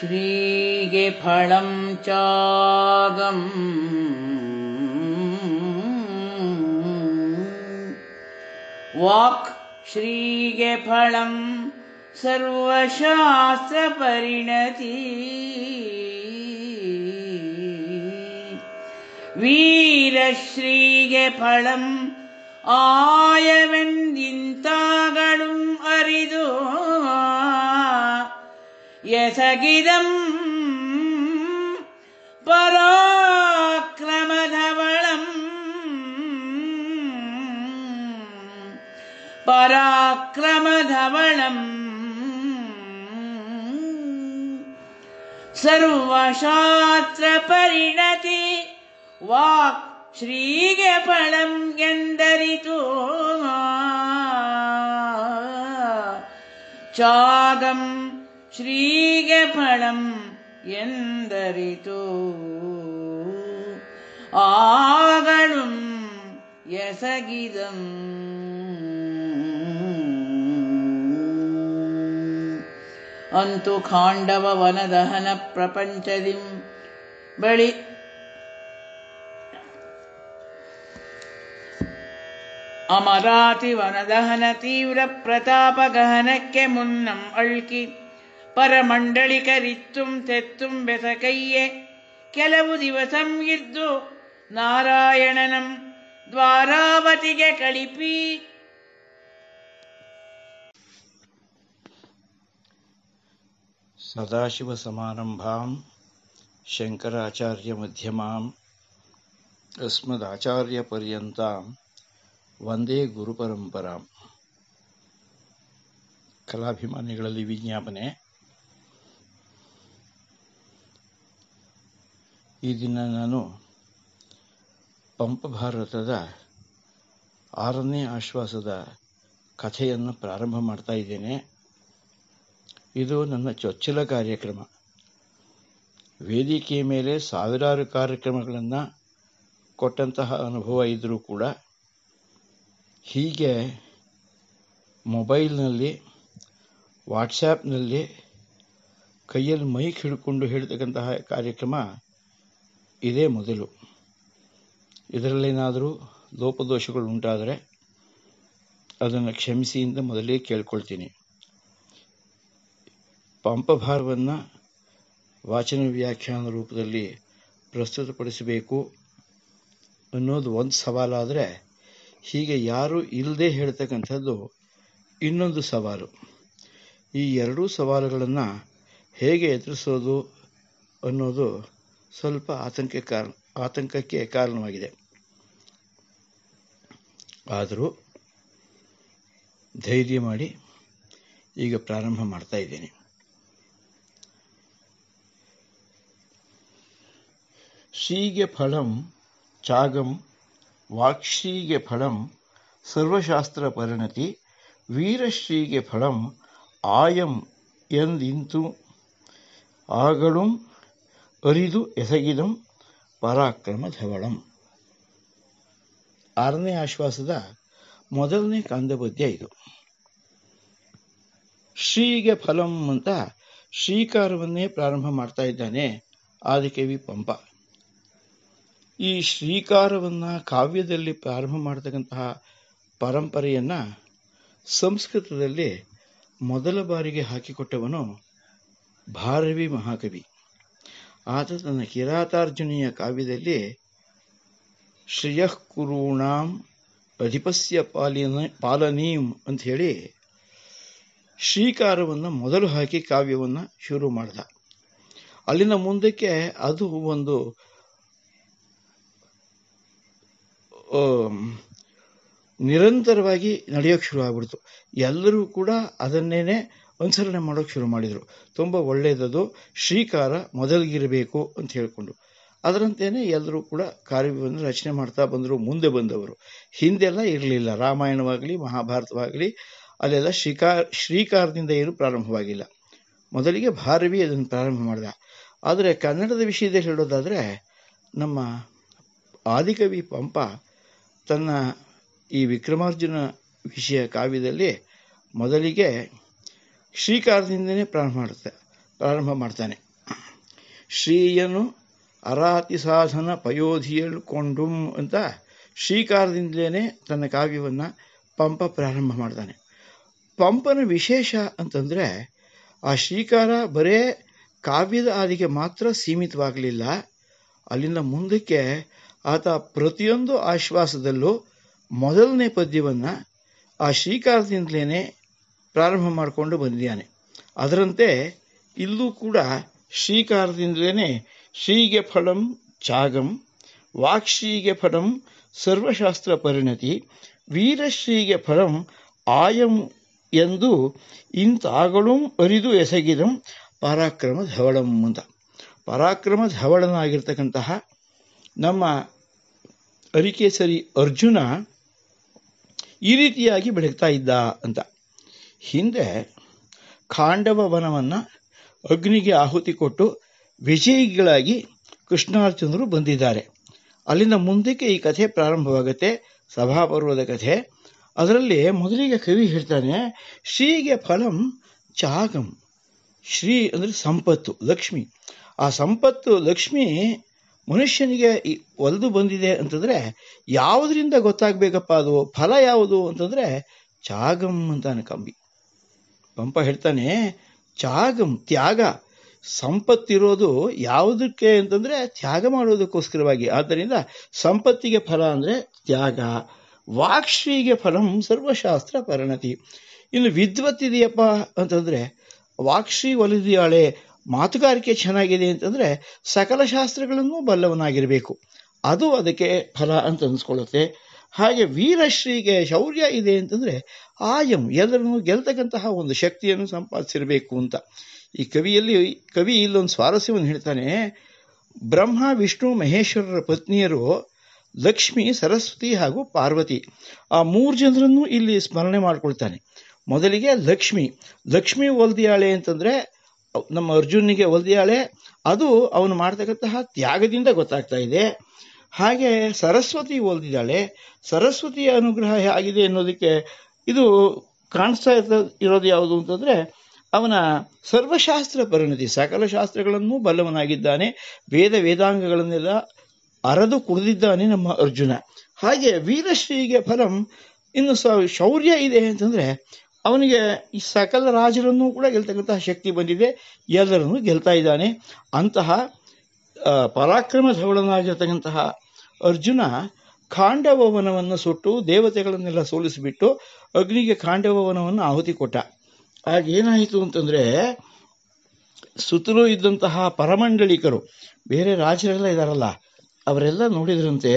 श्रीगेफलं चागम्। वाक् श्रीगेफलं सर्वशास्त्रपरिणति। वीरश्रीगेफलम् आयवन्दिन्तागणुम् अरिदो। यथगिदम् पराक्रमधवणम् पराक्रमधवणम् सर्वशात्र परिणति वाक्श्रीगफलम् यन्दरितो चागम् ಶ್ರೀಗೆ ಫಳಂ ಎಂದರಿತು. ಆಗಳು ಎಸಗಿದಂ. ಅಂತು ಖಾಂಡವ ವನದಹನ ಪ್ರಪಂಚದಿಂ ಬಳಿ ಅಮರಾತಿ ವನದಹನ ತೀವ್ರ ಪ್ರತಾಪ ಗಹನಕ್ಕೆ ಮುನ್ನಂ ಅಳ್ಕಿ ಪರಮಂಡಳಿಕರಿತ್ತುಂ തെത്തും ബെസകയ്യെ ಕೆಲವು ದಿವಸಂ ಇದ್ದು ನಾರಾಯಣನಂ ದ್ವಾರಾವತಿಗೆ ಕಳಿಪಿ. ಸದಾಶಿವ ಸಮಾರಂಭಾಂ ಶಂಕರಾಚಾರ್ಯ ಮಧ್ಯಮಾಂ ಅಸ್ಮದಾಚಾರ್ಯ ಪರ್ಯಂತಾಂ ವಂದೇ ಗುರುಪರಂಪರಾಂ. ಕಲಾಭಿಮಾನಿಗಳಲ್ಲಿ ವಿಜ್ಞಾಪನೆ. ಈ ದಿನ ನಾನು ಪಂಪ ಭಾರತದ ಆರನೇ ಆಶ್ವಾಸದ ಕಥೆಯನ್ನು ಪ್ರಾರಂಭ ಮಾಡ್ತಾ ಇದ್ದೇನೆ. ಇದು ನನ್ನ ಚೊಚ್ಚಲ ಕಾರ್ಯಕ್ರಮ. ವೇದಿಕೆಯ ಮೇಲೆ ಸಾವಿರಾರು ಕಾರ್ಯಕ್ರಮಗಳನ್ನು ಕೊಟ್ಟಂತಹ ಅನುಭವ ಇದ್ದರೂ ಕೂಡ ಹೀಗೆ ಮೊಬೈಲ್ನಲ್ಲಿ ವಾಟ್ಸ್ಯಾಪ್ನಲ್ಲಿ ಕೈಯಲ್ಲಿ ಮೈಕ್ ಹಿಡ್ಕೊಂಡು ಹೇಳ್ತಕ್ಕಂತಹ ಕಾರ್ಯಕ್ರಮ ಇದೇ ಮೊದಲು. ಇದರಲ್ಲೇನಾದರೂ ಲೋಪದೋಷಗಳು ಉಂಟಾದರೆ ಅದನ್ನು ಕ್ಷಮಿಸಿಯಿಂದ ಮೊದಲೇ ಕೇಳ್ಕೊಳ್ತೀನಿ. ಪಂಪಭಾರವನ್ನು ವಾಚನ ವ್ಯಾಖ್ಯಾನ ರೂಪದಲ್ಲಿ ಪ್ರಸ್ತುತಪಡಿಸಬೇಕು ಅನ್ನೋದು ಒಂದು ಸವಾಲಾದರೆ ಹೀಗೆ ಯಾರೂ ಇಲ್ಲದೆ ಹೇಳ್ತಕ್ಕಂಥದ್ದು ಇನ್ನೊಂದು ಸವಾಲು. ಈ ಎರಡೂ ಸವಾಲುಗಳನ್ನು ಹೇಗೆ ಎದುರಿಸೋದು ಅನ್ನೋದು ಸ್ವಲ್ಪ ಆತಂಕ ಕಾರಣ, ಆತಂಕಕ್ಕೆ ಕಾರಣವಾಗಿದೆ. ಆದರೂ ಧೈರ್ಯ ಮಾಡಿ ಈಗ ಪ್ರಾರಂಭ ಮಾಡ್ತಾ ಇದ್ದೇನೆ. ಶ್ರೀಗೆ ಫಲಂ ಚಾಗಂ ವಾಕ್ಷೀಗೆ ಫಲಂ ಸರ್ವಶಾಸ್ತ್ರ ಪರಿಣತಿ, ವೀರಶ್ರೀಗೆ ಫಲಂ ಆಯಂ ಎಂದಿಂತು ಆಗಳಂ ಅರಿದು ಎಸಗಿದಂ ಪರಾಕ್ರಮ ಧವಳಂ ಆರನೇ ಆಶ್ವಾಸದ ಮೊದಲನೇ ಕಾಂದಪದ್ಯ ಇದು ಶ್ರೀಗೆ ಫಲಂ ಅಂತ ಶ್ರೀಕಾರವನ್ನೇ ಪ್ರಾರಂಭ ಮಾಡ್ತಾ ಇದ್ದಾನೆ ಆದಿಕವಿ ಪಂಪ ಈ ಶ್ರೀಕಾರವನ್ನು ಕಾವ್ಯದಲ್ಲಿ ಪ್ರಾರಂಭ ಮಾಡತಕ್ಕಂತಹ ಪರಂಪರೆಯನ್ನು ಸಂಸ್ಕೃತದಲ್ಲಿ ಮೊದಲ ಬಾರಿಗೆ ಹಾಕಿಕೊಟ್ಟವನು ಭಾರವಿ ಮಹಾಕವಿ ಆತ ತನ್ನ ಕಿರಾತಾರ್ಜುನೀಯ ಕಾವ್ಯದಲ್ಲಿ ಶ್ರೇಯಃ ಕುರುಣಾಂ ಅಧಿಪಸ್ಯ ಪಾಲಿನ, ಪಾಲನೀಂ ಅಂತ ಹೇಳಿ ಶ್ರೀಕಾರವನ್ನು ಮೊದಲು ಹಾಕಿ ಕಾವ್ಯವನ್ನು ಶುರು ಮಾಡಿದ. ಅಲ್ಲಿನ ಮುಂದಕ್ಕೆ ಅದು ಒಂದು ನಿರಂತರವಾಗಿ ನಡೆಯೋಕ್ಕೆ ಶುರು ಆಗ್ಬಿಡ್ತು. ಎಲ್ಲರೂ ಕೂಡ ಅದನ್ನೇನೆ ಅನುಸರಣೆ ಮಾಡೋಕ್ಕೆ ಶುರು ಮಾಡಿದರು. ತುಂಬ ಒಳ್ಳೆಯದದು ಶ್ರೀಕಾರ ಮೊದಲಿಗಿರಬೇಕು ಅಂತ ಹೇಳಿಕೊಂಡು. ಅದರಂತೆಯೇ ಎಲ್ಲರೂ ಕೂಡ ಕಾವ್ಯವನ್ನು ರಚನೆ ಮಾಡ್ತಾ ಬಂದರು, ಮುಂದೆ ಬಂದವರು. ಹಿಂದೆಲ್ಲ ಇರಲಿಲ್ಲ. ರಾಮಾಯಣವಾಗಲಿ, ಮಹಾಭಾರತವಾಗಲಿ, ಅಲ್ಲೆಲ್ಲ ಶ್ರೀಕಾರ ಶ್ರೀಕಾರದಿಂದ ಏನು ಪ್ರಾರಂಭವಾಗಿಲ್ಲ. ಮೊದಲಿಗೆ ಭಾರವಿ ಅದನ್ನು ಪ್ರಾರಂಭ ಮಾಡಿದ. ಆದರೆ ಕನ್ನಡದ ವಿಷಯದಲ್ಲಿ ಹೇಳೋದಾದರೆ, ನಮ್ಮ ಆದಿಕವಿ ಪಂಪ ತನ್ನ ಈ ವಿಕ್ರಮಾರ್ಜುನ ವಿಷಯ ಕಾವ್ಯದಲ್ಲಿ ಮೊದಲಿಗೆ ಶ್ರೀಕಾರದಿಂದನೇ ಪ್ರಾರಂಭ ಮಾಡುತ್ತೆ, ಪ್ರಾರಂಭ ಮಾಡ್ತಾನೆ. ಶ್ರೀಯನು ಅರಾತಿ ಸಾಧನ ಪಯೋಧಿಯಳ್ಕೊಂಡು ಅಂತ ಶ್ರೀಕಾರದಿಂದಲೇ ತನ್ನ ಕಾವ್ಯವನ್ನು ಪಂಪ ಪ್ರಾರಂಭ ಮಾಡ್ತಾನೆ. ಪಂಪನ ವಿಶೇಷ ಅಂತಂದರೆ ಆ ಶ್ರೀಕಾರ ಬರೇ ಕಾವ್ಯದ ಆದಿಗೆ ಮಾತ್ರ ಸೀಮಿತವಾಗಲಿಲ್ಲ. ಅಲ್ಲಿಂದ ಮುಂದಕ್ಕೆ ಆತ ಪ್ರತಿಯೊಂದು ಆಶ್ವಾಸದಲ್ಲೂ ಮೊದಲನೇ ಪದ್ಯವನ್ನು ಆ ಶ್ರೀಕಾರದಿಂದಲೇ ಪ್ರಾರಂಭ ಮಾಡಿಕೊಂಡು ಬಂದಿದ್ದಾನೆ. ಅದರಂತೆ ಇಲ್ಲೂ ಕೂಡ ಶ್ರೀಕಾರದಿಂದಲೇ ಶ್ರೀಗೆ ಫಲಂ ಚಾಗಂ, ವಾಕ್ಶ್ರೀಗೆ ಫಲಂ ಸರ್ವಶಾಸ್ತ್ರ ಪರಿಣತಿ, ವೀರಶ್ರೀಗೆ ಫಲಂ ಆಯಂ ಎಂದು ಇಂತಾಗಳೂ ಅರಿದು ಎಸಗಿದಂ ಪರಾಕ್ರಮ ಧವಳಂ ಅಂತ. ಪರಾಕ್ರಮ ಧವಳನಾಗಿರ್ತಕ್ಕಂತಹ ನಮ್ಮ ಅರಿಕೇಸರಿ ಅರ್ಜುನ ಈ ರೀತಿಯಾಗಿ ಬೆಳಗ್ತಾ ಇದ್ದ ಅಂತ. ಹಿಂದೆ ಖಾಂಡವ ವನವನ್ನು ಅಗ್ನಿಗೆ ಆಹುತಿ ಕೊಟ್ಟು ವಿಜಯಿಗಳಾಗಿ ಕೃಷ್ಣಾರ್ಜುನರು ಬಂದಿದ್ದಾರೆ. ಅಲ್ಲಿಂದ ಮುಂದಕ್ಕೆ ಈ ಕಥೆ ಪ್ರಾರಂಭವಾಗುತ್ತೆ. ಸಭಾಪರ್ವದ ಕಥೆ. ಅದರಲ್ಲಿ ಮೊದಲಿಗೆ ಕವಿ ಹೇಳ್ತಾನೆ, ಶ್ರೀಗೆ ಫಲಂ ಚಾಗಂ ಶ್ರೀ ಅಂದರೆ ಸಂಪತ್ತು, ಲಕ್ಷ್ಮಿ. ಆ ಸಂಪತ್ತು, ಲಕ್ಷ್ಮಿ ಮನುಷ್ಯನಿಗೆ ಈ- ಒಲಿದು ಬಂದಿದೆ ಅಂತಂದರೆ ಯಾವುದರಿಂದ ಗೊತ್ತಾಗಬೇಕಪ್ಪ ಅದು? ಫಲ ಯಾವುದು ಅಂತಂದರೆ ಚಾಗಂ ಅಂತಾನೆ ಕಂಬಿ. ಪಂಪ ಹೇಳ್ತಾನೆ, ತ್ಯಾಗಂ, ತ್ಯಾಗ. ಸಂಪತ್ತಿರೋದು ಯಾವುದಕ್ಕೆ ಅಂತಂದರೆ ತ್ಯಾಗ ಮಾಡೋದಕ್ಕೋಸ್ಕರವಾಗಿ. ಆದ್ದರಿಂದ ಸಂಪತ್ತಿಗೆ ಫಲ ಅಂದರೆ ತ್ಯಾಗ ವಾಕ್ಶ್ರೀಗೆ ಫಲಂ ಸರ್ವಶಾಸ್ತ್ರ ಪರಿಣತಿ. ಇನ್ನು ವಿದ್ವತ್ತಿದೆಯಪ್ಪ ಅಂತಂದರೆ ವಾಕ್ಶ್ರೀ ಒಲಿದಿಯಾಳೆ, ಮಾತುಗಾರಿಕೆ ಚೆನ್ನಾಗಿದೆ ಅಂತಂದರೆ ಸಕಲ ಶಾಸ್ತ್ರಗಳನ್ನು ಬಲ್ಲವನಾಗಿರಬೇಕು. ಅದು ಅದಕ್ಕೆ ಫಲ ಅಂತ ಅನಿಸ್ಕೊಳ್ಳುತ್ತೆ. ಹಾಗೆ ವೀರಶ್ರೀಗೆ ಶೌರ್ಯ ಇದೆ ಅಂತಂದರೆ ಆಯಂ, ಎಲ್ಲರನ್ನು ಗೆಲ್ತಕ್ಕಂತಹ ಒಂದು ಶಕ್ತಿಯನ್ನು ಸಂಪಾದಿಸಿರಬೇಕು ಅಂತ. ಈ ಕವಿಯಲ್ಲಿ, ಕವಿ ಇಲ್ಲೊಂದು ಸ್ವಾರಸ್ಯವನ್ನು ಹೇಳ್ತಾನೆ, ಬ್ರಹ್ಮ, ವಿಷ್ಣು, ಮಹೇಶ್ವರರ ಪತ್ನಿಯರು ಲಕ್ಷ್ಮಿ, ಸರಸ್ವತಿ ಹಾಗೂ ಪಾರ್ವತಿ, ಆ ಮೂರು ಜನರನ್ನು ಇಲ್ಲಿ ಸ್ಮರಣೆ ಮಾಡಿಕೊಳ್ತಾನೆ. ಮೊದಲಿಗೆ ಲಕ್ಷ್ಮಿ ಲಕ್ಷ್ಮಿ ಒಲ್ದಿಯಾಳೆ ಅಂತಂದರೆ ನಮ್ಮ ಅರ್ಜುನಿಗೆ ಒಲ್ದಿಯಾಳೆ, ಅದು ಅವನು ಮಾಡ್ತಕ್ಕಂತಹ ತ್ಯಾಗದಿಂದ ಗೊತ್ತಾಗ್ತಾ ಇದೆ. ಹಾಗೆ ಸರಸ್ವತಿ ಓದಿದ್ದಾಳೆ. ಸರಸ್ವತಿಯ ಅನುಗ್ರಹ ಹೇಗಿದೆ ಅನ್ನೋದಕ್ಕೆ ಇದು ಕಾಣಿಸ್ತಾ ಇರ್ತ, ಇರೋದು ಯಾವುದು ಅಂತಂದರೆ, ಅವನ ಸರ್ವಶಾಸ್ತ್ರ ಪರಿಣತಿ, ಸಕಲ ಶಾಸ್ತ್ರಗಳನ್ನು ಬಲ್ಲವನಾಗಿದ್ದಾನೆ. ವೇದ ವೇದಾಂಗಗಳನ್ನೆಲ್ಲ ಅರದು ಕುಡಿದಿದ್ದಾನೆ ನಮ್ಮ ಅರ್ಜುನ. ಹಾಗೆ ವೀರಶ್ರೀಗೆ ಫಲಂ ಇನ್ನು ಸ ಶೌರ್ಯ ಇದೆ ಅಂತಂದರೆ, ಅವನಿಗೆ ಈ ಸಕಲ ರಾಜರನ್ನು ಕೂಡ ಗೆಲ್ತಕ್ಕಂತಹ ಶಕ್ತಿ ಬಂದಿದೆ. ಎಲ್ಲರನ್ನು ಗೆಲ್ತಾ ಇದ್ದಾನೆ. ಅಂತಹ ಪರಾಕ್ರಮ ಧವಳನಾಗಿರ್ತಕ್ಕಂತಹ ಅರ್ಜುನ ಖಾಂಡವವನವನ್ನು ಸುಟ್ಟು ದೇವತೆಗಳನ್ನೆಲ್ಲ ಸೋಲಿಸಿಬಿಟ್ಟು ಅಗ್ನಿಗೆ ಖಾಂಡವವನವನ್ನು ಆಹುತಿ ಕೊಟ್ಟ. ಆಗ ಏನಾಯಿತು ಅಂತಂದರೆ ಸುತ್ತಲೂ ಇದ್ದಂತಹ ಪರಮಂಡಳಿಕರು ಬೇರೆ ರಾಜರೆಲ್ಲ ಇದ್ದಾರಲ್ಲ ಅವರೆಲ್ಲ ನೋಡಿದ್ರಂತೆ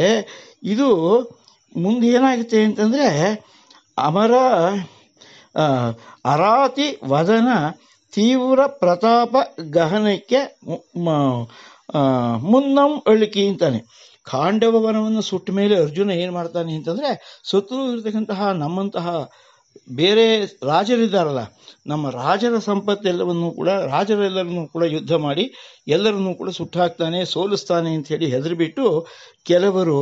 ಇದು ಮುಂದೆ ಏನಾಗುತ್ತೆ ಅಂತಂದರೆ ಅಮರ ಅರಾತಿ ವದನ ತೀವ್ರ ಪ್ರತಾಪ ಗಹನಕ್ಕೆ ಮುನ್ನಂ ಅಳಿಕೆ ಅಂತಾನೆ. ಖಾಂಡವ ವನವನ್ನು ಸುಟ್ಟ ಮೇಲೆ ಅರ್ಜುನ ಏನು ಮಾಡ್ತಾನೆ ಅಂತಂದರೆ ಸುತ್ತಲೂ ಇರತಕ್ಕಂತಹ ನಮ್ಮಂತಹ ಬೇರೆ ರಾಜರಿದ್ದಾರಲ್ಲ, ನಮ್ಮ ರಾಜರ ಸಂಪತ್ತೆಲ್ಲವನ್ನು ಕೂಡ, ರಾಜರೆಲ್ಲರನ್ನೂ ಕೂಡ ಯುದ್ಧ ಮಾಡಿ ಎಲ್ಲರನ್ನೂ ಕೂಡ ಸುಟ್ಟಾಕ್ತಾನೆ, ಸೋಲಿಸ್ತಾನೆ ಅಂತ ಹೇಳಿ ಹೆದರಿಬಿಟ್ಟು ಕೆಲವರು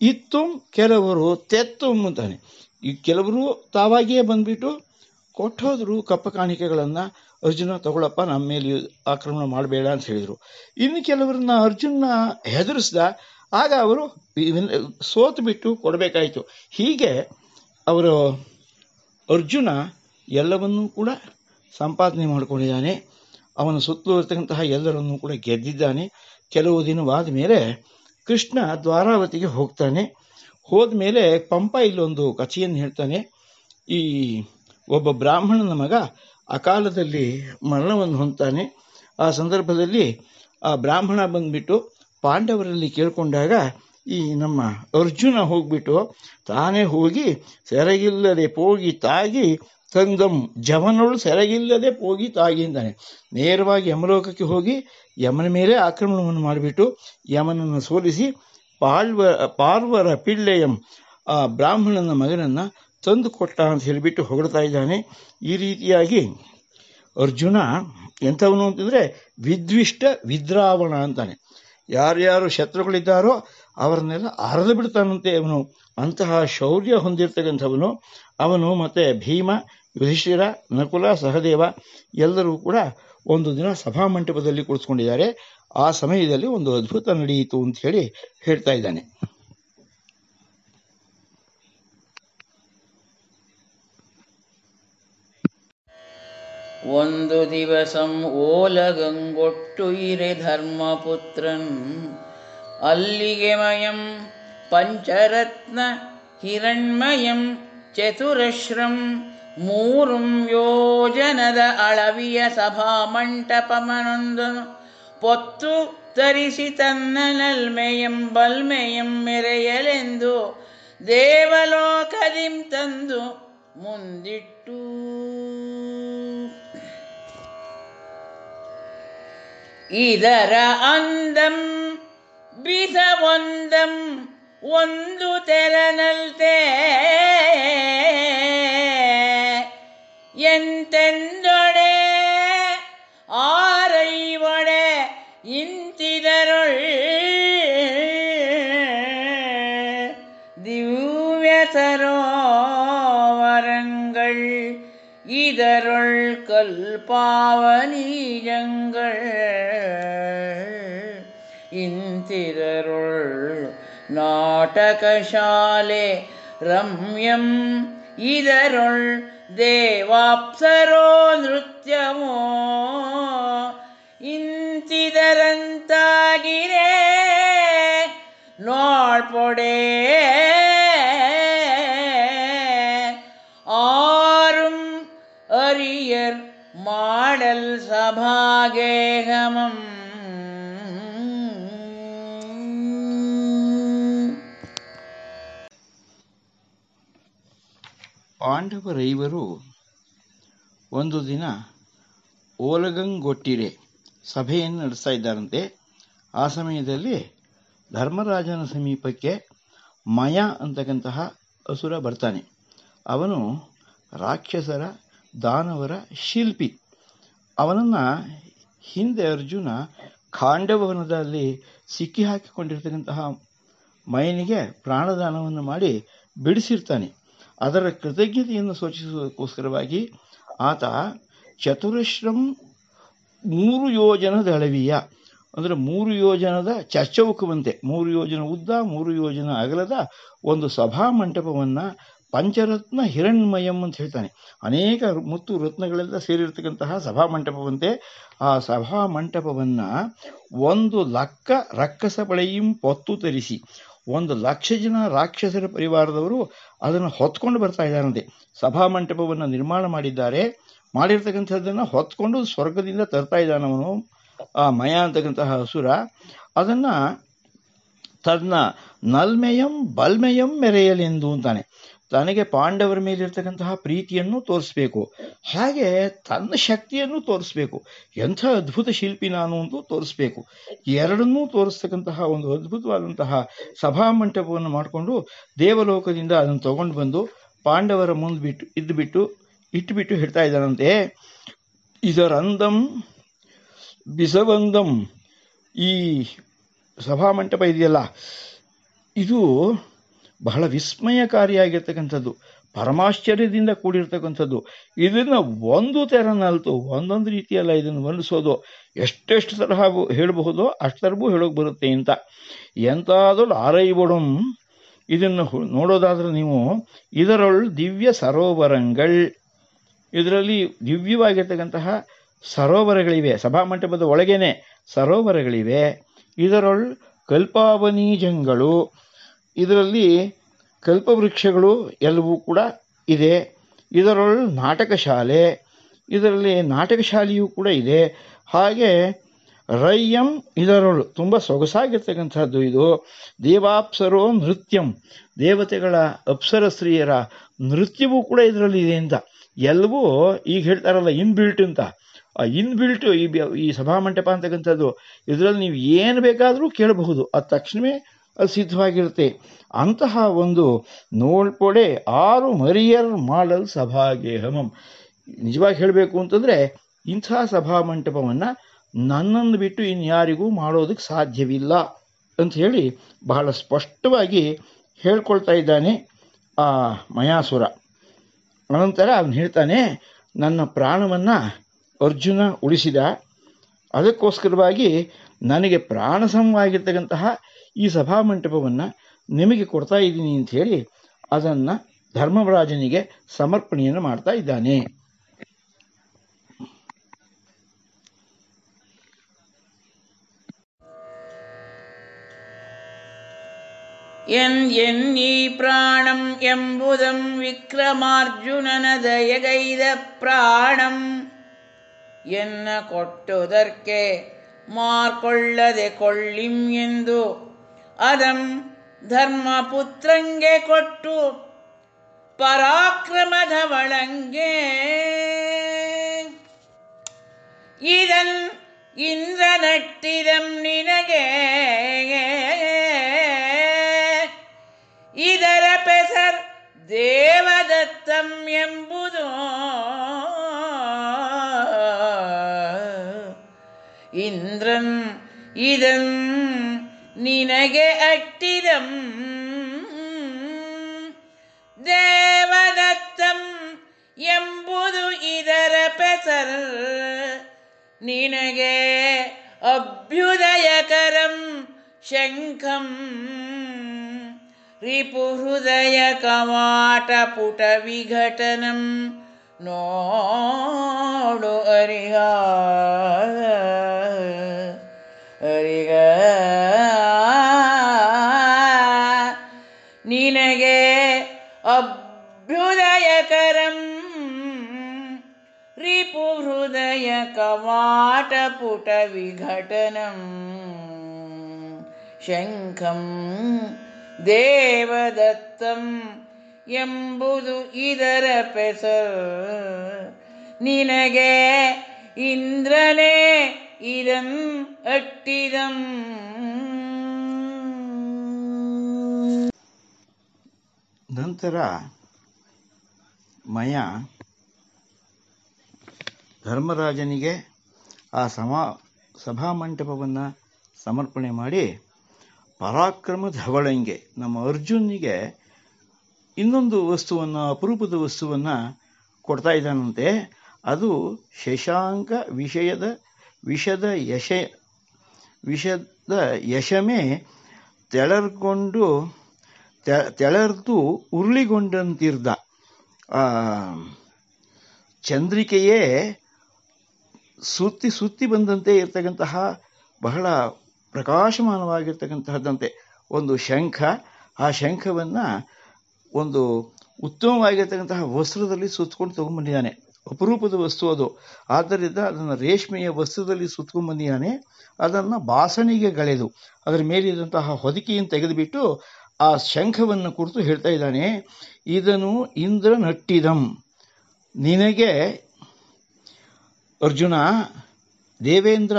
ಇತ್ತು, ಕೆಲವರು ತೆತ್ತು ಅಂತಾನೆ. ಈ ಕೆಲವರು ತಾವಾಗಿಯೇ ಬಂದ್ಬಿಟ್ಟು ಕೊಟ್ಟೋದ್ರು ಕಪ್ಪ ಕಾಣಿಕೆಗಳನ್ನು, ಅರ್ಜುನ ತಗೊಳಪ್ಪ ನಮ್ಮ ಮೇಲೆ ಆಕ್ರಮಣ ಮಾಡಬೇಡ ಅಂತ ಹೇಳಿದರು. ಇನ್ನು ಕೆಲವರನ್ನ ಅರ್ಜುನ ಹೆದರಿಸ್ದ ಆಗ ಅವರು ಸೋತು ಬಿಟ್ಟು ಕೊಡಬೇಕಾಯಿತು. ಹೀಗೆ ಅವರು ಅರ್ಜುನ ಎಲ್ಲವನ್ನೂ ಕೂಡ ಸಂಪಾದನೆ ಮಾಡಿಕೊಂಡಿದ್ದಾನೆ. ಅವನ ಸುತ್ತಲೂ ಇರತಕ್ಕಂತಹ ಎಲ್ಲರನ್ನೂ ಕೂಡ ಗೆದ್ದಿದ್ದಾನೆ. ಕೆಲವು ದಿನವಾದ ಮೇಲೆ ಕೃಷ್ಣ ದ್ವಾರಾವತಿಗೆ ಹೋಗ್ತಾನೆ. ಹೋದ ಮೇಲೆ ಪಂಪ ಇಲ್ಲೊಂದು ಕಥೆಯನ್ನು ಹೇಳ್ತಾನೆ. ಈ ಒಬ್ಬ ಬ್ರಾಹ್ಮಣನ ಮಗ ಅಕಾಲದಲ್ಲಿ ಮರಣವನ್ನು ಹೊಂದ್ತಾನೆ. ಆ ಸಂದರ್ಭದಲ್ಲಿ ಆ ಬ್ರಾಹ್ಮಣ ಬಂದ್ಬಿಟ್ಟು ಪಾಂಡವರಲ್ಲಿ ಕೇಳಿಕೊಂಡಾಗ, ಈ ನಮ್ಮ ಅರ್ಜುನ ಹೋಗ್ಬಿಟ್ಟು ತಾನೇ ಹೋಗಿ ಸೆರಗಿಲ್ಲದೆ ಪೋಗಿ ತಾಗಿ ತಂದಂ ಜವನಳು ಸೆರಗಿಲ್ಲದೆ ಪೋಗಿ ತಾಗಿ ಅಂತಾನೆ ನೇರವಾಗಿ ಯಮಲೋಕಕ್ಕೆ ಹೋಗಿ ಯಮನ ಮೇಲೆ ಆಕ್ರಮಣವನ್ನು ಮಾಡಿಬಿಟ್ಟು ಯಮನನ್ನು ಸೋಲಿಸಿ ಪಾಳ್ವ, ಪಾರ್ವರ ಪಿಳ್ಳೆಯಂ, ಆ ಬ್ರಾಹ್ಮಣನ ಮಗನನ್ನು ತಂದು ಕೊಟ್ಟ ಅಂತ ಹೇಳಿಬಿಟ್ಟು ಹೊಗಳ್ತಾ ಇದ್ದಾನೆ. ಈ ರೀತಿಯಾಗಿ ಅರ್ಜುನ ಎಂಥವನು ಅಂತಂದರೆ ವಿದ್ವಿಷ್ಟ ವಿದ್ರಾವಣ ಅಂತಾನೆ. ಯಾರ್ಯಾರು ಶತ್ರುಗಳಿದ್ದಾರೋ ಅವರನ್ನೆಲ್ಲ ಹರಿದು ಬಿಡ್ತಾನಂತೆ ಅವನು. ಅಂತಹ ಶೌರ್ಯ ಹೊಂದಿರ್ತಕ್ಕಂಥವನು ಅವನು ಮತ್ತು ಭೀಮ, ಯುಧಿಷ್ಠಿರ, ನಕುಲ, ಸಹದೇವ ಎಲ್ಲರೂ ಕೂಡ ಒಂದು ದಿನ ಸಭಾ ಮಂಟಪದಲ್ಲಿ ಕುಳಿತುಕೊಂಡಿದ್ದಾರೆ. ಆ ಸಮಯದಲ್ಲಿ ಒಂದು ಅದ್ಭುತ ನಡೆಯಿತು ಅಂತ ಹೇಳಿ ಹೇಳ್ತಾ ಇದ್ದಾನೆ. ಒಂದು ಇರೆ ಧರ್ಮಪುತ್ರನ್. ಅಲ್ಲಿಗೆ ಮಯಂ ಪಂಚರತ್ನ ಹಿರಣ್ಮಯಂ ಚತುರಶ್ರಂ. ಮೂರುಂ ಯೋಜನದ ಅಳವಿಯ ಸಭಾಮಂಟಪಮನೊಂದನು ಪೊತ್ತು ತರಿಸಿ ತನ್ನ ನಲ್ಮೆಯಂ ಬಲ್ಮೆಯಂ ಮೆರೆಯಲೆಂದು ದೇವಲೋಕದಿಂ ತಂದು ಮುಂದಿಟ್ಟು. ಇದರ ಅಂದಂ ಬಿಸ ಒಂದಂ ಒಂದು ತೆರನಲ್ತೆ ಎಂತೆಂದೊಡೆ ಆರೈವೊಡೆ ಇಂತಿದರೊಳ್ ದಿವ್ಯ சரோவரங்கள் இதருள் கல்பாவனீயங்கள் ಇಂತಿರರುಳ್ ನಾಟಕಶಾಲೆ ರಮ್ಯಂ ಇದರೊಳ್ ದೇವಾಪ್ಸರೋ ನೃತ್ಯವೋ ಇಂತಿದರಂತಾಗಿರೇ ನೋಡ್ಪೊಡೆ ஆறும் அரியர் மாடல் சபாகேகமம் ಪಾಂಡವರೈವರು ಒಂದು ದಿನ ಓಲಗಂಗೊಟ್ಟಿರೆ ಸಭೆಯನ್ನು ನಡೆಸ್ತಾ ಇದ್ದಾರಂತೆ. ಆ ಸಮಯದಲ್ಲಿ ಧರ್ಮರಾಜನ ಸಮೀಪಕ್ಕೆ ಮಯ ಅಂತಕ್ಕಂತಹ ಅಸುರ ಬರ್ತಾನೆ. ಅವನು ರಾಕ್ಷಸರ ದಾನವರ ಶಿಲ್ಪಿ. ಅವನನ್ನು ಹಿಂದೆ ಅರ್ಜುನ ಖಾಂಡವನದಲ್ಲಿ ಸಿಕ್ಕಿ ಹಾಕಿಕೊಂಡಿರ್ತಕ್ಕಂತಹ ಮಯನಿಗೆ ಪ್ರಾಣದಾನವನ್ನು ಮಾಡಿ ಬಿಡಿಸಿರ್ತಾನೆ. ಅದರ ಕೃತಜ್ಞತೆಯನ್ನು ಸೂಚಿಸುವುದಕ್ಕೋಸ್ಕರವಾಗಿ ಆತ ಚತುರಶ್ರಂ ಮೂರು ಯೋಜನದ ಅಳವಿಯ, ಅಂದರೆ ಮೂರು ಯೋಜನದ ಚಚ್ಚೌಕವಂತೆ ಮೂರು ಯೋಜನ ಉದ್ದ, ಮೂರು ಯೋಜನ ಅಗಲದ ಒಂದು ಸಭಾ ಮಂಟಪವನ್ನು ಪಂಚರತ್ನ ಹಿರಣ್ಮಯಂ ಅಂತ ಹೇಳ್ತಾನೆ. ಅನೇಕ ಮುತ್ತು ರತ್ನಗಳೆಲ್ಲ ಸೇರಿರ್ತಕ್ಕಂತಹ ಸಭಾ ಮಂಟಪವಂತೆ ಆ ಸಭಾ ಮಂಟಪವನ್ನು ಒಂದು ಲಕ್ಕ ರಕ್ಕಸ ಪಳೆಯಿಂ ಪೊತ್ತು ತರಿಸಿ ಒಂದು ಲಕ್ಷ ಜನ ರಾಕ್ಷಸರ ಪರಿವಾರದವರು ಅದನ್ನು ಹೊತ್ಕೊಂಡು ಬರ್ತಾ ಇದ್ದಾರಂತೆ. ಸಭಾ ಮಂಟಪವನ್ನು ನಿರ್ಮಾಣ ಮಾಡಿದ್ದಾರೆ. ಮಾಡಿರ್ತಕ್ಕಂಥದ್ದನ್ನು ಹೊತ್ಕೊಂಡು ಸ್ವರ್ಗದಿಂದ ತರ್ತಾ ಇದ್ದಾನವನು, ಆ ಮಯ ಅಂತಕ್ಕಂತಹ ಹಸುರ ಅದನ್ನು ತನ್ನ ನಲ್ಮೆಯಂ ಬಲ್ಮೆಯಂ ಮೆರೆಯಲೆಂದು ಅಂತಾನೆ. ತನಗೆ ಪಾಂಡವರ ಮೇಲಿರ್ತಕ್ಕಂತಹ ಪ್ರೀತಿಯನ್ನು ತೋರಿಸ್ಬೇಕು. ಹಾಗೆ ತನ್ನ ಶಕ್ತಿಯನ್ನು ತೋರಿಸ್ಬೇಕು. ಎಂಥ ಅದ್ಭುತ ಶಿಲ್ಪಿ ನಾನು ಅಂತ ತೋರಿಸ್ಬೇಕು. ಎರಡನ್ನೂ ತೋರಿಸ್ತಕ್ಕಂತಹ ಒಂದು ಅದ್ಭುತವಾದಂತಹ ಸಭಾ ಮಂಟಪವನ್ನು ಮಾಡಿಕೊಂಡು ದೇವಲೋಕದಿಂದ ಅದನ್ನು ತಗೊಂಡು ಬಂದು ಪಾಂಡವರ ಮುಂದೆ ಬಿಟ್ಟು ಇದ್ದುಬಿಟ್ಟು ಇಟ್ಟುಬಿಟ್ಟು ಹೇಳ್ತಾ ಇದ್ದಾನಂತೆ. ಇದರಂದಂ ಬಿಸವಂದಂ ಈ ಸಭಾಮಂಟಪ ಇದೆಯಲ್ಲ. ಇದು ಬಹಳ ವಿಸ್ಮಯಕಾರಿಯಾಗಿರ್ತಕ್ಕಂಥದ್ದು, ಪರಮಾಶ್ಚರ್ಯದಿಂದ ಕೂಡಿರ್ತಕ್ಕಂಥದ್ದು. ಇದನ್ನು ಒಂದು ತೆರನಲ್ತು, ಒಂದೊಂದು ರೀತಿಯಲ್ಲ ಇದನ್ನು ವರ್ಣಿಸೋದು, ಎಷ್ಟೆಷ್ಟು ತರಹ ಹೇಳಬಹುದೋ ಅಷ್ಟರಗೂ ಹೇಳೋಕೆ ಬರುತ್ತೆ ಅಂತ ಎಂತಾದರೂ ಆರೈಬೊಡಂ. ಇದನ್ನು ನೋಡೋದಾದ್ರೆ ನೀವು ಇದರಲ್ಲಿ ದಿವ್ಯ ಸರೋವರಗಳು. ಇದರಲ್ಲಿ ದಿವ್ಯವಾಗಿರ್ತಕ್ಕಂತಹ ಸರೋವರಗಳಿವೆ. ಸಭಾ ಮಂಟಪದ ಒಳಗೇನೆ ಸರೋವರಗಳಿವೆ. ಇದರೊಳು ಕಲ್ಪಾವನೀಜಗಳು ಇದರಲ್ಲಿ ಕಲ್ಪವೃಕ್ಷಗಳು ಎಲ್ಲವೂ ಕೂಡ ಇದೆ. ಇದರಲ್ಲಿ ನಾಟಕ ಶಾಲೆ ಇದರಲ್ಲಿ ನಾಟಕ ಶಾಲೆಯೂ ಕೂಡ ಇದೆ. ಹಾಗೆ ರಯ್ಯಂ ಇದರೊಳು ತುಂಬ ಸೊಗಸಾಗಿರ್ತಕ್ಕಂಥದ್ದು ಇದು. ದೇವಾಪ್ಸರೋ ನೃತ್ಯಂ, ದೇವತೆಗಳ ಅಪ್ಸರ ಸ್ತ್ರೀಯರ ನೃತ್ಯವೂ ಕೂಡ ಇದರಲ್ಲಿ ಇದೆ ಅಂತ. ಎಲ್ಲವೂ ಈಗ ಹೇಳ್ತಾರಲ್ಲ ಇನ್ಬಿಲ್ಟ್ ಅಂತ. ಆ ಇನ್ಬಿಲ್ಟು ಈ ಈ ಸಭಾಮಂಟಪ ಅಂತಕ್ಕಂಥದ್ದು, ಇದರಲ್ಲಿ ನೀವು ಏನು ಬೇಕಾದರೂ ಕೇಳಬಹುದು. ಅದು ತಕ್ಷಣವೇ ಸಿದ್ಧವಾಗಿರುತ್ತೆ. ಅಂತಹ ಒಂದು ನೋಳ್ಪೊಡೆ ಆರು ಮರಿಯರ್ ಮಾಡಲ್ ಸಭಾಗೇಹಮಂ. ನಿಜವಾಗಿ ಹೇಳಬೇಕು ಅಂತಂದರೆ ಇಂಥ ಸಭಾಮಂಟಪವನ್ನು ನನ್ನನ್ನು ಬಿಟ್ಟು ಇನ್ಯಾರಿಗೂ ಮಾಡೋದಕ್ಕೆ ಸಾಧ್ಯವಿಲ್ಲ ಅಂತ ಹೇಳಿ ಬಹಳ ಸ್ಪಷ್ಟವಾಗಿ ಹೇಳ್ಕೊಳ್ತಾ ಇದ್ದಾನೆ ಆ ಮಯಾಸುರ. ಅನಂತರ ಅವನು ಹೇಳ್ತಾನೆ, ನನ್ನ ಪ್ರಾಣವನ್ನು ಅರ್ಜುನ ಉಳಿಸಿದ. ಅದಕ್ಕೋಸ್ಕರವಾಗಿ ನನಗೆ ಪ್ರಾಣಸಮವಾಗಿರ್ತಕ್ಕಂತಹ ಈ ಸಭಾಮಂಟಪವನ್ನು ನಿಮಗೆ ಕೊಡ್ತಾ ಇದ್ದೀನಿ ಅಂತ ಹೇಳಿ ಅದನ್ನು ಧರ್ಮರಾಜನಿಗೆ ಸಮರ್ಪಣೆಯನ್ನು ಮಾಡ್ತಾ ಇದ್ದಾನೆ. ಎನ್ ಎನ್ನಿ ಪ್ರಾಣಂ ಎಂಬುದಂ ವಿಕ್ರಮಾರ್ಜುನನ ದಯಗೈದ ಪ್ರಾಣಂ. ಎನ್ನ ಕೊಟ್ಟುದರ್ಕೆ ಮಾರ್ಕೊಳ್ಳದೆ ಕೊಳ್ಳಿಂ ಎಂದು ಅದಂ ಧರ್ಮಪುತ್ರಂಗೆ ಕೊಟ್ಟು ಪರಾಕ್ರಮದ ಒಳಂಗೆ ಇದನ್ ಇಂದ್ರನಟ್ಟಿದಂ ನಿನಗೆ ಇದರ ಪೆಸರ್ ದೇವದತ್ತಂ ಎಂಬುದು ಇಂದ್ರನ್ ಇದನ್ ನಿನಗೆ ಅಟ್ಟಿದಂ ದೇವದತ್ತಂ ಎಂಬುದು ಇದರ ಪೆಸರ್. ನಿನಗೆ ಅಭ್ಯುದಯಕರಂ ಶಂಖಂ. ರಿಪುಹೃದಯ ಕವಾಟ ಪುಟ ವಿಘಟನಂ. ನೋಡು ಅರಿಗ ಅರಿಗ ನಿನಗೆ ಅಭ್ಯುದಯಕರಂ ರಿಪುಹೃದಯ ಕವಾಟ ಪುಟ ವಿಘಟನಂ ಶಂಖಂ ದೇವದತ್ತಂ ಎಂಬುದು ಇದರ ಪೆಸರ್. ನಿನಗೆ ಇಂದ್ರನೇ ಇದಂ ಅಟ್ಟಿದಂ. ನಂತರ ಮಯ ಧರ್ಮರಾಜನಿಗೆ ಆ ಸಮಾ ಸಭಾಮಂಟಪವನ್ನು ಸಮರ್ಪಣೆ ಮಾಡಿ ಪರಾಕ್ರಮ ಧವಳಂಗೆ ನಮ್ಮ ಅರ್ಜುನಿಗೆ ಇನ್ನೊಂದು ವಸ್ತುವನ್ನು, ಅಪರೂಪದ ವಸ್ತುವನ್ನು ಕೊಡ್ತಾ ಇದ್ದಾನಂತೆ. ಅದು ಶಶಾಂಕ ವಿಷಯದ, ವಿಷದ ಯಶ, ವಿಷದ ಯಶಮೇ ತೆಳರ್ಕೊಂಡು ತೆಳರ್ದು ಉರುಳಿಗೊಂಡಂತಿರ್ದ. ಚಂದ್ರಿಕೆಯೇ ಸುತ್ತಿ ಸುತ್ತಿ ಬಂದಂತೆ ಇರ್ತಕ್ಕಂತಹ ಬಹಳ ಪ್ರಕಾಶಮಾನವಾಗಿರ್ತಕ್ಕಂತಹದ್ದಂತೆ. ಒಂದು ಶಂಖ, ಆ ಶಂಖವನ್ನು ಒಂದು ಉತ್ತಮವಾಗಿರ್ತಕ್ಕಂತಹ ವಸ್ತ್ರದಲ್ಲಿ ಸುತ್ತಕೊಂಡು ತಗೊಂಡ್ಬಂದಿದ್ದಾನೆ. ಅಪರೂಪದ ವಸ್ತು ಅದು. ಆದ್ದರಿಂದ ಅದನ್ನು ರೇಷ್ಮೆಯ ವಸ್ತ್ರದಲ್ಲಿ ಸುತ್ಕೊಂಬಂದಿದ್ದಾನೆ. ಅದನ್ನು ಬಾಸಣಿಗೆ ಗಳೆದು. ಅದರ ಮೇಲಿದ್ದಂತಹ ಹೊದಿಕೆಯನ್ನು ತೆಗೆದುಬಿಟ್ಟು ಆ ಶಂಖವನ್ನು ಕುರಿತು ಹೇಳ್ತಾ ಇದ್ದಾನೆ ಇದನ್ನು ಇಂದ್ರ ನಟ್ಟಿದಂ ನಿನಗೆ ಅರ್ಜುನ, ದೇವೇಂದ್ರ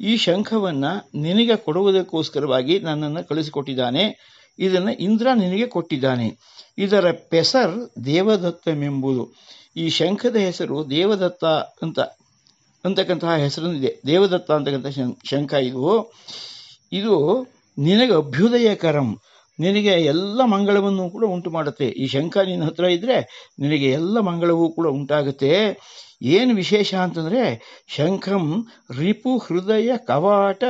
ಈ ಶಂಖವನ್ನು ನಿನಗೆ ಕೊಡುವುದಕ್ಕೋಸ್ಕರವಾಗಿ ನನ್ನನ್ನು ಕಳಿಸಿಕೊಟ್ಟಿದ್ದಾನೆ ಇದನ್ನು ಇಂದ್ರ ನಿನಗೆ ಕೊಟ್ಟಿದ್ದಾನೆ. ಇದರ ಪೆಸರ್ ದೇವದತ್ತಮೆಂಬುದು ಈ ಶಂಖದ ಹೆಸರು ದೇವದತ್ತ ಅಂತ, ಅಂತಕ್ಕಂತಹ ಹೆಸರಿದೆ ದೇವದತ್ತ ಅಂತಕ್ಕಂಥ ಶಂಖ ಇದು. ಇದು ನಿನಗೆ ಅಭ್ಯುದಯಕರಂ. ನಿನಗೆ ಎಲ್ಲ ಮಂಗಳವನ್ನು ಕೂಡ ಉಂಟು ಮಾಡುತ್ತೆ. ಈ ಶಂಖ ನಿನ್ನ ಹತ್ರ ಇದ್ದರೆ ನಿನಗೆ ಎಲ್ಲ ಮಂಗಳವೂ ಕೂಡ ಉಂಟಾಗುತ್ತೆ. ಏನು ವಿಶೇಷ ಅಂತಂದರೆ ಶಂಖಂ ರಿಪು ಹೃದಯ ಕವಾಟ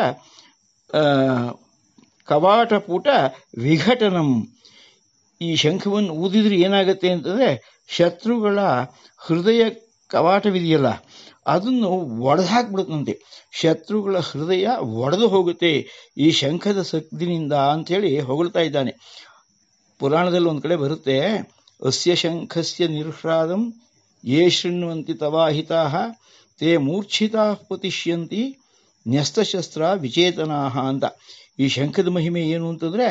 ಕವಾಟಪುಟ ವಿಘಟನಂ. ಈ ಶಂಖವನ್ನು ಊದಿದ್ರೆ ಏನಾಗುತ್ತೆ ಅಂತಂದರೆ ಶತ್ರುಗಳ ಹೃದಯ ಕವಾಟವಿದೆಯಲ್ಲ, ಅದನ್ನು ಒಡೆದು ಹಾಕ್ಬಿಡುತ್ತಂತೆ ಶತ್ರುಗಳ ಹೃದಯ ಒಡೆದು ಹೋಗುತ್ತೆ. ಈ ಶಂಖದ ಸದ್ದಿನಿಂದ ಅಂಥೇಳಿ ಹೊಗಳ್ತಾ ಇದ್ದಾನೆ. ಪುರಾಣದಲ್ಲಿ ಒಂದು ಕಡೆ ಬರುತ್ತೆ, ಅಸ್ಯ ಶಂಖಸ್ಯ ನಿರ್ಹ್ರಾದಂ ಯೇ ಶೃಣ್ವಂತಿ ತವಾಹಿತಾ ತೇ ಮೂರ್ಛಿತಾ ಪತಿಷ್ಯಂತಿ, ನ್ಯಸ್ತಶಸ್ತ್ರ ವಿಚೇತನಾ ಅಂತ. ಈ ಶಂಖದ ಮಹಿಮೆ ಏನು ಅಂತಂದರೆ,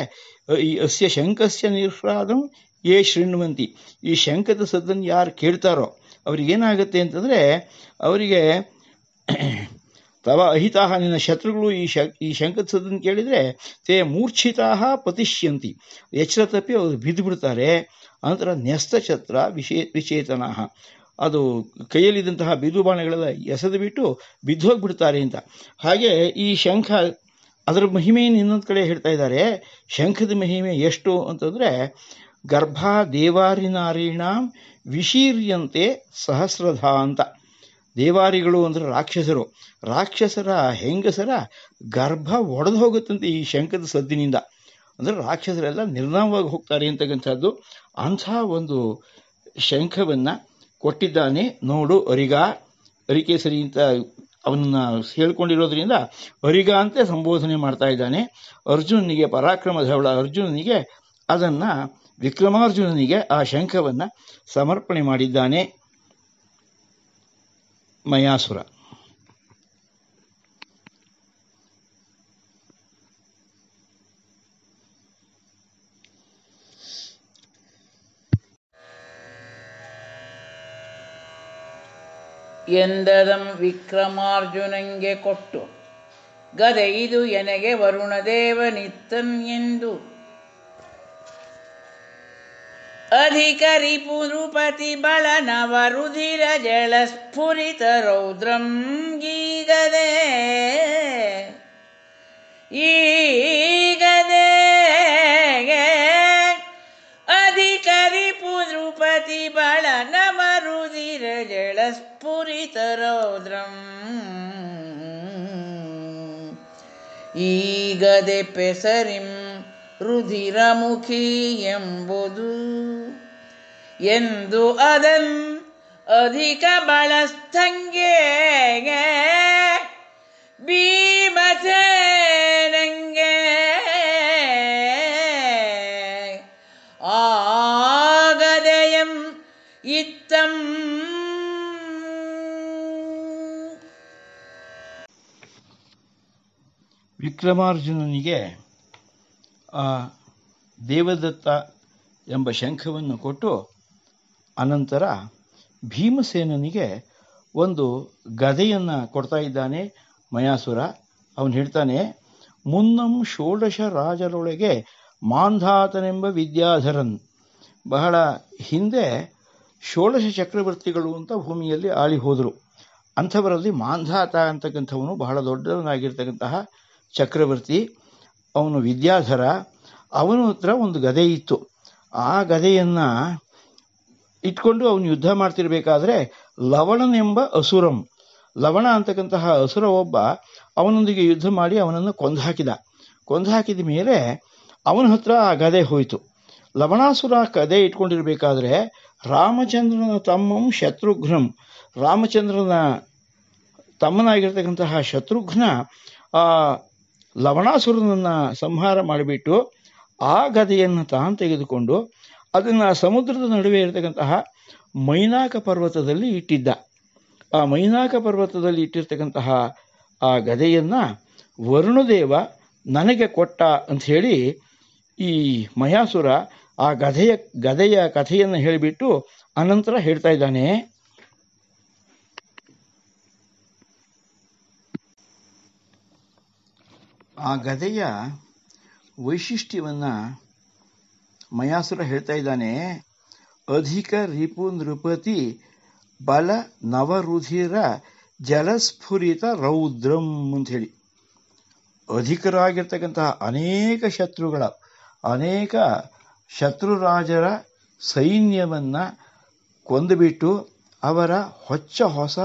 ಈ ಅಸ್ಯ ಶಂಖಸ್ಯ ನಿರ್ಹ್ರಾದಂ ಯೇ ಶೃಣ್ವಂತಿ, ಈ ಶಂಕದ ಸದ್ದನ್ನು ಯಾರು ಕೇಳ್ತಾರೋ ಅವ್ರಿಗೇನಾಗುತ್ತೆ ಅಂತಂದರೆ ಅವರಿಗೆ ತವ ಅಹಿತಾಹ, ನಿನ್ನ ಶತ್ರುಗಳು ಈ ಶ, ಈ ಶಂಕದ ಸದ್ದನ್ನು ಕೇಳಿದರೆ ತೇ ಮೂರ್ಛಿತಾಹ ಪತಿಷ್ಯಂತಿ. ಎಚ್ಚರ ತಪ್ಪಿ ಅವರು ಬಿದ್ದು ಅನಂತರ ನಂತರ ನ್ಯಸ್ತಛತ್ರ ವಿಶೇ ವಿಚೇತನಾಹ ಅದು ಕೈಯಲ್ಲಿದ್ದಂತಹ ಬಿದು ಬಾಣಗಳೆಲ್ಲ ಎಸೆದು ಬಿಟ್ಟು ಬಿದ್ದು ಹೋಗಿಬಿಡ್ತಾರೆ ಅಂತ. ಹಾಗೆ ಈ ಶಂಖ ಅದರ ಮಹಿಮೆಯನ್ನು ಇನ್ನೊಂದು ಕಡೆ ಹೇಳ್ತಾ ಇದ್ದಾರೆ. ಶಂಖದ ಮಹಿಮೆ ಎಷ್ಟು ಅಂತಂದರೆ ಗರ್ಭ ದೇವಾರಿನಾರೀಣಾಂ ವಿಶೀರ್ಯಂತೆ ಸಹಸ್ರಧ ಅಂತ. ದೇವಾರಿಗಳು ಅಂದ್ರೆ ರಾಕ್ಷಸರು. ರಾಕ್ಷಸರ ಹೆಂಗಸರ ಗರ್ಭ ಒಡೆದು ಹೋಗುತ್ತಂತೆ ಈ ಶಂಖದ ಸದ್ದಿನಿಂದ. ಅಂದ್ರೆ ರಾಕ್ಷಸರೆಲ್ಲ ನಿರ್ನಾಮವಾಗಿ ಹೋಗ್ತಾರೆ ಅಂತಕ್ಕಂಥದ್ದು. ಅಂಥ ಒಂದು ಶಂಖವನ್ನು ಕೊಟ್ಟಿದ್ದಾನೆ. ನೋಡು, ಅರಿಗ, ಅರಿಕೇಸರಿ ಅಂತ ಅವನನ್ನ ಹೇಳ್ಕೊಂಡಿರೋದ್ರಿಂದ ಅರಿಗ ಅಂತ ಸಂಬೋಧನೆ ಮಾಡ್ತಾ ಇದ್ದಾನೆ. ಅರ್ಜುನನಿಗೆ ಪರಾಕ್ರಮ ಧವಳ. ಅರ್ಜುನನಿಗೆ ಅದನ್ನ ವಿಕ್ರಮಾರ್ಜುನನಿಗೆ ಆ ಶಂಖವನ್ನ ಸಮರ್ಪಣೆ ಮಾಡಿದ್ದಾನೆ ಮಯಾಸುರ. ಎಂದದಂ ವಿಕ್ರಮಾರ್ಜುನಂಗೆ ಕೊಟ್ಟು ಗದೆ ಇದು ಎನಗೆ ವರುಣದೇವನಿತ್ತನ್ ಎಂದು ಅಧಿಕರಿ ಪುರುಪತಿ ಬಳ ನವರುಧಿರ ಜಳ ಸ್ಫುರಿತ ರೌದ್ರಂ ಗೀಗದೆ. ಈಗದೆ ಅಧಿಕರಿ ಪುರುಪತಿ ಬಳ ನವರುಧಿರ ಜಳ ಸ್ಫುರಿತ ರೌದ್ರಂ ಈಗದೆ ಪೆಸರಿಂ ರುಧಿರಮುಖಿ ಎಂಬುದು ಎಂದು ಅದನ್ ಅಧಿಕ ಬಳಸ್ತಂಗೆ ಭೀಮಸೇನಂಗೆ ಆಗದೆಯಂ ಇತ್ತಂ. ವಿಕ್ರಮಾರ್ಜುನನಿಗೆ ಆ ದೇವದತ್ತ ಎಂಬ ಶಂಖವನ್ನು ಕೊಟ್ಟು ಅನಂತರ ಭೀಮಸೇನನಿಗೆ ಒಂದು ಗದೆಯನ್ನು ಕೊಡ್ತಾ ಇದ್ದಾನೆ ಮಯಾಸುರ. ಅವನು ಹೇಳ್ತಾನೆ, ಮುನ್ನಂ ಷೋಡಶ ರಾಜರೊಳಗೆ ಮಾಂಧಾತನೆಂಬ ವಿದ್ಯಾಧರನ್. ಬಹಳ ಹಿಂದೆ ಷೋಡಶ ಚಕ್ರವರ್ತಿಗಳು ಅಂತ ಭೂಮಿಯಲ್ಲಿ ಆಳಿ ಹೋದರು. ಅಂಥವರಲ್ಲಿ ಮಾಂಧಾತ ಅಂತಕ್ಕಂಥವನು ಬಹಳ ದೊಡ್ಡವನಾಗಿರ್ತಕ್ಕಂತಹ ಚಕ್ರವರ್ತಿ. ಅವನು ವಿದ್ಯಾಧರ, ಅವನ ಹತ್ರ ಒಂದು ಗದೆ ಇತ್ತು. ಆ ಗದೆಯನ್ನು ಇಟ್ಕೊಂಡು ಅವನು ಯುದ್ಧ ಮಾಡ್ತಿರ್ಬೇಕಾದ್ರೆ ಲವಣನೆಂಬ ಅಸುರಂ. ಲವಣ ಅಂತಕ್ಕಂತಹ ಅಸುರ ಒಬ್ಬ ಅವನೊಂದಿಗೆ ಯುದ್ಧ ಮಾಡಿ ಅವನನ್ನು ಕೊಂದು ಹಾಕಿದ ಕೊಂದು ಹಾಕಿದ ಮೇಲೆ ಅವನ ಹತ್ರ ಆ ಗದೆ ಹೋಯಿತು. ಲವಣಾಸುರ ಕದೆ ಇಟ್ಕೊಂಡಿರಬೇಕಾದ್ರೆ ರಾಮಚಂದ್ರನ ತಮ್ಮಂ ಶತ್ರುಘ್ನಂ. ರಾಮಚಂದ್ರನ ತಮ್ಮನಾಗಿರ್ತಕ್ಕಂತಹ ಶತ್ರುಘ್ನ ಆ ಲವಣಾಸುರನನ್ನ ಸಂಹಾರ ಮಾಡಿಬಿಟ್ಟು ಆ ಗದೆಯನ್ನು ತಾನು ತೆಗೆದುಕೊಂಡು ಅದನ್ನು ಸಮುದ್ರದ ನಡುವೆ ಇರತಕ್ಕಂತಹ ಮೈನಾಕ ಪರ್ವತದಲ್ಲಿ ಇಟ್ಟಿದ್ದ. ಆ ಮೈನಾಕ ಪರ್ವತದಲ್ಲಿ ಇಟ್ಟಿರ್ತಕ್ಕಂತಹ ಆ ಗದೆಯನ್ನು ವರುಣದೇವ ನನಗೆ ಕೊಟ್ಟ ಅಂತ ಹೇಳಿ ಈ ಮಯಾಸುರ ಆ ಗದೆಯ ಗದೆಯ ಕಥೆಯನ್ನು ಹೇಳಿಬಿಟ್ಟು ಅನಂತರ ಹೇಳ್ತಾ ಇದ್ದಾನೆ. ಆ ಗದೆಯ ವೈಶಿಷ್ಟ್ಯವನ್ನು ಮಯಾಸುರ ಹೇಳ್ತಾ ಇದ್ದಾನೆ. ಅಧಿಕ ರಿಪು ನೃಪತಿ ಬಲ ನವರುಧಿರ ಜಲಸ್ಫುರಿತ ರೌದ್ರಂ ಅಂತ ಹೇಳಿ ಅಧಿಕರಾಗಿರ್ತಕ್ಕಂತಹ ಅನೇಕ ಶತ್ರುಗಳ, ಅನೇಕ ಶತ್ರುರಾಜರ ಸೈನ್ಯವನ್ನು ಕೊಂದುಬಿಟ್ಟು ಅವರ ಹೊಚ್ಚ ಹೊಸ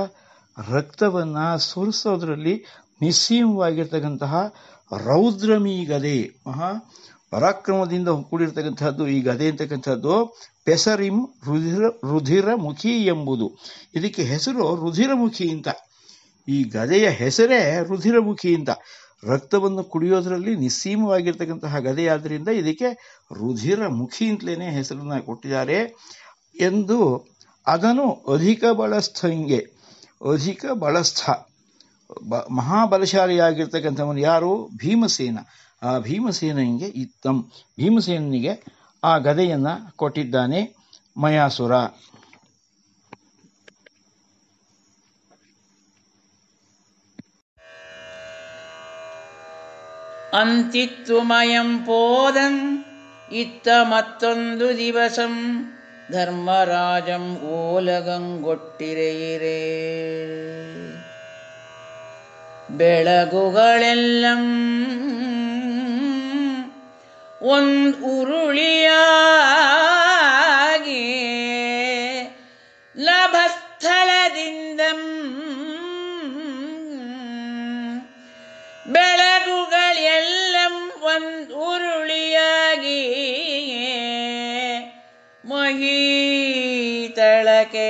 ರಕ್ತವನ್ನು ಸುರಿಸೋದ್ರಲ್ಲಿ ನಿಸ್ಸೀಮವಾಗಿರ್ತಕ್ಕಂತಹ ರೌದ್ರಮಿ ಗದೆ. ಮಹಾ ಪರಾಕ್ರಮದಿಂದ ಕೂಡಿರ್ತಕ್ಕಂಥದ್ದು ಈ ಗದೆ ಅಂತಕ್ಕಂಥದ್ದು ಪೆಸರಿಂ ರುಧಿರ ರುಧಿರ ಮುಖಿ ಎಂಬುದು. ಇದಕ್ಕೆ ಹೆಸರು ರುಧಿರಮುಖಿ ಅಂತ. ಈ ಗದೆಯ ಹೆಸರೇ ರುಧಿರಮುಖಿ ಅಂತ. ರಕ್ತವನ್ನು ಕುಡಿಯೋದ್ರಲ್ಲಿ ನಿಸ್ಸೀಮವಾಗಿರ್ತಕ್ಕಂತಹ ಗದೆಯಾದ್ರಿಂದ ಇದಕ್ಕೆ ರುಧಿರ ಮುಖಿ ಅಂತಲೇ ಹೆಸರನ್ನ ಕೊಟ್ಟಿದ್ದಾರೆ ಎಂದು ಅದನ್ನು ಅಧಿಕ ಬಳಸ್ಥಂಗೆ ಅಧಿಕ ಬಳಸ್ಥ. ಬ, ಮಹಾಬಲಶಾಲಿಯಾಗಿರ್ತಕ್ಕಂಥವನು ಯಾರು? ಭೀಮಸೇನ. ಆ ಭೀಮಸೇನಿಗೆ ಇತ್ತಂ ಭೀಮಸೇನಿಗೆ ಆ ಗದೆಯನ್ನ ಕೊಟ್ಟಿದ್ದಾನೆ ಮಯಾಸುರ. ಅಂತಿತ್ವಮಯಂ ಪೋದಂ ಇತ್ತ ಮತ್ತೊಂದು ದಿವಸಂ ಧರ್ಮರಾಜಂ ಓಲಗಂಗೊಟ್ಟಿರೆಯಿರೇ ಬೆಳಗುಗಳೆಲ್ಲಂ ಒಂದು ಉರುಳಿಯಾಗಿ ಲಭಸ್ಥಳದಿಂದ ಬೆಳಗುಗಳೆಲ್ಲಂ ಒಂದು ಉರುಳಿಯಾಗಿ ಮಹೀತಳಕ್ಕೆ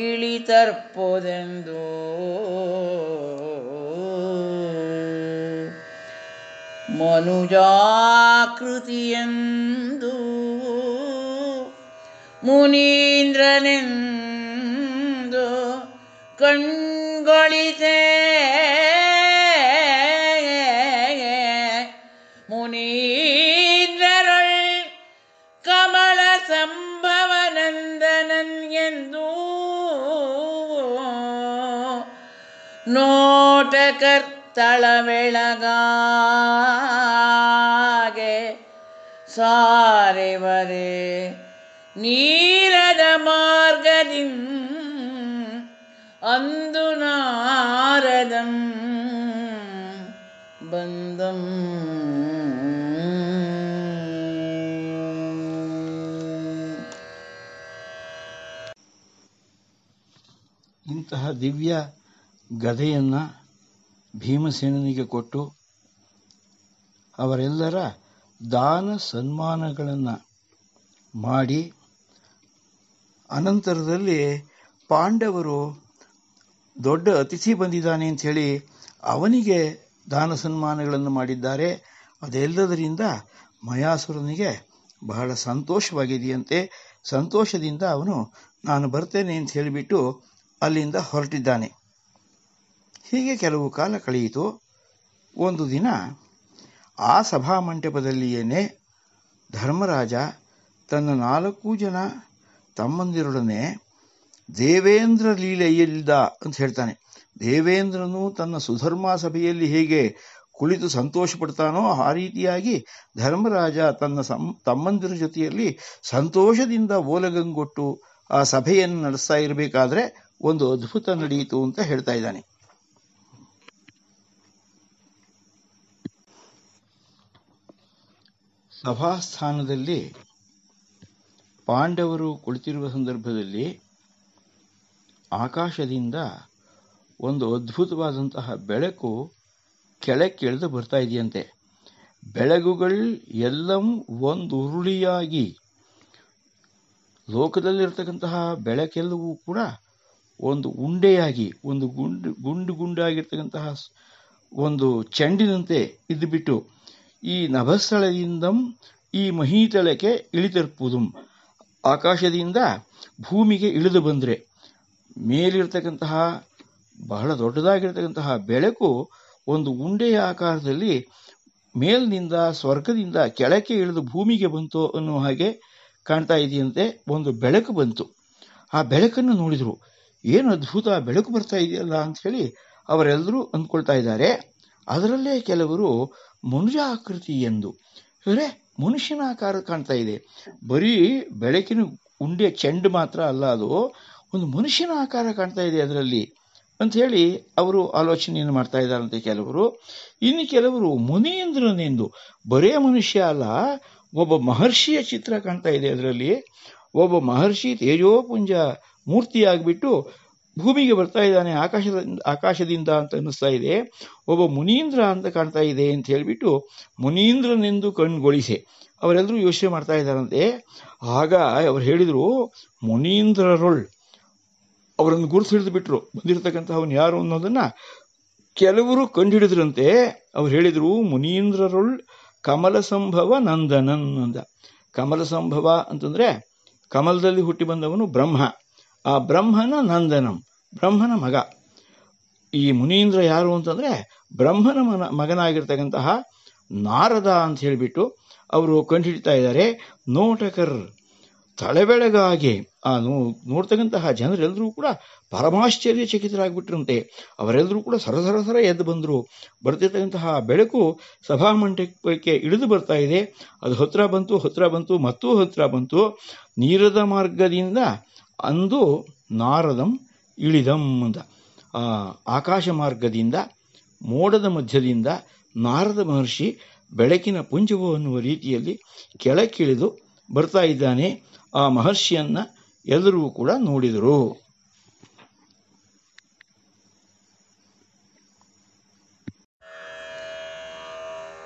ಇಳಿತರ್ಪೋದೆಂದು ಮನುಜಾಕೃತಿಯೆಂದು ಮುನೀಂದ್ರನೆಂದು ಕಣ್ಗೊಳಿತೆ ಮುನೀಂದ್ರರೊಳ್ ಕಮಲ ಸಂಭವನಂದನನ್ ಎಂದು ನೋಟಕರ್ತಳವೆಳಗಾಗೆ ಸಾರೆವರೆ ನೀರದ ಮಾರ್ಗದಿಂ ಅಂದು ನಾರದಂ ಬಂದಂ. ಇಂತಹ ದಿವ್ಯ ಗದೆಯನ್ನು ಭೀಮಸೇನನಿಗೆ ಕೊಟ್ಟು ಅವರೆಲ್ಲರ ದಾನ ಸನ್ಮಾನಗಳನ್ನು ಮಾಡಿ ಅನಂತರದಲ್ಲಿ ಪಾಂಡವರು ದೊಡ್ಡ ಅತಿಥಿ ಬಂದಿದ್ದಾನೆ ಅಂಥೇಳಿ ಅವನಿಗೆ ದಾನ ಸನ್ಮಾನಗಳನ್ನು ಮಾಡಿದ್ದಾರೆ. ಅದೆಲ್ಲದರಿಂದ ಮಯಾಸುರನಿಗೆ ಬಹಳ ಸಂತೋಷವಾಗಿದೆಯಂತೆ. ಸಂತೋಷದಿಂದ ಅವನು, ನಾನು ಬರ್ತೇನೆ ಅಂತ ಹೇಳಿಬಿಟ್ಟು ಅಲ್ಲಿಂದ ಹೊರಟಿದ್ದಾನೆ. ಹೀಗೆ ಕೆಲವು ಕಾಲ ಕಳೆಯಿತು. ಒಂದು ದಿನ ಆ ಸಭಾಮಂಟಪದಲ್ಲಿಯೇನೆ ಧರ್ಮರಾಜ ತನ್ನ ನಾಲ್ಕು ಜನ ತಮ್ಮಂದಿರೊಡನೆ ದೇವೇಂದ್ರ ಲೀಲೆಯಲ್ಲಿದ್ದ ಅಂತ ಹೇಳ್ತಾನೆ. ದೇವೇಂದ್ರನು ತನ್ನ ಸುಧರ್ಮ ಸಭೆಯಲ್ಲಿ ಹೇಗೆ ಕುಳಿತು ಸಂತೋಷ ಪಡ್ತಾನೋ ಆ ರೀತಿಯಾಗಿ ಧರ್ಮರಾಜ ತನ್ನ ಸಂ, ತಮ್ಮಂದಿರ ಜೊತೆಯಲ್ಲಿ ಸಂತೋಷದಿಂದ ಓಲಗಂಗೊಟ್ಟು ಆ ಸಭೆಯನ್ನು ನಡೆಸ್ತಾ ಇರಬೇಕಾದ್ರೆ ಒಂದು ಅದ್ಭುತ ನಡೆಯಿತು ಅಂತ ಹೇಳ್ತಾ ಇದ್ದಾನೆ. ಸಭಾಸ್ಥಾನದಲ್ಲಿ ಪಾಂಡವರು ಕುಳಿತಿರುವ ಸಂದರ್ಭದಲ್ಲಿ ಆಕಾಶದಿಂದ ಒಂದು ಅದ್ಭುತವಾದಂತಹ ಬೆಳಕು ಕೆಳಕ್ಕೆ ಇಳಿದು ಬರ್ತಾ ಇದೆಯಂತೆ. ಬೆಳಗುಗಳು ಎಲ್ಲವೂ ಒಂದು ಉರುಳಿಯಾಗಿ ಲೋಕದಲ್ಲಿರ್ತಕ್ಕಂತಹ ಬೆಳಕೆಲ್ಲವೂ ಕೂಡ ಒಂದು ಉಂಡೆಯಾಗಿ, ಒಂದು ಗುಂಡು ಗುಂಡು ಗುಂಡಾಗಿರ್ತಕ್ಕಂತಹ ಒಂದು ಚೆಂಡಿನಂತೆ ಇದ್ದುಬಿಟ್ಟು ಈ ನಭಸ್ಥಳದಿಂದ ಈ ಮಹೀತಳಕ್ಕೆ ಇಳಿತಿರ್ಪುದು ಆಕಾಶದಿಂದ ಭೂಮಿಗೆ ಇಳಿದು ಬಂದರೆ ಮೇಲಿರ್ತಕ್ಕಂತಹ, ಬಹಳ ದೊಡ್ಡದಾಗಿರ್ತಕ್ಕಂತಹ ಬೆಳಕು ಒಂದು ಉಂಡೆಯ ಆಕಾರದಲ್ಲಿ ಮೇಲಿನಿಂದ ಸ್ವರ್ಗದಿಂದ ಕೆಳಕ್ಕೆ ಇಳಿದು ಭೂಮಿಗೆ ಬಂತು ಅನ್ನೋ ಹಾಗೆ ಕಾಣ್ತಾ ಇದೆಯಂತೆ ಒಂದು ಬೆಳಕು ಬಂತು. ಆ ಬೆಳಕನ್ನು ನೋಡಿದರು. ಏನು ಅದ್ಭುತ, ಬೆಳಕು ಬರ್ತಾ ಇದೆಯಲ್ಲ ಅಂಥೇಳಿ ಅವರೆಲ್ಲರೂ ಅಂದ್ಕೊಳ್ತಾ ಇದ್ದಾರೆ. ಅದರಲ್ಲೇ ಕೆಲವರು ಮನುಜ ಆಕೃತಿ ಎಂದು. ಅಂದರೆ ಮನುಷ್ಯನ ಆಕಾರ ಕಾಣ್ತಾ ಇದೆ. ಬರೀ ಬೆಳಕಿನ ಉಂಡೆ ಚೆಂಡು ಮಾತ್ರ ಅಲ್ಲ ಅದು, ಒಂದು ಮನುಷ್ಯನ ಆಕಾರ ಕಾಣ್ತಾ ಇದೆ ಅದರಲ್ಲಿ ಅಂತ ಹೇಳಿ ಅವರು ಆಲೋಚನೆಯನ್ನು ಮಾಡ್ತಾ ಇದ್ದಾರಂತೆ ಕೆಲವರು. ಇನ್ನು ಕೆಲವರು ಮುನೀಂದ್ರನೆಂದು ಬರೇ ಮನುಷ್ಯ ಅಲ್ಲ, ಒಬ್ಬ ಮಹರ್ಷಿಯ ಚಿತ್ರ ಕಾಣ್ತಾ ಇದೆ ಅದರಲ್ಲಿ. ಒಬ್ಬ ಮಹರ್ಷಿ ತೇಜೋಪುಂಜ ಮೂರ್ತಿಯಾಗ್ಬಿಟ್ಟು ಭೂಮಿಗೆ ಬರ್ತಾ ಇದ್ದಾನೆ ಆಕಾಶದಿಂದ ಆಕಾಶದಿಂದ ಅಂತ ಅನ್ನಿಸ್ತಾ ಇದೆ. ಒಬ್ಬ ಮುನೀಂದ್ರ ಅಂತ ಕಾಣ್ತಾ ಇದೆ ಅಂತ ಹೇಳಿಬಿಟ್ಟು ಮುನೀಂದ್ರನೆಂದು ಕಣ್ಗೊಳಿಸೆ. ಅವರೆಲ್ಲರೂ ಯೋಚನೆ ಮಾಡ್ತಾ ಇದ್ದಾರಂತೆ. ಆಗ ಅವ್ರು ಹೇಳಿದರು, ಮುನೀಂದ್ರರೊಳ್, ಅವರನ್ನು ಗುರುತು ಹಿಡಿದು ಬಿಟ್ರು ಬಂದಿರತಕ್ಕಂಥವನು ಯಾರು ಅನ್ನೋದನ್ನು ಕೆಲವರು ಕಂಡುಹಿಡಿದ್ರಂತೆ. ಅವ್ರು ಹೇಳಿದರು, ಮುನೀಂದ್ರರೊಳ್ ಕಮಲ ಸಂಭವ ನಂದನನ್ ಅಂದ. ಕಮಲ ಸಂಭವ ಅಂತಂದರೆ ಕಮಲದಲ್ಲಿ ಹುಟ್ಟಿ ಬಂದವನು ಬ್ರಹ್ಮ. ಆ ಬ್ರಹ್ಮನ ನಂದನಂ, ಬ್ರಹ್ಮನ ಮಗ. ಈ ಮುನೀಂದ್ರ ಯಾರು ಅಂತಂದರೆ ಬ್ರಹ್ಮನ ಮನ, ಮಗನಾಗಿರ್ತಕ್ಕಂತಹ ನಾರದ ಅಂತ ಹೇಳಿಬಿಟ್ಟು ಅವರು ಕಂಡುಹಿಡಿತಾ ಇದ್ದಾರೆ, ನೋಟಕರ್. ತಲೆಬೆಳಗಾಗಿ, ಆ ನೋ, ನೋಡ್ತಕ್ಕಂತಹ ಜನರೆಲ್ಲರೂ ಕೂಡ ಪರಮಾಶ್ಚರ್ಯ ಚಕಿತರಾಗ್ಬಿಟ್ರಂತೆ ಅವರೆಲ್ಲರೂ ಕೂಡ ಸರಸರ ಸರ ಎದ್ದು ಬಂದರು. ಬರ್ತಿರ್ತಕ್ಕಂತಹ ಬೆಳಕು ಸಭಾಮಂಟಪಕ್ಕೆ ಇಳಿದು ಬರ್ತಾ ಇದೆ. ಅದು ಹತ್ರ ಬಂತು ಹತ್ರ ಬಂತು, ಮತ್ತೂ ಹತ್ರ ಬಂತು. ನೀರದ ಮಾರ್ಗದಿಂದ ಅಂದು ನಾರದಂ ಇಳಿದಂ ಅಂತ. ಆಕಾಶ ಮಾರ್ಗದಿಂದ ಮೋಡದ ಮಧ್ಯದಿಂದ ನಾರದ ಮಹರ್ಷಿ ಬೆಳಕಿನ ಪುಂಜವು ಅನ್ನುವ ರೀತಿಯಲ್ಲಿ ಕೆಳಕ್ಕಿಳಿದು ಬರ್ತಾ ಇದ್ದಾನೆ. ಆ ಮಹರ್ಷಿಯನ್ನ ಎಲ್ಲರೂ ಕೂಡ ನೋಡಿದರು.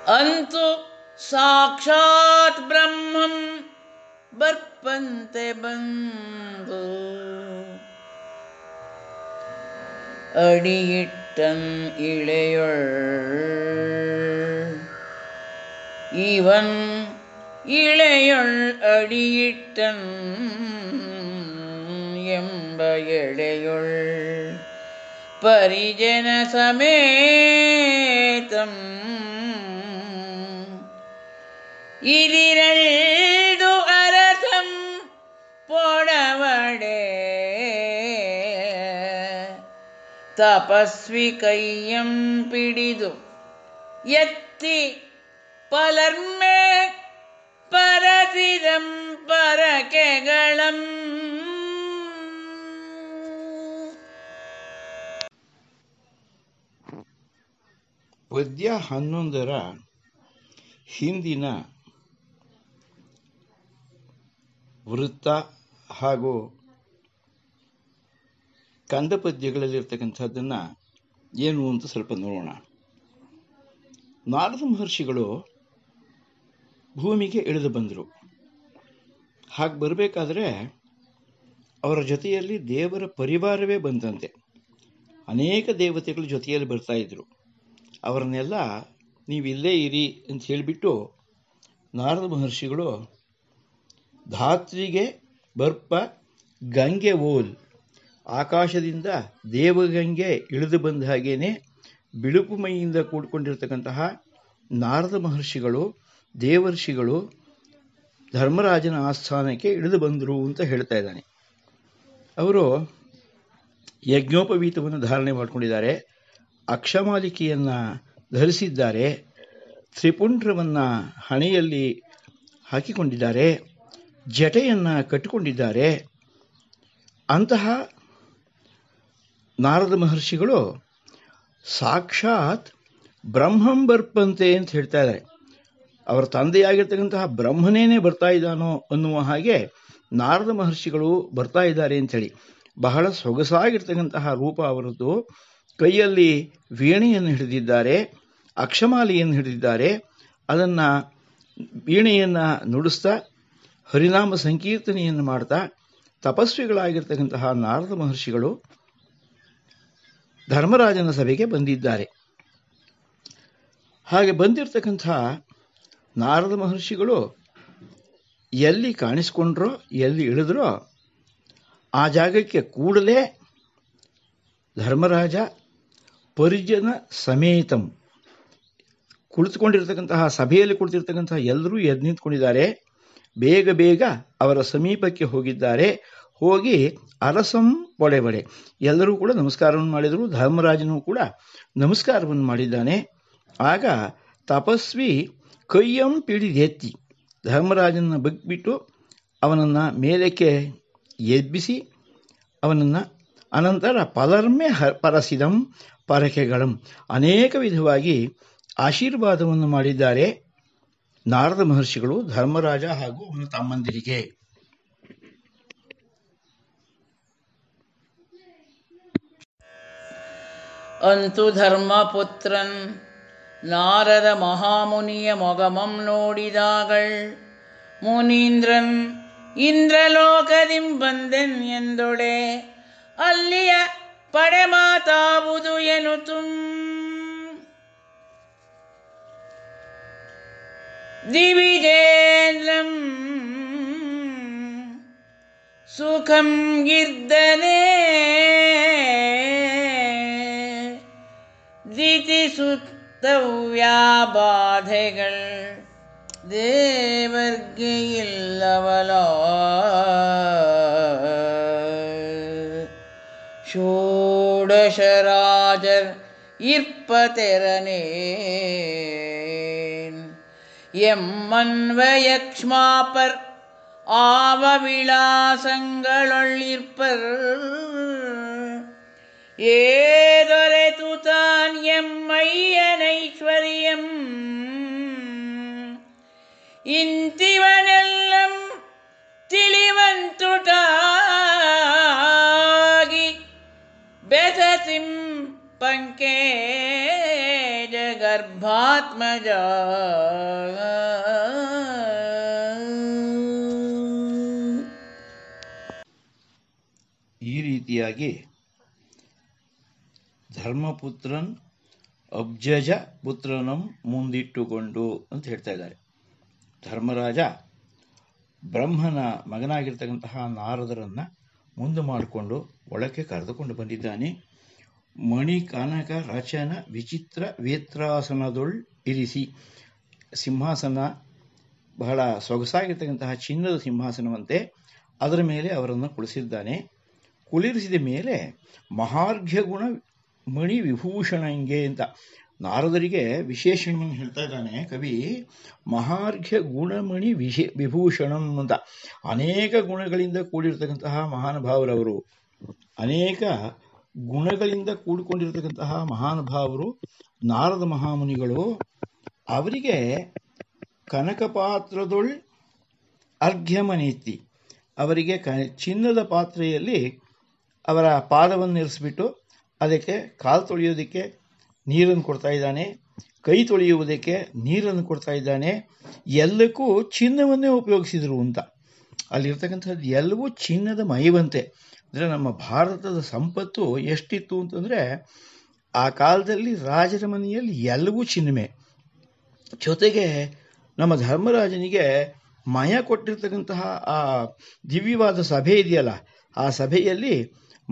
ಅಂತೂ ಸಾಕ್ಷಾತ್ ಬ್ರಹ್ಮಂ ಬರ್ಪಂತೆ पंत बंधु അടിയിട്ടം ഇളയൊൾ. ഇവൻ ഇളയൊൾ അടിയിട്ടം എമ്പ ഇളയൊൾ പരിജന സമേതം ഇതിരൽ ಪೊಡವಡೆ ತಪಸ್ವಿ ಕೈಯಂ ಪಿಡಿದು ಎತ್ತಿ ಪಲರ್ಮೆ ಪರಸಿದಂ ಪರಕೆಗಳಂ. ಪದ್ಯ ಹನ್ನೊಂದರ ಹಿಂದಿನ ವೃತ್ತ ಹಾಗೂ ಕಂದ ಪದ್ಯಗಳಲ್ಲಿರ್ತಕ್ಕಂಥದ್ದನ್ನು ಏನು ಅಂತ ಸ್ವಲ್ಪ ನೋಡೋಣ. ನಾರದ ಮಹರ್ಷಿಗಳು ಭೂಮಿಗೆ ಇಳಿದು ಬಂದರು. ಹಾಗೆ ಬರಬೇಕಾದ್ರೆ ಅವರ ಜೊತೆಯಲ್ಲಿ ದೇವರ ಪರಿವಾರವೇ ಬಂದಂತೆ. ಅನೇಕ ದೇವತೆಗಳು ಜೊತೆಯಲ್ಲಿ ಬರ್ತಾ ಇದ್ದರು ಅವರನ್ನೆಲ್ಲ ನೀವು ಇಲ್ಲೇ ಇರಿ ಅಂತ ಹೇಳಿಬಿಟ್ಟು ನಾರದ ಮಹರ್ಷಿಗಳು ಧಾತ್ರಿಗೆ ಬರ್ಪ ಗಂಗೆ ಓಲ್ ಆಕಾಶದಿಂದ ದೇವಗಂಗೆ ಇಳಿದು ಬಂದ ಹಾಗೇನೆ ಬಿಳುಪು ಮೈಯಿಂದ ಕೂಡಿಕೊಂಡಿರ್ತಕ್ಕಂತಹ ನಾರದ ಮಹರ್ಷಿಗಳು, ದೇವರ್ಷಿಗಳು ಧರ್ಮರಾಜನ ಆಸ್ಥಾನಕ್ಕೆ ಇಳಿದು ಬಂದರು ಅಂತ ಹೇಳ್ತಾ ಇದ್ದಾನೆ. ಅವರು ಯಜ್ಞೋಪವೀತವನ್ನು ಧಾರಣೆ ಮಾಡಿಕೊಂಡಿದ್ದಾರೆ. ಅಕ್ಷಮಾಲಿಕೆಯನ್ನು ಧರಿಸಿದ್ದಾರೆ. ತ್ರಿಪುಂಡ್ರವನ್ನು ಹಣೆಯಲ್ಲಿ ಹಾಕಿಕೊಂಡಿದ್ದಾರೆ. ಜಟೆಯನ್ನು ಕಟ್ಟಿಕೊಂಡಿದ್ದಾರೆ. ಅಂತಹ ನಾರದ ಮಹರ್ಷಿಗಳು ಸಾಕ್ಷಾತ್ ಬ್ರಹ್ಮಂ ಬರ್ಪಂತೆ ಅಂತ ಹೇಳ್ತಾ ಇದ್ದಾರೆ. ಅವರ ತಂದೆಯಾಗಿರ್ತಕ್ಕಂತಹ ಬ್ರಹ್ಮನೇನೆ ಬರ್ತಾ ಇದ್ದಾನೋ ಅನ್ನುವ ಹಾಗೆ ನಾರದ ಮಹರ್ಷಿಗಳು ಬರ್ತಾ ಇದ್ದಾರೆ ಅಂಥೇಳಿ ಬಹಳ ಸೊಗಸಾಗಿರ್ತಕ್ಕಂತಹ ರೂಪ ಅವರದ್ದು. ಕೈಯಲ್ಲಿ ವೀಣೆಯನ್ನು ಹಿಡಿದಿದ್ದಾರೆ, ಅಕ್ಷಮಾಲೆಯನ್ನು ಹಿಡಿದಿದ್ದಾರೆ. ಅದನ್ನು ವೀಣೆಯನ್ನು ನುಡಿಸ್ತಾ, ಹರಿನಾಮ ಸಂಕೀರ್ತನೆಯನ್ನು ಮಾಡ್ತಾ, ತಪಸ್ವಿಗಳಾಗಿರ್ತಕ್ಕಂತಹ ನಾರದ ಮಹರ್ಷಿಗಳು ಧರ್ಮರಾಜನ ಸಭೆಗೆ ಬಂದಿದ್ದಾರೆ. ಹಾಗೆ ಬಂದಿರತಕ್ಕಂಥ ನಾರದ ಮಹರ್ಷಿಗಳು ಎಲ್ಲಿ ಕಾಣಿಸ್ಕೊಂಡ್ರೋ, ಎಲ್ಲಿ ಇಳಿದ್ರೋ, ಆ ಜಾಗಕ್ಕೆ ಕೂಡಲೇ ಧರ್ಮರಾಜ ಪರಿಜನ ಸಮೇತಂ ಕುಳಿತುಕೊಂಡಿರ್ತಕ್ಕಂತಹ, ಸಭೆಯಲ್ಲಿ ಕುಳಿತಿರ್ತಕ್ಕಂತಹ ಎಲ್ಲರೂ ಎದ್ದು ನಿಂತ್ಕೊಂಡಿದ್ದಾರೆ. ಬೇಗ ಬೇಗ ಅವರ ಸಮೀಪಕ್ಕೆ ಹೋಗಿದ್ದಾರೆ. ಹೋಗಿ ಅರಸಂ ಒಡೆಬಡೆ ಬಡೆ ಎಲ್ಲರೂ ಕೂಡ ನಮಸ್ಕಾರವನ್ನು ಮಾಡಿದರು. ಧರ್ಮರಾಜನು ಕೂಡ ನಮಸ್ಕಾರವನ್ನು ಮಾಡಿದ್ದಾನೆ. ಆಗ ತಪಸ್ವಿ ಕೈಯಂ ಪಿಡಿದೆತ್ತಿ ಧರ್ಮರಾಜನ ಬಗ್ಬಿಟ್ಟು ಅವನನ್ನು ಮೇಲಕ್ಕೆ ಎಬ್ಬಿಸಿ ಅವನನ್ನು ಅನಂತರ ಪಲರ್ಮೆ ಹ ಪರಸಿದಂ ಪರಕೆಗಳಂ. ಅನೇಕ ವಿಧವಾಗಿ ಆಶೀರ್ವಾದವನ್ನು ಮಾಡಿದ್ದಾರೆ ನಾರದ ಮಹರ್ಷಿಗಳು, ಧರ್ಮರಾಜ ಹಾಗೂ ಅವನ ತಮ್ಮಂದಿರಿಗೆ. ಅಂತು ಧರ್ಮಪುತ್ರನ್ ನಾರದ ಮಹಾಮುನಿಯ ಮೊಗಮಂ ನೋಡಿದಾಗಳ್. ಮುನೀಂದ್ರನ್ ಇಂದ್ರಲೋಕದಿಂ ಬಂದೆನ್ ಎಂದೊಡೆ, ಅಲ್ಲಿಯ ಪಡೆ ಮಾತಾವುದು ಎನುತುಂ. ದಿವಿಜೇಂದ್ರಂ இதி சுத்த வியாபாதைகள் தேவர்க்கு இல்லவலோ ஷோடசராஜர் இற்பதெரனேன் எம்மன்வயக்ஷ்மாபர் ஆவ விளாசங்களொள்ளிற்பர் ஏதொரைத்து தான் எம் ಇಂತಿವನೆಲ್ಲ ಇಂತಿವನೆಲ್ಲಂ ತಿಳಿವಂತುಟಾಗಿ ಬೆಸತಿಂ ಪಂಕೆ ಜಗರ್ಭಾತ್ಮಜ ಈ ರೀತಿಯಾಗಿ ಧರ್ಮಪುತ್ರನ್ ಅಬ್ಜಜ ಪುತ್ರನಂ ಮುಂದಿಟ್ಟುಕೊಂಡು ಅಂತ ಹೇಳ್ತಾ ಇದ್ದಾರೆ. ಧರ್ಮರಾಜ ಬ್ರಹ್ಮನ ಮಗನಾಗಿರ್ತಕ್ಕಂತಹ ನಾರದರನ್ನ ಮುಂದೆ ಮಾಡಿಕೊಂಡು ಒಳಕ್ಕೆ ಕರೆದುಕೊಂಡು ಬಂದಿದ್ದಾನೆ. ಮಣಿ ಕನಕ ರಚನ ವಿಚಿತ್ರ ವೇತ್ರಾಸನದೊಳ್ ಇರಿಸಿ. ಸಿಂಹಾಸನ ಬಹಳ ಸೊಗಸಾಗಿರ್ತಕ್ಕಂತಹ ಚಿನ್ನದ ಸಿಂಹಾಸನವಂತೆ ಅದರ ಮೇಲೆ ಅವರನ್ನು ಕುಳಿಸಿದ್ದಾನೆ. ಕುಳಿರಿಸಿದ ಮೇಲೆ ಮಹಾರ್ಘ್ಯ ಗುಣ ಮಣಿ ವಿಭೂಷಣಂಗೆ ಅಂತ. ನಾರದರಿಗೆ ವಿಶೇಷಣವನ್ನು ಹೇಳ್ತಾ ಇದ್ದಾನೆ, ಕವಿ, ಮಹಾರ್ಘ್ಯ ಗುಣಮಣಿ ವಿಶೇ, ವಿಭೂಷಣಂ ಅಂತ. ಅನೇಕ ಗುಣಗಳಿಂದ ಕೂಡಿರ್ತಕ್ಕಂತಹ ಮಹಾನುಭಾವರವರು, ಅನೇಕ ಗುಣಗಳಿಂದ ಕೂಡಿಕೊಂಡಿರ್ತಕ್ಕಂತಹ ಮಹಾನುಭಾವರು, ನಾರದ ಮಹಾಮುನಿಗಳು, ಅವರಿಗೆ ಕನಕ ಪಾತ್ರದೊಳ್ ಅರ್ಘ್ಯಮನೀತಿ. ಅವರಿಗೆ ಕ, ಚಿನ್ನದ ಪಾತ್ರೆಯಲ್ಲಿ ಅವರ ಪಾದವನ್ನು ಇರಿಸ್ಬಿಟ್ಟು ಅದಕ್ಕೆ ಕಾಲು ತೊಳೆಯೋದಕ್ಕೆ ನೀರನ್ನು ಕೊಡ್ತಾ ಇದ್ದಾನೆ, ಕೈ ತೊಳೆಯುವುದಕ್ಕೆ ನೀರನ್ನು ಕೊಡ್ತಾ ಇದ್ದಾನೆ. ಎಲ್ಲಕ್ಕೂ ಚಿನ್ನವನ್ನೇ ಉಪಯೋಗಿಸಿದರು ಅಂತ. ಅಲ್ಲಿರ್ತಕ್ಕಂಥದ್ದು ಎಲ್ಲವೂ ಚಿನ್ನದ ಮಯವಂತೆ ಅಂದರೆ ನಮ್ಮ ಭಾರತದ ಸಂಪತ್ತು ಎಷ್ಟಿತ್ತು ಅಂತಂದರೆ, ಆ ಕಾಲದಲ್ಲಿ ರಾಜರ ಮನೆಯಲ್ಲಿ ಎಲ್ಲವೂ ಚಿನ್ನಮೆ ಜೊತೆಗೆ ನಮ್ಮ ಧರ್ಮರಾಜನಿಗೆ ಮಯ ಕೊಟ್ಟಿರ್ತಕ್ಕಂತಹ ಆ ದಿವ್ಯವಾದ ಸಭೆ ಇದೆಯಲ್ಲ, ಆ ಸಭೆಯಲ್ಲಿ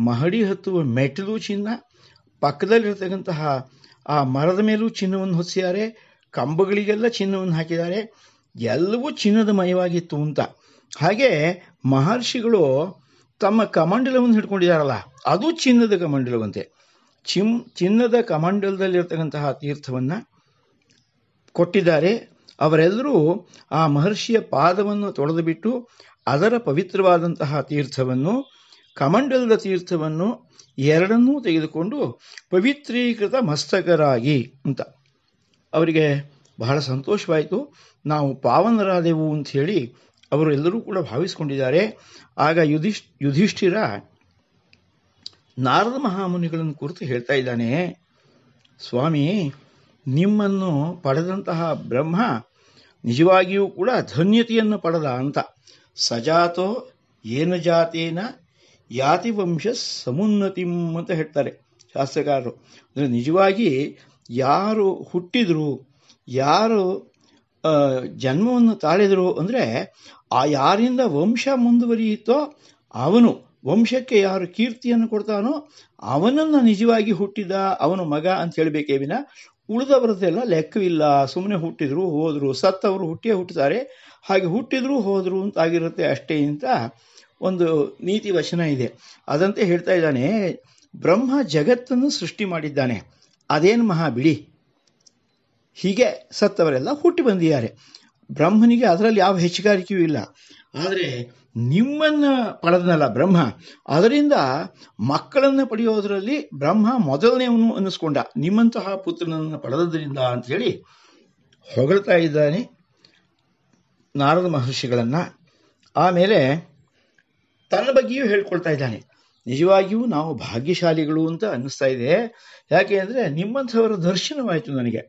ಮಹಡಿ ಹತ್ತುವ ಮೆಟ್ಟಿಲು ಚಿನ್ನ, ಪಕ್ಕದಲ್ಲಿರ್ತಕ್ಕಂತಹ ಆ ಮರದ ಮೇಲೂ ಚಿನ್ನವನ್ನು ಹೊಸಿದ್ದಾರೆ ಕಂಬಗಳಿಗೆಲ್ಲ ಚಿನ್ನವನ್ನು ಹಾಕಿದ್ದಾರೆ. ಎಲ್ಲವೂ ಚಿನ್ನದ ಮಯವಾಗಿತ್ತು ಅಂತ ಹಾಗೆ ಮಹರ್ಷಿಗಳು ತಮ್ಮ ಕಮಂಡಲವನ್ನು ಹಿಡ್ಕೊಂಡಿದ್ದಾರಲ್ಲ, ಅದು ಚಿನ್ನದ ಕಮಂಡಲವಂತೆ. ಚಿಮ್, ಚಿನ್ನದ ಕಮಂಡಲದಲ್ಲಿರ್ತಕ್ಕಂತಹ ತೀರ್ಥವನ್ನು ಕೊಟ್ಟಿದ್ದಾರೆ. ಅವರೆಲ್ಲರೂ ಆ ಮಹರ್ಷಿಯ ಪಾದವನ್ನು ತೊಳೆದು ಬಿಟ್ಟು ಅದರ ಪವಿತ್ರವಾದಂತಹ ತೀರ್ಥವನ್ನು ಕಮಂಡಲದ ತೀರ್ಥವನ್ನು ಎರಡನ್ನೂ ತೆಗೆದುಕೊಂಡು ಪವಿತ್ರೀಕೃತ ಮಸ್ತಕರಾಗಿ ಅಂತ. ಅವರಿಗೆ ಬಹಳ ಸಂತೋಷವಾಯಿತು. ನಾವು ಪಾವನರಾದೆವು ಅಂತ ಹೇಳಿ ಅವರು ಎಲ್ಲರೂ ಕೂಡ ಭಾವಿಸಿಕೊಂಡಿದ್ದಾರೆ. ಆಗ ಯುಧಿಷ್ ಯುಧಿಷ್ಠಿರ ನಾರದ ಮಹಾಮುನಿಗಳನ್ನು ಕುರಿತು ಹೇಳ್ತಾ ಇದ್ದಾನೆ, ಸ್ವಾಮಿ, ನಿಮ್ಮನ್ನು ಪಡೆದಂತಹ ಬ್ರಹ್ಮ ನಿಜವಾಗಿಯೂ ಕೂಡ ಧನ್ಯತೆಯನ್ನು ಪಡೆದ ಅಂತ. ಸಜಾತೋ ಏನ ಜಾತೇನ ಯಾತಿ ವಂಶ ಸಮುನ್ನತಿಂ ಅಂತ ಹೇಳ್ತಾರೆ ಶಾಸ್ತ್ರಕಾರರು. ಅಂದರೆ ನಿಜವಾಗಿ ಯಾರು ಹುಟ್ಟಿದ್ರು, ಯಾರು ಜನ್ಮವನ್ನು ತಾಳಿದ್ರು ಅಂದರೆ ಆ ಯಾರಿಂದ ವಂಶ ಮುಂದುವರಿಯಿತೋ ಅವನು, ವಂಶಕ್ಕೆ ಯಾರು ಕೀರ್ತಿಯನ್ನು ಕೊಡ್ತಾನೋ ಅವನನ್ನು ನಿಜವಾಗಿ ಹುಟ್ಟಿದ ಅವನು ಮಗ ಅಂತ ಹೇಳಬೇಕೇ ವಿನ ಉಳಿದವರದ್ದೆಲ್ಲ ಲೆಕ್ಕವಿಲ್ಲ ಸುಮ್ಮನೆ ಹುಟ್ಟಿದ್ರು ಹೋದರು, ಸತ್ತವರು ಹುಟ್ಟಿಯೇ ಹುಟ್ಟುತ್ತಾರೆ, ಹಾಗೆ ಹುಟ್ಟಿದ್ರು ಹೋದರು ಅಂತ ಆಗಿರುತ್ತೆ ಅಷ್ಟೇ ಅಂತ ಒಂದು ನೀತಿ ವಚನ ಇದೆ. ಅದಂತೆ ಹೇಳ್ತಾ ಇದ್ದಾನೆ, ಬ್ರಹ್ಮ ಜಗತ್ತನ್ನು ಸೃಷ್ಟಿ ಮಾಡಿದ್ದಾನೆ. ಅದೇನು ಮಹಾ ಬಿಡಿ ಹೀಗೆ ಸತ್ತವರೆಲ್ಲ ಹುಟ್ಟಿ ಬಂದಿದ್ದಾರೆ. ಬ್ರಹ್ಮನಿಗೆ ಅದರಲ್ಲಿ ಯಾವ ಹೆಚ್ಚುಗಾರಿಕೆಯೂ ಇಲ್ಲ. ಆದರೆ ನಿಮ್ಮನ್ನು ಪಡೆದನಲ್ಲ ಬ್ರಹ್ಮ. ಅದರಿಂದ ಮಕ್ಕಳನ್ನು ಪಡೆಯೋದರಲ್ಲಿ ಬ್ರಹ್ಮ ಮೊದಲನೇವನು ಅನ್ನಿಸ್ಕೊಂಡ. ನಿಮ್ಮಂತಹ ಪುತ್ರನನ್ನು ಪಡೆದದ್ರಿಂದ ಅಂತ ಹೇಳಿ ಹೊಗಳ್ತಾ ಇದ್ದಾನೆ ನಾರದ ಮಹರ್ಷಿಗಳನ್ನು. ಆಮೇಲೆ ತನ್ನ ಬಗ್ಗೆಯೂ ಹೇಳ್ಕೊಳ್ತಾ ಇದ್ದಾನೆ. ನಿಜವಾಗಿಯೂ ನಾವು ಭಾಗ್ಯಶಾಲಿಗಳು ಅಂತ ಅನ್ನಿಸ್ತಾ ಇದೆ. ಯಾಕೆ ಅಂದರೆ ನಿಮ್ಮಂಥವರ ದರ್ಶನವಾಯಿತು ನನಗೆ.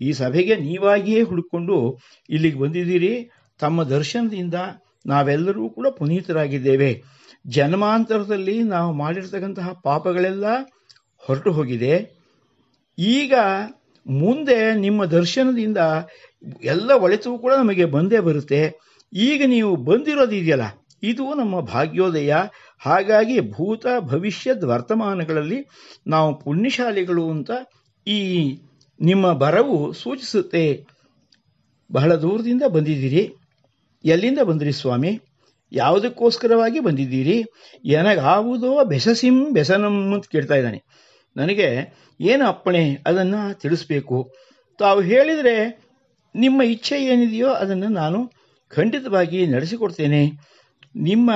ಈ ಸಭೆಗೆ ನೀವಾಗಿಯೇ ಹುಡುಕೊಂಡು ಇಲ್ಲಿಗೆ ಬಂದಿದ್ದೀರಿ. ತಮ್ಮ ದರ್ಶನದಿಂದ ನಾವೆಲ್ಲರೂ ಕೂಡ ಪುನೀತರಾಗಿದ್ದೇವೆ. ಜನ್ಮಾಂತರದಲ್ಲಿ ನಾವು ಮಾಡಿರ್ತಕ್ಕಂತಹ ಪಾಪಗಳೆಲ್ಲ ಹೊರಟು ಹೋಗಿದೆ. ಈಗ ಮುಂದೆ ನಿಮ್ಮ ದರ್ಶನದಿಂದ ಎಲ್ಲ ಒಳಿತು ಕೂಡ ನಮಗೆ ಬಂದೇ ಬರುತ್ತೆ. ಈಗ ನೀವು ಬಂದಿರೋದಿದೆಯಲ್ಲ ಇದು ನಮ್ಮ ಭಾಗ್ಯೋದಯ. ಹಾಗಾಗಿ ಭೂತ ಭವಿಷ್ಯದ ವರ್ತಮಾನಗಳಲ್ಲಿ ನಾವು ಪುಣ್ಯಶಾಲಿಗಳು ಅಂತ ಈ ನಿಮ್ಮ ಬರವು ಸೂಚಿಸುತ್ತೆ. ಬಹಳ ದೂರದಿಂದ ಬಂದಿದ್ದೀರಿ. ಎಲ್ಲಿಂದ ಬಂದಿರಿ ಸ್ವಾಮಿ? ಯಾವುದಕ್ಕೋಸ್ಕರವಾಗಿ ಬಂದಿದ್ದೀರಿ? ಎನಗಾವುದೋ ಬೆಸಸಿಂ ಬೆಸನಂ ಅಂತ ಕೇಳ್ತಾ ಇದ್ದಾನೆ. ನನಗೆ ಏನು ಅಪ್ಪಣೆ? ಅದನ್ನು ತಿಳಿಸ್ಬೇಕು. ತಾವು ಹೇಳಿದರೆ ನಿಮ್ಮ ಇಚ್ಛೆ ಏನಿದೆಯೋ ಅದನ್ನು ನಾನು ಖಂಡಿತವಾಗಿ ನಡೆಸಿಕೊಡ್ತೇನೆ. ನಿಮ್ಮ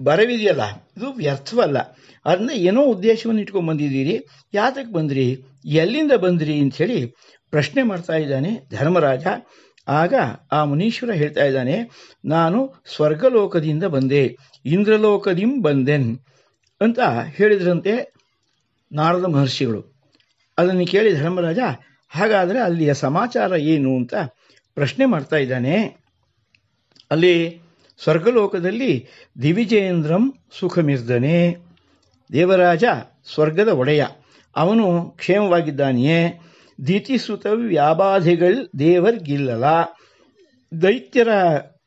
ಬರವಿದೆಯಲ್ಲ, ಇದು ವ್ಯರ್ಥವಲ್ಲ. ಅದನ್ನ ಏನೋ ಉದ್ದೇಶವನ್ನು ಇಟ್ಕೊಂಡು ಬಂದಿದ್ದೀರಿ ಯಾತಕ್ಕೆ ಬಂದ್ರಿ, ಎಲ್ಲಿಂದ ಬಂದ್ರಿ ಅಂಥೇಳಿ ಪ್ರಶ್ನೆ ಮಾಡ್ತಾ ಇದ್ದಾನೆ ಧರ್ಮರಾಜ. ಆಗ ಆ ಮುನೀಶ್ವರ ಹೇಳ್ತಾ ಇದ್ದಾನೆ, ನಾನು ಸ್ವರ್ಗಲೋಕದಿಂದ ಬಂದೆ, ಇಂದ್ರಲೋಕದಿಂ ಬಂದೆನ್ ಅಂತ ಹೇಳಿದ್ರಂತೆ ನಾರದ ಮಹರ್ಷಿಗಳು. ಅದನ್ನು ಕೇಳಿ ಧರ್ಮರಾಜ, ಹಾಗಾದರೆ ಅಲ್ಲಿಯ ಸಮಾಚಾರ ಏನು ಅಂತ ಪ್ರಶ್ನೆ ಮಾಡ್ತಾ ಇದ್ದಾನೆ. ಅಲ್ಲಿ ಸ್ವರ್ಗಲೋಕದಲ್ಲಿ ದಿವಿಜೇಂದ್ರಂ ಸುಖಮಿರ್ದನೆ. ದೇವರಾಜ ಸ್ವರ್ಗದ ಒಡೆಯ. ಅವನು ಕ್ಷೇಮವಾಗಿದ್ದಾನೆಯೇ? ದಿತಿಸುತ ವ್ಯಾಬಾಧಿಗಳು ದೇವರ್ಗಿಲ್ಲಲ ದೈತ್ಯರ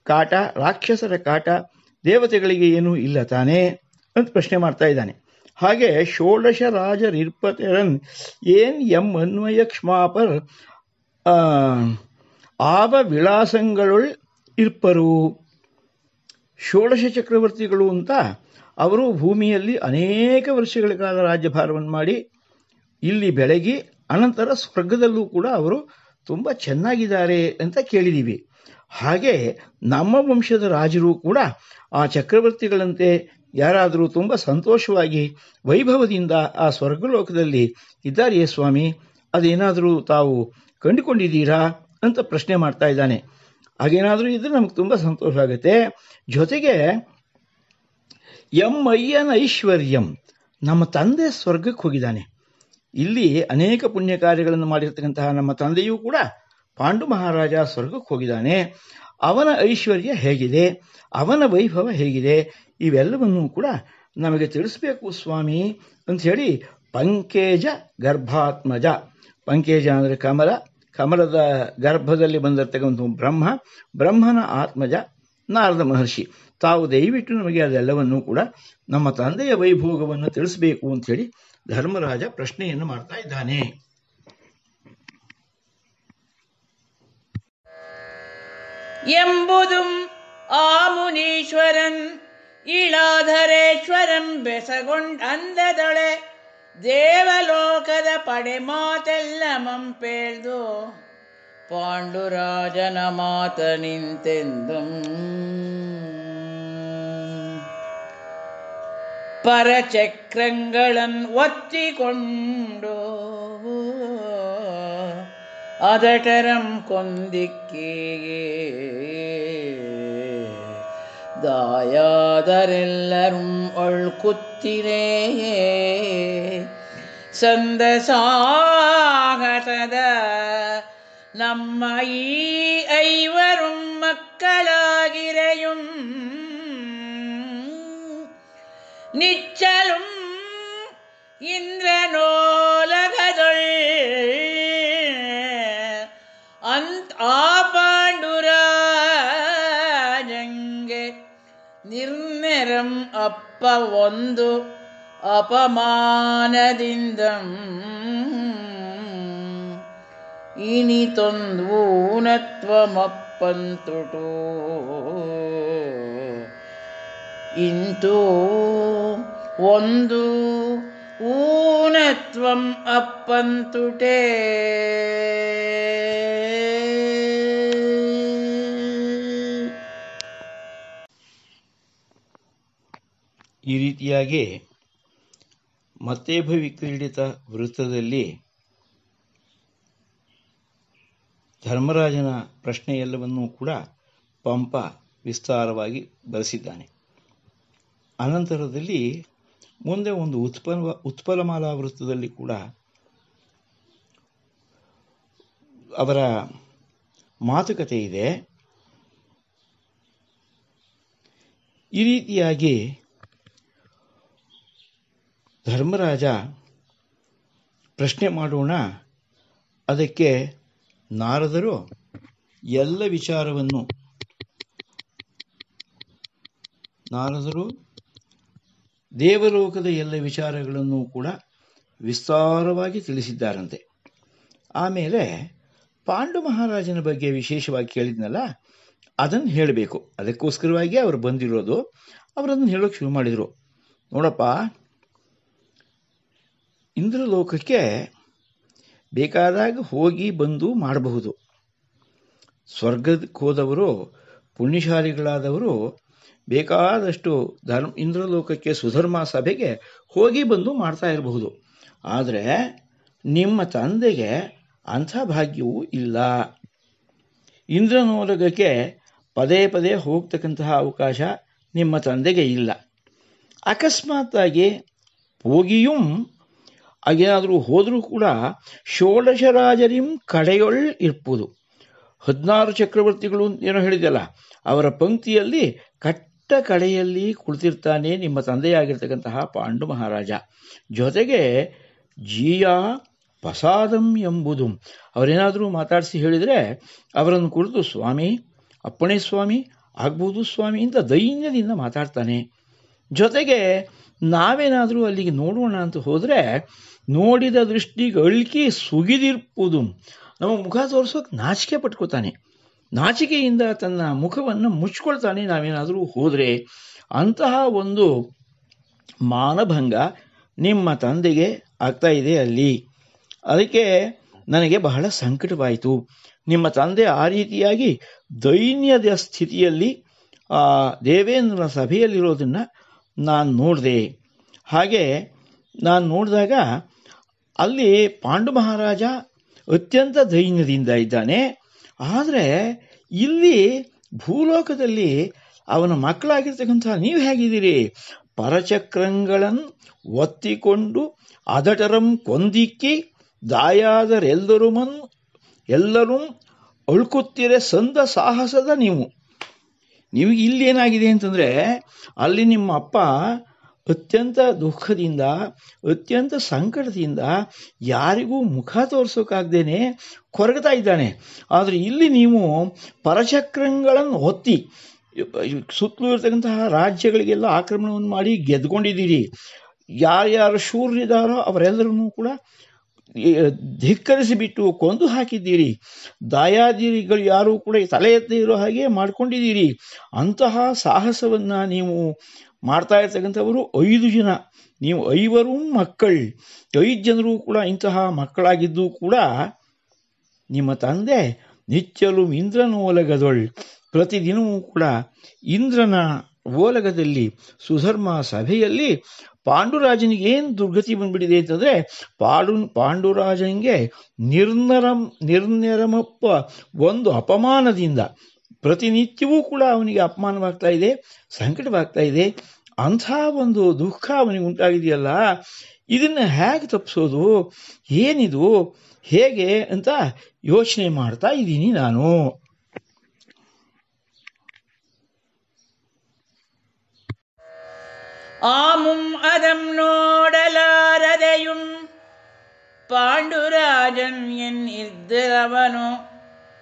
ಕಾಟ, ರಾಕ್ಷಸರ ಕಾಟ, ದೇವತೆಗಳಿಗೆ ಏನೂ ಇಲ್ಲ ತಾನೇ? ಅಂತ ಪ್ರಶ್ನೆ ಮಾಡ್ತಾ ಇದ್ದಾನೆ. ಹಾಗೆ ಷೋಡಶ ರಾಜರಿರ್ಪತೆರನ್ ಏನ್ ಎಂ ಅನ್ವಯ ಕ್ಷಮಾಪರ್ ಆವ ವಿಳಾಸಗಳು ಇರ್ಪರು. ಷೋಡಶ ಚಕ್ರವರ್ತಿಗಳು ಅಂತ ಅವರು ಭೂಮಿಯಲ್ಲಿ ಅನೇಕ ವರ್ಷಗಳ ಕಾಲ ರಾಜ್ಯಭಾರವನ್ನು ಮಾಡಿ ಇಲ್ಲಿ ಬೆಳಗಿ ಅನಂತರ ಸ್ವರ್ಗದಲ್ಲೂ ಕೂಡ ಅವರು ತುಂಬ ಚೆನ್ನಾಗಿದ್ದಾರೆ ಅಂತ ಕೇಳಿದ್ದೀವಿ ಹಾಗೆ ನಮ್ಮ ವಂಶದ ರಾಜರು ಕೂಡ ಆ ಚಕ್ರವರ್ತಿಗಳಂತೆ ಯಾರಾದರೂ ತುಂಬ ಸಂತೋಷವಾಗಿ ವೈಭವದಿಂದ ಆ ಸ್ವರ್ಗಲೋಕದಲ್ಲಿ ಇದ್ದಾರೆಯೇ ಸ್ವಾಮಿ? ಅದೇನಾದರೂ ತಾವು ಕಂಡುಕೊಂಡಿದ್ದೀರಾ ಅಂತ ಪ್ರಶ್ನೆ ಮಾಡ್ತಾ ಇದ್ದಾನೆ. ಹಾಗೇನಾದರೂ ಇದ್ದರೆ ನಮಗೆ ತುಂಬ ಸಂತೋಷ ಆಗುತ್ತೆ. ಜೊತೆಗೆ ಎಂ ಅಯ್ಯನ ಐಶ್ವರ್ಯಂ ನಮ್ಮ ತಂದೆ ಸ್ವರ್ಗಕ್ಕೆ ಹೋಗಿದ್ದಾನೆ. ಇಲ್ಲಿ ಅನೇಕ ಪುಣ್ಯ ಕಾರ್ಯಗಳನ್ನು ಮಾಡಿರ್ತಕ್ಕಂತಹ ನಮ್ಮ ತಂದೆಯೂ ಕೂಡ ಪಾಂಡು ಮಹಾರಾಜ ಸ್ವರ್ಗಕ್ಕೆ ಹೋಗಿದ್ದಾನೆ. ಅವನ ಐಶ್ವರ್ಯ ಹೇಗಿದೆ? ಅವನ ವೈಭವ ಹೇಗಿದೆ? ಇವೆಲ್ಲವನ್ನೂ ಕೂಡ ನಮಗೆ ತಿಳಿಸ್ಬೇಕು ಸ್ವಾಮಿ ಅಂತ ಹೇಳಿ ಪಂಕೇಜ ಗರ್ಭಾತ್ಮಜ. ಪಂಕೇಜ ಅಂದರೆ ಕಮಲ. ಕಮಲದ ಗರ್ಭದಲ್ಲಿ ಬಂದಿರತಕ್ಕಂಥ ಬ್ರಹ್ಮ. ಬ್ರಹ್ಮನ ಆತ್ಮಜ. ನಾರದ ಮಹರ್ಷಿ, ತಾವು ದಯವಿಟ್ಟು ನಮಗೆ ಅದೆಲ್ಲವನ್ನೂ ಕೂಡ ನಮ್ಮ ತಂದೆಯ ವೈಭೋಗವನ್ನು ತಿಳಿಸಬೇಕು ಅಂತ ಹೇಳಿ ಧರ್ಮರಾಜ ಪ್ರಶ್ನೆಯನ್ನು ಮಾಡ್ತಾ ಇದ್ದಾನೆ. ಎಂಬುದು ಆ ಮುನೀಶ್ವರನ್ ಇಳಾಧರೇಶ್ವರಂ ಬೆಸಗೊಂಡ್ ಅಂದದೊಳೆ ದೇವಲೋಕದ ಪಡೆ ಮಾತೆಲ್ಲ ಮಂಪೇಳ್ದು. ಪಾಂಡುರಾಜನ ಮಾತ ನಿಂತೆಂದು ಪರಚಕ್ರಗಳನ್ ಒತ್ತಿಕೊಂಡು ಅದಟರಂ ಕೊಂದಿಕ್ಕಿಗೆ ದಾಯಾದರೆಲ್ಲರೂ ಒಳ್ಕುತ್ತಿರೇ ಸಂದಸಾಗತದ நம்ம ஈ ஐவரும் மக்களாகிறையும் நிச்சலும் இந்திரநோலகதொள் அந்த ஆபாண்டுராஜங்கே ನಿರ್ನೆರಂ ಅಪ್ಪ ಒಂದು ಅಪಮಾನದಿಂದ ಇನಿತೊಂದೂನತ್ವಮಪ್ಪಂತುಟು ಇಂತೂ ಒಂದು ಊನತ್ವಂ ಅಪ್ಪಂತುಟೇ. ಈ ರೀತಿಯಾಗಿ ಮತ್ತೇಭ ವಿಕ್ರೀಡಿತ ವೃತ್ತದಲ್ಲಿ ಧರ್ಮರಾಜನ ಪ್ರಶ್ನೆಯೆಲ್ಲವನ್ನೂ ಕೂಡ ಪಂಪ ವಿಸ್ತಾರವಾಗಿ ಬರೆಸಿದ್ದಾನೆ. ಅನಂತರದಲ್ಲಿ ಮುಂದೆ ಒಂದು ಉತ್ಪಲ ಉತ್ಪಲಮಾಲಾ ವೃತ್ತದಲ್ಲಿ ಕೂಡ ಅವರ ಮಾತುಕತೆ ಇದೆ. ಈ ರೀತಿಯಾಗಿ ಧರ್ಮರಾಜ ಪ್ರಶ್ನೆ ಮಾಡೋಣ. ಅದಕ್ಕೆ ನಾರದರು ಎಲ್ಲ ವಿಚಾರವನ್ನು ನಾರದರು ದೇವಲೋಕದ ಎಲ್ಲ ವಿಚಾರಗಳನ್ನು ಕೂಡ ವಿಸ್ತಾರವಾಗಿ ತಿಳಿಸಿದ್ದಾರಂತೆ. ಆಮೇಲೆ ಪಾಂಡು ಮಹಾರಾಜನ ಬಗ್ಗೆ ವಿಶೇಷವಾಗಿ ಕೇಳಿದ್ನಲ್ಲ, ಅದನ್ನು ಹೇಳಬೇಕು. ಅದಕ್ಕೋಸ್ಕರವಾಗಿ ಅವರು ಬಂದಿರೋದು, ಅವರನ್ನು ಹೇಳೋಕೆ ಶುರು ಮಾಡಿದರು. ನೋಡಪ್ಪ, ಇಂದ್ರಲೋಕಕ್ಕೆ ಬೇಕಾದಾಗ ಹೋಗಿ ಬಂದು ಮಾಡಬಹುದು. ಸ್ವರ್ಗಕ್ಕೆ ಹೋದವರು, ಪುಣ್ಯಶಾಲಿಗಳಾದವರು ಬೇಕಾದಷ್ಟು ಧರ್ಮ, ಇಂದ್ರಲೋಕಕ್ಕೆ ಸುಧರ್ಮ ಸಭೆಗೆ ಹೋಗಿ ಬಂದು ಮಾಡ್ತಾ ಇರಬಹುದು. ಆದರೆ ನಿಮ್ಮ ತಂದೆಗೆ ಅಂಥ ಭಾಗ್ಯವೂ ಇಲ್ಲ. ಇಂದ್ರನೋಲಗಕ್ಕೆ ಪದೇ ಪದೇ ಹೋಗ್ತಕ್ಕಂತಹ ಅವಕಾಶ ನಿಮ್ಮ ತಂದೆಗೆ ಇಲ್ಲ. ಅಕಸ್ಮಾತ್ತಾಗಿ ಹೋಗಿಯೂ ಹಾಗೇನಾದರೂ ಹೋದರೂ ಕೂಡ ಷೋಡಶರಾಜರಿಂ ಕಡೆಯೊಳ್ ಇರ್ಬೋದು ಹದಿನಾರು ಚಕ್ರವರ್ತಿಗಳು ಏನೋ ಹೇಳಿದೆಯಲ್ಲ, ಅವರ ಪಂಕ್ತಿಯಲ್ಲಿ ಕಟ್ಟ ಕಡೆಯಲ್ಲಿ ಕುಳಿತಿರ್ತಾನೆ ನಿಮ್ಮ ತಂದೆಯಾಗಿರ್ತಕ್ಕಂತಹ ಪಾಂಡು ಮಹಾರಾಜ. ಜೊತೆಗೆ ಜೀಯ ಪ್ರಸಾದಂ ಎಂಬುದು. ಅವರೇನಾದರೂ ಮಾತಾಡಿಸಿ ಹೇಳಿದರೆ ಅವರನ್ನು ಕುರಿತು ಸ್ವಾಮಿ, ಅಪ್ಪಣೆ ಸ್ವಾಮಿ, ಆಗ್ಬೋದು ಸ್ವಾಮಿ ಅಂತ ದೈನ್ಯದಿಂದ ಮಾತಾಡ್ತಾನೆ. ಜೊತೆಗೆ ನಾವೇನಾದರೂ ಅಲ್ಲಿಗೆ ನೋಡೋಣ ಅಂತ ಹೋದರೆ ನೋಡಿದ ದೃಷ್ಟಿಗೆ ಅಳ್ಕಿ ಸುಗಿದಿರ್ಪುದು. ನಮ್ಮ ಮುಖ ತೋರಿಸೋಕೆ ನಾಚಿಕೆ ಪಟ್ಕೋತಾನೆ. ನಾಚಿಕೆಯಿಂದ ತನ್ನ ಮುಖವನ್ನು ಮುಚ್ಕೊಳ್ತಾನೆ. ನಾವೇನಾದರೂ ಹೋದರೆ ಅಂತಹ ಒಂದು ಮಾನಭಂಗ ನಿಮ್ಮ ತಂದೆಗೆ ಆಗ್ತಾ ಇದೆ ಅಲ್ಲಿ. ಅದಕ್ಕೆ ನನಗೆ ಬಹಳ ಸಂಕಟವಾಯಿತು. ನಿಮ್ಮ ತಂದೆ ಆ ರೀತಿಯಾಗಿ ದೈನ್ಯದ ಸ್ಥಿತಿಯಲ್ಲಿ ದೇವೇಂದ್ರನ ಸಭೆಯಲ್ಲಿರೋದನ್ನು ನಾನು ನೋಡಿದೆ. ಹಾಗೆ ನಾನು ನೋಡಿದಾಗ ಅಲ್ಲಿ ಪಾಂಡು ಮಹಾರಾಜ ಅತ್ಯಂತ ದೈನ್ಯದಿಂದ ಇದ್ದಾನೆ. ಆದರೆ ಇಲ್ಲಿ ಭೂಲೋಕದಲ್ಲಿ ಅವನ ಮಕ್ಕಳಾಗಿರ್ತಕ್ಕಂಥ ನೀವು ಹೇಗಿದ್ದೀರಿ? ಪರಚಕ್ರಂಗಳನ್ನು ಒತ್ತಿಕೊಂಡು ಅದಟರಂ ಕೊಂದಿಕ್ಕಿ ದಾಯಾದರೆಲ್ಲರೂ ಮನ್ ಎಲ್ಲರೂ ಅಳ್ಕುತ್ತಿರೆ ಸಂದ ಸಾಹಸದ ನೀವು. ನಿಮಗೆ ಇಲ್ಲಿ ಏನಾಗಿದೆ ಅಂತಂದರೆ ಅಲ್ಲಿ ನಿಮ್ಮ ಅಪ್ಪ ಅತ್ಯಂತ ದುಃಖದಿಂದ, ಅತ್ಯಂತ ಸಂಕಟದಿಂದ ಯಾರಿಗೂ ಮುಖ ತೋರಿಸೋಕ್ಕಾಗ್ದೇನೆ ಕೊರಗ್ತಾ ಇದ್ದಾನೆ. ಆದರೆ ಇಲ್ಲಿ ನೀವು ಪರಚಕ್ರಗಳನ್ನು ಹೊತ್ತಿ ಸುತ್ತಲೂ ಇರತಕ್ಕಂತಹ ರಾಜ್ಯಗಳಿಗೆಲ್ಲ ಆಕ್ರಮಣವನ್ನು ಮಾಡಿ ಗೆದ್ಕೊಂಡಿದ್ದೀರಿ. ಯಾರ್ಯಾರು ಶೂರ್ಯದಾರೋ ಅವರೆಲ್ಲರನ್ನೂ ಕೂಡ ಧಿಕ್ಕರಿಸಿಬಿಟ್ಟು ಕೊಂದು ಹಾಕಿದ್ದೀರಿ. ದಾಯಾದಿರಿಗಳು ಯಾರೂ ಕೂಡ ತಲೆ ಎತ್ತದೇ ಇರೋ ಹಾಗೆ ಮಾಡ್ಕೊಂಡಿದ್ದೀರಿ. ಅಂತಹ ಸಾಹಸವನ್ನು ನೀವು ಮಾಡ್ತಾ ಇರ್ತಕ್ಕಂಥವರು ಐದು ಜನ. ನೀವು ಐವರು ಮಕ್ಕಳು, ಐದು ಜನರು ಕೂಡ ಇಂತಹ ಮಕ್ಕಳಾಗಿದ್ದು ಕೂಡ ನಿಮ್ಮ ತಂದೆ ನಿಚ್ಚಲು ಇಂದ್ರನ ಓಲಗದೊಳ್. ಪ್ರತಿದಿನವೂ ಕೂಡ ಇಂದ್ರನ ಓಲಗದಲ್ಲಿ ಸುಧರ್ಮ ಸಭೆಯಲ್ಲಿ ಪಾಂಡುರಾಜನಿಗೆ ಏನು ದುರ್ಗತಿ ಬಂದ್ಬಿಟ್ಟಿದೆ ಅಂತಂದರೆ ಪಾಡು, ಪಾಂಡುರಾಜನಿಗೆ ನಿರ್ನರಂ, ನಿರ್ನರಮಪ್ಪ ಒಂದು ಅಪಮಾನದಿಂದ ಪ್ರತಿನಿತ್ಯವೂ ಕೂಡ ಅವನಿಗೆ ಅಪಮಾನವಾಗ್ತಾ ಇದೆ, ಸಂಕಟವಾಗ್ತಾ ಇದೆ. ಅಂಥ ಒಂದು ದುಃಖ ಅವನಿಗೆ ಉಂಟಾಗಿದೆಯಲ್ಲ, ಇದನ್ನು ಹೇಗೆ ತಪ್ಪಿಸೋದು ಏನಿದು, ಹೇಗೆ ಅಂತ ಯೋಚನೆ ಮಾಡ್ತಾ ಇದ್ದೀನಿ ನಾನು. ಆಮುಂ അതം നോടലാരതയും പാണ്ഡുരാജൻ എൻ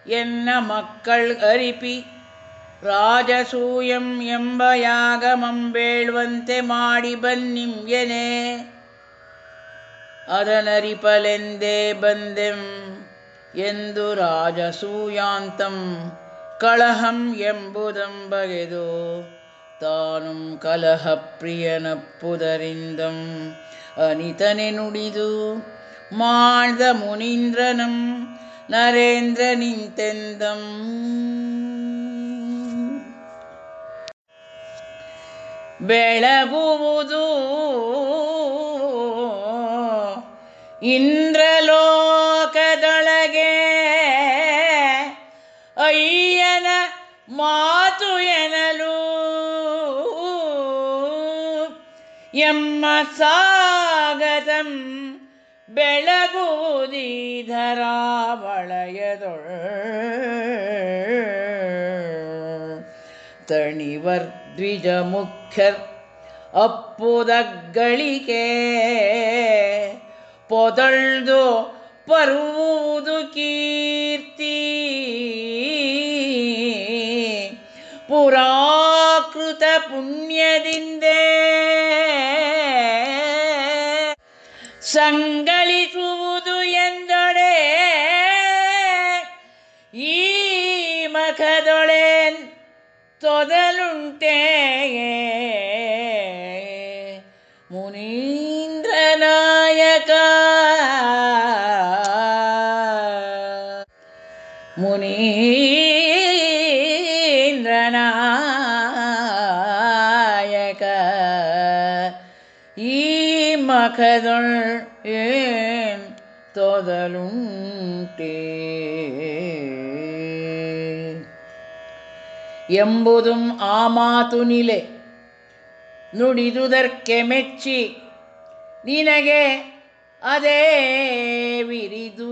என்ன மக்கள் ಅರಿಪಿ ರಾಜಸೂಯಂ ಎಂಬ ಯಾಗಮಂ ಬೇಳುವಂತೆ ಮಾಡಿ ಬನ್ನಿಂಗೆನೆ ಅದನರಿಪಲೆಂದೇ ಬಂದೆಂ ಎಂದು ರಾಜಸೂಯಾಂತಂ ಕಳಹಂ ಎಂಬುದಂ ಬಗೆದು ತಾನುಂ ಕಲಹ ಪ್ರಿಯನಪ್ಪುದರಿಂದಂ ಅನಿತನೆ ನುಡಿದು ಮಾಡ್ದ ಮುನೀಂದ್ರನಂ ನರೇಂದ್ರ ನಿಂತೆಂದಂ. ಬೆಳಗುವುದು ಇಂದ್ರಲೋಕದೊಳಗೆ. ಅಯ್ಯನ ಮಾತು ಎನಲು ಎಮ್ಮ ಸಾಗತಂ ಬೆಳಗುವುದೀಧರಾವಳಯದೊಳ್ ತಣಿವರ್ದ್ವಿಜ ಮುಖ್ಯರ್ ಅಪ್ಪುದಗ್ಗಳಿಕೆ ಪೊದಳ್ದು ಪರುವುದು ಕೀರ್ತಿ ಪುರಾಕೃತ ಪುಣ್ಯದಿಂದೇ ಸಂಗಳಿಸುವುದು ಎಂದೊಡೆ ಈ ಮಖದೊಳೆ ತೊದಲುಂಟೆ ಮುನೀಂದ್ರ ಮಖದೊಳ್ ಏನ್ ತೊದಲು ಎಂಬುದುಂ ಆ ಮಾತು ನಿಲೆ. ನುಡಿದುದರ್ಕೆ ಮೆಚ್ಚಿ, ನಿನಗೆ ಅದೇ ವಿರಿದು.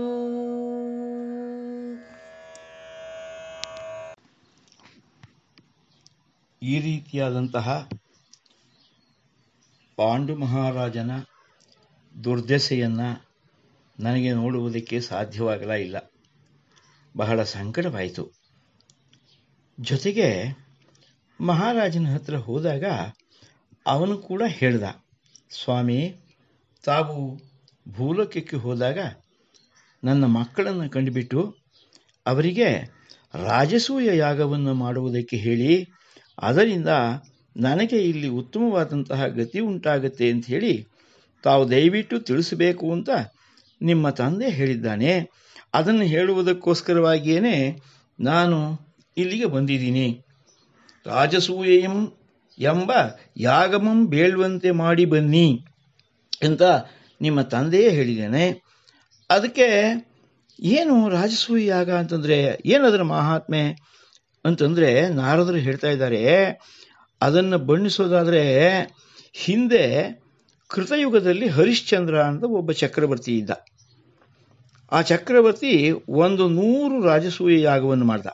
ಈ ರೀತಿಯಾದಂತಹ ಪಾಂಡು ಮಹಾರಾಜನ ದುರ್ದಶೆಯನ್ನು ನನಗೆ ನೋಡುವುದಕ್ಕೆ ಸಾಧ್ಯವಾಗಲ ಇಲ್ಲ. ಬಹಳ ಸಂಕಟವಾಯಿತು. ಜೊತೆಗೆ ಮಹಾರಾಜನ ಹತ್ರ ಹೋದಾಗ ಅವನು ಕೂಡ ಹೇಳ್ದ, ಸ್ವಾಮಿ, ತಾವು ಭೂಲೋಕಕ್ಕೆ ಹೋದಾಗ ನನ್ನ ಮಕ್ಕಳನ್ನು ಕಂಡುಬಿಟ್ಟು ಅವರಿಗೆ ರಾಜಸೂಯ ಯಾಗವನ್ನು ಮಾಡುವುದಕ್ಕೆ ಹೇಳಿ, ಅದರಿಂದ ನನಗೆ ಇಲ್ಲಿ ಉತ್ತಮವಾದಂತಹ ಗತಿ ಉಂಟಾಗತ್ತೆ ಅಂತ ಹೇಳಿ ತಾವು ದಯವಿಟ್ಟು ತಿಳಿಸಬೇಕು ಅಂತ ನಿಮ್ಮ ತಂದೆ ಹೇಳಿದ್ದಾನೆ. ಅದನ್ನು ಹೇಳುವುದಕ್ಕೋಸ್ಕರವಾಗಿಯೇ ನಾನು ಇಲ್ಲಿಗೆ ಬಂದಿದ್ದೀನಿ. ರಾಜಸೂಯಂ ಎಂಬ ಯಾಗಮಂ ಬೇಳುವಂತೆ ಮಾಡಿ ಬನ್ನಿ ಅಂತ ನಿಮ್ಮ ತಂದೆಯೇ ಹೇಳಿದ್ದೇನೆ. ಅದಕ್ಕೆ ಏನು ರಾಜಸೂಯ ಯಾಗ ಅಂತಂದರೆ ಏನದರ ಮಹಾತ್ಮೆ ಅಂತಂದರೆ ನಾರದರು ಹೇಳ್ತಾ ಇದ್ದಾರೆ. ಅದನ್ನು ಬಣ್ಣಿಸೋದಾದರೆ ಹಿಂದೆ ಕೃತಯುಗದಲ್ಲಿ ಹರಿಶ್ಚಂದ್ರ ಅಂತ ಒಬ್ಬ ಚಕ್ರವರ್ತಿ ಇದ್ದ. ಆ ಚಕ್ರವರ್ತಿ ಒಂದು ನೂರು ರಾಜಸೂಯ ಯಾಗವನ್ನು ಮಾಡ್ದ.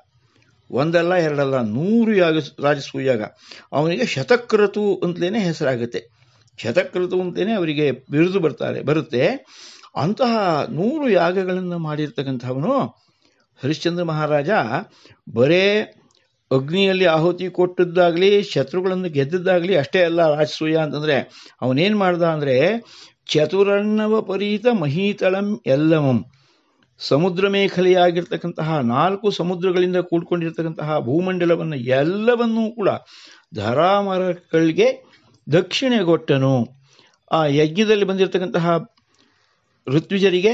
ಒಂದಲ್ಲ, ಎರಡಲ್ಲ, ನೂರು ಯಾಗ, ರಾಜಸೂಯ ಯಾಗ. ಅವನಿಗೆ ಶತಕ್ರತು ಅಂತಲೇ ಹೆಸರಾಗುತ್ತೆ. ಶತಕ್ರತು ಅಂತಲೇ ಅವರಿಗೆ ಬಿರುದು ಬರ್ತಾರೆ, ಬರುತ್ತೆ. ಅಂತಹ ನೂರು ಯಾಗಗಳನ್ನು ಮಾಡಿರ್ತಕ್ಕಂಥವನು ಹರಿಶ್ಚಂದ್ರ ಮಹಾರಾಜ. ಬರೇ ಅಗ್ನಿಯಲ್ಲಿ ಆಹುತಿ ಕೊಟ್ಟದ್ದಾಗಲಿ, ಶತ್ರುಗಳನ್ನು ಗೆದ್ದದ್ದಾಗಲಿ ಅಷ್ಟೇ ಅಲ್ಲ, ರಾಜಸೂಯ ಅಂತಂದರೆ ಅವನೇನು ಮಾಡ್ದ ಅಂದರೆ ಚತುರಣ್ಣವ ಪರೀತ ಮಹೀತಳಂ ಎಲ್ಲಮಂ. ಸಮುದ್ರ ಮೇಖಲೆಯಾಗಿರ್ತಕ್ಕಂತಹ ನಾಲ್ಕು ಸಮುದ್ರಗಳಿಂದ ಕೂಡ್ಕೊಂಡಿರ್ತಕ್ಕಂತಹ ಭೂಮಂಡಲವನ್ನು ಎಲ್ಲವನ್ನೂ ಕೂಡ ಧರಾಮರಗಳಿಗೆ ದಕ್ಷಿಣೆಗೊಟ್ಟನು ಆ ಯಜ್ಞದಲ್ಲಿ ಬಂದಿರತಕ್ಕಂತಹ ಋತ್ವಿಜರಿಗೆ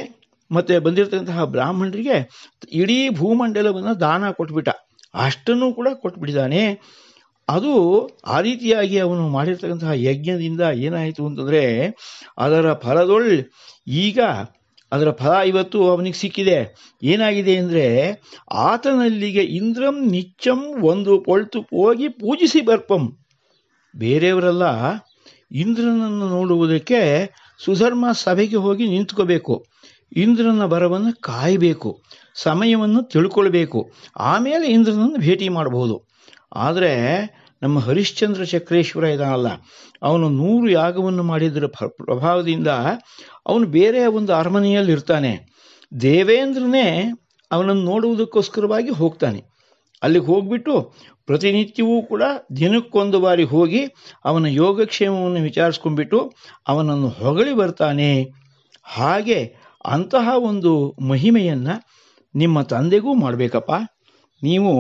ಮತ್ತು ಬಂದಿರತಕ್ಕಂತಹ ಬ್ರಾಹ್ಮಣರಿಗೆ ಇಡೀ ಭೂಮಂಡಲವನ್ನು ದಾನ ಕೊಟ್ಬಿಟ್ಟ. ಅಷ್ಟನ್ನು ಕೂಡ ಕೊಟ್ಬಿಟ್ಟಿದ್ದಾನೆ. ಅದು ಆ ರೀತಿಯಾಗಿ ಅವನು ಮಾಡಿರ್ತಕ್ಕಂತಹ ಯಜ್ಞದಿಂದ ಏನಾಯಿತು ಅಂತಂದರೆ ಅದರ ಫಲದೊಳ್ ಈಗ ಅದರ ಫಲ ಇವತ್ತು ಅವನಿಗೆ ಸಿಕ್ಕಿದೆ. ಏನಾಗಿದೆ ಅಂದರೆ ಆತನಲ್ಲಿಗೆ ಇಂದ್ರಂ ನಿಚ್ಚಂ ಒಂದು ಪೊಳ್ತು ಹೋಗಿ ಪೂಜಿಸಿ ಬರ್ಪಂ. ಬೇರೆಯವರೆಲ್ಲ, ಇಂದ್ರನನ್ನು ನೋಡುವುದಕ್ಕೆ ಸುಧರ್ಮ ಸಭೆಗೆ ಹೋಗಿ ನಿಂತ್ಕೋಬೇಕು. ಇಂದ್ರನ ಬರವನ್ನು ಕಾಯಬೇಕು. ಸಮಯವನ್ನು ತಿಳ್ಕೊಳ್ಬೇಕು. ಆಮೇಲೆ ಇಂದ್ರನನ್ನು ಭೇಟಿ ಮಾಡಬಹುದು. ಆದರೆ ನಮ್ಮ ಹರಿಶ್ಚಂದ್ರ ಚಕ್ರೇಶ್ವರ ಇದಾನಲ್ಲ, ಅವನು ನೂರು ಯಾಗವನ್ನು ಮಾಡಿದ್ರ ಪ್ರಭಾವದಿಂದ ಅವನು ಬೇರೆ ಒಂದು ಅರಮನೆಯಲ್ಲಿ ಇರ್ತಾನೆ ದೇವೇಂದ್ರನೇ ಅವನನ್ನು ನೋಡುವುದಕ್ಕೋಸ್ಕರವಾಗಿ ಹೋಗ್ತಾನೆ. ಅಲ್ಲಿಗೆ ಹೋಗ್ಬಿಟ್ಟು ಪ್ರತಿನಿತ್ಯವೂ ಕೂಡ ದಿನಕ್ಕೊಂದು ಬಾರಿ ಹೋಗಿ ಅವನ ಯೋಗಕ್ಷೇಮವನ್ನು ವಿಚಾರಿಸ್ಕೊಂಡ್ಬಿಟ್ಟು ಅವನನ್ನು ಹೊಗಳಿ ಬರ್ತಾನೆ. ಹಾಗೆ ಅಂತಹ ಒಂದು ಮಹಿಮೆಯನ್ನು ನಿಮ್ಮ ತಂದೆಗೂ ಮಾಡಬೇಕಪ್ಪ. ನೀವು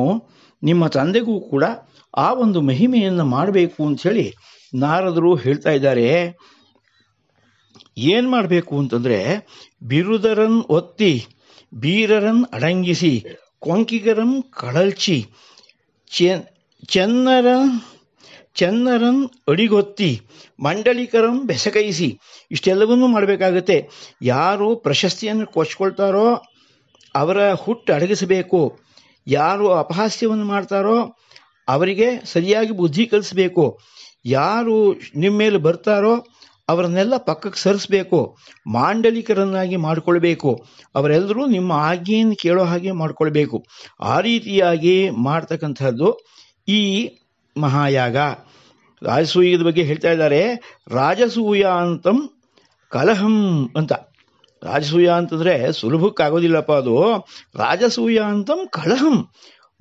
ನಿಮ್ಮ ತಂದೆಗೂ ಕೂಡ ಆ ಒಂದು ಮಹಿಮೆಯನ್ನು ಮಾಡಬೇಕು ಅಂಥೇಳಿ ನಾರದರು ಹೇಳ್ತಾ ಇದ್ದಾರೆ. ಏನು ಮಾಡಬೇಕು ಅಂತಂದರೆ ಬಿರುದರನ್ ಒತ್ತಿ, ಬೀರರನ್ ಅಡಂಗಿಸಿ ಕೊಂಕಿಗರಂ ಕಳಲ್ಚಿ ಚೆನ್ನರ, ಚೆನ್ನರನ್ ಅಡಿಗೊತ್ತಿ ಮಂಡಳಿಕರಂ ಬೆಸಕೈಸಿ, ಇಷ್ಟೆಲ್ಲವನ್ನೂ ಮಾಡಬೇಕಾಗತ್ತೆ. ಯಾರು ಪ್ರಶಸ್ತಿಯನ್ನು ಕೊಚ್ಕೊಳ್ತಾರೋ ಅವರ ಹುಟ್ಟು ಅಡಗಿಸಬೇಕು. ಯಾರು ಅಪಹಾಸ್ಯವನ್ನು ಮಾಡ್ತಾರೋ ಅವರಿಗೆ ಸರಿಯಾಗಿ ಬುದ್ಧಿ ಕಲಿಸಬೇಕು. ಯಾರು ನಿಮ್ಮ ಮೇಲೆ ಬರ್ತಾರೋ ಅವರನ್ನೆಲ್ಲ ಪಕ್ಕಕ್ಕೆ ಸರಿಸಬೇಕು. ಮಾಂಡಲಿಕರನ್ನಾಗಿ ಮಾಡಿಕೊಳ್ಬೇಕು. ಅವರೆಲ್ಲರೂ ನಿಮ್ಮ ಆಜ್ಞೆಯನ್ನು ಕೇಳೋ ಹಾಗೆ ಮಾಡಿಕೊಳ್ಬೇಕು. ಆ ರೀತಿಯಾಗಿ ಮಾಡ್ತಕ್ಕಂಥದ್ದು ಈ ಮಹಾಯಾಗ. ರಾಜಸೂಯದ ಬಗ್ಗೆ ಹೇಳ್ತಾ ಇದ್ದಾರೆ ರಾಜಸೂಯ ಅಂತಂ ಕಲಹಂ ಅಂತ. ರಾಜಸೂಯ ಅಂತಂದರೆ ಸುಲಭಕ್ಕಾಗೋದಿಲ್ಲಪ್ಪ ಅದು. ರಾಜಸೂಯ ಅಂತಂ ಕಳಹಂ.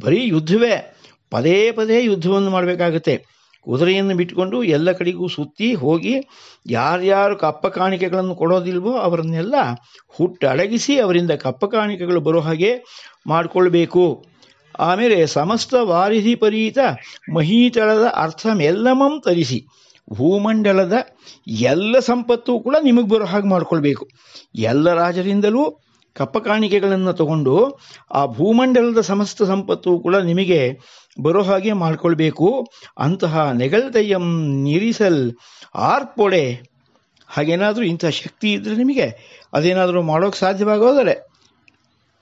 ಬರೀ ಯುದ್ಧವೇ. ಪದೇ ಪದೇ ಯುದ್ಧವನ್ನು ಮಾಡಬೇಕಾಗತ್ತೆ. ಕುದುರೆಯನ್ನು ಬಿಟ್ಟುಕೊಂಡು ಎಲ್ಲ ಕಡೆಗೂ ಸುತ್ತಿ ಹೋಗಿ ಯಾರ್ಯಾರು ಕಪ್ಪ ಕಾಣಿಕೆಗಳನ್ನು ಕೊಡೋದಿಲ್ವೋ ಅವರನ್ನೆಲ್ಲ ಹುಟ್ಟಡಗಿಸಿ ಅವರಿಂದ ಕಪ್ಪ ಕಾಣಿಕೆಗಳು ಬರೋ ಹಾಗೆ ಮಾಡಿಕೊಳ್ಬೇಕು. ಆಮೇಲೆ ಸಮಸ್ತ ವಾರಿಧಿ ಮಹೀತಳದ ಅರ್ಥಮೆಲ್ಲಮಂ ತರಿಸಿ. ಭೂಮಂಡಲದ ಎಲ್ಲ ಸಂಪತ್ತು ಕೂಡ ನಿಮಗೆ ಬರೋ ಹಾಗೆ ಮಾಡಿಕೊಳ್ಬೇಕು. ಎಲ್ಲ ರಾಜರಿಂದಲೂ ಕಪ್ಪ ಕಾಣಿಕೆಗಳನ್ನು ತಗೊಂಡು ಆ ಭೂಮಂಡಲದ ಸಮಸ್ತ ಸಂಪತ್ತು ಕೂಡ ನಿಮಗೆ ಬರೋ ಹಾಗೆ ಮಾಡಿಕೊಳ್ಬೇಕು. ಅಂತಹ ನೆಗಲ್ದಯ್ಯಂ ನಿರಿಸಲ್ ಆರ್ಪೊಡೆ ಹಾಗೇನಾದರೂ ಇಂಥ ಶಕ್ತಿ ಇದ್ದರೆ ನಿಮಗೆ ಅದೇನಾದರೂ ಮಾಡೋಕ್ಕೆ ಸಾಧ್ಯವಾಗೋದರೆ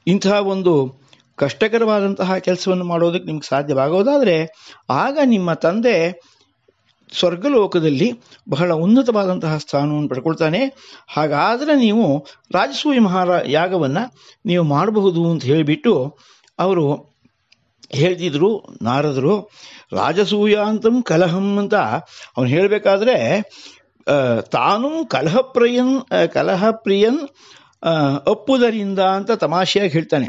ಇಂತಹ ಒಂದು ಕಷ್ಟಕರವಾದಂತಹ ಕೆಲಸವನ್ನು ಮಾಡೋದಕ್ಕೆ ನಿಮ್ಗೆ ಸಾಧ್ಯವಾಗೋದಾದರೆ ಆಗ ನಿಮ್ಮ ತಂದೆ ಸ್ವರ್ಗಲೋಕದಲ್ಲಿ ಬಹಳ ಉನ್ನತವಾದಂತಹ ಸ್ಥಾನವನ್ನು ಪಡ್ಕೊಳ್ತಾನೆ. ಹಾಗಾದರೆ ನೀವು ರಾಜಸೂಯ ಮಹಾರ ಯಾಗವನ್ನು ನೀವು ಮಾಡಬಹುದು ಅಂತ ಹೇಳಿಬಿಟ್ಟು ಅವರು ಹೇಳ್ತಿದ್ರು, ನಾರದರು, ರಾಜಸೂಯ ಅಂತಂ ಕಲಹಂ ಅಂತ ಅವನು ಹೇಳಬೇಕಾದ್ರೆ ತಾನು ಕಲಹಪ್ರಿಯನ್ ಕಲಹಪ್ರಿಯನ್ ಅಪ್ಪುದರಿಂದ ಅಂತ ತಮಾಷೆಯಾಗಿ ಹೇಳ್ತಾನೆ.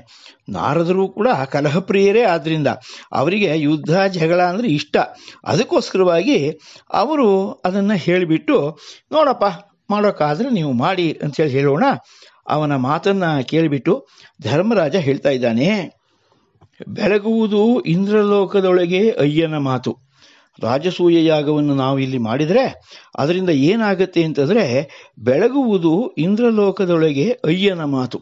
ನಾರದರು ಕೂಡ ಕಲಹಪ್ರಿಯರೇ ಆದ್ದರಿಂದ ಅವರಿಗೆ ಯುದ್ಧ ಜಗಳ ಅಂದರೆ ಇಷ್ಟ. ಅದಕ್ಕೋಸ್ಕರವಾಗಿ ಅವರು ಅದನ್ನು ಹೇಳಿಬಿಟ್ಟು, ನೋಡಪ್ಪ ಮಾಡೋಕ್ಕಾದ್ರೆ ನೀವು ಮಾಡಿ ಅಂತೇಳಿ ಹೇಳೋಣ. ಅವನ ಮಾತನ್ನು ಕೇಳಿಬಿಟ್ಟು ಧರ್ಮರಾಜ ಹೇಳ್ತಾ ಇದ್ದಾನೆ. ಬೆಳಗುವುದು ಇಂದ್ರಲೋಕದೊಳಗೆ ಅಯ್ಯನ ಮಾತು. ರಾಜಸೂಯ ಯಾಗವನ್ನು ನಾವು ಇಲ್ಲಿ ಮಾಡಿದರೆ ಅದರಿಂದ ಏನಾಗುತ್ತೆ ಅಂತಂದರೆ ಬೆಳಗುವುದು ಇಂದ್ರಲೋಕದೊಳಗೆ ಅಯ್ಯನ ಮಾತು.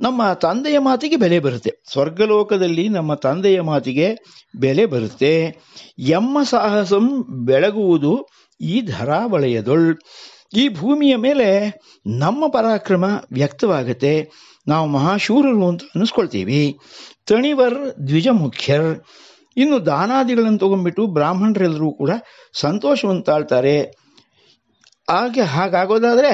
ನಮ್ಮ ತಂದೆಯ ಮಾತಿಗೆ ಬೆಲೆ ಬರುತ್ತೆ. ಸ್ವರ್ಗಲೋಕದಲ್ಲಿ ನಮ್ಮ ತಂದೆಯ ಮಾತಿಗೆ ಬೆಲೆ ಬರುತ್ತೆ. ಎಮ್ಮ ಸಾಹಸಂ ಬೆಳಗುವುದು ಈ ಧರಾವಳಯದೊಳ್ ಈ ಭೂಮಿಯ ಮೇಲೆ ನಮ್ಮ ಪರಾಕ್ರಮ ವ್ಯಕ್ತವಾಗುತ್ತೆ. ನಾವು ಮಹಾಶೂರರು ಅಂತ ಅನಿಸ್ಕೊಳ್ತೀವಿ. ತಣಿವರ್ ದ್ವಿಜ ಮುಖ್ಯರ್ ಇನ್ನು ದಾನಾದಿಗಳನ್ನು ತಗೊಂಡ್ಬಿಟ್ಟು ಬ್ರಾಹ್ಮಣರೆಲ್ಲರೂ ಕೂಡ ಸಂತೋಷವನ್ನು ತಾಳ್ತಾರೆ ಹಾಗೆ ಹಾಗಾಗೋದಾದರೆ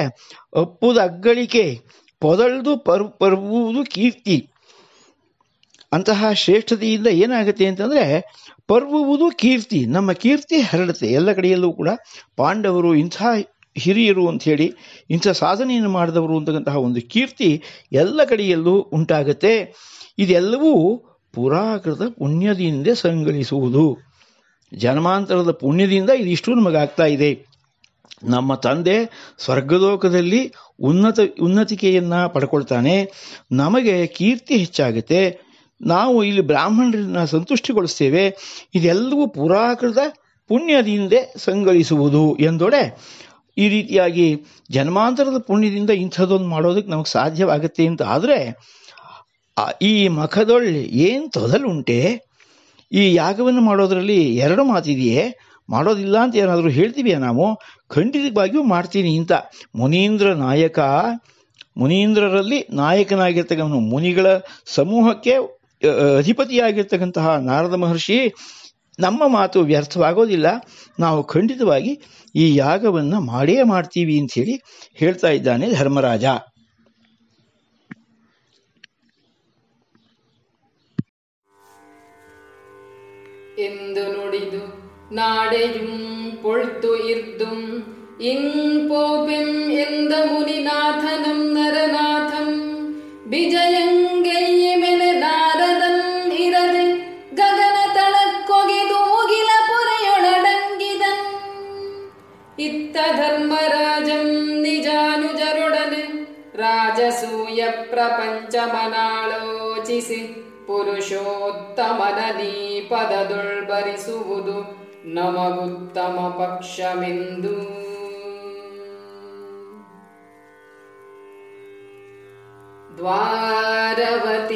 ಅಪ್ಪುದ ಅಗ್ಗಳಿಕೆ ಪೊದಳ್ದು ಪರ್ ಪರ್ವುವುದು ಕೀರ್ತಿ. ಅಂತಹ ಶ್ರೇಷ್ಠತೆಯಿಂದ ಏನಾಗುತ್ತೆ ಅಂತಂದರೆ ಪರ್ವುವುದು ಕೀರ್ತಿ, ನಮ್ಮ ಕೀರ್ತಿ ಹರಡುತ್ತೆ. ಎಲ್ಲ ಕಡೆಯಲ್ಲೂ ಕೂಡ ಪಾಂಡವರು, ಇಂಥ ಹಿರಿಯರು ಅಂಥೇಳಿ, ಇಂಥ ಸಾಧನೆಯನ್ನು ಮಾಡಿದವರು ಅಂತಕ್ಕಂತಹ ಒಂದು ಕೀರ್ತಿ ಎಲ್ಲ ಕಡೆಯಲ್ಲೂ ಉಂಟಾಗುತ್ತೆ. ಇದೆಲ್ಲವೂ ಪುರಾಕೃತ ಪುಣ್ಯದಿಂದ ಸಂಗಲಿಸುವುದು ಜನ್ಮಾಂತರದ ಪುಣ್ಯದಿಂದ ಇದಿಷ್ಟು ನಮಗಾಗ್ತಾ ಇದೆ. ನಮ್ಮ ತಂದೆ ಸ್ವರ್ಗಲೋಕದಲ್ಲಿ ಉನ್ನತ, ಉನ್ನತಿಕೆಯನ್ನು ಪಡ್ಕೊಳ್ತಾನೆ. ನಮಗೆ ಕೀರ್ತಿ ಹೆಚ್ಚಾಗುತ್ತೆ. ನಾವು ಇಲ್ಲಿ ಬ್ರಾಹ್ಮಣರನ್ನ ಸಂತುಷ್ಟಿಗೊಳಿಸ್ತೇವೆ. ಇದೆಲ್ಲವೂ ಪುರಾಕೃತ ಪುಣ್ಯದಿಂದ ಸಂಗಲಿಸುವುದು ಎಂದೊಡೆ ಈ ರೀತಿಯಾಗಿ ಜನ್ಮಾಂತರದ ಪುಣ್ಯದಿಂದ ಇಂಥದ್ದೊಂದು ಮಾಡೋದಕ್ಕೆ ನಮಗೆ ಸಾಧ್ಯವಾಗುತ್ತೆ ಅಂತ ಆದರೆ ಈ ಮಖದೊಳ್ಳೆ ಏನು ತೊದಲುಂಟೆ? ಈ ಯಾಗವನ್ನು ಮಾಡೋದರಲ್ಲಿ ಎರಡು ಮಾತಿದೆಯೇ? ಮಾಡೋದಿಲ್ಲ ಅಂತ ಏನಾದರೂ ಹೇಳ್ತೀವಿಯಾ ನಾವು? ಖಂಡಿತವಾಗಿಯೂ ಮಾಡ್ತೀನಿ ಅಂತ ಮುನೀಂದ್ರ ನಾಯಕ, ಮುನೀಂದ್ರರಲ್ಲಿ ನಾಯಕನಾಗಿರ್ತಕ್ಕಂಥ ಮುನಿಗಳ ಸಮೂಹಕ್ಕೆ ಅಧಿಪತಿಯಾಗಿರ್ತಕ್ಕಂತಹ ನಾರದ ಮಹರ್ಷಿ, ನಮ್ಮ ಮಾತು ವ್ಯರ್ಥವಾಗೋದಿಲ್ಲ. ನಾವು ಖಂಡಿತವಾಗಿ ಈ ಯಾಗವನ್ನು ಮಾಡೇ ಮಾಡ್ತೀವಿ ಅಂಥೇಳಿ ಹೇಳ್ತಾ ಇದ್ದಾನೆ ಧರ್ಮರಾಜ. എന്തു നൊടിതു നാടെയും പൊഴുത്തു ഇർദും ഇങ്ങോപിം എന്ത മുനിനാഥനം നരനാഥം? വിജയങ്കയ്യമെന നാരദൻ ഇത്ത ധർമ്മരാജം നിജാനുജരുടന് രാജസൂയ പ്രപഞ്ചമനാലോചിസി ಪುರುಷೋತ್ತಮನ ನೀ ಪದದೊಳ್ಬರಿಸುವುದು ನಮಗುತ್ತಮ ಪಕ್ಷವೆಂದು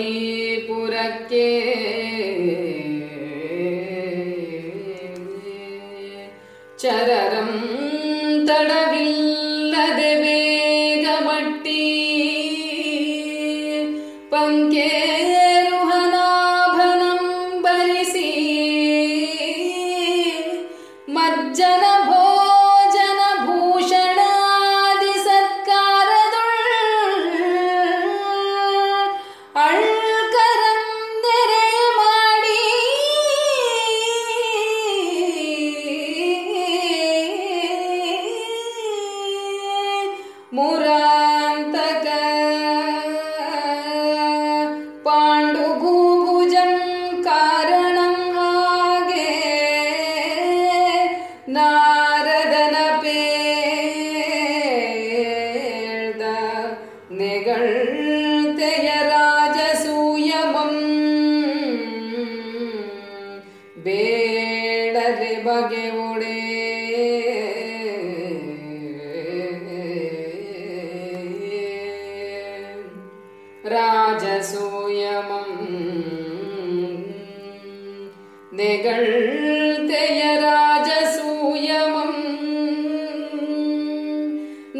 ದ್ವಾರವತೀಪುರಕ್ಕೆ ಚರರಂ ತಡವಿಲ್ಲದೆ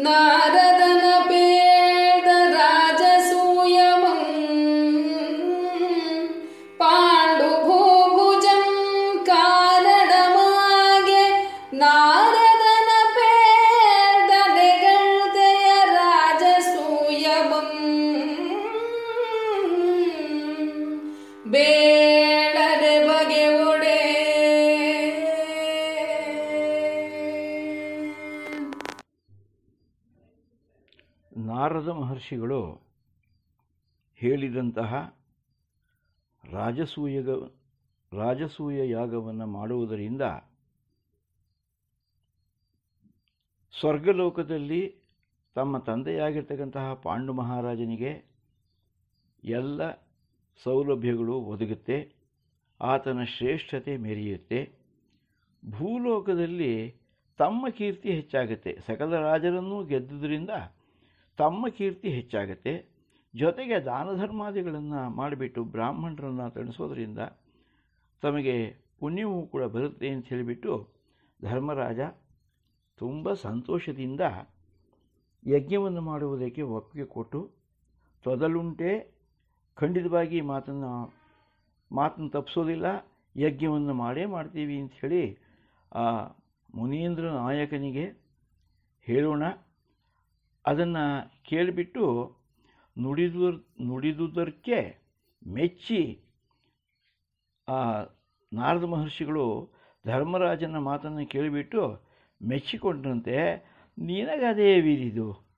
the ಹೇಳಿದಂತಹ ರಾಜಸೂಯಗ, ರಾಜಸೂಯ ಯಾಗವನ್ನು ಮಾಡುವುದರಿಂದ ಸ್ವರ್ಗಲೋಕದಲ್ಲಿ ತಮ್ಮ ತಂದೆಯಾಗಿರ್ತಕ್ಕಂತಹ ಪಾಂಡು ಮಹಾರಾಜನಿಗೆ ಎಲ್ಲ ಸೌಲಭ್ಯಗಳು ಒದಗುತ್ತೆ, ಆತನ ಶ್ರೇಷ್ಠತೆ ಮೆರೆಯುತ್ತೆ. ಭೂಲೋಕದಲ್ಲಿ ತಮ್ಮ ಕೀರ್ತಿ ಹೆಚ್ಚಾಗುತ್ತೆ. ಸಕಲ ರಾಜರನ್ನು ಗೆದ್ದುದರಿಂದ ತಮ್ಮ ಕೀರ್ತಿ ಹೆಚ್ಚಾಗುತ್ತೆ. ಜೊತೆಗೆ ದಾನ ಧರ್ಮಾದಿಗಳನ್ನು ಮಾಡಿಬಿಟ್ಟು ಬ್ರಾಹ್ಮಣರನ್ನು ತಣಿಸೋದ್ರಿಂದ ತಮಗೆ ಪುಣ್ಯವೂ ಕೂಡ ಬರುತ್ತೆ ಅಂತ ಹೇಳಿಬಿಟ್ಟು ಧರ್ಮರಾಜ ತುಂಬ ಸಂತೋಷದಿಂದ ಯಜ್ಞವನ್ನು ಮಾಡುವುದಕ್ಕೆ ಒಪ್ಪಿಗೆ ಕೊಟ್ಟು ತೊದಲುಂಟೆ ಖಂಡಿತವಾಗಿ ಮಾತನ್ನು ಮಾತನ್ನು ತಪ್ಪಿಸೋದಿಲ್ಲ ಯಜ್ಞವನ್ನು ಮಾಡೇ ಮಾಡ್ತೀವಿ ಅಂಥೇಳಿ ಆ ಮುನೀಂದ್ರ ನಾಯಕನಿಗೆ ಹೇಳೋಣ. ಅದನ್ನು ಕೇಳಿಬಿಟ್ಟು ನುಡಿದು ನುಡಿದುದಕ್ಕೆ ಮೆಚ್ಚಿ, ಆ ನಾರದ ಮಹರ್ಷಿಗಳು ಧರ್ಮರಾಜನ ಮಾತನ್ನು ಕೇಳಿಬಿಟ್ಟು ಮೆಚ್ಚಿಕೊಂಡ್ರಂತೆ ನಿನಗದೇ ವೀರಿದು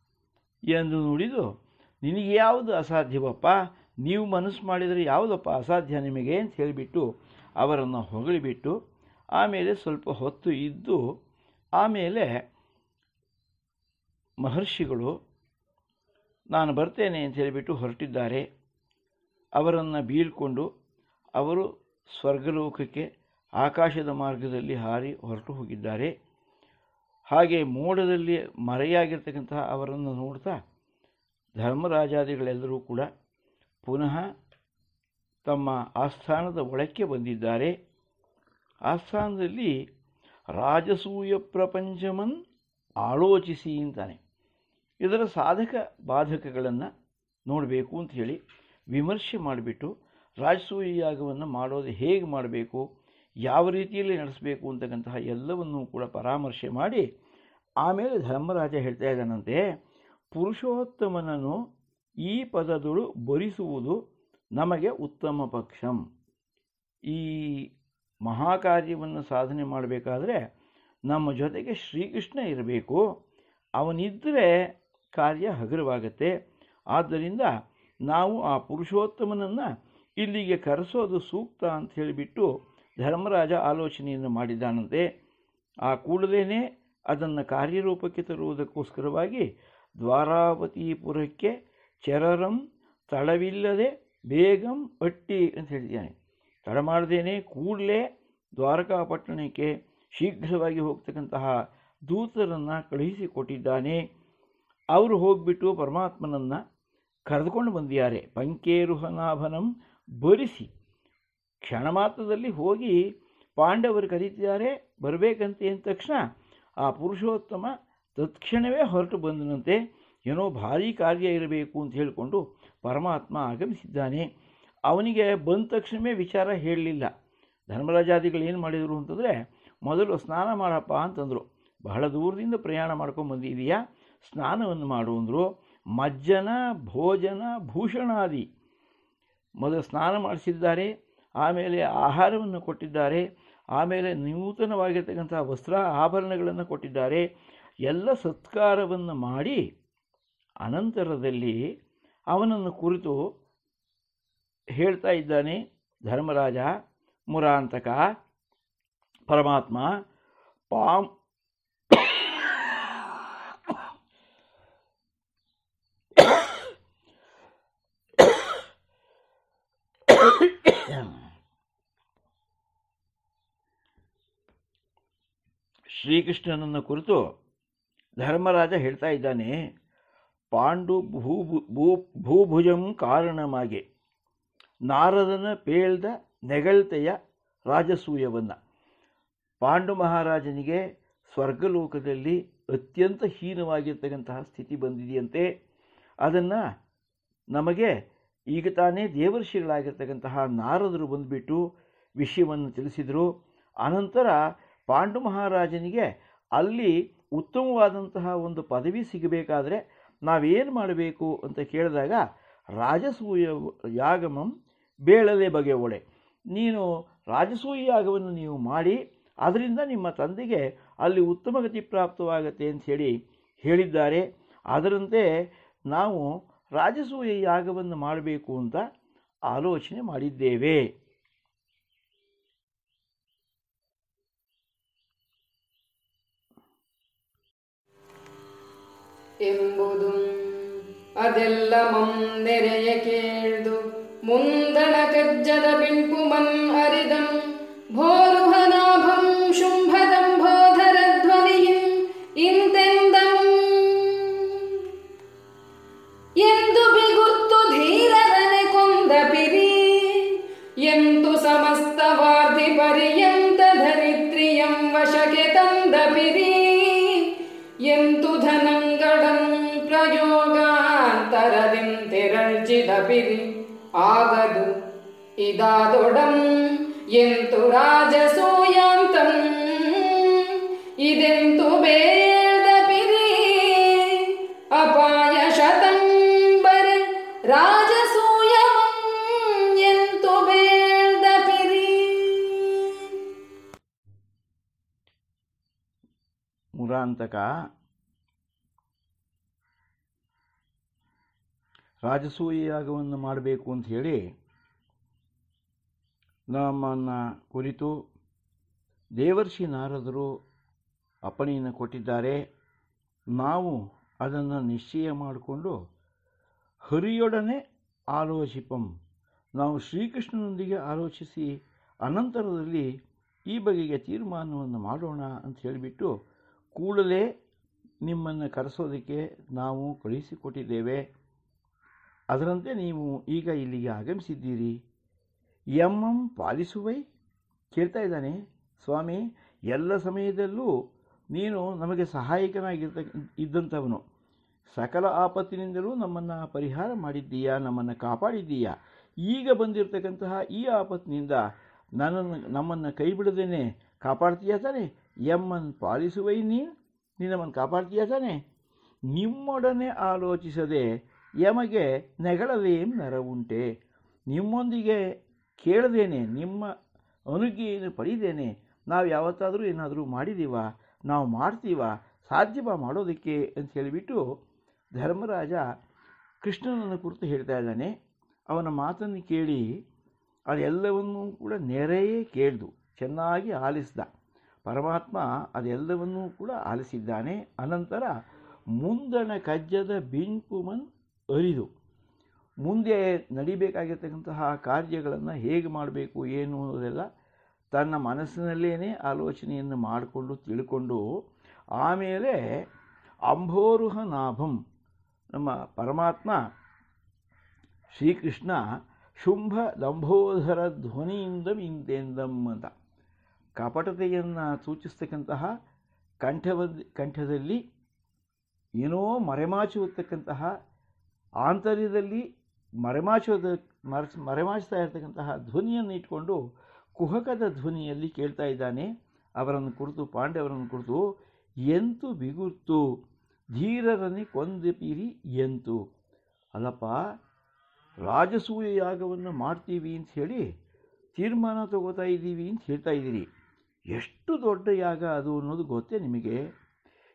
ಎಂದು ನುಡಿದು, ನಿನಗೆ ಯಾವುದು ಅಸಾಧ್ಯವಪ್ಪ? ನೀವು ಮನಸ್ಸು ಮಾಡಿದರೆ ಯಾವುದಪ್ಪ ಅಸಾಧ್ಯ ನಿಮಗೆ? ಅಂತ ಹೇಳಿಬಿಟ್ಟು ಅವರನ್ನು ಹೊಗಳಿಬಿಟ್ಟು, ಆಮೇಲೆ ಸ್ವಲ್ಪ ಹೊತ್ತು ಇದ್ದು, ಆಮೇಲೆ ಮಹರ್ಷಿಗಳು ನಾನು ಬರ್ತೇನೆ ಅಂತ ಹೇಳಿಬಿಟ್ಟು ಹೊರಟಿದ್ದಾರೆ. ಅವರನ್ನು ಬೀಳ್ಕೊಂಡು ಅವರು ಸ್ವರ್ಗಲೋಕಕ್ಕೆ ಆಕಾಶದ ಮಾರ್ಗದಲ್ಲಿ ಹಾರಿ ಹೊರಟು ಹೋಗಿದ್ದಾರೆ. ಹಾಗೆ ಮೋಡದಲ್ಲಿ ಮರೆಯಾಗಿರ್ತಕ್ಕಂತಹ ಅವರನ್ನು ನೋಡ್ತಾ ಧರ್ಮರಾಜಾದಿಗಳೆಲ್ಲರೂ ಕೂಡ ಪುನಃ ತಮ್ಮ ಆಸ್ಥಾನದ ಒಳಕ್ಕೆ ಬಂದಿದ್ದಾರೆ. ಆಸ್ಥಾನದಲ್ಲಿ ರಾಜಸೂಯ ಪ್ರಪಂಚಮನ್ ಆಲೋಚಿಸಿ ಅಂತಾನೆ. ಇದರ ಸಾಧಕ ಬಾಧಕಗಳನ್ನು ನೋಡಬೇಕು ಅಂತ ಹೇಳಿ ವಿಮರ್ಶೆ ಮಾಡಿಬಿಟ್ಟು ರಾಜಸೂಯ ಯಾಗವನ್ನು ಮಾಡೋದು ಹೇಗೆ ಮಾಡಬೇಕು, ಯಾವ ರೀತಿಯಲ್ಲಿ ನಡೆಸಬೇಕು ಅಂತಕ್ಕಂತಹ ಎಲ್ಲವನ್ನೂ ಕೂಡ ಪರಾಮರ್ಶೆ ಮಾಡಿ ಆಮೇಲೆ ಧರ್ಮರಾಜ ಹೇಳ್ತಾ ಇದ್ದಾನಂತೆ, ಪುರುಷೋತ್ತಮನನ್ನು ಈ ಪದದಳು ಬರಿಸುವುದು ನಮಗೆ ಉತ್ತಮ ಪಕ್ಷಂ. ಈ ಮಹಾಕಾರ್ಯವನ್ನು ಸಾಧನೆ ಮಾಡಬೇಕಾದ್ರೆ ನಮ್ಮ ಜೊತೆಗೆ ಶ್ರೀಕೃಷ್ಣ ಇರಬೇಕು. ಅವನಿದ್ದರೆ ಕಾರ್ಯ ಹಗುರವಾಗತ್ತೆ. ಆದ್ದರಿಂದ ನಾವು ಆ ಪುರುಷೋತ್ತಮನನ್ನು ಇಲ್ಲಿಗೆ ಕರೆಸೋದು ಸೂಕ್ತ ಅಂತ ಹೇಳಿಬಿಟ್ಟು ಧರ್ಮರಾಜ ಆಲೋಚನೆಯನ್ನು ಮಾಡಿದ್ದಾನಂತೆ ಆ ಕೂಡಲೇ ಅದನ್ನು ಕಾರ್ಯರೂಪಕ್ಕೆ ತರುವುದಕ್ಕೋಸ್ಕರವಾಗಿ ದ್ವಾರಾವತಿಪುರಕ್ಕೆ ಚರರಂ ತಡವಿಲ್ಲದೆ ಬೇಗಂ ಪಟ್ಟಿ ಅಂತ ಹೇಳಿದ್ದಾನೆ. ತಡ ಮಾಡದೇನೆ ಕೂಡಲೇ ದ್ವಾರಕಾಪಟ್ಟಣಕ್ಕೆ ಶೀಘ್ರವಾಗಿ ಹೋಗ್ತಕ್ಕಂತಹ ದೂತರನ್ನು ಕಳುಹಿಸಿಕೊಟ್ಟಿದ್ದಾನೆ. ಅವರು ಹೋಗ್ಬಿಟ್ಟು ಪರಮಾತ್ಮನನ್ನು ಕರೆದುಕೊಂಡು ಬಂದಿದ್ದಾರೆ. ಪಂಕೇರುಹನಾಭನಂ ಬರಿಸಿ. ಕ್ಷಣ ಮಾತ್ರದಲ್ಲಿ ಹೋಗಿ ಪಾಂಡವರು ಕರೀತಿದ್ದಾರೆ, ಬರಬೇಕಂತೆ ಅಂದ ತಕ್ಷಣ ಆ ಪುರುಷೋತ್ತಮ ತತ್ಕ್ಷಣವೇ ಹೊರಟು ಬಂದನಂತೆ. ಏನೋ ಭಾರೀ ಕಾರ್ಯ ಇರಬೇಕು ಅಂತ ಹೇಳಿಕೊಂಡು ಪರಮಾತ್ಮ ಆಗಮಿಸಿದ್ದಾನೆ. ಅವನಿಗೆ ಬಂದ ತಕ್ಷಣವೇ ವಿಚಾರ ಹೇಳಲಿಲ್ಲ. ಧರ್ಮರಾಜಾದಿಗಳು ಏನು ಮಾಡಿದರು ಅಂತಂದರೆ, ಮೊದಲು ಸ್ನಾನ ಮಾಡಪ್ಪ ಅಂತಂದರು. ಬಹಳ ದೂರದಿಂದ ಪ್ರಯಾಣ ಮಾಡ್ಕೊಂಡು ಬಂದಿದೆಯಾ ಸ್ನಾನವನ್ನು ಮಾಡುವಂದರು ಮಜ್ಜನ, ಭೋಜನ, ಭೂಷಣಾದಿ. ಮೊದಲು ಸ್ನಾನ ಮಾಡಿಸಿದ್ದಾರೆ, ಆಮೇಲೆ ಆಹಾರವನ್ನು ಕೊಟ್ಟಿದ್ದಾರೆ, ಆಮೇಲೆ ನೂತನವಾಗಿರ್ತಕ್ಕಂಥ ವಸ್ತ್ರ ಆಭರಣಗಳನ್ನು ಕೊಟ್ಟಿದ್ದಾರೆ. ಎಲ್ಲ ಸತ್ಕಾರವನ್ನು ಮಾಡಿ ಅನಂತರದಲ್ಲಿ ಅವನನ್ನು ಕುರಿತು ಹೇಳ್ತಾ ಇದ್ದಾನೆ, ಧರ್ಮರಾಜ, ಮುರಾಂತಕ, ಪರಮಾತ್ಮ ಪಾಂ ಶ್ರೀಕೃಷ್ಣನನ್ನು ಕುರಿತು ಧರ್ಮರಾಜ ಹೇಳ್ತಾ ಇದ್ದಾನೆ, ಪಾಂಡು ಭೂ ಭೂ ಭೂಭುಜಂ ಕಾರಣಮಾಗೆ ನಾರದನ ಪೇಳ್ದ ನೆಗಳ್ತೆಯ ರಾಜಸೂಯವನ್ನು. ಪಾಂಡು ಮಹಾರಾಜನಿಗೆ ಸ್ವರ್ಗಲೋಕದಲ್ಲಿ ಅತ್ಯಂತ ಹೀನವಾಗಿರ್ತಕ್ಕಂತಹ ಸ್ಥಿತಿ ಬಂದಿದೆಯಂತೆ. ಅದನ್ನು ನಮಗೆ ಈಗ ತಾನೇ ದೇವರ್ಷಿಗಳಾಗಿರ್ತಕ್ಕಂತಹ ನಾರದರು ಬಂದುಬಿಟ್ಟು ವಿಷಯವನ್ನು ತಿಳಿಸಿದರು. ಅನಂತರ ಪಾಂಡು ಮಹಾರಾಜನಿಗೆ ಅಲ್ಲಿ ಉತ್ತಮವಾದಂತಹ ಒಂದು ಪದವಿ ಸಿಗಬೇಕಾದ್ರೆ ನಾವೇನು ಮಾಡಬೇಕು ಅಂತ ಕೇಳಿದಾಗ ರಾಜಸೂಯ ಯಾಗಮಂ ಬೇಳಲೆ ಬಗೆ ಒಡೆ ನೀನು ರಾಜಸೂಯ ಯಾಗವನ್ನು ನೀವು ಮಾಡಿ ಅದರಿಂದ ನಿಮ್ಮ ತಂದೆಗೆ ಅಲ್ಲಿ ಉತ್ತಮ ಗತಿ ಪ್ರಾಪ್ತವಾಗತ್ತೆ ಹೇಳಿ ಹೇಳಿದ್ದಾರೆ. ಅದರಂತೆ ನಾವು ರಾಜಸೂಯ ಯಾಗವನ್ನು ಮಾಡಬೇಕು ಅಂತ ಆಲೋಚನೆ ಮಾಡಿದ್ದೇವೆ. ಎಂಬುದು. ಅದೆಲ್ಲ ಮಂದೆರೆಯ ಕೇಳ್ದು ಮುಂದಣ ಕಜ್ಜದ ಬಿಂಪು ಮನ್ ಅರಿದಂ. ಭೋರುಹನಾಭಂ ಪಿರಿ ಆಗದು ಇದಾದೊಡಂ ಎಂತು ರಾಜಸೂಯಾಂತಂ ಇದೆಂತು ಬೇದ ಪಿರಿ ಅಪಾಯ ಶತಂ ಬರೆ ರಾಜಸೂಯಮಂ ಎಂತು ಬೇದ ಪಿರಿ ಮುರಾಂತಕ ರಾಜಸೂಯ ಯಾಗವನ್ನು ಮಾಡಬೇಕು ಅಂತ ಹೇಳಿ ನಮ್ಮನ್ನು ಕುರಿತು ದೇವರ್ಷಿ ನಾರದರು ಅಪ್ಪಣೆಯನ್ನು ಕೊಟ್ಟಿದ್ದಾರೆ. ನಾವು ಅದನ್ನು ನಿಶ್ಚಯ ಮಾಡಿಕೊಂಡು ಹರಿಯೊಡನೆ ಆಲೋಚಿಪಂ. ನಾವು ಶ್ರೀಕೃಷ್ಣನೊಂದಿಗೆ ಆಲೋಚಿಸಿ ಅನಂತರದಲ್ಲಿ ಈ ಬಗೆಗೆ ತೀರ್ಮಾನವನ್ನು ಮಾಡೋಣ ಅಂತ ಹೇಳಿಬಿಟ್ಟು ಕೂಡಲೇ ನಿಮ್ಮನ್ನು ಕರೆಸೋದಕ್ಕೆ ನಾವು ಕಳುಹಿಸಿಕೊಟ್ಟಿದ್ದೇವೆ. ಅದರಂತೆ ನೀವು ಈಗ ಇಲ್ಲಿಗೆ ಆಗಮಿಸಿದ್ದೀರಿ. ಎಮ್ಮಂ ಪಾಲಿಸುವೈ? ಕೇಳ್ತಾ ಇದ್ದಾನೆ. ಸ್ವಾಮಿ, ಎಲ್ಲ ಸಮಯದಲ್ಲೂ ನೀನು ನಮಗೆ ಸಹಾಯಕನಾಗಿರ್ತ, ಇದ್ದಂಥವನು. ಸಕಲ ಆಪತ್ತಿನಿಂದಲೂ ನಮ್ಮನ್ನು ಪರಿಹಾರ ಮಾಡಿದ್ದೀಯಾ, ನಮ್ಮನ್ನು ಕಾಪಾಡಿದ್ದೀಯಾ? ಈಗ ಬಂದಿರತಕ್ಕಂತಹ ಈ ಆಪತ್ತಿನಿಂದ ನನ್ನನ್ನು, ನಮ್ಮನ್ನು ಕೈ ಬಿಡದೇನೆ ಕಾಪಾಡ್ತೀಯಾ ತಾನೆ? ಎಮ್ಮನ್ ಪಾಲಿಸುವೈ ನೀನು ನೀನು ನಮ್ಮನ್ನು ಕಾಪಾಡ್ತೀಯಾ ತಾನೆ? ನಿಮ್ಮೊಡನೆ ಆಲೋಚಿಸದೆ ಯಮಗೆ ನೆಗಳಲೇಂ ನರವುಂಟೆ. ನಿಮ್ಮೊಂದಿಗೆ ಕೇಳದೇನೆ, ನಿಮ್ಮ ಅನುಜ್ಞೆಯನ್ನು ಪಡೆದೇನೆ. ನಾವು ಯಾವತ್ತಾದರೂ ಏನಾದರೂ ಮಾಡಿದೀವ? ನಾವು ಮಾಡ್ತೀವ? ಸಾಧ್ಯವ ಮಾಡೋದಕ್ಕೆ ಅಂತ ಹೇಳಿಬಿಟ್ಟು ಧರ್ಮರಾಜ ಕೃಷ್ಣನನ್ನು ಕುರಿತು ಹೇಳ್ತಾ ಇದ್ದಾನೆ. ಅವನ ಮಾತನ್ನು ಕೇಳಿ ಅದೆಲ್ಲವನ್ನೂ ಕೂಡ ನೆರೆಯೇ ಕೇಳ್ದು, ಚೆನ್ನಾಗಿ ಆಲಿಸಿದ. ಪರಮಾತ್ಮ ಅದೆಲ್ಲವನ್ನೂ ಕೂಡ ಆಲಿಸಿದ್ದಾನೆ. ಅನಂತರ ಮುಂದಣ ಕಜ್ಜದ ಬಿಂಪುಮನ್ ಅರಿದು ಮುಂದೆ ನಡಿಬೇಕಾಗಿರ್ತಕ್ಕಂತಹ ಕಾರ್ಯಗಳನ್ನು ಹೇಗೆ ಮಾಡಬೇಕು, ಏನು ಅನ್ನೋದೆಲ್ಲ ತನ್ನ ಮನಸ್ಸಿನಲ್ಲೇ ಆಲೋಚನೆಯನ್ನು ಮಾಡಿಕೊಂಡು ತಿಳ್ಕೊಂಡು ಆಮೇಲೆ ಅಂಭೋರುಹ ನಾಭಂ, ನಮ್ಮ ಪರಮಾತ್ಮ ಶ್ರೀಕೃಷ್ಣ ಶುಂಭ ದಂಭೋಧರ ಧ್ವನಿಯಿಂದ ಇಂತೆಂದಂ ಅಂತ ಕಪಟತೆಯನ್ನು ಸೂಚಿಸ್ತಕ್ಕಂತಹ ಕಂಠವ ಕಂಠದಲ್ಲಿ ಏನೋ ಮರೆಮಾಚುವತಕ್ಕಂತಹ ಆಂತರ್ಯದಲ್ಲಿ ಮರೆಮಾಚೋದ ಮರೆಸ್ ಮರೆಮಾಚ್ತಾ ಇರತಕ್ಕಂತಹ ಧ್ವನಿಯನ್ನು ಇಟ್ಕೊಂಡು ಕುಹಕದ ಧ್ವನಿಯಲ್ಲಿ ಕೇಳ್ತಾ ಇದ್ದಾನೆ. ಅವರನ್ನು ಕುರಿತು ಪಾಂಡವರನ್ನು ಕುರಿತು, ಎಂತು ಬಿಗುರ್ತು ಧೀರರನ್ನೇ ಕೊಂದಪಿರಿ ಎಂತು? ಅಲ್ಲಪ್ಪ, ರಾಜಸೂಯ ಯಾಗವನ್ನು ಮಾಡ್ತೀವಿ ಅಂತ ಹೇಳಿ ತೀರ್ಮಾನ ತಗೋತಾ ಇದ್ದೀವಿ ಅಂತ ಹೇಳ್ತಾ ಇದ್ದೀರಿ. ಎಷ್ಟು ದೊಡ್ಡ ಯಾಗ ಅದು ಅನ್ನೋದು ಗೊತ್ತೇ ನಿಮಗೆ?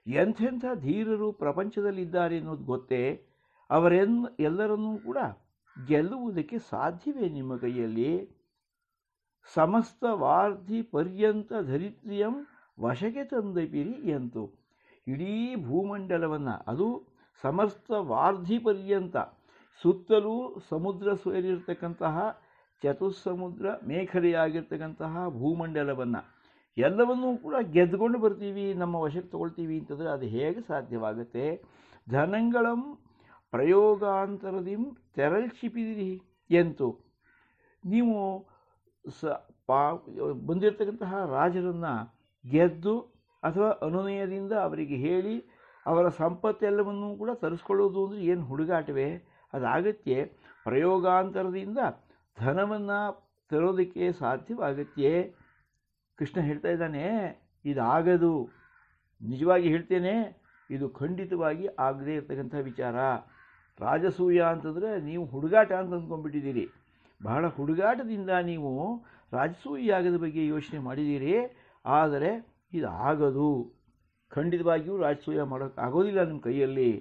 ಎಂಥೆಂಥ ಧೀರರು ಪ್ರಪಂಚದಲ್ಲಿದ್ದಾರೆ ಅನ್ನೋದು ಗೊತ್ತೇ? ಅವರೆನ್, ಎಲ್ಲರನ್ನೂ ಕೂಡ ಗೆಲ್ಲುವುದಕ್ಕೆ ಸಾಧ್ಯವೇ ನಿಮ್ಮ ಕೈಯಲ್ಲಿ? ಸಮಸ್ತ ವಾರ್ಧಿ ಪರ್ಯಂತ ಧರಿತ್ರಿಯಂ ವಶಕ್ಕೆ ತಂದಪಿರಿ ಎಂತು ಇಡೀ ಭೂಮಂಡಲವನ್ನು, ಅದು ಸಮಸ್ತ ವಾರ್ಧಿ ಪರ್ಯಂತ ಸುತ್ತಲೂ ಸಮುದ್ರ ಸೇರಿರ್ತಕ್ಕಂತಹ, ಚತುಸ್ಸಮುದ್ರ ಮೇಖಲೆಯಾಗಿರ್ತಕ್ಕಂತಹ ಭೂಮಂಡಲವನ್ನು, ಎಲ್ಲವನ್ನೂ ಕೂಡ ಗೆದ್ದುಕೊಂಡು ಬರ್ತೀವಿ, ನಮ್ಮ ವಶಕ್ಕೆ ತಗೊಳ್ತೀವಿ ಅಂತಂದರೆ ಅದು ಹೇಗೆ ಸಾಧ್ಯವಾಗುತ್ತೆ? ಧನಂಗಳಂ ಪ್ರಯೋಗಾಂತರದಿಂ ತೆರಳ್ಚಿಪಿದಿರಿ ಎಂತು ನೀವು ಸ ಪಾ ಬಂದಿರತಕ್ಕಂತಹ ರಾಜರನ್ನು ಗೆದ್ದು ಅಥವಾ ಅನುನಯದಿಂದ ಅವರಿಗೆ ಹೇಳಿ ಅವರ ಸಂಪತ್ತೆಲ್ಲವನ್ನೂ ಕೂಡ ತರಿಸ್ಕೊಳ್ಳೋದು ಅಂದರೆ ಏನು ಹುಡುಗಾಟವೇ? ಅದಾಗತ್ತೆ. ಪ್ರಯೋಗಾಂತರದಿಂದ ಧನವನ್ನು ತರೋದಕ್ಕೆ ಸಾಧ್ಯವಾಗತ್ತೆ. ಕೃಷ್ಣ ಹೇಳ್ತಾ ಇದ್ದಾನೆ, ಇದಾಗದು. ನಿಜವಾಗಿ ಹೇಳ್ತೇನೆ, ಇದು ಖಂಡಿತವಾಗಿ ಆಗದೇ ಇರತಕ್ಕಂಥ ವಿಚಾರ. ರಾಜಸೂಯ ಅಂತಂದರೆ ನೀವು ಹುಡುಗಾಟ ಅಂತ ಅಂದ್ಕೊಂಡ್ಬಿಟ್ಟಿದ್ದೀರಿ. ಬಹಳ ಹುಡುಗಾಟದಿಂದ ನೀವು ರಾಜಸೂಯ ಯಾಗದ ಬಗ್ಗೆ ಯೋಚನೆ ಮಾಡಿದ್ದೀರಿ. ಆದರೆ ಇದು ಆಗದು. ಖಂಡಿತವಾಗಿಯೂ ರಾಜಸೂಯ ಮಾಡೋಕ್ಕೆ ಆಗೋದಿಲ್ಲ ನಿಮ್ಮ ಕೈಯಲ್ಲಿ.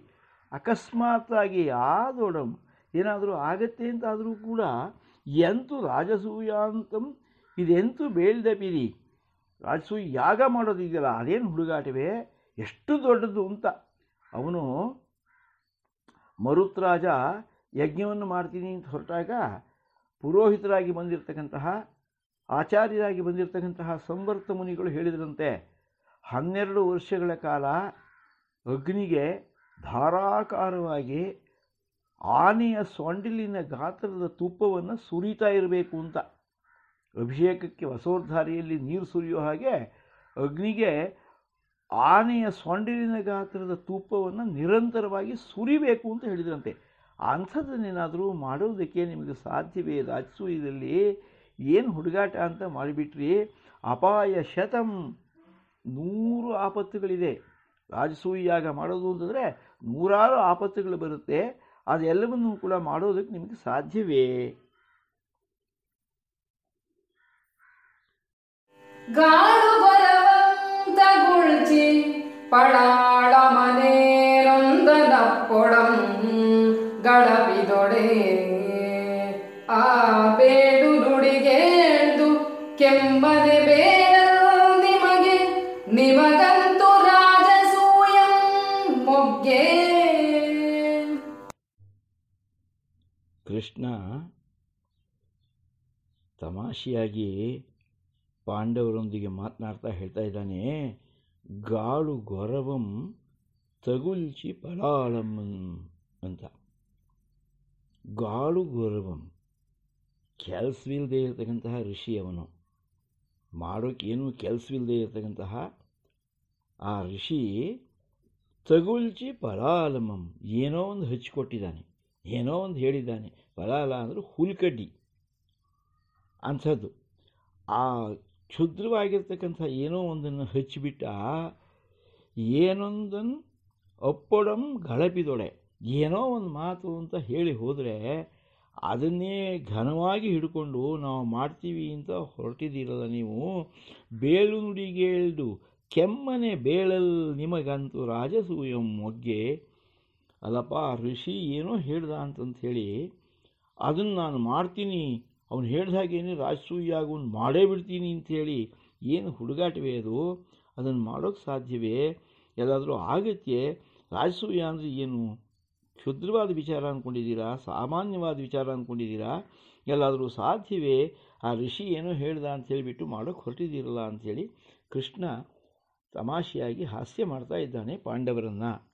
ಅಕಸ್ಮಾತ್ತಾಗಿ ಆದೊಡಂ ಏನಾದರೂ ಆಗತ್ತೆ ಅಂತಾದರೂ ಕೂಡ ಎಂತು ಅಂತ ಇದೆಂತೂ ಬೇಳ್ದ ಬೀರಿ ರಾಜಸೂಯ ಯಾಗ ಮಾಡೋದಿದೆಯಲ್ಲ, ಅದೇನು ಹುಡುಗಾಟವೇ? ಎಷ್ಟು ದೊಡ್ಡದು ಅಂತ. ಅವನು ಮರುತ್ರಾಜ, ಯಜ್ಞವನ್ನು ಮಾಡ್ತೀನಿ ಅಂತ ಹೊರಟಾಗ ಪುರೋಹಿತರಾಗಿ ಬಂದಿರತಕ್ಕಂತಹ, ಆಚಾರ್ಯರಾಗಿ ಬಂದಿರತಕ್ಕಂತಹ ಸಂವರ್ತ ಮುನಿಗಳು ಹೇಳಿದ್ರಂತೆ, ಹನ್ನೆರಡು ವರ್ಷಗಳ ಕಾಲ ಅಗ್ನಿಗೆ ಧಾರಾಕಾರವಾಗಿ ಆನೆಯ ಸೊಂಡಿಲಿನ ಗಾತ್ರದ ತುಪ್ಪವನ್ನು ಸುರಿತಾ ಇರಬೇಕು ಅಂತ. ಅಭಿಷೇಕಕ್ಕೆ ವಸೋರ್ಧಾರಿಯಲ್ಲಿ ನೀರು ಸುರಿಯೋ ಹಾಗೆ ಅಗ್ನಿಗೆ ಆನೆಯ ಸೊಂಡಿಲಿನ ಗಾತ್ರದ ತುಪ್ಪವನ್ನು ನಿರಂತರವಾಗಿ ಸುರಿಬೇಕು ಅಂತ ಹೇಳಿದ್ರಂತೆ. ಅಂಥದ್ದನ್ನೇನಾದರೂ ಮಾಡೋದಕ್ಕೆ ನಿಮಗೆ ಸಾಧ್ಯವೇ? ರಾಜಸೂಯದಲ್ಲಿ ಏನು ಹುಡುಗಾಟ ಅಂತ ಮಾಡಿಬಿಟ್ರಿ? ಅಪಾಯ ಶತಂ. ನೂರು ಆಪತ್ತುಗಳಿದೆ. ರಾಜಸೂಯಾಗ ಮಾಡೋದು ಅಂತಂದರೆ ನೂರಾರು ಆಪತ್ತುಗಳು ಬರುತ್ತೆ. ಅದೆಲ್ಲವನ್ನೂ ಕೂಡ ಮಾಡೋದಕ್ಕೆ ನಿಮಗೆ ಸಾಧ್ಯವೇ? ಗಾಳುಗೊರವಂತಗುಳ್ಚಿ ಮನೇರೊಂದನಪ್ಪೊಡಂ ಗಳಬಿದೊಡೆ ಆ ಬೇಡು ನುಡಿಗೇಳ್ದು ಕೆಮ್ಮನೆ ಬೇಡ ನಿಮಗೆ, ನಿಮಗಂತೂ ರಾಜಸೂಯಂ ಮೊಗ್ಗೆ. ಕೃಷ್ಣ ತಮಾಷೆಯಾಗಿ ಪಾಂಡವರೊಂದಿಗೆ ಮಾತನಾಡ್ತಾ ಹೇಳ್ತಾ ಇದ್ದಾನೆ. ಗಾಳು ಗೊರವಂ ತಗುಲ್ಚಿ ಪಲಾಳಮ್ಮನ್ ಅಂತ ಗಾಳು ಗೊರವಂ ಕೆಲಸವಿಲ್ಲದೆ ಇರತಕ್ಕಂತಹ ಋಷಿ ಅವನು ಮಾಡೋಕ್ಕೇನು ಕೆಲಸವಿಲ್ಲದೆ ಇರತಕ್ಕಂತಹ ಆ ಋಷಿ ತಗುಲ್ಚಿ ಪಲಾಲಮಂ ಏನೋ ಒಂದು ಹಚ್ಚಿಕೊಟ್ಟಿದ್ದಾನೆ ಏನೋ ಒಂದು ಹೇಳಿದ್ದಾನೆ ಪಲಾಲ ಅಂದರೆ ಹುಲ್ಕಡ್ಡಿ ಅಂಥದ್ದು ಆ ಕ್ಷುದ್ರವಾಗಿರ್ತಕ್ಕಂಥ ಏನೋ ಒಂದನ್ನು ಹಚ್ಚಿಬಿಟ್ಟ ಏನೊಂದನ್ನು ಅಪ್ಪೊಡಂ ಗಳಪಿದೊಡೆ. ಏನೋ ಒಂದು ಮಾತು ಅಂತ ಹೇಳಿ ಹೋದರೆ ಅದನ್ನೇ ಘನವಾಗಿ ಹಿಡ್ಕೊಂಡು ನಾವು ಮಾಡ್ತೀವಿ ಅಂತ ಹೊರಟಿದ್ದೀರಲ್ಲ ನೀವು? ಬೇಳು ನುಡಿಗೇಳ್ದು ಕೆಮ್ಮನೆ ಬೇಳಲ್ ನಿಮಗಂತೂ ರಾಜಸೂಯಂ ಮೊಗ್ಗೆ. ಅಲ್ಲಪ್ಪ, ಋಷಿ ಏನೋ ಹೇಳ್ದ ಅಂತಂತ ಹೇಳಿ, ಅದನ್ನು ನಾನು ಮಾಡ್ತೀನಿ ಅವನು ಹೇಳಿದ ಹಾಗೇನೆ ಒಂದು ಮಾಡೇ ಬಿಡ್ತೀನಿ ಅಂಥೇಳಿ ಏನು ಹುಡುಗಾಟವೇ ಅದು? ಅದನ್ನು ಮಾಡೋಕ್ಕೆ ಸಾಧ್ಯವೇ? ಎಲ್ಲಾದರೂ ಆಗತ್ತೆ ರಾಜಸೂಯ ಅಂದರೆ ಏನು? ಕ್ಷುದ್ರವಾದ ವಿಚಾರ ಅಂದ್ಕೊಂಡಿದ್ದೀರಾ ಸಾಮಾನ್ಯವಾದ ವಿಚಾರ ಅಂದ್ಕೊಂಡಿದ್ದೀರಾ ಎಲ್ಲಾದರೂ ಸಾಧ್ಯವೇ? ಆ ಋಷಿ ಏನೋ ಹೇಳ್ದ ಅಂತ ಹೇಳಿಬಿಟ್ಟು ಮಾಡೋಕ್ಕೆ ಹೊರಟಿದ್ದೀರಲ್ಲ ಅಂಥೇಳಿ ಕೃಷ್ಣ ತಮಾಷೆಯಾಗಿ ಹಾಸ್ಯ ಮಾಡ್ತಾ ಇದ್ದಾನೆ ಪಾಂಡವರನ್ನು.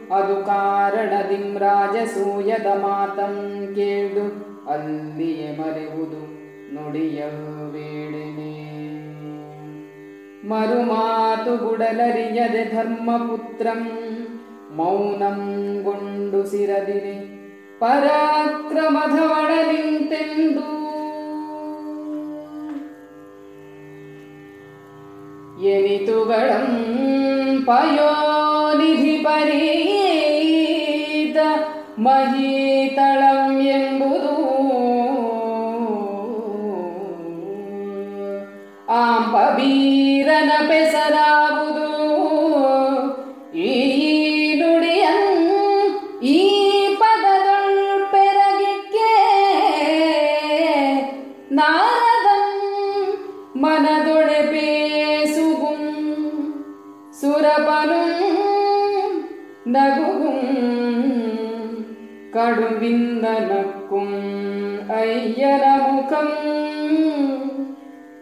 ಅದು ಕಾರಣದಿಂ ರಾಜಸೂಯದ ಮಾತಂ ಕೇಳು, ಅಲ್ಲಿಯೇ ಮರೆಯುವುದು ನುಡಿಯ ವೇಳೆನೆ. ಮರುಮಾತು ಗುಡಲರಿಯದೆ ಧರ್ಮಪುತ್ರಂ, ಮೌನಂ ಗೊಂಡು ಸಿರದಿರೆ ಪರಾಕ್ರಮಧವಳ ನಿಂತೆಂದು ಎನಿತುಗಳಂ ಪಯೋನಿಧಿ ಪರೀತ ಎಂಬುದು ಆಂಪ ಮುಖಂ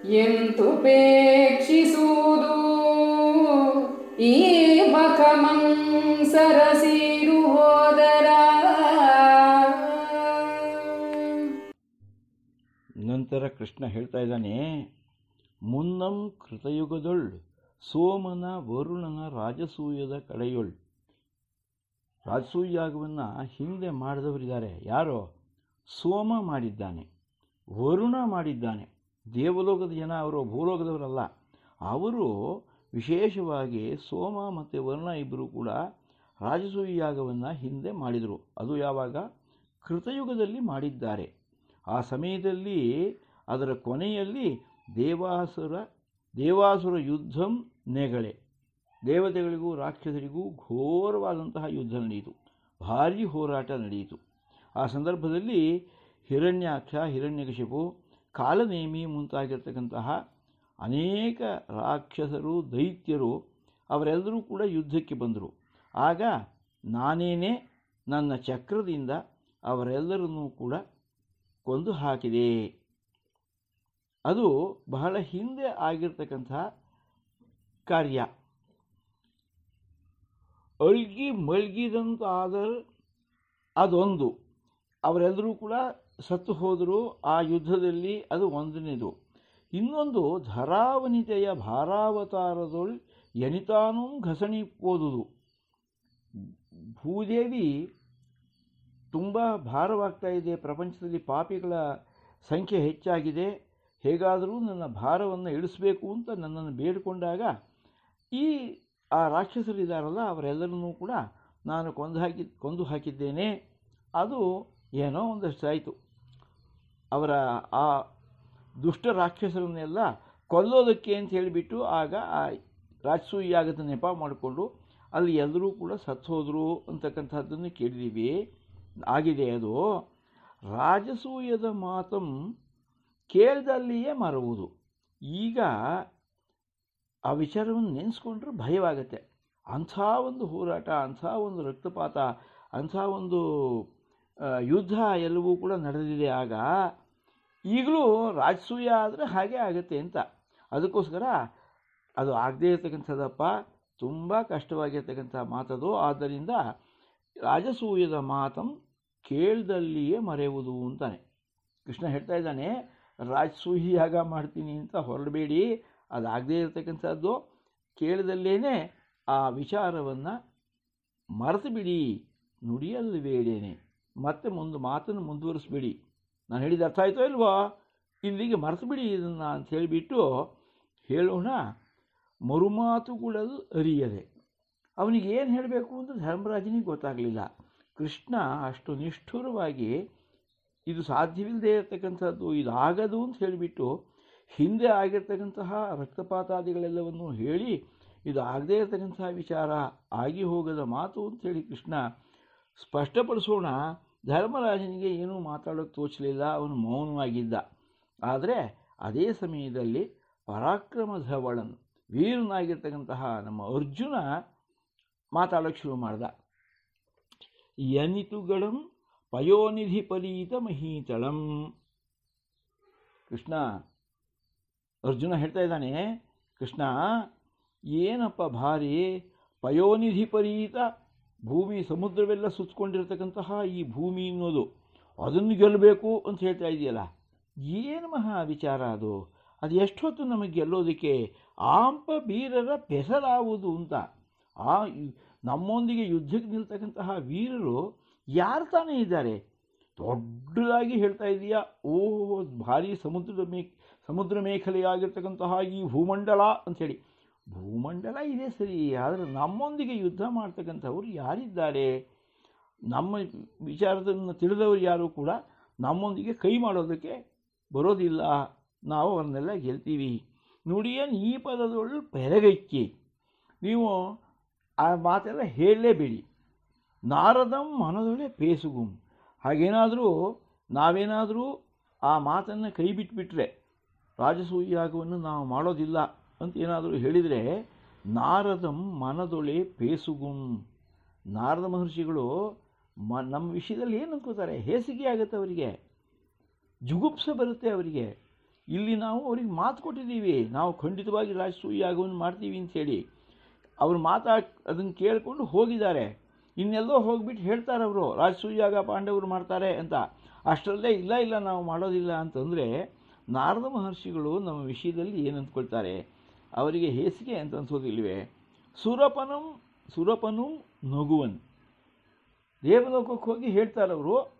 ಎಂತು ಪೇಕ್ಷಿಸುವುದು? ಈ ಮಖಮಂ ಸರಸೀರು ಹೋದರ? ನಂತರ ಕೃಷ್ಣ ಹೇಳ್ತಾ ಇದ್ದಾನೆ, ಮುನ್ನಂ ಕೃತಯುಗದೊಳ್ ಸೋಮನ ವರುಣನ ರಾಜಸೂಯದ ಕಡೆಯೊಳ್. ರಾಜಸೂಯ ಯಾಗವನ್ನು ಹಿಂದೆ ಮಾಡಿದವರಿದ್ದಾರೆ. ಯಾರೋ? ಸೋಮ ಮಾಡಿದ್ದಾನೆ. ವರುಣ ಮಾಡಿದ್ದಾನೆ. ದೇವಲೋಕದ ಜನ ಅವರು ಭೂಲೋಕದವರಲ್ಲ. ಅವರು ವಿಶೇಷವಾಗಿ ಸೋಮ ಮತ್ತು ವರುಣ ಇಬ್ಬರು ಕೂಡ ರಾಜಸೂಯ ಯಾಗವನ್ನು ಹಿಂದೆ ಮಾಡಿದರು. ಅದು ಯಾವಾಗ? ಕೃತಯುಗದಲ್ಲಿ ಮಾಡಿದ್ದಾರೆ. ಆ ಸಮಯದಲ್ಲಿ ಅದರ ಕೊನೆಯಲ್ಲಿ ದೇವಾಸುರ ದೇವಾಸುರ ಯುದ್ಧಂ ನೆಗಳೆ. ದೇವತೆಗಳಿಗೂ ರಾಕ್ಷಸರಿಗೂ ಘೋರವಾದಂತಹ ಯುದ್ಧ ನಡೆಯಿತು. ಭಾರೀ ಹೋರಾಟ ನಡೆಯಿತು. ಆ ಸಂದರ್ಭದಲ್ಲಿ ಹಿರಣ್ಯಾಕ್ಷ, ಹಿರಣ್ಯಕಶಿಪು, ಕಾಲನೇಮಿ ಮುಂತಾಗಿರ್ತಕ್ಕಂತಹ ಅನೇಕ ರಾಕ್ಷಸರು, ದೈತ್ಯರು ಅವರೆಲ್ಲರೂ ಕೂಡ ಯುದ್ಧಕ್ಕೆ ಬಂದರು. ಆಗ ನಾನೇನೇ ನನ್ನ ಚಕ್ರದಿಂದ ಅವರೆಲ್ಲರನ್ನೂ ಕೂಡ ಕೊಂದು ಹಾಕಿದೆ. ಅದು ಬಹಳ ಹಿಂದೆ ಆಗಿರ್ತಕ್ಕಂತಹ ಕಾರ್ಯ. ಅಳ್ಗಿ ಮಳ್ಗಿದಂತಾದರೆ ಅದೊಂದು. ಅವರೆಲ್ಲರೂ ಕೂಡ ಸತ್ತು ಹೋದರೂ ಆ ಯುದ್ಧದಲ್ಲಿ ಅದು ಒಂದನೇದು. ಇನ್ನೊಂದು ಧರಾವನಿತೆಯ ಭಾರಾವತಾರದೊಳ್ ಎನಿತಾನೂ ಓದುದು. ಭೂದೇವಿ ತುಂಬ ಭಾರವಾಗ್ತಾ ಇದೆ. ಪ್ರಪಂಚದಲ್ಲಿ ಪಾಪಿಗಳ ಸಂಖ್ಯೆ ಹೆಚ್ಚಾಗಿದೆ. ಹೇಗಾದರೂ ನನ್ನ ಭಾರವನ್ನು ಇಳಿಸಬೇಕು ಅಂತ ನನ್ನನ್ನು ಬೇಡಿಕೊಂಡಾಗ ಈ, ಆ ರಾಕ್ಷಸರಿದ್ದಾರಲ್ಲ ಅವರೆಲ್ಲರನ್ನೂ ಕೂಡ ನಾನು ಕೊಂದು ಹಾಕಿ, ಕೊಂದು ಹಾಕಿದ್ದೇನೆ. ಅದು ಏನೋ ಒಂದಷ್ಟು ಆಯಿತು ಅವರ ಆ ದುಷ್ಟ ರಾಕ್ಷಸರನ್ನೆಲ್ಲ ಕೊಲ್ಲೋದಕ್ಕೆ ಅಂತ ಹೇಳಿಬಿಟ್ಟು ಆಗ ಆ ರಾಜಸೂಯಾಗದ ನೆಪ ಮಾಡಿಕೊಂಡು ಅಲ್ಲಿ ಎಲ್ಲರೂ ಕೂಡ ಸತ್ತು ಹೋದರು ಅಂತಕ್ಕಂಥದ್ದನ್ನು ಕೇಳಿದ್ದೀವಿ. ಆಗಿದೆ ಅದು. ರಾಜಸೂಯದ ಮಾತಂ ಕೇಳ್ದಲ್ಲಿಯೇ ಮರುವುದು. ಈಗ ಆ ವಿಚಾರವನ್ನು ನೆನೆಸ್ಕೊಂಡ್ರೆ ಭಯವಾಗತ್ತೆ. ಅಂಥ ಒಂದು ಹೋರಾಟ, ಅಂಥ ಒಂದು ರಕ್ತಪಾತ, ಅಂಥ ಒಂದು ಯುದ್ಧ ಎಲ್ಲವೂ ಕೂಡ ನಡೆದಿದೆ ಆಗ ಈಗಲೂ ರಾಜಸೂಯ ಆದರೆ ಹಾಗೆ ಆಗುತ್ತೆ ಅಂತ. ಅದಕ್ಕೋಸ್ಕರ ಅದು ಆಗದೇ ಇರತಕ್ಕಂಥದ್ದಪ್ಪ, ತುಂಬ ಕಷ್ಟವಾಗಿರ್ತಕ್ಕಂಥ ಮಾತದು. ಆದ್ದರಿಂದ ರಾಜಸೂಯದ ಮಾತಂ ಕೇಳ್ದಲ್ಲಿಯೇ ಮರೆಯುವುದು ಅಂತಾನೆ. ಕೃಷ್ಣ ಹೇಳ್ತಾ ಇದ್ದಾನೆ ರಾಜಸೂಹಿ ಯಾಗ ಮಾಡ್ತೀನಿ ಅಂತ ಹೊರಡಬೇಡಿ. ಅದಾಗದೇ ಇರತಕ್ಕಂಥದ್ದು. ಕೇಳದಲ್ಲೇ ಆ ವಿಚಾರವನ್ನು ಮರೆತು ಬಿಡಿ. ನುಡಿಯಲ್ಬೇಡೇನೆ ಮತ್ತೆ ಮುಂದೆ ಮಾತನ್ನು ಮುಂದುವರಿಸ್ಬೇಡಿ. ನಾನು ಹೇಳಿದ ಅರ್ಥ ಆಯಿತೋ ಇಲ್ವೋ? ಇಲ್ಲಿಗೆ ಮರೆತು ಬಿಡಿ ಇದನ್ನು ಅಂತ ಹೇಳಿಬಿಟ್ಟು ಹೇಳೋಣ. ಮರುಮಾತುಗಳದು ಅರಿಯದೆ. ಅವನಿಗೆ ಏನು ಹೇಳಬೇಕು ಅಂತ ಧರ್ಮರಾಜನಿಗೆ ಗೊತ್ತಾಗಲಿಲ್ಲ. ಕೃಷ್ಣ ಅಷ್ಟು ನಿಷ್ಠುರವಾಗಿ ಇದು ಸಾಧ್ಯವಿಲ್ಲದೆ ಇರತಕ್ಕಂಥದ್ದು, ಇದಾಗದು ಅಂತ ಹೇಳಿಬಿಟ್ಟು ಹಿಂದೆ ಆಗಿರ್ತಕ್ಕಂತಹ ರಕ್ತಪಾತಾದಿಗಳೆಲ್ಲವನ್ನು ಹೇಳಿ ಇದು ಆಗದೇ ಇರತಕ್ಕಂತಹ ವಿಚಾರ ಆಗಿ ಹೋಗದ ಮಾತು ಅಂಥೇಳಿ ಕೃಷ್ಣ ಸ್ಪಷ್ಟಪಡಿಸೋಣ. ಧರ್ಮರಾಜನಿಗೆ ಏನೂ ಮಾತಾಡೋಕ್ಕೆ ತೋಚಲಿಲ್ಲ. ಅವನು ಮೌನವಾಗಿದ್ದ. ಆದರೆ ಅದೇ ಸಮಯದಲ್ಲಿ ಪರಾಕ್ರಮ ಧವಳನ್ ವೀರನಾಗಿರ್ತಕ್ಕಂತಹ ನಮ್ಮ ಅರ್ಜುನ ಮಾತಾಡೋಕ್ಕೆ ಶುರು ಮಾಡ್ದ. ಯನಿತುಗಳಂ ಪಯೋನಿಧಿ ಪರೀತ ಮಹೀತಳಂ. ಕೃಷ್ಣ, ಅರ್ಜುನ ಹೇಳ್ತಾ ಇದ್ದಾನೆ, ಕೃಷ್ಣ, ಏನಪ್ಪ ಭಾರಿ ಪಯೋನಿಧಿ ಪರೀತ ಭೂಮಿ ಸಮುದ್ರವೆಲ್ಲ ಸುತ್ತಕೊಂಡಿರ್ತಕ್ಕಂತಹ ಈ ಭೂಮಿ ಅನ್ನೋದು ಅದನ್ನು ಗೆಲ್ಲಬೇಕು ಅಂತ ಹೇಳ್ತಾ ಇದೆಯಲ್ಲ? ಏನು ಮಹಾ ವಿಚಾರ ಅದು? ಅದು ಎಷ್ಟೊತ್ತು ನಮಗೆ ಗೆಲ್ಲೋದಕ್ಕೆ ಆಂಪ ಬೀರರ ಪೆಸರಾವುದು ಅಂತ. ಆ ನಮ್ಮೊಂದಿಗೆ ಯುದ್ಧಕ್ಕೆ ನಿಲ್ತಕ್ಕಂತಹ ವೀರರು ಯಾರು ತಾನೇ ಇದ್ದಾರೆ? ದೊಡ್ಡದಾಗಿ ಹೇಳ್ತಾ ಇದೆಯಾ, ಓಹೋ, ಭಾರಿ ಸಮುದ್ರದ ಮೇ ಸಮುದ್ರ ಮೇಖಲೆಯಾಗಿರ್ತಕ್ಕಂತಹ ಈ ಭೂಮಂಡಲ ಅಂಥೇಳಿ ಭೂಮಂಡಲ ಇದೆ ಸರಿ ಆದರೆ ನಮ್ಮೊಂದಿಗೆ ಯುದ್ಧ ಮಾಡ್ತಕ್ಕಂಥವ್ರು ಯಾರಿದ್ದಾರೆ? ನಮ್ಮ ವಿಚಾರದನ್ನು ತಿಳಿದವರು ಯಾರು ಕೂಡ ನಮ್ಮೊಂದಿಗೆ ಕೈ ಮಾಡೋದಕ್ಕೆ ಬರೋದಿಲ್ಲ. ನಾವು ಅವನ್ನೆಲ್ಲ ಗೆಲ್ತೀವಿ. ನುಡಿಯನ್ ಈ ಪದದೊಳು ಪೆರಗಕ್ಕಿ. ನೀವು ಆ ಮಾತೆಲ್ಲ ಹೇಳಲೇಬೇಡಿ. ನಾರದಂ ಮನದೊಳೆ ಪೇಸುಗುಂ. ಹಾಗೇನಾದರೂ ನಾವೇನಾದರೂ ಆ ಮಾತನ್ನು ಕೈ ಬಿಟ್ಬಿಟ್ರೆ ರಾಜಸೂಯಾಗವನ್ನು ನಾವು ಮಾಡೋದಿಲ್ಲ. ಅಂತ ಏನಾದರೂ ಹೇಳಿದರೆ, ನಾರದಂ ಮನದೊಳೆ ಪೇಸುಗುಂ. ನಾರದ ಮಹರ್ಷಿಗಳು ಮ, ನಮ್ಮ ವಿಷಯದಲ್ಲಿ ಏನು ಅನ್ಕೋತಾರೆ? ಹೇಸಿಗೆ ಆಗುತ್ತೆ ಅವರಿಗೆ. ಜುಗುಪ್ಸ ಬರುತ್ತೆ ಅವರಿಗೆ. ಇಲ್ಲಿ ನಾವು ಅವ್ರಿಗೆ ಮಾತು ಕೊಟ್ಟಿದ್ದೀವಿ. ನಾವು ಖಂಡಿತವಾಗಿ ರಾಜಸೂಯಾಗವನ್ನು ಮಾಡ್ತೀವಿ ಅಂಥೇಳಿ ಅವರು ಮಾತಾ, ಅದನ್ನು ಕೇಳಿಕೊಂಡು ಹೋಗಿದ್ದಾರೆ. ಇನ್ನೆಲ್ಲೋ ಹೋಗ್ಬಿಟ್ಟು ಹೇಳ್ತಾರೆ ಅವರು ರಾಜಸೂಯಾಗ ಪಾಂಡವರು ಮಾಡ್ತಾರೆ ಅಂತ. ಅಷ್ಟರಲ್ಲೇ ಇಲ್ಲ ಇಲ್ಲ, ನಾವು ಮಾಡೋದಿಲ್ಲ ಅಂತಂದರೆ ನಾರದ ಮಹರ್ಷಿಗಳು ನಮ್ಮ ವಿಷಯದಲ್ಲಿ ಏನು ಅಂದ್ಕೊಳ್ತಾರೆ? ಅವರಿಗೆ ಹೇಸಿಗೆ ಅಂತ ಅನ್ಸೋದಿಲ್ವೇ? ಸುರಪನಂ, ಸುರಪನು ನಗುವನ್. ದೇವಲೋಕಕ್ಕೆ ಹೋಗಿ ಹೇಳ್ತಾರೆ ಅವರು.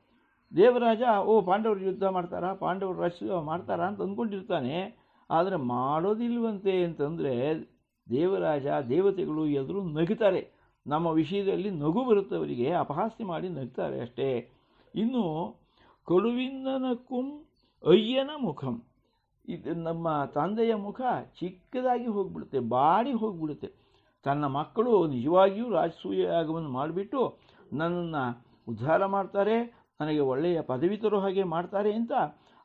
ದೇವರಾಜ, ಓ, ಪಾಂಡವರು ಯುದ್ಧ ಮಾಡ್ತಾರಾ? ಪಾಂಡವರು ರಶ್ ಮಾಡ್ತಾರಾ ಅಂತ ಅಂದ್ಕೊಂಡಿರ್ತಾನೆ ಆದರೆ ಮಾಡೋದಿಲ್ವಂತೆ ಅಂತಂದರೆ ದೇವರಾಜ, ದೇವತೆಗಳು ಎದುರು ನಗುತ್ತಾರೆ ನಮ್ಮ ವಿಷಯದಲ್ಲಿ ನಗು ಬರುತ್ತೆ ಅವರಿಗೆ ಅಪಹಾಸ್ಯ ಮಾಡಿ ನಗ್ತಾರೆ ಅಷ್ಟೇ. ಇನ್ನು ಕೊಡುವಿಂದನಕ್ಕೂ ಅಯ್ಯನ ಮುಖಂ. ಇದು ನಮ್ಮ ತಂದೆಯ ಮುಖ ಚಿಕ್ಕದಾಗಿ ಹೋಗ್ಬಿಡುತ್ತೆ ಬಾಡಿ ಹೋಗ್ಬಿಡುತ್ತೆ. ತನ್ನ ಮಕ್ಕಳು ನಿಜವಾಗಿಯೂ ರಾಜಸೂಯ ಯಾಗವನ್ನು ಮಾಡಿಬಿಟ್ಟು ನನ್ನನ್ನು ಉದ್ಧಾರ ಮಾಡ್ತಾರೆ, ನನಗೆ ಒಳ್ಳೆಯ ಪದವಿ ತರೋ ಹಾಗೆ ಮಾಡ್ತಾರೆ ಅಂತ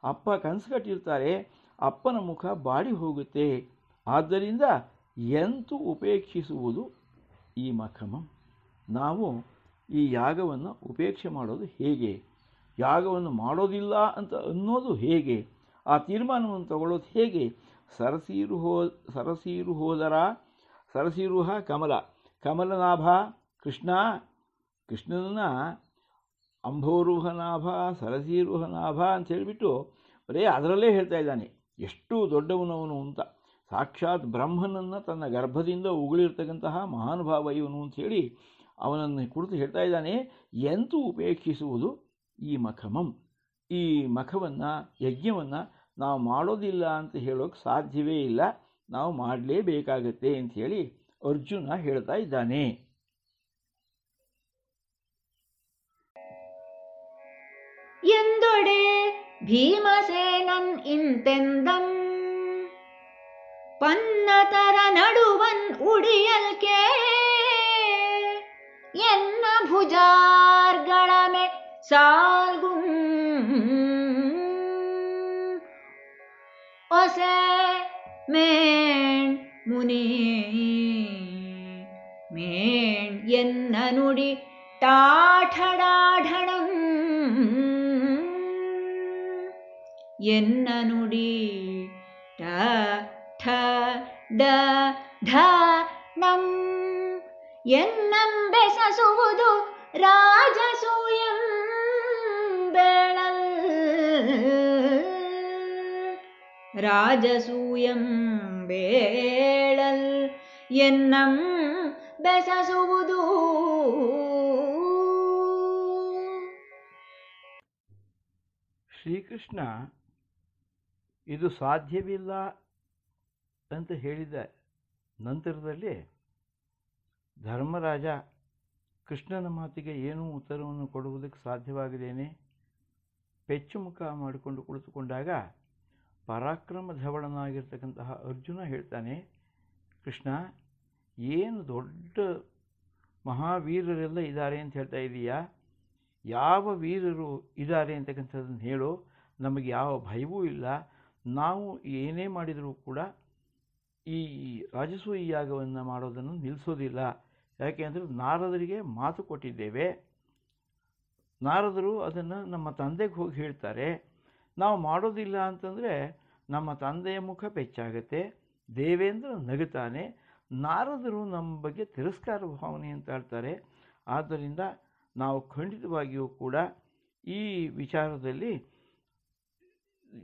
ಅಪ್ಪ ಕನಸು ಕಟ್ಟಿರ್ತಾರೆ, ಅಪ್ಪನ ಮುಖ ಬಾಡಿ ಹೋಗುತ್ತೆ. ಆದ್ದರಿಂದ ಎಂತು ಉಪೇಕ್ಷಿಸುವುದು ಈ ಮಖಮ. ನಾವು ಈ ಯಾಗವನ್ನು ಉಪೇಕ್ಷೆ ಮಾಡೋದು ಹೇಗೆ? ಯಾಗವನ್ನು ಮಾಡೋದಿಲ್ಲ ಅಂತ ಅನ್ನೋದು ಹೇಗೆ? ಆ ತೀರ್ಮಾನವನ್ನು ತಗೊಳ್ಳೋದು ಹೇಗೆ? ಸರಸೀರು ಹೋ, ಸರಸೀರು ಹೋದರ ಸರಸೀರುಹ ಕಮಲ, ಕಮಲನಾಭ ಕೃಷ್ಣ, ಕೃಷ್ಣನ ಅಂಬೋರುಹನಾಭ, ಸರಸೀರುಹನಾಭ ಅಂತ ಹೇಳಿಬಿಟ್ಟು ಬರೀ ಅದರಲ್ಲೇ ಹೇಳ್ತಾ ಇದ್ದಾನೆ. ಎಷ್ಟು ದೊಡ್ಡವನವನು ಅಂತ. ಸಾಕ್ಷಾತ್ ಬ್ರಹ್ಮನನ್ನು ತನ್ನ ಗರ್ಭದಿಂದ ಉಗುಳಿರ್ತಕ್ಕಂತಹ ಮಹಾನುಭಾವ ಇವನು ಅಂಥೇಳಿ ಅವನನ್ನು ಕುರಿತು ಹೇಳ್ತಾ ಇದ್ದಾನೆ. ಎಂತೂ ಉಪೇಕ್ಷಿಸುವುದು ಈ ಮಖಮಂ. ಈ ಮಖವನ್ನು, ಯಜ್ಞವನ್ನು ನಾವು ಮಾಡೋದಿಲ್ಲ ಅಂತ ಹೇಳೋಕ್ಕೆ ಸಾಧ್ಯವೇ ಇಲ್ಲ. ನಾವು ಮಾಡಲೇಬೇಕಾಗತ್ತೆ ಅಂಥೇಳಿ ಅರ್ಜುನ ಹೇಳ್ತಾ ಇದ್ದಾನೆ. ಎಂದೊಡೆ ಭೀಮಸೇನನ್ ಇಂತೆಂದಂ? ಪನ್ನತರ ನಡುವನ್ ಉಡಿಯಲ್ಕೆ? ಎನ್ನ ಭುಜಾರ್ಗಳಮೆ ಸಾಲ್ಗುಂ ಒಸೆ ಮೇಣ್ ಮುನಿ. ಮೇಣ್ ಎನ್ನ ನುಡಿ ಟಾಠಡಾಢಣಂ ಎನ್ನ ನುಡಿ ಟ, ಠ, ಡ ಢ ನಂ. ಎನ್ನಂ ಬೆಸಸುವುದು ರಾಜಸೂಯಂ ಬೇಳಲ್ ಎನ್ನಂ ಬೆಸಸುವುದು. ಶ್ರೀಕೃಷ್ಣ ಇದು ಸಾಧ್ಯವಿಲ್ಲ ಅಂತ ಹೇಳಿದ ನಂತರದಲ್ಲಿ ಧರ್ಮರಾಜ ಕೃಷ್ಣನ ಮಾತಿಗೆ ಏನೂ ಉತ್ತರವನ್ನು ಕೊಡುವುದಕ್ಕೆ ಸಾಧ್ಯವಾಗದೇನೆ ಪೆಚ್ಚು ಮುಖ ಮಾಡಿಕೊಂಡು ಕುಳಿತುಕೊಂಡಾಗ ಪರಾಕ್ರಮ ಧವಳನಾಗಿರ್ತಕ್ಕಂತಹ ಅರ್ಜುನ ಹೇಳ್ತಾನೆ, ಕೃಷ್ಣ, ಏನು ದೊಡ್ಡ ಮಹಾವೀರರೆಲ್ಲ ಇದ್ದಾರೆ ಅಂತ ಹೇಳ್ತಾ ಇದೀಯಾ? ಯಾವ ವೀರರು ಇದ್ದಾರೆ ಅಂತಕ್ಕಂಥದ್ದನ್ನು ಹೇಳು ನಮಗೆ ಯಾವ ಭಯವೂ ಇಲ್ಲ. ನಾವು ಏನೇ ಮಾಡಿದರೂ ಕೂಡ ಈ ರಾಜಸೂಯ ಯಾಗವನ್ನು ಮಾಡೋದನ್ನು ನಿಲ್ಲಿಸೋದಿಲ್ಲ. ಯಾಕೆ ಅಂದರೆ ನಾರದರಿಗೆ ಮಾತು ಕೊಟ್ಟಿದ್ದೇವೆ. ನಾರದರು ಅದನ್ನು ನಮ್ಮ ತಂದೆಗೆ ಹೋಗಿ ಹೇಳ್ತಾರೆ. ನಾವು ಮಾಡೋದಿಲ್ಲ ಅಂತಂದರೆ ನಮ್ಮ ತಂದೆಯ ಮುಖ ಪೆಚ್ಚಾಗುತ್ತೆ ದೇವೇಂದ್ರ ನಗುತ್ತಾನೆ, ನಾರದರು ನಮ್ಮ ಬಗ್ಗೆ ತಿರಸ್ಕಾರ ಭಾವನೆ ಅಂತ ಹೇಳ್ತಾರೆ. ಆದ್ದರಿಂದ ನಾವು ಖಂಡಿತವಾಗಿಯೂ ಕೂಡ ಈ ವಿಚಾರದಲ್ಲಿ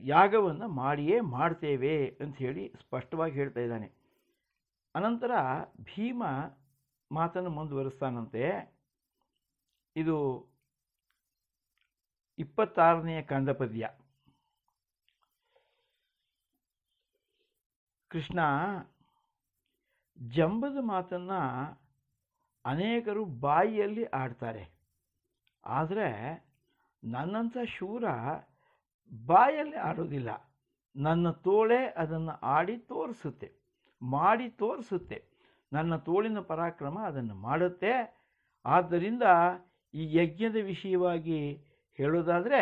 ಯಾಗವನ್ನು ಮಾಡಿಯೇ ಮಾಡ್ತೇವೆ ಅಂತ ಹೇಳಿ ಸ್ಪಷ್ಟವಾಗಿ ಹೇಳ್ತಾ ಇದ್ದಾನೆ. ಅನಂತರ ಭೀಮ ಮಾತನ್ನು ಮುಂದುವರಿಸ್ತಾನಂತೆ. ಇದು ಇಪ್ಪತ್ತಾರನೆಯ ಕಂದ ಪದ್ಯ ಕೃಷ್ಣ, ಜಂಬದ ಮಾತನ್ನು ಅನೇಕರು ಬಾಯಿಯಲ್ಲಿ ಆಡ್ತಾರೆ. ಆದರೆ ನನ್ನಂಥ ಶೂರ ಬಾಯಲ್ಲಿ ಆಡೋದಿಲ್ಲ. ನನ್ನ ತೋಳೆ ಅದನ್ನು ಆಡಿ ತೋರಿಸುತ್ತೆ, ಮಾಡಿ ತೋರಿಸುತ್ತೆ. ನನ್ನ ತೋಳಿನ ಪರಾಕ್ರಮ ಅದನ್ನು ಮಾಡುತ್ತೆ. ಆದ್ದರಿಂದ ಈ ಯಜ್ಞದ ವಿಷಯವಾಗಿ ಹೇಳೋದಾದರೆ,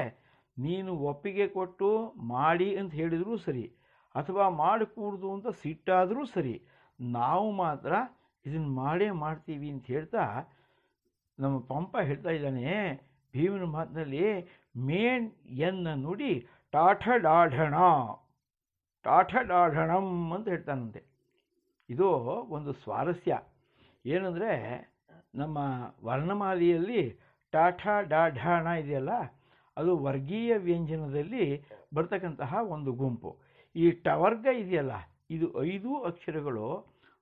ನೀನು ಒಪ್ಪಿಗೆ ಕೊಟ್ಟು ಮಾಡಿ ಅಂತ ಹೇಳಿದರೂ ಸರಿ ಅಥವಾ ಮಾಡಕೂಡ್ದು ಅಂತ ಸಿಟ್ಟಾದರೂ ಸರಿ, ನಾವು ಮಾತ್ರ ಇದನ್ನು ಮಾಡೇ ಮಾಡ್ತೀವಿ ಅಂತ ಹೇಳ್ತಾ ನಮ್ಮ ಪಂಪ ಹೇಳ್ತಾ ಇದ್ದಾನೆ, ಭೀಮನ ಮಾತಿನಲ್ಲಿ, ಮೇನ್ ಎನ್ನ ನುಡಿ ಟಾಠಡಾಢಣ, ಟಾಠಡಾಢಣಂ ಅಂತ ಹೇಳ್ತಾನಂತೆ. ಇದು ಒಂದು ಸ್ವಾರಸ್ಯ. ಏನಂದರೆ ನಮ್ಮ ವರ್ಣಮಾಲೆಯಲ್ಲಿ ಟಾಠ ಡಾಢಣ ಇದೆಯಲ್ಲ, ಅದು ವರ್ಗೀಯ ವ್ಯಂಜನದಲ್ಲಿ ಬರ್ತಕ್ಕಂತಹ ಒಂದು ಗುಂಪು. ಈ ಟವರ್ಗ ಇದೆಯಲ್ಲ, ಇದು ಐದು ಅಕ್ಷರಗಳು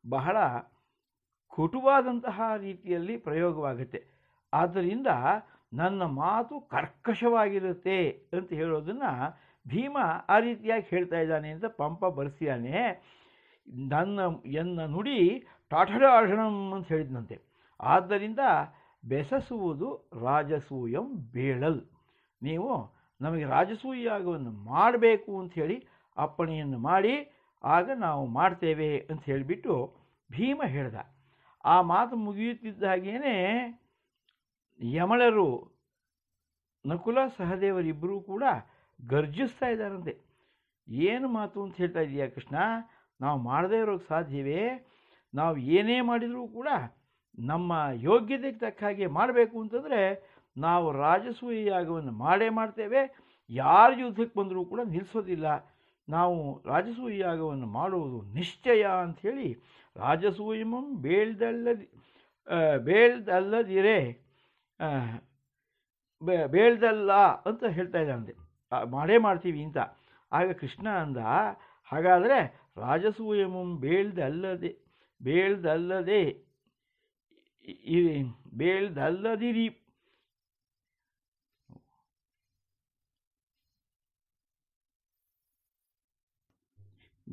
ಬಹಳ ಕಟುವಾದಂತಹ ರೀತಿಯಲ್ಲಿ ಪ್ರಯೋಗವಾಗುತ್ತೆ. ಆದ್ದರಿಂದ ನನ್ನ ಮಾತು ಕರ್ಕಶವಾಗಿರುತ್ತೆ ಅಂತ ಹೇಳೋದನ್ನು ಭೀಮ ಆ ರೀತಿಯಾಗಿ ಹೇಳ್ತಾ ಇದ್ದಾನೆ ಅಂತ ಪಂಪ ಬರೆಸಿಯಾನೆ. ನನ್ನ, ಎನ್ನ ನುಡಿ ಟಾಠಡಾಢಣಂ ಅಂತ ಹೇಳಿದ್ನಂತೆ. ಆದ್ದರಿಂದ ಬೆಸಸುವುದು ರಾಜಸೂಯಂ ಬೇಳಲ್. ನೀವು ನಮಗೆ ರಾಜಸೂಯ ಯಾಗವನ್ನು ಮಾಡಬೇಕು ಅಂತ ಹೇಳಿ ಅಪ್ಪಣೆಯನ್ನು ಮಾಡಿ ಆಗ ನಾವು ಮಾಡ್ತೇವೆ ಅಂತ ಹೇಳಿಬಿಟ್ಟು ಭೀಮ ಹೇಳ್ದ. ಆ ಮಾತು ಮುಗಿಯುತ್ತಿದ್ದ ಹಾಗೇನೆ ಯಮಳರು ನಕುಲ ಸಹದೇವರಿಬ್ಬರೂ ಕೂಡ ಗರ್ಜಿಸ್ತಾ ಇದ್ದಾರಂತೆ. ಏನು ಮಾತು ಅಂತ ಹೇಳ್ತಾ ಇದೀಯಾ ಕೃಷ್ಣ? ನಾವು ಮಾಡದೇ ಇರೋಕ್ಕೆ ಸಾಧ್ಯವೇ? ನಾವು ಏನೇ ಮಾಡಿದರೂ ಕೂಡ ನಮ್ಮ ಯೋಗ್ಯತೆಗೆ ತಕ್ಕ ಹಾಗೆ ಮಾಡಬೇಕು ಅಂತಂದರೆ ನಾವು ರಾಜಸೂಯ ಯಾಗವನ್ನು ಮಾಡೇ ಮಾಡ್ತೇವೆ. ಯಾರು ಯುದ್ಧಕ್ಕೆ ಬಂದರೂ ಕೂಡ ನಿಲ್ಲಿಸೋದಿಲ್ಲ ನಾವು ರಾಜಸೂಯ ಯಾಗವನ್ನು ಮಾಡುವುದು ನಿಶ್ಚಯ ಅಂಥೇಳಿ ರಾಜಸೂಯಮಂ ಬೇಳ್ದಲ್ಲದಿ ಬೇಳ್ದಲ್ಲದಿರೇ ಬೇಳ್ದಲ್ಲ ಅಂತ ಹೇಳ್ತಾ ಇದ್ದಾನೆ ಆ, ಮಾಡೇ ಮಾಡ್ತೀವಿ ಅಂತ ಆಗ ಕೃಷ್ಣ ಅಂದ ಹಾಗಾದರೆ ರಾಜಸೂಯಮಂ ಬೇಳ್ದಲ್ಲದೆ ಬೇಳ್ದಲ್ಲದೆ ಬೇಳ್ದಲ್ಲದಿರಿ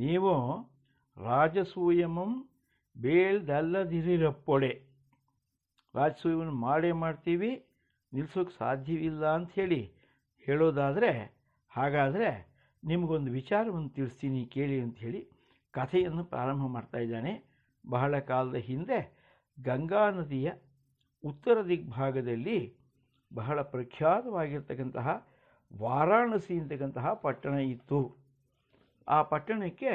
ನೀವು ರಾಜಸೂಯಮಂ ಬೇಳ್ದಲ್ಲದಿರಿರಪ್ಪೊಡೆ ರಾಜಸೂಯವನ್ನು ಮಾಡೇ ಮಾಡ್ತೀವಿ ನಿಲ್ಸೋಕ್ಕೆ ಸಾಧ್ಯವಿಲ್ಲ ಅಂಥೇಳಿ ಹೇಳೋದಾದರೆ, ಹಾಗಾದರೆ ನಿಮಗೊಂದು ವಿಚಾರವನ್ನು ತಿಳಿಸ್ತೀನಿ ಕೇಳಿ ಅಂಥೇಳಿ ಕಥೆಯನ್ನು ಪ್ರಾರಂಭ ಮಾಡ್ತಾ ಇದ್ದಾನೆ. ಬಹಳ ಕಾಲದ ಹಿಂದೆ ಗಂಗಾ ನದಿಯ ಉತ್ತರ ದಿಗ್ಭಾಗದಲ್ಲಿ ಬಹಳ ಪ್ರಖ್ಯಾತವಾಗಿರ್ತಕ್ಕಂತಹ ವಾರಾಣಸಿ ಅಂತಕ್ಕಂತಹ ಪಟ್ಟಣ ಇತ್ತು. ಆ ಪಟ್ಟಣಕ್ಕೆ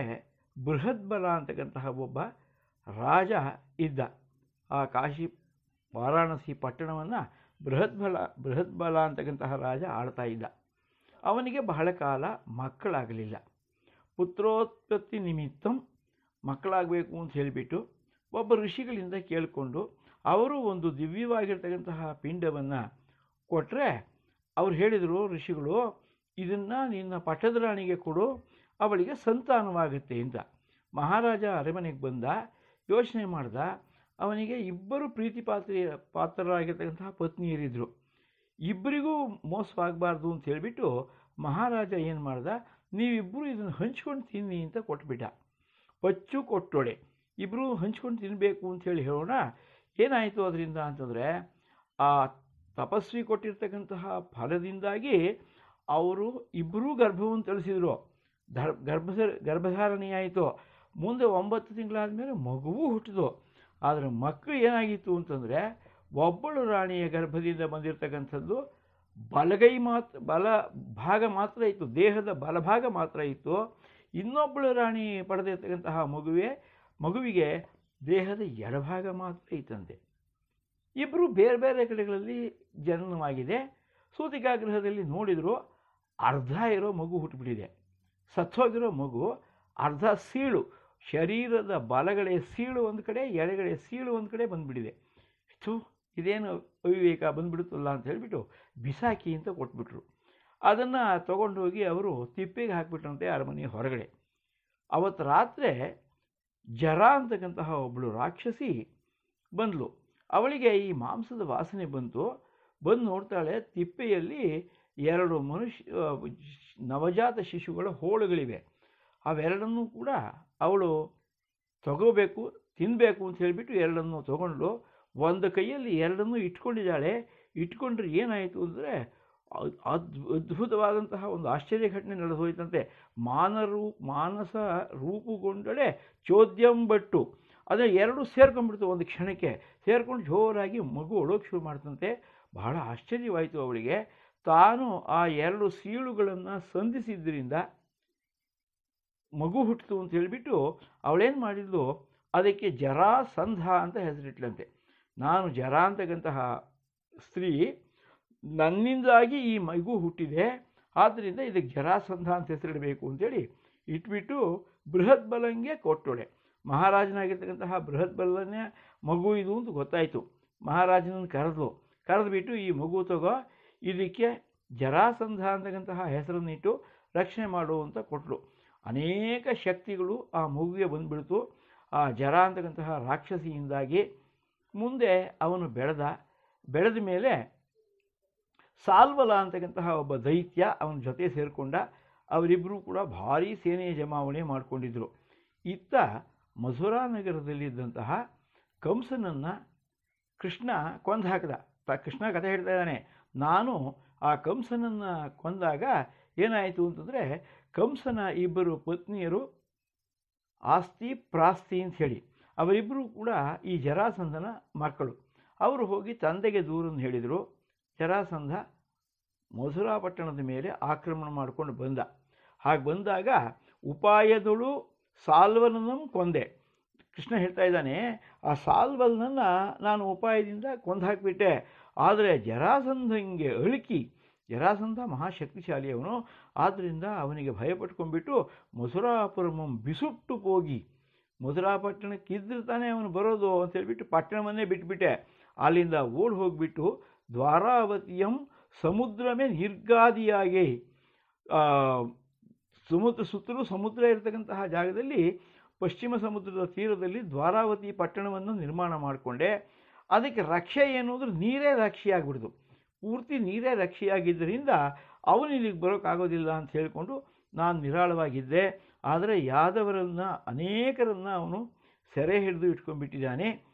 ಬೃಹದ್ಬಲ ಅಂತಕ್ಕಂತಹ ಒಬ್ಬ ರಾಜ ಇದ್ದ. ಆ ಕಾಶಿ ವಾರಾಣಸಿ ಪಟ್ಟಣವನ್ನು ಬೃಹದ್ಬಲ ಬೃಹದ್ಬಲ ಅಂತಕ್ಕಂತಹ ರಾಜ ಆಳ್ತಾ ಇದ್ದ. ಅವನಿಗೆ ಬಹಳ ಕಾಲ ಮಕ್ಕಳಾಗಲಿಲ್ಲ. ಪುತ್ರೋತ್ಪತ್ತಿ ನಿಮಿತ್ತಂ ಮಕ್ಕಳಾಗಬೇಕು ಅಂತ ಹೇಳಿಬಿಟ್ಟು ಒಬ್ಬ ಋಷಿಗಳಿಂದ ಕೇಳಿಕೊಂಡು ಅವರು ಒಂದು ದಿವ್ಯವಾಗಿರ್ತಕ್ಕಂತಹ ಪಿಂಡವನ್ನು ಕೊಟ್ಟರೆ ಅವ್ರು ಹೇಳಿದರು ಋಷಿಗಳು, ಇದನ್ನು ನಿನ್ನ ಪಟ್ಟದ ರಾಣಿಗೆ ಕೊಡು ಅವಳಿಗೆ ಸಂತಾನವಾಗುತ್ತೆ ಅಂತ ಮಹಾರಾಜ ಅರಮನೆಗೆ ಬಂದ, ಯೋಚನೆ ಮಾಡ್ದ, ಅವನಿಗೆ ಇಬ್ಬರು ಪ್ರೀತಿ ಪಾತ್ರ ಪಾತ್ರರಾಗಿರ್ತಕ್ಕಂತಹ ಪತ್ನಿಯರಿದ್ದರು ಇಬ್ಬರಿಗೂ ಮೋಸವಾಗಬಾರ್ದು ಅಂತ ಹೇಳಿಬಿಟ್ಟು ಮಹಾರಾಜ ಏನು ಮಾಡ್ದ, ನೀವಿಬ್ಬರು ಇದನ್ನು ಹಂಚ್ಕೊಂಡು ತಿನ್ನಿ ಅಂತ ಕೊಟ್ಬಿಟ್ಟ. ಪಚ್ಚು ಕೊಟ್ಟೊಡೆ ಇಬ್ಬರು ಹಂಚ್ಕೊಂಡು ತಿನ್ನಬೇಕು ಅಂತ ಹೇಳಿ ಹೇಳೋಣ, ಏನಾಯಿತು ಅದರಿಂದ ಅಂತಂದರೆ, ಆ ತಪಸ್ವಿ ಕೊಟ್ಟಿರ್ತಕ್ಕಂತಹ ಫಲದಿಂದಾಗಿ ಅವರು ಇಬ್ಬರೂ ಗರ್ಭವನ್ನು ತಿಳಿಸಿದರು ಧರ್ ಗರ್ಭ ಗರ್ಭಧಾರಣೆಯಾಯಿತು. ಮುಂದೆ ಒಂಬತ್ತು ತಿಂಗಳಾದ ಮೇಲೆ ಮಗುವೂ ಹುಟ್ಟಿತು ಆದರೆ ಮಕ್ಕಳು ಏನಾಗಿತ್ತು ಅಂತಂದರೆ, ಒಬ್ಬಳು ರಾಣಿಯ ಗರ್ಭದಿಂದ ಬಂದಿರತಕ್ಕಂಥದ್ದು ಬಲಗೈ ಮಾತ್ರ ಬಲ ಭಾಗ ಮಾತ್ರ ಇತ್ತು, ದೇಹದ ಬಲಭಾಗ ಮಾತ್ರ ಇತ್ತು. ಇನ್ನೊಬ್ಬಳು ರಾಣಿ ಪಡೆದಿರ್ತಕ್ಕಂತಹ ಮಗುವೆ, ಮಗುವಿಗೆ ದೇಹದ ಎಡಭಾಗ ಮಾತ್ರ ಇತ್ತಂತೆ. ಇಬ್ಬರು ಬೇರೆ ಬೇರೆ ಕಡೆಗಳಲ್ಲಿ ಜನನವಾಗಿದೆ. ಸೂತಿಕಾಗ್ರಹದಲ್ಲಿ ನೋಡಿದರೂ ಅರ್ಧ ಇರೋ ಮಗು ಹುಟ್ಟುಬಿಟ್ಟಿದೆ ಸತ್ತೋಗಿರೋ ಮಗು ಅರ್ಧ ಸೀಳು, ಶರೀರದ ಬಲಗಡೆ ಸೀಳು ಒಂದು ಕಡೆ, ಎಡಗಡೆ ಸೀಳು ಒಂದು ಕಡೆ ಬಂದುಬಿಟ್ಟಿದೆ ಇಷ್ಟು ಇದೇನು ಅವಿವೇಕ ಬಂದುಬಿಡುತ್ತಲ್ಲ ಅಂತ ಹೇಳಿಬಿಟ್ಟು ಬಿಸಾಕಿ ಅಂತ ಕೊಟ್ಬಿಟ್ರು. ಅದನ್ನು ಹೋಗಿ ಅವರು ತಿಪ್ಪೆಗೆ ಹಾಕಿಬಿಟ್ರಂತೆ ಅರಮನೆ ಹೊರಗಡೆ. ಅವತ್ತು ರಾತ್ರಿ ಜರ ಅಂತಕ್ಕಂತಹ ಒಬ್ಬಳು ರಾಕ್ಷಸಿ ಬಂದಳು ಅವಳಿಗೆ ಈ ಮಾಂಸದ ವಾಸನೆ ಬಂತು. ಬಂದು ನೋಡ್ತಾಳೆ ತಿಪ್ಪೆಯಲ್ಲಿ ಎರಡು ಮನುಷ್ಯ ನವಜಾತ ಶಿಶುಗಳ ಹೋಳುಗಳಿವೆ. ಅವೆರಡನ್ನೂ ಕೂಡ ಅವಳು ತಗೋಬೇಕು ತಿನ್ನಬೇಕು ಅಂತ ಹೇಳಿಬಿಟ್ಟು ಎರಡನ್ನೂ ತಗೊಂಡು ಒಂದು ಕೈಯಲ್ಲಿ ಎರಡನ್ನೂ ಇಟ್ಕೊಂಡಿದ್ದಾಳೆ. ಇಟ್ಕೊಂಡ್ರೆ ಏನಾಯಿತು ಅಂದರೆ ಅದ್ ಅದ್ಭುತವಾದಂತಹ ಒಂದು ಆಶ್ಚರ್ಯ ಘಟನೆ ನಡೆದು ಹೋಯ್ತಂತೆ ಮಾನರೂ ಮಾನಸ ರೂಪುಗೊಂಡಳೆ ಚೋದ್ಯಂಬಟ್ಟು. ಅದೇ ಎರಡು ಸೇರ್ಕೊಂಡ್ಬಿಡ್ತು ಒಂದು ಕ್ಷಣಕ್ಕೆ. ಸೇರ್ಕೊಂಡು ಜೋರಾಗಿ ಮಗು ಒಳೋಕೆ ಶುರು ಮಾಡ್ತಂತೆ. ಬಹಳ ಆಶ್ಚರ್ಯವಾಯಿತು ಅವಳಿಗೆ. ತಾನು ಆ ಎರಡು ಸೀಳುಗಳನ್ನು ಸಂಧಿಸಿದ್ದರಿಂದ ಮಗು ಹುಟ್ಟಿತು ಅಂತ ಹೇಳಿಬಿಟ್ಟು ಅವಳೇನು ಮಾಡಿದ್ಲು? ಅದಕ್ಕೆ ಜರಾಸಂಧ ಅಂತ ಹೆಸರಿಟ್ಲಂತೆ. ನಾನು ಜರ ಅಂತಕ್ಕಂತಹ ಸ್ತ್ರೀ, ನನ್ನಿಂದಾಗಿ ಈ ಮಗು ಹುಟ್ಟಿದೆ ಆದ್ದರಿಂದ ಇದಕ್ಕೆ ಜರಾಸಂಧ ಅಂತ ಹೆಸರಿಡಬೇಕು ಅಂತೇಳಿ ಇಟ್ಬಿಟ್ಟು ಬೃಹತ್ ಬಲಂಗೆ ಕೊಟ್ಟೊಳೆ. ಮಹಾರಾಜನಾಗಿರ್ತಕ್ಕಂತಹ ಬೃಹತ್ ಬಲನೇ ಮಗು ಇದು ಅಂತ ಗೊತ್ತಾಯಿತು. ಮಹಾರಾಜನನ್ನು ಕರೆದು ಕರೆದ್ಬಿಟ್ಟು ಈ ಮಗು ತಗೋ ಇದಕ್ಕೆ ಜರಾಸಂಧ ಅಂತಕ್ಕಂತಹ ಹೆಸರನ್ನಿಟ್ಟು ರಕ್ಷಣೆ ಮಾಡು ಅಂತ ಕೊಟ್ಟರು ಅನೇಕ ಶಕ್ತಿಗಳು ಆ ಮಗುವಿಗೆ ಬಂದುಬಿಡ್ತು. ಆ ಜರ ಅಂತಕ್ಕಂತಹ ರಾಕ್ಷಸಿಯಿಂದಾಗಿ ಮುಂದೆ ಅವನು ಬೆಳೆದ ಬೆಳೆದ ಮೇಲೆ ಸಾಲ್ವಲ ಅಂತಕ್ಕಂತಹ ಒಬ್ಬ ದೈತ್ಯ ಅವನ ಜೊತೆ ಸೇರಿಕೊಂಡ ಅವರಿಬ್ಬರು ಕೂಡ ಭಾರೀ ಸೇನೆಯ ಜಮಾವಣೆ ಮಾಡಿಕೊಂಡಿದ್ದರು ಇತ್ತ ಮಧುರಾ ನಗರದಲ್ಲಿದ್ದಂತಹ ಕಂಸನನ್ನು ಕೃಷ್ಣ ಕೊಂದು ಹಾಕಿದ. ಕೃಷ್ಣ ಕಥೆ ಹೇಳ್ತಾ ಇದ್ದಾನೆ ನಾನು ಆ ಕಂಸನನ್ನು ಕೊಂದಾಗ ಏನಾಯಿತು ಅಂತಂದರೆ ಕಂಸನ ಇಬ್ಬರು ಪತ್ನಿಯರು ಆಸ್ತಿ ಪ್ರಾಸ್ತಿ ಅಂತ ಹೇಳಿ ಅವರಿಬ್ಬರು ಕೂಡ ಈ ಜರಾಸಂಧನ ಮಕ್ಕಳು. ಅವರು ಹೋಗಿ ತಂದೆಗೆ ದೂರನ್ನು ಹೇಳಿದರು. ಜರಾಸಂಧ ಮಧುರಾ ಪಟ್ಟಣದ ಮೇಲೆ ಆಕ್ರಮಣ ಮಾಡಿಕೊಂಡು ಬಂದ. ಹಾಗೆ ಬಂದಾಗ ಉಪಾಯದಳು ಸಾಲ್ವನನ್ನು ಕೊಂದೆ. ಕೃಷ್ಣ ಹೇಳ್ತಾ ಇದ್ದಾನೆ, ಆ ಸಾಲ್ವಲ್ನನ್ನು ನಾನು ಉಪಾಯದಿಂದ ಕೊಂದು ಹಾಕಿಬಿಟ್ಟೆ. ಆದರೆ ಜರಾಸಂಧಂಗೆ ಅಳುಕಿ, ಜರಾಸಂಧ ಮಹಾಶಕ್ತಿಶಾಲಿ ಅವನು ಆದ್ದರಿಂದ ಅವನಿಗೆ ಭಯಪಟ್ಕೊಂಡ್ಬಿಟ್ಟು ಮಥುರಾಪುರಮಂ ಬಿಸುಟ್ಟು ಹೋಗಿ ಮಧುರಾ ಪಟ್ಟಣಕ್ಕೆ ತಾನೇ ಅವನು ಬರೋದು ಅಂತ ಹೇಳಿಬಿಟ್ಟು ಪಟ್ಟಣವನ್ನೇ ಬಿಟ್ಬಿಟ್ಟೆ. ಅಲ್ಲಿಂದ ಓಡ್ ಹೋಗಿಬಿಟ್ಟು ದ್ವಾರಾವತಿಯಂ ಸಮುದ್ರಮೇ ನಿರ್ಗಾದಿಯಾಗಿ. ಸಮುದ್ರ ಸುತ್ತಲೂ ಸಮುದ್ರ ಇರತಕ್ಕಂತಹ ಜಾಗದಲ್ಲಿ ಪಶ್ಚಿಮ ಸಮುದ್ರದ ತೀರದಲ್ಲಿ ದ್ವಾರಾವತಿ ಪಟ್ಟಣವನ್ನು ನಿರ್ಮಾಣ ಮಾಡಿಕೊಂಡೆ. ಅದಕ್ಕೆ ರಕ್ಷೆ ಏನು ಅಂದ್ರೆ ನೀರೇ ರಕ್ಷೆಯಾಗ್ಬಿಡ್ದು. ಪೂರ್ತಿ ನೀರೇ ರಕ್ಷೆಯಾಗಿದ್ದರಿಂದ ಅವನು ಇಲ್ಲಿಗೆ ಬರೋಕ್ಕಾಗೋದಿಲ್ಲ ಅಂತ ಹೇಳಿಕೊಂಡು ನಾನು ನಿರಾಳವಾಗಿದ್ದೆ. ಆದರೆ ಯಾದವರನ್ನು, ಅನೇಕರನ್ನು ಅವನು ಸೆರೆ ಹಿಡಿದು ಇಟ್ಕೊಂಡ್ಬಿಟ್ಟಿದ್ದಾನೆ.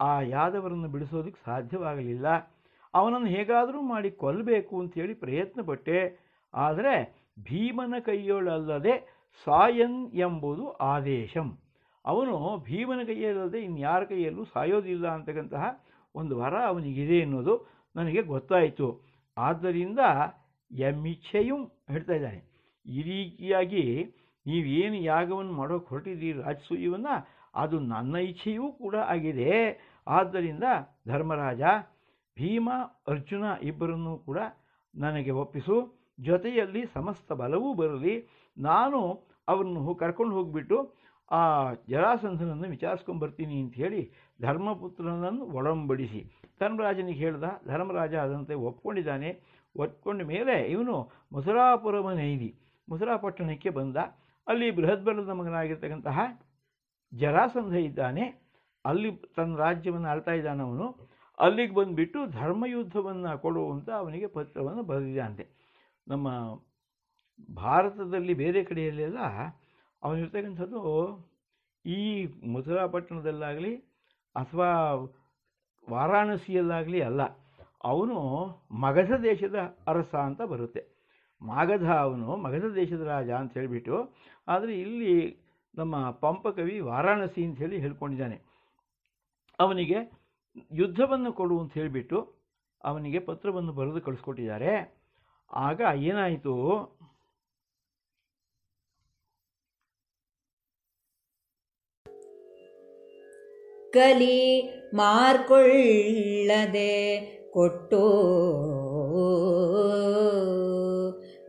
ಆ ಯಾದವರನ್ನು ಬಿಡಿಸೋದಕ್ಕೆ ಸಾಧ್ಯವಾಗಲಿಲ್ಲ. ಅವನನ್ನು ಹೇಗಾದರೂ ಮಾಡಿ ಕೊಲ್ಲಬೇಕು ಅಂತೇಳಿ ಪ್ರಯತ್ನಪಟ್ಟೆ. ಆದರೆ ಭೀಮನ ಕೈಯೊಳಲ್ಲದೆ ಸಾಯನ್ ಎಂಬುದು ಆದೇಶಂ. ಅವನು ಭೀಮನ ಕೈಯಲ್ಲದೆ ಇನ್ಯಾರ ಕೈಯಲ್ಲೂ ಸಾಯೋದಿಲ್ಲ ಅಂತಕ್ಕಂತಹ ಒಂದು ವರ ಅವನಿಗಿದೆ ಅನ್ನೋದು ನನಗೆ ಗೊತ್ತಾಯಿತು. ಆದ್ದರಿಂದ ಯಮಿಚ್ಛೆಯೂ ಹೇಳ್ತಾ ಇದ್ದಾನೆ, ಈ ರೀತಿಯಾಗಿ ನೀವೇನು ಯಾಗವನ್ನು ಮಾಡೋಕ್ಕೆ ಹೊರಟಿದ್ದೀರಿ ರಾಜಸೂಯವನ್ನು, ಅದು ನನ್ನ ಇಚ್ಛೆಯೂ ಕೂಡ ಆಗಿದೆ. ಆದ್ದರಿಂದ ಧರ್ಮರಾಜ, ಭೀಮ, ಅರ್ಜುನ ಇಬ್ಬರನ್ನೂ ಕೂಡ ನನಗೆ ಒಪ್ಪಿಸು. ಜೊತೆಯಲ್ಲಿ ಸಮಸ್ತ ಬಲವೂ ಬರಲಿ. ನಾನು ಅವರನ್ನು ಕರ್ಕೊಂಡು ಹೋಗಿಬಿಟ್ಟು ಆ ಜರಾಸಂಧನನ್ನು ವಿಚಾರಿಸ್ಕೊಂಬರ್ತೀನಿ ಅಂತ ಹೇಳಿ ಧರ್ಮಪುತ್ರನನ್ನು ಒಡಂಬಡಿಸಿ. ಧರ್ಮರಾಜನಿಗೆ ಹೇಳ್ದ, ಧರ್ಮರಾಜ ಅದಂತೆ ಒಪ್ಕೊಂಡಿದ್ದಾನೆ. ಒಪ್ಕೊಂಡ ಮೇಲೆ ಇವನು ಮಥುರಾಪುರಮ ನೈದಿ ಮಥುರಾ ಪಟ್ಟಣಕ್ಕೆ ಬಂದ. ಅಲ್ಲಿ ಬೃಹದ್ಬಲದ ಮಗನಾಗಿರ್ತಕ್ಕಂತಹ ಜರಾಸಂಧ ಇದ್ದಾನೆ. ಅಲ್ಲಿ ತನ್ನ ರಾಜ್ಯವನ್ನು ಆಳ್ತಾ ಇದ್ದಾನೆ ಅವನು. ಅಲ್ಲಿಗೆ ಬಂದುಬಿಟ್ಟು ಧರ್ಮಯುದ್ಧವನ್ನು ಕೊಡುವಂತ ಅವನಿಗೆ ಪತ್ರವನ್ನು ಬರೆದಿದ್ದಾನೆ ನಮ್ಮ ಭಾರತದಲ್ಲಿ ಬೇರೆ ಕಡೆಯಲ್ಲೆಲ್ಲ ಅವನಿರ್ತಕ್ಕಂಥದ್ದು ಈ ಮಥುರಾ ಪಟ್ಟಣದಲ್ಲಾಗಲಿ ಅಥವಾ ವಾರಾಣಸಿಯಲ್ಲಾಗಲಿ ಅಲ್ಲ, ಅವನು ಮಗಧ ದೇಶದ ಅರಸ ಅಂತ ಬರುತ್ತೆ. ಮಾಗಧ ಅವನು ಮಗಧ ದೇಶದ ರಾಜ ಅಂತ ಹೇಳಿಬಿಟ್ಟು, ಆದರೆ ಇಲ್ಲಿ ನಮ್ಮ ಪಂಪಕವಿ ವಾರಾಣಸಿ ಅಂತ ಹೇಳಿ ಹೇಳ್ಕೊಂಡಿದ್ದಾನೆ. ಅವನಿಗೆ ಯುದ್ಧವನ್ನು ಕೊಡು ಅಂತ ಹೇಳಿಬಿಟ್ಟು ಅವನಿಗೆ ಪತ್ರವನ್ನು ಬರೆದು ಕಳಿಸ್ಕೊಟ್ಟಿದ್ದಾರೆ. ಆಗ ಏನಾಯಿತು ಕಲಿ ಮಾರ್ಕೊಳ್ಳದೆ ಕೊಟ್ಟು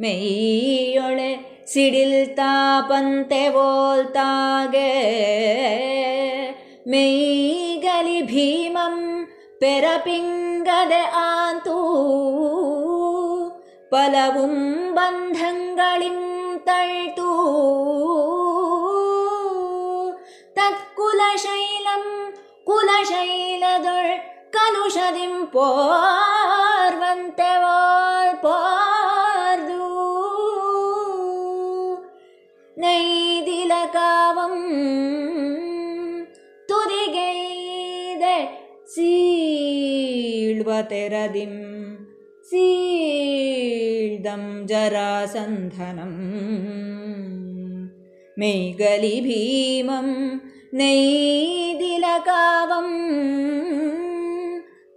ಮೆಯ್ಯೊಳೆ ಸಿಡಿಲ್ತಾಪಂತೆ ವೋಲ್ತಾಗೆ മെയ്കലി ഭീമം പെരപിങ്കതെ ആന്തൂ പലവും ബന്ധങ്ങളിം തഴ്ത്തൂ ैलं कुलशैलदुर्कलुषदिं पोर्वन्ते पर्वन्त्यवादू नैदिलकाव तु सीळ्वते रदिं जरासन्धनम् मेघलिभीमम् நெய்திலகாவம்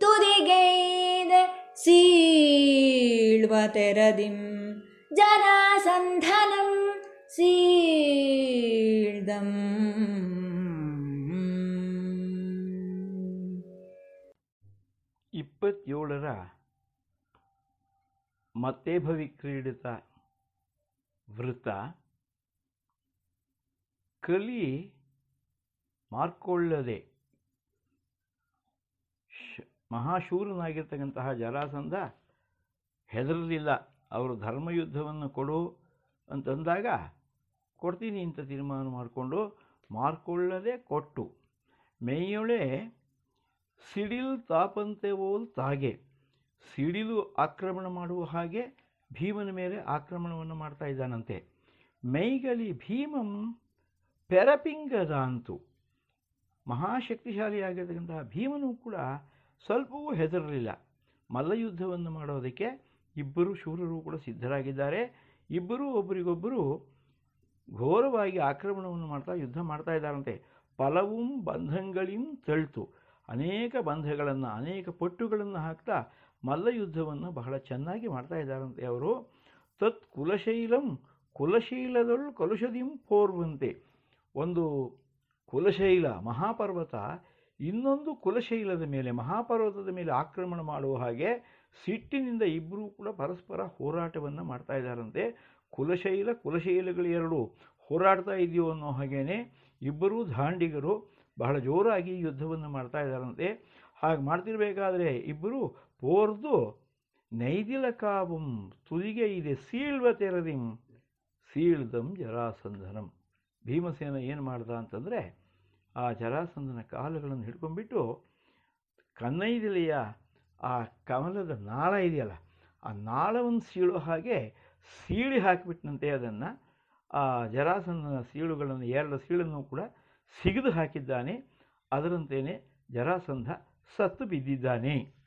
துதிகெய்த சீழ்வதெரதிம் ஜனசந்தனம் சீழ்தம் ಇಪ್ಪತ್ತೇಳರ ಮತ್ತೇಭವಿ ಕ್ರೀಡಿತ ವೃತ್ತ ಕಲಿ ಮಾರ್ಕೊಳ್ಳದೆ ಶ- ಮಹಾಶೂರನಾಗಿರ್ತಕ್ಕಂತಹ ಜರಾಸಂಧ ಹೆದರಲಿಲ್ಲ. ಅವರು ಧರ್ಮಯುದ್ಧವನ್ನು ಕೊಡು ಅಂತಂದಾಗ ಕೊಡ್ತೀನಿ ಅಂತ ತೀರ್ಮಾನ ಮಾಡಿಕೊಂಡು ಮಾರ್ಕೊಳ್ಳದೆ ಕೊಟ್ಟು ಮೇಯೊಳೆ ಸಿಡಿಲ್ ತಾಪಂತೆ ಓಲ್ ತಾಗೆ. ಸಿಡಿಲು ಆಕ್ರಮಣ ಮಾಡುವ ಹಾಗೆ ಭೀಮನ ಮೇಲೆ ಆಕ್ರಮಣವನ್ನು ಮಾಡ್ತಾ ಇದ್ದಾನಂತೆ. ಮೈಗಲಿ ಭೀಮಂ ಪೆರಪಿಂಗದಾಂತು. ಮಹಾಶಕ್ತಿಶಾಲಿಯಾಗಿರ್ತಕ್ಕಂತಹ ಭೀಮನು ಕೂಡ ಸ್ವಲ್ಪವೂ ಹೆದರಲಿಲ್ಲ. ಮಲ್ಲಯುದ್ಧವನ್ನು ಮಾಡೋದಕ್ಕೆ ಇಬ್ಬರು ಶೂರರು ಕೂಡ ಸಿದ್ಧರಾಗಿದ್ದಾರೆ. ಇಬ್ಬರೂ ಒಬ್ಬರಿಗೊಬ್ಬರು ಘೋರವಾಗಿ ಆಕ್ರಮಣವನ್ನು ಮಾಡ್ತಾ, ಯುದ್ಧ ಮಾಡ್ತಾ ಇದ್ದಾರಂತೆ. ಪಲವು ಬಂಧಗಳಿಂ ತಳ್ತು. ಅನೇಕ ಬಂಧಗಳನ್ನು, ಅನೇಕ ಪಟ್ಟುಗಳನ್ನು ಹಾಕ್ತಾ ಮಲ್ಲಯುದ್ಧವನ್ನು ಬಹಳ ಚೆನ್ನಾಗಿ ಮಾಡ್ತಾ ಇದ್ದಾರಂತೆ ಅವರು. ತತ್ ಕುಲಶೈಲಂ ಕುಲಶೈಲದೊಳ್ ಕಲುಷದಿಂ ಪೋರ್ವಂತೆ. ಒಂದು ಕುಲಶೈಲ, ಮಹಾಪರ್ವತ, ಇನ್ನೊಂದು ಕುಲಶೈಲದ ಮೇಲೆ, ಮಹಾಪರ್ವತದ ಮೇಲೆ ಆಕ್ರಮಣ ಮಾಡುವ ಹಾಗೆ ಸಿಟ್ಟಿನಿಂದ ಇಬ್ಬರೂ ಕೂಡ ಪರಸ್ಪರ ಹೋರಾಟವನ್ನು ಮಾಡ್ತಾ ಇದ್ದಾರಂತೆ. ಕುಲಶೈಲ, ಕುಲಶೈಲಗಳು ಎರಡು ಹೋರಾಡ್ತಾ ಇದೆಯೋ ಅನ್ನೋ ಹಾಗೇನೆ ಇಬ್ಬರೂ ದಾಂಡಿಗರು ಬಹಳ ಜೋರಾಗಿ ಯುದ್ಧವನ್ನು ಮಾಡ್ತಾ ಇದ್ದಾರಂತೆ. ಹಾಗೆ ಮಾಡ್ತಿರ್ಬೇಕಾದ್ರೆ ಇಬ್ಬರು ಪೋರ್ದು ನೈದಿಲ ಕಾವಂ ತುದಿಗೆ ಇದೆ, ಸೀಳ್ವ ತೆರದಿಂ, ಸೀಳ್ದಂ ಜರಾಸಂಧನಂ. ಭೀಮಸೇನ ಏನು ಮಾಡ್ದ ಅಂತಂದರೆ ಆ ಜರಾಸಂದನ ಕಾಲುಗಳನ್ನು ಹಿಡ್ಕೊಂಡ್ಬಿಟ್ಟು ಕನ್ನೈದಿಲೆಯ ಆ ಕಮಲದ ನಾಳ ಇದೆಯಲ್ಲ, ಆ ನಾಳವನ್ನು ಸೀಳೋ ಹಾಗೆ ಸೀಳಿ ಹಾಕಿಬಿಟ್ಟನಂತೆ ಅದನ್ನು. ಆ ಜರಾಸಂದನ ಸೀಳುಗಳನ್ನು, ಎರಡು ಸೀಳನ್ನು ಕೂಡ ಸಿಗಿದು ಹಾಕಿದ್ದಾನೆ. ಅದರಂತೆಯೇ ಜರಾಸಂಧ ಸತ್ತು ಬಿದ್ದಿದ್ದಾನೆ.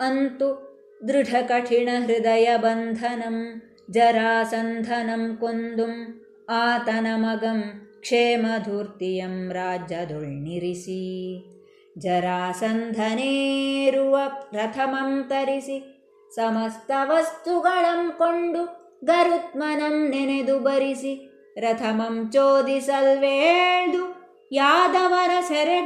ಅಂತೂ दृढकठिणहृदयबन्धनं जरासन्धनं कुन्दुम् आतनमगं क्षेमधूर्तियं राज्यदुल्निरिसि जरासन्धने प्रथमं तमस्तवस्तुं कु गरुत्मनं ने भसि प्रथमं चोदसल् यादव सेरे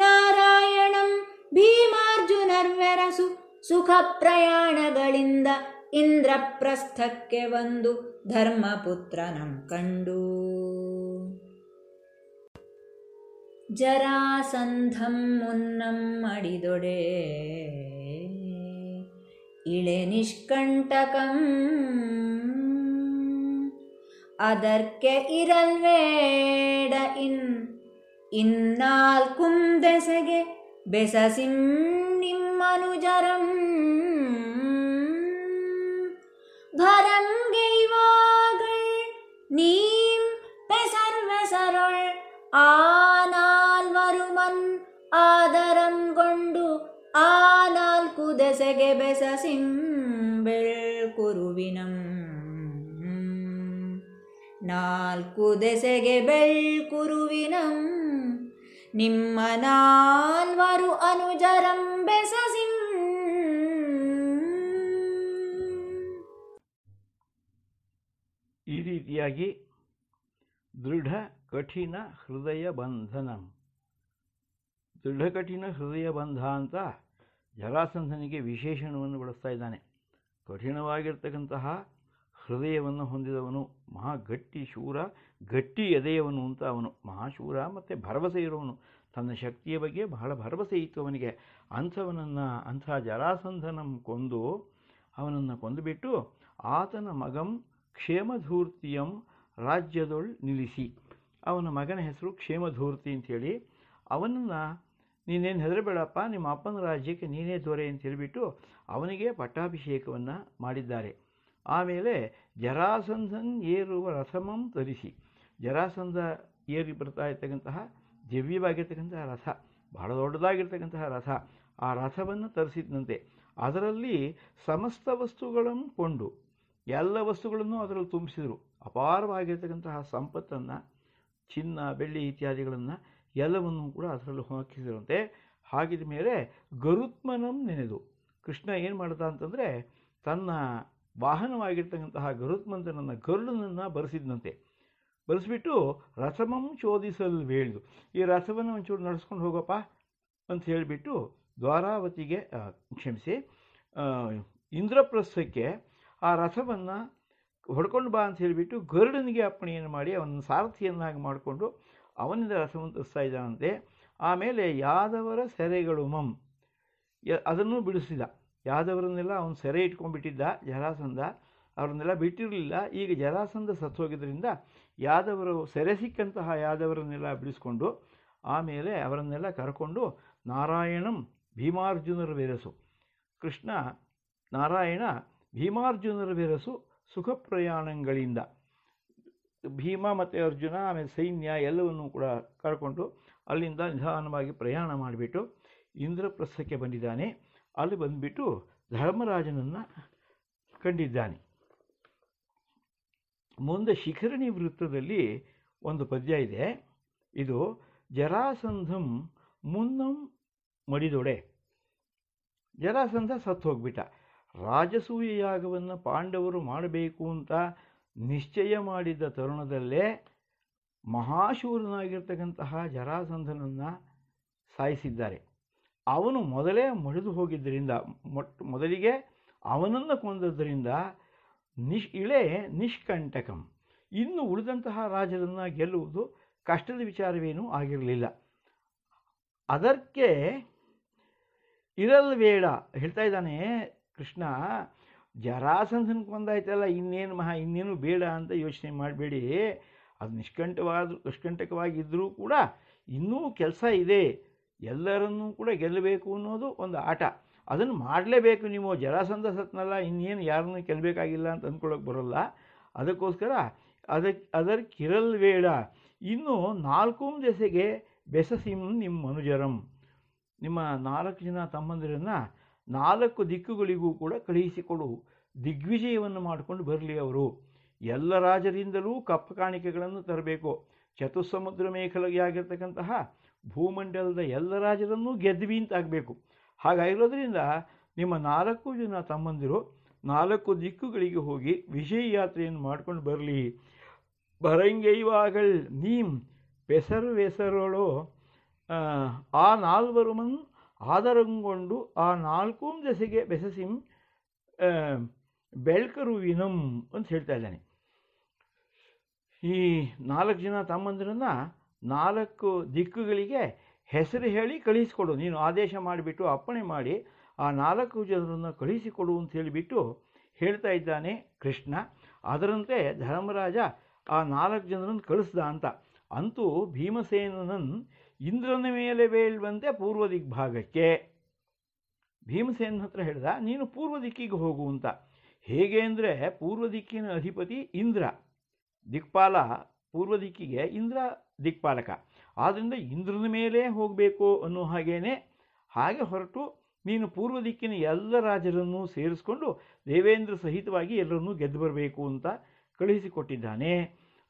नारायणं ಭೀಮಾರ್ಜುನರ್ವೆರಸು ಸುಖ ಪ್ರಯಾಣಗಳಿಂದ ಇಂದ್ರಪ್ರಸ್ಥಕ್ಕೆ ಬಂದು ಧರ್ಮಪುತ್ರನಂ ಕಂಡು. ಜರಾಸಂಧಂ ಮುನ್ನಂ ಮಡಿದೊಡೆ ಇಳೆ ನಿಷ್ಕಂಟಕಂ. ಅದರ್ಕೆ ಇರಲ್ವೇಡ ಇನ್, ಇನ್ನಾಲ್ಕುಂ ದೆಸೆಗೆ ಬೆಸಸಿಂ ನಿಮ್ಮನುಜರಂ ಭರಂಗೈವಾಗಳ್ ನೀಂ ಪೆಸರ್ವೆಸರೊಳ್ ಆ ನಾಲ್ವರು ಮನ್ ಆದರಂಗೊಂಡು ಆ ನಾಲ್ಕು ದೆಸೆಗೆ ಬೆಸಸಿಂ ಬೆಳ್ಕುರುವಿನಂ ನಾಲ್ಕು ದೆಸೆಗೆ ಬೆಳ್ಕುರುವಿನಂ ನಿಮ್ಮ ನಾಲ್ವರು ಅನುಜರಂಬೆ ಬೆಸಸಿಂ. ಈ ರೀತಿಯಾಗಿ ದೃಢ ಕಠಿಣ ಹೃದಯ ಬಂಧನ. ದೃಢ ಕಠಿಣ ಹೃದಯ ಬಂಧ ಅಂತ ಜರಾಸಂಧನಿಗೆ ವಿಶೇಷಣವನ್ನು ಬಳಸ್ತಾ ಇದ್ದಾನೆ. ಕಠಿಣವಾಗಿರ್ತಕ್ಕಂತಹ ಹೃದಯವನ್ನು ಹೊಂದಿದವನು ಮಹಾ ಗಟ್ಟಿ ಶೂರ ಗಟ್ಟಿ ಎದೆಯವನು ಅಂತ ಅವನು ಮಹಾಶೂರ ಮತ್ತು ಭರವಸೆ ಇರೋವನು. ತನ್ನ ಶಕ್ತಿಯ ಬಗ್ಗೆ ಬಹಳ ಭರವಸೆ ಇತ್ತು ಅವನಿಗೆ. ಅಂಥವನನ್ನು, ಅಂಥ ಜರಾಸಂಧನಂ ಕೊಂದು ಅವನನ್ನು ಕೊಂದುಬಿಟ್ಟು ಆತನ ಮಗಂ ಕ್ಷೇಮಧೂರ್ತಿಯಂ ರಾಜ್ಯದೊಳ್ ನಿಲ್ಲಿಸಿ. ಅವನ ಮಗನ ಹೆಸರು ಕ್ಷೇಮಧೂರ್ತಿ ಅಂಥೇಳಿ. ಅವನನ್ನು, ನೀನೇನು ಹೆದರಬೇಡಪ್ಪ, ನಿಮ್ಮ ಅಪ್ಪನ ರಾಜ್ಯಕ್ಕೆ ನೀನೇ ದೊರೆ ಅಂತ ಹೇಳಿಬಿಟ್ಟು ಅವನಿಗೆ ಪಟ್ಟಾಭಿಷೇಕವನ್ನು ಮಾಡಿದ್ದಾರೆ. ಆಮೇಲೆ ಜರಾಸಂಧನ್ ಏರುವ ರಸಮಂ ತರಿಸಿ. ಜರಾಸಂಧ ಏರಿ ಬರ್ತಾ ಇರ್ತಕ್ಕಂತಹ ದಿವ್ಯವಾಗಿರ್ತಕ್ಕಂತಹ ರಥ ಬಹಳ ದೊಡ್ಡದಾಗಿರ್ತಕ್ಕಂತಹ ರಥ ಆ ರಥವನ್ನು ತರಿಸಿದಂತೆ ಅದರಲ್ಲಿ ಸಮಸ್ತ ವಸ್ತುಗಳನ್ನು ಕೊಂಡು, ಎಲ್ಲ ವಸ್ತುಗಳನ್ನು ಅದರಲ್ಲಿ ತುಂಬಿಸಿದರು. ಅಪಾರವಾಗಿರ್ತಕ್ಕಂತಹ ಸಂಪತ್ತನ್ನು, ಚಿನ್ನ, ಬೆಳ್ಳಿ ಇತ್ಯಾದಿಗಳನ್ನು ಎಲ್ಲವನ್ನೂ ಕೂಡ ಅದರಲ್ಲಿ ಹಾಕಿಸಿದಂತೆ ಹಾಗಿದ ಮೇಲೆ ಗರುತ್ಮನಂ ನೆನೆದು, ಕೃಷ್ಣ ಏನು ಮಾಡ್ದ ಅಂತಂದರೆ ತನ್ನ ವಾಹನವಾಗಿರ್ತಕ್ಕಂತಹ ಗರುತ್ಮಂತನನ್ನು ಗರುಡನನ್ನು ಬರೆಸಿದ್ನಂತೆ. ಬರೆಸ್ಬಿಟ್ಟು ರಸಮಂ ಚೋದಿಸಲು ವೇಳಿದು ಈ ರಸವನ್ನು ಒಂಚೂರು ನಡೆಸ್ಕೊಂಡು ಹೋಗಪ್ಪ ಅಂತ ಹೇಳಿಬಿಟ್ಟು ದ್ವಾರಾವತಿಗೆ ಕ್ಷಮಿಸಿ ಇಂದ್ರಪ್ರಸ್ಥಕ್ಕೆ ಆ ರಸವನ್ನು ಹೊಡ್ಕೊಂಡು ಬಾ ಅಂತ ಹೇಳಿಬಿಟ್ಟು ಗರುಡನಿಗೆ ಅಪ್ಪಣೆಯನ್ನು ಮಾಡಿ ಅವನ ಸಾರಥಿಯನ್ನಾಗಿ ಮಾಡಿಕೊಂಡು ಅವನಿಂದ ರಸವನ್ನು ತರಿಸ್ತಾ ಇದ್ದಾನಂತೆ. ಆಮೇಲೆ ಯಾದವರ ಸೆರೆಗಳು ಮಂ. ಯ, ಅದನ್ನು ಬಿಡಿಸಿದ ಯಾದವರನ್ನೆಲ್ಲ ಅವನು ಸೆರೆ ಇಟ್ಕೊಂಡ್ಬಿಟ್ಟಿದ್ದ ಜರಾಸಂಧ. ಅವ್ರನ್ನೆಲ್ಲ ಬಿಟ್ಟಿರಲಿಲ್ಲ. ಈಗ ಜರಾಸಂಧ ಸತ್ತು ಹೋಗಿದ್ದರಿಂದ ಯಾದವರು ಸೆರೆ ಸಿಕ್ಕಂತಹ ಯಾದವರನ್ನೆಲ್ಲ ಬಿಡಿಸ್ಕೊಂಡು ಆಮೇಲೆ ಅವರನ್ನೆಲ್ಲ ಕರ್ಕೊಂಡು ನಾರಾಯಣಂ ಭೀಮಾರ್ಜುನರ ಬೆರಸು. ಕೃಷ್ಣ, ನಾರಾಯಣ ಭೀಮಾರ್ಜುನರ ಬೆರಸು ಸುಖ ಪ್ರಯಾಣಗಳಿಂದ ಭೀಮ ಮತ್ತು ಅರ್ಜುನ, ಆಮೇಲೆ ಸೈನ್ಯ ಎಲ್ಲವನ್ನೂ ಕೂಡ ಕರ್ಕೊಂಡು ಅಲ್ಲಿಂದ ನಿಧಾನವಾಗಿ ಪ್ರಯಾಣ ಮಾಡಿಬಿಟ್ಟು ಇಂದ್ರಪ್ರಸ್ಥಕ್ಕೆ ಬಂದಿದ್ದಾನೆ. ಅಲ್ಲಿ ಬಂದುಬಿಟ್ಟು ಧರ್ಮರಾಜನನ್ನು ಕಂಡಿದ್ದಾನೆ. ಮುಂದೆ ಶಿಖರಣಿ ವೃತ್ತದಲ್ಲಿ ಒಂದು ಪದ್ಯ ಇದೆ. ಇದು, ಜರಾಸಂಧಂ ಮುನ್ನಂ ಮಡಿದೊಡೆ. ಜರಾಸಂಧ ಸತ್ತು ಹೋಗ್ಬಿಟ್ಟ. ರಾಜಸೂಯ ಯಾಗವನ್ನು ಪಾಂಡವರು ಮಾಡಬೇಕು ಅಂತ ನಿಶ್ಚಯ ಮಾಡಿದ್ದ ತರುಣದಲ್ಲೇ ಮಹಾಶೂರನಾಗಿರ್ತಕ್ಕಂತಹ ಜರಾಸಂಧನನ್ನು ಸಾಯಿಸಿದ್ದಾರೆ. ಅವನು ಮೊದಲೇ ಮಡಿದು ಹೋಗಿದ್ದರಿಂದ ಮೊಟ್ಟ ಮೊದಲಿಗೆ ಅವನನ್ನು ಕೊಂದದ್ದರಿಂದ ನಿಶ್ ಇಳೆ ನಿಷ್ಕಂಟಕಂ. ಇನ್ನು ಉಳಿದಂತಹ ರಾಜರನ್ನು ಗೆಲ್ಲುವುದು ಕಷ್ಟದ ವಿಚಾರವೇನೂ ಆಗಿರಲಿಲ್ಲ. ಅದಕ್ಕೆ ಇರಲ್ಬೇಡ ಹೇಳ್ತಾ ಇದ್ದಾನೆ ಕೃಷ್ಣ ಜರಾಸಂಧನ ಕೊಂದಾಯ್ತಲ್ಲ ಇನ್ನೇನು ಮಹಾ, ಇನ್ನೇನು ಬೇಡ ಅಂತ ಯೋಚನೆ ಮಾಡಬೇಡಿ. ಅದು ನಿಷ್ಕಂಠವಾದ ನಿಷ್ಕಂಟಕವಾಗಿದ್ದರೂ ಕೂಡ ಇನ್ನೂ ಕೆಲಸ ಇದೆ. ಎಲ್ಲರನ್ನೂ ಕೂಡ ಗೆಲ್ಲಬೇಕು ಅನ್ನೋದು ಒಂದು ಆಟ. ಅದನ್ನು ಮಾಡಲೇಬೇಕು ನೀವು. ಜರಾಸಂಧ ಸತ್ನಲ್ಲ ಇನ್ನೇನು ಯಾರನ್ನು ಗೆಲ್ಲಬೇಕಾಗಿಲ್ಲ ಅಂತ ಅಂದ್ಕೊಳ್ಳೋಕೆ ಬರೋಲ್ಲ. ಅದಕ್ಕೋಸ್ಕರ ಅದಕ್ಕೆ ಅದರ ಕಿರಲ್ ವೇಡ ಇನ್ನು ನಾಲ್ಕು ದೆಸೆಗೆ ಬೆಸಸಿಂ ನಿಮ್ಮ ಮನುಜರಂ. ನಿಮ್ಮ ನಾಲ್ಕು ಜನ ತಮ್ಮಂದಿರನ್ನು ನಾಲ್ಕು ದಿಕ್ಕುಗಳಿಗೂ ಕೂಡ ಕಳುಹಿಸಿಕೊಡು. ದಿಗ್ವಿಜಯವನ್ನು ಮಾಡಿಕೊಂಡು ಬರಲಿ ಅವರು. ಎಲ್ಲ ರಾಜರಿಂದಲೂ ಕಪ್ಪ ಕಾಣಿಕೆಗಳನ್ನು ತರಬೇಕು. ಚತುಸ್ಸಮುದ್ರ ಮೇಖಲೆಯಾಗಿರ್ತಕ್ಕಂತಹ ಭೂಮಂಡಲದ ಎಲ್ಲ ರಾಜರನ್ನೂ ಗೆದ್ವಿ ಅಂತಾಗಬೇಕು ಹಾಗಾಗಿರೋದ್ರಿಂದ ನಿಮ್ಮ ನಾಲ್ಕು ಜನ ತಮ್ಮಂದಿರು ನಾಲ್ಕು ದಿಕ್ಕುಗಳಿಗೆ ಹೋಗಿ ವಿಜಯ ಯಾತ್ರೆಯನ್ನು ಮಾಡ್ಕೊಂಡು ಬರಲಿ. ಬರಂಗೈವಾಗಳ್ ನೀಂ ಬೆಸರು ವೆಸರೊಳು ಆ ನಾಲ್ವರು ಮನ್ ಆದರಂಗೊಂಡು ಆ ನಾಲ್ಕು ದೆಸೆಗೆ ಬೆಸಸಿಂ ಬೆಳ್ಕರುವಿನಂ ಅಂತ ಹೇಳ್ತಾ ಇದ್ದಾನೆ. ಈ ನಾಲ್ಕು ಜನ ತಮ್ಮಂದಿರನ್ನು ನಾಲ್ಕು ದಿಕ್ಕುಗಳಿಗೆ ಹೆಸರು ಹೇಳಿ ಕಳಿಸಿಕೊಡು. ನೀನು ಆದೇಶ ಮಾಡಿಬಿಟ್ಟು ಅಪ್ಪಣೆ ಮಾಡಿ ಆ ನಾಲ್ಕು ಜನರನ್ನು ಕಳಿಸಿಕೊಡು ಅಂತ ಹೇಳಿಬಿಟ್ಟು ಹೇಳ್ತಾ ಇದ್ದಾನೆ ಕೃಷ್ಣ. ಅದರಂತೆ ಧರ್ಮರಾಜ ಆ ನಾಲ್ಕು ಜನರನ್ನು ಕಳಿಸ್ದ ಅಂತ. ಅಂತೂ ಭೀಮಸೇನನನ್ನು ಇಂದ್ರನ ಮೇಲೆ ಬೇಳುವಂತೆ ಪೂರ್ವ ದಿಗ್ಭಾಗಕ್ಕೆ. ಭೀಮಸೇನ ಹತ್ರ ಹೇಳ್ದ, ನೀನು ಪೂರ್ವ ದಿಕ್ಕಿಗೆ ಹೋಗು ಅಂತ. ಹೇಗೆ ಅಂದರೆ ಪೂರ್ವ ದಿಕ್ಕಿನ ಅಧಿಪತಿ ಇಂದ್ರ. ದಿಕ್ಪಾಲ ಪೂರ್ವ ದಿಕ್ಕಿಗೆ ಇಂದ್ರ ದಿಕ್ಪಾಲಕ. ಆದ್ದರಿಂದ ಇಂದ್ರನ ಮೇಲೆ ಹೋಗಬೇಕು ಅನ್ನೋ ಹಾಗೇನೆ ಹಾಗೆ ಹೊರಟು ನೀನು ಪೂರ್ವ ದಿಕ್ಕಿನ ಎಲ್ಲ ರಾಜರನ್ನು ಸೇರಿಸ್ಕೊಂಡು ದೇವೇಂದ್ರ ಸಹಿತವಾಗಿ ಎಲ್ಲರನ್ನೂ ಗೆದ್ದು ಬರಬೇಕು ಅಂತ ಕಳುಹಿಸಿಕೊಟ್ಟಿದ್ದಾನೆ.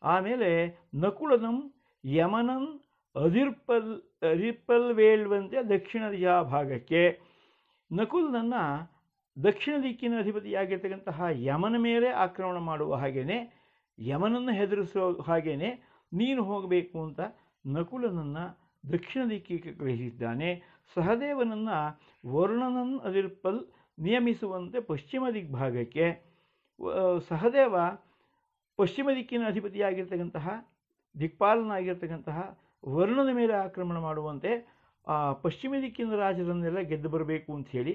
ಆಮೇಲೆ ನಕುಳನಂ ಯಮನನ್ ಅದಿರ್ಪಲ್ ಅರಿಪಲ್ ವೇಳುವಂತೆ ದಕ್ಷಿಣ ದಿಶಾ ಭಾಗಕ್ಕೆ. ನಕುಲನನ್ನು ದಕ್ಷಿಣ ದಿಕ್ಕಿನ ಅಧಿಪತಿಯಾಗಿರ್ತಕ್ಕಂತಹ ಯಮನ ಮೇಲೆ ಆಕ್ರಮಣ ಮಾಡುವ ಹಾಗೇನೆ, ಯಮನನ್ನು ಹೆದರಿಸೋ ಹಾಗೇನೆ ನೀನು ಹೋಗಬೇಕು ಅಂತ ನಕುಲನನ್ನು ದಕ್ಷಿಣ ದಿಕ್ಕಿಗೆ ಕಳುಹಿಸಿದ್ದಾನೆ. ಸಹದೇವನನ್ನು ವರುಣನನ್ ಅದಿರ್ಪಲ್ ನಿಯಮಿಸುವಂತೆ ಪಶ್ಚಿಮ ದಿಗ್ಭಾಗಕ್ಕೆ ಸಹದೇವ ಪಶ್ಚಿಮ ದಿಕ್ಕಿನ ಅಧಿಪತಿಯಾಗಿರ್ತಕ್ಕಂತಹ, ದಿಕ್ಪಾಲನಾಗಿರ್ತಕ್ಕಂತಹ ವರ್ಣದ ಮೇಲೆ ಆಕ್ರಮಣ ಮಾಡುವಂತೆ ಪಶ್ಚಿಮ ದಿಕ್ಕಿನ ರಾಜರನ್ನೆಲ್ಲ ಗೆದ್ದು ಬರಬೇಕು ಅಂತ ಹೇಳಿ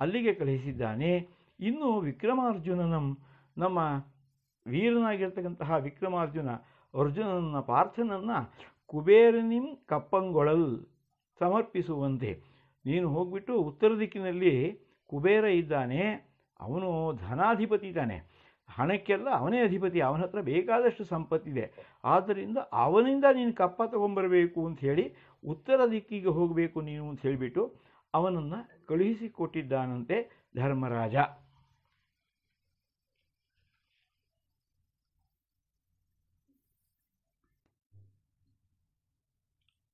ಅಲ್ಲಿಗೆ ಕಳುಹಿಸಿದ್ದಾನೆ. ಇನ್ನು ವಿಕ್ರಮಾರ್ಜುನನಂ ನಮ್ಮ ವೀರನಾಗಿರ್ತಕ್ಕಂತಹ ವಿಕ್ರಮಾರ್ಜುನ ಅರ್ಜುನನ ಪಾರ್ಥನನ್ನು ಕುಬೇರನಿಂ ಕಪ್ಪಂಗೊಳಲ್ ಸಮರ್ಪಿಸುವಂತೆ. ನೀನು ಹೋಗ್ಬಿಟ್ಟು ಉತ್ತರ ದಿಕ್ಕಿನಲ್ಲಿ ಕುಬೇರ ಇದ್ದಾನೆ, ಅವನು ಧನಾಧಿಪತಿ ಇದ್ದಾನೆ. ಹಣಕ್ಕೆಲ್ಲ ಅವನೇ ಅಧಿಪತಿ, ಅವನ ಹತ್ರ ಬೇಕಾದಷ್ಟು ಸಂಪತ್ತಿದೆ. ಆದ್ದರಿಂದ ಅವನಿಂದ ನೀನು ಕಪ್ಪ ತಗೊಂಬರಬೇಕು ಅಂತ ಹೇಳಿ ಉತ್ತರ ದಿಕ್ಕಿಗೆ ಹೋಗಬೇಕು ನೀನು ಅಂತ ಹೇಳಿಬಿಟ್ಟು ಅವನನ್ನು ಕಳುಹಿಸಿಕೊಟ್ಟಿದ್ದಾನಂತೆ ಧರ್ಮರಾಜ.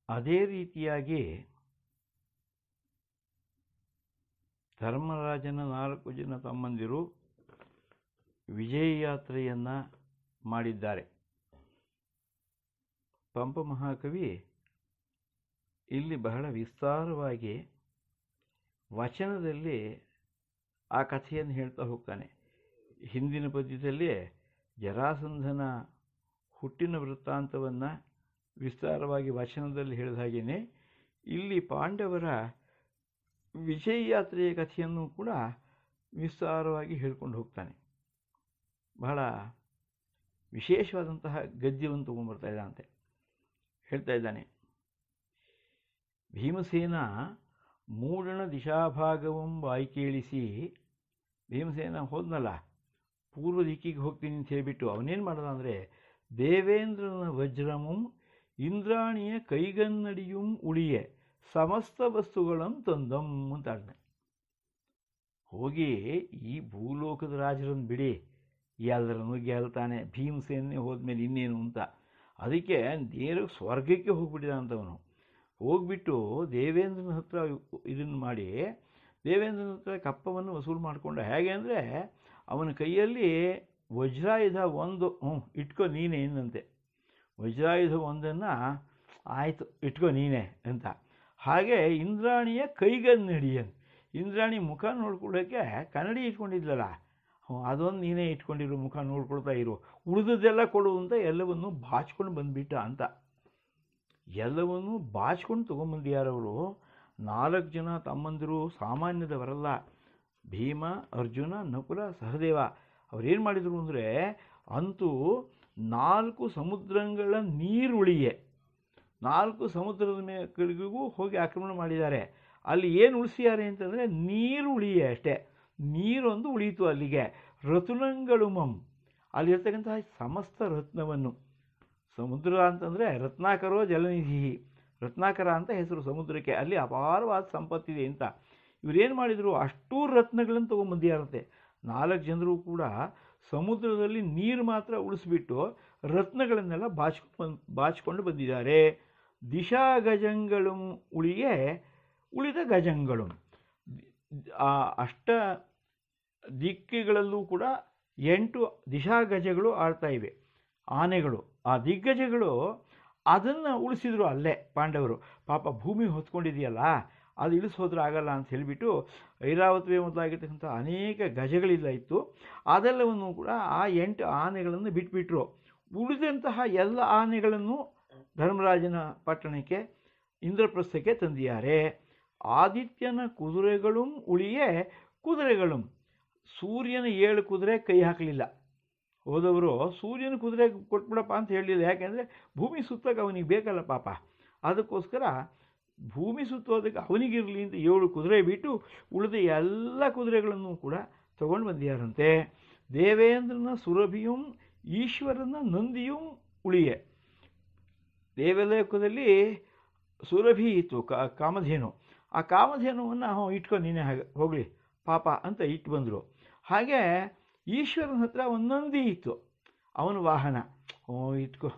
ಅದೇ ರೀತಿಯಾಗಿ ಧರ್ಮರಾಜನ ನಾಲ್ಕು ಜನ ತಮ್ಮಂದಿರು ವಿಜಯ ಯಾತ್ರೆಯನ್ನು ಮಾಡಿದ್ದಾರೆ. ಪಂಪ ಮಹಾಕವಿ ಇಲ್ಲಿ ಬಹಳ ವಿಸ್ತಾರವಾಗಿ ವಚನದಲ್ಲಿ ಆ ಕಥೆಯನ್ನು ಹೇಳ್ತಾ ಹೋಗ್ತಾನೆ. ಹಿಂದಿನ ಪದ್ಯದಲ್ಲಿ ಜರಾಸಂಧನ ಹುಟ್ಟಿನ ವೃತ್ತಾಂತವನ್ನು ವಿಸ್ತಾರವಾಗಿ ವಚನದಲ್ಲಿ ಹೇಳಿದ ಹಾಗೆಯೇ ಇಲ್ಲಿ ಪಾಂಡವರ ವಿಜಯ ಯಾತ್ರೆಯ ಕಥೆಯನ್ನು ಕೂಡ ವಿಸ್ತಾರವಾಗಿ ಹೇಳ್ಕೊಂಡು ಹೋಗ್ತಾನೆ. ಬಹಳ ವಿಶೇಷವಾದಂತಹ ಗದ್ಯವನ್ನು ತಗೊಂಡ್ಬರ್ತಾ ಇದ್ದಾನಂತೆ. ಹೇಳ್ತಾ ಇದ್ದಾನೆ, ಭೀಮಸೇನ ಮೂಡಣ ದಿಶಾಭಾಗವಂ ಬಾಯಿ ಕೇಳಿಸಿ. ಭೀಮಸೇನ ಹೋದ್ನಲ್ಲ, ಪೂರ್ವ ದಿಕ್ಕಿಗೆ ಹೋಗ್ತೀನಿ ಅಂತ ಹೇಳಿಬಿಟ್ಟು ಅವನೇನು ಮಾಡ್ದ ಅಂದರೆ, ದೇವೇಂದ್ರನ ವಜ್ರಮುಂ ಇಂದ್ರಾಣಿಯ ಕೈಗನ್ನಡಿಯುಂ ಉಳಿಯೆ, ಸಮಸ್ತ ವಸ್ತುಗಳನ್ನು ತಂದಂ ಅಂತ ಹೋಗಿ ಈ ಭೂಲೋಕದ ರಾಜರನ್ನು ಬಿಡಿ ಎಲ್ಲರನ್ನು ಗೆಲ್ತಾನೆ ಭೀಮಸೇನೆ ಹೋದ್ಮೇಲೆ ಇನ್ನೇನು ಅಂತ. ಅದಕ್ಕೆ ನೇರ ಸ್ವರ್ಗಕ್ಕೆ ಹೋಗ್ಬಿಟ್ಟಿದ ಅಂತವನು. ಹೋಗ್ಬಿಟ್ಟು ದೇವೇಂದ್ರನ ಹತ್ರ ಇದನ್ನು ಮಾಡಿ, ದೇವೇಂದ್ರನ ಹತ್ರ ಕಪ್ಪವನ್ನು ವಸೂಲು ಮಾಡಿಕೊಂಡ ಹೇಗೆ ಅಂದರೆ, ಅವನ ಕೈಯಲ್ಲಿ ವಜ್ರಾಯುಧ ಒಂದು ಹ್ಞೂ ಇಟ್ಕೊ ನೀನೇ ಎಂದಂತೆ ವಜ್ರಾಯುಧ ಒಂದನ್ನು ಆಯಿತು, ಇಟ್ಕೋ ನೀನೇ ಅಂತ. ಹಾಗೆ ಇಂದ್ರಾಣಿಯ ಕೈಗನ್ನಡಿಯನ್ ಇಂದ್ರಾಣಿ ಮುಖ ನೋಡ್ಕೊಳ್ಳೋಕ್ಕೆ ಕನ್ನಡಿ ಇಟ್ಕೊಂಡಿದ್ಲಲ್ಲ ಅದೊಂದು ನೀನೇ ಇಟ್ಕೊಂಡಿರು, ಮುಖ ನೋಡ್ಕೊಳ್ತಾ ಇರು. ಉಳಿದದ್ದೆಲ್ಲ ಕೊಡು ಅಂತ ಎಲ್ಲವನ್ನು ಬಾಚ್ಕೊಂಡು ಬಂದುಬಿಟ್ಟ ಅಂತ. ಎಲ್ಲವನ್ನೂ ಬಾಚ್ಕೊಂಡು ತೊಗೊಂಬಂದಿಯಾರವರು ನಾಲ್ಕು ಜನ ತಮ್ಮಂದಿರು ಸಾಮಾನ್ಯದವರಲ್ಲ. ಭೀಮ, ಅರ್ಜುನ, ನಕುಲ, ಸಹದೇವ. ಅವ್ರೇನು ಮಾಡಿದರು ಅಂದರೆ ಅಂತೂ ನಾಲ್ಕು ಸಮುದ್ರಗಳ ನೀರುಳಿಯೇ. ನಾಲ್ಕು ಸಮುದ್ರದ ಮೇಗಳಿಗೂ ಹೋಗಿ ಆಕ್ರಮಣ ಮಾಡಿದ್ದಾರೆ. ಅಲ್ಲಿ ಏನು ಉಳಿಸಿದ್ದಾರೆ ಅಂತಂದರೆ ನೀರು ಉಳಿಯೆ ಅಷ್ಟೇ. ನೀರೊಂದು ಉಳಿಯಿತು ಅಲ್ಲಿಗೆ. ರತ್ನಂಗಳುಮಂ ಅಲ್ಲಿರ್ತಕ್ಕಂತಹ ಸಮಸ್ತ ರತ್ನವನ್ನು. ಸಮುದ್ರ ಅಂತಂದರೆ ರತ್ನಾಕರೋ ಜಲನಿಧಿ ರತ್ನಾಕರ ಅಂತ ಹೆಸರು ಸಮುದ್ರಕ್ಕೆ. ಅಲ್ಲಿ ಅಪಾರವಾದ ಸಂಪತ್ತಿದೆ ಅಂತ. ಇವರೇನು ಮಾಡಿದರು? ಅಷ್ಟೂ ರತ್ನಗಳನ್ನು ತೊಗೊಂಬಂದಿಯಾರಂತೆ ನಾಲ್ಕು ಜನರು ಕೂಡ ಸಮುದ್ರದಲ್ಲಿ ನೀರು ಮಾತ್ರ ಉಳಿಸ್ಬಿಟ್ಟು ರತ್ನಗಳನ್ನೆಲ್ಲ ಬಂದು, ಬಾಚಿಕೊಂಡು ಬಂದಿದ್ದಾರೆ. ದಿಶಾ ಗಜಂಗಳು ಉಳಿಯೇ ಉಳಿದ ಗಜಂಗಳು. ಆ ಅಷ್ಟ ದಿಕ್ಕಿಗಳಲ್ಲೂ ಕೂಡ ಎಂಟು ದಿಶಾ ಗಜಗಳು ಆಡ್ತಾ ಇವೆ. ಆನೆಗಳು. ಆ ದಿಗ್ಗಜಗಳು ಅದನ್ನು ಉಳಿಸಿದ್ರು ಅಲ್ಲೇ ಪಾಂಡವರು. ಪಾಪ ಭೂಮಿ ಹೊತ್ಕೊಂಡಿದೆಯಲ್ಲ ಅದು ಇಳಿಸೋದ್ರೆ ಆಗಲ್ಲ ಅಂತ ಹೇಳಿಬಿಟ್ಟು ಐರಾವತವೇ ಮೊದಲಾಗಿರ್ತಕ್ಕಂಥ ಅನೇಕ ಗಜಗಳಿಲ್ಲ ಇತ್ತು. ಅದೆಲ್ಲವನ್ನು ಕೂಡ ಆ ಎಂಟು ಆನೆಗಳನ್ನು ಬಿಟ್ಬಿಟ್ರು. ಉಳಿದಂತಹ ಎಲ್ಲ ಆನೆಗಳನ್ನು ಧರ್ಮರಾಜನ ಪಟ್ಟಣಕ್ಕೆ, ಇಂದ್ರಪ್ರಸ್ಥಕ್ಕೆ ತಂದಿದ್ದಾರೆ. ಆದಿತ್ಯನ ಕುದುರೆಗಳು ಉಳಿಯೇ ಕುದುರೆಗಳು. ಸೂರ್ಯನ ಏಳು ಕುದುರೆ ಕೈ ಹಾಕಲಿಲ್ಲ. ಹೋದವರು, ಸೂರ್ಯನ ಕುದುರೆ ಕೊಟ್ಬಿಡಪ್ಪ ಅಂತ ಹೇಳಲಿಲ್ಲ ಯಾಕೆಂದರೆ ಭೂಮಿ ಸುತ್ತಕ್ಕೆ ಅವನಿಗೆ ಬೇಕಲ್ಲ ಪಾಪ. ಅದಕ್ಕೋಸ್ಕರ ಭೂಮಿ ಸುತ್ತೋದಕ್ಕೆ ಅವನಿಗಿರಲಿ ಅಂತ ಏಳು ಕುದುರೆ ಬಿಟ್ಟು ಉಳಿದ ಎಲ್ಲ ಕುದುರೆಗಳನ್ನು ಕೂಡ ತಗೊಂಡು ಬಂದಿಯಾರಂತೆ. ದೇವೇಂದ್ರನ ಸುರಭಿಯೂ, ಈಶ್ವರನ ನಂದಿಯೂ ಉಳಿಯೆ. ದೇವಲೋಕದಲ್ಲಿ ಸುರಭಿ ಇತ್ತು, ಕ, ಕಾಮಧೇನು. ಆ ಕಾಮಧೇನುವನ್ನು ಹ್ಞೂ ಇಟ್ಕೊ ನೀನೆ ಹಾಗೆ ಹೋಗಲಿ, ಪಾಪ ಅಂತ ಇಟ್ಟು ಬಂದರು. ಹಾಗೆ ಈಶ್ವರನ ಹತ್ರ ಒಂದು ನಂದಿ ಇತ್ತು. ಅವನ ವಾಹನ. ಇಟ್ಕೊ,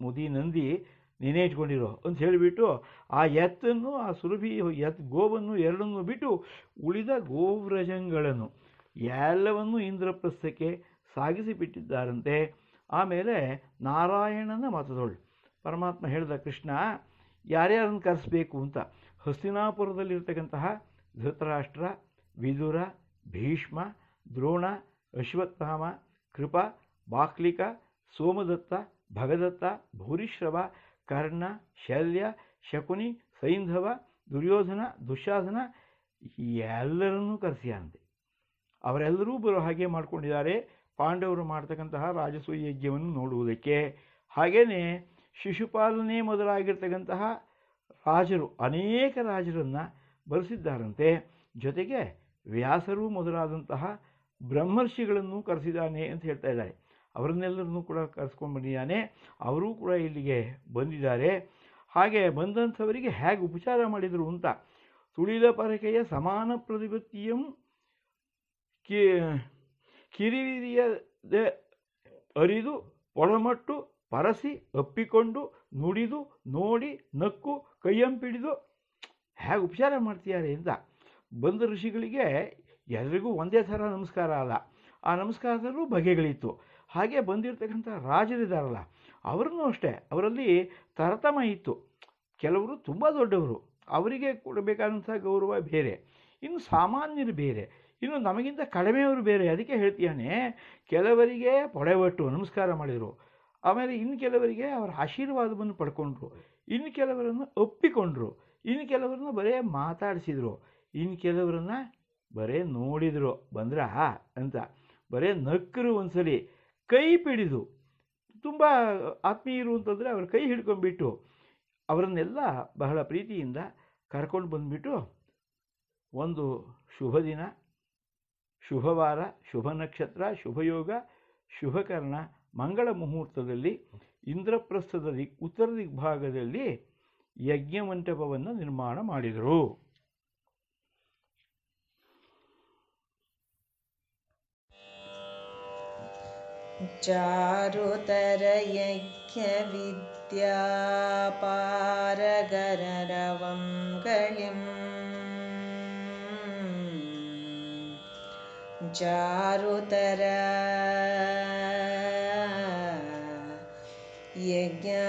ಮುದಿ ನಂದಿ. ನೀನೇ ಇಟ್ಕೊಂಡಿರೋ ಅಂತ ಹೇಳಿಬಿಟ್ಟು ಆ ಎತ್ತನ್ನು, ಆ ಸುರಭಿ ಎತ್, ಗೋವನ್ನು ಎರಡನ್ನು ಬಿಟ್ಟು ಉಳಿದ ಗೋವ್ರಜಗಳನ್ನು ಎಲ್ಲವನ್ನು ಇಂದ್ರಪ್ರಸ್ಥಕ್ಕೆ ಸಾಗಿಸಿಬಿಟ್ಟಿದ್ದಾರಂತೆ. ಆಮೇಲೆ ನಾರಾಯಣನ ಮತದೊಳು ಪರಮಾತ್ಮ ಹೇಳಿದ ಕೃಷ್ಣ, ಯಾರ್ಯಾರನ್ನು ಕರೆಸಬೇಕು ಅಂತ? ಹಸ್ತಿನಾಪುರದಲ್ಲಿರ್ತಕ್ಕಂತಹ ಧೃತರಾಷ್ಟ್ರ, ವಿದುರ, ಭೀಷ್ಮ, ದ್ರೋಣ, ಅಶ್ವತ್ಥಾಮ, ಕೃಪ, ಬಾಕ್ಲಿಕ, ಸೋಮದತ್ತ, ಭಗದತ್ತ, ಭೂರಿಶ್ರವ ಕರ್ಣ, ಶಲ್ಯ, ಶಕುನಿ, ಸೈಂಧವ, ದುರ್ಯೋಧನ, ದುಶಾಸನ ಎಲ್ಲರನ್ನೂ ಕರೆಸಿಯಂತೆ ಅವರೆಲ್ಲರೂ ಬರೋ ಹಾಗೆ ಮಾಡಿಕೊಂಡಿದ್ದಾರೆ. ಪಾಂಡವರು ಮಾಡ್ತಕ್ಕಂತಹ ರಾಜಸೂಯ ಯಜ್ಞವನ್ನು ನೋಡುವುದಕ್ಕೆ. ಹಾಗೆಯೇ ಶಿಶುಪಾಲನೆ ಮೊದಲಾಗಿರ್ತಕ್ಕಂತಹ ರಾಜರು, ಅನೇಕ ರಾಜರನ್ನು ಬರೆಸಿದ್ದಾರಂತೆ ಜೊತೆಗೆ ವ್ಯಾಸರು ಮೊದಲಾದಂತಹ ಬ್ರಹ್ಮರ್ಷಿಗಳನ್ನು ಕರೆಸಿದ್ದಾನೆ ಅಂತ ಹೇಳ್ತಾ ಇದ್ದಾರೆ. ಅವರನ್ನೆಲ್ಲರನ್ನೂ ಕೂಡ ಕರೆಸ್ಕೊಂಡು ಬಂದಿದ್ದಾನೆ. ಅವರೂ ಕೂಡ ಇಲ್ಲಿಗೆ ಬಂದಿದ್ದಾರೆ. ಹಾಗೆ ಬಂದಂಥವರಿಗೆ ಹೇಗೆ ಉಪಚಾರ ಮಾಡಿದರು ಅಂತ. ತುಳಿದ ಪರಕೆಯ ಸಮಾನ ಪ್ರತಿಪತ್ತಿಯಂ ಕಿ ಕಿರಿವಿರಿಯದ ಅರಿದು ಒಳಮಟ್ಟು ಪರಸಿ ಅಪ್ಪಿಕೊಂಡು ನುಡಿದು ನೋಡಿ ನಕ್ಕು ಕೈಯಂಪಿಡಿದು ಹೇಗೆ ಉಪಚಾರ ಮಾಡ್ತಿದ್ದಾರೆ ಅಂತ. ಬಂದ ಋಷಿಗಳಿಗೆ ಎಲ್ರಿಗೂ ಒಂದೇ ಥರ ನಮಸ್ಕಾರ ಅಲ್ಲ. ಆ ನಮಸ್ಕಾರದಲ್ಲೂ ಬಗೆಗಳಿತ್ತು. ಹಾಗೆ ಬಂದಿರತಕ್ಕಂಥ ರಾಜರಿದ್ದಾರಲ್ಲ ಅವರನ್ನು ಅಷ್ಟೇ. ಅವರಲ್ಲಿ ತರತಮ ಇತ್ತು. ಕೆಲವರು ತುಂಬ ದೊಡ್ಡವರು. ಅವರಿಗೆ ಕೊಡಬೇಕಾದಂಥ ಗೌರವ ಬೇರೆ. ಇನ್ನು ಸಾಮಾನ್ಯರು ಬೇರೆ. ಇನ್ನು ನಮಗಿಂತ ಕಡಿಮೆಯವರು ಬೇರೆ. ಅದಕ್ಕೆ ಹೇಳ್ತೀಯಾನೆ, ಕೆಲವರಿಗೆ ಪೊಡೆವಟ್ಟು ನಮಸ್ಕಾರ ಮಾಡಿದರು. ಆಮೇಲೆ ಇನ್ನು ಕೆಲವರಿಗೆ ಅವರ ಆಶೀರ್ವಾದವನ್ನು ಪಡ್ಕೊಂಡ್ರು. ಇನ್ನು ಕೆಲವರನ್ನು ಒಪ್ಪಿಕೊಂಡ್ರು. ಇನ್ನು ಕೆಲವರನ್ನ ಬರೇ ಮಾತಾಡಿಸಿದ್ರು. ಇನ್ನು ಕೆಲವರನ್ನ ಬರೇ ನೋಡಿದರು. ಬಂದ್ರ ಅಂತ. ಬರೇ ನಕ್ಕರು ಒಂದ್ಸಲಿ. ಕೈ ಪಿಡಿದು, ತುಂಬ ಆತ್ಮೀಯರು ಅಂತಂದರೆ ಅವ್ರ ಕೈ ಹಿಡ್ಕೊಂಡ್ಬಿಟ್ಟು ಅವರನ್ನೆಲ್ಲ ಬಹಳ ಪ್ರೀತಿಯಿಂದ ಕರ್ಕೊಂಡು ಬಂದುಬಿಟ್ಟು ಒಂದು ಶುಭ ದಿನ ಶುಭವಾರ ಶುಭ ನಕ್ಷತ್ರ, ಶುಭಯೋಗ ಶುಭಕರ್ಣ ಮಂಗಳ ಮುಹೂರ್ತದಲ್ಲಿ ಇಂದ್ರಪ್ರಸ್ಥದ ದಿಕ್ ಉತ್ತರ ದಿಗ್ಭಾಗದಲ್ಲಿ ಯಜ್ಞ ಮಂಟಪವನ್ನು ನಿರ್ಮಾಣ ಮಾಡಿದರು. चारुतरयज्ञविद्यापारगररवं गलिम् चारुतर यज्ञा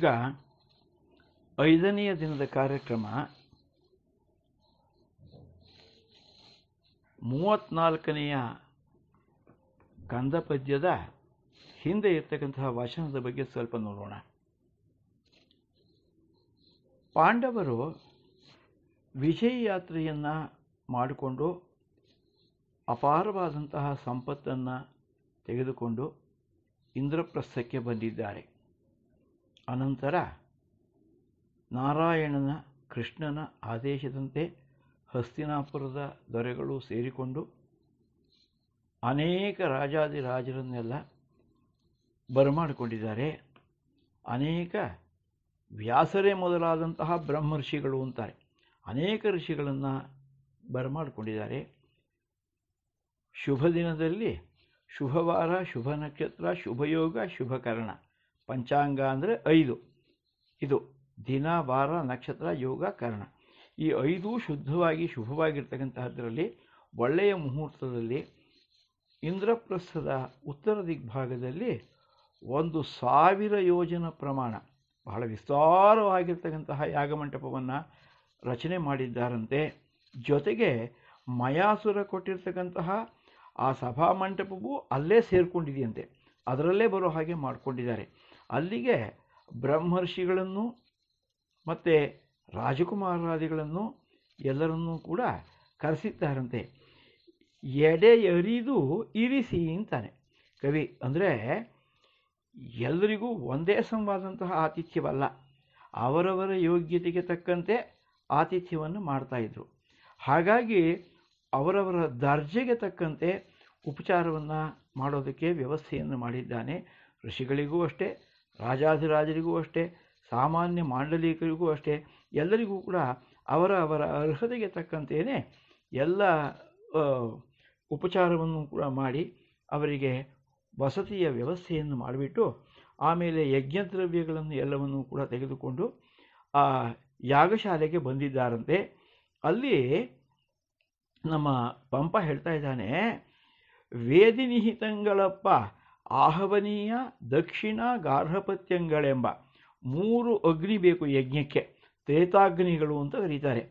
ಈಗ ಐದನೆಯ ದಿನದ ಕಾರ್ಯಕ್ರಮ ಮೂವತ್ನಾಲ್ಕನೆಯ ಕಂದಪದ್ಯದ ಹಿಂದೆ ಇರ್ತಕ್ಕಂತಹ ವಚನದ ಬಗ್ಗೆ ಸ್ವಲ್ಪ ನೋಡೋಣ. ಪಾಂಡವರು ವಿಜಯ ಯಾತ್ರೆಯನ್ನು ಮಾಡಿಕೊಂಡು ಅಪಾರವಾದಂತಹ ಸಂಪತ್ತನ್ನು ತೆಗೆದುಕೊಂಡು ಇಂದ್ರಪ್ರಸ್ಥಕ್ಕೆ ಬಂದಿದ್ದಾರೆ. ಅನಂತರ ನಾರಾಯಣನ ಕೃಷ್ಣನ ಆದೇಶದಂತೆ ಹಸ್ತಿನಾಪುರದ ದೊರೆಗಳು ಸೇರಿಕೊಂಡು ಅನೇಕ ರಾಜಾದಿರಾಜರನ್ನೆಲ್ಲ ಬರಮಾಡಿಕೊಂಡಿದ್ದಾರೆ. ಅನೇಕ ವ್ಯಾಸರೇ ಮೊದಲಾದಂತಹ ಬ್ರಹ್ಮರ್ಷಿಗಳು ಅಂತಾರೆ. ಅನೇಕ ಋಷಿಗಳನ್ನು ಬರಮಾಡಿಕೊಂಡಿದ್ದಾರೆ. ಶುಭ ದಿನದಲ್ಲಿ ಶುಭವಾರ, ಶುಭ ನಕ್ಷತ್ರ, ಶುಭಯೋಗ, ಶುಭಕರಣ. ಪಂಚಾಂಗ ಅಂದರೆ ಐದು. ಇದು ದಿನ, ವಾರ, ನಕ್ಷತ್ರ, ಯೋಗ, ಕರ್ಣ. ಈ ಐದೂ ಶುದ್ಧವಾಗಿ, ಶುಭವಾಗಿರ್ತಕ್ಕಂತಹದ್ರಲ್ಲಿ, ಒಳ್ಳೆಯ ಮುಹೂರ್ತದಲ್ಲಿ, ಇಂದ್ರಪ್ರಸ್ಥದ ಉತ್ತರ ದಿಗ್ಭಾಗದಲ್ಲಿ ಒಂದು ಸಾವಿರ ಯೋಜನ ಪ್ರಮಾಣ, ಬಹಳ ವಿಸ್ತಾರವಾಗಿರ್ತಕ್ಕಂತಹ ಯಾಗಮಂಟಪವನ್ನು ರಚನೆ ಮಾಡಿದ್ದಾರಂತೆ. ಜೊತೆಗೆ ಮಯಾಸುರ ಕೊಟ್ಟಿರ್ತಕ್ಕಂತಹ ಆ ಸಭಾಮಂಟಪವು ಅಲ್ಲೇ ಸೇರಿಕೊಂಡಿದೆಯಂತೆ. ಅದರಲ್ಲೇ ಬರೋ ಹಾಗೆ ಮಾಡಿಕೊಂಡಿದ್ದಾರೆ. ಅಲ್ಲಿಗೆ ಬ್ರಹ್ಮರ್ಷಿಗಳನ್ನು ಮತ್ತು ರಾಜಕುಮಾರಾದಿಗಳನ್ನು ಎಲ್ಲರನ್ನೂ ಕೂಡ ಕರೆಸಿದ್ದಾರಂತೆ. ಎಡೆ ಎರಿದು ಇರಿಸಿ ಅಂತಾನೆ. ಕವಿ, ಅಂದರೆ ಎಲ್ಲರಿಗೂ ಒಂದೇ ಸಂವಾದಂತಹ ಆತಿಥ್ಯವಲ್ಲ. ಅವರವರ ಯೋಗ್ಯತೆಗೆ ತಕ್ಕಂತೆ ಆತಿಥ್ಯವನ್ನು ಮಾಡ್ತಾಯಿದ್ರು ಹಾಗಾಗಿ ಅವರವರ ದರ್ಜೆಗೆ ತಕ್ಕಂತೆ ಉಪಚಾರವನ್ನು ಮಾಡೋದಕ್ಕೆ ವ್ಯವಸ್ಥೆಯನ್ನು ಮಾಡಿದ್ದಾನೆ. ಋಷಿಗಳಿಗೂ ಅಷ್ಟೇ. ರಾಜಾಧಿರಾಜರಿಗೂ ಅಷ್ಟೇ, ಸಾಮಾನ್ಯ ಮಾಂಡಲಿಕರಿಗೂ ಅಷ್ಟೇ, ಎಲ್ಲರಿಗೂ ಕೂಡ ಅವರ ಅವರ ಅರ್ಹತೆಗೆ ತಕ್ಕಂತೆಯೇ ಎಲ್ಲ ಉಪಚಾರವನ್ನು ಕೂಡ ಮಾಡಿ ಅವರಿಗೆ ವಸತಿಯ ವ್ಯವಸ್ಥೆಯನ್ನು ಮಾಡಿಬಿಟ್ಟು ಆಮೇಲೆ ಯಜ್ಞದ್ರವ್ಯಗಳನ್ನು ಎಲ್ಲವನ್ನೂ ಕೂಡ ತೆಗೆದುಕೊಂಡು ಆ ಯಾಗಶಾಲೆಗೆ ಬಂದಿದ್ದಾರಂತೆ. ಅಲ್ಲಿ ನಮ್ಮ ಪಂಪ ಹೇಳ್ತಾ ಇದ್ದಾನೆ ವೇದಿನಿಹಿತಂಗಳಪ್ಪ ಆಹವನೀಯ ದಕ್ಷಿಣ ಗಾರ್ಹಪತ್ಯಂಗಳೆಂಬ ಮೂರು ಅಗ್ನಿ ಬೇಕು ಯಜ್ಞಕ್ಕೆ, ತ್ರೇತಾಗ್ನಿಗಳು ಅಂತ ಕರೀತಾರೆ.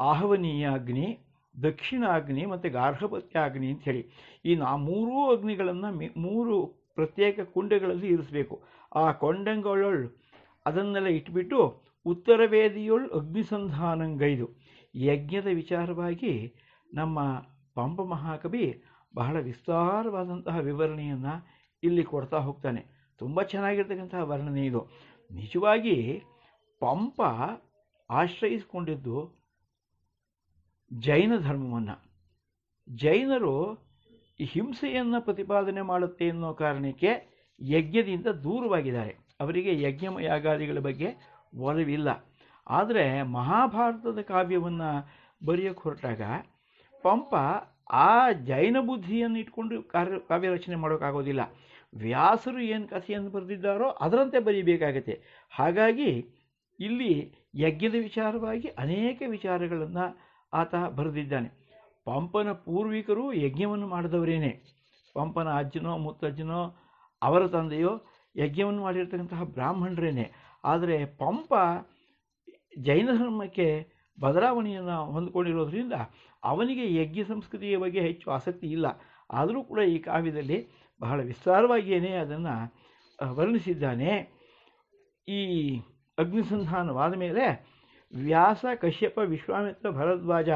ಆಹವನೀಯ ಅಗ್ನಿ, ದಕ್ಷಿಣ ಅಗ್ನಿ ಮತ್ತು ಗಾರ್ಹಪತ್ಯ ಅಗ್ನಿ ಅಂತ ಹೇಳಿ. ಈ ನಾ ಮೂರೂ ಅಗ್ನಿಗಳನ್ನು ಮೂರು ಪ್ರತ್ಯೇಕ ಕುಂಡಗಳಲ್ಲಿ ಇರಿಸಬೇಕು. ಆ ಕೊಂಡಂಗಳೊಳ್ ಅದನ್ನೆಲ್ಲ ಇಟ್ಬಿಟ್ಟು ಉತ್ತರ ವೇದಿಯೊಳ್ ಅಗ್ನಿಸಂಧಾನಂಗೈದು ಯಜ್ಞದ ವಿಚಾರವಾಗಿ ನಮ್ಮ ಪಂಪ ಮಹಾಕವಿ ಬಹಳ ವಿಸ್ತಾರವಾದಂತಹ ವಿವರಣೆಯನ್ನು ಇಲ್ಲಿ ಕೊಡ್ತಾ ಹೋಗ್ತಾನೆ. ತುಂಬ ಚೆನ್ನಾಗಿರ್ತಕ್ಕಂತಹ ವರ್ಣನೆ ಇದು. ನಿಜವಾಗಿ ಪಂಪ ಆಶ್ರಯಿಸಿಕೊಂಡಿದ್ದು ಜೈನ ಧರ್ಮವನ್ನು. ಜೈನರು ಹಿಂಸೆಯನ್ನು ಪ್ರತಿಪಾದನೆ ಮಾಡುತ್ತೆ ಅನ್ನೋ ಕಾರಣಕ್ಕೆ ಯಜ್ಞದಿಂದ ದೂರವಾಗಿದ್ದಾರೆ. ಅವರಿಗೆ ಯಜ್ಞ ಯಾಗಾದಿಗಳ ಬಗ್ಗೆ ಒಲವಿಲ್ಲ. ಆದರೆ ಮಹಾಭಾರತದ ಕಾವ್ಯವನ್ನು ಬರೆಯೋಕ್ಕೆ ಹೊರಟಾಗ ಪಂಪ ಆ ಜೈನ ಬುದ್ಧಿಯನ್ನು ಇಟ್ಕೊಂಡು ಕಾರ್ಯ ಕಾವ್ಯ ರಚನೆ ಮಾಡೋಕ್ಕಾಗೋದಿಲ್ಲ. ವ್ಯಾಸರು ಏನು ಕಥೆಯನ್ನು ಬರೆದಿದ್ದಾರೋ ಅದರಂತೆ ಬರೀಬೇಕಾಗತ್ತೆ. ಹಾಗಾಗಿ ಇಲ್ಲಿ ಯಜ್ಞದ ವಿಚಾರವಾಗಿ ಅನೇಕ ವಿಚಾರಗಳನ್ನು ಆತ ಬರೆದಿದ್ದಾನೆ. ಪಂಪನ ಪೂರ್ವಿಕರು ಯಜ್ಞವನ್ನು ಮಾಡಿದವರೇನೆ. ಪಂಪನ ಅಜ್ಜನೋ ಮುತ್ತಜ್ಜನೋ ಅವರ ತಂದೆಯೋ ಯಜ್ಞವನ್ನು ಮಾಡಿರ್ತಕ್ಕಂತಹ ಬ್ರಾಹ್ಮಣರೇನೆ. ಆದರೆ ಪಂಪ ಜೈನ ಧರ್ಮಕ್ಕೆ ಬದಲಾವಣೆಯನ್ನು ಹೊಂದ್ಕೊಂಡಿರೋದ್ರಿಂದ ಅವನಿಗೆ ಯಜ್ಞ ಸಂಸ್ಕೃತಿಯ ಬಗ್ಗೆ ಹೆಚ್ಚು ಆಸಕ್ತಿ ಇಲ್ಲ. ಆದರೂ ಕೂಡ ಈ ಕಾವ್ಯದಲ್ಲಿ ಬಹಳ ವಿಸ್ತಾರವಾಗಿಯೇ ಅದನ್ನು ವರ್ಣಿಸಿದ್ದಾನೆ. ಈ ಅಗ್ನಿಸಂಧಾನವಾದ ಮೇಲೆ ವ್ಯಾಸ, ಕಶ್ಯಪ, ವಿಶ್ವಾಮಿತ್ರ, ಭರದ್ವಾಜ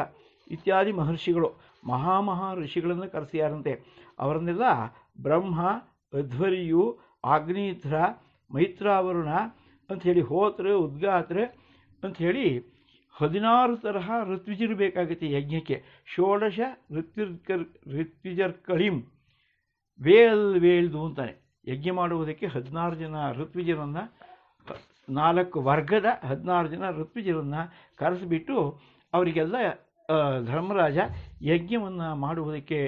ಇತ್ಯಾದಿ ಮಹರ್ಷಿಗಳು ಮಹಾಮಹಾ ಋಷಿಗಳನ್ನು ಕರೆಸಿಯಾರಂತೆ. ಅವರನ್ನೆಲ್ಲ ಬ್ರಹ್ಮ ಅಧ್ವರಿಯು ಆಗ್ನೇತ್ರ ಮೈತ್ರಾವರುಣ ಅಂಥೇಳಿ ಹೋತ್ರೆ, ಉದ್ಗಾತ್ರೆ ಅಂಥೇಳಿ ಹದಿನಾರು ತರಹ ಋತ್ವಿಜರು ಬೇಕಾಗುತ್ತೆ ಯಜ್ಞಕ್ಕೆ. ಷೋಡಶ ಋತ್ವಿರ್ಕರ್ ಋತ್ವಿಜರ್ಕಳಿಂ ವೇಲ್ ವೇಳ್ದು ಅಂತಾನೆ. ಯಜ್ಞ ಮಾಡುವುದಕ್ಕೆ ಹದಿನಾರು ಜನ ಋತ್ವಿಜರನ್ನು, ನಾಲ್ಕು ವರ್ಗದ ಹದಿನಾರು ಜನ ಋತ್ವಿಜರನ್ನು ಕರೆಸಿಬಿಟ್ಟು ಅವರಿಗೆಲ್ಲ ಧರ್ಮರಾಜ ಯಜ್ಞವನ್ನು ಮಾಡುವುದಕ್ಕೆ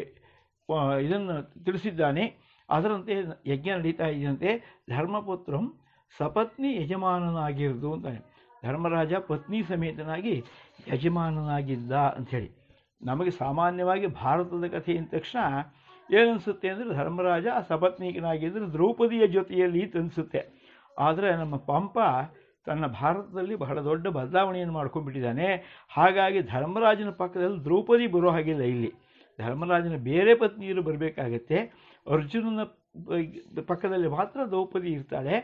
ಇದನ್ನು ತಿಳಿಸಿದ್ದಾನೆ. ಅದರಂತೆ ಯಜ್ಞ ನಡೀತಾ ಇದ್ದಂತೆ ಧರ್ಮಪುತ್ರಂ ಸಪತ್ನಿ ಯಜಮಾನನಾಗಿರುವುದು ಅಂತಾನೆ. ಧರ್ಮರಾಜ ಪತ್ನಿ ಸಮೇತನಾಗಿ ಯಜಮಾನನಾಗಿದ್ದ ಅಂಥೇಳಿ. ನಮಗೆ ಸಾಮಾನ್ಯವಾಗಿ ಭಾರತದ ಕಥೆ ಅಂದ ತಕ್ಷಣ ಏನನ್ಸುತ್ತೆ ಅಂದರೆ ಧರ್ಮರಾಜ ಸಪತ್ನಿಕನಾಗಿದ್ದರೆ ದ್ರೌಪದಿಯ ಜೊತೆಯಲ್ಲಿ ಅನಿಸುತ್ತೆ ಆದರೆ ನಮ್ಮ ಪಂಪ ತನ್ನ ಭಾರತದಲ್ಲಿ ಬಹಳ ದೊಡ್ಡ ಬದಲಾವಣೆಯನ್ನು ಮಾಡ್ಕೊಂಡ್ಬಿಟ್ಟಿದ್ದಾನೆ. ಹಾಗಾಗಿ ಧರ್ಮರಾಜನ ಪಕ್ಕದಲ್ಲಿ ದ್ರೌಪದಿ ಬರೋ ಹಾಗಿಲ್ಲ ಇಲ್ಲಿ. ಧರ್ಮರಾಜನ ಬೇರೆ ಪತ್ನಿಯರು ಬರಬೇಕಾಗತ್ತೆ. ಅರ್ಜುನನ ಪಕ್ಕದಲ್ಲಿ ಮಾತ್ರ ದ್ರೌಪದಿ ಇರ್ತಾಳೆ.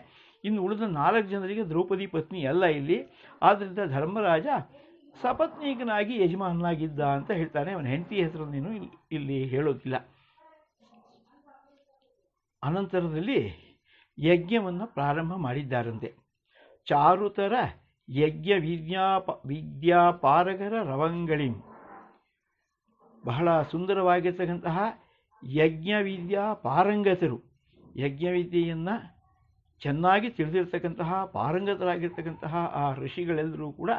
ಇನ್ನು ಉಳಿದ ನಾಲ್ಕು ಜನರಿಗೆ ದ್ರೌಪದಿ ಪತ್ನಿ ಅಲ್ಲ ಇಲ್ಲಿ. ಆದ್ದರಿಂದ ಧರ್ಮರಾಜ ಸಪತ್ನೀಕನಾಗಿ ಯಜಮಾನನಾಗಿದ್ದ ಅಂತ ಹೇಳ್ತಾನೆ. ಅವನ ಹೆಂಡತಿ ಹೆಸರನ್ನೇನು ಇಲ್ಲಿ ಇಲ್ಲಿ ಹೇಳೋದಿಲ್ಲ. ಅನಂತರದಲ್ಲಿ ಯಜ್ಞವನ್ನು ಪ್ರಾರಂಭ ಮಾಡಿದ್ದಾರಂತೆ. ಚಾರುತರ ಯಜ್ಞ ವಿದ್ಯಾಪ, ವಿದ್ಯಾಪಾರಗರ ರವಂಗಳಿಂ. ಬಹಳ ಸುಂದರವಾಗಿರ್ತಕ್ಕಂತಹ ಯಜ್ಞ ವಿದ್ಯಾ ಪಾರಂಗತರು. ಯಜ್ಞವಿದ್ಯೆಯನ್ನು ಚೆನ್ನಾಗಿ ತಿಳಿದಿರ್ತಕ್ಕಂತಹ, ಪಾರಂಗತರಾಗಿರ್ತಕ್ಕಂತಹ ಆ ಋಷಿಗಳೆಲ್ಲರೂ ಕೂಡ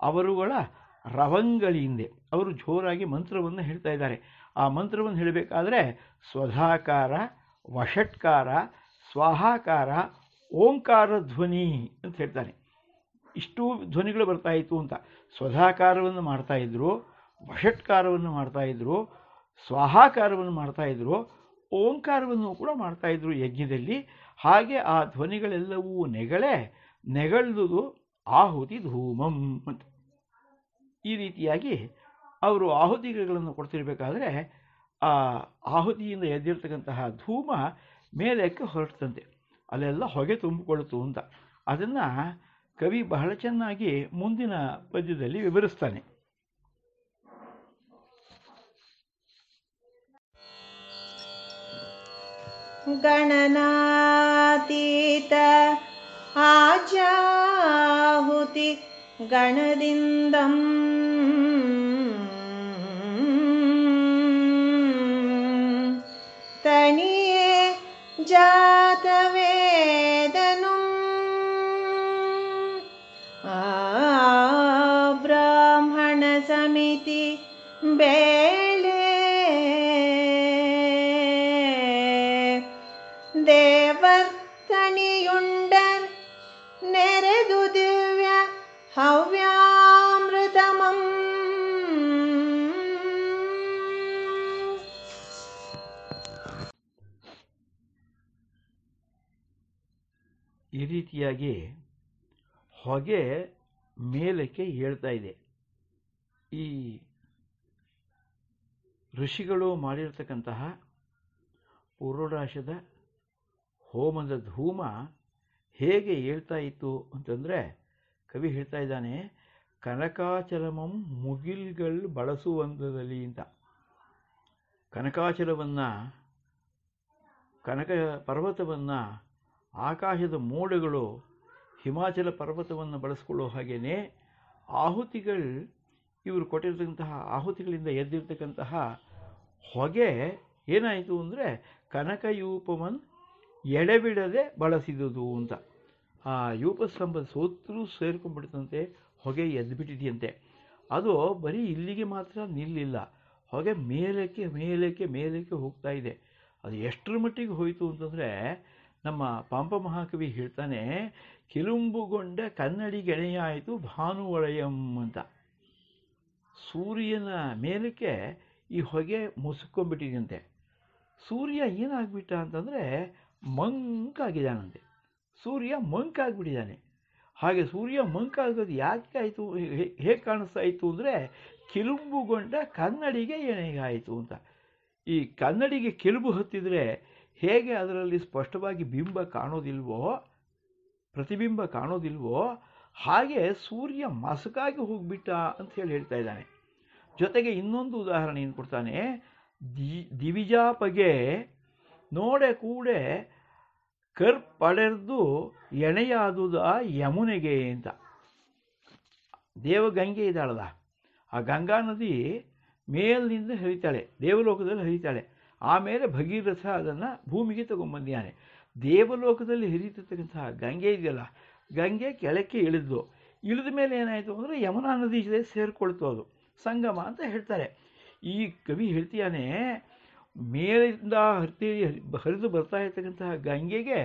ಅವರುಗಳ ರವಂಗಳಿಂದೆ ಅವರು ಜೋರಾಗಿ ಮಂತ್ರವನ್ನು ಹೇಳ್ತಾ ಇದ್ದಾರೆ. ಆ ಮಂತ್ರವನ್ನು ಹೇಳಬೇಕಾದ್ರೆ ಸ್ವಧಾಕಾರ ವಷಟ್ಕಾರ, ಸ್ವಾಹಾಕಾರ, ಓಂಕಾರ ಧ್ವನಿ ಅಂತ ಹೇಳ್ತಾನೆ. ಇಷ್ಟು ಧ್ವನಿಗಳು ಬರ್ತಾಯಿತ್ತು ಅಂತ. ಸ್ವಧಾಕಾರವನ್ನು ಮಾಡ್ತಾಯಿದ್ರು ವಷಟ್ಕಾರವನ್ನು ಮಾಡ್ತಾಯಿದ್ರು ಸ್ವಾಹಾಕಾರವನ್ನು ಮಾಡ್ತಾಯಿದ್ರು ಓಂಕಾರವನ್ನು ಕೂಡ ಮಾಡ್ತಾಯಿದ್ರು ಯಜ್ಞದಲ್ಲಿ. ಹಾಗೆ ಆ ಧ್ವನಿಗಳೆಲ್ಲವೂ ನೆಗಳೆ ನೆಗಳ್ದು ಆಹುತಿ ಧೂಮಂ ಅಂತ. ಈ ರೀತಿಯಾಗಿ ಅವರು ಆಹುತಿಗಳನ್ನು ಕೊಡ್ತಿರ್ಬೇಕಾದ್ರೆ ಆ ಆಹುತಿಯಿಂದ ಎದ್ದಿರ್ತಕ್ಕಂತಹ ಧೂಮ ಮೇಲಕ್ಕೆ ಹೊರಟಂತೆ. ಅಲ್ಲೆಲ್ಲ ಹೊಗೆ ತುಂಬಿಕೊಳ್ಳುತ್ತು ಅಂತ. ಅದನ್ನು ಕವಿ ಬಹಳ ಚೆನ್ನಾಗಿ ಮುಂದಿನ ಪದ್ಯದಲ್ಲಿ ವಿವರಿಸ್ತಾನೆ. ಗಣನಾತೀತ ಆಚಾಹುತಿ ಗಣದಿಂದಂ जननीये जा ರೀತಿಯಾಗಿ ಹೊಗೆ ಮೇಲಕ್ಕೆ ಹೇಳ್ತಾ ಇದೆ. ಈ ಋಷಿಗಳು ಮಾಡಿರ್ತಕ್ಕಂತಹ ಪೂರ್ವರಾಶದ ಹೋಮದ ಧೂಮ ಹೇಗೆ ಹೇಳ್ತಾ ಇತ್ತು ಅಂತಂದರೆ ಕವಿ ಹೇಳ್ತಾ ಇದ್ದಾನೆ, ಕನಕಾಚಲಮಂ ಮುಗಿಲ್ಗಳು ಬಳಸುವಂಥದಲ್ಲಿ ಅಂತ. ಕನಕಾಚಲವನ್ನು, ಕನಕ ಪರ್ವತವನ್ನು ಆಕಾಶದ ಮೋಡಗಳು ಹಿಮಾಚಲ ಪರ್ವತವನ್ನು ಬಳಸ್ಕೊಳ್ಳೋ ಹಾಗೆಯೇ ಆಹುತಿಗಳು, ಇವರು ಕೊಟ್ಟಿರ್ತಕ್ಕಂತಹ ಆಹುತಿಗಳಿಂದ ಎದ್ದಿರ್ತಕ್ಕಂತಹ ಹೊಗೆ ಏನಾಯಿತು ಅಂದರೆ ಕನಕಯೂಪವನ್ನು ಎಡೆಬಿಡದೆ ಬಳಸಿದುದು ಅಂತ. ಆ ಯೂಪಸ್ತಂಭದ ಸೋತ್ರೂ ಸೇರ್ಕೊಂಡ್ಬಿಡ್ತಂತೆ, ಹೊಗೆ ಎದ್ದುಬಿಟ್ಟಿದೆಯಂತೆ ಅದು ಬರೀ ಇಲ್ಲಿಗೆ ಮಾತ್ರ ನಿಲ್ಲಿಲ್ಲ, ಹೊಗೆ ಮೇಲಕ್ಕೆ ಮೇಲಕ್ಕೆ ಮೇಲಕ್ಕೆ ಹೋಗ್ತಾ ಇದೆ. ಅದು ಎಷ್ಟರ ಮಟ್ಟಿಗೆ ಹೋಯಿತು ಅಂತಂದರೆ ನಮ್ಮ ಪಂಪ ಮಹಾಕವಿ ಹೇಳ್ತಾನೆ, ಕಿಲುಂಬುಗೊಂಡ ಕನ್ನಡಿಗೆಣೆಯಾಯಿತು ಭಾನುವಳಯಂ ಅಂತ. ಸೂರ್ಯನ ಮೇಲಕ್ಕೆ ಈ ಹೊಗೆ ಮುಸುಕೊಂಡ್ಬಿಟ್ಟಿದೆಯಂತೆ. ಸೂರ್ಯ ಏನಾಗ್ಬಿಟ್ಟ ಅಂತಂದರೆ ಮಂಕಾಗಿದ್ದಾನಂತೆ. ಸೂರ್ಯ ಮಂಕಾಗ್ಬಿಟ್ಟಿದ್ದಾನೆ. ಹಾಗೆ ಸೂರ್ಯ ಮಂಕಾಗೋದು ಯಾಕೆ ಆಯಿತು ಹೇಗೆ ಕಾಣಿಸ್ತಾ ಇತ್ತು ಅಂದರೆ, ಕಿಲುಂಬುಗೊಂಡ ಕನ್ನಡಿಗೆ ಎಣೆಗಾಯಿತು ಅಂತ. ಈ ಕನ್ನಡಿಗೆ ಕಿಲುಬು ಹತ್ತಿದರೆ ಹೇಗೆ ಅದರಲ್ಲಿ ಸ್ಪಷ್ಟವಾಗಿ ಬಿಂಬ ಕಾಣೋದಿಲ್ವೋ, ಪ್ರತಿಬಿಂಬ ಕಾಣೋದಿಲ್ವೋ, ಹಾಗೆ ಸೂರ್ಯ ಮಸಕಾಗಿ ಹೋಗಿಬಿಟ್ಟ ಅಂತ ಹೇಳಿ ಹೇಳ್ತಾ ಇದ್ದಾನೆ. ಜೊತೆಗೆ ಇನ್ನೊಂದು ಉದಾಹರಣೆ ಏನು ಕೊಡ್ತಾನೆ? ದಿ, ದಿವಿಜಾಪಗೆ ನೋಡೆ ಕೂಡೆ ಕರ್ಪಡೆರ್ದು ಎಣೆಯಾದುದ ಯಮುನೆಗೆ ಅಂತ. ದೇವಗಂಗೆ ಇದ್ದಾಳಲ್ಲ. ಆ ಗಂಗಾ ನದಿ ಮೇಲಿನಿಂದ ಹರಿತಾಳೆ, ದೇವಲೋಕದಲ್ಲಿ ಹರಿತಾಳೆ. ಆಮೇಲೆ ಭಗೀರಥ ಅದನ್ನು ಭೂಮಿಗೆ ತಗೊಂಬಂದಿದ್ದಾನೆ ದೇವಲೋಕದಲ್ಲಿ ಹರಿತಿರ್ತಕ್ಕಂತಹ ಗಂಗೆ ಇದೆಯಲ್ಲ, ಗಂಗೆ ಕೆಳಕ್ಕೆ ಇಳಿದು, ಇಳಿದ ಮೇಲೆ ಏನಾಯಿತು ಅಂದರೆ ಯಮುನಾ ನದಿ ಜೊತೆ ಸೇರಿಕೊಳ್ತು ಅದು. ಸಂಗಮ ಅಂತ ಹೇಳ್ತಾರೆ. ಈ ಕವಿ ಹೇಳ್ತೀಯಾನೆ, ಮೇಲಿಂದ ಹರಿತಿ ಹರಿದು ಬರ್ತಾ ಇರ್ತಕ್ಕಂತಹ ಗಂಗೆಗೆ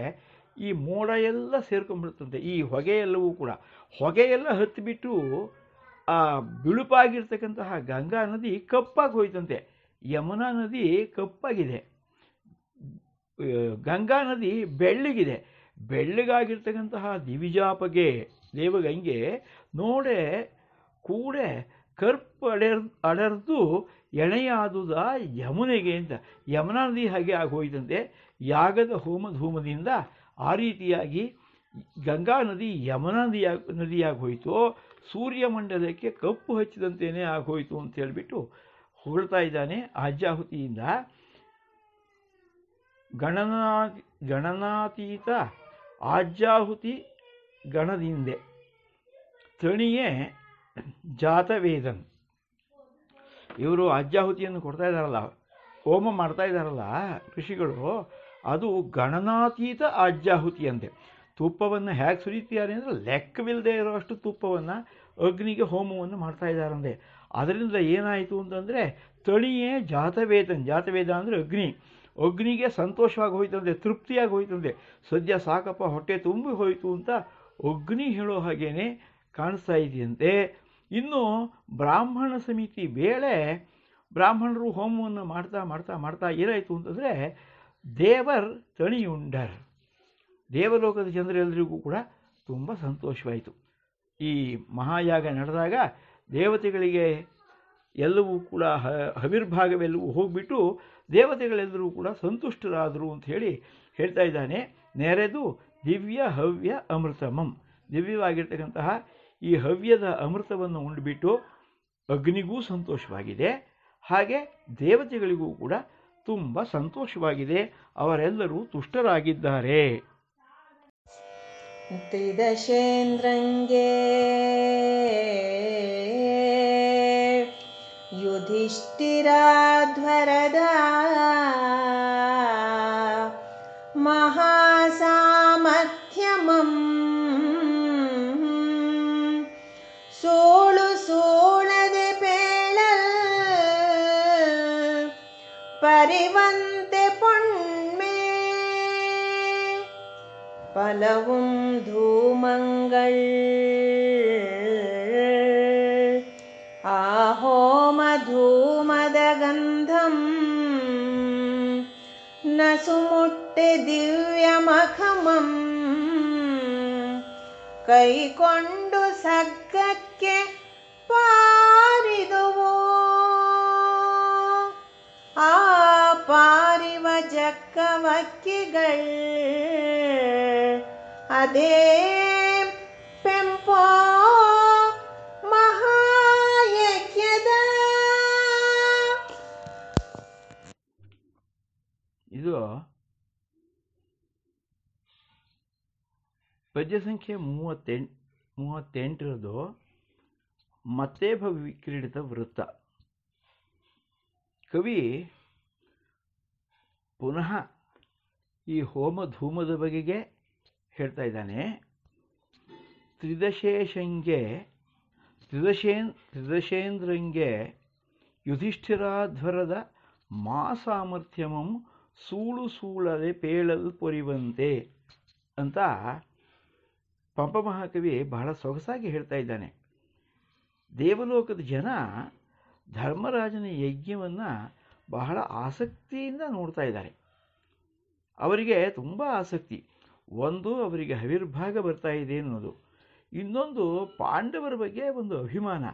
ಈ ಮೋಡ ಎಲ್ಲ ಸೇರ್ಕೊಂಡ್ಬಿಡುತ್ತಂತೆ. ಈ ಹೊಗೆ ಎಲ್ಲವೂ ಕೂಡ. ಹೊಗೆಯೆಲ್ಲ ಹತ್ತಿಬಿಟ್ಟು ಆ ಬಿಳುಪಾಗಿರ್ತಕ್ಕಂತಹ ಗಂಗಾ ನದಿ ಕಪ್ಪಾಗಿ ಹೋಯ್ತಂತೆ. ಯಮುನಾ ನದಿ ಕಪ್ಪಾಗಿದೆ. ಗಂಗಾ ನದಿ ಬೆಳ್ಳಗಿದೆ. ಬೆಳ್ಳಗಾಗಿರ್ತಕ್ಕಂತಹ ದಿವಿಜಾಪಗೆ ದೇವಗಂಗೆ ನೋಡೆ ಕೂಡೆ ಕರ್ಪ್ ಅಡೆರ್, ಅಡರ್ದು ಎಣೆಯಾದುದ ಯಮುನೆಗೆ ಅಂತ. ಯಮುನಾ ನದಿ ಹಾಗೆ ಆಗೋಯ್ತಂತೆ. ಯಾಗದ ಹೋಮ ಧೂಮದಿಂದ ಆ ರೀತಿಯಾಗಿ ಗಂಗಾ ನದಿ ಯಮುನಾ ನದಿಯಾಗಿ ನದಿಯಾಗಿ ಹೋಯಿತು ಸೂರ್ಯಮಂಡಲಕ್ಕೆ ಕಪ್ಪು ಹಚ್ಚಿದಂತೆಯೇ ಆಗೋಯಿತು ಅಂತ ಹೇಳಿಬಿಟ್ಟು ಹೊಗಳ್ತಾ ಇದ್ದಾನೆ ಆಜ್ಯಾಹುತಿಯಿಂದ ಗಣನಾ, ಗಣನಾತೀತ ಆಜ್ಯಾಹುತಿ ಗಣದಿಂದೆ. ತಣಿಯೇ ಜಾತವೇದನ್ ಇವರು ಆಜ್ಯಾಹುತಿಯನ್ನು ಕೊಡ್ತಾ ಇದ್ದಾರಲ್ಲ, ಹೋಮ ಮಾಡ್ತಾ ಇದ್ದಾರಲ್ಲ ಋಷಿಗಳು, ಅದು ಗಣನಾತೀತ ಆಜ್ಯಾಹುತಿ ಅಂತೆ. ತುಪ್ಪವನ್ನು ಹೇಗೆ ಸುರಿತಿದ್ದಾರೆ ಅಂದರೆ ಲೆಕ್ಕವಿಲ್ಲದೆ ಇರೋಷ್ಟು ತುಪ್ಪವನ್ನು ಅಗ್ನಿಗೆ ಹೋಮವನ್ನು ಮಾಡ್ತಾ ಇದ್ದಾರಂತೆ. ಅದರಿಂದ ಏನಾಯಿತು ಅಂತಂದರೆ ತಳಿಯೇ ಜಾತವೇದ ಜಾತವೇದ ಅಂದರೆ ಅಗ್ನಿ. ಅಗ್ನಿಗೆ ಸಂತೋಷವಾಗಿ ಹೋಯ್ತಂತೆ, ತೃಪ್ತಿಯಾಗಿ ಹೋಯ್ತಂತೆ. ಸದ್ಯ ಸಾಕಪ್ಪ, ಹೊಟ್ಟೆ ತುಂಬಿ ಹೋಯಿತು ಅಂತ ಅಗ್ನಿ ಹೇಳೋ ಹಾಗೇ ಕಾಣಿಸ್ತಾ ಇದೆಯಂತೆ. ಇನ್ನು ಬ್ರಾಹ್ಮಣ ಸಮಿತಿ ವೇಳೆ ಬ್ರಾಹ್ಮಣರು ಹೋಮವನ್ನು ಮಾಡ್ತಾ ಮಾಡ್ತಾ ಮಾಡ್ತಾ ಏನಾಯಿತು ಅಂತಂದರೆ ದೇವರ್ ತಣಿಯುಂಡರ್. ದೇವಲೋಕದ ಜನರೆಲ್ಲರಿಗೂ ಕೂಡ ತುಂಬ ಸಂತೋಷವಾಯಿತು. ಈ ಮಹಾಯಾಗ ನಡೆದಾಗ ದೇವತೆಗಳಿಗೆ ಎಲ್ಲವೂ ಕೂಡ ಹ, ಹವಿರ್ಭಾಗವೆಲ್ಲವೂ ಹೋಗಿಬಿಟ್ಟು ದೇವತೆಗಳೆಲ್ಲರೂ ಕೂಡ ಸಂತುಷ್ಟರಾದರು ಅಂತ ಹೇಳಿ ಹೇಳ್ತಾ ಇದ್ದಾನೆ. ನೆರೆದು ದಿವ್ಯ ಹವ್ಯ ಅಮೃತಮಂ. ದಿವ್ಯವಾಗಿರ್ತಕ್ಕಂತಹ ಈ ಹವ್ಯದ ಅಮೃತವನ್ನು ಉಂಡುಬಿಟ್ಟು ಅಗ್ನಿಗೂ ಸಂತೋಷವಾಗಿದೆ. ಹಾಗೆ ದೇವತೆಗಳಿಗೂ ಕೂಡ ತುಂಬ ಸಂತೋಷವಾಗಿದೆ. ಅವರೆಲ್ಲರೂ ತುಷ್ಟರಾಗಿದ್ದಾರೆ. ತ್ರಿದಶೇಂದ್ರಂಗೇ युधिष्ठिराध्वरदा। महासामर्थ्यमम्। सोळु सोळदे पेळ परिवन्ते पुण्मे। पलवं धूमङ्गल्। ನಸುಮುಟ್ಟೆ ದಿವ್ಯಮಖಮಂ ಕೈಕೊಂಡು ಸಗ್ಗಕ್ಕೆ ಪಾರಿದುವು ಆ ಪಾರಿವ ಜಕ್ಕವಕ್ಕಿಗಳ್ ಅದೇ ಪದ್ಯ ಸಂಖ್ಯೆ ಮೂವತ್ತೆಂಟು ಮೂವತ್ತೆಂಟರದು ಮತ್ತೆ ವಿಕ್ರೀಡಿತ ವೃತ್ತ. ಕವಿ ಪುನಃ ಈ ಹೋಮ ಧೂಮದ ಬಗೆಗೆ ಹೇಳ್ತಾ ಇದ್ದಾನೆ. ತ್ರಿದಶೇಷಂಗೆ ತ್ರಿದಶೇನ್ ತ್ರಿದಶೇಂದ್ರಂಗೆ ಯುಧಿಷ್ಠಿರಾಧ್ವರದ ಮಾ ಸಾಮರ್ಥ್ಯಮಂ ಸೂಳು ಸೂಳದೆ ಪೇಳಲ್ ಪೊರಿವಂತೆ ಅಂತ ಪಂಪ ಮಹಾಕವಿ ಬಹಳ ಸೊಗಸಾಗಿ ಹೇಳ್ತಾ ಇದ್ದಾನೆ. ದೇವಲೋಕದ ಜನ ಧರ್ಮರಾಜನ ಯಜ್ಞವನ್ನು ಬಹಳ ಆಸಕ್ತಿಯಿಂದ ನೋಡ್ತಾ ಇದ್ದಾರೆ. ಅವರಿಗೆ ತುಂಬ ಆಸಕ್ತಿ. ಒಂದು, ಅವರಿಗೆ ಹವಿರ್ಭಾಗ ಬರ್ತಾ ಇದೆ ಅನ್ನೋದು. ಇನ್ನೊಂದು, ಪಾಂಡವರ ಬಗ್ಗೆ ಒಂದು ಅಭಿಮಾನ.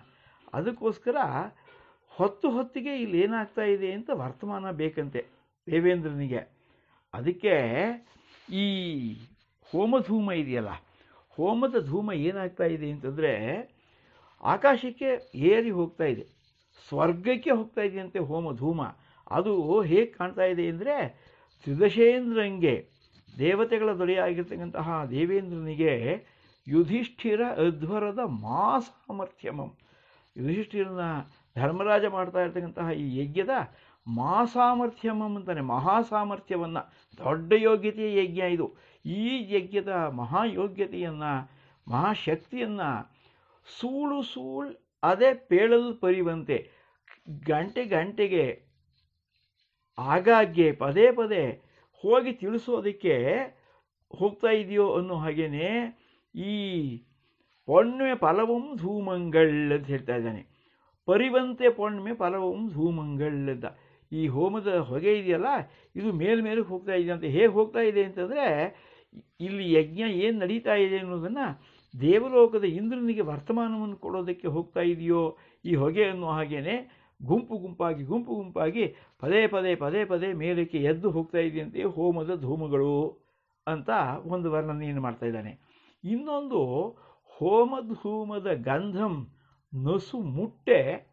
ಅದಕ್ಕೋಸ್ಕರ ಹೊತ್ತು ಹೊತ್ತಿಗೆ ಇಲ್ಲಿ ಏನಾಗ್ತಾ ಇದೆ ಅಂತ ವರ್ತಮಾನ ಬೇಕಂತೆ ದೇವೇಂದ್ರನಿಗೆ. ಅದಕ್ಕೆ ಈ ಹೋಮಧೂಮ ಇದೆಯಲ್ಲ ಹೋಮದ ಧೂಮ ಏನಾಗ್ತಾ ಇದೆ ಅಂತಂದರೆ ಆಕಾಶಕ್ಕೆ ಏರಿ ಹೋಗ್ತಾ ಇದೆ, ಸ್ವರ್ಗಕ್ಕೆ ಹೋಗ್ತಾ ಇದೆಯಂತೆ ಹೋಮ ಧೂಮ. ಅದು ಹೇಗೆ ಕಾಣ್ತಾ ಇದೆ ಅಂದರೆ ತ್ರಿದಶೇಂದ್ರಂಗೆ ದೇವತೆಗಳ ದೊರೆಯಾಗಿರ್ತಕ್ಕಂತಹ ದೇವೇಂದ್ರನಿಗೆ ಯುಧಿಷ್ಠಿರ ಅಧ್ವರದ ಮಾ ಸಾಮರ್ಥ್ಯಮಂ ಯುಧಿಷ್ಠಿರನ ಧರ್ಮರಾಜ ಮಾಡ್ತಾ ಇರ್ತಕ್ಕಂತಹ ಈ ಯಜ್ಞದ ಮಾ ಸಾಮರ್ಥ್ಯಮಂ ಅಂತಾನೆ ಮಹಾಸಾಮರ್ಥ್ಯವನ್ನು, ದೊಡ್ಡ ಯೋಗ್ಯತೆಯ ಯಜ್ಞ ಇದು. ಈ ಯಜ್ಞದ ಮಹಾಯೋಗ್ಯತೆಯನ್ನು, ಮಹಾಶಕ್ತಿಯನ್ನು ಸೂಳು ಸೂಳ್ ಅದೇ ಪೇಳಲು ಪರಿವಂತೆ ಗಂಟೆ ಗಂಟೆಗೆ ಆಗಾಗ್ಗೆ ಪದೇ ಪದೇ ಹೋಗಿ ತಿಳಿಸೋದಕ್ಕೆ ಹೋಗ್ತಾ ಇದೆಯೋ ಅನ್ನೋ ಹಾಗೇನೆ ಈ ಪೊಣ್ಮೆ ಫಲವಂ ಧೂಮಂಗಳ್ ಅಂತ ಹೇಳ್ತಾ ಇದ್ದಾನೆ. ಪರಿವಂತೆ ಪೊಣ್ಮೆ ಫಲವಂ ಧೂಮಂಗಳ್ ಅಂತ. ಈ ಹೋಮದ ಹೊಗೆ ಇದೆಯಲ್ಲ, ಇದು ಮೇಲ್ಮೇಲೆ ಹೋಗ್ತಾ ಇದೆ ಅಂತ ಹೇಗೆ ಹೋಗ್ತಾ ಇದೆ ಅಂತಂದರೆ, ಇಲ್ಲಿ ಯಜ್ಞ ಏನು ನಡೀತಾ ಇದೆ ಅನ್ನೋದನ್ನು ದೇವಲೋಕದ ಇಂದ್ರನಿಗೆ ವರ್ತಮಾನವನ್ನು ಕೊಡೋದಕ್ಕೆ ಹೋಗ್ತಾ ಇದೆಯೋ ಈ ಹೊಗೆ ಅನ್ನೋ ಹಾಗೇನೆ ಗುಂಪು ಗುಂಪಾಗಿ ಗುಂಪು ಗುಂಪಾಗಿ ಪದೇ ಪದೇ ಪದೇ ಪದೇ ಮೇಲಕ್ಕೆ ಎದ್ದು ಹೋಗ್ತಾ ಇದೆಯಂತೆ ಹೋಮದ ಧೂಮಗಳು ಅಂತ ಒಂದು ವರ್ಣನೆಯನ್ನು ಮಾಡ್ತಾ ಇದ್ದಾನೆ. ಇನ್ನೊಂದು ಹೋಮಧೂಮದ ಗಂಧಂ ನಸು ಮುಟ್ಟೆ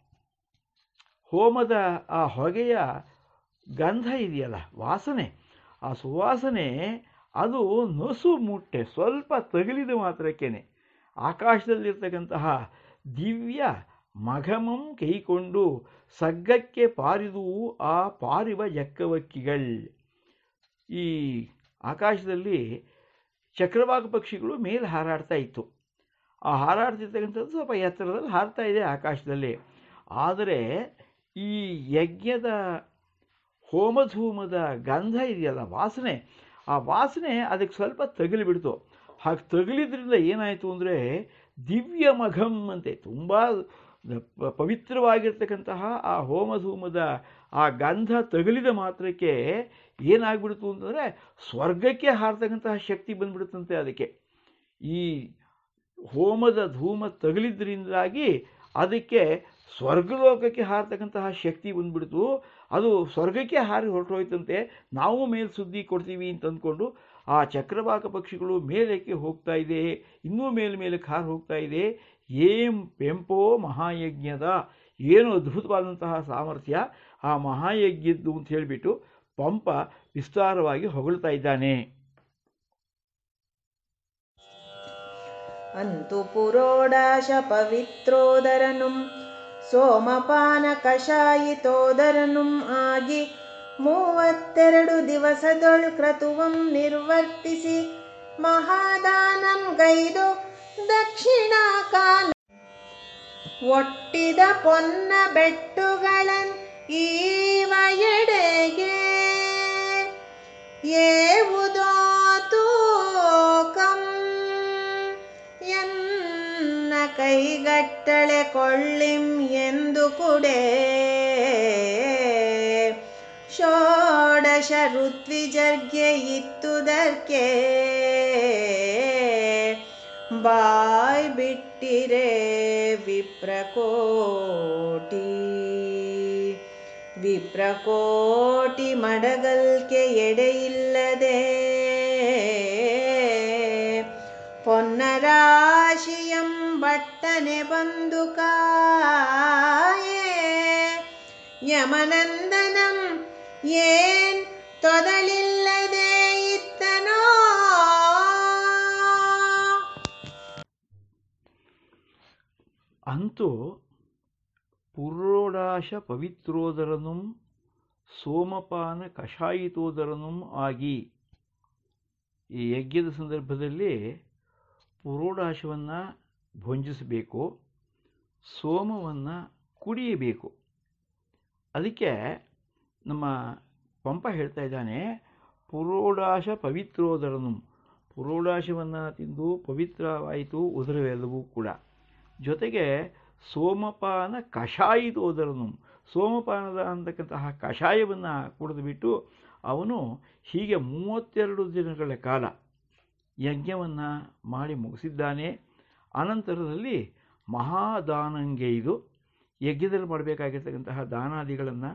ಹೋಮದ ಆ ಹೊಗೆಯ ಗಂಧ ಇದೆಯಲ್ಲ, ವಾಸನೆ. ಆ ಸುವಾಸನೆ, ಅದು ನಸು ಮುಟ್ಟೆ, ಸ್ವಲ್ಪ ತಗಲಿದ ಮಾತ್ರಕ್ಕೇನೆ. ಆಕಾಶದಲ್ಲಿರ್ತಕ್ಕಂತಹ ದಿವ್ಯ ಮಘಮಂ ಕೈಕೊಂಡು ಸಗ್ಗಕ್ಕೆ ಪಾರಿದು ಆ ಪಾರಿವ ಜಕ್ಕವಕ್ಕಿಗಳ್ ಈ ಆಕಾಶದಲ್ಲಿ ಚಕ್ರವಾಗ ಪಕ್ಷಿಗಳು ಮೇಲೆ ಹಾರಾಡ್ತಾ ಇತ್ತು. ಆ ಹಾರಾಡ್ತಿರ್ತಕ್ಕಂಥದ್ದು ಸ್ವಲ್ಪ ಎತ್ತರದಲ್ಲಿ ಹಾರ್ತಾ ಇದೆ ಆಕಾಶದಲ್ಲಿ. ಆದರೆ ಈ ಯಜ್ಞದ ಹೋಮಧೂಮದ ಗಂಧ ಇದೆಯಲ್ಲ, ವಾಸನೆ. ಆ ವಾಸನೆ ಅದಕ್ಕೆ ಸ್ವಲ್ಪ ತಗಲಿಬಿಡ್ತು ಹಾಗೆ ತಗಲಿದ್ರಿಂದ ಏನಾಯಿತು ಅಂದರೆ ದಿವ್ಯ ಮಘಂ ಅಂತೆ, ತುಂಬ ಪವಿತ್ರವಾಗಿರ್ತಕ್ಕಂತಹ ಆ ಹೋಮಧೂಮದ ಆ ಗಂಧ ತಗಲಿದ ಮಾತ್ರಕ್ಕೆ ಏನಾಗ್ಬಿಡ್ತು ಅಂತಂದರೆ ಸ್ವರ್ಗಕ್ಕೆ ಹಾರತಕ್ಕಂತಹ ಶಕ್ತಿ ಬಂದ್ಬಿಡುತ್ತಂತೆ ಅದಕ್ಕೆ. ಈ ಹೋಮದ ಧೂಮ ತಗಲಿದ್ರಿಂದಾಗಿ ಅದಕ್ಕೆ ಸ್ವರ್ಗಲೋಕಕ್ಕೆ ಹಾರತಕ್ಕಂತಹ ಶಕ್ತಿ ಬಂದ್ಬಿಡ್ತು. ಅದು ಸ್ವರ್ಗಕ್ಕೆ ಹಾರಿ ಹೊರಟೋಯ್ತಂತೆ. ನಾವು ಮೇಲೆ ಸುದ್ದಿ ಕೊಡ್ತೀವಿ ಅಂತ ಅಂದ್ಕೊಂಡು ಆ ಚಕ್ರವಾಕ ಪಕ್ಷಿಗಳು ಮೇಲಕ್ಕೆ ಹೋಗ್ತಾ ಇದೆ. ಇನ್ನೂ ಮೇಲೆ ಮೇಲಕ್ಕೆ ಹಾರಿ ಹೋಗ್ತಾ ಇದೆ. ಏಂ ಪೆಂಪೋ ಮಹಾಯಜ್ಞದ. ಏನು ಅದ್ಭುತವಾದಂತಹ ಸಾಮರ್ಥ್ಯ. ಆ ಮಹಾಯಜ್ಞದ್ದು ಅಂತ ಹೇಳಿಬಿಟ್ಟು ಪಂಪ ವಿಸ್ತಾರವಾಗಿ ಹೊಗಳ್ತಾ ಇದ್ದಾನೆ. ಅಂತು ಪುರೋಡಾಶ ಪವಿತ್ರೋದರನುಂ. ಸೋಮಪಾನ ಕಷಾಯಿತೋದರನುಂ ಆಗಿ ಮೂವತ್ತೆರಡು ದಿವಸದೊಳು ಕ್ರತುವಂ ನಿರ್ವರ್ತಿಸಿ ಮಹಾದಾನಂ ಗೈದು ದಕ್ಷಿಣ ಕಾಲ ಒಟ್ಟಿದ ಪೊನ್ನ ಬೆಟ್ಟುಗಳನ್ ಈವ ಎಡೆಗೆ ಏವುದೋ ಕೈಗಟ್ಟಳೆ ಕೊಳ್ಳಿಂ ಎಂದು ಕುಡೆ. ಷೋಡಶ ಋತ್ವಿಜರ್ಗೆ ಇತ್ತುದರ್ಕೆ. ಬಾಯ್ ಬಿಟ್ಟಿರೆ ವಿಪ್ರಕೋಟಿ. ವಿಪ್ರಕೋಟಿ ಮಡಗಲ್ಕೆ ಎಡೆಯಿಲ್ಲದೆ. ಪೊನ್ನರಾಶಿಯಂ ಬಟ್ಟನೆ ಬಂದು ಕಾಯೇ. ಯಮನಂದನಂ ಏನ್ ತೊದಲಿಲ್ಲದೆ ಇತ್ತನೋ. ಅಂತೂ ಪುರೋಡಾಶ ಪವಿತ್ರೋದರನು ಸೋಮಪಾನ ಕಷಾಯಿತೋದರನು ಆಗಿ ಈ ಯಜ್ಞದ ಸಂದರ್ಭದಲ್ಲಿ ಪುರೋಡಾಶವನ್ನು ಭುಂಜಿಸಬೇಕು, ಸೋಮವನ್ನು ಕುಡಿಯಬೇಕು. ಅದಕ್ಕೆ ನಮ್ಮ ಪಂಪ ಹೇಳ್ತಾ ಇದ್ದಾನೆ, ಪುರೋಡಾಶ ಪವಿತ್ರೋದರನು. ಪುರೋಡಾಶವನ್ನು ತಿಂದು ಪವಿತ್ರವಾಯಿತು ಉದರವೆಲ್ಲವೂ ಕೂಡ. ಜೊತೆಗೆ ಸೋಮಪಾನ ಕಷಾಯಿತೋದರನು ಸೋಮಪಾನದ ಅಂತಕ್ಕಂತಹ ಕಷಾಯವನ್ನು ಕುಡಿದುಬಿಟ್ಟು ಅವನು ಹೀಗೆ ಮೂವತ್ತೆರಡು ದಿನಗಳ ಕಾಲ ಯಜ್ಞವನ್ನು ಮಾಡಿ ಮುಗಿಸಿದ್ದಾನೆ. ಅನಂತರದಲ್ಲಿ ಮಹಾದಾನಂಗೆಯ್ದು ಯಜ್ಞದಲ್ಲಿ ಮಾಡಬೇಕಾಗಿರ್ತಕ್ಕಂತಹ ದಾನಾದಿಗಳನ್ನು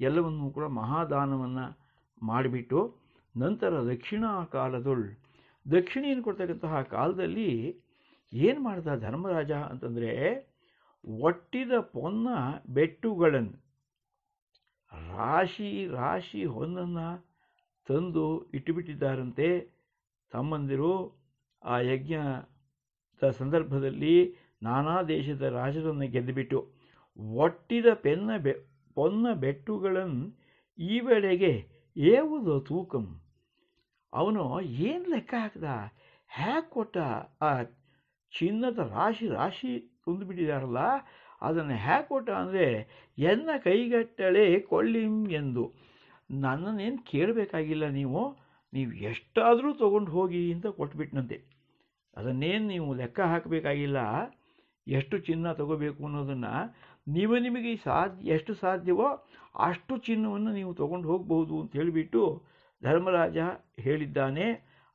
ಎಲ್ಲವನ್ನೂ ಕೂಡ ಮಹಾದಾನವನ್ನು ಮಾಡಿಬಿಟ್ಟು ನಂತರ ದಕ್ಷಿಣಾ ಕಾಲದೊಳ್ ದಕ್ಷಿಣೆಯನ್ನು ಕೊಡ್ತಕ್ಕಂತಹ ಕಾಲದಲ್ಲಿ ಏನು ಮಾಡ್ದ ಧರ್ಮರಾಜ ಅಂತಂದರೆ ಒಟ್ಟಿದ ಪೊನ್ನ ಬೆಟ್ಟುಗಳನ್ನು ರಾಶಿ ರಾಶಿ ಹೊನ್ನನ್ನು ತಂದು ಇಟ್ಟುಬಿಟ್ಟಿದ್ದಾರಂತೆ ತಮ್ಮಂದಿರು ಆ ಯಜ್ಞದ ಸಂದರ್ಭದಲ್ಲಿ ನಾನಾ ದೇಶದ ರಾಜರನ್ನು ಗೆದ್ದುಬಿಟ್ಟು ಒಟ್ಟಿದ ಪೆನ್ನ ಬೆ, ಪೊನ್ನ ಬೆಟ್ಟುಗಳನ್ನು ಈ ವೇಳೆಗೆ ಏವುದು ತೂಕಂ. ಅವನು ಏನು ಲೆಕ್ಕ ಹಾಕ್ದ? ಹ್ಯಾಕ್ ಕೊಟ್ಟ ಆ ಚಿನ್ನದ ರಾಶಿ ರಾಶಿ ತುಂಬಿಟ್ಟಿದಾರಲ್ಲ ಅದನ್ನು ಹ್ಯಾಕ್ ಕೊಟ್ಟ ಅಂದರೆ ಎನ್ನ ಕೈಗಟ್ಟಳೆ ಕೊಳ್ಳಿಂ ಎಂದು. ನನ್ನನ್ನೇನು ಕೇಳಬೇಕಾಗಿಲ್ಲ ನೀವು? ನೀವು ಎಷ್ಟಾದರೂ ತೊಗೊಂಡು ಹೋಗಿ ಅಂತ ಕೊಟ್ಬಿಟ್ನಂತೆ. ಅದನ್ನೇನು ನೀವು ಲೆಕ್ಕ ಹಾಕಬೇಕಾಗಿಲ್ಲ, ಎಷ್ಟು ಚಿನ್ನ ತಗೋಬೇಕು ಅನ್ನೋದನ್ನು ನೀವು ನಿಮಗೆ ಸಾಧ್ಯ, ಎಷ್ಟು ಸಾಧ್ಯವೋ ಅಷ್ಟು ಚಿನ್ನವನ್ನು ನೀವು ತಗೊಂಡು ಹೋಗಬಹುದು ಅಂತ ಹೇಳಿಬಿಟ್ಟು ಧರ್ಮರಾಜ ಹೇಳಿದ್ದಾನೆ.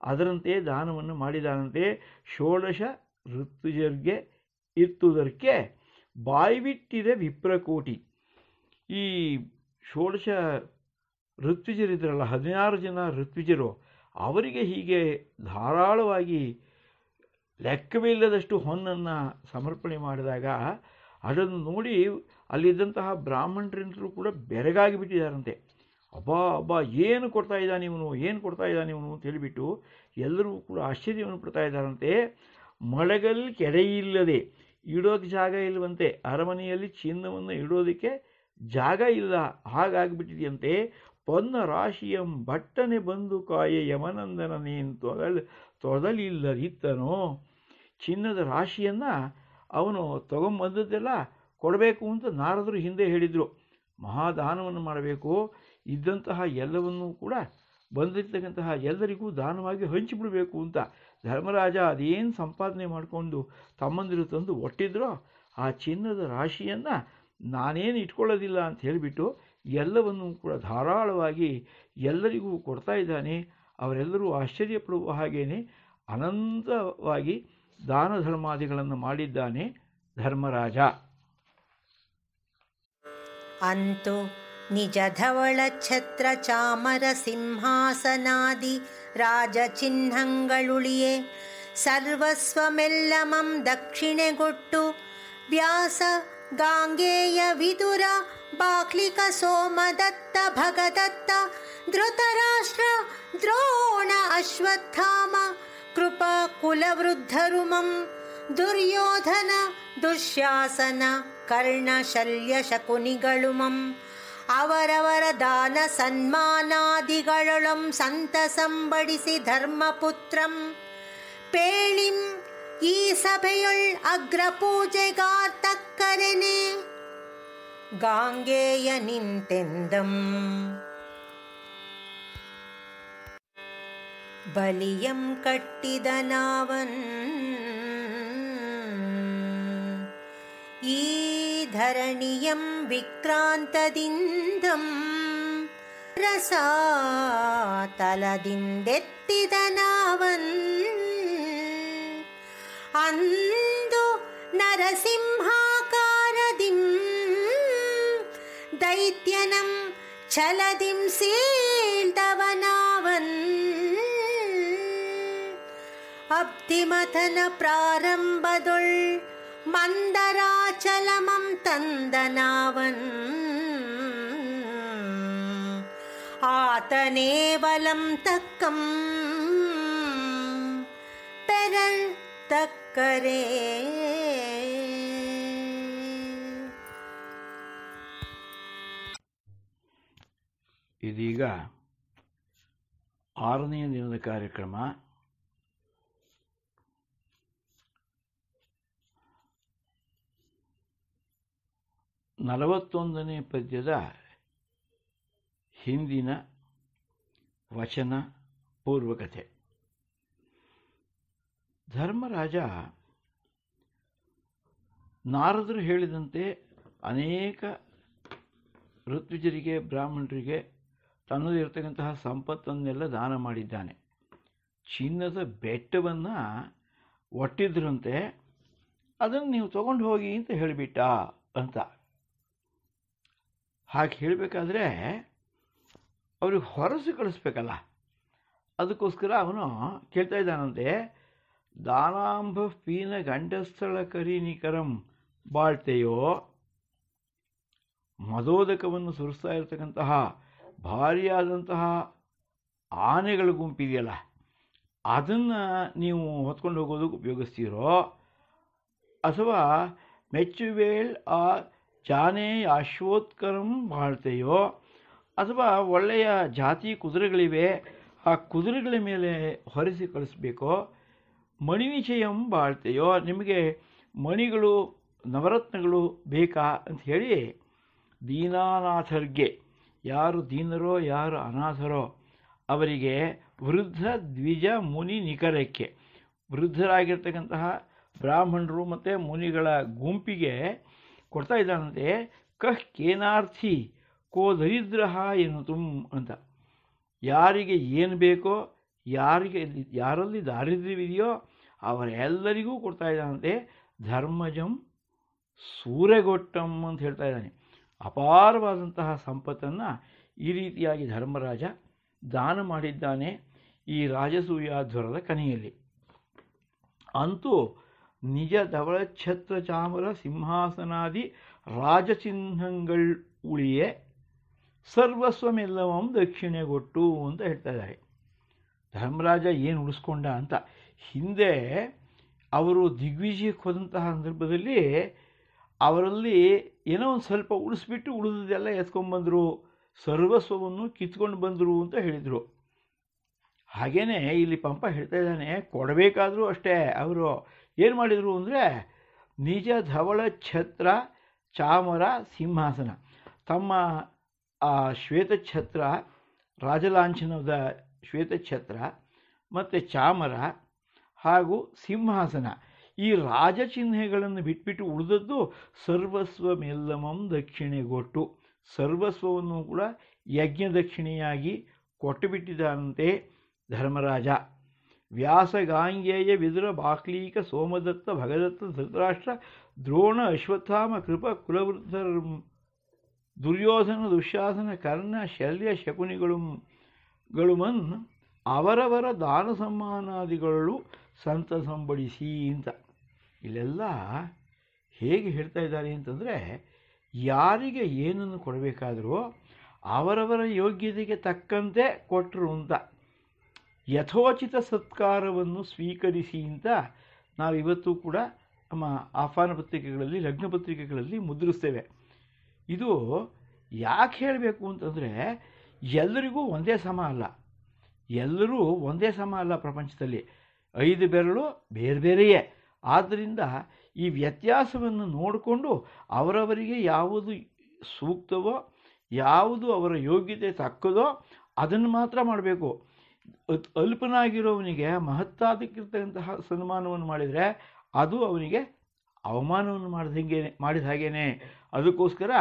ಅದರಂತೆ ದಾನವನ್ನು ಮಾಡಿದಾನಂತೆ. ಷೋಡಶ ಋತುಜರ್ಗೆ ಇರ್ತುದಕ್ಕೆ ಬಾಯ್ಬಿಟ್ಟಿದೆ ವಿಪ್ರಕೋಟಿ. ಈ ಷೋಡಶ ಋತ್ವಿಜರಿದ್ರಲ್ಲ ಹದಿನಾರು ಜನ ಋತ್ವಿಜರು ಅವರಿಗೆ ಹೀಗೆ ಧಾರಾಳವಾಗಿ ಲೆಕ್ಕವಿಲ್ಲದಷ್ಟು ಹೊನ್ನನ್ನು ಸಮರ್ಪಣೆ ಮಾಡಿದಾಗ ಅದನ್ನು ನೋಡಿ ಅಲ್ಲಿದ್ದಂತಹ ಬ್ರಾಹ್ಮಣರೆಲ್ಲರೂ ಕೂಡ ಬೆರಗಾಗಿ ಬಿಟ್ಟಿದ್ದಾರಂತೆ. ಅಬ್ಬಾ ಅಬ್ಬಾ, ಏನು ಕೊಡ್ತಾ ಇದ್ದಾನೆ ಇವನು, ಏನು ಕೊಡ್ತಾ ಇದ್ದಾನೆ ಇವನು ಅಂತ ಹೇಳಿಬಿಟ್ಟು ಎಲ್ಲರೂ ಕೂಡ ಆಶ್ಚರ್ಯವನ್ನು ಪಡ್ತಾ ಇದ್ದಾರಂತೆ. ಮಳೆಗಲ್ಲಿ ಕೆರೆಯಿಲ್ಲದೆ ಇಡೋಕ್ಕೆ ಜಾಗ ಇಲ್ಲವಂತೆ ಅರಮನೆಯಲ್ಲಿ ಚಿನ್ನವನ್ನು ಇಡೋದಕ್ಕೆ ಜಾಗ ಇಲ್ಲ, ಹಾಗಾಗಿಬಿಟ್ಟಿದೆಯಂತೆ. ಪೊನ್ನ ರಾಶಿಯಂ ಬಟ್ಟನೆ ಬಂದು ಕಾಯ ಕಾಯೆ ಯಮನಂದನನೇನು ತೊದಲ್ ತೊದಲಿಲ್ಲದಿತ್ತನೋ ಚಿನ್ನದ ರಾಶಿಯನ್ನು ಅವನು ತಗೊಂಬಂದದ್ದೆಲ್ಲ ಕೊಡಬೇಕು ಅಂತ ನಾರದರು ಹಿಂದೆ ಹೇಳಿದರು. ಮಹಾದಾನವನ್ನು ಮಾಡಬೇಕು. ಇದ್ದಂತಹ ಎಲ್ಲವನ್ನೂ ಕೂಡ ಬಂದಿರ್ತಕ್ಕಂತಹ ಎಲ್ಲರಿಗೂ ದಾನವಾಗಿ ಹಂಚಿಬಿಡಬೇಕು ಅಂತ ಧರ್ಮರಾಜ ಅದೇನು ಸಂಪಾದನೆ ಮಾಡಿಕೊಂಡು ತಮ್ಮಂದಿರು ತಂದು ಒಟ್ಟಿದ್ರೋ, ಆ ಚಿನ್ನದ ರಾಶಿಯನ್ನು ನಾನೇನು ಇಟ್ಕೊಳ್ಳೋದಿಲ್ಲ ಅಂತ ಹೇಳಿಬಿಟ್ಟು ಎಲ್ಲವನ್ನೂ ಕೂಡ ಧಾರಾಳವಾಗಿ ಎಲ್ಲರಿಗೂ ಕೊಡ್ತಾ ಇದ್ದಾನೆ. ಅವರೆಲ್ಲರೂ ಆಶ್ಚರ್ಯಪಡುವ ಹಾಗೇನೆ ಅನಂತವಾಗಿ ದಾನ ಧರ್ಮಾದಿಗಳನ್ನು ಮಾಡಿದ್ದಾನೆ ಧರ್ಮರಾಜ. ಅಂತು ನಿಜ ಧವಳ ಛತ್ರ ಚಾಮರ ಸಿಂಹಾಸನಾದಿ ರಾಜ ಚಿಹ್ನಗಳುಳಿಯೇ ಸರ್ವಸ್ವಮೆಲ್ಲಮಂ ದಕ್ಷಿಣೆಗೊಟ್ಟು ವ್ಯಾಸ ಗಾಂಗೇಯ ವಿದುರ ಬಾಕ್ಲಿಕ ಸೋಮದತ್ತ ಭಗದತ್ತ ಧೃತರಾಷ್ಟ್ರ ದ್ರೋಣ ಅಶ್ವತ್ಥಾಮ ಕೃಪಾ ಕುಲವೃದ್ಧರುಮಂ ದುರ್ಯೋಧನ ದುಶ್ಯಾಸನ ಕರ್ಣ ಶಲ್ಯ ಶಕುನಿಗಳುಮಂ ಅವರವರ ದಾನ ಸನ್ಮಾನಾದಿಗಳೊಳಂ ಸಂತಸಂಬಡಿಸಿ ಧರ್ಮಪುತ್ರಂ ಪೇಳಿಂ ಈ ಸಭೆಯೊಳ್ ಅಗ್ರ ಪೂಜೆಗಾರ್ತಕ್ಕರೆನೆ ಗಾಂಗೇಯ ನಿಂತೆಂದಂ. ಬಲಿಯಂ ಕಟ್ಟಿದನಾವನ್ ಈ ಧರಣಿಯಂ ವಿಕ್ರಾಂತದಿಂದಂ. ರಸಾತಲದಿಂದೆತ್ತಿದನಾವನ್ ಅಂದು ನರಸಿಂಹಾಕಾರದಿಂ ದೈತ್ಯನಂ ಛಲದಿಂ ಸೀಳ್ದವನಾವನ್ ಅಬ್ಧಿಮಥನ ಪ್ರಾರಂಭದೊಳ್ ಮಂದರಾಚಲಮಂ ತಂದನಾವನ್ ಆತನೇವಲಂ ತಕ್ಕಂ ಪೆರಳ್ ತಕ್ಕರೇ ಇದೀಗ ಆರನೇ ದಿನದ ಕಾರ್ಯಕ್ರಮ. ನಲವತ್ತೊಂದನೇ ಪದ್ಯದ ಹಿಂದಿನ ವಚನ ಪೂರ್ವಕತೆ ಧರ್ಮರಾಜ ನಾರದರು ಹೇಳಿದಂತೆ ಅನೇಕ ಋತ್ವಿಜರಿಗೆ, ಬ್ರಾಹ್ಮಣರಿಗೆ ತನ್ನದಿರತಕ್ಕಂತಹ ಸಂಪತ್ತನ್ನೆಲ್ಲ ದಾನ ಮಾಡಿದ್ದಾನೆ. ಚಿನ್ನದ ಬೆಟ್ಟವನ್ನು ಒಟ್ಟಿದ್ರಂತೆ ಅದನ್ನು ನೀವು ತಗೊಂಡು ಹೋಗಿ ಅಂತ ಹೇಳಿಬಿಟ್ಟ ಅಂತ. ಹಾಗೆ ಹೇಳಬೇಕಾದ್ರೆ ಅವ್ರಿಗೆ ಹೊರಸು ಕಳಿಸ್ಬೇಕಲ್ಲ. ಅದಕ್ಕೋಸ್ಕರ ಅವನು ಕೇಳ್ತಾ ಇದ್ದಾನಂತೆ ದಾನಾಂಬ ಪೀನ ಗಂಡಸ್ಥಳ ಕರಿನಿಕರಂ ಬಾಳ್ತೆಯೋ? ಮದೋದಕವನ್ನು ಸುರಿಸ್ತಾ ಇರತಕ್ಕಂತಹ ಭಾರಿಯಾದಂತಹ ಆನೆಗಳ ಗುಂಪಿದೆಯಲ್ಲ, ಅದನ್ನು ನೀವು ಹೊತ್ಕೊಂಡು ಹೋಗೋದಕ್ಕೆ ಉಪಯೋಗಿಸ್ತೀರೋ? ಅಥವಾ ಮೆಚ್ಚುವೇಳ್ ಆ ಜಾನೆ ಅಶ್ವೋತ್ಕರಂ ಬಾಳ್ತೆಯೋ? ಅಥವಾ ಒಳ್ಳೆಯ ಜಾತಿ ಕುದುರೆಗಳಿವೆ, ಆ ಕುದುರೆಗಳ ಮೇಲೆ ಹೊರಿಸಿ ಕಳಿಸ್ಬೇಕೋ? ಮಣಿನಿಚಯಂ ಬಾಳ್ತೆಯೋ, ನಿಮಗೆ ಮಣಿಗಳು, ನವರತ್ನಗಳು ಬೇಕಾ ಅಂತ ಹೇಳಿ ದೀನಾನಾಥರಿಗೆ, ಯಾರು ದೀನರೋ, ಯಾರು ಅನಾಥರೋ, ಅವರಿಗೆ ವೃದ್ಧ ದ್ವಿಜ ಮುನಿ ನಿಖರಕ್ಕೆ, ವೃದ್ಧರಾಗಿರ್ತಕ್ಕಂತಹ ಬ್ರಾಹ್ಮಣರು ಮತ್ತು ಮುನಿಗಳ ಗುಂಪಿಗೆ ಕೊಡ್ತಾ ಇದ್ದಾನಂತೆ. ಕಹ್ ಕೇನಾರ್ಥಿ, ಕೋ ದರಿದ್ರ ತುಂ ಅಂತ. ಯಾರಿಗೆ ಏನು ಬೇಕೋ, ಯಾರಿಗೆ, ಯಾರಲ್ಲಿ ದಾರಿದ್ರ್ಯವಿದೆಯೋ ಅವರೆಲ್ಲರಿಗೂ ಕೊಡ್ತಾ ಇದ್ದಾನಂತೆ. ಧರ್ಮಜಂ ಸೂರೆಗೊಟ್ಟಂ ಅಂತ ಹೇಳ್ತಾ ಇದ್ದಾನೆ. ಅಪಾರವಾದಂತಹ ಸಂಪತ್ತನ್ನು ಈ ರೀತಿಯಾಗಿ ಧರ್ಮರಾಜ ದಾನ ಮಾಡಿದ್ದಾನೆ ಈ ರಾಜಸೂಯಾಧ್ವರದ ಕನೆಯಲ್ಲಿ ಅಂತೂ ನಿಜ ಧವಳ ಛತ್ರ ಚಾಮರ ಸಿಂಹಾಸನಾದಿ ರಾಜಚಿಹ್ನಗಳು ಉಳಿಯೇ ಸರ್ವಸ್ವಮೆಲ್ಲವಂ ದಕ್ಷಿಣೆಗೊಟ್ಟು ಅಂತ ಹೇಳ್ತಾ ಇದ್ದಾರೆ. ಧರ್ಮರಾಜ ಏನು ಉಳಿಸ್ಕೊಂಡ ಅಂತ ಹಿಂದೆ ಅವರು ದಿಗ್ವಿಜಯಕ್ಕೆ ಹೋದಂತಹ ಸಂದರ್ಭದಲ್ಲಿ ಅವರಲ್ಲಿ ಏನೋ ಒಂದು ಸ್ವಲ್ಪ ಉಳಿಸ್ಬಿಟ್ಟು ಉಳಿದದೆಲ್ಲ ಎತ್ಕೊಂಡ್ಬಂದರು ಸರ್ವಸ್ವವನ್ನು ಕಿತ್ಕೊಂಡು ಬಂದರು ಅಂತ ಹೇಳಿದರು. ಹಾಗೇ ಇಲ್ಲಿ ಪಂಪ ಹೇಳ್ತಾ ಇದ್ದಾನೆ, ಕೊಡಬೇಕಾದರೂ ಅಷ್ಟೇ. ಅವರು ಏನು ಮಾಡಿದರು ಅಂದರೆ ನಿಜ ಧವಳ, ಛತ್ರ, ಚಾಮರ, ಸಿಂಹಾಸನ. ತಮ್ಮ, ಆ ಶ್ವೇತಛತ್ರ ರಾಜಲಾಂಛನದ ಶ್ವೇತಛತ್ರ ಮತ್ತು ಚಾಮರ ಹಾಗೂ ಸಿಂಹಾಸನ. ಈ ರಾಜಚಿಹ್ನೆಗಳನ್ನು ಬಿಟ್ಬಿಟ್ಟು ಉಳಿದದ್ದು ಸರ್ವಸ್ವಮೆಲ್ಲಮಂ ದಕ್ಷಿಣೆಗೊಟ್ಟು. ಸರ್ವಸ್ವವನ್ನು ಕೂಡ ಯಜ್ಞ ದಕ್ಷಿಣೆಯಾಗಿ ಕೊಟ್ಟು ಬಿಟ್ಟಿದ್ದಾನಂತೆ ಧರ್ಮರಾಜ. ವ್ಯಾಸಗಾಂಗೇಯ ವಿದುರ ಬಾಕ್ಲೀಕ ಸೋಮದತ್ತ ಭಗದತ್ತ ಧೃತರಾಷ್ಟ್ರ ದ್ರೋಣ ಅಶ್ವತ್ಥಾಮ ಕೃಪ ಕುಲವೃದ್ಧ ದುರ್ಯೋಧನ ದುಶ್ಯಾಸನ ಕರ್ಣ ಶಲ್ಯ ಶಕುನಿಗಳು ಗಳು ಅವರವರ ದಾನ ಸಮ್ಮಾನಾದಿಗಳು ಸಂತಸಂಬಡಿಸಿ ಅಂತ. ಇಲ್ಲೆಲ್ಲ ಹೇಗೆ ಹೇಳ್ತಾ ಇದ್ದಾರೆ ಅಂತಂದರೆ, ಯಾರಿಗೆ ಏನನ್ನು ಕೊಡಬೇಕಾದರೂ ಅವರವರ ಯೋಗ್ಯತೆಗೆ ತಕ್ಕಂತೆ ಕೊಟ್ಟರು ಅಂತ. ಯಥೋಚಿತ ಸತ್ಕಾರವನ್ನು ಸ್ವೀಕರಿಸಿ ಅಂತ ನಾವಿವತ್ತು ಕೂಡ ನಮ್ಮ ಆಹ್ವಾನ ಪತ್ರಿಕೆಗಳಲ್ಲಿ, ಲಗ್ನ ಪತ್ರಿಕೆಗಳಲ್ಲಿ ಮುದ್ರಿಸ್ತೇವೆ. ಇದು ಯಾಕೆ ಹೇಳಬೇಕು ಅಂತಂದರೆ, ಎಲ್ಲರಿಗೂ ಒಂದೇ ಸಮ ಅಲ್ಲ. ಎಲ್ಲರೂ ಒಂದೇ ಸಮ ಅಲ್ಲ ಪ್ರಪಂಚದಲ್ಲಿ. ಐದು ಬೆರಳು ಬೇರೆ ಬೇರೆಯೇ. ಆದ್ದರಿಂದ ಈ ವ್ಯತ್ಯಾಸವನ್ನು ನೋಡಿಕೊಂಡು ಅವರವರಿಗೆ ಯಾವುದು ಸೂಕ್ತವೋ, ಯಾವುದು ಅವರ ಯೋಗ್ಯತೆ ತಕ್ಕದೋ ಅದನ್ನು ಮಾತ್ರ ಮಾಡಬೇಕು. ಅಲ್ಪನಾಗಿರೋವನಿಗೆ ಮಹತ್ತಾದಕ್ಕಿರ್ತಕ್ಕಂತಹ ಸನ್ಮಾನವನ್ನು ಮಾಡಿದರೆ ಅದು ಅವನಿಗೆ ಅವಮಾನವನ್ನು ಮಾಡಿದ ಮಾಡಿದಂಗೆ, ಮಾಡಿದ ಹಾಗೇನೆ. ಅದಕ್ಕೋಸ್ಕರ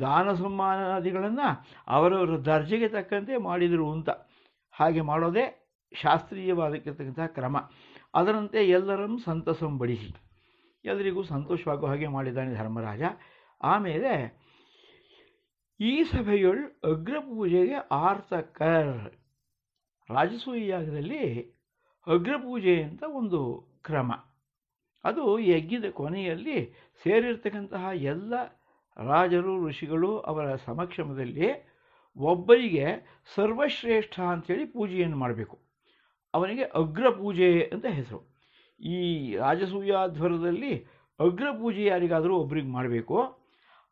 ದಾನ ಸಮ್ಮಾನಾದಿಗಳನ್ನು ಅವರವರ ದರ್ಜೆಗೆ ತಕ್ಕಂತೆ ಮಾಡಿದರು ಅಂತ. ಹಾಗೆ ಮಾಡೋದೇ ಶಾಸ್ತ್ರೀಯವಾದಕ್ಕಿರ್ತಕ್ಕಂತಹ ಕ್ರಮ. ಅದರಂತೆ ಎಲ್ಲರನ್ನು ಸಂತಸಂಬಡಿಸಿ ಎಲ್ಲರಿಗೂ ಸಂತೋಷವಾಗುವ ಹಾಗೆ ಮಾಡಿದ್ದಾನೆ ಧರ್ಮರಾಜ. ಆಮೇಲೆ ಈ ಸಭೆಯೊಳ್ ಅಗ್ರಪೂಜೆಗೆ ಆರ್ತಕರ್ ರಾಜಸೂಯ ಯಾಗದಲ್ಲಿ ಅಗ್ರಪೂಜೆ ಅಂತ ಒಂದು ಕ್ರಮ. ಅದು ಯಜ್ಞದ ಕೊನೆಯಲ್ಲಿ ಸೇರಿರ್ತಕ್ಕಂತಹ ಎಲ್ಲ ರಾಜರು, ಋಷಿಗಳು ಅವರ ಸಮಕ್ಷಮದಲ್ಲಿ ಒಬ್ಬರಿಗೆ ಸರ್ವಶ್ರೇಷ್ಠ ಅಂಥೇಳಿ ಪೂಜೆಯನ್ನು ಮಾಡಬೇಕು. ಅವನಿಗೆ ಅಗ್ರಪೂಜೆ ಅಂತ ಹೆಸರು. ಈ ರಾಜಸೂಯಾಧ್ವರದಲ್ಲಿ ಅಗ್ರಪೂಜೆ ಯಾರಿಗಾದರೂ ಒಬ್ರಿಗೆ ಮಾಡಬೇಕು.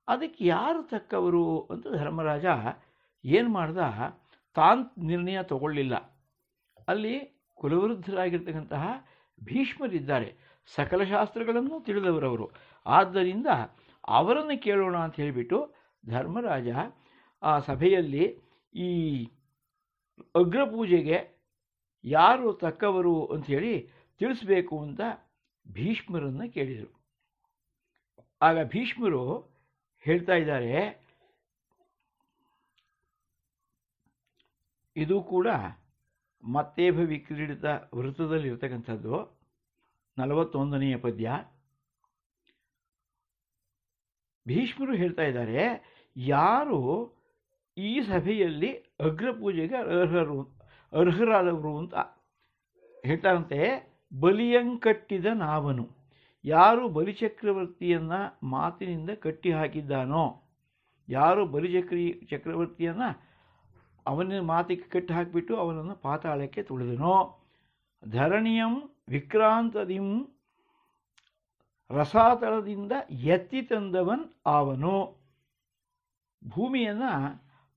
ಅದಕ್ಕೆ ಯಾರು ತಕ್ಕವರು ಅಂತ ಧರ್ಮರಾಜ ಏನು ಮಾಡ್ದ? ತಾನ್ ನಿರ್ಣಯ ತಗೊಳ್ಳಿಲ್ಲ. ಅಲ್ಲಿ ಕುಲವೃದ್ಧರಾಗಿರ್ತಕ್ಕಂತಹ ಭೀಷ್ಮರಿದ್ದಾರೆ. ಸಕಲ ಶಾಸ್ತ್ರಗಳನ್ನು ತಿಳಿದವರವರು ಆದ್ದರಿಂದ ಅವರನ್ನು ಕೇಳೋಣ ಅಂತ ಹೇಳಿಬಿಟ್ಟು ಧರ್ಮರಾಜ ಆ ಸಭೆಯಲ್ಲಿ ಈ ಅಗ್ರಪೂಜೆಗೆ ಯಾರು ತಕ್ಕವರು ಹೇಳಿ ತಿಳಿಸ್ಬೇಕು ಅಂತ ಭೀಷ್ಮರನ್ನು ಕೇಳಿದರು. ಆಗ ಭೀಷ್ಮರು ಹೇಳ್ತಾ ಇದ್ದಾರೆ, ಇದು ಕೂಡ ಮತ್ತೇಭ ವಿಕ್ರೀಡಿತ ವೃತ್ತದಲ್ಲಿರ್ತಕ್ಕಂಥದ್ದು, ನಲವತ್ತೊಂದನೆಯ ಪದ್ಯ. ಭೀಷ್ಮರು ಹೇಳ್ತಾ ಇದ್ದಾರೆ, ಯಾರು ಈ ಸಭೆಯಲ್ಲಿ ಅಗ್ರಪೂಜೆಗೆ ಅರ್ಹರು ಅರ್ಹರಾದವರು ಅಂತ ಹೇಳ್ತಾರಂತೆ ಬಲಿಯಂಕಟ್ಟಿದ ನಾವನು. ಯಾರು ಬಲಿಚಕ್ರವರ್ತಿಯನ್ನು ಮಾತಿನಿಂದ ಕಟ್ಟಿ ಹಾಕಿದ್ದಾನೋ ಯಾರು ಬಲಿಚಕ್ರಿ, ಚಕ್ರವರ್ತಿಯನ್ನು ಅವನ ಮಾತಿಗೆ ಕಟ್ಟಿ ಹಾಕಿಬಿಟ್ಟು ಅವನನ್ನು ಪಾತಾಳಕ್ಕೆ ತುಳಿದನೋ, ಧರಣಿಯಂ ವಿಕ್ರಾಂತದಿಂ ರಸಾತಳದಿಂದ ಎತ್ತಿ ತಂದವನ್ ಅವನು ಭೂಮಿಯನ್ನು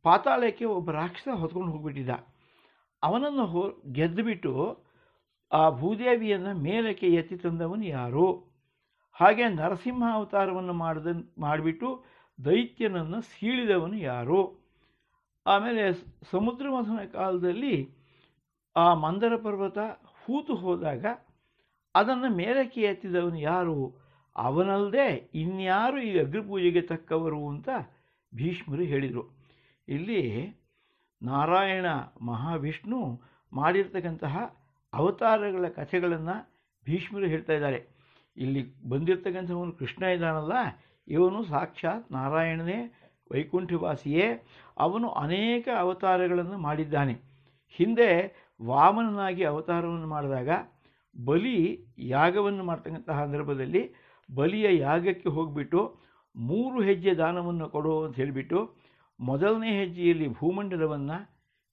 ಪಾತಾಳಕ್ಕೆ ಒಬ್ಬ ರಾಕ್ಷಸ ಹೊತ್ಕೊಂಡು ಹೋಗ್ಬಿಟ್ಟಿದ್ದ. ಅವನನ್ನು ಹೋ, ಗೆದ್ದುಬಿಟ್ಟು ಆ ಭೂದೇವಿಯನ್ನು ಮೇಲಕ್ಕೆ ಎತ್ತಿ ತಂದವನು ಯಾರು? ಹಾಗೆ ನರಸಿಂಹ ಅವತಾರವನ್ನು ಮಾಡಿದ ಮಾಡಿಬಿಟ್ಟು ದೈತ್ಯನನ್ನು ಸೀಳಿದವನು ಯಾರು? ಆಮೇಲೆ ಸಮುದ್ರ ಮಥನ ಕಾಲದಲ್ಲಿ ಆ ಮಂದರ ಪರ್ವತ ಹೂತು ಹೋದಾಗ ಅದನ್ನು ಮೇಲಕ್ಕೆ ಎತ್ತಿದವನು ಯಾರು? ಅವನಲ್ಲದೆ ಇನ್ಯಾರು ಈ ಅಗ್ರಪೂಜೆಗೆ ತಕ್ಕವರು ಅಂತ ಭೀಷ್ಮರು ಹೇಳಿದರು. ಇಲ್ಲಿ ನಾರಾಯಣ ಮಹಾವಿಷ್ಣು ಮಾಡಿರ್ತಕ್ಕಂತಹ ಅವತಾರಗಳ ಕಥೆಗಳನ್ನು ಭೀಷ್ಮರು ಹೇಳ್ತಾ ಇದ್ದಾರೆ. ಇಲ್ಲಿ ಬಂದಿರತಕ್ಕಂಥವನು ಕೃಷ್ಣ ಇದ್ದಾನಲ್ಲ, ಇವನು ಸಾಕ್ಷಾತ್ ನಾರಾಯಣನೇ, ವೈಕುಂಠವಾಸಿಯೇ. ಅವನು ಅನೇಕ ಅವತಾರಗಳನ್ನು ಮಾಡಿದ್ದಾನೆ. ಹಿಂದೆ ವಾಮನನಾಗಿ ಅವತಾರವನ್ನು ಮಾಡಿದಾಗ ಬಲಿ ಯಾಗವನ್ನು ಮಾಡ್ತಕ್ಕಂತಹ ಸಂದರ್ಭದಲ್ಲಿ ಬಲಿಯ ಯಾಗಕ್ಕೆ ಹೋಗಿಬಿಟ್ಟು ಮೂರು ಹೆಜ್ಜೆ ದಾನವನ್ನು ಕೊಡು ಅಂತ ಹೇಳಿಬಿಟ್ಟು ಮೊದಲನೇ ಹೆಜ್ಜೆಯಲ್ಲಿ ಭೂಮಂಡಲವನ್ನು,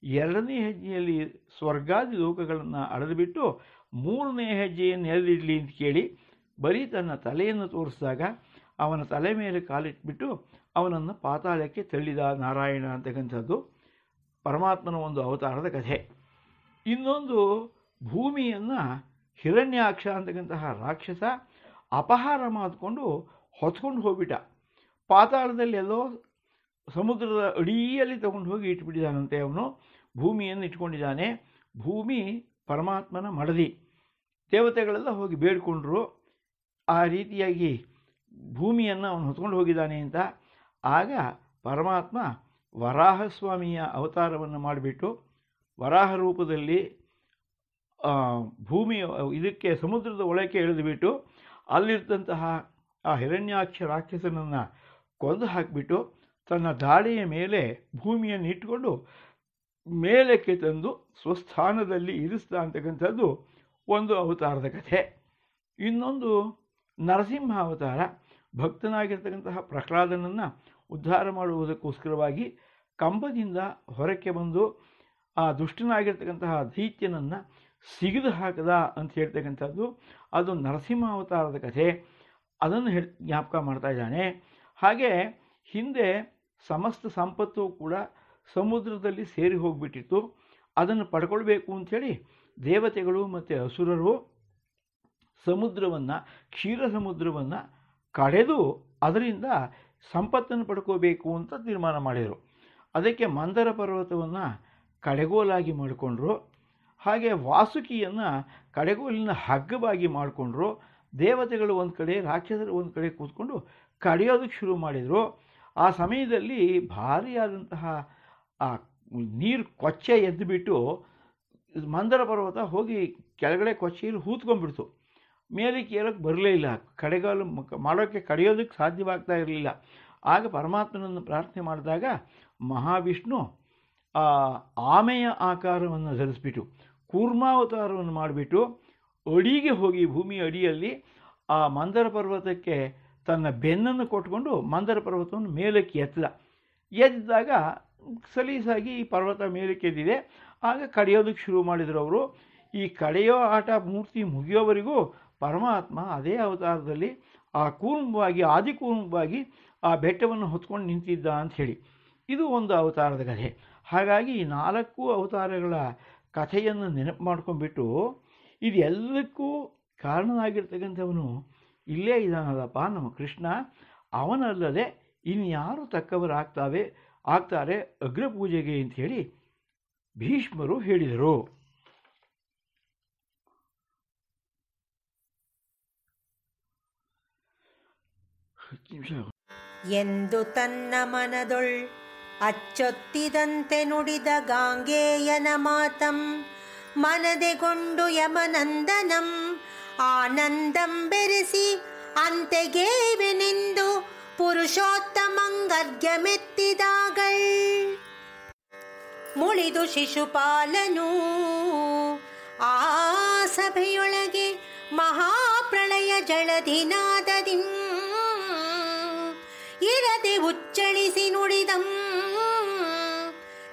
ಎರಡನೇ ಹೆಜ್ಜೆಯಲ್ಲಿ ಸ್ವರ್ಗಾದಿ ಲೋಕಗಳನ್ನು ಅಳೆದುಬಿಟ್ಟು ಮೂರನೇ ಹೆಜ್ಜೆಯನ್ನು ಎಲ್ಲಿಡಲಿ ಅಂತ ಕೇಳಿ ಬರೀ ತನ್ನ ತಲೆಯನ್ನು ತೋರಿಸಿದಾಗ ಅವನ ತಲೆ ಮೇಲೆ ಕಾಲಿಟ್ಬಿಟ್ಟು ಅವನನ್ನು ಪಾತಾಳಕ್ಕೆ ತಳ್ಳಿದ ನಾರಾಯಣ ಅಂತಕ್ಕಂಥದ್ದು ಪರಮಾತ್ಮನ ಒಂದು ಅವತಾರದ ಕಥೆ. ಇನ್ನೊಂದು ಭೂಮಿಯನ್ನು ಹಿರಣ್ಯಾಕ್ಷ ಅಂತಕ್ಕಂತಹ ರಾಕ್ಷಸ ಅಪಹಾರ ಮಾಡಿಕೊಂಡು ಹೊತ್ಕೊಂಡು ಹೋಗ್ಬಿಟ್ಟ. ಪಾತಾಳದಲ್ಲಿ ಎಲ್ಲೋ ಸಮುದ್ರದ ಅಡಿಯಲ್ಲಿ ತಗೊಂಡು ಹೋಗಿ ಇಟ್ಬಿಟ್ಟಿದ್ದಾನಂತೆ ಅವನು. ಭೂಮಿಯನ್ನು ಇಟ್ಕೊಂಡಿದ್ದಾನೆ. ಭೂಮಿ ಪರಮಾತ್ಮನ ಮಡದಿ. ದೇವತೆಗಳೆಲ್ಲ ಹೋಗಿ ಬೇಡ್ಕೊಂಡ್ರು. ಆ ರೀತಿಯಾಗಿ ಭೂಮಿಯನ್ನು ಅವನು ಹೊತ್ಕೊಂಡು ಹೋಗಿದ್ದಾನೆ ಅಂತ. ಆಗ ಪರಮಾತ್ಮ ವರಾಹಸ್ವಾಮಿಯ ಅವತಾರವನ್ನು ಮಾಡಿಬಿಟ್ಟು ವರಾಹ ರೂಪದಲ್ಲಿ ಭೂಮಿ ಇದಕ್ಕೆ ಸಮುದ್ರದ ಒಳಕ್ಕೆ ಎಳೆದುಬಿಟ್ಟು ಅಲ್ಲಿರ್ತಂತಹ ಆ ಹಿರಣ್ಯಾಕ್ಷ ರಾಕ್ಷಸನನ್ನು ಕೊಂದು ಹಾಕಿಬಿಟ್ಟು ತನ್ನ ದಾಳಿಯ ಮೇಲೆ ಭೂಮಿಯನ್ನು ಇಟ್ಟುಕೊಂಡು ಮೇಲಕ್ಕೆ ತಂದು ಸ್ವಸ್ಥಾನದಲ್ಲಿ ಇರಿಸ್ತಾ ಅಂತಕ್ಕಂಥದ್ದು ಒಂದು ಅವತಾರದ ಕಥೆ. ಇನ್ನೊಂದು ನರಸಿಂಹ ಅವತಾರ, ಭಕ್ತನಾಗಿರ್ತಕ್ಕಂತಹ ಪ್ರಹ್ಲಾದನನ್ನು ಉದ್ಧಾರ ಮಾಡುವುದಕ್ಕೋಸ್ಕರವಾಗಿ ಕಂಬದಿಂದ ಹೊರಕ್ಕೆ ಬಂದು ಆ ದುಷ್ಟನಾಗಿರ್ತಕ್ಕಂತಹ ದೈತ್ಯನನ್ನು ಸಿಗಿದು ಹಾಕದ ಅಂತ ಹೇಳ್ತಕ್ಕಂಥದ್ದು ಅದು ನರಸಿಂಹ ಅವತಾರದ ಕಥೆ. ಅದನ್ನು ಹೇಳಿ ಜ್ಞಾಪಕ ಮಾಡ್ತಾ ಇದ್ದಾನೆ. ಹಾಗೆ ಹಿಂದೆ ಸಮಸ್ತ ಸಂಪತ್ತು ಕೂಡ ಸಮುದ್ರದಲ್ಲಿ ಸೇರಿ ಹೋಗಿಬಿಟ್ಟಿತ್ತು. ಅದನ್ನು ಪಡ್ಕೊಳ್ಬೇಕು ಅಂಥೇಳಿ ದೇವತೆಗಳು ಮತ್ತು ಅಸುರರು ಸಮುದ್ರವನ್ನು, ಕ್ಷೀರ ಸಮುದ್ರವನ್ನು ಕಡೆದು ಅದರಿಂದ ಸಂಪತ್ತನ್ನು ಪಡ್ಕೋಬೇಕು ಅಂತ ತೀರ್ಮಾನ ಮಾಡಿದರು. ಅದಕ್ಕೆ ಮಂದರ ಪರ್ವತವನ್ನು ಕಡೆಗೋಲಾಗಿ ಮಾಡಿಕೊಂಡ್ರು. ಹಾಗೆ ವಾಸುಕಿಯನ್ನು ಕಡೆಗೋಲಿನ ಹಗ್ಗವಾಗಿ ಮಾಡಿಕೊಂಡ್ರು. ದೇವತೆಗಳು ಒಂದು ಕಡೆ, ರಾಕ್ಷಸರು ಒಂದು ಕಡೆ ಕೂತ್ಕೊಂಡು ಕಡಿಯೋದಕ್ಕೆ ಶುರು ಮಾಡಿದರು. ಆ ಸಮಯದಲ್ಲಿ ಭಾರಿಯಾದಂತಹ ಆ ನೀರು ಕೊಚ್ಚೆ ಎದ್ದುಬಿಟ್ಟು ಮಂದರ ಪರ್ವತ ಹೋಗಿ ಕೆಳಗಡೆ ಕೊಚ್ಚೆಯಲ್ಲಿ ಹೂತ್ಕೊಂಡ್ಬಿಡ್ತು. ಮೇಲಕ್ಕೆ ಏರೋಕ್ಕೆ ಬರಲೇ ಇಲ್ಲ. ಕಡೆಗಾಲು ಮಾಡೋಕ್ಕೆ ಕಡಿಯೋದಕ್ಕೆ ಸಾಧ್ಯವಾಗ್ತಾ ಇರಲಿಲ್ಲ. ಆಗ ಪರಮಾತ್ಮನನ್ನು ಪ್ರಾರ್ಥನೆ ಮಾಡಿದಾಗ ಮಹಾವಿಷ್ಣು ಆಮೆಯ ಆಕಾರವನ್ನು ಧರಿಸ್ಬಿಟ್ಟು, ಕೂರ್ಮಾವತಾರವನ್ನು ಮಾಡಿಬಿಟ್ಟು, ಅಡಿಗೆ ಹೋಗಿ ಭೂಮಿ ಅಡಿಯಲ್ಲಿ ಆ ಮಂದರ ಪರ್ವತಕ್ಕೆ ತನ್ನ ಬೆನ್ನನ್ನು ಕೊಟ್ಟುಕೊಂಡು ಮಂದರ ಪರ್ವತವನ್ನು ಮೇಲಕ್ಕೆ ಎತ್ತದ. ಎದ್ದಾಗ ಸಲೀಸಾಗಿ ಈ ಪರ್ವತ ಮೇಲಕ್ಕೆ ಎದ್ದಿದೆ. ಆಗ ಕಡೆಯೋದಕ್ಕೆ ಶುರು ಮಾಡಿದರು ಅವರು. ಈ ಕಡೆಯೋ ಆಟ ಮೂರ್ತಿ ಮುಗಿಯೋವರೆಗೂ ಪರಮಾತ್ಮ ಅದೇ ಅವತಾರದಲ್ಲಿ ಆ ಕೂರ್ಮವಾಗಿ, ಆದಿಕೂರ್ಮವಾಗಿ ಆ ಬೆಟ್ಟವನ್ನು ಹೊತ್ಕೊಂಡು ನಿಂತಿದ್ದ ಅಂತ ಹೇಳಿ. ಇದು ಒಂದು ಅವತಾರದ ಕಥೆ. ಹಾಗಾಗಿ ಈ ನಾಲ್ಕು ಅವತಾರಗಳ ಕಥೆಯನ್ನು ನೆನಪು ಮಾಡ್ಕೊಂಡ್ಬಿಟ್ಟು ಇದೆಲ್ಲಕ್ಕೂ ಕಾರಣನಾಗಿರ್ತಕ್ಕಂಥವನು ಇಲ್ಲೇ ಇದ್ದಾನಲ್ಲಪ್ಪ ನಮ್ಮ ಕೃಷ್ಣ. ಅವನಲ್ಲದೆ ಇನ್ಯಾರು ತಕ್ಕವರಾಗ್ತಾವೆ ಆಗ್ತಾರೆ ಅಗ್ರಪೂಜೆಗೆ ಹೇಳಿ ಭೀಷ್ಮರು ಹೇಳಿದರು. ಎಂದು ತನ್ನ ಮನದೊಳ್ ಅಚ್ಚೊತ್ತಿದಂತೆ ನುಡಿದ ಗಾಂಗೆಯನ ಮಾತಂ, ಮನದೆಗೊಂಡು ಯಮನಂದನಂ ಆನಂದಂ ಬೆರೆಸಿ ಅಂತೆಗೇವೆನೆಂದು ಪುರುಷೋತ್ತಮಂಗರ್ಘ್ಯಮೆತ್ತಿದಾಗಳ್ ಮುಳಿದು ಶಿಶುಪಾಲನು ಆ ಸಭೆಯೊಳಗೆ ಮಹಾಪ್ರಳಯ ಜಳಧಿನಾದದಿಂ ಇರದೆ ಉಚ್ಚಳಿಸಿ ನುಡಿದಂ.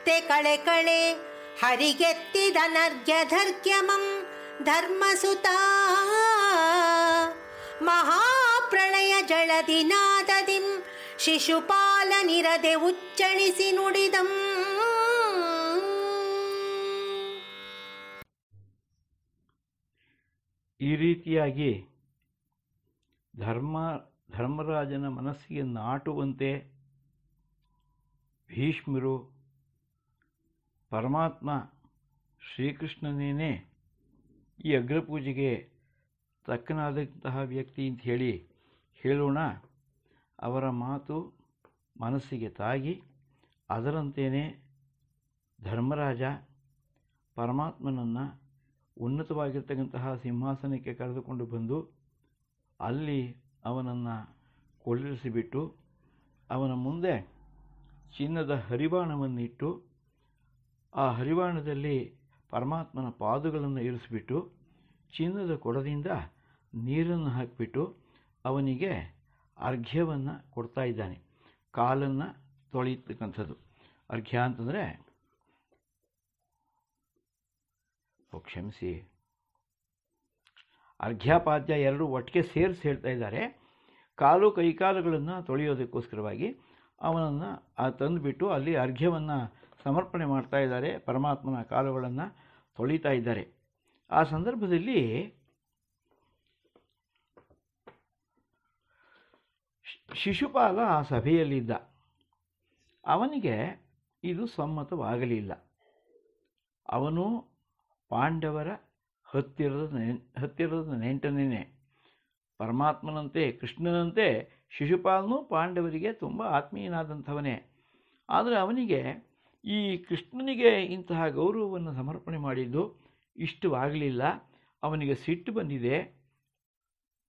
ತೆ ಕಳೆ ಕಳೆ ಹರಿಗೆತ್ತಿದನರ್ಘ್ಯಧರ್ಘ್ಯಮಂ ಧರ್ಮಸುತ. ಮಹಾಪ್ರಳಯ ಜಳದಿನಾದದಿಂ ಶಿಶುಪಾಲನಿರದೆ ಉಚ್ಚಣಿಸಿ ನುಡಿದಂ. ಈ ರೀತಿಯಾಗಿ ಧರ್ಮ, ಧರ್ಮರಾಜನ ಮನಸ್ಸಿಗೆ ನಾಟುವಂತೆ ಭೀಷ್ಮರು ಪರಮಾತ್ಮ ಶ್ರೀಕೃಷ್ಣನೇನೇ ಈ ಅಗ್ರಪೂಜೆಗೆ ತಕ್ಕನಾದಂತಹ ವ್ಯಕ್ತಿ ಅಂತ ಹೇಳಿ ಹೇಳೋಣ. ಅವರ ಮಾತು ಮನಸ್ಸಿಗೆ ತಾಗಿ ಅದರಂತೆಯೇ ಧರ್ಮರಾಜ ಪರಮಾತ್ಮನನ್ನು ಉನ್ನತವಾಗಿರ್ತಕ್ಕಂತಹ ಸಿಂಹಾಸನಕ್ಕೆ ಕರೆದುಕೊಂಡು ಬಂದು ಅಲ್ಲಿ ಅವನನ್ನು ಕೊಳ್ಳಿಸಿಬಿಟ್ಟು ಅವನ ಮುಂದೆ ಚಿನ್ನದ ಹರಿವಾಣವನ್ನಿಟ್ಟು ಆ ಹರಿವಾಣದಲ್ಲಿ ಪರಮಾತ್ಮನ ಪಾದಗಳನ್ನು ಇರಿಸಿಬಿಟ್ಟು ಚಿನ್ನದ ಕೊಡದಿಂದ ನೀರನ್ನು ಹಾಕಿಬಿಟ್ಟು ಅವನಿಗೆ ಅರ್ಘ್ಯವನ್ನು ಕೊಡ್ತಾ ಇದ್ದಾನೆ. ಕಾಲನ್ನು ತೊಳೆಯತಕ್ಕಂಥದ್ದು ಅರ್ಘ್ಯ ಅಂತಂದರೆ ಕ್ಷಮಿಸಿ. ಅರ್ಘ್ಯಾಪಾದ್ಯ ಎರಡು ಒಟ್ಟಿಗೆ ಸೇರಿಸಿ ಹೇಳ್ತಾ ಇದ್ದಾರೆ. ಕಾಲು ಕೈಕಾಲುಗಳನ್ನು ತೊಳೆಯೋದಕ್ಕೋಸ್ಕರವಾಗಿ ಅವನನ್ನು ತಂದುಬಿಟ್ಟು ಅಲ್ಲಿ ಅರ್ಘ್ಯವನ್ನು ಸಮರ್ಪಣೆ ಮಾಡ್ತಾ ಇದ್ದಾರೆ, ಪರಮಾತ್ಮನ ಕಾಲುಗಳನ್ನು ತೊಳಿತಾ ಇದ್ದಾರೆ. ಆ ಸಂದರ್ಭದಲ್ಲಿ ಶಿಶುಪಾಲ ಆ ಸಭೆಯಲ್ಲಿದ್ದ. ಅವನಿಗೆ ಇದು ಸಮ್ಮತವಾಗಲಿಲ್ಲ. ಅವನು ಪಾಂಡವರ ಹತ್ತಿರದ ನೆನ್ ಹತ್ತಿರದ ನೆಂಟನೇ ಪರಮಾತ್ಮನಂತೆ, ಕೃಷ್ಣನಂತೆ ಶಿಶುಪಾಲನು ಪಾಂಡವರಿಗೆ ತುಂಬ ಆತ್ಮೀಯನಾದಂಥವನೇ. ಆದರೆ ಅವನಿಗೆ ಈ ಕೃಷ್ಣನಿಗೆ ಇಂತಹ ಗೌರವವನ್ನು ಸಮರ್ಪಣೆ ಮಾಡಿದ್ದು ಇಷ್ಟವಾಗಲಿಲ್ಲ. ಅವನಿಗೆ ಸಿಟ್ಟು ಬಂದಿದೆ.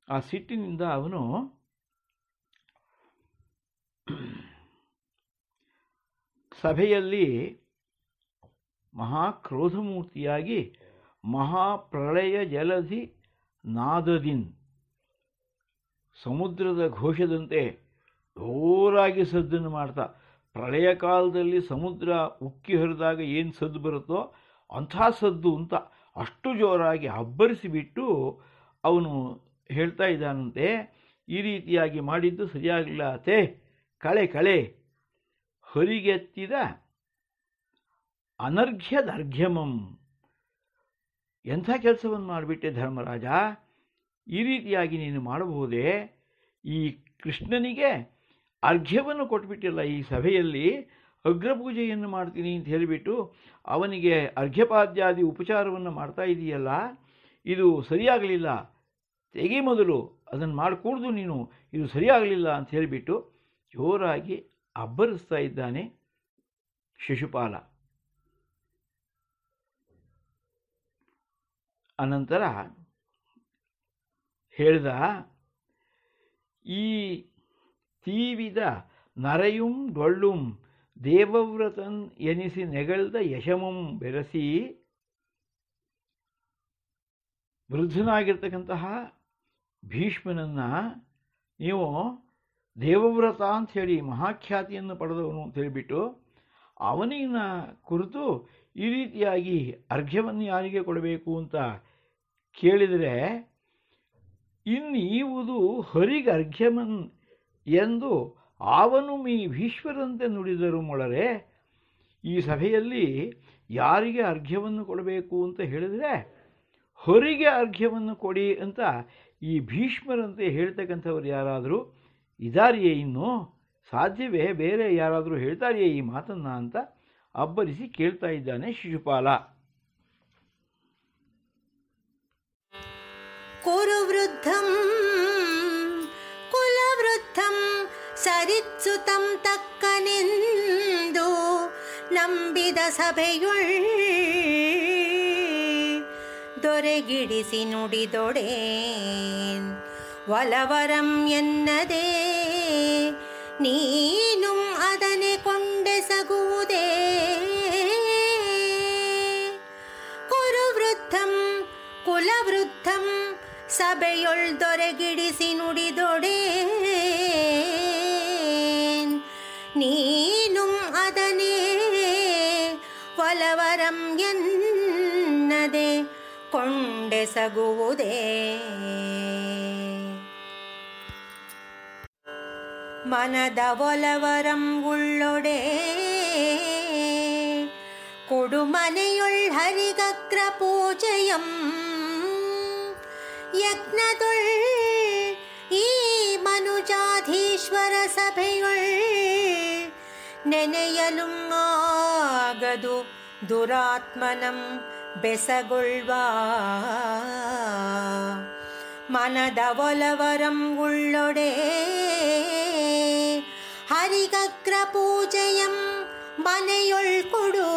ಆ ಸಿಟ್ಟಿನಿಂದ ಅವನು ಸಭೆಯಲ್ಲಿ ಮಹಾಕ್ರೋಧಮೂರ್ತಿಯಾಗಿ ಮಹಾಪ್ರಳಯ ಜಲಧಿ ನಾದದಿನ್ ಸಮುದ್ರದ ಘೋಷದಂತೆ ಜೋರಾಗಿ ಸದ್ದನ್ನು ಮಾಡ್ತಾ ಪ್ರಳಯ ಕಾಲದಲ್ಲಿ ಸಮುದ್ರ ಉಕ್ಕಿ ಹರಿದಾಗ ಏನು ಸದ್ದು ಬರುತ್ತೋ ಅಂಥ ಸದ್ದು ಅಂತ ಅಷ್ಟು ಜೋರಾಗಿ ಅಬ್ಬರಿಸಿಬಿಟ್ಟು ಅವನು ಹೇಳ್ತಾ ಇದ್ದಾನಂತೆ, ಈ ರೀತಿಯಾಗಿ ಮಾಡಿದ್ದು ಸರಿಯಾಗಿಲ್ಲ ಅತೆ ಕಳೆ ಕಳೆ. ಅನರ್ಘ್ಯ ಅನರ್ಘ್ಯದರ್ಘ್ಯಮಂ ಎಂಥ ಕೆಲಸವನ್ನು ಮಾಡಿಬಿಟ್ಟೆ ಧರ್ಮರಾಜ? ಈ ರೀತಿಯಾಗಿ ನೀನು ಮಾಡಬಹುದೇ? ಈ ಕೃಷ್ಣನಿಗೆ ಅರ್ಘ್ಯವನ್ನು ಕೊಟ್ಬಿಟ್ಟಿಲ್ಲ ಈ ಸಭೆಯಲ್ಲಿ, ಅಗ್ರಪೂಜೆಯನ್ನು ಮಾಡ್ತೀನಿ ಅಂತ ಹೇಳಿಬಿಟ್ಟು, ಅವನಿಗೆ ಅರ್ಘ್ಯಪಾದ್ಯಾದಿ ಉಪಚಾರವನ್ನು ಮಾಡ್ತಾ ಇದೆಯಲ್ಲ, ಇದು ಸರಿಯಾಗಲಿಲ್ಲ, ತೆಗಿ ಮೊದಲು, ಅದನ್ನು ಮಾಡಿಕೂಡ್ದು ನೀನು, ಇದು ಸರಿಯಾಗಲಿಲ್ಲ ಅಂತ ಹೇಳಿಬಿಟ್ಟು, ಜೋರಾಗಿ ಅಬ್ಬರಿಸ್ತಾ ಇದ್ದಾನೆ ಶಿಶುಪಾಲ. ಅನಂತರ ಹೇಳಿದ, ಈ ತೀವಿದ ನರೆಯುಂ ಡೊಳ್ಳುಂ ದೇವವ್ರತನ್ ಎನಿಸಿ ನೆಗಳ್ದ ಯಶಮಂ ಬೆರೆಸಿ ವೃದ್ಧನಾಗಿರ್ತಕ್ಕಂತಹ ಭೀಷ್ಮನನ್ನು ನೀವು ದೇವವ್ರತ ಅಂತ ಹೇಳಿ ಮಹಾಖ್ಯಾತಿಯನ್ನು ಪಡೆದವನು ಅಂತ ಹೇಳಿಬಿಟ್ಟು ಅವನಿನ ಕುರಿತು ಈ ರೀತಿಯಾಗಿ ಅರ್ಘ್ಯವನ್ನು ಯಾರಿಗೆ ಕೊಡಬೇಕು ಅಂತ ಕೇಳಿದರೆ ಇನ್ನೀವುದು ಹರಿಗೆ ಅರ್ಘ್ಯಮನ್ ಎಂದು ಅವನು ಮೀ ಭೀಶ್ವರಂತೆ ನುಡಿದರು ಮೊಳರೆ, ಈ ಸಭೆಯಲ್ಲಿ ಯಾರಿಗೆ ಅರ್ಘ್ಯವನ್ನು ಕೊಡಬೇಕು ಅಂತ ಹೇಳಿದರೆ, ಹೊರಿಗೆ ಅರ್ಘ್ಯವನ್ನು ಕೊಡಿ ಅಂತ ಈ ಭೀಷ್ಮರಂತೆ ಹೇಳ್ತಕ್ಕಂಥವ್ರು ಯಾರಾದರೂ ಇದಾರಿಯೇ ಇನ್ನು? ಸಾಧ್ಯವೇ? ಬೇರೆ ಯಾರಾದರೂ ಹೇಳ್ತಾರೆಯೇ ಈ ಮಾತನ್ನ ಅಂತ ಅಬ್ಬರಿಸಿ ಕೇಳ್ತಾ ಇದ್ದಾನೆ ಶಿಶುಪಾಲ. ಕುರುವೃದ್ಧಂ ಕುಲವೃದ್ಧಂ ಸರಿತ್ಸುತಂ ತಕ್ಕನೆಂದು ನಂಬಿದ ಸಭೆಯುಳ್ ದೊರೆಗಿಡಿಸಿ ನುಡಿದೊಡೆ ಒಲವರಂ ಎನ್ನದೆ ನೀನು ಅದನೆ ಕೊಂಡೆಸಗುವುದೇ ಕುರುವೃದ್ಧಂ ಕುಲವೃದ್ಧಂ ಸಭೆಯೊಳ್ ದೊರೆಗಿಡಿಸಿ ನುಡಿದೊಡೆ ನೀನು ಅದನೇ ಒಲವರಂ ಎನ್ನದೆ ಕೊಂಡೆಸಗುವುದೇ ಮನದ ಒಲವರಂ ಉಳ್ಳೊಡೆ ಕೊಡುಮನೆಯೊಳ್ ಹರಿಗಗ್ರ ಪೂಜೆಯಂ ಯಜ್ಞದೊಳ್ ಈ ಮನುಜಾಧೀಶ್ವರ ಸಭೆಯೊಳ್ ನೆನೆಯಲು ಆಗದು ದುರಾತ್ಮನಂ ಬೆಸಗೊಳ್ವ. ಮನದ ಒಲವರಂ ಉಳ್ಳೊಡೆ. ಹರಿಗಗ್ರ ಪೂಜೆಯಂ ಮನೆಯೊಳ್ಕೊಡು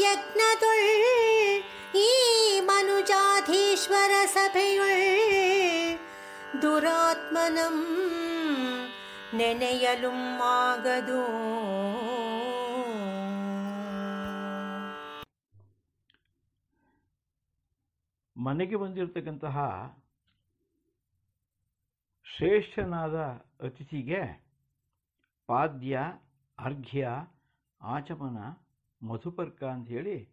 ಯಜ್ಞದೊಳ್ ಈ ಮನುಜಾಧೀಶ್ವರ ಸಭೆಯೊಳ್ ದುರಾತ್ಮನಂ ನೆನೆಯಲು ಆಗದು ಮನೆಗೆ ಬಂದಿರತಕ್ಕಂತಹ ಶ್ರೇಷ್ಠನಾದ ಅತಿಥಿಗೆ ಪಾದ್ಯ, ಅರ್ಘ್ಯ, ಆಚಮನ, ಮಧುಪರ್ಕ ಅಂಥೇಳಿ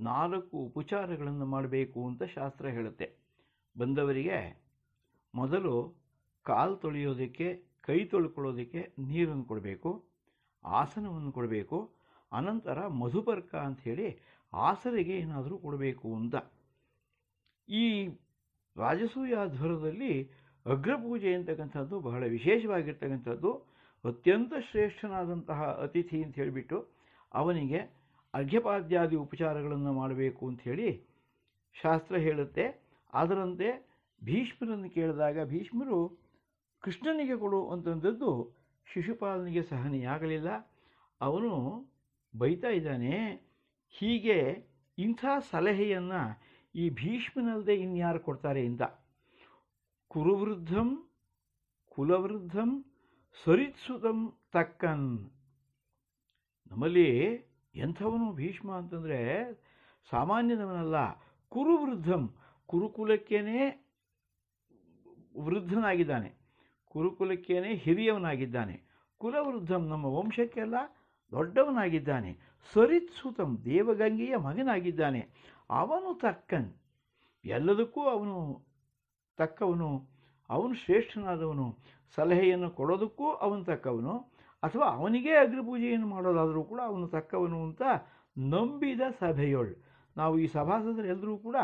ನಾಲ್ಕು ಉಪಚಾರಗಳನ್ನು ಮಾಡಬೇಕು ಅಂತ ಶಾಸ್ತ್ರ ಹೇಳುತ್ತೆ. ಬಂದವರಿಗೆ ಮೊದಲು ಕಾಲು ತೊಳೆಯೋದಕ್ಕೆ ಕೈ ತೊಳ್ಕೊಳ್ಳೋದಕ್ಕೆ ನೀರನ್ನು ಕೊಡಬೇಕು, ಆಸನವನ್ನು ಕೊಡಬೇಕು, ಅನಂತರ ಮಧುಪರ್ಕ ಅಂಥೇಳಿ ಆಸರೆಗೆ ಏನಾದರೂ ಕೊಡಬೇಕು ಅಂತ. ಈ ರಾಜಸೂಯಾಧ್ವರದಲ್ಲಿ ಅಗ್ರಪೂಜೆ ಅಂತಕ್ಕಂಥದ್ದು ಬಹಳ ವಿಶೇಷವಾಗಿರ್ತಕ್ಕಂಥದ್ದು. ಅತ್ಯಂತ ಶ್ರೇಷ್ಠನಾದಂತಹ ಅತಿಥಿ ಅಂತ ಹೇಳಿಬಿಟ್ಟು ಅವನಿಗೆ ಅರ್ಘ್ಯಪಾದ್ಯಾದಿ ಉಪಚಾರಗಳನ್ನು ಮಾಡಬೇಕು ಅಂಥೇಳಿ ಶಾಸ್ತ್ರ ಹೇಳುತ್ತೆ. ಅದರಂತೆ ಭೀಷ್ಮರನ್ನು ಕೇಳಿದಾಗ ಭೀಷ್ಮರು ಕೃಷ್ಣನಿಗೆ ಕೊಡು ಅಂತಂದದ್ದು ಶಿಶುಪಾಲನಿಗೆ ಸಹನೆಯಾಗಲಿಲ್ಲ. ಅವನು ಬೈತಾ ಇದ್ದಾನೆ, ಹೀಗೆ ಇಂಥ ಸಲಹೆಯನ್ನು ಈ ಭೀಷ್ಮನಲ್ಲದೆ ಇನ್ಯಾರು ಕೊಡ್ತಾರೆ ಅಂತ. ಕುರುವೃದ್ಧಂ, ಕುಲವೃದ್ಧಂ, ಸರಿತ್ಸುತಂ ತಕ್ಕನ್. ನಮ್ಮಲ್ಲಿ ಎಂಥವನು ಭೀಷ್ಮ ಅಂತಂದರೆ ಸಾಮಾನ್ಯದವನಲ್ಲ, ಕುರುವೃದ್ಧಂ. ಕುರುಕುಲಕ್ಕೇನೆ ವೃದ್ಧನಾಗಿದ್ದಾನೆ. ಕುರುಕುಲಕ್ಕೇನೆ ಹಿರಿಯವನಾಗಿದ್ದಾನೆ. ಕುಲವೃದ್ಧಂ ನಮ್ಮ ವಂಶಕ್ಕೆಲ್ಲ ದೊಡ್ಡವನಾಗಿದ್ದಾನೆ. ಸರಿತ್ಸುತಂ ದೇವಗಂಗೆಯ ಮಗನಾಗಿದ್ದಾನೆ. ಅವನು ತಕ್ಕನ್. ಎಲ್ಲದಕ್ಕೂ ಅವನು ತಕ್ಕವನು. ಅವನು ಶ್ರೇಷ್ಠನಾದವನು. ಸಲಹೆಯನ್ನು ಕೊಡೋದಕ್ಕೂ ಅವನು ತಕ್ಕವನು. ಅಥವಾ ಅವನಿಗೆ ಅಗ್ರಪೂಜೆಯನ್ನು ಮಾಡೋದಾದರೂ ಕೂಡ ಅವನು ತಕ್ಕವನು ಅಂತ ನಂಬಿದ ಸಭೆಯೊಳ್. ನಾವು ಈ ಸಭಾಸದರೆಲ್ಲರೂ ಕೂಡ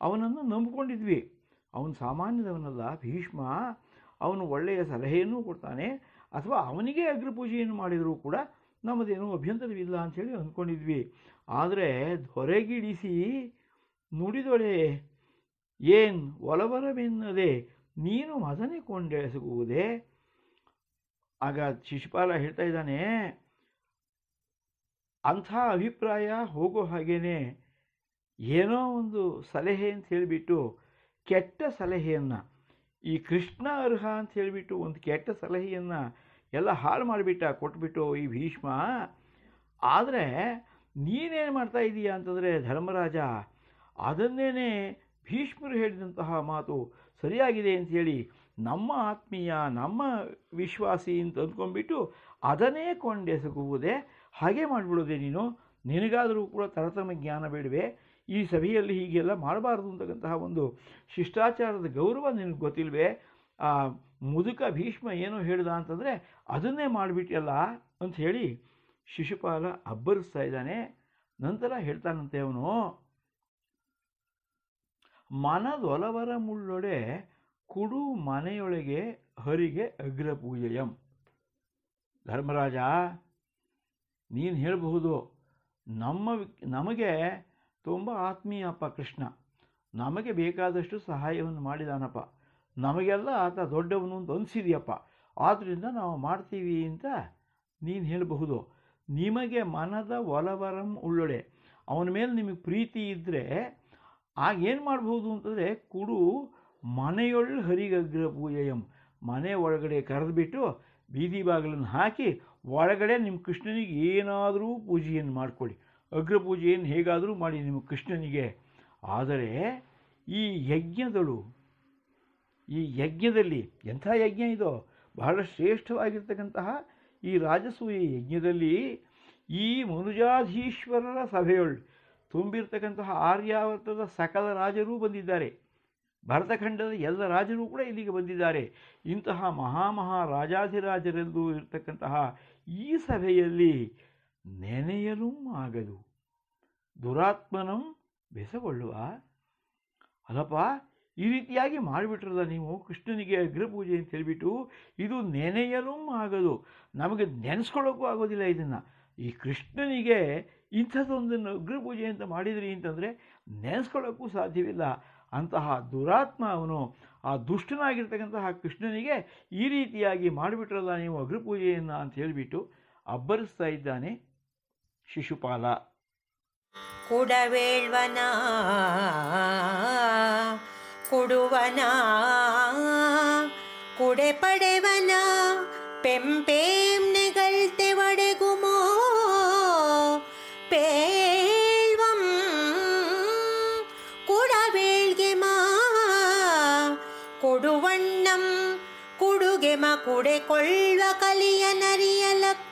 ಅವನನ್ನು ನಂಬಿಕೊಂಡಿದ್ವಿ. ಅವನು ಸಾಮಾನ್ಯದವನಲ್ಲ, ಭೀಷ್ಮ. ಅವನು ಒಳ್ಳೆಯ ಸಲಹೆಯನ್ನು ಕೊಡ್ತಾನೆ ಅಥವಾ ಅವನಿಗೆ ಅಗ್ರಪೂಜೆಯನ್ನು ಮಾಡಿದರೂ ಕೂಡ ನಮ್ಮದೇನೂ ಅಭ್ಯಂತರವಿಲ್ಲ ಅಂಥೇಳಿ ಅಂದ್ಕೊಂಡಿದ್ವಿ. ಆದರೆ ದೊರೆಗಿಡಿಸಿ ನುಡಿದೊಳೆ, ಏನ್ ಒಲವರವೆನ್ನದೆ ನೀನು ಮದನೆ ಕೊಂಡೆಸಗುವುದೇ ಆಗ ಶಿಶುಪಾಲ ಹೇಳ್ತಾ ಇದ್ದಾನೆ, ಅಂಥ ಅಭಿಪ್ರಾಯ ಹೋಗೋ ಹಾಗೇನೆ. ಏನೋ ಒಂದು ಸಲಹೆ ಅಂತ ಹೇಳಿಬಿಟ್ಟು ಕೆಟ್ಟ ಸಲಹೆಯನ್ನು ಈ ಕೃಷ್ಣ ಅರ್ಹ ಅಂತ ಹೇಳಿಬಿಟ್ಟು ಒಂದು ಕೆಟ್ಟ ಸಲಹೆಯನ್ನು ಎಲ್ಲ ಹಾಳು ಮಾಡಿಬಿಟ್ಟ, ಕೊಟ್ಬಿಟ್ಟು ಈ ಭೀಷ್ಮ. ಆದರೆ ನೀನೇನು ಮಾಡ್ತಾ ಇದೀಯಾ ಅಂತಂದರೆ ಧರ್ಮರಾಜ ಅದನ್ನೇ ಭೀಷ್ಮರು ಹೇಳಿದಂತಹ ಮಾತು ಸರಿಯಾಗಿದೆ ಅಂಥೇಳಿ ನಮ್ಮ ಆತ್ಮೀಯ, ನಮ್ಮ ವಿಶ್ವಾಸಿ ಅಂತ ಅಂದ್ಕೊಂಡ್ಬಿಟ್ಟು ಅದನ್ನೇ ಕೊಂಡೆಸಗುವುದೇ ಹಾಗೆ ಮಾಡಿಬಿಡೋದೆ ನೀನು. ನಿನಗಾದರೂ ಕೂಡ ತರತಮ ಜ್ಞಾನ ಬೇಡವೆ? ಈ ಸಭೆಯಲ್ಲಿ ಹೀಗೆಲ್ಲ ಮಾಡಬಾರ್ದು ಅಂತಕ್ಕಂತಹ ಒಂದು ಶಿಷ್ಟಾಚಾರದ ಗೌರವ ನಿನಗೆ ಗೊತ್ತಿಲ್ವೇ? ಆ ಮುದುಕ ಭೀಷ್ಮ ಏನು ಹೇಳಿದ ಅಂತಂದರೆ, ಅದನ್ನೇ ಮಾಡಿಬಿಟ್ಟಿಯಲ್ಲ ಅಂತ ಹೇಳಿ ಶಿಶುಪಾಲ ಅಬ್ಬರಿಸ್ತಾ ಇದ್ದಾನೆ. ನಂತರ ಹೇಳ್ತಾನಂತೆ ಅವನು ಮನದೊಲವರ ಮುಳ್ಳೊಡೆ ಕುಡು ಮನೆಯೊಳಗೆ ಹರಿಗೆ ಅಗ್ರಪೂಜೆಯಂ ಧರ್ಮರಾಜ, ನೀನು ಹೇಳಬಹುದು, ನಮ್ಮ ನಮಗೆ ತುಂಬ ಆತ್ಮೀಯಪ್ಪ ಕೃಷ್ಣ. ನಮಗೆ ಬೇಕಾದಷ್ಟು ಸಹಾಯವನ್ನು ಮಾಡಿದಾನಪ್ಪ. ನಮಗೆಲ್ಲ ಆತ ದೊಡ್ಡವನು ಅಂತ ಅನಿಸಿದೆಯಪ್ಪ. ಆದ್ದರಿಂದ ನಾವು ಮಾಡ್ತೀವಿ ಅಂತ ನೀನು ಹೇಳಬಹುದು. ನಿಮಗೆ ಮನದ ಒಲವರಂ ಉಳ್ಳೊಡೆ. ಅವನ ಮೇಲೆ ನಿಮಗೆ ಪ್ರೀತಿ ಇದ್ದರೆ ಆಗೇನು ಮಾಡ್ಬೋದು ಅಂತಂದರೆ ಕುಡು ಮನೆಯೊಳ್ ಹರಿಗಗ್ರ ಪೂಜೆಯಂ ಮನೆ ಒಳಗಡೆ ಕರೆದುಬಿಟ್ಟು ಬೀದಿ ಬಾಗಿಲನ್ನು ಹಾಕಿ ಒಳಗಡೆ ನಿಮ್ಮ ಕೃಷ್ಣನಿಗೆ ಏನಾದರೂ ಪೂಜೆಯನ್ನು ಮಾಡಿಕೊಳ್ಳಿ. ಅಗ್ರ ಪೂಜೆಯನ್ನು ಹೇಗಾದರೂ ಮಾಡಿ ನಿಮ್ಮ ಕೃಷ್ಣನಿಗೆ. ಆದರೆ ಈ ಯಜ್ಞದಳು, ಈ ಯಜ್ಞದಲ್ಲಿ ಎಂಥ ಯಜ್ಞ ಇದೋ? ಬಹಳ ಶ್ರೇಷ್ಠವಾಗಿರ್ತಕ್ಕಂತಹ ಈ ರಾಜಸೂಯ ಯಜ್ಞದಲ್ಲಿ ಈ ಮನುಜಾಧೀಶ್ವರರ ಸಭೆಯೊಳು ತುಂಬಿರ್ತಕ್ಕಂತಹ ಆರ್ಯಾವರ್ತದ ಸಕಲ ರಾಜರೂ ಬಂದಿದ್ದಾರೆ. ಭರತಖಂಡದ ಎಲ್ಲ ರಾಜರು ಕೂಡ ಇಲ್ಲಿಗೆ ಬಂದಿದ್ದಾರೆ. ಇಂತಹ ಮಹಾಮಹಾ ರಾಜಾಧಿರಾಜರೆಂದು ಇರತಕ್ಕಂತಹ ಈ ಸಭೆಯಲ್ಲಿ ನೆನೆಯಲು ಆಗದು. ದುರಾತ್ಮನಂ ಬೆಸಗೊಳ್ಳುವ. ಅಲ್ಲಪ್ಪ, ಈ ರೀತಿಯಾಗಿ ಮಾಡಿಬಿಟ್ರಲ್ಲ ನೀವು? ಕೃಷ್ಣನಿಗೆ ಅಗ್ರಪೂಜೆ ಅಂತ ಹೇಳಿಬಿಟ್ಟು ಇದು ನೆನೆಯಲು ಆಗದು. ನಮಗೆ ನೆನೆಸ್ಕೊಳ್ಳೋಕ್ಕೂ ಆಗೋದಿಲ್ಲ ಇದನ್ನು. ಈ ಕೃಷ್ಣನಿಗೆ ಇಂಥದ್ದೊಂದನ್ನು ಅಗ್ರಪೂಜೆ ಅಂತ ಮಾಡಿದ್ರಿ ಅಂತಂದರೆ ನೆನೆಸ್ಕೊಳ್ಳೋಕ್ಕೂ ಸಾಧ್ಯವಿಲ್ಲ. ಅಂತಹ ದುರಾತ್ಮ ಅವನು, ಆ ದುಷ್ಟನಾಗಿರ್ತಕ್ಕಂತಹ ಕೃಷ್ಣನಿಗೆ ಈ ರೀತಿಯಾಗಿ ಮಾಡಿಬಿಟ್ರಲ್ಲ ನೀವು ಅಗ್ರಪೂಜೆಯನ್ನು ಅಂತ ಹೇಳಿಬಿಟ್ಟು ಅಬ್ಬರಿಸ್ತಾ ಇದ್ದಾನೆ. ಶಿಶುಪಾಲ. ಕುಡವೇಳ್ವನ, ಕುಡುವನ, ಕುಡೆ ಪಡೆವನ, ಪೆಂಪೇಂ ನೆಗಳ್ತೆ ಒಡೆಗುಮೋ, ಪೇಳ್ವಂ ಕುಡವೇಳ್ಗೆ ಮಾ, ಕೊಡುವಣ್ಣಂ ಕುಡುಗೆಮ ಕುಡೆ ಕೊಳ್ಳ ಕಲಿಯ ನರಿಯಲಕ್ಕುಂ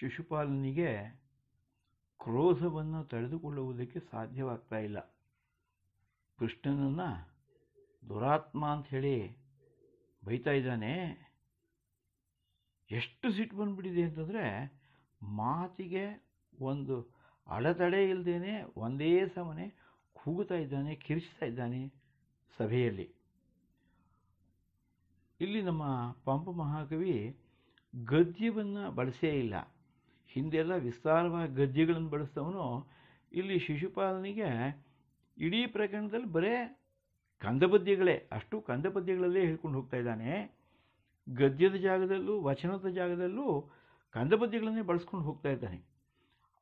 ಶಿಶುಪಾಲನಿಗೆ ಕ್ರೋಧವನ್ನು ತಡೆದುಕೊಳ್ಳುವುದಕ್ಕೆ ಸಾಧ್ಯವಾಗ್ತಾ ಇಲ್ಲ. ಕೃಷ್ಣನನ್ನು ದುರಾತ್ಮ ಅಂತ ಹೇಳಿ ಬೈತಾ ಇದ್ದಾನೆ. ಎಷ್ಟು ಸಿಟ್ಟು ಬಂದುಬಿಟ್ಟಿದೆ ಅಂತಂದರೆ ಮಾತಿಗೆ ಒಂದು ಅಡೆತಡೆ ಇಲ್ಲದೇನೆ ಒಂದೇ ಸಮನೆ ಕೂಗುತ್ತಾ ಇದ್ದಾನೆ ಕಿರಿಸ್ತಾ ಇದ್ದಾನೆ ಸಭೆಯಲ್ಲಿ. ಇಲ್ಲಿ ನಮ್ಮ ಪಂಪ ಮಹಾಕವಿ ಗದ್ಯವನ್ನು ಬಳಸೇ ಇಲ್ಲ. ಹಿಂದೆಲ್ಲ ವಿಸ್ತಾರವಾಗಿ ಗದ್ಯಗಳನ್ನು ಬಳಸ್ತವನು ಇಲ್ಲಿ ಶಿಶುಪಾಲನಿಗೆ ಇಡೀ ಪ್ರಕರಣದಲ್ಲಿ ಬರೇ ಕಂದಪದ್ಯಗಳೇ, ಅಷ್ಟು ಕಂದಪದ್ಯಗಳಲ್ಲೇ ಹೇಳ್ಕೊಂಡು ಹೋಗ್ತಾ ಇದ್ದಾನೆ. ಗದ್ಯದ ಜಾಗದಲ್ಲೂ, ವಚನದ ಜಾಗದಲ್ಲೂ ಕಂದಪದ್ಯಗಳನ್ನೇ ಬಳಸ್ಕೊಂಡು ಹೋಗ್ತಾ ಇದ್ದಾನೆ.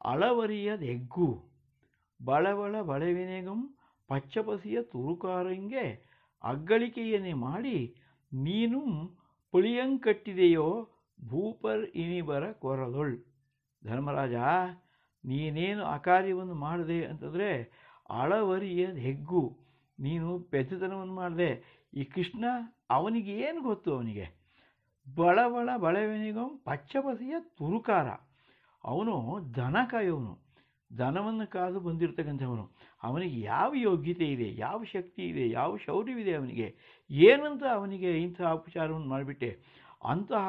ಅಳವರಿಯದ ಎಗ್ಗು ಬಳವಳ ಬಳೆವಿನೆಗಂ, ಪಚ್ಚಪಸಿಯ ತುರುಕಾರಂಗೆ ಅಗ್ಗಳಿಕೆಯನ್ನೇ ಮಾಡಿ, ನೀನು ಪುಳಿಯಂಕಟ್ಟಿದೆಯೋ ಭೂಪರ್ ಇನಿಬರ ಕೊರದೊಳ್ ಧರ್ಮರಾಜ, ನೀನೇನು ಆ ಕಾರ್ಯವನ್ನು ಮಾಡಿದೆ ಅಂತಂದರೆ ಅಳವರಿಯ ಹೆಗ್ಗು. ನೀನು ಪೆದ್ದತನವನ್ನು ಮಾಡಿದೆ. ಈ ಕೃಷ್ಣ ಅವನಿಗೆ ಏನು ಗೊತ್ತು ಅವನಿಗೆ? ಬಳಬಳ ಬಳವೆನಿಗಂ ಪಚ್ಚಪಸಿಯ ತುರುಕಾರ. ಅವನು ದನ ಕಾಯೋವನು ದನವನ್ನು ಕಾದು ಬಂದಿರತಕ್ಕಂಥವನು. ಅವನಿಗೆ ಯಾವ ಯೋಗ್ಯತೆ ಇದೆ, ಯಾವ ಶಕ್ತಿ ಇದೆ, ಯಾವ ಶೌರ್ಯವಿದೆ ಅವನಿಗೆ? ಏನಂತ ಅವನಿಗೆ ಇಂಥ ಉಪಚಾರವನ್ನು ಮಾಡಿಬಿಟ್ಟೆ? ಅಂತಹ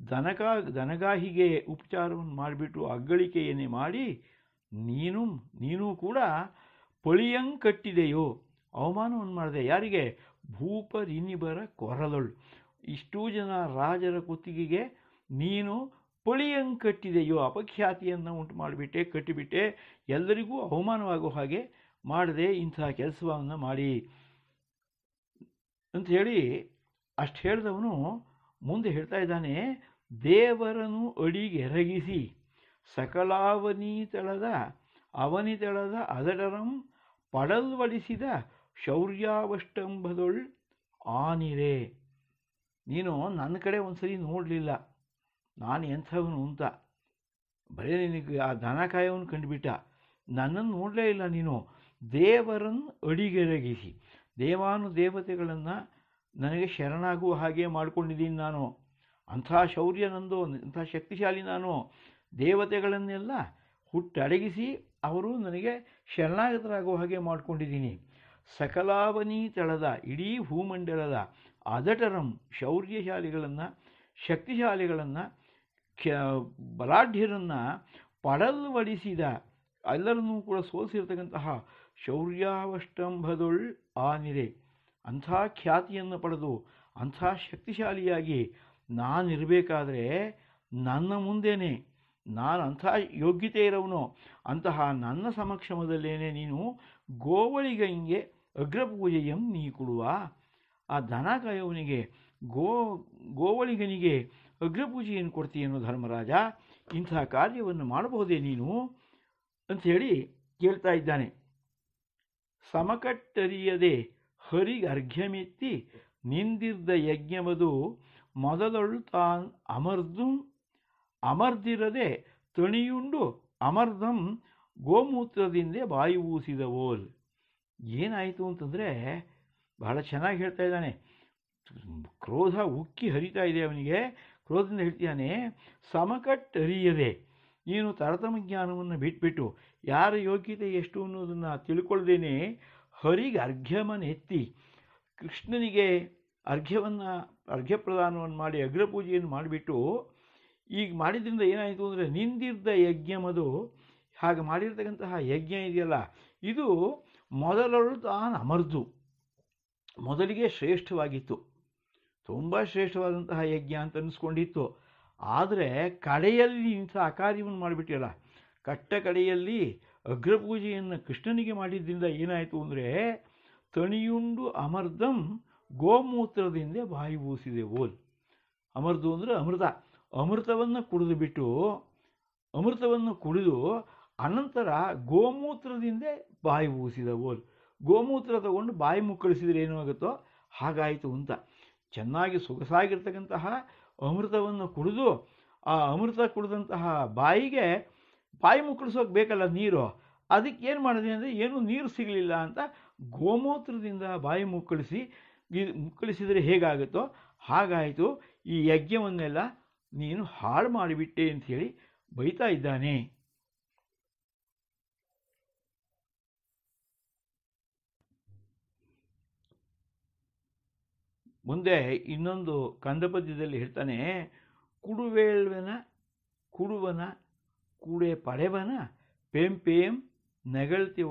ದನಕಾ ದನಗಾಹಿಗೆ ಉಪಚಾರವನ್ನು ಮಾಡಿಬಿಟ್ಟು ಅಗ್ಗಳಿಕೆಯನ್ನೇ ಮಾಡಿ, ನೀನು ನೀನು ಕೂಡ ಪಳಿಯಂಕಟ್ಟಿದೆಯೋ ಅವಮಾನವನ್ನು ಮಾಡಿದೆ. ಯಾರಿಗೆ? ಭೂಪರಿನಿಬರ ಕೊರಲೊಳು. ಇಷ್ಟೂ ಜನ ರಾಜರ ಕುತ್ತಿಗೆಗೆ, ನೀನು ಪಳಿಯಂಕಟ್ಟಿದೆಯೋ ಅಪಖ್ಯಾತಿಯನ್ನು ಉಂಟು ಮಾಡಿಬಿಟ್ಟೆ, ಕಟ್ಟಿಬಿಟ್ಟೆ, ಎಲ್ಲರಿಗೂ ಅವಮಾನವಾಗೋ ಹಾಗೆ ಮಾಡದೆ ಇಂಥ ಕೆಲಸವನ್ನು ಮಾಡಿ. ಅಂತ ಹೇಳಿ ಅಷ್ಟು ಹೇಳಿದವನು ಮುಂದೆ ಹೇಳ್ತಾ ಇದ್ದಾನೆ ದೇವರನು ಅಡಿಗೆರಗಿಸಿ ಸಕಲಾವನೀತಳದ ಅವನಿತಳದ ಅದಡರಂ ಪಡಲ್ವಡಿಸಿದ ಶೌರ್ಯಾವಷ್ಟಂಭದೊಳ್ ಆನಿರೆ. ನೀನು ನನ್ನ ಕಡೆ ಒಂದ್ಸರಿ ನೋಡಲಿಲ್ಲ. ನಾನು ಎಂಥವನು ಅಂತ. ಬರೀ ನಿನಗೆ ಆ ದನಕಾಯವನ್ನು ಕಾಯವನು ಕಂಡುಬಿಟ್ಟ. ನನ್ನನ್ನು ನೋಡಲೇ ಇಲ್ಲ ನೀನು. ದೇವರನ್ನು ಅಡಿಗೆರಗಿಸಿ. ದೇವಾನು ದೇವತೆಗಳನ್ನು ನನಗೆ ಶರಣಾಗುವ ಹಾಗೆ ಮಾಡ್ಕೊಂಡಿದ್ದೀನಿ ನಾನು. ಅಂಥ ಶೌರ್ಯ ನಂದು ಅಂಥ ಶಕ್ತಿಶಾಲಿ ನಾನು ದೇವತೆಗಳನ್ನೆಲ್ಲ ಹುಟ್ಟಡಗಿಸಿ ಅವರು ನನಗೆ ಶರಣಾಗತರಾಗುವ ಹಾಗೆ ಮಾಡಿಕೊಂಡಿದ್ದೀನಿ. ಸಕಲಾವನಿ ತಳದ, ಇಡೀ ಭೂಮಂಡಲದ ಅದಟರಂ ಶೌರ್ಯಶಾಲಿಗಳನ್ನು, ಶಕ್ತಿಶಾಲಿಗಳನ್ನು ಖ್ಯ ಬಲಾಢ್ಯರನ್ನು ಪಡಲ್ವಡಿಸಿದ ಎಲ್ಲರನ್ನೂ ಕೂಡ ಸೋಲಿಸಿರ್ತಕ್ಕಂತಹ ಶೌರ್ಯಾವಷ್ಟಂಭದೊಳ್ ಆನಿರೆ ಅಂಥ ಖ್ಯಾತಿಯನ್ನು ಪಡೆದು ಅಂಥ ಶಕ್ತಿಶಾಲಿಯಾಗಿ ನಾನಿರಬೇಕಾದ್ರೆ ನನ್ನ ಮುಂದೆನೇ, ನಾನು ಅಂಥ ಯೋಗ್ಯತೆ ಇರೋವನು, ಅಂತಹ ನನ್ನ ಸಮಕ್ಷಮದಲ್ಲೇನೆ ನೀನು ಗೋವಳಿಗಂಗೆ ಅಗ್ರಪೂಜೆಯಂ ನೀ ಕೊಡುವ. ಆ ದನ ಕಾಯವನಿಗೆ ಗೋ, ಗೋವಳಿಗನಿಗೆ ಅಗ್ರಪೂಜೆಯನ್ನು ಕೊಡ್ತೀಯನು ಧರ್ಮರಾಜ ಇಂತಹ ಕಾರ್ಯವನ್ನು ಮಾಡಬಹುದೇ ನೀನು? ಅಂಥೇಳಿ ಕೇಳ್ತಾ ಇದ್ದಾನೆ. ಸಮಕಟ್ಟರಿಯದೆ ಹರಿಗೆ ಅರ್ಘ್ಯಮೆತ್ತಿ ನಿಂದಿರ್ದ ಯಜ್ಞವದು ಮೊದಲೊಳು ತಾನ್ ಅಮರ್ದು ಅಮರ್ದಿರದೆ ತಣಿಯುಂಡು ಅಮರ್ಧಂ ಗೋಮೂತ್ರದಿಂದ ಬಾಯಿ ಊಸಿದವೋಲ್. ಏನಾಯಿತು ಅಂತಂದರೆ ಬಹಳ ಚೆನ್ನಾಗಿ ಹೇಳ್ತಾ ಇದ್ದಾನೆ. ಕ್ರೋಧ ಉಕ್ಕಿ ಹರಿತಾ ಇದೆ ಅವನಿಗೆ. ಕ್ರೋಧದಿಂದ ಹೇಳ್ತಿದ್ದಾನೆ, ಸಮಕಟ್ಟರಿಯದೆ, ನೀನು ತರತಮ ಜ್ಞಾನವನ್ನು ಬಿಟ್ಬಿಟ್ಟು ಯಾರ ಯೋಗ್ಯತೆ ಎಷ್ಟು ಅನ್ನೋದನ್ನು ತಿಳ್ಕೊಳ್ದೇನೆ ಹರಿಗೆ ಅರ್ಘ್ಯಮನೆತ್ತಿ ಕೃಷ್ಣನಿಗೆ ಅರ್ಘ್ಯವನ್ನು ಅರ್ಘ್ಯ ಪ್ರದಾನವನ್ನು ಮಾಡಿ, ಅಗ್ರಪೂಜೆಯನ್ನು ಮಾಡಿಬಿಟ್ಟು ಈಗ ಮಾಡಿದ್ರಿಂದ ಏನಾಯಿತು ಅಂದರೆ ನಿಂದಿದ್ದ ಯಜ್ಞಮದು ಹಾಗೆ ಮಾಡಿರ್ತಕ್ಕಂತಹ ಯಜ್ಞ ಇದೆಯಲ್ಲ, ಇದು ಮೊದಲರು ತಾನು ಅಮರ್ದು. ಮೊದಲಿಗೆ ಶ್ರೇಷ್ಠವಾಗಿತ್ತು. ತುಂಬ ಶ್ರೇಷ್ಠವಾದಂತಹ ಯಜ್ಞ ಅಂತ ಅನ್ನಿಸ್ಕೊಂಡಿತ್ತು ಆದರೆ ಕಡೆಯಲ್ಲಿ ಇಂಥ ಅಕಾರ್ಯವನ್ನು ಮಾಡಿಬಿಟ್ಟಿಲ್ಲ ಕಟ್ಟ ಕಡೆಯಲ್ಲಿ ಅಗ್ರಪೂಜೆಯನ್ನು ಕೃಷ್ಣನಿಗೆ ಮಾಡಿದ್ದರಿಂದ ಏನಾಯಿತು ಅಂದರೆ ತಣಿಯುಂಡು ಅಮರ್ದಂ ಗೋಮೂತ್ರದಿಂದ ಬಾಯಿ ಬೂಸಿದೆ ಓಲ್. ಅಮರ್ದು ಅಂದರೆ ಅಮೃತ. ಅಮೃತವನ್ನು ಕುಡಿದು ಬಿಟ್ಟು, ಅಮೃತವನ್ನು ಕುಡಿದು ಅನಂತರ ಗೋಮೂತ್ರದಿಂದ ಬಾಯಿ ಬೂಸಿದ ಓಲ್. ಗೋಮೂತ್ರ ತಗೊಂಡು ಬಾಯಿ ಮುಕ್ಕಳಿಸಿದ್ರೆ ಏನಾಗುತ್ತೋ ಹಾಗಾಯಿತು ಅಂತ. ಚೆನ್ನಾಗಿ ಸೊಗಸಾಗಿರ್ತಕ್ಕಂತಹ ಅಮೃತವನ್ನು ಕುಡಿದು, ಆ ಅಮೃತ ಕುಡಿದಂತಹ ಬಾಯಿಗೆ ಬಾಯಿ ಮುಕ್ಕಳಿಸೋಕೆ ಬೇಕಲ್ಲ ನೀರು. ಅದಕ್ಕೆ ಏನು ಮಾಡಿದೆ ಅಂದರೆ, ಏನೂ ನೀರು ಸಿಗಲಿಲ್ಲ ಅಂತ ಗೋಮೂತ್ರದಿಂದ ಬಾಯಿ ಮುಕ್ಕಳಿಸಿ ಮುಕ್ಕಳಿಸಿದರೆ ಹೇಗಾಗುತ್ತೋ ಹಾಗಾಯಿತು. ಈ ಯಜ್ಞವನ್ನೆಲ್ಲ ನೀನು ಹಾಳು ಮಾಡಿಬಿಟ್ಟೆ ಅಂತ ಹೇಳಿ ಬೈತಾ ಇದ್ದಾನೆ. ಮುಂದೆ ಇನ್ನೊಂದು ಕಂದಪದ್ಯದಲ್ಲಿ ಹೇಳ್ತಾನೆ, ಕುಡುವೇಳ್ವನ ಕುಡುವನ ಕೂಡೆ ಪಡೆವನ ಪೇಂ ಪೇಂ ನೆಗಳ್ತಿ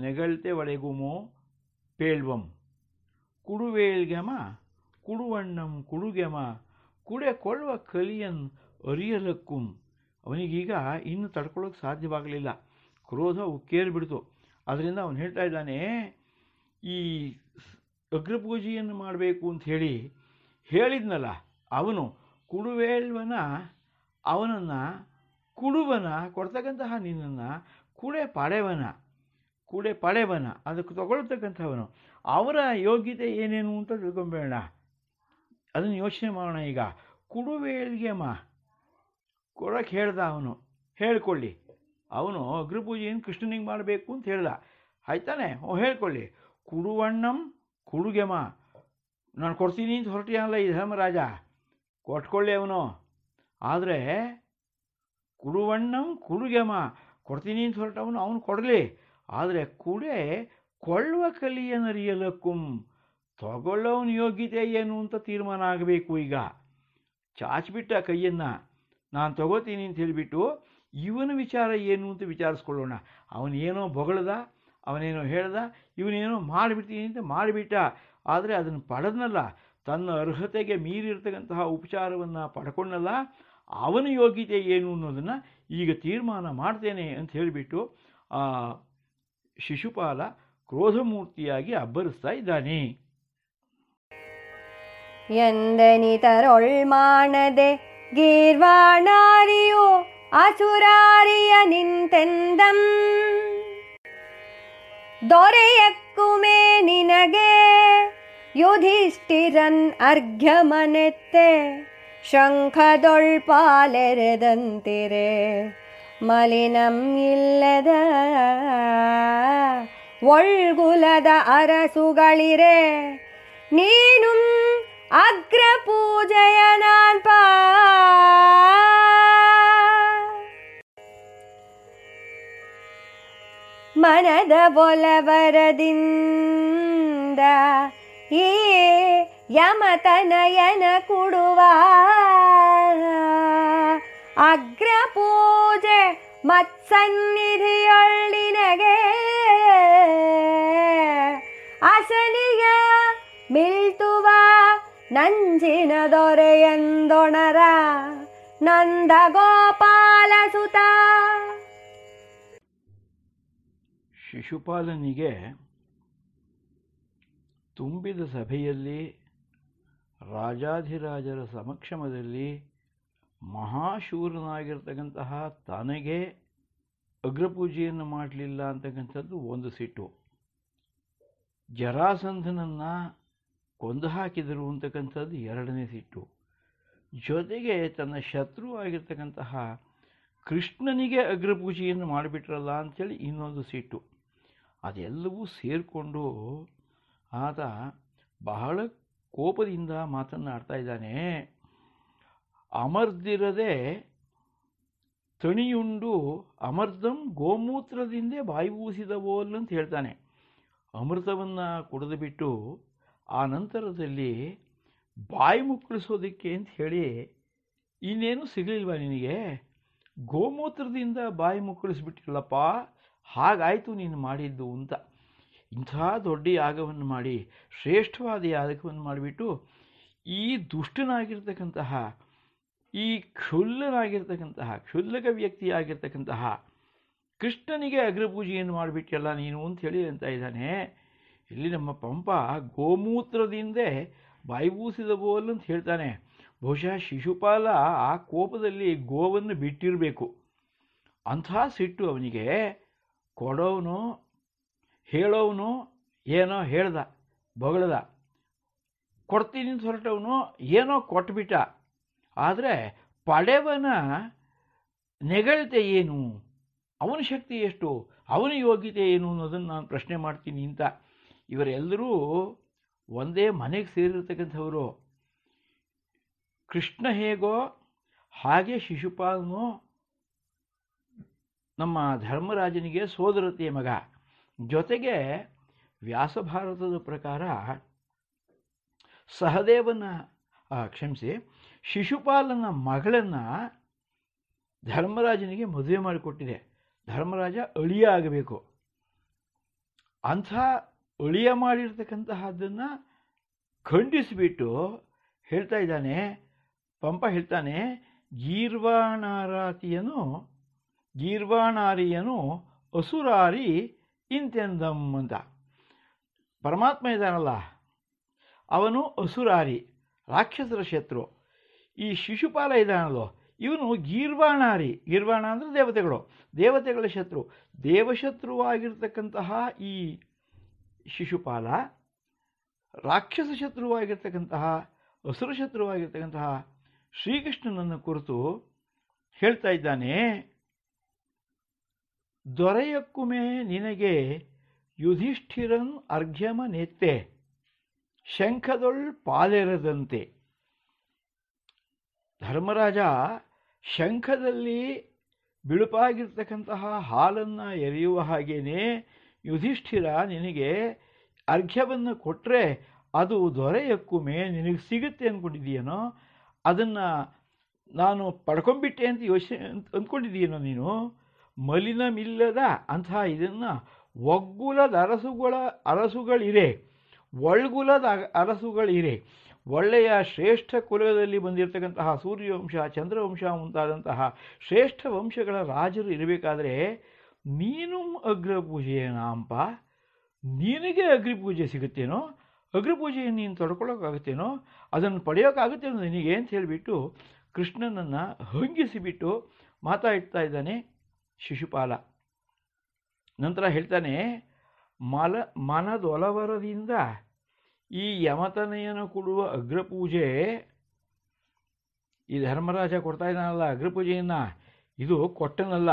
ನೆಗಳ್ತೆ ಒಳೆಗುಮೋ ಪೇಳ್ವಂ. ಕುಡುವೇಳ್ಗೆಮ, ಕುಡುವಣ್ಣಂ ಕುಡುಗೆಮ, ಕುಡೆ ಕೊಳ್ಳುವ ಕಲಿಯನ್ ಅರಿಯಲಕ್ಕುಂ. ಅವನಿಗೀಗ ಇನ್ನು ತಡ್ಕೊಳ್ಳೋಕೆ ಸಾಧ್ಯವಾಗಲಿಲ್ಲ. ಕ್ರೋಧ ಉಕ್ಕೇರಿಬಿಡ್ತು ಅದರಿಂದ ಅವನು ಹೇಳ್ತಾ ಇದ್ದಾನೆ, ಈ ಅಗ್ರಪೂಜೆಯನ್ನು ಮಾಡಬೇಕು ಅಂತ ಹೇಳಿ ಹೇಳಿದ್ನಲ್ಲ ಅವನು. ಕುಡುವೇಳ್ವನ, ಅವನನ್ನು, ಕುಡುವನ, ಕೊಡ್ತಕ್ಕಂತಹ ನಿನ್ನನ್ನು ಕುಡೆ ಪಡೆವನ ಕುಡೆ ಪಡೆವನ, ಅದಕ್ಕೆ ತಗೊಳ್ತಕ್ಕಂಥವನು. ಅವರ ಯೋಗ್ಯತೆ ಏನೇನು ಅಂತ ತಿಳ್ಕೊಂಬೇಡ ಅದನ್ನು ಯೋಚನೆ ಮಾಡೋಣ ಈಗ. ಕುಡುವೇಳಿಗೆ ಮಾ. ಕೊಡೋಕ್ಕೆ ಹೇಳ್ದ ಅವನು. ಹೇಳ್ಕೊಳ್ಳಿ. ಅವನು ಅಗ್ರಪೂಜೆಯನ್ನು ಕೃಷ್ಣನಿಗೆ ಮಾಡಬೇಕು ಅಂತ ಹೇಳ್ದ. ಆಯ್ತಾನೆ? ಓ, ಹೇಳ್ಕೊಳ್ಳಿ. ಕುಡುವಣ್ಣಂ ಕುಡುಗೆಮ ನಾನು ಕೊಡ್ತೀನಿ ಅಂತ ಹೊರಟಿಯಲ್ಲ ಈ ಧರ್ಮರಾಜ. ಕೊಟ್ಕೊಳ್ಳಿ ಅವನು. ಆದರೆ ಕುಡುವಣ್ಣಂ ಕುಡುಗೆಮ ಕೊಡ್ತೀನಿ ಅಂತ ಹೊರಟವನು, ಅವನು ಕೊಡಲಿ. ಆದರೆ ಕುಡೆ ಕೊಳ್ಳುವ ಕಲಿಯನರಿಯಲಕ್ಕುಂ ತಗೊಳ್ಳೋನು ಯೋಗ್ಯತೆ ಏನು ಅಂತ ತೀರ್ಮಾನ ಆಗಬೇಕು ಈಗ. ಚಾಚಿಬಿಟ್ಟ ಕೈಯನ್ನು ನಾನು ತಗೋತೀನಿ ಅಂತ ಹೇಳಿಬಿಟ್ಟು ಇವನ ವಿಚಾರ ಏನು ಅಂತ ವಿಚಾರಿಸ್ಕೊಳ್ಳೋಣ. ಅವನೇನೋ ಬೊಗಳ್ದ, ಅವನೇನೋ ಹೇಳ್ದ, ಇವನೇನೋ ಮಾಡಿಬಿಡ್ತೀನಿ ಅಂತ ಮಾಡಿಬಿಟ್ಟ. ಆದರೆ ಅದನ್ನು ಪಡೆದ್ನಲ್ಲ, ತನ್ನ ಅರ್ಹತೆಗೆ ಮೀರಿರ್ತಕ್ಕಂತಹ ಉಪಚಾರವನ್ನು ಪಡ್ಕೊಂಡಲ್ಲ, ಅವನ ಯೋಗ್ಯತೆ ಏನು ಅನ್ನೋದನ್ನು ಈಗ ತೀರ್ಮಾನ ಮಾಡ್ತೇನೆ ಅಂತ ಹೇಳಿಬಿಟ್ಟು ಶಿಶುಪಾಲ ಕ್ರೋಧಮೂರ್ತಿಯಾಗಿ ಅಬ್ಬರಿಸ್ತಾ ಇದ್ದಾನೆ. ಎಂದನಿತರೊಳ್ಮಾಣದೆ ಗೀರ್ವಾಣಾರಿಯೋ ಅಸುರಾರಿಯ ನಿಂತೆಂದಂ. ದೊರೆಯಕ್ಕುಮೇ ನಿನಗೆ ಯುಧಿಷ್ಠಿರನ್ ಅರ್ಘ್ಯಮನೆತ್ತೆ. ಮನೆತ್ತೆ ಪಾಲೆರೆದಂತಿರೆ ಮಲಿನಂ ಇಲ್ಲದ ಒಳ್ಗುಲದ ಅರಸುಗಳಿರೆ ನೀನು ಅಗ್ರ ಪೂಜೆಯ ನಾನ್ಪ ಮನದ ಬೊಲವರದಿಂದ ಈ ಯಮತನಯನ ಕೊಡುವ ಅಗ್ರ ಪೂಜೆ ಮತ್ಸನ್ನಿಧಿಯೊಳ್ಳಿನಗೆ ಅಸನಿಗ ಮಿಲ್ತುವ ನಂಜಿನ ದೊರೆಯಂದೊಣರ ನಂದ ಗೋಪಾಲ ಸುತ ಶಿಶುಪಾಲನಿಗೆ ತುಂಬಿದ ಸಭೆಯಲ್ಲಿ ರಾಜಾಧಿರಾಜರ ಸಮಕ್ಷಮದಲ್ಲಿ ಮಹಾಶೂರನಾಗಿರ್ತಕ್ಕಂತಹ ತನಗೆ ಅಗ್ರಪೂಜೆಯನ್ನು ಮಾಡಲಿಲ್ಲ ಅಂತಕ್ಕಂಥದ್ದು ಒಂದು ಸಿಟ್ಟು. ಜರಾಸಂಧನನ್ನು ಕೊಂದು ಹಾಕಿದರು ಅಂತಕ್ಕಂಥದ್ದು ಎರಡನೇ ಸಿಟ್ಟು. ಜೊತೆಗೆ ತನ್ನ ಶತ್ರು ಆಗಿರ್ತಕ್ಕಂತಹ ಕೃಷ್ಣನಿಗೆ ಅಗ್ರಪೂಜೆಯನ್ನು ಮಾಡಿಬಿಟ್ರಲ್ಲ ಅಂಥೇಳಿ ಇನ್ನೊಂದು ಸಿಟ್ಟು. ಅದೆಲ್ಲವೂ ಸೇರಿಕೊಂಡು ಆತ ಬಹಳ ಕೋಪದಿಂದ ಮಾತನ್ನಾಡ್ತಾ ಇದ್ದಾನೆ. ಅಮರ್ದಿರದೆ ತಣಿಯುಂಡು ಅಮರ್ದಂ ಗೋಮೂತ್ರದಿಂದೇ ಬಾಯಿ ಊಸಿದವೋಲ್ ಅಂತ ಹೇಳ್ತಾನೆ. ಅಮೃತವನ್ನು ಕುಡಿದು ಬಿಟ್ಟು ಆ ನಂತರದಲ್ಲಿ ಬಾಯಿ ಮುಕ್ಕಳಿಸೋದಕ್ಕೆ ಅಂತ ಹೇಳಿ ಇನ್ನೇನು ಸಿಗಲಿಲ್ವ ನಿನಗೆ? ಗೋಮೂತ್ರದಿಂದ ಬಾಯಿ ಮುಕ್ಕಳಿಸ್ಬಿಟ್ಟಿಲ್ಲಪ್ಪ, ಹಾಗಾಯಿತು ನೀನು ಮಾಡಿದ್ದು ಅಂತ. ಇಂಥ ದೊಡ್ಡ ಯಾಗವನ್ನು ಮಾಡಿ, ಶ್ರೇಷ್ಠವಾದ ಯಾಗವನ್ನು ಮಾಡಿಬಿಟ್ಟು ಈ ದುಷ್ಟನಾಗಿರ್ತಕ್ಕಂತಹ ಈ ಕ್ಷುಲ್ಲನಾಗಿರ್ತಕ್ಕಂತಹ ಕ್ಷುಲ್ಲಕ ವ್ಯಕ್ತಿಯಾಗಿರ್ತಕ್ಕಂತಹ ಕೃಷ್ಣನಿಗೆ ಅಗ್ರಪೂಜೆಯನ್ನು ಮಾಡಿಬಿಟ್ಟಲ್ಲ ನೀನು ಅಂತ ಹೇಳಿ ಅಂತ ಇದ್ದಾನೆ. ಇಲ್ಲಿ ನಮ್ಮ ಪಂಪ ಗೋಮೂತ್ರದಿಂದ ಬಾಯಿಬೂಸಿದ ಬೋಲ್ ಅಂತ ಹೇಳ್ತಾನೆ. ಬಹುಶಃ ಶಿಶುಪಾಲ ಆ ಕೋಪದಲ್ಲಿ ಗೋವನ್ನು ಬಿಟ್ಟಿರಬೇಕು. ಅಂಥ ಸಿಟ್ಟು ಅವನಿಗೆ ಕೊಡೋವನು ಹೇಳೋವನು ಏನೋ ಹೇಳ್ದ, ಬೊಗಳದ. ಕೊಡ್ತೀನಿ ಅಂತ ಹೊರಟವನು ಏನೋ ಕೊಟ್ಬಿಟ್ಟ. ಆದರೆ ಪಡೆವನ ನೆಗಳತೆ ಏನು? ಅವನ ಶಕ್ತಿ ಎಷ್ಟು? ಅವನ ಯೋಗ್ಯತೆ ಏನು ಅನ್ನೋದನ್ನು ನಾನು ಪ್ರಶ್ನೆ ಮಾಡ್ತೀನಿ ಅಂತ. ಇವರೆಲ್ಲರೂ ಒಂದೇ ಮನೆಗೆ ಸೇರಿರ್ತಕ್ಕಂಥವರು. ಕೃಷ್ಣ ಹೇಗೋ ಹಾಗೆ ಶಿಶುಪಾಲನೋ ನಮ್ಮ ಧರ್ಮರಾಜನಿಗೆ ಸೋದರತೆಯ ಮಗ. ಜೊತೆಗೆ ವ್ಯಾಸಭಾರತದ ಪ್ರಕಾರ ಸಹದೇವನ ಕ್ಷಮಿಸಿ ಶಿಶುಪಾಲನ ಮಗಳನ್ನು ಧರ್ಮರಾಜನಿಗೆ ಮದುವೆ ಮಾಡಿಕೊಟ್ಟಿದೆ. ಧರ್ಮರಾಜ ಅಳಿಯ ಆಗಬೇಕು. ಅಂಥ ಅಳಿಯ ಮಾಡಿರ್ತಕ್ಕಂತಹದ್ದನ್ನು ಖಂಡಿಸಿಬಿಟ್ಟು ಹೇಳ್ತಾ ಇದ್ದಾನೆ, ಪಂಪ ಹೇಳ್ತಾನೆ, ಗೀರ್ವಾಣಾರಾತಿಯನು, ಗೀರ್ವಾಣಾರಿಯನು ಅಸುರಾರಿ ಇಂತೆಂದಂ ಅಂತ. ಪರಮಾತ್ಮ ಇದ್ದಾನಲ್ಲ, ಅವನು ಅಸುರಾರಿ, ರಾಕ್ಷಸರ ಶತ್ರು. ಈ ಶಿಶುಪಾಲ ಇದ್ದಾನಲ್ಲೋ ಇವನು ಗೀರ್ವಾಣಾರಿ ಗೀರ್ವಾಣ ಅಂದರೆ ದೇವತೆಗಳು. ದೇವತೆಗಳ ಶತ್ರು. ದೇವಶತ್ರುವಾಗಿರ್ತಕ್ಕಂತಹ ಈ ಶಿಶುಪಾಲ, ರಾಕ್ಷಸ ಶತ್ರುವಾಗಿರ್ತಕ್ಕಂತಹ, ಅಸುರ ಶತ್ರುವಾಗಿರ್ತಕ್ಕಂತಹ ಶ್ರೀಕೃಷ್ಣನನ್ನು ಕುರಿತು ಹೇಳ್ತಾ ಇದ್ದಾನೆ ದೊರೆಯಕ್ಕುಮೆ ನಿನಗೆ ಯುಧಿಷ್ಠಿರನ್ ಅರ್ಘ್ಯಮ ನೆತ್ತೆ. ಶಂಖದೊಳ್ ಪಾಲೆರದಂತೆ. ಧರ್ಮರಾಜ ಶಂಖದಲ್ಲಿ ಬಿಳುಪಾಗಿರ್ತಕ್ಕಂತಹ ಹಾಲನ್ನು ಎರೆಯುವ ಹಾಗೇನೆ ಯುಧಿಷ್ಠಿರ ನಿನಗೆ ಅರ್ಘ್ಯವನ್ನು ಕೊಟ್ಟರೆ ಅದು ದೊರೆಯಕ್ಕುಮೆ ನಿನಗೆ ಸಿಗುತ್ತೆ ಅಂದ್ಕೊಂಡಿದ್ದೀಯನೋ ಅದನ್ನು ನಾನು ಪಡ್ಕೊಂಬಿಟ್ಟೆ ಅಂತ ಯೋಚನೆ ಅಂತ ಅಂದ್ಕೊಂಡಿದ್ದೀಯನೋ ನೀನು? ಮಲಿನಮಿಲ್ಲದ ಅಂತಹ ಇದನ್ನು ಒಗ್ಗುಲದ ಅರಸುಗಳ ಅರಸುಗಳಿರೆ, ಒಳ್ಗುಲದ ಅರಸುಗಳಿರೆ. ಒಳ್ಳೆಯ ಶ್ರೇಷ್ಠ ಕುಲದಲ್ಲಿ ಬಂದಿರತಕ್ಕಂತಹ ಸೂರ್ಯವಂಶ, ಚಂದ್ರವಂಶ ಮುಂತಾದಂತಹ ಶ್ರೇಷ್ಠ ವಂಶಗಳ ರಾಜರು ಇರಬೇಕಾದ್ರೆ, ನೀನು ಅಗ್ರಪೂಜೆಯೇನಾಂಪ ನಿನಗೆ ಅಗ್ರಿಪೂಜೆ ಸಿಗುತ್ತೇನೋ, ಅಗ್ರಿಪೂಜೆಯನ್ನು ನೀನು ತೊಡ್ಕೊಳ್ಳೋಕ್ಕಾಗುತ್ತೇನೋ, ಅದನ್ನು ಪಡೆಯೋಕ್ಕಾಗುತ್ತೆ ನಿನಗೆ ಅಂತ ಹೇಳಿಬಿಟ್ಟು ಕೃಷ್ಣನನ್ನು ಹಂಗಿಸಿಬಿಟ್ಟು ಮಾತಾಡ್ತಾ ಇದ್ದಾನೆ ಶಿಶುಪಾಲ. ನಂತರ ಹೇಳ್ತಾನೆ, ಮಲ ಮನದೊಲವರದಿಂದ ಈ ಯಮತನೆಯನ್ನು ಕೊಡುವ ಅಗ್ರಪೂಜೆ ಈ ಧರ್ಮರಾಜ ಕೊಡ್ತಾ ಇದ್ದಾನಲ್ಲ, ಅಗ್ರಪೂಜೆಯನ್ನು. ಇದು ಕೊಟ್ಟನಲ್ಲ.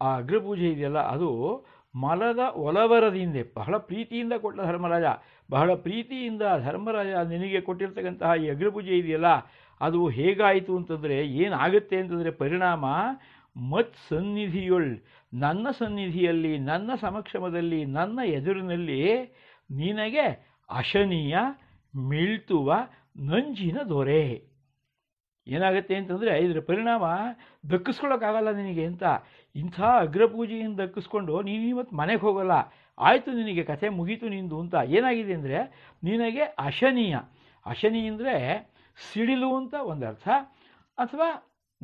ಆ ಅಗ್ರಪೂಜೆ ಇದೆಯಲ್ಲ, ಅದು ಮಲದ ಒಲವರದಿಂದ, ಬಹಳ ಪ್ರೀತಿಯಿಂದ ಕೊಟ್ಟ ಧರ್ಮರಾಜ. ಬಹಳ ಪ್ರೀತಿಯಿಂದ ಧರ್ಮರಾಜ ನಿನಗೆ ಕೊಟ್ಟಿರ್ತಕ್ಕಂತಹ ಈ ಅಗ್ರಪೂಜೆ ಇದೆಯಲ್ಲ, ಅದು ಹೇಗಾಯಿತು ಅಂತಂದರೆ, ಏನಾಗುತ್ತೆ ಅಂತಂದರೆ, ಪರಿಣಾಮ ಮತ್ ಸನ್ನಿಧಿಯೊಳ್. ನನ್ನ ಸನ್ನಿಧಿಯಲ್ಲಿ, ನನ್ನ ಸಮಕ್ಷಮದಲ್ಲಿ, ನನ್ನ ಎದುರಿನಲ್ಲಿ ನಿನಗೆ ಅಶನೀಯ, ಮಿಳ್ತುವ, ನಂಜಿನ ದೊರೆ. ಏನಾಗುತ್ತೆ ಅಂತಂದರೆ ಇದರ ಪರಿಣಾಮ ದಕ್ಕಿಸ್ಕೊಳ್ಳೋಕ್ಕಾಗಲ್ಲ ನಿನಗೆ ಅಂತ. ಇಂಥ ಅಗ್ರಪೂಜೆಯನ್ನು ದಕ್ಕಿಸ್ಕೊಂಡು ನೀನು ಇವತ್ತು ಮನೆಗೆ ಹೋಗಲ್ಲ. ಆಯಿತು ನಿನಗೆ ಕಥೆ ಮುಗೀತು ನಿಂದು ಅಂತ. ಏನಾಗಿದೆ ಅಂದರೆ ನಿನಗೆ ಅಶನೀಯ. ಅಶನಿ ಅಂದರೆ ಸಿಡಿಲು ಅಂತ ಒಂದು ಅರ್ಥ ಅಥವಾ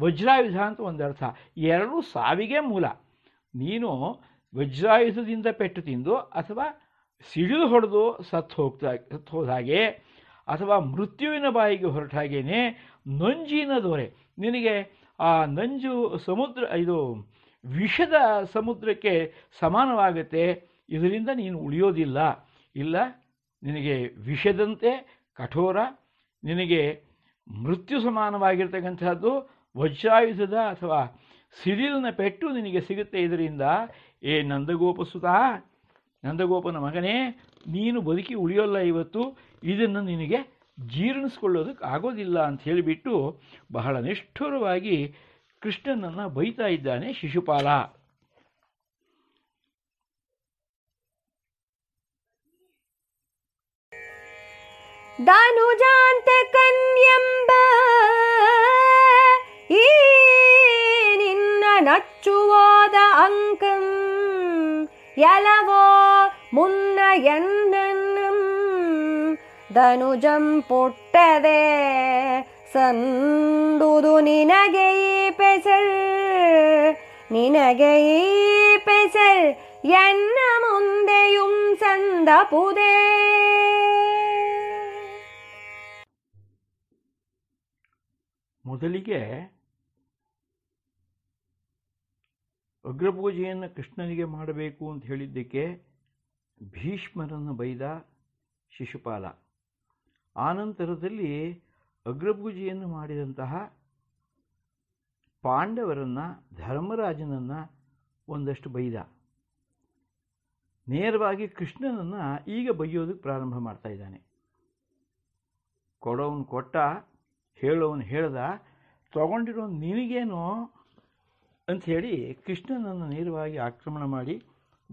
ವಜ್ರಾಯುಧ ಅಂತ ಒಂದು ಅರ್ಥ ಎರಡೂ ಸಾವಿಗೆ ಮೂಲ. ನೀನು ವಜ್ರಾಯುಧದಿಂದ ಪೆಟ್ಟು ತಿಂದು ಅಥವಾ ಸಿಡಿಲು ಹೊಡೆದು ಸತ್ತು ಹೋಗ್ತಾ, ಸತ್ತು ಹೋದ ಹಾಗೆ, ಅಥವಾ ಮೃತ್ಯುವಿನ ಬಾಯಿಗೆ ಹೊರಟ ಹಾಗೇನೆ ನಂಜಿನ ದೊರೆ. ನಿನಗೆ ಆ ನಂಜು ಸಮುದ್ರ, ಇದು ವಿಷದ ಸಮುದ್ರಕ್ಕೆ ಸಮಾನವಾಗುತ್ತೆ. ಇದರಿಂದ ನೀನು ಉಳಿಯೋದಿಲ್ಲ. ಇಲ್ಲ, ನಿನಗೆ ವಿಷದಂತೆ, ಕಠೋರ. ನಿನಗೆ ಮೃತ್ಯು ಸಮಾನವಾಗಿರ್ತಕ್ಕಂಥದ್ದು, ವಜ್ರಾಯುಧದ ಅಥವಾ ಸಿಡಿಲಿನ ಪೆಟ್ಟು ನಿನಗೆ ಸಿಗುತ್ತೆ. ಇದರಿಂದ ಏ ನಂದಗೋಪಸುತ ನಂದಗೋಪನ ಮಗನೇ, ನೀನು ಬದುಕಿ ಉಳಿಯೋಲ್ಲ ಇವತ್ತು, ಇದನ್ನು ನಿನಗೆ ಜೀರ್ಣಿಸ್ಕೊಳ್ಳೋದಕ್ಕೆ ಆಗೋದಿಲ್ಲ ಅಂತ ಹೇಳಿಬಿಟ್ಟು ಬಹಳ ನಿಷ್ಠುರವಾಗಿ ಕೃಷ್ಣನನ್ನು ಬೈತಾ ಇದ್ದಾನೆ ಶಿಶುಪಾಲ. ದಾನುಜಾಂತೆ ಕನ್ಯಂಬ, ಈ ನಿನ್ನ ನಚ್ಚುವಾದ ಅಂಕಂ. ಎಲವೋ ಮುನ್ನ ಎನ್ನನ್ನಂ ಧನುಜಂ ಪುಟ್ಟದೆ ಸಂದುದು ನಿನಗೆ ಈ ಪೆಸಲ್ ನಿನಗೆ ಈ ಪೆಸಲ್ ಎನ್ನ ಮುಂದೆಯುಂ ಸಂದಪುದೇ ಮೊದಲಿಗೆ ಅಗ್ರಪೂಜೆಯನ್ನು ಕೃಷ್ಣನಿಗೆ ಮಾಡಬೇಕು ಅಂತ ಹೇಳಿದ್ದಕ್ಕೆ ಭೀಷ್ಮರನ್ನು ಬೈದ ಶಿಶುಪಾಲ. ಆನಂತರದಲ್ಲಿ ಅಗ್ರಪೂಜೆಯನ್ನು ಮಾಡಿದಂತಹ ಪಾಂಡವರನ್ನು, ಧರ್ಮರಾಜನನ್ನು ಒಂದಷ್ಟು ಬೈದ. ನೇರವಾಗಿ ಕೃಷ್ಣನನ್ನು ಈಗ ಬೈಯೋದಕ್ಕೆ ಪ್ರಾರಂಭ ಮಾಡ್ತಾ ಇದ್ದಾನೆ. ಕೊಡೋನು ಕೊಟ್ಟ ಹೇಳೋನು ಹೇಳ್ದ, ತಗೊಂಡಿರೋ ನಿನಗೇನು ಅಂಥೇಳಿ ಕೃಷ್ಣನನ್ನು ನೇರವಾಗಿ ಆಕ್ರಮಣ ಮಾಡಿ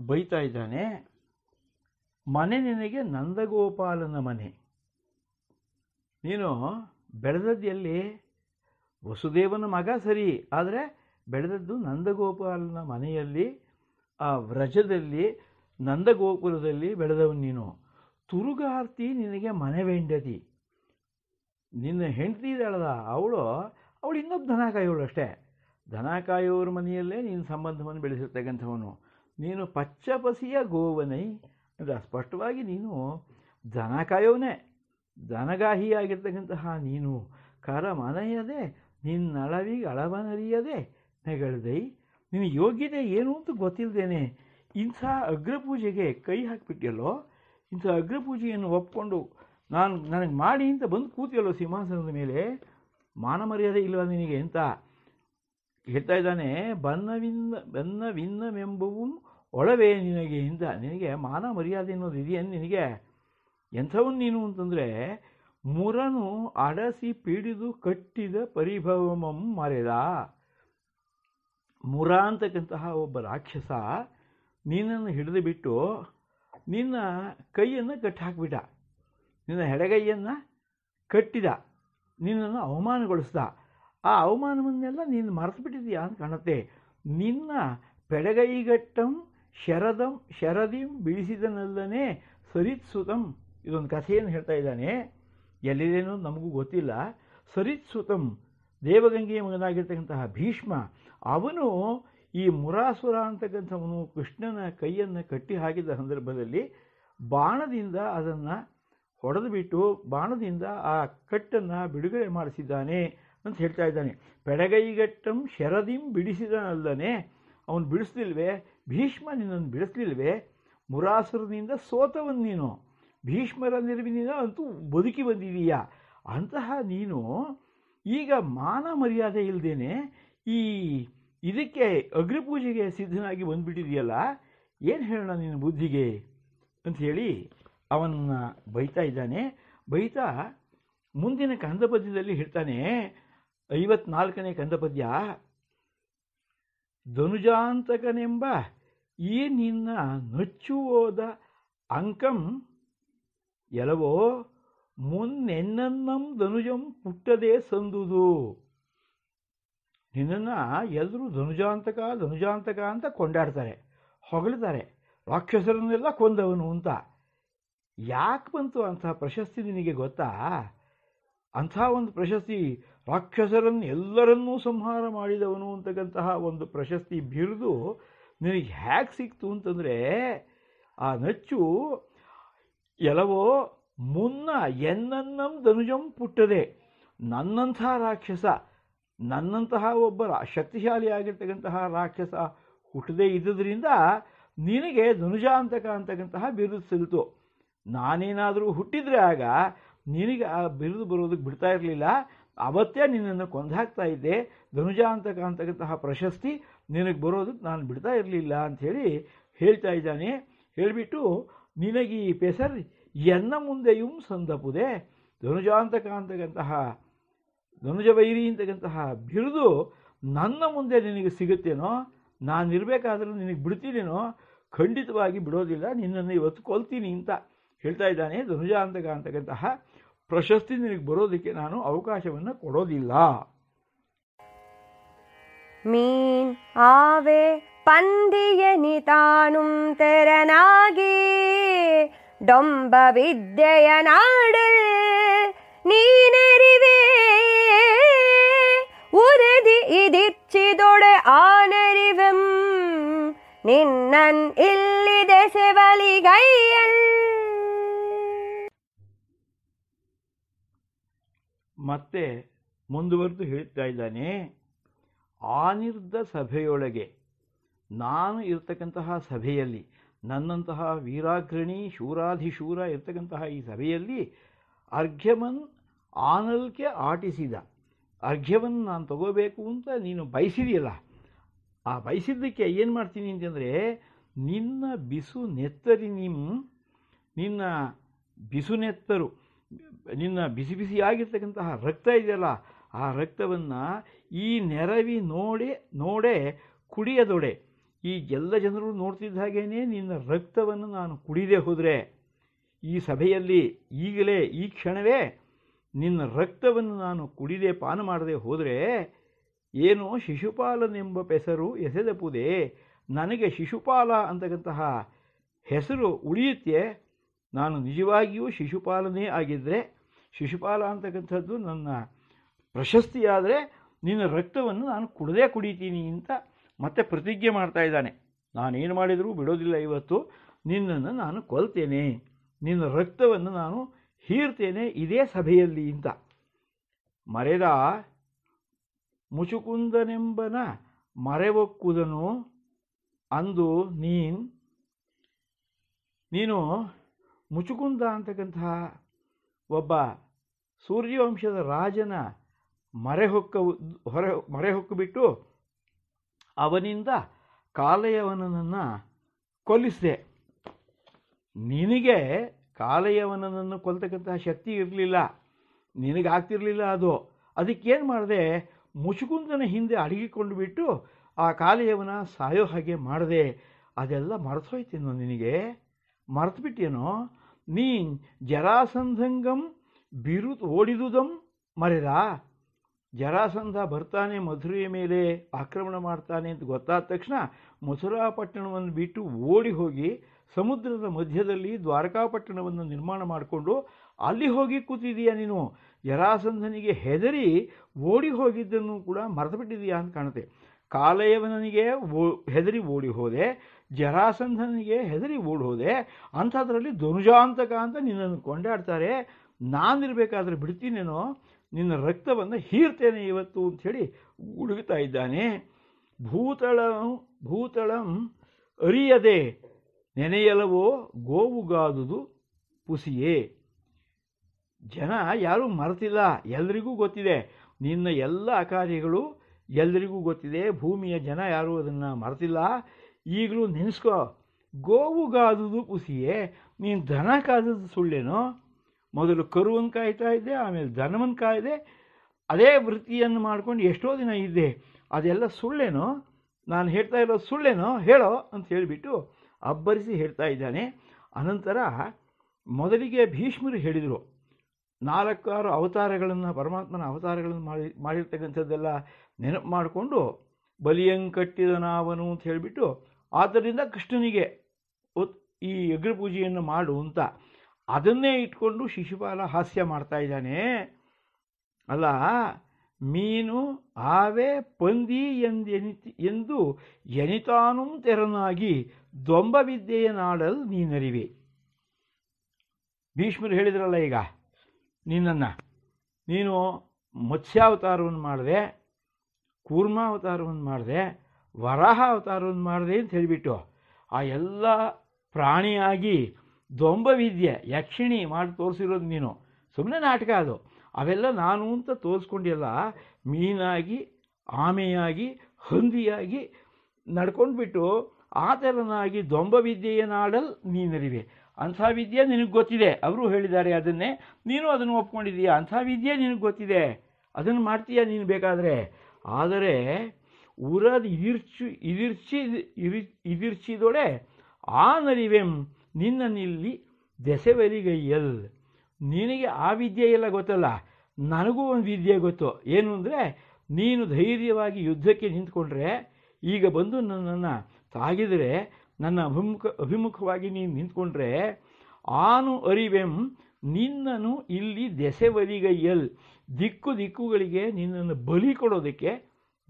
ಬೈತಾ ಇದ್ದಾನೆ. ಮನೆ ನಿನಗೆ ನಂದಗೋಪಾಲನ ಮನೆ. ನೀನು ಬೆಳೆದದ್ದೆಲ್ಲಿ? ವಸುದೇವನ ಮಗ ಸರಿ, ಆದರೆ ಬೆಳೆದದ್ದು ನಂದಗೋಪಾಲನ ಮನೆಯಲ್ಲಿ, ಆ ವ್ರಜದಲ್ಲಿ, ನಂದಗೋಪುರದಲ್ಲಿ ಬೆಳೆದವನು ನೀನು. ತುರುಗಾರ್ತಿ ನಿನಗೆ ಮನೆ ವೆಂಡತಿ. ನಿನ್ನ ಹೆಂಡತಿ ಇದಳದ ಅವಳು ಅವಳು ಇನ್ನೊಬ್ಬ ದನ ಅಷ್ಟೇ. ದನ ಕಾಯುವವ್ರ ಮನೆಯಲ್ಲೇ ನೀನು ಸಂಬಂಧವನ್ನು ಬೆಳೆಸಿರ್ತಕ್ಕಂಥವನು. ನೀನು ಪಚ್ಚಪಸಿಯ ಗೋವನೈ. ಅಂದರೆ ಸ್ಪಷ್ಟವಾಗಿ ನೀನು ದನ ಕಾಯೋನೇ ದನಗಾಹಿಯಾಗಿರ್ತಕ್ಕಂತಹ ನೀನು ಕರ ಮನೆಯದೆ ನಿನ್ನಳವಿಗೆ ಅಳವನರಿಯದೆ, ನೆಗಳದೈ. ನಿನ್ನ ಯೋಗ್ಯತೆ ಏನು ಅಂತ ಗೊತ್ತಿಲ್ಲದೇನೆ ಇಂಥ ಅಗ್ರಪೂಜೆಗೆ ಕೈ ಹಾಕಿಬಿಟ್ಟಿಯಲ್ಲೋ? ಇಂಥ ಅಗ್ರಪೂಜೆಯನ್ನು ಒಪ್ಕೊಂಡು ನಾನು ನನಗೆ ಮಾಡಿ ಅಂತ ಬಂದು ಕೂತಿಯಲ್ಲೋ ಸಿಂಹಾಸನದ ಮೇಲೆ? ಮಾನ ಇಲ್ಲವ ನಿನಗೆ ಅಂತ? ಹೇಳ್ತಾ ಇದ್ದಾನೆ, ಬನ್ನವಿನ್ನ ಬನ್ನವಿನ್ನವೆಂಬವು ಒಳವೇ ನಿನಗೆ ಇಂದ, ನಿನಗೆ ಮಾನ ಮರ್ಯಾದೆ ಅನ್ನೋದು ಇದೆಯೇ? ನಿನಗೆ ಎಂಥವನ್ನು ನೀನು ಅಂತಂದರೆ, ಮುರನು ಅಡಸಿ ಪಿಡಿದು ಕಟ್ಟಿದ ಪರಿಭವಮಂ ಮರೆದ. ಮುರ ಅಂತಕ್ಕಂತಹ ಒಬ್ಬ ರಾಕ್ಷಸ ನೀನನ್ನು ಹಿಡಿದು ಬಿಟ್ಟು ನಿನ್ನ ಕೈಯನ್ನು ಕಟ್ಟಿ ಹಾಕಿಬಿಟ್ಟ ನಿನ್ನ ಎಡಗೈಯನ್ನು ಕಟ್ಟಿದ. ನಿನ್ನನ್ನು ಅವಮಾನಗೊಳಿಸ್ದ. ಆ ಅವಮಾನವನ್ನೆಲ್ಲ ನೀನು ಮರೆತು ಬಿಟ್ಟಿದೀಯಾ ಅಂತ ಕಾಣುತ್ತೆ. ನಿನ್ನ ಪೆಡಗೈಗಟ್ಟಂ ಶರದಂ ಶರದಿಂ ಬಿಳಿಸಿದನಲ್ಲನೇ ಸರಿತ್ಸುತಂ. ಇದೊಂದು ಕಥೆಯನ್ನು ಹೇಳ್ತಾ ಇದ್ದಾನೆ. ಎಲ್ಲಿದೇನೋ ನಮಗೂ ಗೊತ್ತಿಲ್ಲ. ಸರಿತ್ಸುತಂ, ದೇವಗಂಗೆಯ ಮಗನಾಗಿರ್ತಕ್ಕಂತಹ ಭೀಷ್ಮ, ಅವನು ಈ ಮುರಾಸುರ ಅಂತಕ್ಕಂಥವನು ಕೃಷ್ಣನ ಕೈಯನ್ನು ಕಟ್ಟಿ ಹಾಕಿದ ಸಂದರ್ಭದಲ್ಲಿ ಬಾಣದಿಂದ ಅದನ್ನು ಹೊಡೆದು ಬಿಟ್ಟು ಬಾಣದಿಂದ ಆ ಕಟ್ಟನ್ನು ಬಿಡುಗಡೆ ಮಾಡಿಸಿದ್ದಾನೆ. ಅಂತ ಹೇಳ್ತಾ ಇದ್ದಾನೆ. ಪೆಡಗೈಗಟ್ಟಂ ಶರದಿಂ ಬಿಡಿಸಿದನಲ್ಲನೇ, ಅವನು ಬಿಡಿಸ್ಲಿಲ್ವೇ? ಭೀಷ್ಮ ನಿನ್ನನ್ನು ಬಿಡಿಸ್ಲಿಲ್ವೇ? ಮುರಾಸುರನಿಂದ ಸೋತವನ್ನು ನೀನು. ಭೀಷ್ಮರ ನೆರವಿನಿಂದ ಅಂತೂ ಬದುಕಿ ಬಂದಿದೀಯಾ. ಅಂತಹ ನೀನು ಈಗ ಮಾನ ಮರ್ಯಾದೆ ಇಲ್ಲದೇನೆ ಈ ಇದಕ್ಕೆ ಅಗ್ರಿಪೂಜೆಗೆ ಸಿದ್ಧನಾಗಿ ಬಂದುಬಿಟ್ಟಿದೆಯಲ್ಲ, ಏನು ಹೇಳೋಣ ನಿನ್ನ ಬುದ್ಧಿಗೆ? ಅಂಥೇಳಿ ಅವನನ್ನು ಬೈತಾ ಇದ್ದಾನೆ. ಬೈತಾ ಮುಂದಿನ ಕಂದಪದ್ಯದಲ್ಲಿ ಹೇಳ್ತಾನೆ ಐವತ್ನಾಲ್ಕನೇ ಕಂದಪದ್ಯ. ಧನುಜಾಂತಕನೆಂಬ ಈ ನಿನ್ನ ನಚ್ಚುವೋದ ಅಂಕಂ ಎಲವೋ ಮುನ್ನೆನ್ನಂ ಧನುಜಂ ಪುಟ್ಟದೇ ಸಂದುದು. ನಿನ್ನನ್ನು ಎಲ್ಲರೂ ಧನುಜಾಂತಕ ಧನುಜಾಂತಕ ಅಂತ ಕೊಂಡಾಡ್ತಾರೆ, ಹೊಗಳ್ತಾರೆ, ರಾಕ್ಷಸರನ್ನೆಲ್ಲ ಕೊಂದವನು ಅಂತ. ಯಾಕೆ ಬಂತು ಅಂತಹ ಪ್ರಶಸ್ತಿ ನಿನಗೆ ಗೊತ್ತಾ? ಅಂಥ ಒಂದು ಪ್ರಶಸ್ತಿ ರಾಕ್ಷಸರನ್ನು ಎಲ್ಲರನ್ನೂ ಸಂಹಾರ ಮಾಡಿದವನು ಅಂತಕ್ಕಂತಹ ಒಂದು ಪ್ರಶಸ್ತಿ ಬಿರುದು ನಿನಗೆ ಹೇಗೆ ಸಿಕ್ತು ಅಂತಂದರೆ ಆ ನಚ್ಚು ಎಲ್ಲವೋ ಮುನ್ನ ಎನ್ನನ್ನಂ ಧನುಜಂ ಪುಟ್ಟದೆ. ನನ್ನಂಥ ರಾಕ್ಷಸ, ನನ್ನಂತಹ ಒಬ್ಬ ಶಕ್ತಿಶಾಲಿ ಆಗಿರ್ತಕ್ಕಂತಹ ರಾಕ್ಷಸ ಹುಟ್ಟದೇ ಇದ್ದುದರಿಂದ ನಿನಗೆ ಧನುಜ ಅಂತಕ, ಅಂತಕ್ಕಂತಹ ಬಿರುದು ಸಿಲ್ತು. ನಾನೇನಾದರೂ ಹುಟ್ಟಿದ್ರೆ ಆಗ ನಿನಗೆ ಆ ಬಿರುದು ಬರೋದಕ್ಕೆ ಬಿಡ್ತಾ ಇರಲಿಲ್ಲ, ಅವತ್ತೇ ನಿನ್ನನ್ನು ಕೊಂದಾಕ್ತಾ ಇದ್ದೆ. ಧನುಜಾಂತಕ ಅಂತಕ್ಕಂತಹ ಪ್ರಶಸ್ತಿ, ನಿನಗೆ ಬರೋದಕ್ಕೆ ನಾನು ಬಿಡ್ತಾ ಇರಲಿಲ್ಲ ಅಂಥೇಳಿ ಹೇಳ್ತಾ ಇದ್ದಾನೆ. ಹೇಳಿಬಿಟ್ಟು, ನಿನಗೆ ಈ ಪೆಸರ್ ಎನ್ನ ಮುಂದೆಯೂ ಸಂದಪುದೆ. ಧನುಜಾಂತಕ ಅಂತಕ್ಕಂತಹ ಧನುಜವೈರಿ ಅಂತಕ್ಕಂತಹ ಬಿರುದು ನನ್ನ ಮುಂದೆ ನಿನಗೆ ಸಿಗುತ್ತೇನೋ ನಾನು ಇರಬೇಕಾದ್ರೂ ನಿನಗೆ ಬಿಡ್ತೀನೇನೋ, ಖಂಡಿತವಾಗಿ ಬಿಡೋದಿಲ್ಲ, ನಿನ್ನನ್ನು ಇವತ್ತು ಕೊಲ್ತೀನಿ ಅಂತ ಹೇಳ್ತಾ ಇದ್ದಾನೆ ಧನುಜಾಂತಕ ಅಂತಕ್ಕಂತಹ ಪ್ರಶಸ್ತಿ ನಿನಗೆ ಬರೋದಕ್ಕೆ ನಾನು ಅವಕಾಶವನ್ನು ಕೊಡೋದಿಲ್ಲ. ಮೀನ್ ಆವೆ ಪಂದಿಯನಿ ತಾನುಂ ತೆರನಾಗಿ, ಡೊಂಬ ವಿದ್ಯೆಯ ನಾಡೆ ನೀನೆರಿವೆ. ഉരുതി ഇതിച്ചിതോടെ ആനരിവും നിന്നൻ ഇല്ലിതെ ശിവലികയ്യൽ ಮತ್ತೆ ಮುಂದುವರೆದು ಹೇಳ್ತಾ ಇದ್ದಾನೆ, ಆನಿರ್ದ ಸಭೆಯೊಳಗೆ ನಾನು ಇರ್ತಕ್ಕಂತಹ ಸಭೆಯಲ್ಲಿ, ನನ್ನಂತಹ ವೀರಾಗ್ರಣಿ, ಶೂರಾಧಿಶೂರ ಇರ್ತಕ್ಕಂತಹ ಈ ಸಭೆಯಲ್ಲಿ ಅರ್ಘ್ಯಮನ್ ಆನಲ್ಕೆ ಆಟಿಸಿದ. ಅರ್ಘ್ಯವನ್ನು ನಾನು ತಗೋಬೇಕು ಅಂತ ನೀನು ಬಯಸಿದೆಯಲ್ಲ, ಆ ಬಯಸಿದ್ದಕ್ಕೆ ಏನು ಮಾಡ್ತೀನಿ ಅಂತಂದರೆ, ನಿನ್ನ ಬಿಸು ನೆತ್ತರಿ ನಿಮ್ಮ ನಿನ್ನ ಬಿಸು ನೆತ್ತರು ನಿನ್ನ ಬಿಸಿ ಬಿಸಿಯಾಗಿರ್ತಕ್ಕಂತಹ ರಕ್ತ ಇದೆಯಲ್ಲ, ಆ ರಕ್ತವನ್ನು ಈ ನೆರವಿ ನೋಡಿ, ನೋಡೆ ಕುಡಿಯದೊಡೆ. ಈ ಎಲ್ಲ ಜನರು ನೋಡ್ತಿದ್ದ ಹಾಗೇನೆ ನಿನ್ನ ರಕ್ತವನ್ನು ನಾನು ಕುಡಿದೆ ಹೋದರೆ. ಈ ಸಭೆಯಲ್ಲಿ ಈಗಲೇ, ಈ ಕ್ಷಣವೇ ನಿನ್ನ ರಕ್ತವನ್ನು ನಾನು ಕುಡಿದೆ ಪಾನ ಮಾಡದೆ ಹೋದರೆ, ಏನು ಶಿಶುಪಾಲನೆಂಬ ಹೆಸರು ಎಸೆದಪುದೆ ನನಗೆ ಶಿಶುಪಾಲ ಅಂತಕ್ಕಂತಹ ಹೆಸರು ಉಳಿಯುತ್ತೆ. ನಾನು ನಿಜವಾಗಿಯೂ ಶಿಶುಪಾಲನೇ ಆಗಿದ್ದರೆ ಶಿಶುಪಾಲ ಅಂತಕ್ಕಂಥದ್ದು ನನ್ನ ಪ್ರಶಸ್ತಿಯಾದರೆ ನಿನ್ನ ರಕ್ತವನ್ನು ನಾನು ಕುಡದೇ ಕುಡಿತೀನಿ ಅಂತ ಮತ್ತೆ ಪ್ರತಿಜ್ಞೆ ಮಾಡ್ತಾ ಇದ್ದಾನೆ. ನಾನೇನು ಮಾಡಿದರೂ ಬಿಡೋದಿಲ್ಲ ಇವತ್ತು. ನಿನ್ನನ್ನು ನಾನು ಕೊಲ್ತೇನೆ. ನಿನ್ನ ರಕ್ತವನ್ನು ನಾನು ಹೀರ್ತೇನೆ ಇದೇ ಸಭೆಯಲ್ಲಿ ಅಂತ. ಮರೆದ ಮುಚುಕುಂದನೆಂಬನ ಮರೆವಕ್ಕುದನು ಅಂದು ನೀನು ನೀನು ಮುಚುಕುಂದ ಅಂತಕ್ಕಂತಹ ಒಬ್ಬ ಸೂರ್ಯವಂಶದ ರಾಜನ ಮರೆಹೊಕ್ಕ ಹೊರ ಮರೆಹೊಕ್ಕಿಬಿಟ್ಟು ಅವನಿಂದ ಕಾಲಯವನನ್ನು ಕೊಲ್ಲಿಸಿದೆ. ನಿನಗೆ ಕಾಲಯವನನ್ನು ಕೊಲ್ತಕ್ಕಂತಹ ಶಕ್ತಿ ಇರಲಿಲ್ಲ. ನಿನಗಾಗ್ತಿರಲಿಲ್ಲ ಅದು. ಅದಕ್ಕೇನು ಮಾಡಿದೆ? ಮುಚುಕುಂದನ ಹಿಂದೆ ಅಡಗಿಕೊಂಡು ಬಿಟ್ಟು ಆ ಕಾಲಯವನ ಸಾಯೋ ಹಾಗೆ ಮಾಡಿದೆ. ಅದೆಲ್ಲ ಮರೆತೋಯ್ತೇನೋ ನಿನಗೆ? ಮರೆತುಬಿಟ್ಟೇನೋ? ನೀನ್ ಜರಾಸಂಧಂಗಂ ಬಿರು ಓಡಿದುದಂ ಮರೆದ ಜರಾಸಂಧ ಬರ್ತಾನೆ ಮಧುರೆಯ ಮೇಲೆ ಆಕ್ರಮಣ ಮಾಡ್ತಾನೆ ಅಂತ ಗೊತ್ತಾದ ತಕ್ಷಣ ಮಥುರಾಪಟ್ಟಣವನ್ನು ಬಿಟ್ಟು ಓಡಿ ಹೋಗಿ ಸಮುದ್ರದ ಮಧ್ಯದಲ್ಲಿ ದ್ವಾರಕಾಪಟ್ಟಣವನ್ನು ನಿರ್ಮಾಣ ಮಾಡಿಕೊಂಡು ಅಲ್ಲಿ ಹೋಗಿ ಕೂತಿದೀಯ ನೀನು? ಜರಾಸಂಧನಿಗೆ ಹೆದರಿ ಓಡಿ ಹೋಗಿದ್ದನ್ನು ಕೂಡ ಮರೆತುಬಿಟ್ಟಿದೀಯಾ ಅಂತ ಕಾಣುತ್ತೆ. ಕಾಲಯವನಿಗೆ ಓ ಹೆದರಿ ಓಡಿ ಹೋದೆ. ಜರಾಸಂಧನಿಗೆ ಹೆದರಿ ಓಡೋದೆ ಅಂಥದ್ರಲ್ಲಿ ಧನುಜಾಂತಕ ಅಂತ ನಿನ್ನನ್ನು ಕೊಂಡಾಡ್ತಾರೆ. ನಾನಿರಬೇಕಾದ್ರೆ ಬಿಡ್ತೀನೇನೋ, ನಿನ್ನ ರಕ್ತವನ್ನು ಹೀರ್ತೇನೆ ಇವತ್ತು ಅಂಥೇಳಿ ಉಡುಗುತ್ತಾ ಇದ್ದಾನೆ. ಭೂತಳಂ ಭೂತಳಂ ಅರಿಯದೆ, ನೆನೆಯಲವೋ ಗೋವುಗಾದುದು ಪುಸಿಯೇ. ಜನ ಯಾರೂ ಮರೆತಿಲ್ಲ, ಎಲ್ರಿಗೂ ಗೊತ್ತಿದೆ. ನಿನ್ನ ಎಲ್ಲ ಕಾರ್ಯಗಳು ಎಲ್ರಿಗೂ ಗೊತ್ತಿದೆ. ಭೂಮಿಯ ಜನ ಯಾರೂ ಅದನ್ನು ಮರೆತಿಲ್ಲ. ಈಗಲೂ ನೆನೆಸ್ಕೋ. ಗೋವುಗಾದುದು ಕುಸಿಯೇ ನೀನು ದನ ಕಾದದ್ದು ಸುಳ್ಳೇನೋ? ಮೊದಲು ಕರುವನ್ನು ಕಾಯ್ತಾ ಇದ್ದೆ, ಆಮೇಲೆ ದನವನ್ನು ಕಾಯ್ದೆ. ಅದೇ ವೃತ್ತಿಯನ್ನು ಮಾಡ್ಕೊಂಡು ಎಷ್ಟೋ ದಿನ ಇದ್ದೆ. ಅದೆಲ್ಲ ಸುಳ್ಳೇನೋ? ನಾನು ಹೇಳ್ತಾ ಇರೋದು ಸುಳ್ಳೇನೋ? ಹೇಳೋ? ಅಂತ ಹೇಳಿಬಿಟ್ಟು ಅಬ್ಬರಿಸಿ ಹೇಳ್ತಾ ಇದ್ದಾನೆ. ಅನಂತರ ಮೊದಲಿಗೆ ಭೀಷ್ಮರು ಹೇಳಿದರು, ನಾಲ್ಕಾರು ಅವತಾರಗಳನ್ನು, ಪರಮಾತ್ಮನ ಅವತಾರಗಳನ್ನು ಮಾಡಿ, ಮಾಡಿರ್ತಕ್ಕಂಥದ್ದೆಲ್ಲ ನೆನಪು ಮಾಡಿಕೊಂಡು ಬಲಿಯಂಕಟ್ಟಿದ ನಾವನು ಅಂತ ಹೇಳಿಬಿಟ್ಟು ಆದ್ದರಿಂದ ಕೃಷ್ಣನಿಗೆ ಈ ಅಗ್ರ ಪೂಜೆಯನ್ನು ಮಾಡು ಅಂತ ಅದನ್ನೇ ಇಟ್ಕೊಂಡು ಶಿಶುಪಾಲ ಹಾಸ್ಯ ಮಾಡ್ತಾ ಇದ್ದಾನೆ. ಅಲ್ಲ, ಮೀನು, ಆವೆ, ಪಂದಿ ಎಂದೆನಿತಿ, ಎಂದು ಎನಿತಾನೂ ತೆರನಾಗಿ ದೊಂಬ ವಿದ್ಯೆಯ ನಾಡಲ್ ನೀನರಿವೆ. ಭೀಷ್ಮರು ಹೇಳಿದ್ರಲ್ಲ ಈಗ, ನಿನ್ನನ್ನು, ನೀನು ಮತ್ಸ್ಯಾವತಾರವನ್ನು ಮಾಡಿದೆ, ಕೂರ್ಮಾವತಾರವನ್ನು ಮಾಡಿದೆ ವರಾಹ ಅವತಾರವನ್ನು ಮಾಡಿದೆ ಅಂತ ಹೇಳಿಬಿಟ್ಟು ಆ ಎಲ್ಲ ಪ್ರಾಣಿಯಾಗಿ ದೊಂಬ ವಿದ್ಯೆ ಯಕ್ಷಿಣಿ ಮಾಡಿ ತೋರಿಸಿರೋದು ನೀನು. ಸುಮ್ಮನೆ ನಾಟಕ ಅದು. ಅವೆಲ್ಲ ನಾನು ಅಂತ ತೋರಿಸ್ಕೊಂಡಿಲ್ಲ ಮೀನಾಗಿ, ಆಮೆಯಾಗಿ, ಹಂದಿಯಾಗಿ ನಡ್ಕೊಂಡ್ಬಿಟ್ಟು ಆ ಥರನಾಗಿ ದೊಂಬ ವಿದ್ಯೆಯ ನಾಡಲ್ ನೀನರಿವೆ. ಅಂಥ ವಿದ್ಯೆ ನಿನಗೆ ಗೊತ್ತಿದೆ. ಅವರು ಹೇಳಿದ್ದಾರೆ ಅದನ್ನೇ. ನೀನು ಅದನ್ನು ಒಪ್ಕೊಂಡಿದ್ದೀಯಾ? ಅಂಥ ವಿದ್ಯೆ ನಿನಗೆ ಗೊತ್ತಿದೆ. ಅದನ್ನು ಮಾಡ್ತೀಯ ನೀನು ಬೇಕಾದರೆ? ಆದರೆ ಇದಿರ್ಚಿ, ಇರಿ, ಇದಿರ್ಚಿದೊಡೆ ಆ ನರಿವೆಂ ನಿನ್ನನ್ನಿಲ್ಲಿ ದೆಸೆವರಿಗೈಯಲ್ ನಿನಗೆ ಆ ವಿದ್ಯೆ ಎಲ್ಲ ಗೊತ್ತಲ್ಲ? ನನಗೂ ಒಂದು ವಿದ್ಯೆ ಗೊತ್ತು. ಏನು ಅಂದರೆ, ನೀನು ಧೈರ್ಯವಾಗಿ ಯುದ್ಧಕ್ಕೆ ನಿಂತ್ಕೊಂಡ್ರೆ, ಈಗ ಬಂದು ನನ್ನನ್ನು ತಾಗಿದರೆ, ನನ್ನ ಅಭಿಮುಖ, ಅಭಿಮುಖವಾಗಿ ನೀನು ನಿಂತ್ಕೊಂಡ್ರೆ, ಆನು ಅರಿವೆಂ ನಿನ್ನನು ಇಲ್ಲಿ ದೆಸೆವರಿಗೈಯಲ್ ದಿಕ್ಕು ದಿಕ್ಕುಗಳಿಗೆ ನಿನ್ನನ್ನು ಬಲಿ ಕೊಡೋದಕ್ಕೆ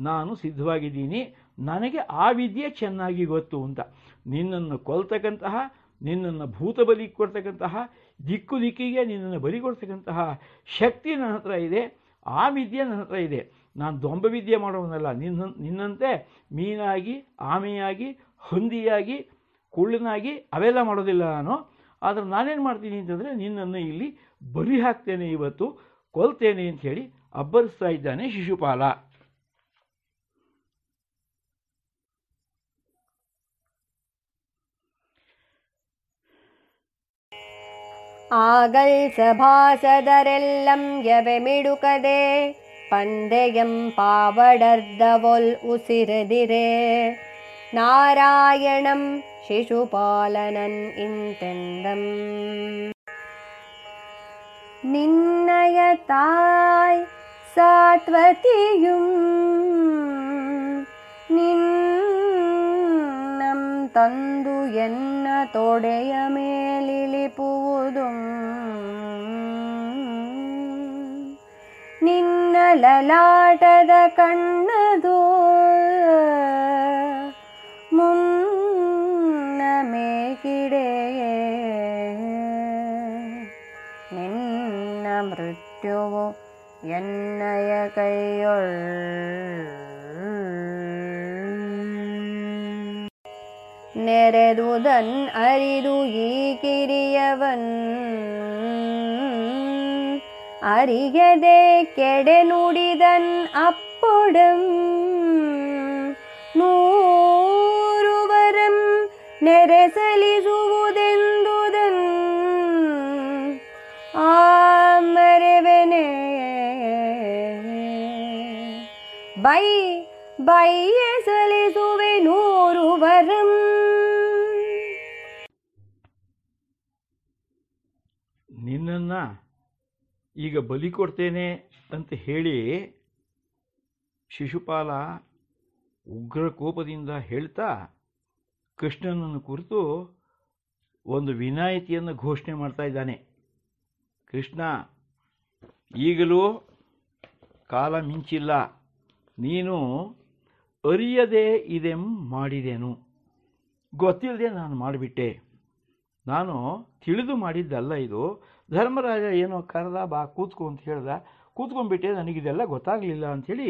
ನಾನು ಸಿದ್ಧವಾಗಿದ್ದೀನಿ, ನನಗೆ ಆ ವಿದ್ಯೆ ಚೆನ್ನಾಗಿ ಗೊತ್ತು ಅಂತ. ನಿನ್ನನ್ನು ಕೊಲ್ತಕ್ಕಂತಹ, ನಿನ್ನನ್ನು ಭೂತ ಬಲಿ ಕೊಡ್ತಕ್ಕಂತಹ, ದಿಕ್ಕು ದಿಕ್ಕಿಗೆ ನಿನ್ನನ್ನು ಬಲಿ ಕೊಡ್ತಕ್ಕಂತಹ ಶಕ್ತಿ ನನ್ನ ಹತ್ರ ಇದೆ, ಆ ವಿದ್ಯೆ ನನ್ನ ಹತ್ರ ಇದೆ. ನಾನು ದೊಂಬ ವಿದ್ಯೆ ಮಾಡೋವನ್ನಲ್ಲ ನಿನ್ನ, ನಿನ್ನಂತೆ ಮೀನಾಗಿ, ಆಮೆಯಾಗಿ, ಹಂದಿಯಾಗಿ, ಕುಳ್ಳನಾಗಿ ಅವೆಲ್ಲ ಮಾಡೋದಿಲ್ಲ ನಾನು. ಆದರೆ ನಾನೇನು ಮಾಡ್ತೀನಿ ಅಂತಂದರೆ ನಿನ್ನನ್ನು ಇಲ್ಲಿ ಬಲಿ ಹಾಕ್ತೇನೆ ಇವತ್ತು, ಕೊಲ್ತೇನೆ ಅಂತ ಹೇಳಿ ಅಬ್ಬರಿಸ್ತಾ ಇದ್ದಾನೆ ಶಿಶುಪಾಲ. ஆகல் சபாசதரெல்லம் எவமிடுகதே பந்தயம் பாவடர்தவொல் உசிரதிரே நாராயணம் ಶಿಶುಪಾಲನನ್ ಇಂತೆಂದಂ ನಿನ್ನಯ ತಾಯ್ ಸಾತ್ವತಿಯುಂ ನಿನ್ನ തന്തു എന്ന തൊടയമേലിപ്പുതും നിന്നലലാട്ടത കണ്ണതോ. മുന്നമേക്കിടയേ നിന്ന മൃത്യുവോ എന്നയ കൈയൊള്ള ನೆರೆದುದನ್ ಅರಿದು ಈ ಕಿರಿಯವನ್. ಅರಿಯದೆ ಕೆಡೆ ನುಡಿದನ್ ಅಪ್ಪೊಡಂ. ನೂರುವರಂ ನೆರೆಸಲಿಸುವುದೆಂದುದನ್. ಆ ಮರೆವೆನೆ ಬೈ, ಬೈಯ ಸಲಿಸುವೆ ನೂರುವರಂ. ನಿನ್ನನ್ನು ಈಗ ಬಲಿ ಕೊಡ್ತೇನೆ ಅಂತ ಹೇಳಿ ಶಿಶುಪಾಲ ಉಗ್ರ ಕೋಪದಿಂದ ಹೇಳ್ತಾ ಕೃಷ್ಣನನ್ನು ಕುರಿತು ಒಂದು ವಿನಾಯಿತಿಯನ್ನು ಘೋಷಣೆ ಮಾಡ್ತಾ ಇದ್ದಾನೆ. ಕೃಷ್ಣ, ಈಗಲೂ ಕಾಲ ಮಿಂಚಿಲ್ಲ. ನೀನು ಅರಿಯದೇ ಇದೆಂ ಮಾಡಿದೆನು. ಗೊತ್ತಿಲ್ಲದೆ ನಾನು ಮಾಡಿಬಿಟ್ಟೆ. ನಾನು ತಿಳಿದು ಮಾಡಿದ್ದಲ್ಲ ಇದು. ಧರ್ಮರಾಜ ಏನೋ ಕರೆದ ಬಾ ಕೂತ್ಕೊ ಅಂತ ಹೇಳ್ದ, ಕೂತ್ಕೊಂಡ್ಬಿಟ್ಟೆ, ನನಗಿದೆಲ್ಲ ಗೊತ್ತಾಗಲಿಲ್ಲ ಅಂಥೇಳಿ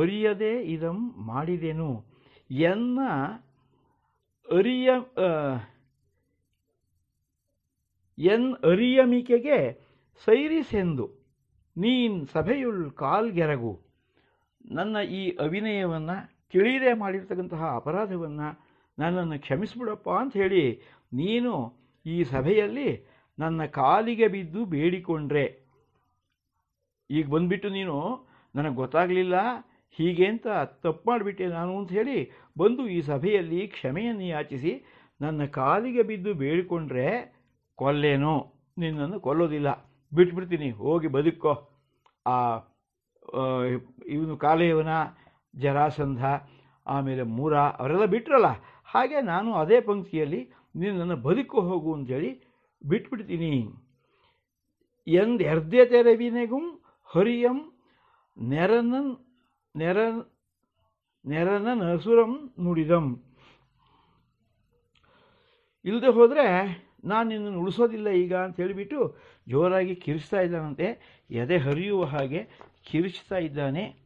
ಅರಿಯದೇ ಇದಂ ಮಾಡಿದೇನು. ಎನ್ನ ಅರಿಯ ಎನ್ ಅರಿಯಮಿಕೆಗೆ ಸೈರಿಸೆಂದು, ನೀನ್ ಸಭೆಯುಳ್ ಕಾಲ್ಗೆರಗು ನನ್ನ ಈ ಅಭಿನಯವನ್ನು ತಿಳಿಯದೆ ಮಾಡಿರ್ತಕ್ಕಂತಹ ಅಪರಾಧವನ್ನು ನನ್ನನ್ನು ಕ್ಷಮಿಸ್ಬಿಡಪ್ಪ ಅಂತ ಹೇಳಿ, ನೀನು ಈ ಸಭೆಯಲ್ಲಿ ನನ್ನ ಕಾಲಿಗೆ ಬಿದ್ದು ಬೇಡಿಕೊಂಡ್ರೆ. ಈಗ ಬಂದ್ಬಿಟ್ಟು ನೀನು, ನನಗೆ ಗೊತ್ತಾಗಲಿಲ್ಲ, ಹೀಗೆ ಅಂತ ತಪ್ಪು ಮಾಡಿಬಿಟ್ಟೆ ನಾನು ಅಂತ ಹೇಳಿ ಬಂದು ಈ ಸಭೆಯಲ್ಲಿ ಕ್ಷಮೆಯನ್ನು ಯಾಚಿಸಿ ನನ್ನ ಕಾಲಿಗೆ ಬಿದ್ದು ಬೇಡಿಕೊಂಡ್ರೆ ಕೊಲ್ಲೇನು, ನಿನ್ನನ್ನು ಕೊಲ್ಲೋದಿಲ್ಲ. ಬಿಟ್ಬಿಡ್ತೀನಿ, ಹೋಗಿ ಬದುಕೋ. ಆ ಇವನು ಕಾಲೇವನ ಜರಾಸಂಧ, ಆಮೇಲೆ ಮೂರ, ಅವರೆಲ್ಲ ಬಿಟ್ರಲ್ಲ. ಹಾಗೆ ನಾನು ಅದೇ ಪಂಕ್ತಿಯಲ್ಲಿ ನೀನು ನನ್ನ ಬದುಕು ಹೋಗು ಅಂತೇಳಿ ಬಿಟ್ಬಿಡ್ತೀನಿ. ಎಂದ್ ಎರ್ದೆ ತೆರವಿನೆಗೂ ಹರಿಯಂ ನೆರನನ್, ನೆರ ನೆರನನ್ ನಸುರಂ ನುಡಿದಂ. ಇಲ್ಲದೆ ಹೋದರೆ ನಾನು ನಿನ್ನನ್ನು ಉಳಿಸೋದಿಲ್ಲ ಈಗ ಅಂತ ಹೇಳಿಬಿಟ್ಟು ಜೋರಾಗಿ ಕಿರಿಸ್ತಾ ಇದ್ದಾನಂತೆ. ಎದೆ ಹರಿಯುವ ಹಾಗೆ ಕಿರಿಸ್ತಾ ಇದ್ದಾನೆ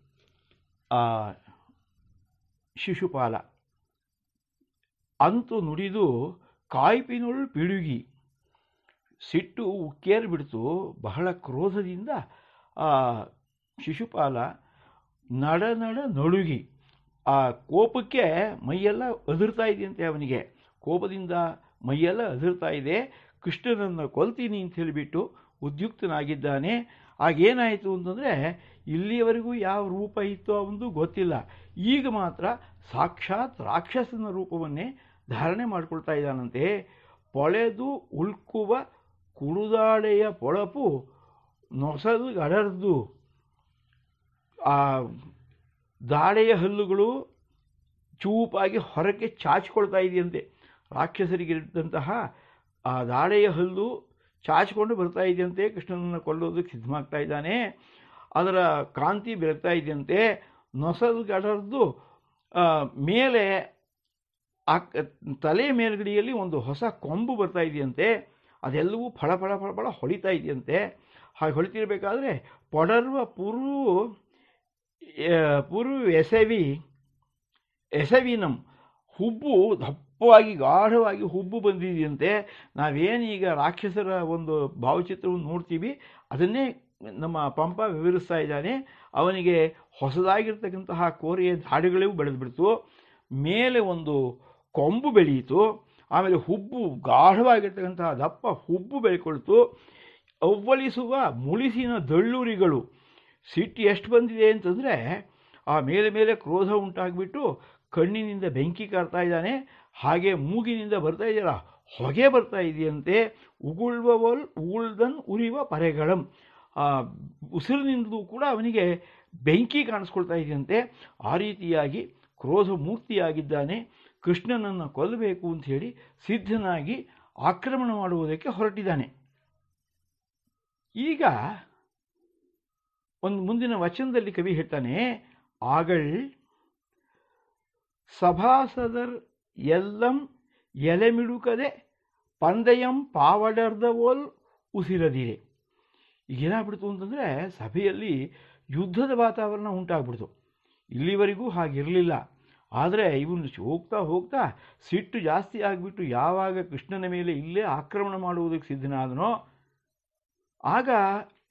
ಆ ಶಿಶುಪಾಲ. ಅಂತೂ ನುಡಿದು ಕಾಯ್ಪಿನುಳ್ ಪಿಡುಗಿ. ಸಿಟ್ಟು ಉಕ್ಕೇರಿ ಬಿಡ್ತು. ಬಹಳ ಕ್ರೋಧದಿಂದ ಆ ಶಿಶುಪಾಲ ನಡ ನಡ ನಡುಗಿ. ಆ ಕೋಪಕ್ಕೆ ಮೈಯೆಲ್ಲ ಅದಿರ್ತಾ ಇದೆಯಂತೆ ಅವನಿಗೆ. ಕೋಪದಿಂದ ಮೈಯೆಲ್ಲ ಅದಿರ್ತಾ ಇದೆ. ಕೃಷ್ಣನನ್ನು ಕೊಲ್ತೀನಿ ಅಂತ ಹೇಳಿಬಿಟ್ಟು ಉದ್ಯುಕ್ತನಾಗಿದ್ದಾನೆ. ಆಗೇನಾಯಿತು ಅಂತಂದರೆ ಇಲ್ಲಿಯವರೆಗೂ ಯಾವ ರೂಪ ಇತ್ತು ಅವನದು ಗೊತ್ತಿಲ್ಲ. ಈಗ ಮಾತ್ರ ಸಾಕ್ಷಾತ್ ರಾಕ್ಷಸನ ರೂಪವನ್ನೇ ಧಾರಣೆ ಮಾಡಿಕೊಳ್ತಾ ಇದ್ದಾನಂತೆ. ಪೊಳೆದು ಉಳ್ಕುವ ಕುಡುದಾಡೆಯ ಪೊಳಪು ನೊಸದು ಅಡರ್ದು ಆ ದಾಡೆಯ ಹಲ್ಲುಗಳು ಚೂಪಾಗಿ ಹೊರಕ್ಕೆ ಚಾಚಿಕೊಳ್ತಾ ಇದೆಯಂತೆ. ರಾಕ್ಷಸರಿಗೆ ಇದ್ದಂತಹ ಆ ದಾಡೆಯ ಹಲ್ಲು ಚಾಚಿಕೊಂಡು ಬರ್ತಾ ಇದೆಯಂತೆ. ಕೃಷ್ಣನನ್ನು ಕೊಲ್ಲೋದಕ್ಕೆ ಸಿದ್ಧಮಾಗ್ತಾ ಇದ್ದಾನೆ. ಅದರ ಕಾಂತಿ ಬೆಳಗ್ತಾ ಇದೆಯಂತೆ. ನೊಸದು ಗಡರ್ದು ಆ, ಮೇಲೆ ಆ ತಲೆ ಮೇಲ್ಗಡಿಯಲ್ಲಿ ಒಂದು ಹೊಸ ಕೊಂಬು ಬರ್ತಾ ಇದೆಯಂತೆ. ಅದೆಲ್ಲವೂ ಫಳ ಫಳ ಫಳ ಫಳ ಹೊಳಿತಾ ಇದೆಯಂತೆ. ಹಾಗೆ ಹೊಳಿತಿರಬೇಕಾದ್ರೆ ಪೊಡರ್ವ ಪುರು ಪುರು ಎಸವಿ, ಎಸವಿನಂ. ಹುಬ್ಬು ದಪ್ಪವಾಗಿ, ಗಾಢವಾಗಿ ಹುಬ್ಬು ಬಂದಿದೆಯಂತೆ. ನಾವೇನೀಗ ರಾಕ್ಷಸರ ಒಂದು ಭಾವಚಿತ್ರವನ್ನು ನೋಡ್ತೀವಿ, ಅದನ್ನೇ ನಮ್ಮ ಪಂಪ ವಿವರಿಸ್ತಾ ಇದ್ದಾನೆ. ಅವನಿಗೆ ಹೊಸದಾಗಿರ್ತಕ್ಕಂತಹ ಕೋರೆಯ ಬೆಳೆದು ಬಿಡ್ತು ಮೇಲೆ ಒಂದು ಕೊಂಬು ಬೆಳೆಯಿತು. ಆಮೇಲೆ ಹುಬ್ಬು ಗಾಢವಾಗಿರ್ತಕ್ಕಂತಹ ದಪ್ಪ ಹುಬ್ಬು ಬೆಳ್ಕೊಳ್ತು. ಅವ್ವಲಿಸುವ ಮುಳಿಸಿನ ದಳ್ಳುರಿಗಳು ಸಿಟ್ಟು ಎಷ್ಟು ಬಂದಿದೆ ಅಂತಂದರೆ ಆ ಮೇಲೆ ಮೇಲೆ ಕ್ರೋಧ ಉಂಟಾಗಿಬಿಟ್ಟು ಕಣ್ಣಿನಿಂದ ಬೆಂಕಿ ಕಾಡ್ತಾ ಇದ್ದಾನೆ. ಹಾಗೆ ಮೂಗಿನಿಂದ ಬರ್ತಾ ಇದೆಯಲ್ಲ, ಹೊಗೆ ಬರ್ತಾ ಇದೆಯಂತೆ. ಉಗುಳ್ವಲ್ ಉಗುಳ್ದನ್ ಉರಿವ ಪರೆಗಳಂ. ಉಸಿರಿನಿಂದಲೂ ಕೂಡ ಅವನಿಗೆ ಬೆಂಕಿ ಕಾಣಿಸ್ಕೊಳ್ತಾ ಇದೆಯಂತೆ. ಆ ರೀತಿಯಾಗಿ ಕ್ರೋಧ ಮೂರ್ತಿಯಾಗಿದ್ದಾನೆ ಕೃಷ್ಣನನ್ನು ಕೊಲ್ಲಬೇಕು ಅಂತ ಹೇಳಿ ಸಿದ್ಧನಾಗಿ ಆಕ್ರಮಣ ಮಾಡುವುದಕ್ಕೆ ಹೊರಟಿದ್ದಾನೆ. ಈಗ ಒಂದು ಮುಂದಿನ ವಚನದಲ್ಲಿ ಕವಿ ಹೇಳ್ತಾನೆ ಆಗಳ್ ಸಭಾಸದರ್ ಎಲ್ಲಂ ಎಲೆಮಿಡುಕದೆ ಪಂದಯಂ ಪಾವಡರ್ದವೋಲ್ ಉಸಿರದಿರೆ. ಈಗೇನಾಗ್ಬಿಡ್ತು ಅಂತಂದರೆ ಸಭೆಯಲ್ಲಿ ಯುದ್ಧದ ವಾತಾವರಣ ಉಂಟಾಗ್ಬಿಡ್ತು. ಇಲ್ಲಿವರೆಗೂ ಹಾಗಿರಲಿಲ್ಲ. ಆದರೆ ಇವನು ಹೋಗ್ತಾ ಹೋಗ್ತಾ ಸಿಟ್ಟು ಜಾಸ್ತಿ ಆಗಿಬಿಟ್ಟು ಯಾವಾಗ ಕೃಷ್ಣನ ಮೇಲೆ ಇಲ್ಲೇ ಆಕ್ರಮಣ ಮಾಡುವುದಕ್ಕೆ ಸಿದ್ಧನಾದನೋ, ಆಗ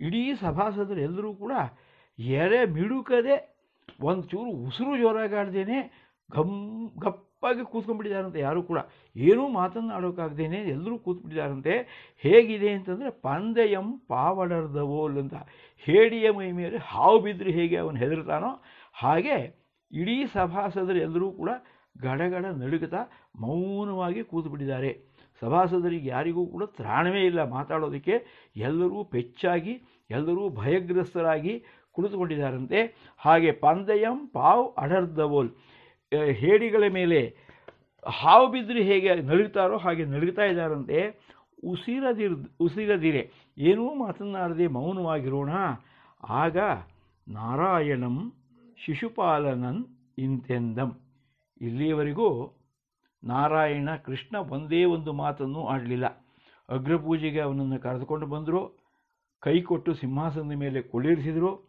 ಇಡೀ ಸಭಾಸದರು ಎಲ್ಲರೂ ಕೂಡ ಎರೆ ಮಿಡುಕದೆ ಒಂದು ಚೂರು ಉಸಿರು ಜೋರಾಗಾಡ್ದೇನೆ ಗಮ್ ಗಪ್ಪಾಗಿ ಕೂತ್ಕೊಂಡ್ಬಿಟ್ಟಿದ್ದಾರಂತೆ. ಯಾರೂ ಕೂಡ ಏನೂ ಮಾತನ್ನಾಡೋಕ್ಕಾಗ್ದೇನೆ ಎಲ್ಲರೂ ಕೂತ್ಬಿಟ್ಟಿದ್ದಾರಂತೆ. ಹೇಗಿದೆ ಅಂತಂದರೆ, ಪಂದೆಯಂ ಪಾವಡರ್ದವೋಲ್ ಅಂತ ಹೇಡಿಯ ಮೈ ಮೇಲೆ ಹಾವು ಬಿದ್ದರೆ ಹೇಗೆ ಅವನು ಹೆದರ್ತಾನೋ ಹಾಗೆ ಇಡೀ ಸಭಾಸದರು ಎಲ್ಲರೂ ಕೂಡ ಗಡಗಡ ನಡುಗುತ್ತಾ ಮೌನವಾಗಿ ಕೂತುಬಿಟ್ಟಿದ್ದಾರೆ. ಸಭಾಸದರಿಗೆ ಯಾರಿಗೂ ಕೂಡ ತ್ರಾಣವೇ ಇಲ್ಲ ಮಾತಾಡೋದಕ್ಕೆ. ಎಲ್ಲರೂ ಪೆಚ್ಚಾಗಿ, ಎಲ್ಲರೂ ಭಯಗ್ರಸ್ತರಾಗಿ ಕುಳಿತುಕೊಂಡಿದ್ದಾರಂತೆ. ಹಾಗೆ ಪಂದಯಂ ಪಾವ್ ಅಡರ್ದವೋಲ್ ಹೇಡಿಗಳ ಮೇಲೆ ಹಾವು ಬಿದ್ದರೆ ಹೇಗೆ ನಡುಗ್ತಾರೋ ಹಾಗೆ ನಡುಗ್ತಾ ಇದ್ದಾರಂತೆ. ಉಸಿರದಿರ್, ಉಸಿರದಿರೆ. ಏನೂ ಮಾತನಾಡದೆ ಮೌನವಾಗಿರೋಣ. ಆಗ ನಾರಾಯಣಂ ಶಿಶುಪಾಲನನ್ ಇಂತೆಂದಂ. ಇಲ್ಲಿಯವರೆಗೂ ನಾರಾಯಣ ಕೃಷ್ಣ ಒಂದೇ ಒಂದು ಮಾತನ್ನು ಆಡಲಿಲ್ಲ. ಅಗ್ರಪೂಜೆಗೆ ಅವನನ್ನು ಕರೆದುಕೊಂಡು ಬಂದರು. ಕೈ ಕೊಟ್ಟು ಸಿಂಹಾಸನದ ಮೇಲೆ ಕುಳ್ಳಿರಿಸಿದರು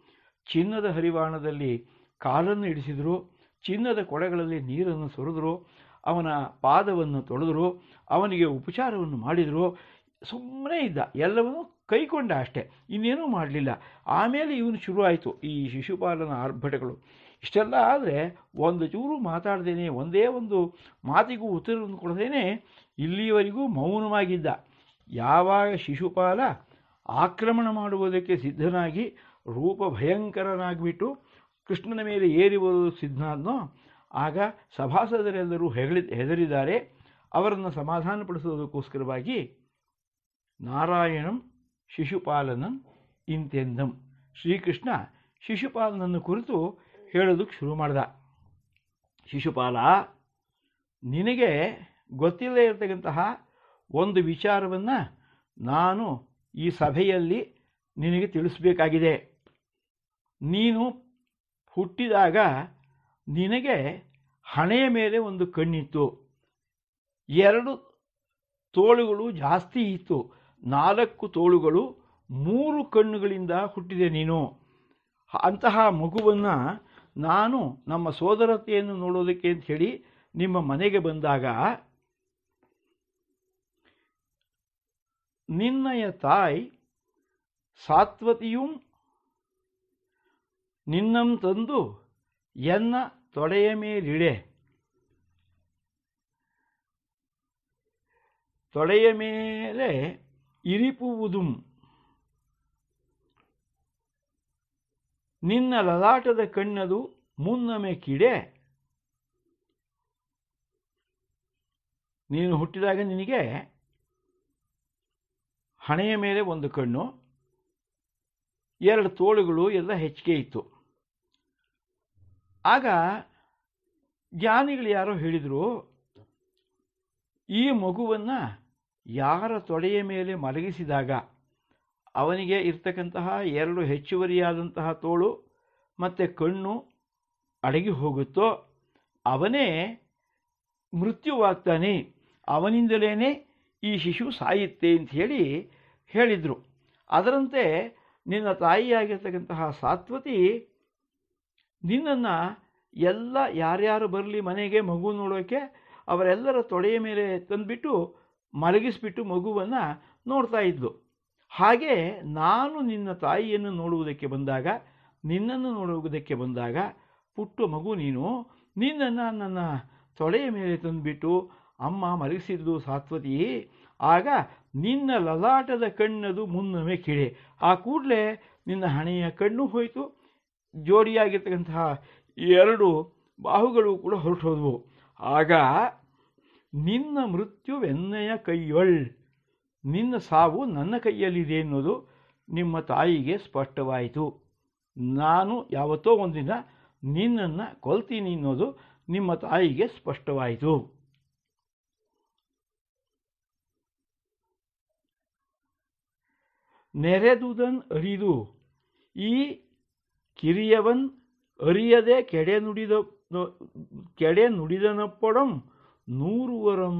ಚಿನ್ನದ ಹರಿವಾಣದಲ್ಲಿ ಕಾಲನ್ನು ಇಡಿಸಿದರು. ಚಿನ್ನದ ಕೊಡೆಗಳಲ್ಲಿ ನೀರನ್ನು ಸುರಿದ್ರು. ಅವನ ಪಾದವನ್ನು ತೊಳೆದರು. ಅವನಿಗೆ ಉಪಚಾರವನ್ನು ಮಾಡಿದರು. ಸುಮ್ಮನೆ ಇದ್ದ. ಎಲ್ಲವನ್ನೂ ಕೈಕೊಂಡ ಅಷ್ಟೇ. ಇನ್ನೇನೂ ಮಾಡಲಿಲ್ಲ. ಆಮೇಲೆ ಇವನು ಶುರುವಾಯಿತು ಈ ಶಿಶುಪಾಲನ ಆರ್ಭಟಗಳು ಇಷ್ಟೆಲ್ಲ ಆದರೆ ಒಂದು ಚೂರು ಮಾತಾಡ್ದೇನೆ, ಒಂದೇ ಒಂದು ಮಾತಿಗೂ ಉತ್ತರವನ್ನು ಕೊಡದೇನೆ ಇಲ್ಲಿಯವರೆಗೂ ಮೌನವಾಗಿದ್ದ. ಯಾವಾಗ ಶಿಶುಪಾಲ ಆಕ್ರಮಣ ಮಾಡುವುದಕ್ಕೆ ಸಿದ್ಧನಾಗಿ, ರೂಪ ಭಯಂಕರನಾಗಿಬಿಟ್ಟು ಕೃಷ್ಣನ ಮೇಲೆ ಏರಿ ಬರುವುದು ಸಿದ್ಧನಾದ್ನೋ, ಆಗ ಸಭಾಸದರೆಲ್ಲರೂ ಹೆಗಳಿ, ಹೆದರಿದ್ದಾರೆ. ಅವರನ್ನು ಸಮಾಧಾನಪಡಿಸುವುದಕ್ಕೋಸ್ಕರವಾಗಿ ನಾರಾಯಣಂ ಶಿಶುಪಾಲನನ್ ಇಂತೆಂದಂ. ಶ್ರೀಕೃಷ್ಣ ಶಿಶುಪಾಲನನ್ನು ಕುರಿತು ಹೇಳೋದಕ್ಕೆ ಶುರು ಮಾಡ್ದ. ಶಿಶುಪಾಲ, ನಿನಗೆ ಗೊತ್ತಿಲ್ಲದೇ ಇರತಕ್ಕಂತಹ ಒಂದು ವಿಚಾರವನ್ನು ನಾನು ಈ ಸಭೆಯಲ್ಲಿ ನಿನಗೆ ತಿಳಿಸಬೇಕಾಗಿದೆ. ನೀನು ಹುಟ್ಟಿದಾಗ ನಿನಗೆ ಹಣೆಯ ಮೇಲೆ ಒಂದು ಕಣ್ಣಿತ್ತು. ಎರಡು ತೋಳುಗಳು ಜಾಸ್ತಿ ಇತ್ತು. ನಾಲ್ಕು ತೋಳುಗಳು ಮೂರು ಕಣ್ಣುಗಳಿಂದ ಹುಟ್ಟಿದೆ ನೀನು. ಅಂತಹ ಮಗುವನ್ನು ನಾನು ನಮ್ಮ ಸೋದರತೆಯನ್ನು ನೋಡೋದಕ್ಕೆ ಅಂತ ಹೇಳಿ ನಿಮ್ಮ ಮನೆಗೆ ಬಂದಾಗ, ನಿನ್ನಯ ತಾಯಿ ಸಾತ್ವತಿಯೂ ನಿನ್ನಂ ತಂದು ಎನ್ನ ತೊಡೆಯ ಮೇಲಿಡೆ. ತೊಡೆಯ ಮೇಲೆ ಇರಿಪುವುದುಂ. ನಿನ್ನ ಲಲಾಟದ ಕಣ್ಣದು ಮುನ್ನಮೆ ಕಿಡೆ. ನೀನು ಹುಟ್ಟಿದಾಗ ನಿನಗೆ ಹಣೆಯ ಮೇಲೆ ಒಂದು ಕಣ್ಣು, ಎರಡು ತೋಳುಗಳು, ಎಲ್ಲ ಹೆಚ್ಚಿಗೆ ಇತ್ತು. ಆಗ ಜ್ಞಾನಿಗಳು ಯಾರೋ ಹೇಳಿದರು, ಈ ಮಗುವನ್ನು ಯಾರ ತೊಡೆಯ ಮೇಲೆ ಮಲಗಿಸಿದಾಗ ಅವನಿಗೆ ಇರ್ತಕ್ಕಂತಹ ಎರಡು ಹೆಚ್ಚುವರಿಯಾದಂತಹ ತೋಳು ಮತ್ತು ಕಣ್ಣು ಅಡಗಿ ಹೋಗುತ್ತೋ, ಅವನೇ ಮೃತ್ಯುವಾಗ್ತಾನೆ. ಅವನಿಂದಲೇ ಈ ಶಿಶು ಸಾಯುತ್ತೆ ಅಂತ ಹೇಳಿ ಹೇಳಿದರು. ಅದರಂತೆ ನಿನ್ನ ತಾಯಿಯಾಗಿರ್ತಕ್ಕಂತಹ ಸಾತ್ವತಿ ನಿನ್ನನ್ನು ಎಲ್ಲ ಯಾರ್ಯಾರು ಬರಲಿ ಮನೆಗೆ ಮಗು ನೋಡೋಕ್ಕೆ ಅವರೆಲ್ಲರ ತೊಡೆಯ ಮೇಲೆ ತಂದುಬಿಟ್ಟು ಮಲಗಿಸ್ಬಿಟ್ಟು ಮಗುವನ್ನು ನೋಡ್ತಾ ಇದ್ಲು. ಹಾಗೆ ನಾನು ನಿನ್ನ ತಾಯಿಯನ್ನು ನೋಡುವುದಕ್ಕೆ ಬಂದಾಗ, ನಿನ್ನನ್ನು ನೋಡುವುದಕ್ಕೆ ಬಂದಾಗ, ಪುಟ್ಟ ಮಗು ನೀನು, ನಿನ್ನನ್ನು ನನ್ನ ತೊಡೆಯ ಮೇಲೆ ತಂದುಬಿಟ್ಟು ಅಮ್ಮ ಮಲಗಿಸಿದ್ದು ಸಾತ್ವತಿ, ಆಗ ನಿನ್ನ ಲಲಾಟದ ಕಣ್ಣದು ಮುನ್ನವೇ ಕಿಡೆ ಆ ಕೂಡಲೇ ನಿನ್ನ ಹಣೆಯ ಕಣ್ಣು ಹೋಯಿತು. ಜೋಡಿಯಾಗಿರ್ತಕ್ಕಂತಹ ಎರಡು ಬಾಹುಗಳು ಕೂಡ ಹೊರಟೋದ್ವು. ಆಗ ನಿನ್ನ ಮೃತ್ಯು ಮೃತ್ಯುವೆನ್ನೆಯ ಕೈಯೊಳ್? ನಿನ್ನ ಸಾವು ನನ್ನ ಕೈಯಲ್ಲಿದೆ ಎನ್ನುವುದು ನಿಮ್ಮ ತಾಯಿಗೆ ಸ್ಪಷ್ಟವಾಯಿತು. ನಾನು ಯಾವತ್ತೋ ಒಂದಿನ ನಿನ್ನನ್ನು ಕೊಲ್ತೀನಿ ಅನ್ನೋದು ನಿಮ್ಮ ತಾಯಿಗೆ ಸ್ಪಷ್ಟವಾಯಿತು. ನೆರೆದುದನ್ ಅರಿದು, ಈ ಕಿರಿಯವನ್ ಅರಿಯದೆ ಕೆಡೆ ನುಡಿದ, ಕೆಡೆ ನುಡಿದನಪ್ಪೊಡಂ ನೂರುವರಂ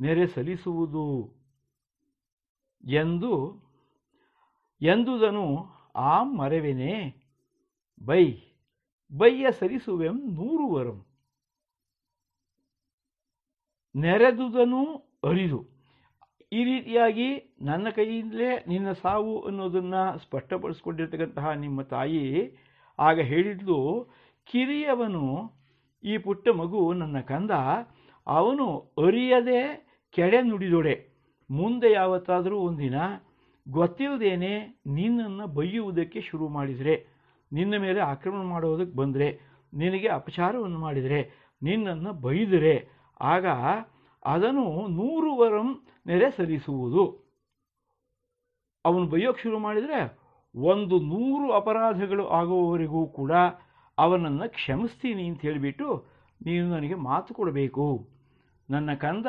ನೆರೆ ಸಲ್ಲಿಸುವುದು ಎಂದು, ಎಂದುದನು, ಆ ಮರೆವೆನೆ? ಬೈ, ಬೈಯ ಸರಿಸುವೆಂ ನೂರುವರಂ. ನೆರೆದುದನು ಅರಿದು, ಈ ರೀತಿಯಾಗಿ ನನ್ನ ಕೈಯಿಂದಲೇ ನಿನ್ನ ಸಾವು ಅನ್ನೋದನ್ನು ಸ್ಪಷ್ಟಪಡಿಸ್ಕೊಂಡಿರ್ತಕ್ಕಂತಹ ನಿಮ್ಮ ತಾಯಿ ಆಗ ಹೇಳಿದ್ಲು, ಕಿರಿಯವನು, ಈ ಪುಟ್ಟ ಮಗು ನನ್ನ ಕಂದ ಅವನು ಅರಿಯದೆ ಕೆಡೆ ನುಡಿದೊಡೆ. ಮುಂದೆ ಯಾವತ್ತಾದರೂ ಒಂದಿನ ಗೊತ್ತಿಲ್ಲದೇನೆ ನಿನ್ನನ್ನು ಬೈಯುವುದಕ್ಕೆ ಶುರು ಮಾಡಿದರೆ. ನಿನ್ನ ಮೇಲೆ ಆಕ್ರಮಣ ಮಾಡೋದಕ್ಕೆ ಬಂದರೆ. ನಿನಗೆ ಅಪಚಾರವನ್ನು ಮಾಡಿದರೆ. ನಿನ್ನನ್ನು ಬೈದರೆ. ಆಗ ಅದನ್ನು ನೂರು ವರಂ ನೆರೆ ಸರಿಸುವುದು ಅವನು ಬೈಯೋಕ್ಕೆ ಶುರು ಮಾಡಿದರೆ, ಒಂದು ನೂರು ಅಪರಾಧಗಳು ಆಗುವವರೆಗೂ ಕೂಡ ಅವನನ್ನು ಕ್ಷಮಿಸ್ತೀನಿ ಅಂತ ಹೇಳಿಬಿಟ್ಟು, ನೀನು ನನಗೆ ಮಾತು ಕೊಡಬೇಕು. ನನ್ನ ಕಂದ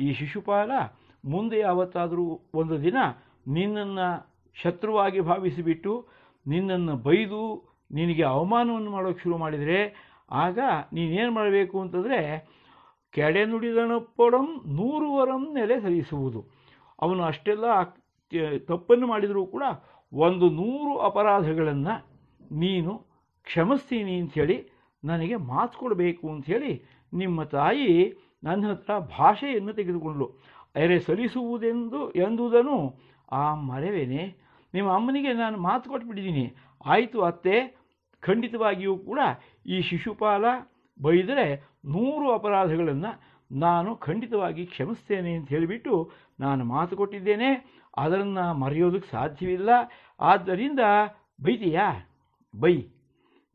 ಈ ಶಿಶುಪಾಲ ಮುಂದೆ ಯಾವತ್ತಾದರೂ ಒಂದು ದಿನ ನಿನ್ನನ್ನು ಶತ್ರುವಾಗಿ ಭಾವಿಸಿಬಿಟ್ಟು ನಿನ್ನನ್ನು ಬೈದು ನಿನಗೆ ಅವಮಾನವನ್ನು ಮಾಡೋಕ್ಕೆ ಶುರು ಮಾಡಿದರೆ ಆಗ ನೀನೇನು ಮಾಡಬೇಕು ಅಂತಂದರೆ ಕೆಡೆ ನುಡಿದನಪ್ಪೊಡಂ ನೂರು ವರಂ ನೆಲೆ ಸರಿಸುವುದು. ಅವನು ಅಷ್ಟೆಲ್ಲ ತಪ್ಪನ್ನು ಮಾಡಿದರೂ ಕೂಡ ಒಂದು ನೂರು ಅಪರಾಧಗಳನ್ನು ನೀನು ಕ್ಷಮಿಸ್ತೀನಿ ಅಂಥೇಳಿ ನನಗೆ ಮಾತು ಕೊಡಬೇಕು ಅಂಥೇಳಿ ನಿಮ್ಮ ತಾಯಿ ನನ್ನ ಹತ್ರ ಭಾಷೆಯನ್ನು ತೆಗೆದುಕೊಂಡಳು ಅರೆ ಸಲ್ಲಿಸುವುದೆಂದು ಎಂದುದನ್ನು ಆ ಮರವೇನೆ, ನಿಮ್ಮ ಅಮ್ಮನಿಗೆ ನಾನು ಮಾತು ಕೊಟ್ಬಿಟ್ಟಿದ್ದೀನಿ. ಆಯಿತು ಅತ್ತೆ, ಖಂಡಿತವಾಗಿಯೂ ಕೂಡ ಈ ಶಿಶುಪಾಲ ಬೈದರೆ ನೂರು ಅಪರಾಧಗಳನ್ನು ನಾನು ಖಂಡಿತವಾಗಿ ಕ್ಷಮಿಸ್ತೇನೆ ಅಂತ ಹೇಳಿಬಿಟ್ಟು ನಾನು ಮಾತು ಕೊಟ್ಟಿದ್ದೇನೆ. ಅದನ್ನು ಮರೆಯೋದಕ್ಕೆ ಸಾಧ್ಯವಿಲ್ಲ. ಆದ್ದರಿಂದ ಬೈತೀಯಾ? ಬೈ.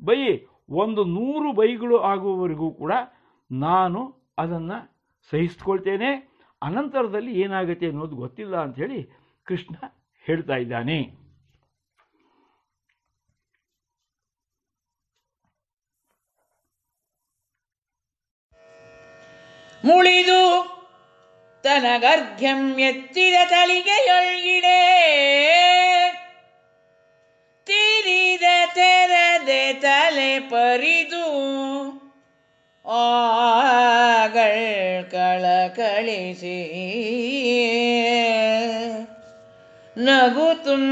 ಬೈ. ಒಂದು ನೂರು ಬೈಗಳು ಆಗುವವರೆಗೂ ಕೂಡ ನಾನು ಅದನ್ನು ಸಹಿಸ್ಕೊಳ್ತೇನೆ, ಅನಂತರದಲ್ಲಿ ಏನಾಗುತ್ತೆ ಅನ್ನೋದು ಗೊತ್ತಿಲ್ಲ ಅಂಥೇಳಿ ಕೃಷ್ಣ ಹೇಳ್ತಾ ಇದ್ದಾನೆ. ಮುಳಿದು ತನಗರ್ಘ್ಯಂ ಎತ್ತಿದ ತಳಿಗೆಯೊಳಗಿಡೆ ತಿರಿದ ತೆರದೆ ತಲೆ ಪರಿದು ಆಗಳ್ ಕಳಕಳಿಸಿ ನಗುತುಂ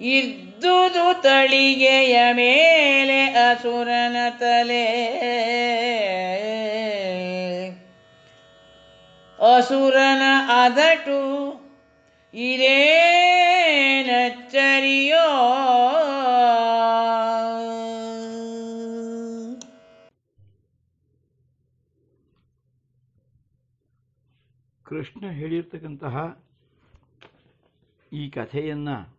ಇದ್ದುದು ತಳಿಗೆಯ ಮೇಲೆ ಅಸುರನ ತಲೆ. ಅಸುರನ ಅದಟು ಇದೇನಚ್ಚರಿಯೋ ಕೃಷ್ಣ ಹೇಳಿರ್ತಕ್ಕಂತಹ ಈ ಕಥೆಯನ್ನು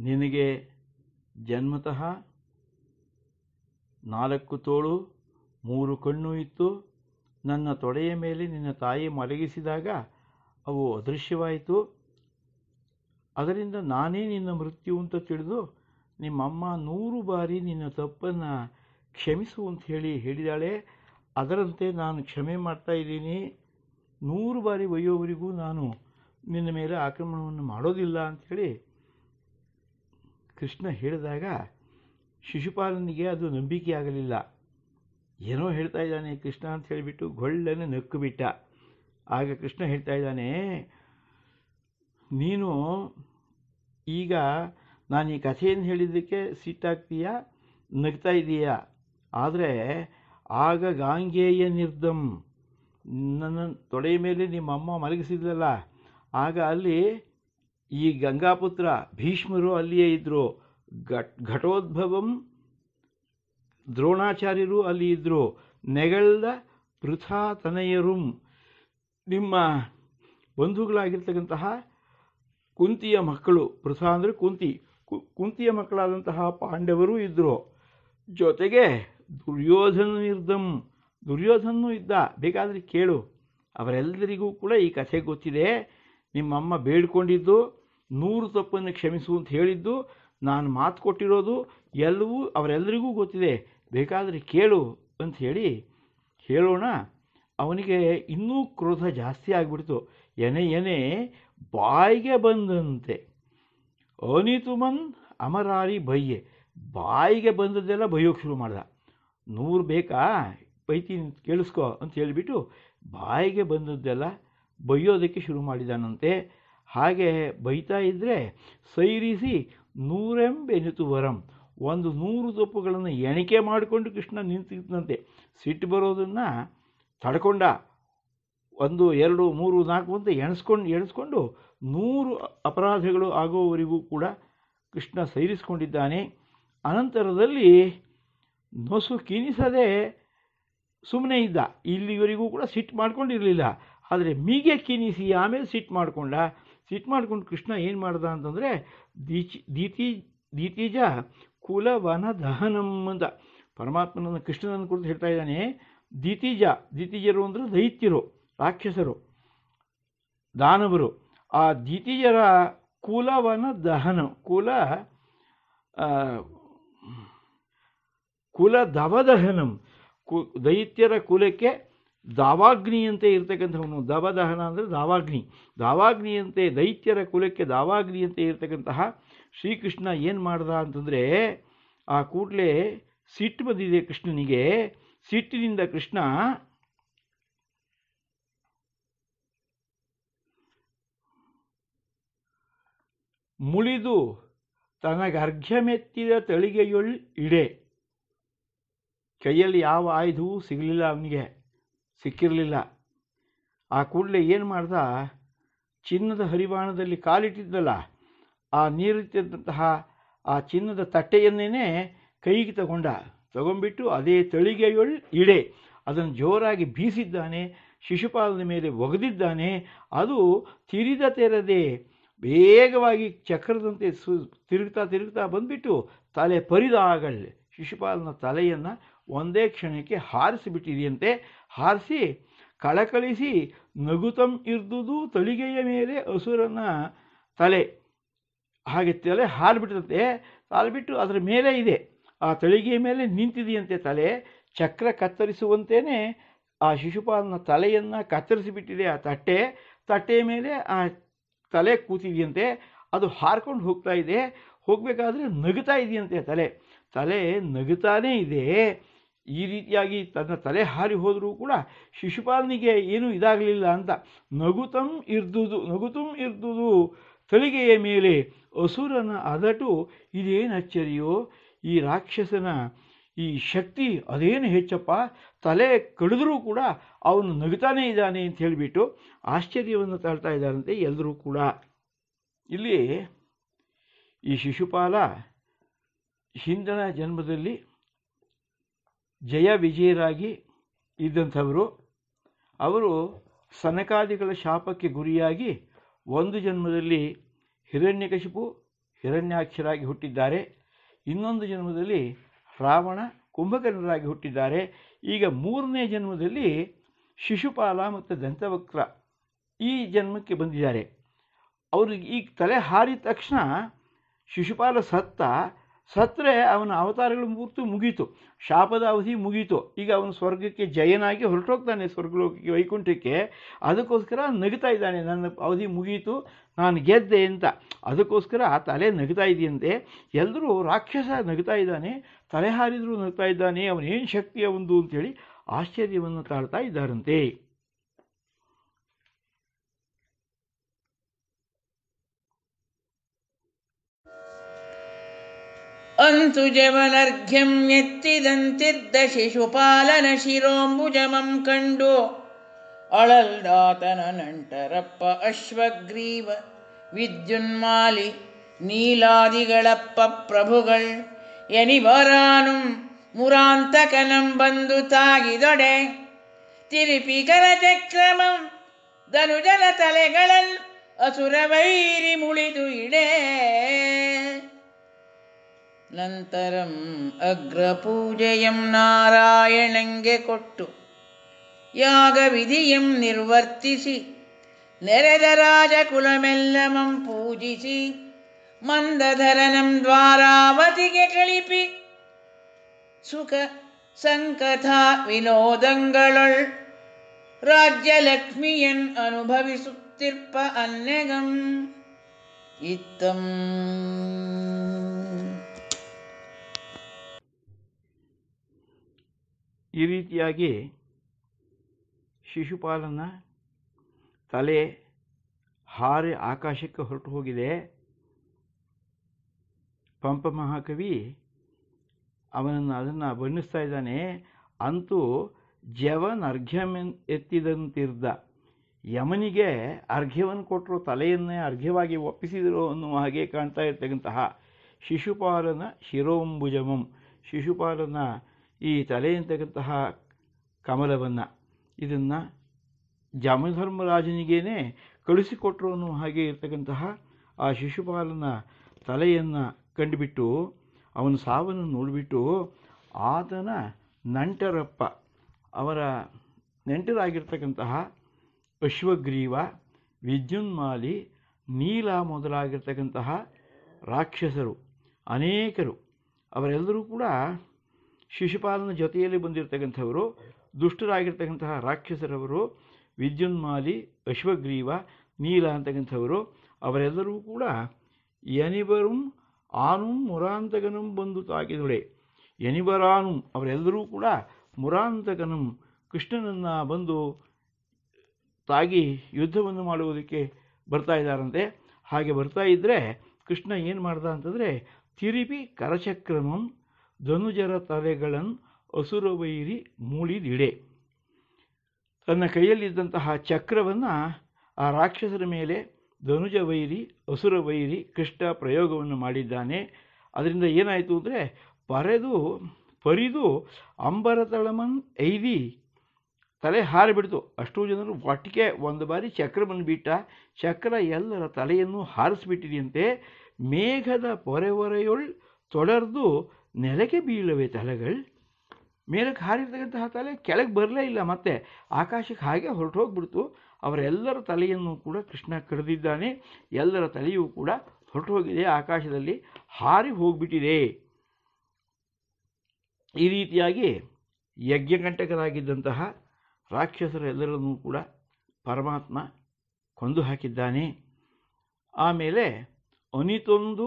ನಿನಗೆ ಜನ್ಮತಃ ನಾಲ್ಕು ತೋಳು, ಮೂರು ಕಣ್ಣು ಇತ್ತು. ನನ್ನ ತೊಡೆಯ ಮೇಲೆ ನಿನ್ನ ತಾಯಿ ಮಲಗಿಸಿದಾಗ ಅವು ಅದೃಶ್ಯವಾಯಿತು. ಅದರಿಂದ ನಾನೇ ನಿನ್ನ ಮೃತ್ಯು ಅಂತ ತಿಳಿದು ನಿಮ್ಮಮ್ಮ ನೂರು ಬಾರಿ ನಿನ್ನ ತಪ್ಪನ್ನು ಕ್ಷಮಿಸು ಅಂತ ಹೇಳಿ ಹೇಳಿದಾಳೆ. ಅದರಂತೆ ನಾನು ಕ್ಷಮೆ ಮಾಡ್ತಾ ಇದ್ದೀನಿ. ನೂರು ಬಾರಿ ಒಯ್ಯೋವರೆಗೂ ನಾನು ನಿನ್ನ ಮೇಲೆ ಆಕ್ರಮಣವನ್ನು ಮಾಡೋದಿಲ್ಲ ಅಂಥೇಳಿ ಕೃಷ್ಣ ಹೇಳಿದಾಗ ಶಿಶುಪಾಲನಿಗೆ ಅದು ನಂಬಿಕೆ ಆಗಲಿಲ್ಲ. ಏನೋ ಹೇಳ್ತಾ ಇದ್ದಾನೆ ಕೃಷ್ಣ ಅಂತ ಹೇಳಿಬಿಟ್ಟು ಗೊಳ್ಳನೆ ನಕ್ಕು ಬಿಟ್ಟ ಆಗ ಕೃಷ್ಣ ಹೇಳ್ತಾ ಇದ್ದಾನೆ, ನೀನು ಈಗ ನಾನು ಈ ಕಥೆಯನ್ನು ಹೇಳಿದ್ದಕ್ಕೆ ಸಿಟ್ಟಾಗ್ತೀಯಾ? ನಗ್ತಾ ಇದ್ದೀಯಾ ಆದರೆ ಆಗ ಗಾಂಗೇಯ ನಿರ್ಧಮ್ ನನ್ನ ತೊಡೆಯ ಮೇಲೆ ನಿಮ್ಮ ಅಮ್ಮ ಮಲಗಿಸಿದ್ಲಲ್ಲ, ಆಗ ಅಲ್ಲಿ ಈ ಗಂಗಾಪುತ್ರ ಭೀಷ್ಮರು ಅಲ್ಲಿಯೇ ಇದ್ದರು ಘಟ್, ಘಟೋದ್ಭವಂ ದ್ರೋಣಾಚಾರ್ಯರು ಅಲ್ಲಿ ಇದ್ದರು ನೆಗಳ್ದ ಪೃಥಾ ತನಯರುಂ. ನಿಮ್ಮ ಬಂಧುಗಳಾಗಿರ್ತಕ್ಕಂತಹ ಕುಂತಿಯ ಮಕ್ಕಳು, ಪೃಥಾ ಅಂದರೆ ಕುಂತಿ ಕುಂತಿಯ ಮಕ್ಕಳಾದಂತಹ ಪಾಂಡವರು ಇದ್ದರು ಜೊತೆಗೆ ದುರ್ಯೋಧನ ನಿರ್ದಂ ದುರ್ಯೋಧನೂ ಇದ್ದ. ಬೇಕಾದರೆ ಕೇಳು. ಅವರೆಲ್ಲರಿಗೂ ಕೂಡ ಈ ಕಥೆ ಗೊತ್ತಿದೆ. ನಿಮ್ಮಮ್ಮ ಬೇಡ್ಕೊಂಡಿದ್ದು, ನೂರು ತಪ್ಪನ್ನು ಕ್ಷಮಿಸು ಅಂತ ಹೇಳಿದ್ದು, ನಾನು ಮಾತು ಕೊಟ್ಟಿರೋದು ಎಲ್ಲವೂ ಅವರೆಲ್ಲರಿಗೂ ಗೊತ್ತಿದೆ. ಬೇಕಾದರೆ ಕೇಳು ಅಂತ ಹೇಳಿ ಹೇಳೋಣ. ಅವನಿಗೆ ಇನ್ನೂ ಕ್ರೋಧ ಜಾಸ್ತಿ ಆಗಿಬಿಡ್ತು. ಎನೆ ಎನೆ, ಬಾಯಿಗೆ ಬಂದಂತೆ. ಅನಿತುಮನ್ ಅಮರಾರಿ ಬಯ್ಯೆ ಬಾಯಿಗೆ ಬಂದದ್ದೆಲ್ಲ ಬೈಯೋಕೆ ಶುರು ಮಾಡ್ದ. ನೂರು ಬೇಕಾ? ಬೈತೀನಿ ಕೇಳಿಸ್ಕೊ ಅಂತ ಹೇಳಿಬಿಟ್ಟು ಬಾಯಿಗೆ ಬಂದದ್ದೆಲ್ಲ ಬೈಯೋದಕ್ಕೆ ಶುರು ಮಾಡಿದಾನಂತೆ. ಹಾಗೆ ಬೈತಾ ಇದ್ದರೆ ಸೈರಿಸಿ ನೂರೆಂಬೆನಿತು ವರಂ. ಒಂದು ನೂರು ತಪ್ಪುಗಳನ್ನು ಎಣಿಕೆ ಮಾಡಿಕೊಂಡು ಕೃಷ್ಣ ನಿಂತಿದ್ದಂತೆ ಸಿಟ್ಟು ಬರೋದನ್ನು ತಡ್ಕೊಂಡ ಒಂದು, ಎರಡು, ಮೂರು, ನಾಲ್ಕು ಅಂತ ಎಣಿಸ್ಕೊಂಡು ಎಣಿಸ್ಕೊಂಡು ನೂರು ಅಪರಾಧಗಳು ಆಗೋವರೆಗೂ ಕೂಡ ಕೃಷ್ಣ ಸೈರಿಸ್ಕೊಂಡಿದ್ದಾನೆ. ಅನಂತರದಲ್ಲಿ ನೊಸು ಕಿನಿಸದೆ ಸುಮ್ಮನೆ ಇದ್ದ. ಇಲ್ಲಿವರೆಗೂ ಕೂಡ ಸಿಟ್ಟು ಮಾಡ್ಕೊಂಡಿರಲಿಲ್ಲ. ಆದರೆ ಮೀಗೆ ಕಿನಿಸಿ ಆಮೇಲೆ ಸಿಟ್ಟು ಮಾಡಿಕೊಂಡ. ಸಿಟ್ಟು ಮಾಡ್ಕೊಂಡು ಕೃಷ್ಣ ಏನು ಮಾಡ್ದ ಅಂತಂದರೆ, ದೀಚಿ, ದೀತಿ, ದೀತಿಜ ಕುಲವನ ದಹನಂ ಅಂತ ಪರಮಾತ್ಮನನ್ನು ಕೃಷ್ಣನನ್ನು ಕುರಿತು ಹೇಳ್ತಾ ಇದ್ದಾನೆ. ದಿತಿಜ, ದಿತಿಜರು ಅಂದರೆ ದೈತ್ಯರು, ರಾಕ್ಷಸರು, ದಾನವರು. ಆ ದಿತಿಜರ ಕುಲವನ ದಹನ, ಕುಲ ಕುಲ ದವದಹನಂ. ಕು, ದೈತ್ಯರ ಕುಲಕ್ಕೆ ದಾವಾಗ್ನಿಯಂತೆ ಇರ್ತಕ್ಕಂಥವನು. ದವದಹನ ಅಂದರೆ ದಾವಾಗ್ನಿ. ದಾವಾಗ್ನಿಯಂತೆ ದೈತ್ಯರ ಕುಲಕ್ಕೆ ದಾವಾಗ್ನಿಯಂತೆ ಇರತಕ್ಕಂತಹ ಶ್ರೀಕೃಷ್ಣ ಏನು ಮಾಡ್ದ ಅಂತಂದರೆ ಆ ಕೂಡಲೇ ಸಿಟ್ಟು ಬಂದಿದೆ ಕೃಷ್ಣನಿಗೆ. ಸಿಟ್ಟಿನಿಂದ ಕೃಷ್ಣ ಮುಳಿದು ತನಗರ್ಘ್ಯಮೆತ್ತಿದ ತಳಿಗೆಯೊಳ್ ಇಡೆ. ಕೈಯಲ್ಲಿ ಯಾವ ಆಯುಧವೂ ಸಿಗಲಿಲ್ಲ ಅವನಿಗೆ, ಸಿಕ್ಕಿರಲಿಲ್ಲ. ಆ ಕೂಡಲೇ ಏನು ಮಾಡ್ದ? ಚಿನ್ನದ ಹರಿವಾಣದಲ್ಲಿ ಕಾಲಿಟ್ಟಿದ್ದಲ್ಲ, ಆ ನೀರಿಟ್ಟಿದ್ದಂತಹ ಆ ಚಿನ್ನದ ತಟ್ಟೆಯನ್ನೇ ಕೈಗೆ ತಗೊಂಡ. ತಗೊಂಡ್ಬಿಟ್ಟು ಅದೇ ತಳಿಗೆಯೊಳ್ ಇಡೆ ಅದನ್ನು ಜೋರಾಗಿ ಬೀಸಿದ್ದಾನೆ ಶಿಶುಪಾಲನ ಮೇಲೆ ಒಗೆದಿದ್ದಾನೆ, ಅದು ತಿರಿದ ತೆರದೆ ವೇಗವಾಗಿ ಚಕ್ರದಂತೆ ಸು ತಿರುಗ್ತಾ ತಿರುಗ್ತಾ ಬಂದುಬಿಟ್ಟು ತಲೆ ಪರಿದಾಗಳ್ ಶಿಶುಪಾಲನ ತಲೆಯನ್ನು ಒಂದೇ ಕ್ಷಣಕ್ಕೆ ಹಾರಿಸಿಬಿಟ್ಟಿದೆಯಂತೆ ಹಾರಿಸಿ ಕಳಕಳಿಸಿ ನಗುತಂ ಇರ್ದುದು ತಳಿಗೆಯ ಮೇಲೆ ಹಸುರನ ತಲೆ. ಹಾಗೆ ತಲೆ ಹಾರಿಬಿಟ್ಟಿದಂತೆ ಹಾರಿಬಿಟ್ಟು ಅದರ ಮೇಲೆ ಇದೆ. ಆ ತಳಿಗೆಯ ಮೇಲೆ ನಿಂತಿದೆಯಂತೆ ತಲೆ. ಚಕ್ರ ಕತ್ತರಿಸುವಂತೆಯೇ ಆ ಶಿಶುಪಾಲನ ತಲೆಯನ್ನು ಕತ್ತರಿಸಿಬಿಟ್ಟಿದೆ ಆ ತಟ್ಟೆ. ತಟ್ಟೆಯ ಮೇಲೆ ಆ ತಲೆ ಕೂತಿದೆಯಂತೆ. ಅದು ಹಾರ್ಕೊಂಡು ಹೋಗ್ತಾ ಇದೆ. ಹೋಗಬೇಕಾದ್ರೆ ನಗುತ್ತಾ ಇದೆಯಂತೆ ತಲೆ. ತಲೆ ನಗುತ್ತಾನೇ ಇದೆ. ಈ ರೀತಿಯಾಗಿ ತನ್ನ ತಲೆ ಹಾರಿ ಹೋದರೂ ಕೂಡ ಶಿಶುಪಾಲನಿಗೆ ಏನೂ ಇದಾಗಲಿಲ್ಲ ಅಂತ ನಗುತಂ ಇರ್ದುದು ನಗುತಂ ಇರ್ದುದು ತಳಿಗೆಯ ಮೇಲೆ ಅಸುರನ ಅದಟು ಇದೇನು ಅಚ್ಚರಿಯೋ? ಈ ರಾಕ್ಷಸನ ಈ ಶಕ್ತಿ ಅದೇನು ಹೆಚ್ಚಪ್ಪ? ತಲೆ ಕಡಿದ್ರೂ ಕೂಡ ಅವನು ನಗುತ್ತಾನೇ ಇದ್ದಾನೆ ಅಂತ ಹೇಳಿಬಿಟ್ಟು ಆಶ್ಚರ್ಯವನ್ನು ತಾಳ್ತಾ ಇದ್ದಾರಂತೆ ಎಲ್ಲರೂ ಕೂಡ. ಇಲ್ಲಿ ಈ ಶಿಶುಪಾಲ ಹಿಂದಿನ ಜನ್ಮದಲ್ಲಿ ಜಯ ವಿಜಯರಾಗಿ ಇದ್ದಂಥವರು, ಅವರು ಸನಕಾದಿಗಳ ಶಾಪಕ್ಕೆ ಗುರಿಯಾಗಿ ಒಂದು ಜನ್ಮದಲ್ಲಿ ಹಿರಣ್ಯಕಶಿಪು ಹಿರಣ್ಯಾಕ್ಷರಾಗಿ ಹುಟ್ಟಿದ್ದಾರೆ. ಇನ್ನೊಂದು ಜನ್ಮದಲ್ಲಿ ರಾವಣ ಕುಂಭಕರ್ಣರಾಗಿ ಹುಟ್ಟಿದ್ದಾರೆ. ಈಗ ಮೂರನೇ ಜನ್ಮದಲ್ಲಿ ಶಿಶುಪಾಲ ಮತ್ತು ದಂತವಕ್ರ ಈ ಜನ್ಮಕ್ಕೆ ಬಂದಿದ್ದಾರೆ. ಅವ್ರಿಗೆ ಈಗ ತಲೆ ಹಾರಿದ ತಕ್ಷಣ ಶಿಶುಪಾಲ ಸತ್ತ. ಸತ್ತರೆ ಅವನ ಅವತಾರಗಳು ಮೂರ್ತು ಮುಗೀತು. ಶಾಪದ ಅವಧಿ ಮುಗೀತು. ಈಗ ಅವನು ಸ್ವರ್ಗಕ್ಕೆ ಜಯನಾಗಿ ಹೊರಟೋಗ್ತಾನೆ, ಸ್ವರ್ಗಲೋಕಕ್ಕೆ, ವೈಕುಂಠಕ್ಕೆ. ಅದಕ್ಕೋಸ್ಕರ ನಗುತ್ತಾ ಇದ್ದಾನೆ, ನನ್ನ ಅವಧಿ ಮುಗೀತು, ನಾನು ಗೆದ್ದೆ ಅಂತ. ಅದಕ್ಕೋಸ್ಕರ ಆ ತಲೆ ನಗುತ್ತಾ ಇದೆಯಂತೆ. ಎಲ್ಲರೂ ರಾಕ್ಷಸ ನಗುತ್ತಾ ಇದ್ದಾನೆ ತಲೆ ಹಾರಿದರೂ ನಗ್ತಾ ಇದ್ದಾನೆ, ಅವನೇನು ಶಕ್ತಿ ಒಂದು ಅಂತೇಳಿ ಆಶ್ಚರ್ಯವನ್ನು ತಾಳ್ತಾ ಇದ್ದಾರಂತೆ. ಅಂತು ಜವನರ್ಘ್ಯಂ ಎತ್ತಿದಂತಿದ್ದ ಶಿಶುಪಾಲನ ಶಿರೋಂಬುಜಮಂ ಕಂಡು ಅಳಲ್ದಾತನ ನಂಟರಪ್ಪ ಅಶ್ವಗ್ರೀವ ವಿದ್ಯುನ್ಮಾಲಿ ನೀಲಾದಿಗಳಪ್ಪ ಪ್ರಭುಗಳ್ ಎನಿವರಾನು ಮುರಾಂತಕನಂ ಬಂದು ತಾಗಿದೊಡೆ ತಿರುಪಿ ಕರಚಕ್ರಮಂ ಧನುಜನ ತಲೆಗಳಲ್ ಅಸುರವೈರಿ ಮುಳಿದು ಇಡೇ ನಂತರಂ ಅಗ್ರಪೂಜೆಯಂ ನಾರಾಯಣಂಗೆ ಕೊಟ್ಟು ಯಾಗವಿಧಿಯಂ ನಿರ್ವರ್ತಿಸಿ ನೆರೆದ ರಾಜಕುಲಮೆಲ್ಲಮಂ ಪೂಜಿಸಿ ಮಂದಧರನಂ ದ್ವಾರಾವತಿಗೆ ಕಳಿಪಿ. ಸುಖ, ಸಂಕಥ, ವಿನೋದಂಗಳೊಳ್ ರಾಜ್ಯಲಕ್ಷ್ಮಿಯನ್ ಅನುಭವಿಸುತ್ತಿರ್ಪ ಅನ್ನೆಗಂ. ಇತ್ತಂ. ಈ ರೀತಿಯಾಗಿ ಶಿಶುಪಾಲನ ತಲೆ, ಹಾರಿ ಆಕಾಶಕ್ಕೆ ಹೊರಟು ಹೋಗಿದೆ. ಪಂಪ ಮಹಾಕವಿ ಅವನನ್ನು ಅದನ್ನು ಬಣ್ಣಿಸ್ತಾ ಇದ್ದಾನೆ. ಅಂತೂ ಜವನ್ ಅರ್ಘ್ಯಮೆನ್ ಎತ್ತಿದಂತಿರ್ದ ಯಮನಿಗೆ ಅರ್ಘ್ಯವನ್ನು ಕೊಟ್ಟರು, ತಲೆಯನ್ನೇ ಅರ್ಘ್ಯವಾಗಿ ಒಪ್ಪಿಸಿದರು ಅನ್ನುವ ಹಾಗೆ ಕಾಣ್ತಾ ಇರ್ತಕ್ಕಂತಹ ಶಿಶುಪಾಲನ ಶಿರೋಂಬುಜಮಂ. ಶಿಶುಪಾಲನ ಈ ತಲೆಯಂತಕ್ಕಂತಹ ಕಮಲವನ್ನು ಇದನ್ನು ಜಮಧರ್ಮರಾಜನಿಗೇನೆ ಕಳಿಸಿಕೊಟ್ರು ಅನ್ನುವ ಹಾಗೆ ಇರ್ತಕ್ಕಂತಹ ಆ ಶಿಶುಪಾಲನ ತಲೆಯನ್ನು ಕಂಡುಬಿಟ್ಟು ಅವನ ಸಾವನ್ನು ನೋಡಿಬಿಟ್ಟು ಆತನ ನಂಟರಪ್ಪ, ಅವರ ನೆಂಟರಾಗಿರ್ತಕ್ಕಂತಹ ಅಶ್ವಗ್ರೀವ, ವಿದ್ಯುನ್ಮಾಲಿ, ನೀಲ ಮೊದಲಾಗಿರ್ತಕ್ಕಂತಹ ರಾಕ್ಷಸರು, ಅನೇಕರು, ಅವರೆಲ್ಲರೂ ಕೂಡ ಶಿಶುಪಾಲನ ಜೊತೆಯಲ್ಲಿ ಬಂದಿರತಕ್ಕಂಥವರು, ದುಷ್ಟರಾಗಿರ್ತಕ್ಕಂತಹ ರಾಕ್ಷಸರವರು, ವಿದ್ಯುನ್ಮಾಲಿ, ಅಶ್ವಗ್ರೀವ, ನೀಲ ಅಂತಕ್ಕಂಥವರು, ಅವರೆಲ್ಲರೂ ಕೂಡ ಎನಿಬರುಂ ಆನುಂ ಮುರಾಂತಕನಂ ಬಂದು ತಾಕಿದೊಳೆ. ಎನಿಬರಾನುಂ ಅವರೆಲ್ಲರೂ ಕೂಡ ಮುರಾಂತಕನಂ ಕೃಷ್ಣನನ್ನು ಬಂದು ತಾಗಿ ಯುದ್ಧವನ್ನು ಮಾಡುವುದಕ್ಕೆ ಬರ್ತಾ ಇದ್ದಾರಂತೆ. ಹಾಗೆ ಬರ್ತಾ ಇದ್ದರೆ ಕೃಷ್ಣ ಏನು ಮಾಡ್ದ ಅಂತಂದರೆ, ತಿರುಪಿ ಕರಚಕ್ರಮಂ ಧನುಜರ ತಲೆಗಳನ್ನು ಅಸುರವೈರಿ ಮೂಳಿದಿಡೆ. ತನ್ನ ಕೈಯಲ್ಲಿದ್ದಂತಹ ಚಕ್ರವನ್ನು ಆ ರಾಕ್ಷಸರ ಮೇಲೆ ಧನುಜ ವೈರಿ ಅಸುರ ವೈರಿ, ಕೃಷ್ಣ ಪ್ರಯೋಗವನ್ನು ಮಾಡಿದ್ದಾನೆ. ಅದರಿಂದ ಏನಾಯಿತು ಅಂದರೆ ಪರೆದು, ಪರಿದು ಅಂಬರತಳಮನ್ ಐದಿ ತಲೆ ಹಾರಿಬಿಡ್ತು. ಅಷ್ಟು ಜನರು ಒಟ್ಟಿಗೆ ಒಂದು ಬಾರಿ ಚಕ್ರವನ್ನು ಬಿಟ್ಟ. ಚಕ್ರ ಎಲ್ಲರ ತಲೆಯನ್ನು ಹಾರಿಸ್ಬಿಟ್ಟಿದೆಯಂತೆ. ಮೇಘದ ಪೊರೆ ಹೊರೆಯೊಳ್ ತೊಡರ್ದು ನೆಲಕ್ಕೆ ಬೀಳವೆ ತಲೆಗಳು. ಮೇಲಕ್ಕೆ ಹಾರಿರ್ತಕ್ಕಂತಹ ತಲೆ ಕೆಳಗೆ ಬರಲೇ ಇಲ್ಲ, ಮತ್ತೆ ಆಕಾಶಕ್ಕೆ ಹಾಗೆ ಹೊರಟು ಹೋಗ್ಬಿಡ್ತು ಅವರೆಲ್ಲರ ತಲೆಯನ್ನು ಕೂಡ ಕೃಷ್ಣ ಕರೆದಿದ್ದಾನೆ ಎಲ್ಲರ ತಲೆಯೂ ಕೂಡ ಹೊರಟು ಹೋಗಿದೆ ಆಕಾಶದಲ್ಲಿ ಹಾರಿ ಹೋಗ್ಬಿಟ್ಟಿದೆ. ಈ ರೀತಿಯಾಗಿ ಯಜ್ಞಕಂಟಕರಾಗಿದ್ದಂತಹ ರಾಕ್ಷಸರೆಲ್ಲರನ್ನೂ ಕೂಡ ಪರಮಾತ್ಮ ಕೊಂದು ಹಾಕಿದ್ದಾನೆ. ಆಮೇಲೆ ಅನಿತೊಂದು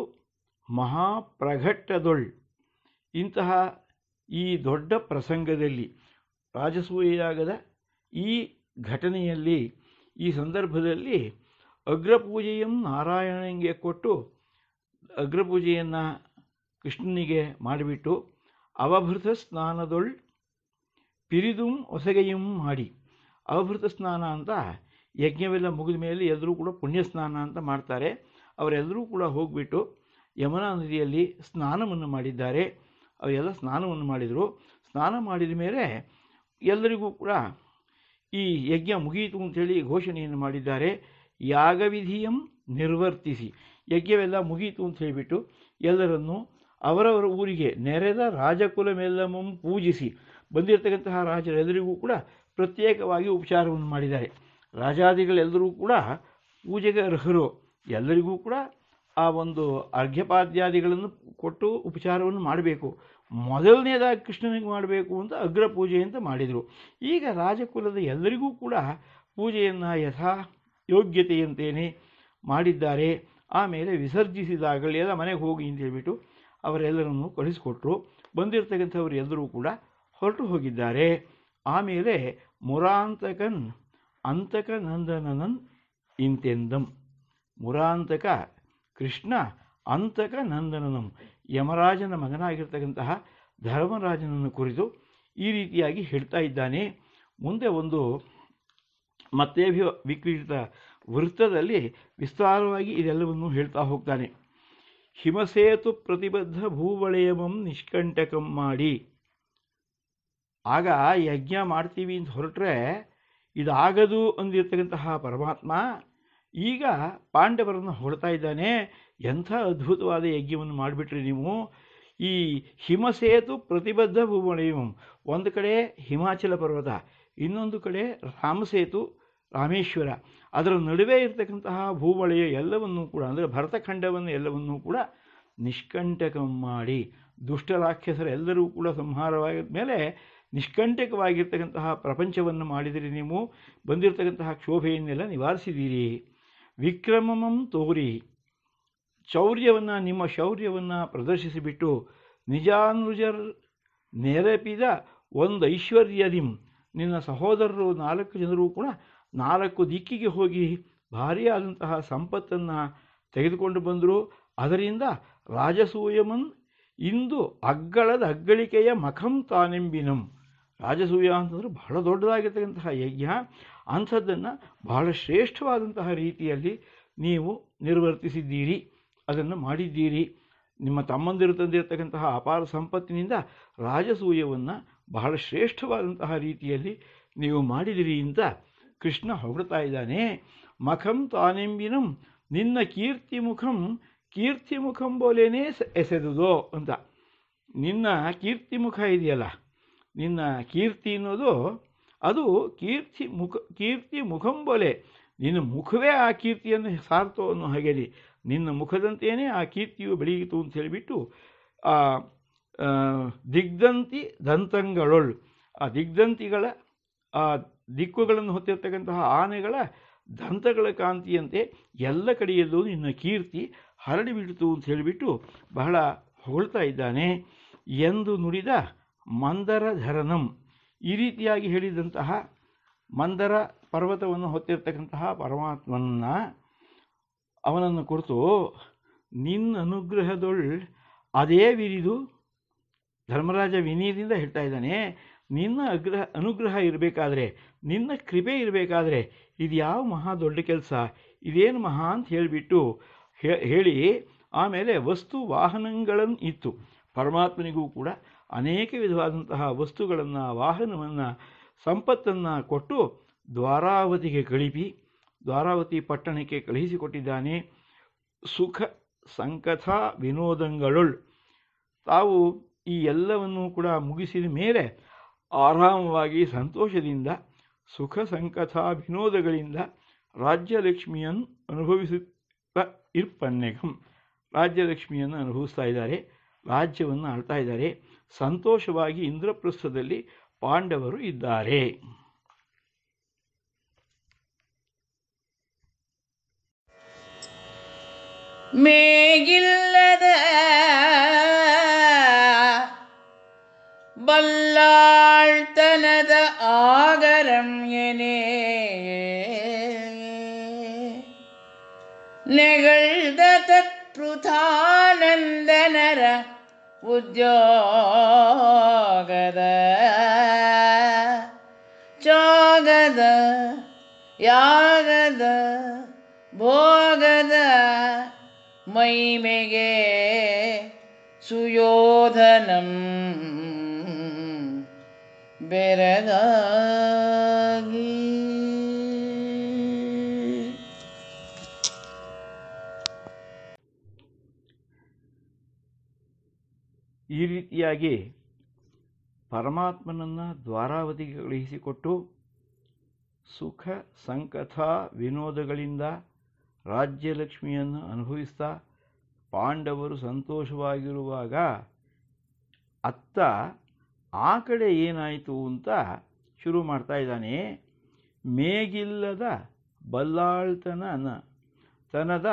ಮಹಾಪ್ರಘಟ್ಟದೊಳ್ ಇಂತಹ ಈ ದೊಡ್ಡ ಪ್ರಸಂಗದಲ್ಲಿ ರಾಜಸೂಯಾಗದ ಈ ಘಟನೆಯಲ್ಲಿ ಈ ಸಂದರ್ಭದಲ್ಲಿ ಅಗ್ರಪೂಜೆಯಂ ನಾರಾಯಣನಿಗೆ ಕೊಟ್ಟು ಅಗ್ರಪೂಜೆಯನ್ನು ಕೃಷ್ಣನಿಗೆ ಮಾಡಿಬಿಟ್ಟು ಅವಭೃತ ಸ್ನಾನದೊಳ್ ಪಿರಿದುಂ ಒಸಗೆಯಂ ಮಾಡಿ. ಅವಭೃತ ಸ್ನಾನ ಅಂತ ಯಜ್ಞವೆಲ್ಲ ಮುಗಿದ ಮೇಲೆ ಎಲ್ಲರೂ ಕೂಡ ಪುಣ್ಯ ಸ್ನಾನ ಅಂತ ಮಾಡ್ತಾರೆ. ಅವರೆಲ್ಲರೂ ಕೂಡ ಹೋಗಿಬಿಟ್ಟು ಯಮುನಾ ನದಿಯಲ್ಲಿ ಸ್ನಾನವನ್ನು ಮಾಡಿದ್ದಾರೆ. ಅವರೆಲ್ಲ ಸ್ನಾನವನ್ನು ಮಾಡಿದರು. ಸ್ನಾನ ಮಾಡಿದ ಮೇಲೆ ಎಲ್ಲರಿಗೂ ಕೂಡ ಈ ಯಜ್ಞ ಮುಗಿಯಿತು ಅಂತೇಳಿ ಘೋಷಣೆಯನ್ನು ಮಾಡಿದ್ದಾರೆ. ಯಾಗವಿಧಿಯಂ ನಿರ್ವರ್ತಿಸಿ. ಯಜ್ಞವೆಲ್ಲ ಮುಗಿಯಿತು ಅಂತ ಹೇಳಿಬಿಟ್ಟು ಎಲ್ಲರನ್ನು ಅವರವರ ಊರಿಗೆ ನೆರೆದ ರಾಜಕುಲಮೆಲ್ಲಮಂ ಪೂಜಿಸಿ ಬಂದಿರತಕ್ಕಂತಹ ರಾಜರೆಲ್ಲರಿಗೂ ಕೂಡ ಪ್ರತ್ಯೇಕವಾಗಿ ಉಪಚಾರವನ್ನು ಮಾಡಿದ್ದಾರೆ. ರಾಜಾದಿಗಳೆಲ್ಲರೂ ಕೂಡ ಪೂಜೆಗೆ ಅರ್ಹರು. ಎಲ್ಲರಿಗೂ ಕೂಡ ಆ ಒಂದು ಅರ್ಘ್ಯಪಾದ್ಯಾದಿಗಳನ್ನು ಕೊಟ್ಟು ಉಪಚಾರವನ್ನು ಮಾಡಬೇಕು. ಮೊದಲನೇದಾಗಿ ಕೃಷ್ಣನಿಗೆ ಮಾಡಬೇಕು ಅಂತ ಅಗ್ರ ಪೂಜೆ ಅಂತ ಮಾಡಿದರು. ಈಗ ರಾಜಕುಲದ ಎಲ್ಲರಿಗೂ ಕೂಡ ಪೂಜೆಯನ್ನು ಯಥಾ ಯೋಗ್ಯತೆಯಂತೇನೆ ಮಾಡಿದ್ದಾರೆ. ಆಮೇಲೆ ವಿಸರ್ಜಿಸಿದಾಗಲೆಲ್ಲ ಮನೆಗೆ ಹೋಗಿ ಅಂತ ಹೇಳ್ಬಿಟ್ಟು ಅವರೆಲ್ಲರನ್ನು ಕಳಿಸಿಕೊಟ್ರು. ಬಂದಿರತಕ್ಕಂಥವ್ರು ಎಲ್ಲರೂ ಕೂಡ ಹೊರಟು ಹೋಗಿದ್ದಾರೆ. ಆಮೇಲೆ ಮುರಾಂತಕನ್ ಅಂತಕ ನಂದನನನ್ ಇಂತೆಂದಂ. ಮುರಾಂತಕ ಕೃಷ್ಣ ಅಂತಕ ನಂದನನಂ. ಯಮರಾಜನ ಮಗನಾಗಿರ್ತಕ್ಕಂತಹ ಧರ್ಮರಾಜನನ್ನು ಕುರಿತು ಈ ರೀತಿಯಾಗಿ ಹೇಳ್ತಾ ಇದ್ದಾನೆ. ಮುಂದೆ ಒಂದು ಮತ್ತೆ ವಿಕ್ರೀಡಿತ ವೃತ್ತದಲ್ಲಿ ವಿಸ್ತಾರವಾಗಿ ಇದೆಲ್ಲವನ್ನು ಹೇಳ್ತಾ ಹೋಗ್ತಾನೆ. ಹಿಮಸೇತು ಪ್ರತಿಬದ್ಧ ಭೂವಳಯಮಂ ನಿಷ್ಕಂಟಕಂ ಮಾಡಿ. ಆಗ ಯಜ್ಞ ಮಾಡ್ತೀವಿ ಅಂತ ಹೊರಟ್ರೆ ಇದಾಗದು ಅಂದಿರ್ತಕ್ಕಂತಹ ಪರಮಾತ್ಮ ಈಗ ಪಾಂಡವರನ್ನು ಹೊಡ್ತಾ ಇದ್ದಾನೆ. ಎಂಥ ಅದ್ಭುತವಾದ ಯಜ್ಞವನ್ನು ಮಾಡಿಬಿಟ್ರಿ ನೀವು. ಈ ಹಿಮಸೇತು ಪ್ರತಿಬದ್ಧ ಭೂವಳಯಂ ಒಂದು ಕಡೆ ಹಿಮಾಚಲ ಪರ್ವತ, ಇನ್ನೊಂದು ಕಡೆ ರಾಮಸೇತು, ರಾಮೇಶ್ವರ. ಅದರ ನಡುವೆ ಇರತಕ್ಕಂತಹ ಭೂಮಳೆಯ ಎಲ್ಲವನ್ನೂ ಕೂಡ, ಅಂದರೆ ಭರತಖಂಡವನ್ನು ಎಲ್ಲವನ್ನೂ ಕೂಡ ನಿಷ್ಕಂಟಕಂ ಮಾಡಿ, ದುಷ್ಟ ರಾಕ್ಷಸರೆಲ್ಲರೂ ಕೂಡ ಸಂಹಾರವಾಗಿದ ಮೇಲೆ ನಿಷ್ಕಂಟಕವಾಗಿರ್ತಕ್ಕಂತಹ ಪ್ರಪಂಚವನ್ನು ಮಾಡಿದಿರಿ ನೀವು. ಬಂದಿರತಕ್ಕಂತಹ ಕ್ಷೋಭೆಯನ್ನೆಲ್ಲ ನಿವಾರಿಸಿದ್ದೀರಿ ವಿಕ್ರಮಮಂ ತೋರಿ. ಶೌರ್ಯವನ್ನು, ನಿಮ್ಮ ಶೌರ್ಯವನ್ನು ಪ್ರದರ್ಶಿಸಿಬಿಟ್ಟು ನಿಜಾನುಜರ್ ನೆರಪಿದ ಒಂದು ಐಶ್ವರ್ಯದಿಂ ನಿನ್ನ ಸಹೋದರರು ನಾಲ್ಕು ಜನರು ಕೂಡ ನಾಲ್ಕು ದಿಕ್ಕಿಗೆ ಹೋಗಿ ಭಾರಿಯಾದಂತಹ ಸಂಪತ್ತನ್ನು ತೆಗೆದುಕೊಂಡು ಬಂದರು. ಅದರಿಂದ ರಾಜಸೂಯಮನ್ ಇಂದು ಅಗ್ಗಳದ ಅಗ್ಗಳಿಕೆಯ ಮಖಂ ತಾನೆಂಬಿನಂ. ರಾಜಸೂಯ ಅಂತಂದ್ರೆ ಬಹಳ ದೊಡ್ಡದಾಗಿರ್ತಕ್ಕಂತಹ ಯಜ್ಞ. ಅಂಥದ್ದನ್ನು ಬಹಳ ಶ್ರೇಷ್ಠವಾದಂತಹ ರೀತಿಯಲ್ಲಿ ನೀವು ನಿರ್ವರ್ತಿಸಿದ್ದೀರಿ, ಅದನ್ನು ಮಾಡಿದ್ದೀರಿ. ನಿಮ್ಮ ತಮ್ಮಂದಿರು ತಂದಿರತಕ್ಕಂತಹ ಅಪಾರ ಸಂಪತ್ತಿನಿಂದ ರಾಜಸೂಯವನ್ನು ಬಹಳ ಶ್ರೇಷ್ಠವಾದಂತಹ ರೀತಿಯಲ್ಲಿ ನೀವು ಮಾಡಿದಿರಿ ಅಂತ ಕೃಷ್ಣ ಹೊಗಳ್ತಾ ಇದ್ದಾನೆ. ಮಖಂ ತಾನೆಂಬಿನಂ, ನಿನ್ನ ಕೀರ್ತಿ ಮುಖಂ ಕೀರ್ತಿ ಮುಖಂ ಬೋಲೇನೇ ಎಸೆದುದೋ ಅಂತ. ನಿನ್ನ ಕೀರ್ತಿ ಮುಖ ಇದೆಯಲ್ಲ, ನಿನ್ನ ಕೀರ್ತಿ ಅನ್ನೋದು ಅದು ಕೀರ್ತಿ ಮುಖ, ಕೀರ್ತಿ ಮುಖಂಬೊಲೆ ನಿನ್ನ ಮುಖವೇ ಆ ಕೀರ್ತಿಯನ್ನು ಸಾರ್ತೋ ಅನ್ನೋ ಹಾಗೆಯಲ್ಲಿ ನಿನ್ನ ಮುಖದಂತೆಯೇ ಆ ಕೀರ್ತಿಯು ಬೆಳೆಯಿತು ಅಂತ ಹೇಳಿಬಿಟ್ಟು, ಆ ದಿಗ್ಧಂತಿ ದಂತಂಗಳೊಳ್. ಆ ದಿಗ್ಧಂತಿಗಳ ಆ ದಿಕ್ಕುಗಳನ್ನು ಹೊತ್ತಿರ್ತಕ್ಕಂತಹ ಆನೆಗಳ ದಂತಗಳ ಕಾಂತಿಯಂತೆ ಎಲ್ಲ ಕಡೆಯಲ್ಲೂ ನಿನ್ನ ಕೀರ್ತಿ ಹರಡಿಬಿಡ್ತು ಅಂತ ಹೇಳಿಬಿಟ್ಟು ಬಹಳ ಹೊಗಳ್ತಾ ಇದ್ದಾನೆ. ಎಂದು ನುಡಿದ ಮಂದರಧರನಂ ಈ ರೀತಿಯಾಗಿ ಹೇಳಿದಂತಹ ಮಂದರ ಪರ್ವತವನ್ನು ಹೊತ್ತಿರತಕ್ಕಂತಹ ಪರಮಾತ್ಮನನ್ನು ಅವನನ್ನು ಕುರಿತು ನಿನ್ನ ಅನುಗ್ರಹದೊಳ್ ಅದೇ ವಿರಿದು ಧರ್ಮರಾಜ ವಿನಯದಿಂದ ಹೇಳ್ತಾ ಇದ್ದಾನೆ, ನಿನ್ನ ಅಗ್ರಹ, ಅನುಗ್ರಹ ಇರಬೇಕಾದ್ರೆ, ನಿನ್ನ ಕೃಪೆ ಇರಬೇಕಾದ್ರೆ ಇದು ಯಾವ ಮಹಾ ದೊಡ್ಡ ಕೆಲಸ? ಇದೇನು ಮಹಾ ಅಂತ ಹೇಳಿಬಿಟ್ಟು ಹೇಳಿ, ಆಮೇಲೆ ವಸ್ತು ವಾಹನಗಳನ್ನು ಇತ್ತು. ಪರಮಾತ್ಮನಿಗೂ ಕೂಡ ಅನೇಕ ವಿಧವಾದಂತಹ ವಸ್ತುಗಳನ್ನು, ವಾಹನವನ್ನು, ಸಂಪತ್ತನ್ನು ಕೊಟ್ಟು ದ್ವಾರಾವತಿಗೆ ಕಳಿಪಿ, ದ್ವಾರಾವತಿ ಪಟ್ಟಣಕ್ಕೆ ಕಳುಹಿಸಿಕೊಟ್ಟಿದ್ದಾನೆ ಸುಖ, ಸಂಕಥ, ವಿನೋದಂಗಳೊಳ್. ತಾವು ಈ ಎಲ್ಲವನ್ನೂ ಕೂಡ ಮುಗಿಸಿದ ಮೇಲೆ ಆರಾಮವಾಗಿ, ಸಂತೋಷದಿಂದ, ಸುಖ, ಸಂಕಥ, ವಿನೋದಗಳಿಂದ ರಾಜ್ಯಲಕ್ಷ್ಮಿಯನ್ನು ಅನುಭವಿಸುತ್ತ ಇರ್ಪನ್ನೆಗಂ ರಾಜ್ಯಲಕ್ಷ್ಮಿಯನ್ನು ಅನುಭವಿಸ್ತಾ ಇದ್ದಾರೆ, ರಾಜ್ಯವನ್ನು ಆಳ್ತಾ ಇದ್ದಾರೆ. ಸಂತೋಷವಾಗಿ ಇಂದ್ರಪ್ರಸ್ಥದಲ್ಲಿ ಪಾಂಡವರು ಇದ್ದಾರೆ. ಮೇಗಿಲ್ಲದ ಬಲ್ಲಾಳ್ತನದ ಆಗರಂ ಎನೆ ನೆಗಳ್ದ ತತ್ಪೃಥಾನಂದನರ ಉದ್ಯೋಗದ ಚೋಗದ ಯಾಗದ ಭೋಗದ ಮೈಮೆಗೆ ಸುಯೋಧನಂ ಬೆರಗಾಗಿ ರೀತಿಯಾಗಿ ಪರಮಾತ್ಮನನ್ನು ದ್ವಾರಾವಧಿಗೆ ಕಳುಹಿಸಿಕೊಟ್ಟು ಸುಖ, ಸಂಕಥ, ವಿನೋದಗಳಿಂದ ರಾಜ್ಯಲಕ್ಷ್ಮಿಯನ್ನು ಅನುಭವಿಸ್ತಾ ಪಾಂಡವರು ಸಂತೋಷವಾಗಿರುವಾಗ ಅತ್ತ ಆ ಕಡೆ ಏನಾಯಿತು ಅಂತ ಶುರು ಮಾಡ್ತಾ ಇದ್ದಾನೆ. ಮೇಗಿಲ್ಲದ ಬಲ್ಲಾಳ್ತನ ತನದ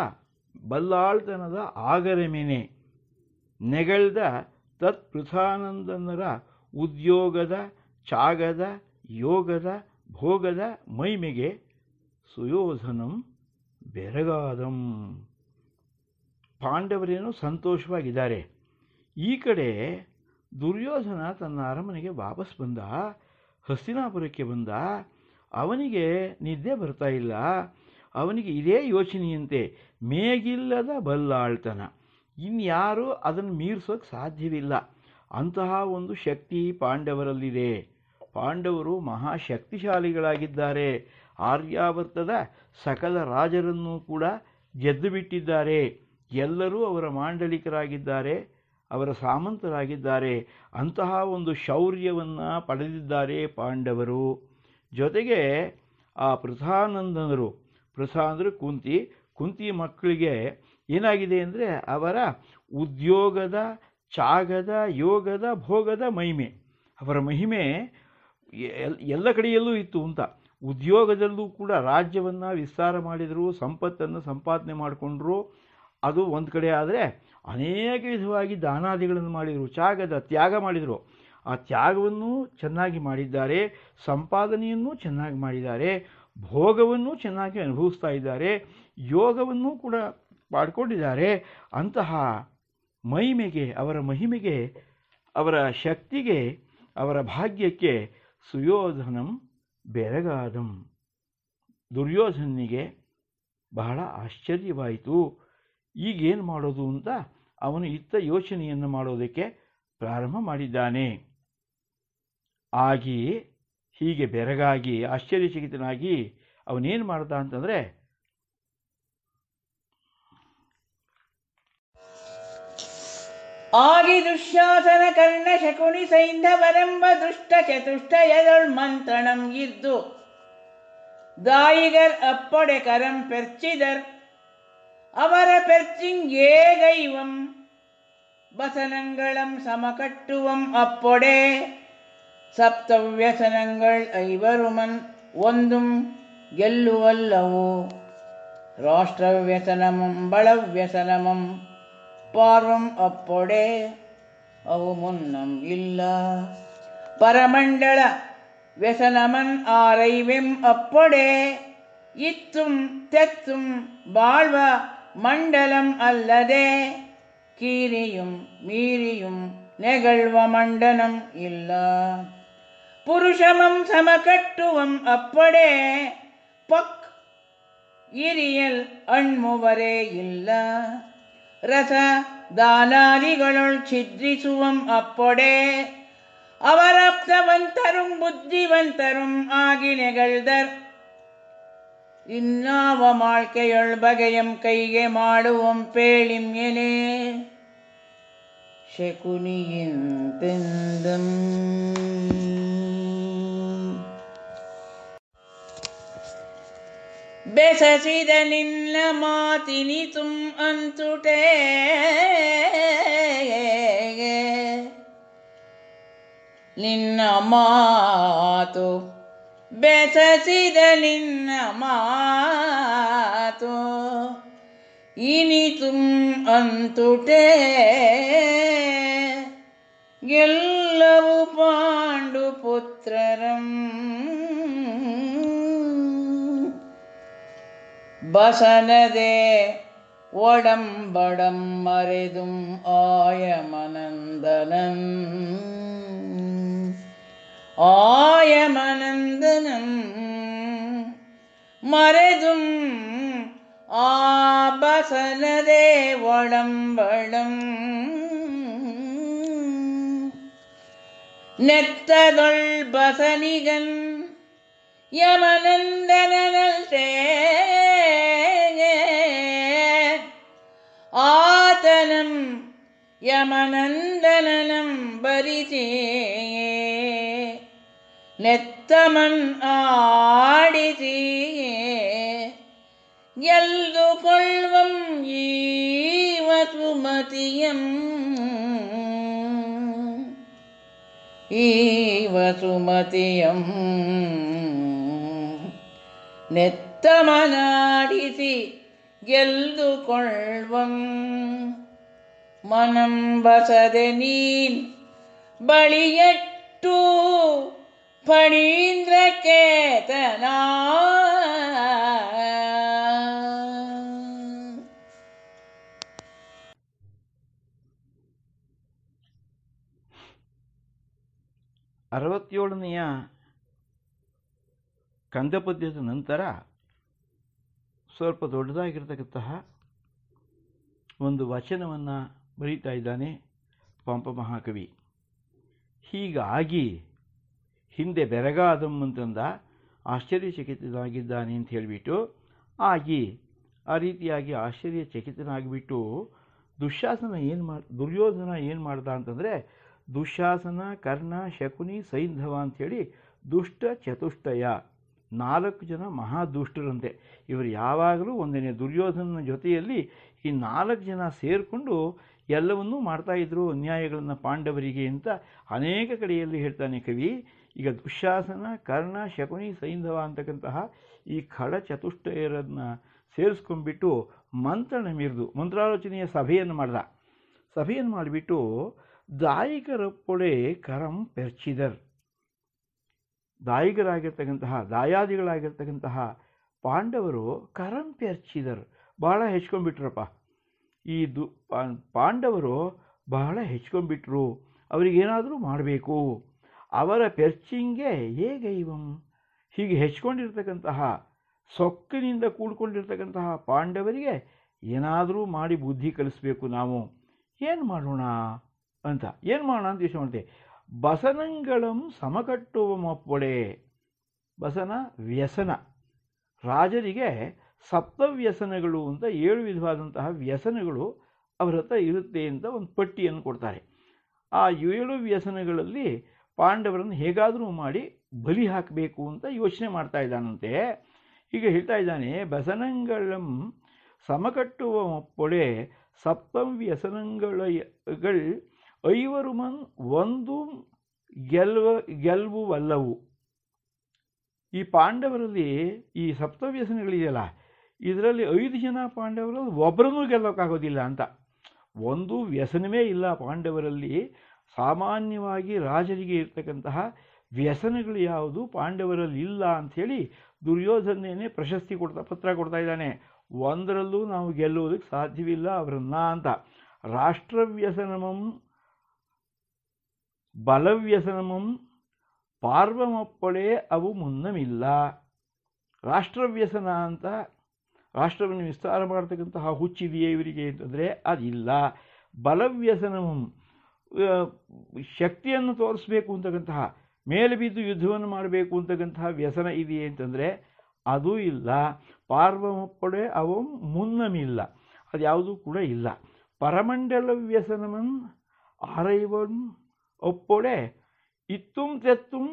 ಬಲ್ಲಾಳ್ತನದ ಆಗರಮೆನೆ, ನೆಗಳ್ದ ತತ್ಪೃಥಾನಂದನರ ಉದ್ಯೋಗದ ಚಾಗದ ಯೋಗದ, ಭೋಗದ ಮೈಮೆಗೆ ಸುಯೋಧನಂ ಬೆರಗಾದಂ. ಪಾಂಡವರೇನು ಸಂತೋಷವಾಗಿದ್ದಾರೆ. ಈ ಕಡೆ ದುರ್ಯೋಧನ ತನ್ನ ಅರಮನೆಗೆ ವಾಪಸ್ ಬಂದ, ಹಸ್ತಿನಾಪುರಕ್ಕೆ ಬಂದ. ಅವನಿಗೆ ನಿದ್ದೆ ಬರ್ತಾ ಇಲ್ಲ. ಅವನಿಗೆ ಇದೇ ಯೋಚನೆಯಂತೆ, ಮೇಗಿಲ್ಲದ ಬಲ್ಲಾಳ್ತನ. ಇನ್ಯಾರೂ ಅದನ್ನು ಮೀರಿಸೋಕೆ ಸಾಧ್ಯವಿಲ್ಲ. ಅಂತಹ ಒಂದು ಶಕ್ತಿ ಪಾಂಡವರಲ್ಲಿದೆ. ಪಾಂಡವರು ಮಹಾಶಕ್ತಿಶಾಲಿಗಳಾಗಿದ್ದಾರೆ ಆರ್ಯಾವರ್ತದ ಸಕಲ ರಾಜರನ್ನು ಕೂಡ ಗೆದ್ದು ಬಿಟ್ಟಿದ್ದಾರೆ ಎಲ್ಲರೂ ಅವರ ಮಾಂಡಲಿಕರಾಗಿದ್ದಾರೆ, ಅವರ ಸಾಮಂತರಾಗಿದ್ದಾರೆ. ಅಂತಹ ಒಂದು ಶೌರ್ಯವನ್ನು ಪಡೆದಿದ್ದಾರೆ ಪಾಂಡವರು. ಜೊತೆಗೆ ಆ ಪ್ರಥಾನಂದನರು ಪ್ರಥಾ ಅಂದರೆ ಕುಂತಿ ಕುಂತಿ ಮಕ್ಕಳಿಗೆ ಏನಾಗಿದೆ ಅಂದರೆ ಅವರ ಉದ್ಯೋಗದ ಚಾಗದ ಯೋಗದ, ಭೋಗದ ಮಹಿಮೆ. ಅವರ ಮಹಿಮೆ ಎಲ್- ಎಲ್ಲ ಕಡೆಯಲ್ಲೂ ಇತ್ತು ಅಂತ. ಉದ್ಯೋಗದಲ್ಲೂ ಕೂಡ ರಾಜ್ಯವನ್ನು ವಿಸ್ತಾರ ಮಾಡಿದರು, ಸಂಪತ್ತನ್ನು ಸಂಪಾದನೆ ಮಾಡಿಕೊಂಡ್ರು. ಅದು ಒಂದು ಕಡೆ ಆದರೆ ಅನೇಕ ವಿಧವಾಗಿ ದಾನಾದಿಗಳನ್ನು ಮಾಡಿದರು ಚಾಗದ ತ್ಯಾಗ ಮಾಡಿದರು. ಆ ತ್ಯಾಗವನ್ನು ಚೆನ್ನಾಗಿ ಮಾಡಿದ್ದಾರೆ, ಸಂಪಾದನೆಯನ್ನು ಚೆನ್ನಾಗಿ ಮಾಡಿದ್ದಾರೆ, ಭೋಗವನ್ನು ಚೆನ್ನಾಗಿ ಅನುಭವಿಸ್ತಾ ಇದ್ದಾರೆ, ಯೋಗವನ್ನು ಕೂಡ ಮಾಡಿಕೊಂಡಿದ್ದಾರೆ. ಅಂತಹ ಮಹಿಮೆಗೆ, ಅವರ ಮಹಿಮೆಗೆ, ಅವರ ಶಕ್ತಿಗೆ, ಅವರ ಭಾಗ್ಯಕ್ಕೆ ಸುಯೋಧನಂ ಬೆರಗಾದಂ. ದುರ್ಯೋಧನಿಗೆ ಬಹಳ ಆಶ್ಚರ್ಯವಾಯಿತು. ಈಗೇನು ಮಾಡೋದು ಅಂತ ಅವನು ಇತ್ತ ಯೋಚನೆಯನ್ನು ಮಾಡೋದಕ್ಕೆ ಪ್ರಾರಂಭ ಮಾಡಿದ್ದಾನೆ. ಆಗಿ ಹೀಗೆ ಬೆರಗಾಗಿ ಆಶ್ಚರ್ಯಚಕಿತನಾಗಿ ಅವನೇನು ಮಾಡ್ದ ಅಂತಂದರೆ ಆಗಿ ದುಶ್ಯಾಸನ ಕರ್ಣ ಶಕುನಿ ಸೈಂಧವರೆಂಬ ದುಷ್ಟ ಚತುಷ್ಟಯದೊಳ್ಮಂತ್ರಣಂ ಇದ್ದು தாயிகர் அப்படை கரம் பெர்ச்சிதர் அவர பெர்ச்சிங்கே கைவம் வசனங்களம் சமகட்டுவம் அப்பொடே சப்தவியசனங்கள் ஐவருமன் ஒந்தும் கெல்லுவல்லவோ ராஷ்டிரவியசனமும் பலவியசனமும் பார்வம் அப்பொடே அவு முன்னம் இல்லா. பரமண்டல வெசனமன் ஆரை வெம் அப்பொடே இத்தும் தெத்தும் வாழ்வ மண்டலம் அல்லதே. கீரியும் மீறியும் நெகழ்வ மண்டனம் இல்லா. புருஷமம் சமகட்டுவம் அப்படே பக் இரியல் அண்முவரே இல்லா. ರಸ ದಾನಾದಿಗಳೊಳ್ ಛಿದ್ರಿಸುವಂ ಅಪ್ಪೊಡೆ ಅವರಪ್ತವಂತರುಂ ಬುದ್ಧಿವಂತರುಂ ಆಗಿ ನೆಗಳ್ದರ್ ಇನ್ನಾವ ಮಾಳ್ಕೆಯೊಳ್ ಬಗೆಯಂ ಕೈಗೆ ಮಾಡುವಂ ಪೇಳಿಂ ಎನೆ ಶಕುನಿಯಿಂತೆಂದಂ ಬೆಸಸಿದ ನಿನ್ನ ಮಾತಿನಿತುಂ ಅಂತುಟೇ. ನಿನ್ನ ಮಾತು ಬೆಸಸಿದ ನಿನ್ನ ಮಾತು ಅಂತುಟೇ. ಗೆಲ್ಲವು ಪಾಂಡು ಪುತ್ರರಂ ಬಸನದೆ ಒಡಂಬಡಂ ಮರೆದುಂ ಆಯಮನಂದನಂ ಆಯಮನಂದನಂ ಮರೆದುಂ ಆ ಬಸನದೆ ಒಡಂಬಡಂ യമനന്ദനൽ തേങ്ങ ആതനം യമനന്ദനം ഭരിച്ചേ നെത്തമൻ ആടിതീ എൽതു കൊള്ളും ഈവസുമതിയം ഈവസുമതിയം ನೆತ್ತಮನಾಡಿಸಿ ಗೆಲ್ದುಕೊಳ್ಳುವಂ ಮನಂ ಬಸದೆ ನೀನ್ ಬಳಿಯಟ್ಟು ಫಣೀಂದ್ರ ಕೇತನ ಅರವತ್ತೇಳನೆಯ ಕಂದಪದ್ಯದ ನಂತರ ಸ್ವಲ್ಪ ದೊಡ್ಡದಾಗಿರ್ತಕ್ಕಂತಹ ಒಂದು ವಚನವನ್ನು ಬರೀತಾ ಇದ್ದಾನೆ ಪಂಪ ಮಹಾಕವಿ. ಹೀಗಾಗಿ ಹಿಂದೆ ಬೆರಗಾದಂ ಅಂತಂದ ಆಶ್ಚರ್ಯಚಕಿತನಾಗಿದ್ದಾನೆ ಅಂತ ಹೇಳಿಬಿಟ್ಟು ಆಗಿ ಆ ರೀತಿಯಾಗಿ ಆಶ್ಚರ್ಯಚಕಿತನಾಗಿಬಿಟ್ಟು ದುಶಾಸನ ಏನು ಮಾಡಿ, ದುರ್ಯೋಧನ ಏನು ಮಾಡ್ದ ಅಂತಂದರೆ ದುಶ್ಯಾಸನ ಕರ್ಣ, ಶಕುನಿ, ಸೈಂಧವ ಅಂಥೇಳಿ ದುಷ್ಟ ಚತುಷ್ಟಯ ನಾಲ್ಕು ಜನ ಮಹಾದುಷ್ಟರಂತೆ. ಇವರು ಯಾವಾಗಲೂ ಒಂದನೇ ದುರ್ಯೋಧನನ ಜೊತೆಯಲ್ಲಿ ಈ ನಾಲ್ಕು ಜನ ಸೇರಿಕೊಂಡು ಎಲ್ಲವನ್ನೂ ಮಾಡ್ತಾಯಿದ್ರು ಅನ್ಯಾಯಗಳನ್ನು ಪಾಂಡವರಿಗೆ ಅಂತ ಅನೇಕ ಕಡೆಯಲ್ಲಿ ಹೇಳ್ತಾನೆ ಕವಿ. ಈಗ ದುಶ್ಯಾಸನ ಕರ್ಣ, ಶಕುನಿ, ಸೈಂಧವ ಅಂತಕ್ಕಂತಹ ಈ ಖಳ ಚತುಷ್ಟಯರನ್ನು ಸೇರಿಸ್ಕೊಂಡ್ಬಿಟ್ಟು ಮಂತ್ರಣ ಮೀರಿದು, ಮಂತ್ರಾಲೋಚನೆಯ ಸಭೆಯನ್ನು ಮಾಡ್ದ. ಸಭೆಯನ್ನು ಮಾಡಿಬಿಟ್ಟು ದಾಯಿಕರಪ್ಪೊಳೆ ಕರಂ ಪೆರ್ಚಿದರ್. ದಾಯಿಗರಾಗಿರ್ತಕ್ಕಂತಹ ದಾಯಾದಿಗಳಾಗಿರ್ತಕ್ಕಂತಹ ಪಾಂಡವರು ಕರಂ ಹಚ್ಚಿದರು ಬಹಳ ಹೆಚ್ಕೊಂಡ್ಬಿಟ್ರಪ್ಪ. ಈ ದು ಪಾಂಡವರು ಬಹಳ ಹೆಚ್ಕೊಂಡ್ಬಿಟ್ರು. ಅವರಿಗೇನಾದರೂ ಮಾಡಬೇಕು. ಅವರ ಪೆರ್ಚಿಂಗೆ ಹೇಗೆ ಹೀಗೆ ಹೆಚ್ಕೊಂಡಿರ್ತಕ್ಕಂತಹ, ಸೊಕ್ಕಿನಿಂದ ಕೂಡ್ಕೊಂಡಿರ್ತಕ್ಕಂತಹ ಪಾಂಡವರಿಗೆ ಏನಾದರೂ ಮಾಡಿ ಬುದ್ಧಿ ಕಲಿಸ್ಬೇಕು ನಾವು. ಏನು ಮಾಡೋಣ ಅಂತ, ಏನು ಮಾಡೋಣ ಅಂತ ಯೋಚನೆ ಮಾಡ್ತೇವೆ. ಬಸನಂಗಳಂ ಸಮಕಟ್ಟುವ ಮಪ್ಪೊಡೆ ಬಸನ ವ್ಯಸನ. ರಾಜರಿಗೆ ಸಪ್ತವ್ಯಸನಗಳು ಅಂತ ಏಳು ವಿಧವಾದಂತಹ ವ್ಯಸನಗಳು ಅವರ ಹತ್ರ ಇರುತ್ತೆ ಅಂತ ಒಂದು ಪಟ್ಟಿಯನ್ನು ಕೊಡ್ತಾರೆ. ಆ ಏಳು ವ್ಯಸನಗಳಲ್ಲಿ ಪಾಂಡವರನ್ನು ಹೇಗಾದರೂ ಮಾಡಿ ಬಲಿ ಹಾಕಬೇಕು ಅಂತ ಯೋಚನೆ ಮಾಡ್ತಾ ಇದ್ದಾನಂತೆ. ಹೀಗೆ ಹೇಳ್ತಾ ಇದ್ದಾನೆ, ಬಸನಂಗಳಂ ಸಮಕಟ್ಟುವ ಸಪ್ತಂ ವ್ಯಸನಗಳ ಗಳ್ ಐವರು ಮನ್, ಒಂದು ಗೆಲ್ವ, ಗೆಲ್ವುವಲ್ಲವು. ಈ ಪಾಂಡವರಲ್ಲಿ ಈ ಸಪ್ತವ್ಯಸನಗಳಿದೆಯಲ್ಲ, ಇದರಲ್ಲಿ ಐದು ಜನ ಪಾಂಡವರಲ್ಲಿ ಒಬ್ಬರನ್ನೂ ಗೆಲ್ಲೋಕ್ಕಾಗೋದಿಲ್ಲ ಅಂತ. ಒಂದು ವ್ಯಸನವೇ ಇಲ್ಲ ಪಾಂಡವರಲ್ಲಿ. ಸಾಮಾನ್ಯವಾಗಿ ರಾಜರಿಗೆ ಇರ್ತಕ್ಕಂತಹ ವ್ಯಸನಗಳು ಯಾವುದು? ಪಾಂಡವರಲ್ಲಿ ಇಲ್ಲ ಅಂಥೇಳಿ ದುರ್ಯೋಧನೇನೆ ಪ್ರಶಸ್ತಿ ಕೊಡ್ತಾ, ಪತ್ರ ಕೊಡ್ತಾ ಇದ್ದಾನೆ. ಒಂದರಲ್ಲೂ ನಾವು ಗೆಲ್ಲುವುದಕ್ಕೆ ಸಾಧ್ಯವಿಲ್ಲ ಅವರನ್ನ ಅಂತ. ರಾಷ್ಟ್ರವ್ಯಸನಮಂ ಬಲವ್ಯಸನಮಂ ಪಾರ್ವಮಪ್ಪಳೆ ಅವು ಮುನ್ನಮಿಲ್ಲ. ರಾಷ್ಟ್ರವ್ಯಸನ ಅಂತ ರಾಷ್ಟ್ರವನ್ನು ವಿಸ್ತಾರ ಮಾಡ್ತಕ್ಕಂತಹ ಹುಚ್ಚಿದೆಯೇ ಇವರಿಗೆ ಅಂತಂದರೆ ಅದಿಲ್ಲ. ಬಲವ್ಯಸನಮಂ ಶಕ್ತಿಯನ್ನು ತೋರಿಸ್ಬೇಕು ಅಂತಕ್ಕಂತಹ, ಮೇಲೆ ಬಿದ್ದು ಯುದ್ಧವನ್ನು ಮಾಡಬೇಕು ಅಂತಕ್ಕಂತಹ ವ್ಯಸನ ಇದೆಯೇ ಅಂತಂದರೆ ಅದೂ ಇಲ್ಲ. ಪಾರ್ವಮಪ್ಪಡೆ ಅವು ಮುನ್ನಮಿಲ್ಲ. ಅದು ಯಾವುದೂ ಕೂಡ ಇಲ್ಲ. ಪರಮಂಡಲ ವ್ಯಸನಮನ್ ಆರೈವನ್ ಒಪ್ಪೊಡೆ ಇತ್ತುಂ ತೆತ್ತುಂ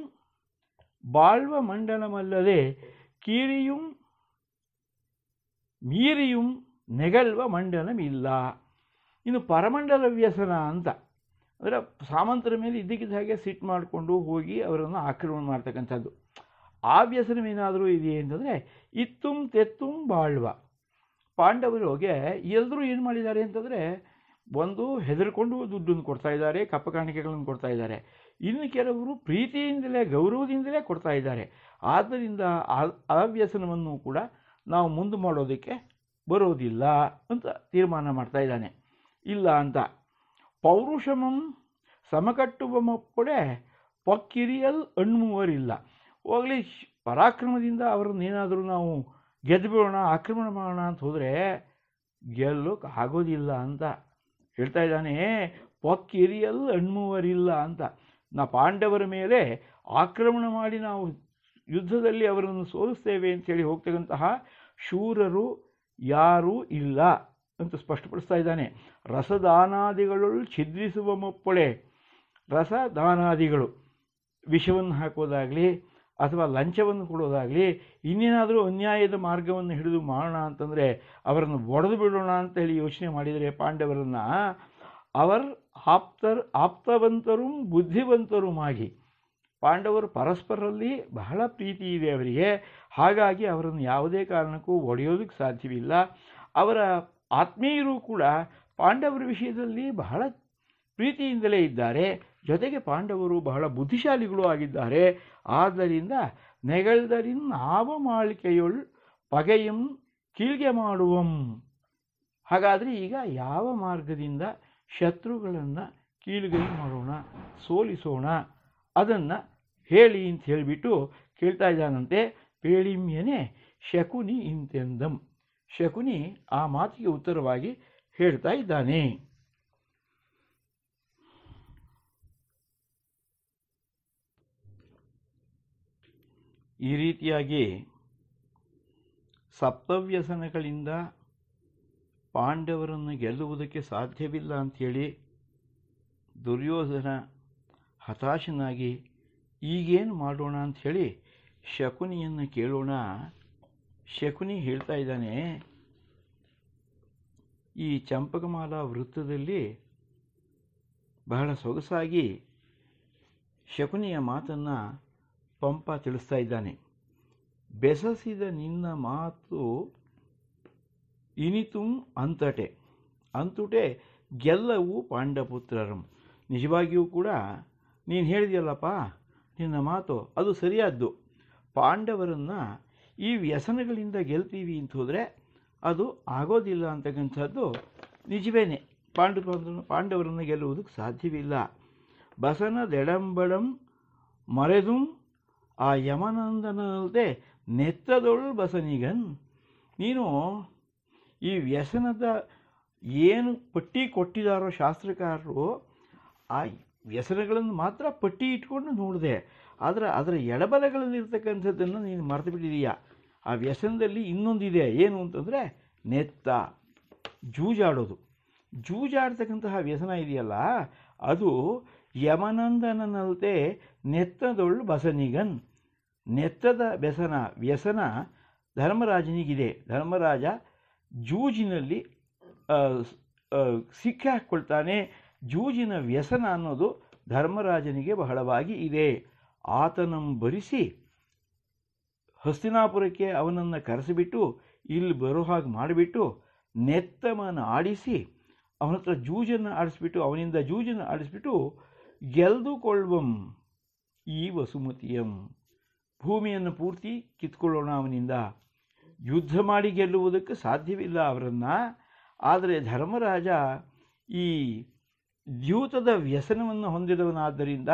ಬಾಳ್ವ ಮಂಡಲಮಲ್ಲದೆ ಕೀರಿಯುಂ ಮೀರಿಯುಂ ನೆಗಲ್ವ ಮಂಡಲಮಿಲ್ಲ. ಇನ್ನು ಪರಮಂಡಲ ವ್ಯಸನ ಅಂತ, ಅಂದರೆ ಸಾಮಂತರ ಮೇಲೆ ಇದ್ದಕ್ಕಿದ್ದ ಹಾಗೆ ಸಿಟ್ಟು ಮಾಡಿಕೊಂಡು ಹೋಗಿ ಅವರನ್ನು ಆಕ್ರಮಣ ಮಾಡ್ತಕ್ಕಂಥದ್ದು. ಆ ವ್ಯಸನವೇನಾದರೂ ಇದೆಯೇ ಅಂತಂದರೆ ಇತ್ತುಂ ತೆತ್ತುಂ ಬಾಳ್ವ. ಪಾಂಡವರಿಗೆ ಎಲ್ಲರೂ ಏನು ಮಾಡಿದ್ದಾರೆ ಅಂತಂದರೆ ಒಂದು ಹೆದರ್ಕೊಂಡು ದುಡ್ಡನ್ನು ಕೊಡ್ತಾ ಇದ್ದಾರೆ ಕಪ್ಪ ಕಾಣಿಕೆಗಳನ್ನು ಕೊಡ್ತಾ ಇದ್ದಾರೆ. ಇನ್ನು ಕೆಲವರು ಪ್ರೀತಿಯಿಂದಲೇ, ಗೌರವದಿಂದಲೇ ಕೊಡ್ತಾ ಇದ್ದಾರೆ. ಆದ್ದರಿಂದ ಆ ಕೂಡ ನಾವು ಮುಂದೆ ಮಾಡೋದಕ್ಕೆ ಬರೋದಿಲ್ಲ ಅಂತ ತೀರ್ಮಾನ ಮಾಡ್ತಾ ಇದ್ದಾನೆ. ಇಲ್ಲ ಅಂತ. ಪೌರುಷಮಂ ಸಮಕಟ್ಟುವ ಮಕ್ಕಳೆ ಪಕ್ಕಿರಿಯಲ್ ಅಣ್ಮುವರಿಲ್ಲ. ಹೋಗಲಿ, ಪರಾಕ್ರಮದಿಂದ ಅವರನ್ನು ಏನಾದರೂ ನಾವು ಗೆದ್ದು ಬಿಡೋಣ ಆಕ್ರಮಣ ಮಾಡೋಣ ಅಂತ ಹೋದರೆ ಗೆಲ್ಲೋಕೆ ಆಗೋದಿಲ್ಲ ಅಂತ. ಹೇಳ್ತಾ ಇದ್ದಾನೆ ಪೊಕ್ಕಿರಿಯಲ್ಲ ಅಣ್ಮುವರಿಲ್ಲ ಅಂತ. ನಾ ಪಾಂಡವರ ಮೇಲೆ ಆಕ್ರಮಣ ಮಾಡಿ ನಾವು ಯುದ್ಧದಲ್ಲಿ ಅವರನ್ನು ಸೋಲಿಸ್ತೇವೆ ಅಂತೇಳಿ ಹೋಗ್ತಕ್ಕಂತಹ ಶೂರರು ಯಾರೂ ಇಲ್ಲ ಅಂತ ಸ್ಪಷ್ಟಪಡಿಸ್ತಾ ಇದ್ದಾನೆ. ರಸದಾನಾದಿಗಳು ಛಿದ್ರಿಸುವ ಮೊಪ್ಪಳೆ, ರಸದಾನಾದಿಗಳು. ವಿಷವನ್ನು ಹಾಕೋದಾಗಲಿ ಅಥವಾ ಲಂಚವನ್ನು ಕೊಡೋದಾಗಲಿ ಇನ್ನೇನಾದರೂ ಅನ್ಯಾಯದ ಮಾರ್ಗವನ್ನು ಹಿಡಿದು ಮಾಡೋಣ ಅಂತಂದರೆ ಅವರನ್ನು ಒಡೆದು ಬಿಡೋಣ ಅಂತ ಹೇಳಿ ಯೋಚನೆ ಮಾಡಿದರೆ ಪಾಂಡವರನ್ನು, ಅವರ್ ಆಪ್ತರ್ ಬುದ್ಧಿವಂತರು ಬುದ್ಧಿವಂತರುಮಾಗಿ. ಪಾಂಡವರು ಪರಸ್ಪರರಲ್ಲಿ ಬಹಳ ಪ್ರೀತಿ ಇದೆ ಅವರಿಗೆ. ಹಾಗಾಗಿ ಅವರನ್ನು ಯಾವುದೇ ಕಾರಣಕ್ಕೂ ಒಡೆಯೋದಕ್ಕೆ ಸಾಧ್ಯವಿಲ್ಲ. ಅವರ ಆತ್ಮೀಯರು ಕೂಡ ಪಾಂಡವರ ವಿಷಯದಲ್ಲಿ ಬಹಳ ಪ್ರೀತಿಯಿಂದಲೇ ಇದ್ದಾರೆ. ಜೊತೆಗೆ ಪಾಂಡವರು ಬಹಳ ಬುದ್ಧಿಶಾಲಿಗಳು ಆಗಿದ್ದಾರೆ. ಆದ್ದರಿಂದ ನೆಗಳ್ದರಿನ್ ಆವ ಮಾಳಿಕೆಯೊಳ್ ಪಗೆಯಂ ಕೀಳ್ಗೆ ಮಾಡುವಂ. ಹಾಗಾದರೆ ಈಗ ಯಾವ ಮಾರ್ಗದಿಂದ ಶತ್ರುಗಳನ್ನು ಕೀಳುಗೈ ಮಾಡೋಣ, ಸೋಲಿಸೋಣ? ಅದನ್ನು ಹೇಳಿ ಅಂತ ಹೇಳಿಬಿಟ್ಟು ಕೇಳ್ತಾ ಇದ್ದಾನಂತೆ, ಪೇಳಿಮ್ಯನೆ ಶಕುನಿ ಇಂತೆಂದಂ. ಶಕುನಿ ಆ ಮಾತಿಗೆ ಉತ್ತರವಾಗಿ ಹೇಳ್ತಾ ಇದ್ದಾನೆ. ಈ ರೀತಿಯಾಗಿ ಸಪ್ತವ್ಯಸನಗಳಿಂದ ಪಾಂಡವರನ್ನು ಗೆಲ್ಲುವುದಕ್ಕೆ ಸಾಧ್ಯವಿಲ್ಲ ಅಂಥೇಳಿ ದುರ್ಯೋಧನ ಹತಾಶನಾಗಿ, ಈಗೇನು ಮಾಡೋಣ? ಅಂಥೇಳಿ ಶಕುನಿಯನ್ನು ಕೇಳೋಣ. ಶಕುನಿ ಹೇಳ್ತಾ ಇದ್ದಾನೆ, ಈ ಚಂಪಕಮಾಲ ವೃತ್ತದಲ್ಲಿ ಬಹಳ ಸೊಗಸಾಗಿ ಶಕುನಿಯ ಮಾತನ್ನು ಪಂಪ ತಿಳಿಸ್ತಾ ಇದ್ದಾನೆ. ಬೆಸಸಿದ ನಿನ್ನ ಮಾತು ಇನಿತುಂ ಅಂತಟೆ. ಅಂತುಟೆ ಗೆಲ್ಲವು ಪಾಂಡಪುತ್ರರಂ. ನಿಜವಾಗಿಯೂ ಕೂಡ ನೀನು ಹೇಳಿದೆಯಲ್ಲಪ್ಪ, ನಿನ್ನ ಮಾತು ಅದು ಸರಿಯಾದ್ದು. ಪಾಂಡವರನ್ನು ಈ ವ್ಯಸನಗಳಿಂದ ಗೆಲ್ತೀವಿ ಅಂತ ಹೋದರೆ ಅದು ಆಗೋದಿಲ್ಲ ಅಂತಕ್ಕಂಥದ್ದು ನಿಜವೇನೆ. ಪಾಂಡು ಪಾಂಡವರನ್ನು ಗೆಲ್ಲುವುದಕ್ಕೆ ಸಾಧ್ಯವಿಲ್ಲ. ಬಸನ ದೆಡಂಬಡಂ ಮರೆದು ಆ ಯಮನಂದನಲ್ಲದೆ ನೆತ್ತದೊಳ್ ಬಸನಿಗನ್, ನೀನು ಈ ವ್ಯಸನದ ಏನು ಪಟ್ಟಿ ಕೊಟ್ಟಿದ್ದಾರೋ ಶಾಸ್ತ್ರಕಾರರು, ಆ ವ್ಯಸನಗಳನ್ನು ಮಾತ್ರ ಪಟ್ಟಿ ಇಟ್ಕೊಂಡು ನೋಡಿದೆ. ಆದರೆ ಅದರ ಎಡಬಲಗಳಲ್ಲಿರ್ತಕ್ಕಂಥದ್ದನ್ನು ನೀನು ಮರೆತು ಆ ವ್ಯಸನದಲ್ಲಿ ಇನ್ನೊಂದಿದೆ. ಏನು ಅಂತಂದರೆ ನೆತ್ತ, ಜೂಜಾಡೋದು. ಜೂಜಾಡ್ತಕ್ಕಂತಹ ವ್ಯಸನ ಇದೆಯಲ್ಲ, ಅದು ಯಮನಂದನನಲ್ತೆ ನೆತ್ತದೊಳ್ಳು ಬಸನಿಗನ್. ನೆತ್ತದ ವ್ಯಸನ ವ್ಯಸನ ಧರ್ಮರಾಜನಿಗಿದೆ. ಧರ್ಮರಾಜ ಜೂಜಿನಲ್ಲಿ ಸಿಕ್ಕಿ ಹಾಕ್ಕೊಳ್ತಾನೆ. ಜೂಜಿನ ವ್ಯಸನ ಅನ್ನೋದು ಧರ್ಮರಾಜನಿಗೆ ಬಹಳವಾಗಿ ಇದೆ. ಆತನಂ ಭರಿಸಿ ಹಸ್ತಿನಾಪುರಕ್ಕೆ ಅವನನ್ನು ಕರೆಸಿಬಿಟ್ಟು, ಇಲ್ಲಿ ಬರೋ ಹಾಗೆ ಮಾಡಿಬಿಟ್ಟು, ನೆತ್ತಮನ ಆಡಿಸಿ, ಅವನ ಹತ್ರ ಜೂಜನ್ನು ಆಡಿಸ್ಬಿಟ್ಟು, ಅವನಿಂದ ಜೂಜನ್ನು ಆಡಿಸ್ಬಿಟ್ಟು ಗೆಲ್ದುಕೊಳ್ಳುವಂ ಈ ವಸುಮತಿಯಂ. ಭೂಮಿಯನ್ನು ಪೂರ್ತಿ ಕಿತ್ಕೊಳ್ಳೋಣ ಅವನಿಂದ. ಯುದ್ಧ ಮಾಡಿ ಗೆಲ್ಲುವುದಕ್ಕೆ ಸಾಧ್ಯವಿಲ್ಲ ಅವರನ್ನು. ಆದರೆ ಧರ್ಮರಾಜ ಈ ದ್ಯೂತದ ವ್ಯಸನವನ್ನು ಹೊಂದಿದವನಾದ್ದರಿಂದ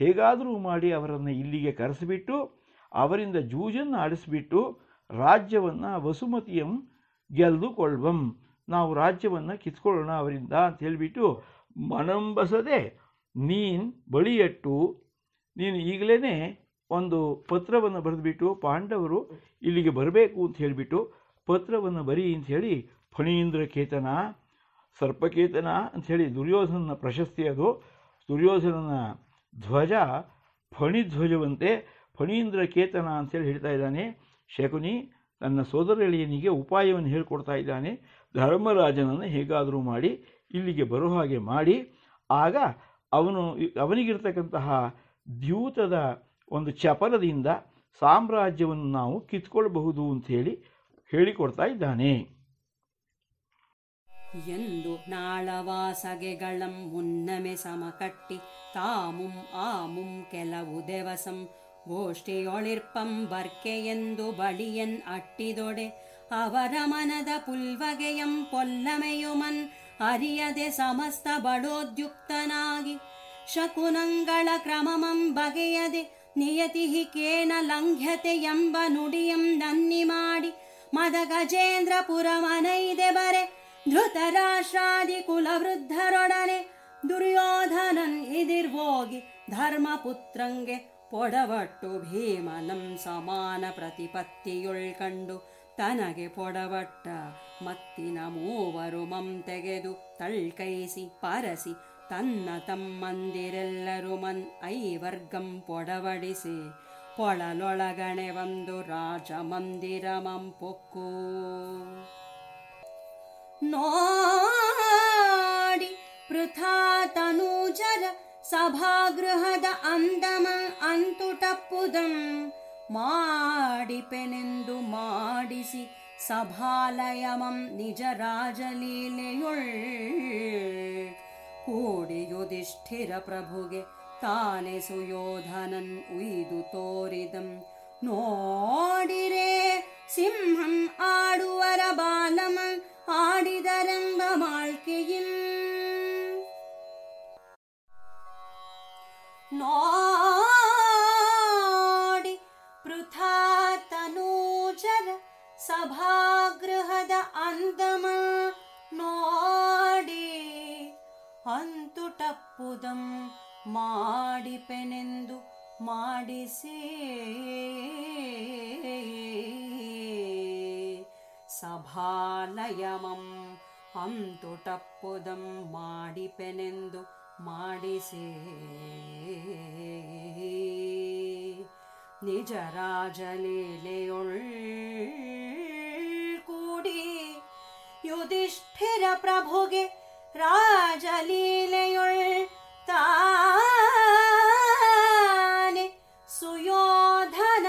ಹೇಗಾದರೂ ಮಾಡಿ ಅವರನ್ನು ಇಲ್ಲಿಗೆ ಕರೆಸಿಬಿಟ್ಟು, ಅವರಿಂದ ಜೂಜನ್ನು ಆಡಿಸಿಬಿಟ್ಟು ರಾಜ್ಯವನ್ನು ವಸುಮತಿಯಂ ಗೆಲ್ದುಕೊಳ್ಳುವಂ ನಾವು ರಾಜ್ಯವನ್ನು ಕಿತ್ಕೊಳ್ಳೋಣ ಅವರಿಂದ ಅಂತ ಹೇಳಿಬಿಟ್ಟು ಮನಂಬಸದೆ, ನೀನು ಬಳಿಯಟ್ಟು. ನೀನು ಈಗಲೇ ಒಂದು ಪತ್ರವನ್ನು ಬರೆದುಬಿಟ್ಟು ಪಾಂಡವರು ಇಲ್ಲಿಗೆ ಬರಬೇಕು ಅಂತ ಹೇಳಿಬಿಟ್ಟು ಪತ್ರವನ್ನು ಬರಿ ಅಂತ ಹೇಳಿ ಫಣೀಂದ್ರಕೇತನ, ಸರ್ಪಕೇತನ ಅಂಥೇಳಿ ದುರ್ಯೋಧನನ ಪ್ರಶಸ್ತಿ ಅದು. ದುರ್ಯೋಧನನ ಧ್ವಜ ಫಣಿಧ್ವಜವಂತೆ ಫಣೀಂದ್ರ ಕೇತನ ಅಂಥೇಳಿ ಹೇಳ್ತಾ ಇದ್ದಾನೆ. ಶಕುನಿ ತನ್ನ ಸೋದರಳಿಯನಿಗೆ ಉಪಾಯವನ್ನು ಹೇಳಿಕೊಡ್ತಾ ಇದ್ದಾನೆ. ಧರ್ಮರಾಜನನ್ನು ಹೇಗಾದರೂ ಮಾಡಿ, ಇಲ್ಲಿಗೆ ಬರೋ ಹಾಗೆ ಮಾಡಿ. ಆಗ ಅವನು, ಅವನಿಗಿರ್ತಕ್ಕಂತಹ ದ್ಯೂತದ ಒಂದು ಚಪಲದಿಂದ ಸಾಮ್ರಾಜ್ಯವನ್ನು ನಾವು ಕಿತ್ಕೊಳ್ಬಹುದು ಹೇಳಿ ಹೇಳಿಕೊಡ್ತಾ ಇದ್ದಾನೆ. ಎಂದು ನಾಳವಾಸಗೆಗಳಂ ಮುನ್ನಮೆ ಸಮಕಟ್ಟಿ ತಾಮುಂ ಆಮುಂ ಕೆಲವು ದೇವಸಂ ಗೋಷ್ಠಿಯೊಳಿರ್ಪಂ ಬರ್ಕೆ ಎಂದು ಬಳಿಯನ್ ಅಟ್ಟಿದೊಡೆ ಅವರ ಮನದ ಪುಲ್ವಗೆಯಂ ಪೊಲ್ಲಮೆಯುಮನ್ ಅರಿಯದೆ ಸಮಸ್ತ ಬಡೋದ್ಯುಕ್ತನಾಗಿ ಶಕುನಂಗಳ ಕ್ರಮಮಂ ಬಗೆಯದೆ ನಿಯತಿ ಕೇನ ಲಂಘ್ಯತೆ ಎಂಬ ನುಡಿಯಂ ನನ್ನಿ ಮಾಡಿ ಮದ ಗಜೇಂದ್ರ ಪುರಮನೈದೆ ಬರೆ ಧೃತರಾಷ್ಟ್ರಾದಿ ಕುಲವೃದ್ಧರೊಡನೆ ದುರ್ಯೋಧನನ್ ಇದಿರ್ವೋಗಿ ಧರ್ಮಪುತ್ರಂಗೆ ಪೊಡವಟ್ಟು ಭೀಮನಂ ಸಮಾನ ಪ್ರತಿಪತ್ತಿಯುಳ್ಕಂಡು ತನಗೆ ಪೊಡವಟ್ಟ ಮತ್ತಿನ ಮೂವರು ಮಂ ತೆಗೆದು ತಳ್ಕೈಸಿ ಪರಸಿ ತನ್ನ ತಮ್ಮಂದಿರೆಲ್ಲರೂ ಮನ್ ಐವರ್ಗಂ ಪೊಡವಡಿಸಿ ಪೊಳಲೊಳಗಣೆ ಒಂದು ರಾಜ ಮಂದಿರ ಪೊಕ್ಕು ನೋಡಿ ಪೃಥಾ ತನೂಜರ ಸಭಾಗೃಹದ ಅಂದಮ ಅಂತುಟಪ್ಪುದಂ ಮಾಡಿಪೆನೆಂದು ಮಾಡಿಸಿ ಸಭಾಲಯಮಂ ನಿಜ ರಾಜಲೀಲೆಯುಳ್ ಕೂಡಿ ಯುಧಿಷ್ಠಿರ ಪ್ರಭುಗೆ ತಾನೆ ಸುಯೋಧನನ್ ಉಯ್ದು ತೋರಿದಂ ನೋಡಿರೆ ಸಿಂಹಂ ಆಡುವರ ಬಾಲಮ ಆಡಿದರೆಂಬ ಮಾಳ್ಕೆಯಿಲ್ ನೋಡಿ ಪೃಥಾ ತನೂಜರ ಸಭಾಗೃಹದ ಅಂದಮ ಅಂತುಟಪ್ಪುದಂ ಮಾಡಿಪೆನೆಂದು ಮಾಡಿಸಿ. ಸಭಾಲಯಮಂ ಅಂತುಟಪ್ಪುದಂ ಮಾಡಿಪೆನೆಂದು ಮಾಡಿಸಿ. ನಿಜ ಕೂಡಿ ಯುಧಿಷ್ಠಿರ ಪ್ರಭುಗೆ ರಾಜಲೀಲೆಯೊಳ್ ತಾನೆ ಸುಯೋಧನ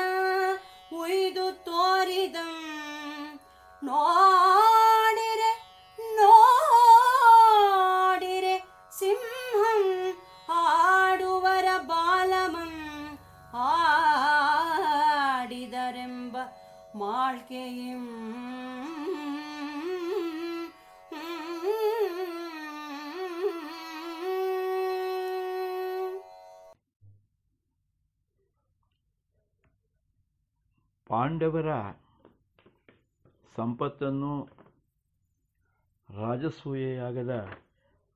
ಉಯ್ದು തോരിതം ನೋಡಿರೆ ನೋಡಿರೆ ಸಿಂಹಂ ಆಡುವರ ಬಾಲಮಂ ಆಡಿದರೆಂಬ ಮಾಳ್ಕೆಯಂ ಪಾಂಡವರ ಸಂಪತ್ತನ್ನು ರಾಜಸೂಯೆಯಾಗದ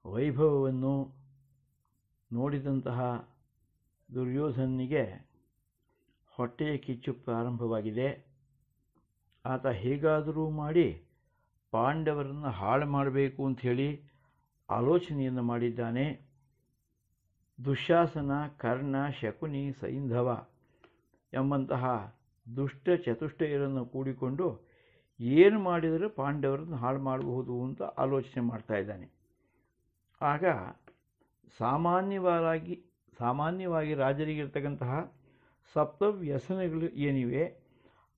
ವೈಭವವನ್ನು ನೋಡಿದಂತಹ ದುರ್ಯೋಧನಿಗೆ ಹೊಟ್ಟೆಯ ಕಿಚ್ಚು ಪ್ರಾರಂಭವಾಗಿದೆ. ಆತ ಹೇಗಾದರೂ ಮಾಡಿ ಪಾಂಡವರನ್ನು ಹಾಳು ಮಾಡಬೇಕು ಅಂಥೇಳಿ ಆಲೋಚನೆಯನ್ನು ಮಾಡಿದ್ದಾನೆ. ದುಶ್ಯಾಸನ ಕರ್ಣ, ಶಕುನಿ, ಸೈಂಧವ ಎಂಬಂತಹ ದುಷ್ಟ ಚತುಷ್ಟಯರನ್ನು ಕೂಡಿಕೊಂಡು ಏನು ಮಾಡಿದರೆ ಪಾಂಡವರನ್ನು ಹಾಳು ಮಾಡಬಹುದು ಅಂತ ಆಲೋಚನೆ ಮಾಡ್ತಾ ಇದ್ದಾನೆ. ಆಗ ಸಾಮಾನ್ಯವಾಗಿ ಸಾಮಾನ್ಯವಾಗಿ ರಾಜರಿಗಿರ್ತಕ್ಕಂತಹ ಸಪ್ತ ವ್ಯಸನಗಳು ಏನಿವೆ,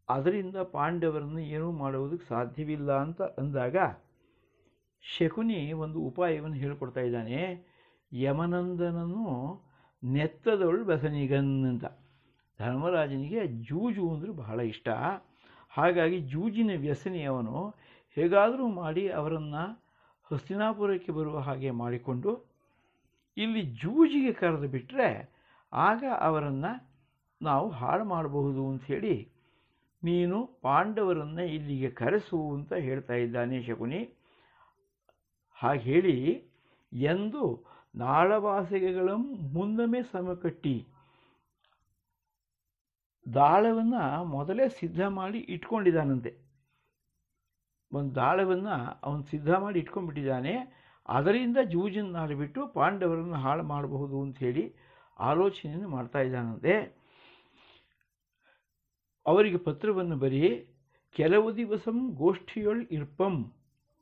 ಅದರಿಂದ ಪಾಂಡವರನ್ನು ಏನೂ ಮಾಡುವುದಕ್ಕೆ ಸಾಧ್ಯವಿಲ್ಲ ಅಂತ ಅಂದಾಗ ಶಕುನಿ ಒಂದು ಉಪಾಯವನ್ನು ಹೇಳಿಕೊಡ್ತಾ ಇದ್ದಾನೆ, ಯಮನಂದನನ್ನು ನೆತ್ತದವಳು ಬೆಸನಿಗನ್ ಅಂತ. ಧರ್ಮರಾಜನಿಗೆ ಜೂಜು ಅಂದರೆ ಬಹಳ ಇಷ್ಟ. ಹಾಗಾಗಿ ಜೂಜಿನ ವ್ಯಸನಿ ಅವನು ಹೇಗಾದರೂ ಮಾಡಿ ಅವರನ್ನು ಹಸ್ತಿನಾಪುರಕ್ಕೆ ಬರುವ ಹಾಗೆ ಮಾಡಿಕೊಂಡು ಇಲ್ಲಿ ಜೂಜಿಗೆ ಕರೆದು ಬಿಟ್ಟರೆ ಆಗ ಅವರನ್ನು ನಾವು ಹಾಳು ಮಾಡಬಹುದು ಅಂಥೇಳಿ ನೀನು ಪಾಂಡವರನ್ನು ಇಲ್ಲಿಗೆ ಕರೆಸು ಅಂತ ಹೇಳ್ತಾ ಇದ್ದಾನೆ ಶಕುನಿ. ಹಾಗೆ ಹೇಳಿ, ಎಂದು ನಾಳವಾಸಿಗೆಗಳ ಮುಂದಮೇ ಸಮಕಟ್ಟಿ ದಾಳವನ್ನು ಮೊದಲೇ ಸಿದ್ಧ ಮಾಡಿ ಇಟ್ಕೊಂಡಿದ್ದಾನಂತೆ. ಒಂದು ದಾಳವನ್ನು ಅವನು ಸಿದ್ಧ ಮಾಡಿ ಇಟ್ಕೊಂಡ್ಬಿಟ್ಟಿದ್ದಾನೆ. ಅದರಿಂದ ಜೂಜನ್ನು ಆಡಿಬಿಟ್ಟು ಪಾಂಡವರನ್ನು ಹಾಳು ಮಾಡಬಹುದು ಅಂತ ಹೇಳಿ ಆಲೋಚನೆಯನ್ನು ಮಾಡ್ತಾ ಇದ್ದಾನಂತೆ. ಅವರಿಗೆ ಪತ್ರವನ್ನು ಬರೀ, ಕೆಲವು ದಿವಸಂ ಗೋಷ್ಠಿಯೊಳ್ ಇರ್ಪಂ,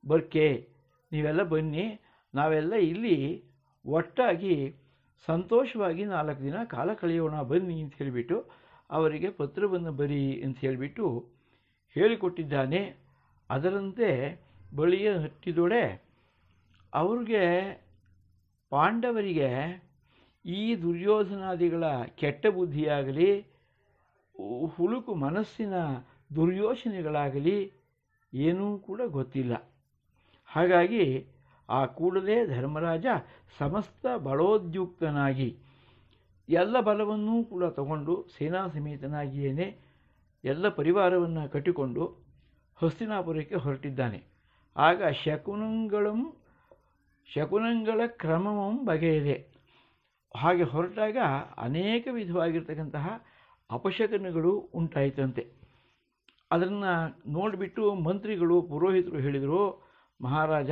ಬರ್ಕೆ, ನೀವೆಲ್ಲ ಬನ್ನಿ, ನಾವೆಲ್ಲ ಇಲ್ಲಿ ಒಟ್ಟಾಗಿ ಸಂತೋಷವಾಗಿ ನಾಲ್ಕು ದಿನ ಕಾಲ ಕಳೆಯೋಣ, ಬನ್ನಿ, ಅಂತ ಹೇಳಿಬಿಟ್ಟು ಅವರಿಗೆ ಪತ್ರವನ್ನು ಬರಿ ಅಂತ ಹೇಳಿಬಿಟ್ಟು ಹೇಳಿಕೊಟ್ಟಿದ್ದಾನೆ. ಅದರಂತೆ ಬಳಿಯ ಹಟ್ಟಿದೊಡೆ ಅವ್ರಿಗೆ ಪಾಂಡವರಿಗೆ ಈ ದುರ್ಯೋಧನಾದಿಗಳ ಕೆಟ್ಟ ಬುದ್ಧಿಯಾಗಲಿ, ಹುಳುಕು ಮನಸ್ಸಿನ ದುರ್ಯೋಚನೆಗಳಾಗಲಿ ಏನೂ ಕೂಡ ಗೊತ್ತಿಲ್ಲ. ಹಾಗಾಗಿ ಆ ಕೂಡಲೇ ಧರ್ಮರಾಜ ಸಮಸ್ತ ಬಲೋದ್ಯುಕ್ತನಾಗಿ ಎಲ್ಲ ಬಲವನ್ನೂ ಕೂಡ ತಗೊಂಡು ಸೇನಾ ಸಮೇತನಾಗಿಯೇ ಎಲ್ಲ ಪರಿವಾರವನ್ನು ಕಟ್ಟಿಕೊಂಡು ಹಸ್ತಿನಾಪುರಕ್ಕೆ ಹೊರಟಿದ್ದಾನೆ. ಆಗ ಶಕುನಂಗಳಂ, ಶಕುನಂಗಳ ಕ್ರಮವಂ ಬಗೆಯಿದೆ. ಹಾಗೆ ಹೊರಟಾಗ ಅನೇಕ ವಿಧವಾಗಿರ್ತಕ್ಕಂತಹ ಅಪಶಕನಗಳು ಉಂಟಾಯಿತಂತೆ. ಅದನ್ನು ನೋಡಿಬಿಟ್ಟು ಮಂತ್ರಿಗಳು, ಪುರೋಹಿತರು ಹೇಳಿದರು, ಮಹಾರಾಜ,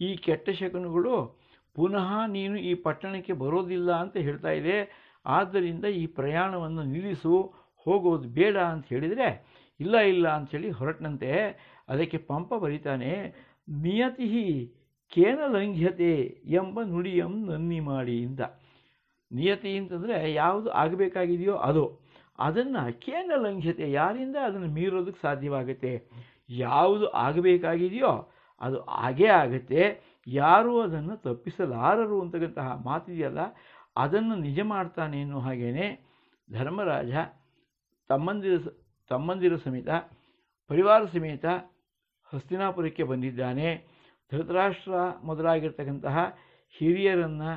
ಈ ಕೆಟ್ಟ ಶಕುನಗಳು ಪುನಃ ನೀನು ಈ ಪಟ್ಟಣಕ್ಕೆ ಬರೋದಿಲ್ಲ ಅಂತ ಹೇಳ್ತಾ ಇದೆ. ಆದ್ದರಿಂದ ಈ ಪ್ರಯಾಣವನ್ನು ನಿಲ್ಲಿಸು ಹೋಗೋದು ಬೇಡ ಅಂತ ಹೇಳಿದರೆ, ಇಲ್ಲ ಇಲ್ಲ ಅಂಥೇಳಿ ಹೊರಟನಂತೆ. ಅದಕ್ಕೆ ಪಂಪ ಬರೀತಾನೆ ನಿಯತಿ ಕೇನ ಲಂಘ್ಯತೆ ಎಂಬ ನುಡಿಯಂ ನನ್ನಿ ಮಾಡಿ ಇಂದ. ನಿಯತಿ ಅಂತಂದರೆ ಯಾವುದು ಆಗಬೇಕಾಗಿದೆಯೋ ಅದು. ಅದನ್ನು ಕೇನ ಲಂಘ್ಯತೆ, ಯಾರಿಂದ ಅದನ್ನು ಮೀರೋದಕ್ಕೆ ಸಾಧ್ಯವಾಗುತ್ತೆ? ಯಾವುದು ಆಗಬೇಕಾಗಿದೆಯೋ ಅದು ಆಗೇ ಆಗುತ್ತೆ. ಯಾರೂ ಅದನ್ನು ತಪ್ಪಿಸಲಾರರು ಅಂತಕ್ಕಂತಹ ಮಾತಿದೆಯಲ್ಲ, ಅದನ್ನು ನಿಜ ಮಾಡ್ತಾನೆ ಎನ್ನುವ ಹಾಗೇನೆ ಧರ್ಮರಾಜ ತಮ್ಮಂದಿರ ತಮ್ಮಂದಿರ ಸಮೇತ, ಪರಿವಾರ ಸಮೇತ ಹಸ್ತಿನಾಪುರಕ್ಕೆ ಬಂದಿದ್ದಾನೆ. ಧೃತರಾಷ್ಟ್ರ ಮೊದಲಾಗಿರ್ತಕ್ಕಂತಹ ಹಿರಿಯರನ್ನು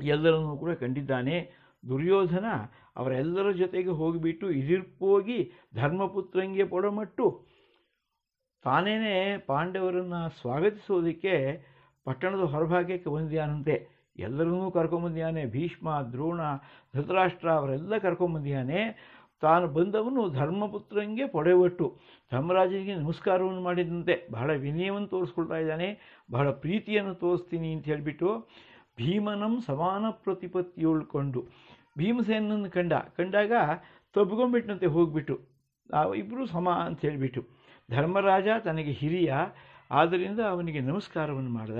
ಎಲ್ಲರನ್ನೂ ಕೂಡ ಕಂಡಿದ್ದಾನೆ. ದುರ್ಯೋಧನ ಅವರೆಲ್ಲರ ಜೊತೆಗೆ ಹೋಗಿಬಿಟ್ಟು ಇದಿರ್ಪೋಗಿ ಧರ್ಮಪುತ್ರಂಗೆ ಪೊಡಮಟ್ಟು ತಾನೇನೇ ಪಾಂಡವರನ್ನ ಸ್ವಾಗತಿಸೋದಕ್ಕೆ ಪಟ್ಟಣದ ಹೊರಭಾಗ್ಯಕ್ಕೆ ಬಂದಿದ್ದಾನಂತೆ. ಎಲ್ಲರನ್ನೂ ಕರ್ಕೊಂಬಂದಿಯಾನೆ ಭೀಷ್ಮ, ದ್ರೋಣ, ಧೃತರಾಷ್ಟ್ರ ಅವರೆಲ್ಲ ಕರ್ಕೊಂಬಂದಿಯಾನೆ ತಾನು ಬಂದವನು ಧರ್ಮಪುತ್ರಂಗೆ ಪೊಡೆವಟ್ಟು. ಧರ್ಮರಾಜನಿಗೆ ನಮಸ್ಕಾರವನ್ನು ಮಾಡಿದಂತೆ. ಬಹಳ ವಿನಯವನ್ನು ತೋರಿಸ್ಕೊಳ್ತಾ ಇದ್ದಾನೆ. ಬಹಳ ಪ್ರೀತಿಯನ್ನು ತೋರಿಸ್ತೀನಿ ಅಂತ ಹೇಳಿಬಿಟ್ಟು ಭೀಮನಂ ಸಮಾನ ಪ್ರತಿಪತ್ತಿ ಉಳ್ಕೊಂಡು ಭೀಮಸೇನನ್ನು ಕಂಡ. ಕಂಡಾಗ ತಬ್ಕೊಂಬಿಟ್ನಂತೆ ಹೋಗ್ಬಿಟ್ಟು. ಇಬ್ಬರು ಸಮ ಅಂತ ಹೇಳಿಬಿಟ್ಟು. ಧರ್ಮರಾಜ ತನಗೆ ಹಿರಿಯ ಆದ್ದರಿಂದ ಅವನಿಗೆ ನಮಸ್ಕಾರವನ್ನು ಮಾಡಿದ.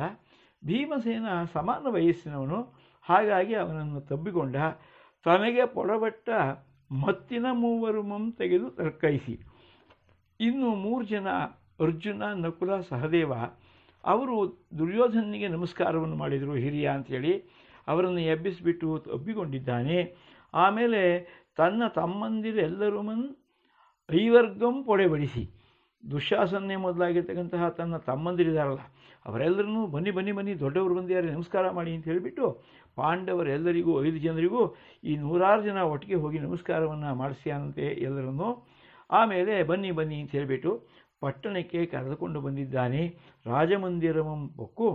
ಭೀಮಸೇನ ಸಮಾನ ವಯಸ್ಸಿನವನು, ಹಾಗಾಗಿ ಅವನನ್ನು ತಬ್ಬಿಕೊಂಡ. ತನಗೆ ಪೊಡಬಟ್ಟ ಮತ್ತಿನ ಮೂವರು ಮಂ ತೆಗೆದು ತರ್ಕೈಸಿ. ಇನ್ನು ಮೂರು ಜನ ಅರ್ಜುನ, ನಕುಲ, ಸಹದೇವ, ಅವರು ದುರ್ಯೋಧನಿಗೆ ನಮಸ್ಕಾರವನ್ನು ಮಾಡಿದರು. ಹಿರಿಯ ಅಂಥೇಳಿ ಅವರನ್ನು ಎಬ್ಬಿಸಿಬಿಟ್ಟು ತಬ್ಬಿಕೊಂಡಿದ್ದಾನೆ. ಆಮೇಲೆ ತನ್ನ ತಮ್ಮಂದಿರೆಲ್ಲರೂ ಮನ್ ಐವರ್ಗಂ ಪೊಡೆಬಡಿಸಿ. ದುಶ್ಯಾಸನ್ನೇ ಮೊದಲಾಗಿರ್ತಕ್ಕಂತಹ ತನ್ನ ತಮ್ಮಂದಿರಿದಾರಲ್ಲ, ಅವರೆಲ್ಲರನ್ನೂ ಬನ್ನಿ ಬನ್ನಿ ಬನ್ನಿ, ದೊಡ್ಡವರು ಬಂದಿದ್ದಾರೆ, ನಮಸ್ಕಾರ ಮಾಡಿ ಅಂತ ಹೇಳಿಬಿಟ್ಟು ಪಾಂಡವರೆಲ್ಲರಿಗೂ, ಐದು ಜನರಿಗೂ ಈ ನೂರಾರು ಜನ ಒಟ್ಟಿಗೆ ಹೋಗಿ ನಮಸ್ಕಾರವನ್ನು ಮಾಡಿಸ್ಯಾನಂತೆ ಎಲ್ಲರನ್ನೂ. ಆಮೇಲೆ ಬನ್ನಿ ಬನ್ನಿ ಅಂತ ಹೇಳಿಬಿಟ್ಟು ಪಟ್ಟಣಕ್ಕೆ ಕರೆದುಕೊಂಡು ಬಂದಿದ್ದಾನೆ. ರಾಜಮಂದಿರವಂ ಬೊಕ್ಕು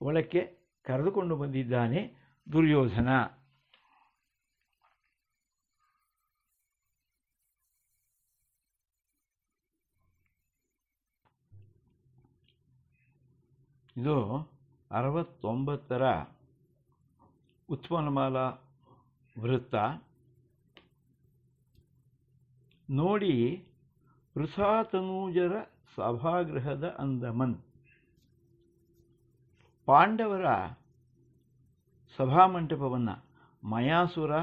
ಒಳಕ್ಕೆ ಕರೆದುಕೊಂಡು ಬಂದಿದ್ದಾನೆ ದುರ್ಯೋಧನ. ಇದು ಅರವತ್ತೊಂಬತ್ತರ ಉತ್ಪನ್ನಮಾಲ ವೃತ್ತ. ನೋಡಿ ವೃಥಾತನೂಜರ ಸಭಾಗೃಹದ ಅಂದಮನ್. ಪಾಂಡವರ ಸಭಾಮಂಟಪವನ್ನು ಮಯಾಸುರ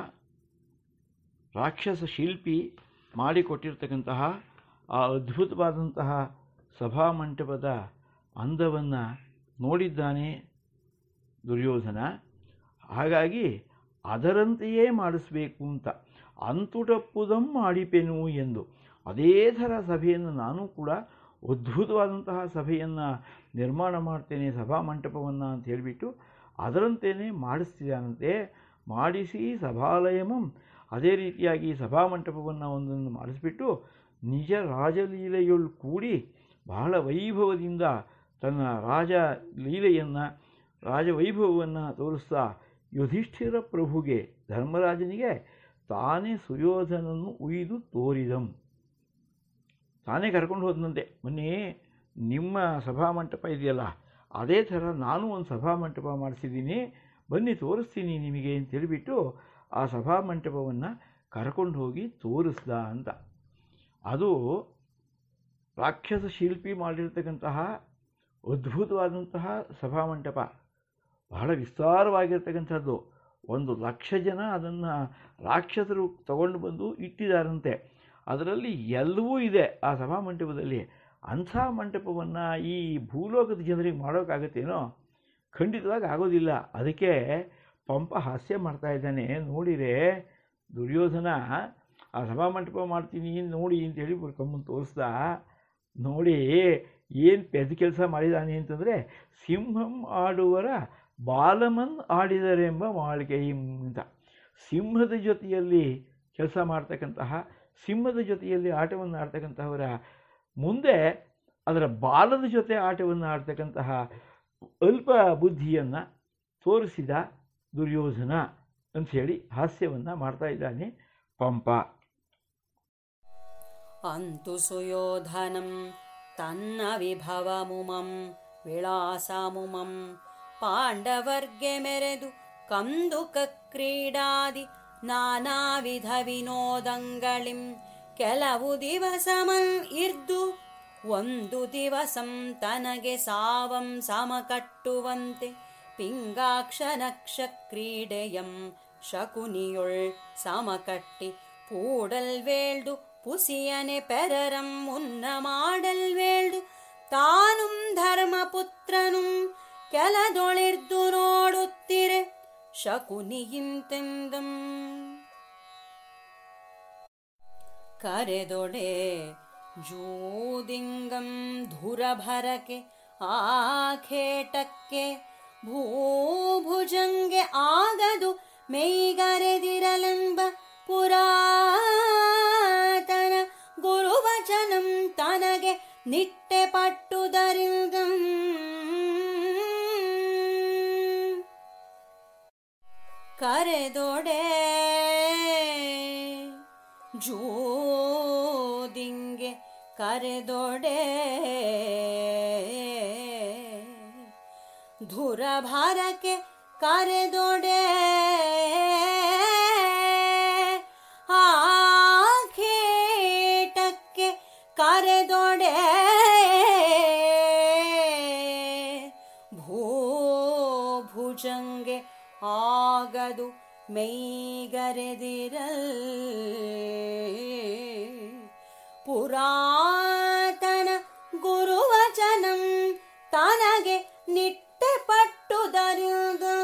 ರಾಕ್ಷಸ ಶಿಲ್ಪಿ ಮಾಡಿಕೊಟ್ಟಿರ್ತಕ್ಕಂತಹ ಆ ಅದ್ಭುತವಾದಂತಹ ಸಭಾಮಂಟಪದ ಅಂದವನ್ನು ನೋಡಿದ್ದಾನೆ ದುರ್ಯೋಧನ. ಹಾಗಾಗಿ ಅದರಂತೆಯೇ ಮಾಡಿಸ್ಬೇಕು ಅಂತ. ಅಂತುಟಪ್ಪುದಂ ಮಾಡಿಪೆನು ಎಂದು. ಅದೇ ಥರ ಸಭೆಯನ್ನು ನಾನು ಕೂಡ ಅದ್ಭುತವಾದಂತಹ ಸಭೆಯನ್ನು ನಿರ್ಮಾಣ ಮಾಡ್ತೇನೆ ಸಭಾಮಂಟಪವನ್ನು ಅಂತ ಹೇಳಿಬಿಟ್ಟು ಅದರಂತೆಯೇ ಮಾಡಿಸ್ತಿದ್ದಾನಂತೆ. ಮಾಡಿಸಿ ಸಭಾಲಯಮಂ. ಅದೇ ರೀತಿಯಾಗಿ ಸಭಾಮಂಟಪವನ್ನು ಒಂದನ್ನು ಮಾಡಿಸ್ಬಿಟ್ಟು ನಿಜ ರಾಜಲೀಲೆಯೊಳು ಕೂಡಿ ಬಹಳ ವೈಭವದಿಂದ ತನ್ನ ರಾಜ ಲೀಲೆಯನ್ನು, ರಾಜವೈಭವವನ್ನು ತೋರಿಸ್ತಾ ಯುಧಿಷ್ಠಿರ ಪ್ರಭುಗೆ, ಧರ್ಮರಾಜನಿಗೆ ತಾನೇ ಸುಯೋಧನನ್ನು ಉಯ್ದು ತೋರಿದಂ. ತಾನೇ ಕರ್ಕೊಂಡು ಹೋದನಂತೆ. ಮೊನ್ನೆ ನಿಮ್ಮ ಸಭಾಮಂಟಪ ಇದೆಯಲ್ಲ, ಅದೇ ಥರ ನಾನು ಒಂದು ಸಭಾಮಂಟಪ ಮಾಡಿಸಿದ್ದೀನಿ. ಬನ್ನಿ ತೋರಿಸ್ತೀನಿ ನಿಮಗೆ ಅಂತ ಹೇಳಿಬಿಟ್ಟು ಆ ಸಭಾಮಂಟಪವನ್ನು ಕರ್ಕೊಂಡು ಹೋಗಿ ತೋರಿಸ್ದ ಅಂತ. ಅದು ರಾಕ್ಷಸ ಶಿಲ್ಪಿ ಮಾಡಿರ್ತಕ್ಕಂತಹ ಅದ್ಭುತವಾದಂತಹ ಸಭಾಮಂಟಪ. ಬಹಳ ವಿಸ್ತಾರವಾಗಿರ್ತಕ್ಕಂಥದ್ದು. ಒಂದು ಲಕ್ಷ ಜನ ಅದನ್ನು ರಾಕ್ಷಸರು ತಗೊಂಡು ಬಂದು ಇಟ್ಟಿದ್ದಾರಂತೆ. ಅದರಲ್ಲಿ ಎಲ್ಲವೂ ಇದೆ ಆ ಸಭಾಮಂಟಪದಲ್ಲಿ. ಅಂಥ ಮಂಟಪವನ್ನು ಈ ಭೂಲೋಕದ ಜನರಿಗೆ ಮಾಡೋಕ್ಕಾಗತ್ತೇನೋ? ಖಂಡಿತವಾಗಿ ಆಗೋದಿಲ್ಲ. ಅದಕ್ಕೆ ಪಂಪ ಹಾಸ್ಯ ಮಾಡ್ತಾ ಇದ್ದಾನೆ. ನೋಡಿರೆ, ದುರ್ಯೋಧನ, ಆ ಸಭಾಮಂಟಪ ಮಾಡ್ತೀನಿ, ನೋಡಿ ಅಂತೇಳಿ ಕಮ್ಮನ್ನು ತೋರಿಸ್ದ. ನೋಡಿ ಏನು ಪೆದ್ದ ಕೆಲಸ ಮಾಡಿದ್ದಾನೆ ಅಂತಂದರೆ ಸಿಂಹಂ ಆಡುವರ ಬಾಲಮನ್ ಆಡಿದರೆಂಬ ಮಾಳಿಗೆ ಅಂತ. ಸಿಂಹದ ಜೊತೆಯಲ್ಲಿ ಕೆಲಸ ಮಾಡ್ತಕ್ಕಂತಹ, ಸಿಂಹದ ಜೊತೆಯಲ್ಲಿ ಆಟವನ್ನು ಆಡ್ತಕ್ಕಂತಹವರ ಮುಂದೆ ಅದರ ಬಾಲದ ಜೊತೆ ಆಟವನ್ನು ಆಡ್ತಕ್ಕಂತಹ ಅಲ್ಪ ಬುದ್ಧಿಯನ್ನು ತೋರಿಸಿದ ದುರ್ಯೋಧನ ಅಂಥೇಳಿ ಹಾಸ್ಯವನ್ನು ಮಾಡ್ತಾ ಇದ್ದಾನೆ ಪಂಪ. ಅಂತು ಸುಯೋಧನಂ ತನ್ನ ವಿಭವಮುಮಂ ವಿಳಾಸಮುಮಂ, ಪಾಂಡವರ್ಗೆ ಮೆರೆದು ಕಂದುಕ ಕ್ರೀಡಾದಿ ನಾನಾ ವಿಧ ವಿನೋದಂಗಳಿಂ. ಕೆಲವು ದಿವಸಮಂ ಇರ್ದು, ಒಂದು ದಿವಸಂ ತನಗೆ ಸಾವಂ ಸಮಕಟ್ಟುವಂತೆ ಪಿಂಗಾಕ್ಷನಕ್ಷ ಕ್ರೀಡೆಯಂ ಶಕುನಿಯೊಳ್ ಸಮಕಟ್ಟಿ ಪೂಡಲ್ ಪುಸಿಯನೆ ಪೆರರಂ ಉನ್ನ ವೇಳ್ದು, ತಾನುಂ ಧರ್ಮಪುತ್ರನುಂ ಕೆಲದೊಳಿರ್ದು ನೋಡುತ್ತಿರೆ ಶಕುನಿಯಿಂತೆಂದಂ ಕರೆದೊಡೆ ಜೂದಿಂಗಂ ಧುರಭರಕೆ, ಆಖೇಟಕ್ಕೆ ಭೂಭುಜಂಗೆ ಆಗದು ಮೈಗರೆದಿರಲೆಂಬ ಪುರಾತನ ಗುರುವಚನಂ ತನಗೆ ನಿಟ್ಟೆ ಪಟ್ಟುದರಿಂದ ಕರೆದೊಡೆ ಜೋದಿಂಗೆ ಕರೆದೊಡೆ ಧುರಭಾರಕ್ಕೆ ಕರೆದೊಡೆ ಕರೆದೊಡೆ ಭೂಭುಜಂಗೆ ಆಗದು ಮೈಗರೆದಿರಲ್ ಪುರಾತನ ಗುರುವಚನಂ ತನಗೆ ನಿಟ್ಟೆ ಪಟ್ಟುದರಿದು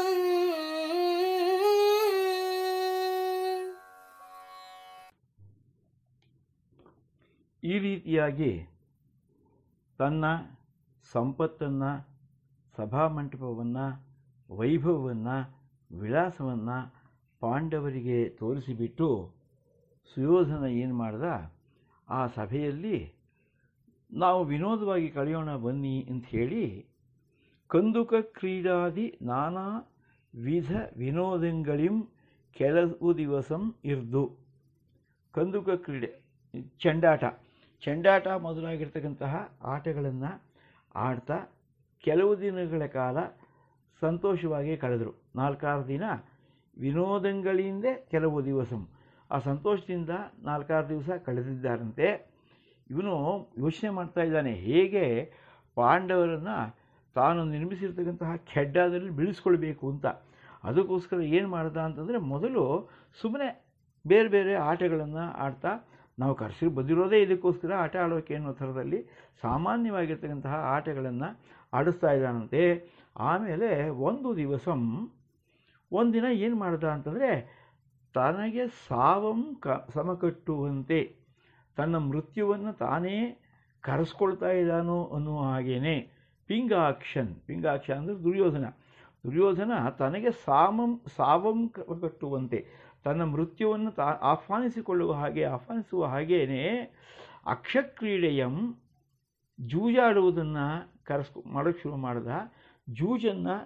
ಈ ರೀತಿಯಾಗಿ ತನ್ನ ಸಂಪತ್ತನ್ನು, ಸಭಾಮಂಟಪವನ್ನು, ವೈಭವವನ್ನು, ವಿಳಾಸವನ್ನು ಪಾಂಡವರಿಗೆ ತೋರಿಸಿಬಿಟ್ಟು ಸುಯೋಧನ ಏನು ಮಾಡ್ದ? ಆ ಸಭೆಯಲ್ಲಿ ನಾವು ವಿನೋದವಾಗಿ ಕಳೆಯೋಣ ಬನ್ನಿ ಅಂತ ಹೇಳಿ ಕಂದುಕ ಕ್ರೀಡಾದಿ ನಾನಾ ವಿಧ ವಿನೋದಗಳಿಂ ಕೆಲವು ದಿವಸಂ ಇರ್ದು. ಕಂದುಕ ಕ್ರೀಡೆ, ಚೆಂಡಾಟ. ಚೆಂಡಾಟ ಮೊದಲಾಗಿರ್ತಕ್ಕಂತಹ ಆಟಗಳನ್ನು ಆಡ್ತಾ ಕೆಲವು ದಿನಗಳ ಕಾಲ ಸಂತೋಷವಾಗಿ ಕಳೆದರು. ನಾಲ್ಕಾರು ದಿನ ವಿನೋದಗಳಿಂದ ಕೆಲವು ದಿವಸ. ಆ ಸಂತೋಷದಿಂದ ನಾಲ್ಕಾರು ದಿವಸ ಕಳೆದಿದ್ದಾರಂತೆ. ಇವನು ಯೋಚನೆ ಮಾಡ್ತಾ ಇದ್ದಾನೆ, ಹೇಗೆ ಪಾಂಡವರನ್ನು ತಾನು ನಿರ್ಮಿಸಿರ್ತಕ್ಕಂತಹ ಖೆಡ್ಡಾದಲ್ಲಿ ಬೀಳಿಸ್ಕೊಳ್ಬೇಕು ಅಂತ. ಅದಕ್ಕೋಸ್ಕರ ಏನು ಮಾಡ್ದ ಅಂತಂದರೆ ಮೊದಲು ಸುಮ್ಮನೆ ಬೇರೆ ಬೇರೆ ಆಟಗಳನ್ನು ಆಡ್ತಾ ನಾವು ಕರೆಸಿ ಬಂದಿರೋದೇ ಇದಕ್ಕೋಸ್ಕರ ಆಟ ಆಡೋಕೆ ಅನ್ನೋ ಥರದಲ್ಲಿ ಸಾಮಾನ್ಯವಾಗಿರ್ತಕ್ಕಂತಹ ಆಟಗಳನ್ನು ಆಡಿಸ್ತಾ ಇದ್ದಾನಂತೆ. ಆಮೇಲೆ ಒಂದು ದಿವಸ ಒಂದಿನ ಏನು ಮಾಡ್ದ ಅಂತಂದರೆ ತನಗೆ ಸಾವಂ ಕ ಸಮಕಟ್ಟುವಂತೆ ತನ್ನ ಮೃತ್ಯುವನ್ನು ತಾನೇ ಕರೆಸ್ಕೊಳ್ತಾ ಇದ್ದಾನೋ ಅನ್ನುವ ಹಾಗೇನೆ. ಪಿಂಗಾಕ್ಷನ್ ಪಿಂಗಾಕ್ಷನ್ ಅಂದರೆ ದುರ್ಯೋಧನ. ದುರ್ಯೋಧನ ತನಗೆ ಸಾಮಂ, ಸಾವಂ ಕಟ್ಟುವಂತೆ. ತನ್ನ ಮೃತ್ಯುವನ್ನು ತಾ, ಆಹ್ವಾನಿಸಿಕೊಳ್ಳುವ ಹಾಗೆ, ಆಹ್ವಾನಿಸುವ ಹಾಗೇನೆ ಅಕ್ಷಕ್ರೀಡೆಯಂ ಜೂಜಾಡುವುದನ್ನು ಕರೆಸ್ಕೊ ಮಾಡೋಕ್ಕೆ ಶುರು ಮಾಡಿದ. ಜೂಜನ್ನು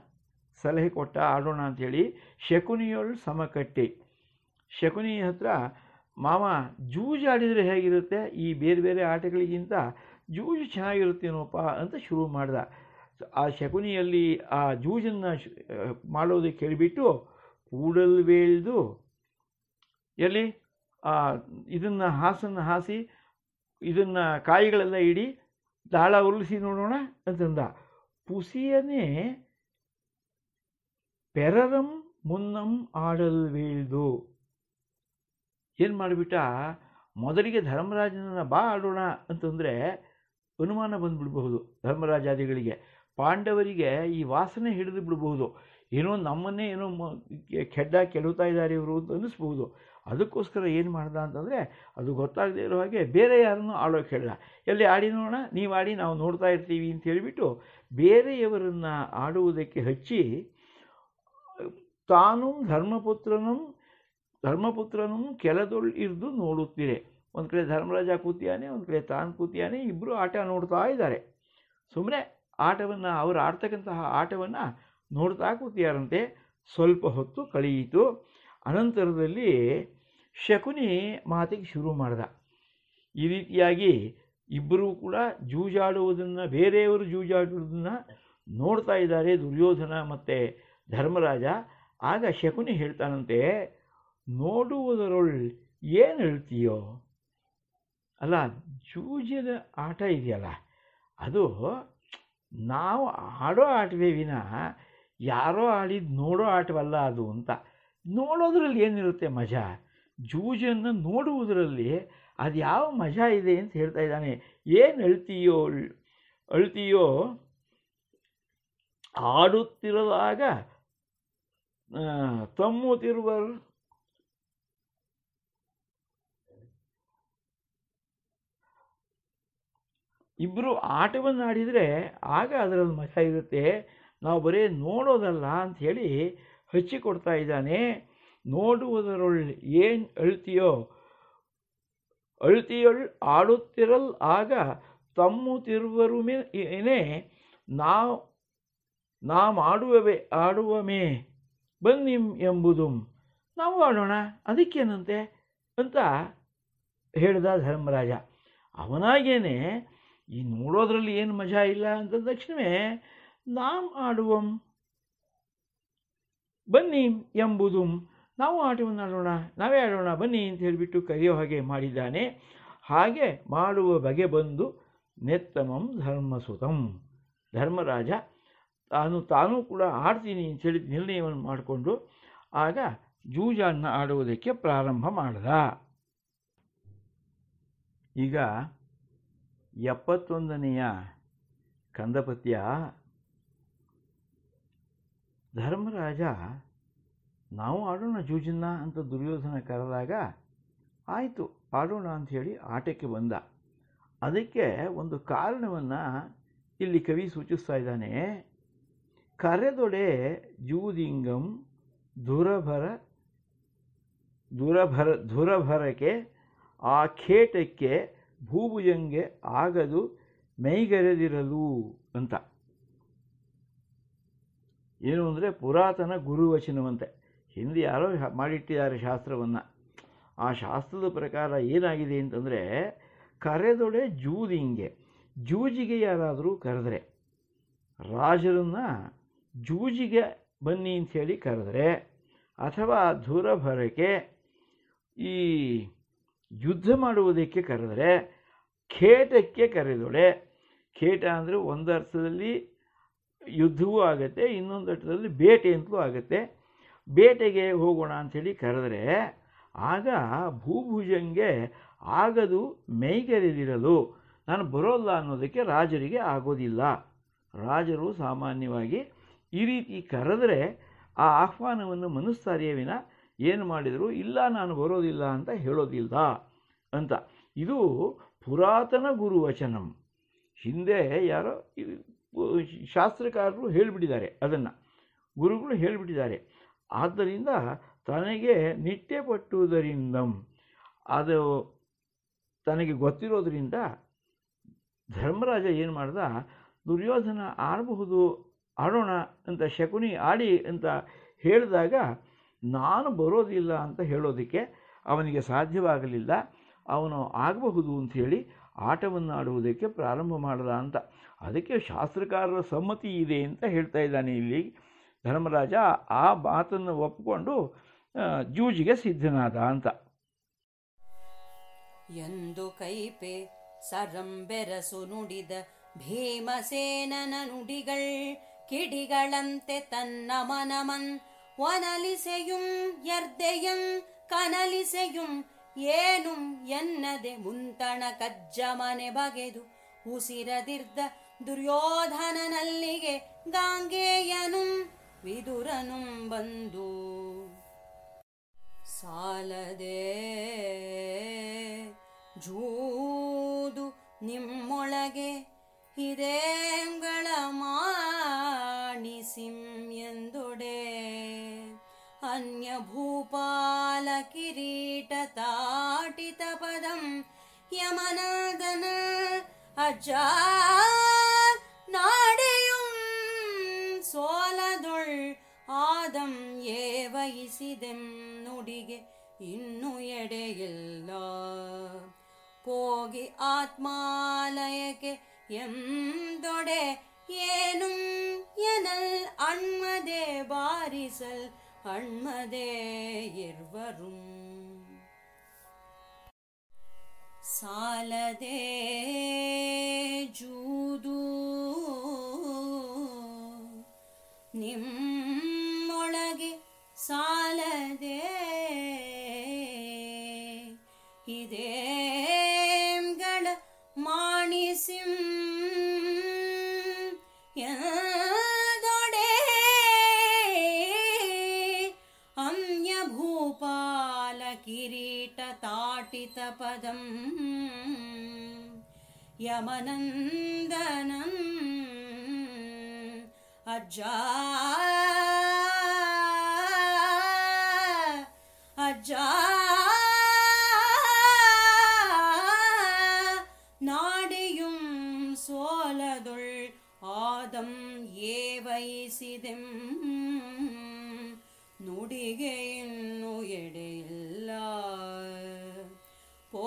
ಸಲಹೆ ಕೊಟ್ಟ ಆಡೋಣ ಅಂಥೇಳಿ ಶಕುನಿಯೊಳ್ ಸಮಕಟ್ಟಿ. ಶಕುನಿ ಹತ್ರ ಮಾವ ಜೂಜಾಡಿದರೆ ಹೇಗಿರುತ್ತೆ? ಈ ಬೇರೆ ಬೇರೆ ಆಟಗಳಿಗಿಂತ ಜೂಜು ಚೆನ್ನಾಗಿರುತ್ತೇನೋಪ್ಪ ಅಂತ ಶುರು ಮಾಡ್ದ. ಆ ಶಕುನಿಯಲ್ಲಿ ಆ ಜೂಜನ್ನು ಮಾಡೋದಕ್ಕೆ ಹೇಳಿಬಿಟ್ಟು ಕೂಡಲ್ ಬೇಳ್ದು ಎಲ್ಲಿ? ಇದನ್ನು ಹಾಸನ್ನು ಹಾಸಿ, ಇದನ್ನು ಕಾಯಿಗಳೆಲ್ಲ ಇಡಿ, ದಾಳ ಉರುಳಿಸಿ ನೋಡೋಣ ಅಂತಂದ. ಪುಸಿಯನೇ ಪೆರರಂ ಮುನ್ನಂ ಆಡಲ್ ವೇಳ್ದು. ಏನು ಮಾಡಿಬಿಟ್ಟ? ಮೊದಲಿಗೆ ಧರ್ಮರಾಜನನ್ನು ಬಾ ಆಡೋಣ ಅಂತಂದರೆ ಅನುಮಾನ ಬಂದ್ಬಿಡಬಹುದು ಧರ್ಮರಾಜಾದಿಗಳಿಗೆ. ಪಾಂಡವರಿಗೆ ಈ ವಾಸನೆ ಹಿಡಿದು ಬಿಡಬಹುದು. ಏನೋ ನಮ್ಮನ್ನೇ ಏನೋ ಕೆಡ್ಡ ಕೆಡುತ್ತಾ ಇದ್ದಾರೆ ಇವರು ಅಂತ ಅನ್ನಿಸ್ಬಹುದು. ಅದಕ್ಕೋಸ್ಕರ ಏನು ಮಾಡ್ದ ಅಂತಂದರೆ ಅದು ಗೊತ್ತಾಗದೇ ಇರೋ ಹಾಗೆ ಬೇರೆ ಯಾರನ್ನು ಆಡೋಕೆ ಹೇಳಿದ ಎಲ್ಲಿ ಆಡಿ ನೋಡೋಣ, ನೀವು ಆಡಿ, ನಾವು ನೋಡ್ತಾ ಇರ್ತೀವಿ ಅಂತ ಹೇಳಿಬಿಟ್ಟು ಬೇರೆಯವರನ್ನು ಆಡುವುದಕ್ಕೆ ಹಚ್ಚಿ, ತಾನು ಧರ್ಮಪುತ್ರನೂ ಧರ್ಮಪುತ್ರನೂ ಕೆಲದೊಳ್ ಇರ್ದು ನೋಡುತ್ತೀರಿ. ಒಂದು ಕಡೆ ಧರ್ಮರಾಜ ಕೂತಿಯಾನೆ, ಒಂದು ಕಡೆ ತಾನು ಕೂತಿಯಾನೆ ಇಬ್ಬರು ಆಟ ನೋಡ್ತಾ ಇದ್ದಾರೆ. ಸುಮ್ಮನೆ ಆಟವನ್ನು, ಅವರು ಆಡ್ತಕ್ಕಂತಹ ಆಟವನ್ನು ನೋಡ್ತಾ ಕೂತಿಯಾರಂತೆ. ಸ್ವಲ್ಪ ಹೊತ್ತು ಕಳೆಯಿತು ಅನಂತರದಲ್ಲಿ ಶಕುನಿ ಮಾತಿಗೆ ಶುರು ಮಾಡಿದ. ಈ ರೀತಿಯಾಗಿ ಇಬ್ಬರೂ ಕೂಡ ಜೂಜಾಡುವುದನ್ನು, ಬೇರೆಯವರು ಜೂಜಾಡುವುದನ್ನು ನೋಡ್ತಾ ಇದ್ದಾರೆ ದುರ್ಯೋಧನ ಮತ್ತು ಧರ್ಮರಾಜ. ಆಗ ಶಕುನಿ ಹೇಳ್ತಾನಂತೆ, ನೋಡುವುದರೊಳ್ ಏನು ಹೇಳ್ತೀಯೋ? ಅಲ್ಲ, ಜೂಜದ ಆಟ ಇದೆಯಲ್ಲ, ಅದು ನಾವು ಆಡೋ ಆಟವೇ ವಿನ, ಯಾರೋ ಆಡಿದ್ದು ನೋಡೋ ಆಟವಲ್ಲ ಅದು ಅಂತ. ನೋಡೋದ್ರಲ್ಲಿ ಏನಿರುತ್ತೆ ಮಜಾ? ಜೂಜನ್ನು ನೋಡುವುದರಲ್ಲಿ ಅದು ಯಾವ ಮಜಾ ಇದೆ ಅಂತ ಹೇಳ್ತಾ ಇದ್ದಾನೆ. ಏನು ಅಳ್ತೀಯೋ ಅಳ್ತೀಯೋ? ಆಡುತ್ತಿರುವಾಗ ತಮ್ಮುತ್ತಿರುವರು? ಇಬ್ಬರು ಆಟವನ್ನು ಆಡಿದರೆ ಆಗ ಅದರಲ್ಲಿ ಮಜಾ ಇರುತ್ತೆ. ನಾವು ಬರೀ ನೋಡೋದಲ್ಲ ಅಂಥೇಳಿ ಹಚ್ಚಿಕೊಡ್ತಾ ಇದ್ದಾನೆ. ನೋಡುವುದರೊಳ್ ಏನು ಅಳ್ತೀಯೋ, ಅಳ್ತಿಯೊಳ್ ಆಡುತ್ತಿರಲ್ ಆಗ ತಮ್ಮುತ್ತಿರುವರು ಏನೇ, ನಾವು ನಾ ಮಾಡುವವೆ ಆಡುವಮೇ, ಬನ್ನಿ ಎಂಬುದು. ನಾವು ಆಡೋಣ, ಅದಕ್ಕೇನಂತೆ? ಅಂತ ಹೇಳಿದ ಧರ್ಮರಾಜ. ಅವನಾಗೇನೆ, ಈ ನೋಡೋದ್ರಲ್ಲಿ ಏನು ಮಜಾ ಇಲ್ಲ ಅಂತ ತಕ್ಷಣವೇ, ನಾಮ್ ಆಡುವಂ, ಬನ್ನಿ ಎಂಬುದು. ನಾವು ಆಟವನ್ನು ಆಡೋಣ ನಾವೇ ಆಡೋಣ, ಬನ್ನಿ ಅಂತ ಹೇಳಿಬಿಟ್ಟು ಕರೆಯೋ ಹಾಗೆ ಮಾಡಿದ್ದಾನೆ. ಹಾಗೆ ಮಾಡುವ ಬಗೆ ಬಂದು ನೆತ್ತಮಂ ಧರ್ಮಸುತಂ. ಧರ್ಮರಾಜ, ತಾನು, ತಾನೂ ಕೂಡ ಆಡ್ತೀನಿ ಅಂತೇಳಿ ನಿರ್ಣಯವನ್ನು ಮಾಡಿಕೊಂಡು ಆಗ ಜೂಜನ್ನು ಆಡುವುದಕ್ಕೆ ಪ್ರಾರಂಭ ಮಾಡಿದ. ಈಗ ಎಪ್ಪತ್ತೊಂದನೆಯ ಕಂದಪತ್ಯ ಧರ್ಮರಾಜ ನಾವು ಆಡೋಣ ಜೂಜನ್ನ ಅಂತ ದುರ್ಯೋಧನ ಕರೆದಾಗ, ಆಯಿತು ಆಡೋಣ ಅಂಥೇಳಿ ಆಟಕ್ಕೆ ಬಂದ. ಅದಕ್ಕೆ ಒಂದು ಕಾರಣವನ್ನು ಇಲ್ಲಿ ಕವಿ ಸೂಚಿಸ್ತಾ ಇದ್ದಾನೆ. ಕರೆದೊಡೆ ಜೂದಿಂಗಂ ದುರಭರ ದುರಭರ, ದುರಭರಕ್ಕೆ, ಆ ಖೇಟಕ್ಕೆ ಭೂಭುಜಂಗೆ ಆಗದು ಮೈಗರೆದಿರಲು ಅಂತ. ಏನು ಅಂದರೆ ಪುರಾತನ ಗುರುವಚನವಂತೆ. ಹಿಂದೆ ಯಾರೋ ಮಾಡಿಟ್ಟಿದ್ದಾರೆ ಶಾಸ್ತ್ರವನ್ನು. ಆ ಶಾಸ್ತ್ರದ ಪ್ರಕಾರ ಏನಾಗಿದೆ ಅಂತಂದರೆ, ಕರೆದೊಡೆ ಜೂದಿಂಗೆ ಜೂಜಿಗೆ ಯಾರಾದರೂ ಕರೆದ್ರೆ, ರಾಜರನ್ನು ಜೂಜಿಗೆ ಬನ್ನಿ ಅಂಥೇಳಿ ಕರೆದ್ರೆ, ಅಥವಾ ಧುರಭರಕ್ಕೆ ಈ ಯುದ್ಧ ಮಾಡುವುದಕ್ಕೆ ಕರೆದರೆ, ಖೇಟಕ್ಕೆ ಕರೆದೊಡೆ. ಖೇಟ ಅಂದರೆ ಒಂದು ಅರ್ಥದಲ್ಲಿ ಯುದ್ಧವೂ ಆಗುತ್ತೆ ಇನ್ನೊಂದು ಅರ್ಥದಲ್ಲಿ ಬೇಟೆ ಅಂತಲೂ ಆಗುತ್ತೆ. ಬೇಟೆಗೆ ಹೋಗೋಣ ಅಂಥೇಳಿ ಕರೆದರೆ, ಆಗ ಭೂಭುಜಂಗೆ ಆಗದು ಮೈಗೆರೆದಿರಲು ನಾನು ಬರೋಲ್ಲ ಅನ್ನೋದಕ್ಕೆ ರಾಜರಿಗೆ ಆಗೋದಿಲ್ಲ. ರಾಜರು ಸಾಮಾನ್ಯವಾಗಿ ಈ ರೀತಿ ಕರೆದರೆ ಆ ಆಹ್ವಾನವನ್ನು ಮನಸ್ಸಾರಿಯ ವಿನ ಏನು ಮಾಡಿದರು, ಇಲ್ಲ ನಾನು ಬರೋದಿಲ್ಲ ಅಂತ ಹೇಳೋದಿಲ್ಲ ಅಂತ. ಇದು ಪುರಾತನ ಗುರುವಚನಂ. ಹಿಂದೆ ಯಾರೋ ಶಾಸ್ತ್ರಕಾರರು ಹೇಳಿಬಿಟ್ಟಿದ್ದಾರೆ ಅದನ್ನು. ಗುರುಗಳು ಹೇಳಿಬಿಟ್ಟಿದ್ದಾರೆ. ಆದ್ದರಿಂದ ತನಗೆ ನಿಟ್ಟೆ ಪಟ್ಟುವುದರಿಂದ, ಅದು ತನಗೆ ಗೊತ್ತಿರೋದರಿಂದ ಧರ್ಮರಾಜ ಏನು ಮಾಡ್ದ, ದುರ್ಯೋಧನ ಆಡಬಹುದು, ಆಡೋಣ ಅಂತ ಶಕುನಿ ಆಡಿ ಅಂತ ಹೇಳಿದಾಗ, ನಾನು ಬರೋದಿಲ್ಲ ಅಂತ ಹೇಳೋದಕ್ಕೆ ಅವನಿಗೆ ಸಾಧ್ಯವಾಗಲಿಲ್ಲ, ಅವನು ಆಗಬಹುದು ಅಂಥೇಳಿ ಆಟವನ್ನು ಆಡುವುದಕ್ಕೆ ಪ್ರಾರಂಭ ಮಾಡಿದ ಅಂತ. ಅದಕ್ಕೆ ಶಾಸ್ತ್ರಕಾರರ ಸಮ್ಮತಿ ಇದೆ ಅಂತ ಹೇಳ್ತಾ ಇದ್ದಾನೆ ಇಲ್ಲಿ. ಧರ್ಮರಾಜ ಆ ಮಾತನ್ನು ಒಪ್ಪಿಕೊಂಡು ಜೂಜಿಗೆ ಸಿದ್ಧನಾದ ಅಂತ. ಎಂದು ಕೈಪೆ ಸರಂಬೆರಸು ನುಡಿದ ಭೀಮಸೇನನ ನುಡಿಗಳ್ ಕಿಡಿಗಳಂತೆ ತನ್ನ ಮನಮನ್ ಒನಲಿಸೆಯುಂ ಎರ್ದೆಯಂ ಕನಲಿಸೆಯುಂ ಏನು ಎನ್ನದೆ ಮುಂತಣ ಕಜ್ಜ ಮನೆ ಬಗೆದು ಉಸಿರದಿರ್ದ ದುರ್ಯೋಧನನಲ್ಲಿಗೆ ಗಾಂಗೇಯನುಂ ವಿದುರನುಂ ಬಂದು ಸಾಲದೆ ಜೂದು ನಿಮ್ಮೊಳಗೆ ಹಿರೇಂಗಳ ಮಾಣಿಸಿಂ ಎಂದೊಡೆ ಅನ್ಯ ಭೂಪಾಲ ಕಿರೀಟ ತಾಟಿತ ಪದಂ ಯಮನದನ ಅಜ್ಜ ನಾಡೆಯುಂ ಸೋಲದೊಳ್ ಆದಂ ಏವಯಿಸಿದೆಂ ನುಡಿಗೆ ಇನ್ನು ಎಡೆಯಿಲ್ಲ போகி ஆத்மாலயக்கு எம்தொடே ஏனும் எனல் அண்மதே பாரிசல் அண்மதே எர்வரும் சாலதே ஜூதூ ನಿಮ್ಮೊಳಗೆ ಸಾಲದೆ ಇದೇಂಗಳ ಮಾಣಿಸಿಂ ಯದೊಡೆ ಅಮ್ಯ ಭೂಪಾಲ ಕಿರೀಟ ತಾಟಿತ ಪದಂ ಯಮನಂದನಂ அஜா அஜா நாடியும் சோலதுள் ஆதம் ஏவை சிதம். நொடிகையின் நுயடையில்லா போ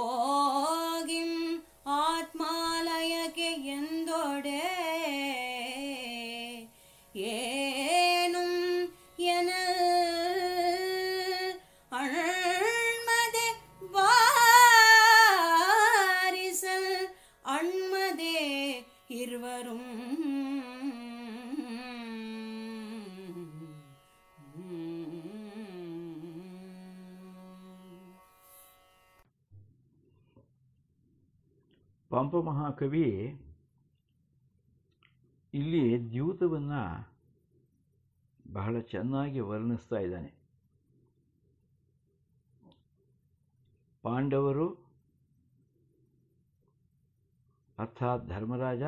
ಪಂಪ ಮಹಾಕವಿ ಇಲ್ಲಿ ದ್ಯೂತವನ್ನು ಬಹಳ ಚೆನ್ನಾಗಿ ವರ್ಣಿಸ್ತಾ ಇದ್ದಾನೆ. ಪಾಂಡವರು ಅರ್ಥಾತ್ ಧರ್ಮರಾಜ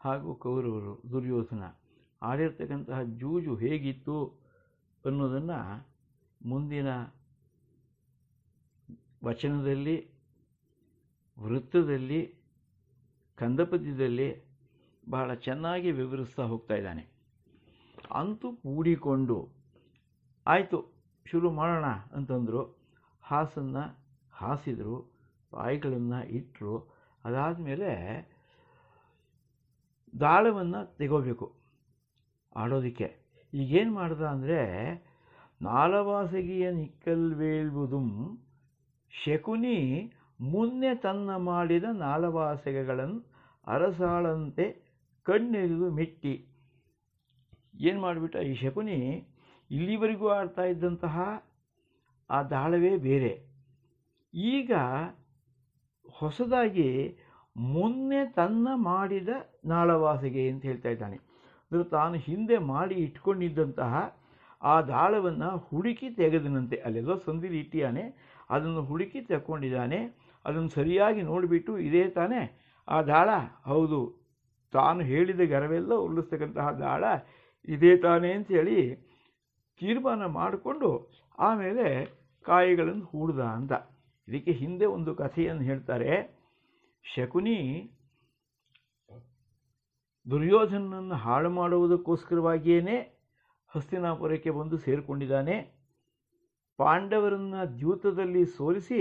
ಹಾಗೂ ಕೌರವರು ದುರ್ಯೋಧನ ಆಡಿರ್ತಕ್ಕಂತಹ ಜೂಜು ಹೇಗಿತ್ತು ಅನ್ನೋದನ್ನು ಮುಂದಿನ ವಚನದಲ್ಲಿ ವೃತ್ತದಲ್ಲಿ, ಕಂದಪದ್ಯದಲ್ಲಿ ಬಹಳ ಚೆನ್ನಾಗಿ ವಿವರಿಸ್ತಾ ಹೋಗ್ತಾ ಇದ್ದಾನೆ. ಅಂತೂ ಕೂಡಿಕೊಂಡು, ಆಯಿತು, ಶುರು ಮಾಡೋಣ ಅಂತಂದರು. ಹಾಸನ್ನು ಹಾಸಿದರು, ಬಾಯಿಗಳನ್ನು ಇಟ್ಟರು ಅದಾದಮೇಲೆ ದಾಳವನ್ನು ತೆಗೋಬೇಕು ಆಡೋದಕ್ಕೆ. ಈಗೇನು ಮಾಡ್ದ ಅಂದರೆ, ನಾಲವಾಸಗಿಯ ನಿಕ್ಕಲ್ವೇಳ್ಬುದುಂ ಶಕುನಿ ಮುನ್ನೆ ತನ್ನ ಮಾಡಿದ ನಾಲವಾಸೆಗಳನ್ನು ಅರಸಾಳಂತೆ ಕಣ್ಣೆರೆದು ಮೆಟ್ಟಿ. ಏನು ಮಾಡಿಬಿಟ್ಟ ಈ ಶಕುನಿ? ಇಲ್ಲಿವರೆಗೂ ಆಡ್ತಾ ಇದ್ದಂತಹ ಆ ದಾಳವೇ ಬೇರೆ. ಈಗ ಹೊಸದಾಗಿ ಮೊನ್ನೆ ತನ್ನ ಮಾಡಿದ ನಾಳವಾಸಿಗೆ ಅಂತ ಹೇಳ್ತಾ ಇದ್ದಾನೆ. ಅಂದರೆ ತಾನು ಹಿಂದೆ ಮಾಡಿ ಇಟ್ಕೊಂಡಿದ್ದಂತಹ ಆ ದಾಳವನ್ನು ಹುಡುಕಿ ತೆಗೆದನಂತೆ. ಅಲ್ಲೆಲ್ಲೋ ಸಂದಿಲಿ ಇಟ್ಟಿಯಾನೆ. ಅದನ್ನು ಹುಡುಕಿ ತಗೊಂಡಿದ್ದಾನೆ ಅದನ್ನು ಸರಿಯಾಗಿ ನೋಡಿಬಿಟ್ಟು ಇದೇ ತಾನೇ ಆ ದಾಳ. ಹೌದು, ತಾನು ಹೇಳಿದ ಗರವೆಲ್ಲ ಉರುಳಿಸ್ತಕ್ಕಂತಹ ದಾಳ ಇದೇ ತಾನೇ ಅಂತೇಳಿ ತೀರ್ಮಾನ ಮಾಡಿಕೊಂಡು ಆಮೇಲೆ ಕಾಯಿಗಳನ್ನು ಹೂಡ್ದ ಅಂತ. ಇದಕ್ಕೆ ಹಿಂದೆ ಒಂದು ಕಥೆಯನ್ನು ಹೇಳ್ತಾರೆ. ಶಕುನಿ ದುರ್ಯೋಧನನ್ನು ಹಾಳು ಮಾಡುವುದಕ್ಕೋಸ್ಕರವಾಗಿಯೇ ಹಸ್ತಿನಾಪುರಕ್ಕೆ ಬಂದು ಸೇರಿಕೊಂಡಿದ್ದಾನೆ. ಪಾಂಡವರನ್ನು ದ್ಯೂತದಲ್ಲಿ ಸೋಲಿಸಿ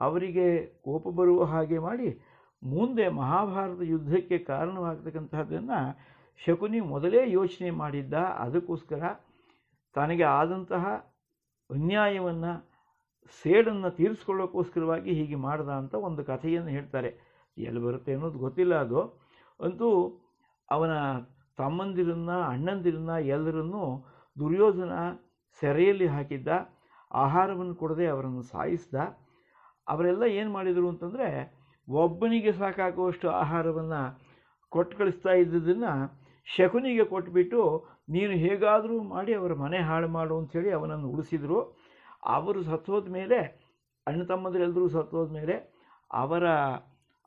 ಅವರಿಗೆ ಕೋಪ ಬರುವ ಹಾಗೆ ಮಾಡಿ ಮುಂದೆ ಮಹಾಭಾರತ ಯುದ್ಧಕ್ಕೆ ಕಾರಣವಾಗತಕ್ಕಂತಹದ್ದನ್ನು ಶಕುನಿ ಮೊದಲೇ ಯೋಚನೆ ಮಾಡಿದ್ದ. ಅದಕ್ಕೋಸ್ಕರ ತನಗೆ ಆದಂತಹ ಅನ್ಯಾಯವನ್ನು, ಸೇಡನ್ನು ತೀರಿಸ್ಕೊಳ್ಳೋಕ್ಕೋಸ್ಕರವಾಗಿ ಹೀಗೆ ಮಾಡ್ದ ಅಂತ ಒಂದು ಕಥೆಯನ್ನು ಹೇಳ್ತಾರೆ. ಎಲ್ಲಿ ಬರುತ್ತೆ ಅನ್ನೋದು ಗೊತ್ತಿಲ್ಲ ಅದು. ಅಂತೂ ಅವನ ತಮ್ಮಂದಿರನ್ನ, ಅಣ್ಣಂದಿರನ್ನ ಎಲ್ಲರನ್ನೂ ದುರ್ಯೋಧನ ಸೆರೆಯಲ್ಲಿ ಹಾಕಿದ್ದ. ಆಹಾರವನ್ನು ಕೊಡದೆ ಅವರನ್ನು ಸಾಯಿಸಿದ. ಅವರೆಲ್ಲ ಏನು ಮಾಡಿದರು ಅಂತಂದರೆ ಒಬ್ಬನಿಗೆ ಸಾಕಾಗುವಷ್ಟು ಆಹಾರವನ್ನು ಕೊಟ್ಟು ಕಳಿಸ್ತಾ ಇದ್ದದನ್ನು ಶಕುನಿಗೆ ಕೊಟ್ಬಿಟ್ಟು, ನೀನು ಹೇಗಾದರೂ ಮಾಡಿ, ಅವರ ಮನೆ ಹಾಳು ಮಾಡು ಅಂಥೇಳಿ ಅವನನ್ನು ಉಳಿಸಿದರು. ಅವರು ಸತ್ತೋದ ಮೇಲೆ, ಅಣ್ಣ ತಮ್ಮಂದಿರೆಲ್ಲರೂ ಸತ್ತೋದ ಮೇಲೆ ಅವರ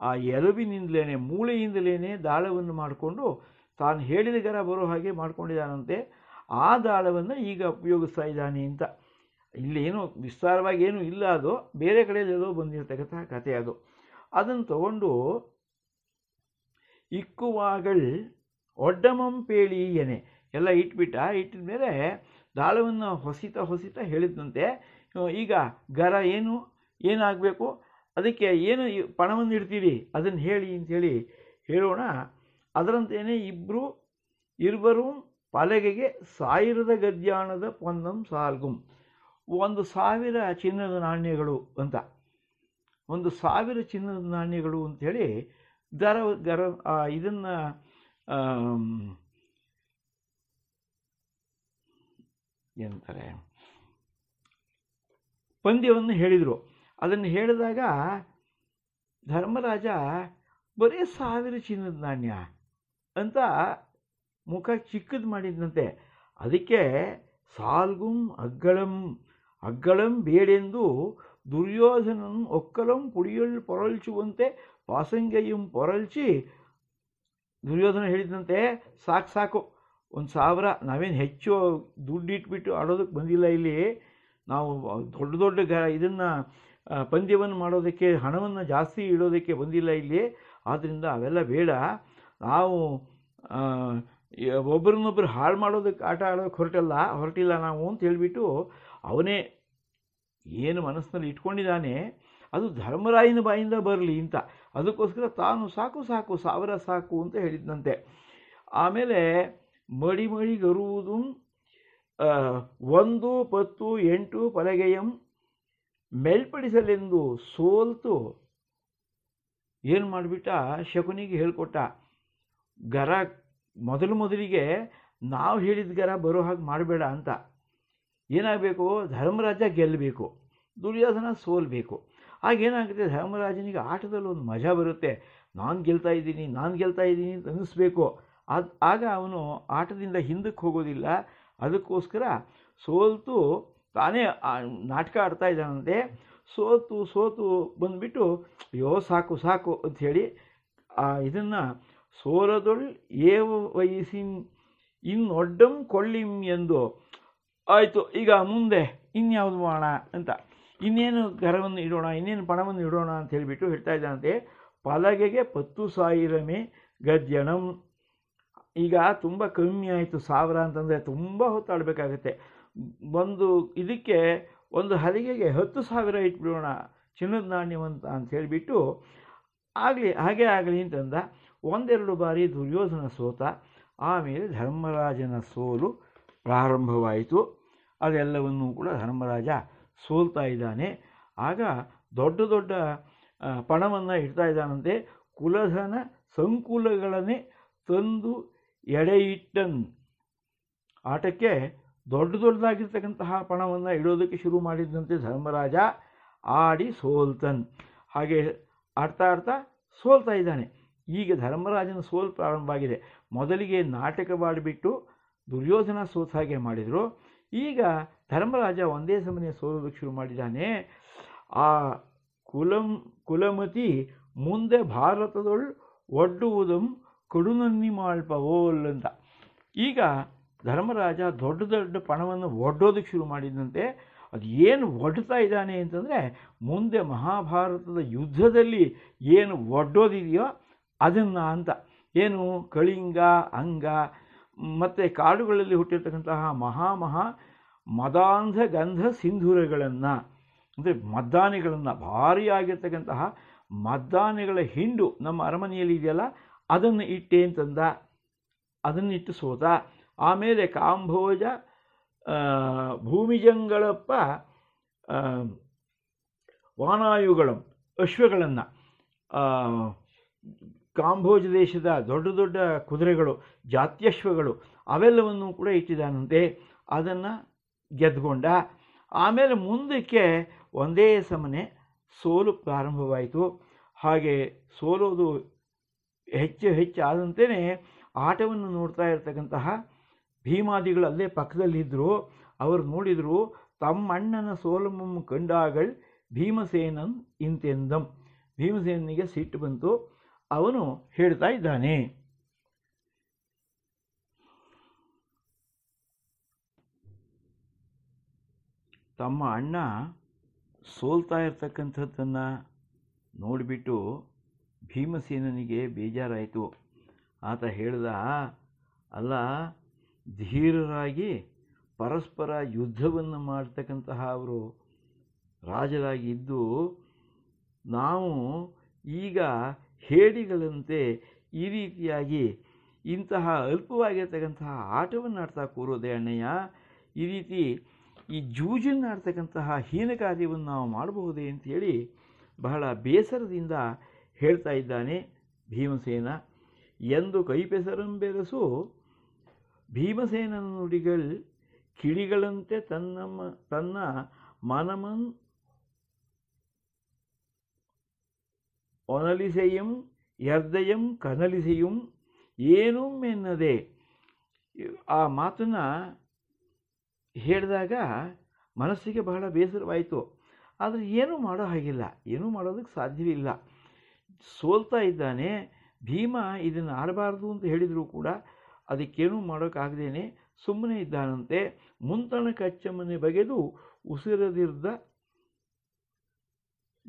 ಆ ಎಲುಬಿನಿಂದಲೇ ಮೂಳೆಯಿಂದಲೇ ದಾಳವನ್ನು ಮಾಡಿಕೊಂಡು ತಾನು ಹೇಳಿದ ಗರ ಬರೋ ಹಾಗೆ ಮಾಡ್ಕೊಂಡಿದ್ದಾನಂತೆ. ಆ ದಾಳವನ್ನು ಈಗ ಉಪಯೋಗಿಸ್ತಾ ಇದ್ದಾನೆ ಅಂತ. ಇಲ್ಲೇನು ವಿಸ್ತಾರವಾಗಿ ಏನು ಇಲ್ಲ ಅದು, ಬೇರೆ ಕಡೆಯಲ್ಲೆಲ್ಲೋ ಬಂದಿರತಕ್ಕಂತಹ ಕಥೆ ಅದು. ಅದನ್ನು ತಗೊಂಡು ಇಕ್ಕುವಾಗಳ್ ಒಡ್ಡಮಂ ಪೇಳಿ ಎನೆ. ಎಲ್ಲ ಇಟ್ಬಿಟ್ಟ, ಇಟ್ಟಿದ ಮೇಲೆ ದಾಳವನ್ನು ಹೊಸಿತ ಹೊಸಿತ ಹೇಳಿದಂತೆ ಈಗ ಗರ ಏನು, ಏನಾಗಬೇಕು? ಅದಕ್ಕೆ ಏನು ಪಣವನ್ನು ಇಡ್ತೀರಿ? ಅದನ್ನು ಹೇಳಿ ಅಂಥೇಳಿ ಹೇಳೋಣ. ಅದರಂತೆಯೇ ಇಬ್ಬರು ಇರುವರು ಪಲಗೆಗೆ ಸಾಯಿರದ ಗದ್ಯಾಣದ ಪೊಂದಂ ಸಾಲ್ಗುಂ. ಒಂದು ಸಾವಿರ ಚಿನ್ನದ ನಾಣ್ಯಗಳು ಅಂತ. ಒಂದು ಸಾವಿರ ಚಿನ್ನದ ನಾಣ್ಯಗಳು ಅಂಥೇಳಿ ದರ ಗರ ಇದನ್ನು ಏನಂತಾರೆ ಪಂದ್ಯವನ್ನು ಹೇಳಿದರು. ಅದನ್ನು ಹೇಳಿದಾಗ ಧರ್ಮರಾಜ, ಬರೀ ಸಾವಿರ ಚಿನ್ನದ ನಾಣ್ಯ ಅಂತ ಮುಖ ಚಿಕ್ಕದು ಮಾಡಿದಂತೆ ಅದಕ್ಕೆ ಸಾಲ್ಗುಂ ಅಗ್ಗಳಂ ಅಗ್ಗಳಂ ಬೇಡೆಂದು ದುರ್ಯೋಧನನು ಒಕ್ಕಲಂ ಪುಡಿಯಲ್ ಪೊರಳ್ಚುವಂತೆ ಪಾಸಂಗೆಯಂ ಪೊರಳ್ಚಿ ದುರ್ಯೋಧನ ಹೇಳಿದಂತೆ, ಸಾಕು ಸಾಕು, ಒಂದು ಸಾವಿರ, ನಾವೇನು ಹೆಚ್ಚು ದುಡ್ಡಿಟ್ಬಿಟ್ಟು ಆಡೋದಕ್ಕೆ ಬಂದಿಲ್ಲ ಇಲ್ಲಿ. ನಾವು ದೊಡ್ಡ ದೊಡ್ಡ ಗ, ಇದನ್ನು ಪಂದ್ಯವನ್ನು ಮಾಡೋದಕ್ಕೆ, ಹಣವನ್ನು ಜಾಸ್ತಿ ಇಡೋದಕ್ಕೆ ಬಂದಿಲ್ಲ ಇಲ್ಲಿ. ಆದ್ದರಿಂದ ಅವೆಲ್ಲ ಬೇಡ. ನಾವು ಒಬ್ಬರನ್ನೊಬ್ಬರು ಹಾಳು ಮಾಡೋದಕ್ಕೆ ಆಟ ಆಡೋಕ್ಕೆ ಹೊರಟಲ್ಲ, ಹೊರಟಿಲ್ಲ ನಾವು ಅಂತ ಹೇಳಿಬಿಟ್ಟು ಅವನೇ ಏನು ಮನಸ್ಸಿನಲ್ಲಿ ಇಟ್ಕೊಂಡಿದ್ದಾನೆ, ಅದು ಧರ್ಮರಾಯನ ಬಾಯಿಂದ ಬರಲಿ ಅಂತ. ಅದಕ್ಕೋಸ್ಕರ ತಾನು ಸಾಕು ಸಾಕು, ಸಾವಿರ ಸಾಕು ಅಂತ ಹೇಳಿದ್ನಂತೆ. ಆಮೇಲೆ ಮಡಿ ಮಡಿ ಗರುವುದು ಒಂದು ಪತ್ತು ಎಂಟು ಪಲಗೆಯಂ ಮೇಲ್ಪಡಿಸಲೆಂದು ಸೋಲ್ತು. ಏನು ಮಾಡಿಬಿಟ್ಟ? ಶಕುನಿಗೆ ಹೇಳಿಕೊಟ್ಟ, ಗರ, ಮೊದಲು ಮೊದಲಿಗೆ ನಾವು ಹೇಳಿದ ಗರ ಬರೋ ಹಾಗೆ ಮಾಡಬೇಡ ಅಂತ. ಏನಾಗಬೇಕು? ಧರ್ಮರಾಜ ಗೆಲ್ಲಬೇಕು. ದುರ್ಯೋಧನ ಸೋಲ್ಬೇಕು. ಆಗೇನಾಗುತ್ತೆ ಧರ್ಮರಾಜನಿಗೆ ಆಟದಲ್ಲಿ ಒಂದು ಮಜಾ ಬರುತ್ತೆ. ನಾನು ಗೆಲ್ತಾ ಇದ್ದೀನಿ, ನಾನು ಗೆಲ್ತಾ ಇದ್ದೀನಿ ಅಂತ ಅನ್ನಿಸ್ಬೇಕು. ಅದು ಆಗ ಅವನು ಆಟದಿಂದ ಹಿಂದಕ್ಕೆ ಹೋಗೋದಿಲ್ಲ. ಅದಕ್ಕೋಸ್ಕರ ಸೋಲ್ತು ತಾನೇ ನಾಟಕ ಆಡ್ತಾ ಇದ್ದಾನಂತೆ. ಸೋತು ಸೋತು ಬಂದುಬಿಟ್ಟು, ಅಯ್ಯೋ ಸಾಕು ಸಾಕು ಅಂಥೇಳಿ ಇದನ್ನು ಸೋಲದೊಳ್ ಏವ ವಯಸ್ಸಿನ ಇನ್ನೊಡ್ಡಂ ಕೊಳ್ಳಿಂ ಎಂದು ಆಯಿತು, ಈಗ ಮುಂದೆ ಇನ್ಯಾವುದು ಮಾಡೋಣ ಅಂತ. ಇನ್ನೇನು ಗರವನ್ನು ಇಡೋಣ, ಇನ್ನೇನು ಪಣವನ್ನು ಇಡೋಣ ಅಂತ ಹೇಳಿಬಿಟ್ಟು ಹೇಳ್ತಾ ಇದ್ದಾನಂತೆ. ಪಲಗೆಗೆ ಪತ್ತು ಸಾವಿರಮೇ ಗದ್ಯಣಂ. ಈಗ ತುಂಬ ಕಮ್ಮಿ ಆಯಿತು, ಸಾವಿರ ಅಂತಂದರೆ ತುಂಬ ಹೊತ್ತಾಡಬೇಕಾಗತ್ತೆ. ಒಂದು ಇದಕ್ಕೆ ಒಂದು ಹಲಿಗೆಗೆ ಹತ್ತು ಸಾವಿರ ಇಟ್ಬಿಡೋಣ, ಚಿನ್ನದ ನಾಣ್ಯವಂತ ಅಂತ ಹೇಳಿಬಿಟ್ಟು ಆಗಲಿ, ಹಾಗೆ ಆಗಲಿ ಅಂತಂದ. ಒಂದೆರಡು ಬಾರಿ ದುರ್ಯೋಧನ ಸೋತ, ಆಮೇಲೆ ಧರ್ಮರಾಜನ ಸೋಲು ಪ್ರಾರಂಭವಾಯಿತು. ಅದೆಲ್ಲವನ್ನೂ ಕೂಡ ಧರ್ಮರಾಜ ಸೋಲ್ತಾ ಇದ್ದಾನೆ. ಆಗ ದೊಡ್ಡ ದೊಡ್ಡ ಪಣವನ್ನು ಇಡ್ತಾ ಇದ್ದಾನಂತೆ. ಕುಲಧನ ಸಂಕುಲಗಳನ್ನೇ ತಂದು ಎಡೆಯಿಟ್ಟನ್. ಆಟಕ್ಕೆ ದೊಡ್ಡ ದೊಡ್ಡದಾಗಿರ್ತಕ್ಕಂತಹ ಪಣವನ್ನು ಇಡೋದಕ್ಕೆ ಶುರು ಮಾಡಿದ್ದಂತೆ ಧರ್ಮರಾಜ. ಆಡಿ ಸೋಲ್ತನ್. ಹಾಗೆ ಆಡ್ತಾ ಆಡ್ತಾ ಸೋಲ್ತಾ ಇದ್ದಾನೆ. ಈಗ ಧರ್ಮರಾಜನ ಸೋಲ್ ಪ್ರಾರಂಭ ಆಗಿದೆ. ಮೊದಲಿಗೆ ನಾಟಕವಾಡಿಬಿಟ್ಟು ದುರ್ಯೋಧನ ಸೋತ ಹಾಗೆ ಮಾಡಿದರು. ಈಗ ಧರ್ಮರಾಜ ಒಂದೇ ಸಮನೆ ಸೋಲೋದಕ್ಕೆ ಶುರು ಮಾಡಿದ್ದಾನೆ. ಆ ಕುಲಂ, ಕುಲಮತಿ ಮುಂದೆ ಭಾರತದೊಳ್ ಒಡ್ಡುವುದಂ ಕಡುನನ್ನಿ ಮಾಳ್ಪವೋಲ್ ಅಂತ. ಈಗ ಧರ್ಮರಾಜ ದೊಡ್ಡ ದೊಡ್ಡ ಪಣವನ್ನು ಒಡ್ಡೋದಕ್ಕೆ ಶುರು ಮಾಡಿದಂತೆ ಅದು ಏನು ಒಡ್ತಾ ಇದ್ದಾನೆ ಅಂತಂದರೆ ಮುಂದೆ ಮಹಾಭಾರತದ ಯುದ್ಧದಲ್ಲಿ ಏನು ಒಡ್ಡೋದಿದೆಯೋ ಅದನ್ನು ಅಂತ. ಏನು ಕಳಿಂಗ, ಅಂಗ ಮತ್ತು ಕಾಡುಗಳಲ್ಲಿ ಹುಟ್ಟಿರ್ತಕ್ಕಂತಹ ಮಹಾ ಮಹಾ ಮದಾಂಧ ಗಂಧ ಸಿಂಧೂರಗಳನ್ನು, ಅಂದರೆ ಮದ್ದಾನೆಗಳನ್ನು, ಭಾರಿಯಾಗಿರ್ತಕ್ಕಂತಹ ಮದ್ದಾನೆಗಳ ಹಿಂಡು ನಮ್ಮ ಅರಮನೆಯಲ್ಲಿ ಇದೆಯಲ್ಲ, ಅದನ್ನು ಇಟ್ಟೆ ಅಂತಂದ ಅದನ್ನಿಟ್ಟು ಸೋತ, ಆಮೇಲೆ ಕಾಂಭೋಜ ಭೂಮಿಜಂಗಳಪ್ಪ ವಾನಾಯುಗಳ, ಅಶ್ವಗಳನ್ನು ಕಾಂಬೋಜ ದೇಶದ ದೊಡ್ಡ ದೊಡ್ಡ ಕುದುರೆಗಳು, ಜಾತ್ಯಶ್ವಗಳು ಅವೆಲ್ಲವನ್ನು ಕೂಡ ಇಟ್ಟಿದ್ದಾನಂತೆ. ಅದನ್ನು ಗೆದ್ದುಕೊಂಡ. ಆಮೇಲೆ ಮುಂದಕ್ಕೆ ಒಂದೇ ಸಮನೆ ಸೋಲು ಪ್ರಾರಂಭವಾಯಿತು. ಹಾಗೆ ಸೋಲೋದು ಹೆಚ್ಚು ಹೆಚ್ಚು ಆದಂತೆಯೇ ಆಟವನ್ನು ನೋಡ್ತಾ ಇರತಕ್ಕಂತಹ ಭೀಮಾದಿಗಳು ಅಲ್ಲೇ ಪಕ್ಕದಲ್ಲಿದ್ದರು ಅವರು ನೋಡಿದರು, ತಮ್ಮಣ್ಣನ ಸೋಲಮ್ಮ ಸೋಲಮಂ ಕಂಡಾಗಳ್ ಭೀಮಸೇನನ್ ಇಂತೆಂದಂ. ಭೀಮಸೇನಿಗೆ ಸಿಟ್ಟು ಬಂತು. ಅವನು ಹೇಳ್ತಾ ಇದ್ದಾನೆ. ತಮ್ಮ ಅಣ್ಣ ಸೋಲ್ತಾ ಇರ್ತಕ್ಕಂಥದ್ದನ್ನು ನೋಡಿಬಿಟ್ಟು ಭೀಮಸೇನನಿಗೆ ಬೇಜಾರಾಯಿತು. ಆತ ಹೇಳ್ದ, ಅಲ್ಲ, ಧೀರರಾಗಿ ಪರಸ್ಪರ ಯುದ್ಧವನ್ನು ಮಾಡ್ತಕ್ಕಂತಹ ಅವರು ರಾಜರಾಗಿದ್ದು ನಾವು ಈಗ ಹೇಡಿಗಳಂತೆ ಈ ರೀತಿಯಾಗಿ ಇಂತಹ ಅಲ್ಪವಾಗಿರ್ತಕ್ಕಂತಹ ಆಟವನ್ನು ಆಡ್ತಾ ಕೂರೋದೇ ಅಣ್ಣಯ್ಯ. ಈ ರೀತಿ ಈ ಜೂಜನ್ನು ಆಡ್ತಕ್ಕಂತಹ ಹೀನ ಕಾರ್ಯವನ್ನು ನಾವು ಮಾಡಬಹುದೇ ಅಂಥೇಳಿ ಬಹಳ ಬೇಸರದಿಂದ ಹೇಳ್ತಾ ಇದ್ದಾನೆ ಭೀಮಸೇನ. ಎಂದು ಕೈಪೆಸರಂಬೆರಸು ಭೀಮಸೇನ ನುಡಿಗಳು ಕಿಡಿಗಳಂತೆ ತನ್ನ ತನ್ನ ಮನಮನ್ ಒನಲಿಸೆಯಂ, ಎರ್ದಯಂ, ಕನಲಿಸೆಯಂ, ಏನೂ ಎನ್ನದೆ. ಆ ಮಾತನ್ನು ಹೇಳಿದಾಗ ಮನಸ್ಸಿಗೆ ಬಹಳ ಬೇಸರವಾಯಿತು. ಆದರೆ ಏನೂ ಮಾಡೋ ಹಾಗಿಲ್ಲ. ಏನೂ ಮಾಡೋದಕ್ಕೆ ಸಾಧ್ಯವಿಲ್ಲ ಸೋಲ್ತಾ ಇದ್ದಾನೆ. ಭೀಮ ಇದನ್ನು ಆಡಬಾರ್ದು ಅಂತ ಹೇಳಿದರೂ ಕೂಡ ಅದಕ್ಕೇನೂ ಮಾಡೋಕ್ಕಾಗದೇನೆ ಸುಮ್ಮನೆ ಇದ್ದಾನಂತೆ. ಮುಂತಣ ಕಚ್ಚಮ್ಮನೆ ಬಗೆದು ಉಸಿರದಿರ್ದ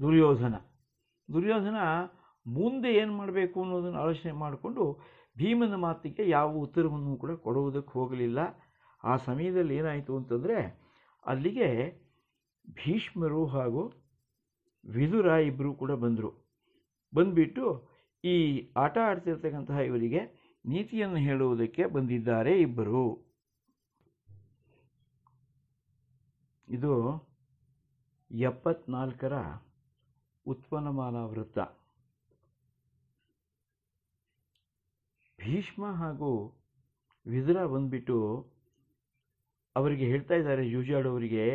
ದುರ್ಯೋಧನ. ದುರ್ಯೋಧನ ಮುಂದೆ ಏನು ಮಾಡಬೇಕು ಅನ್ನೋದನ್ನು ಆಲೋಚನೆ ಮಾಡಿಕೊಂಡು ಭೀಮನ ಮಾತಿಗೆ ಯಾವ ಉತ್ತರವನ್ನು ಕೂಡ ಕೊಡುವುದಕ್ಕೆ ಹೋಗಲಿಲ್ಲ. ಆ ಸಮಯದಲ್ಲಿ ಏನಾಯಿತು ಅಂತಂದರೆ ಅಲ್ಲಿಗೆ ಭೀಷ್ಮರು ಹಾಗೂ ವಿದುರ ಇಬ್ಬರು ಕೂಡ ಬಂದರು. ಬಂದುಬಿಟ್ಟು ಈ ಆಟ ಆಡ್ತಿರ್ತಕ್ಕಂತಹ ಇವರಿಗೆ ನೀತಿಯನ್ನು ಹೇಳುವುದಕ್ಕೆ ಬಂದಿದ್ದಾರೆ ಇಬ್ಬರು. ಇದು ಎಪ್ಪತ್ನಾಲ್ಕರ ಉತ್ಪನ್ನಮಾಲಾ ವೃತ್ತ ಭೀಷ್ಮ ಹಾಗೂ ವಿದುರ ಬಂದ್ಬಿಟ್ಟು ಅವರಿಗೆ ಹೇಳ್ತಾ ಇದ್ದಾರೆ ಜೂಜಾಡೋರಿಗೆ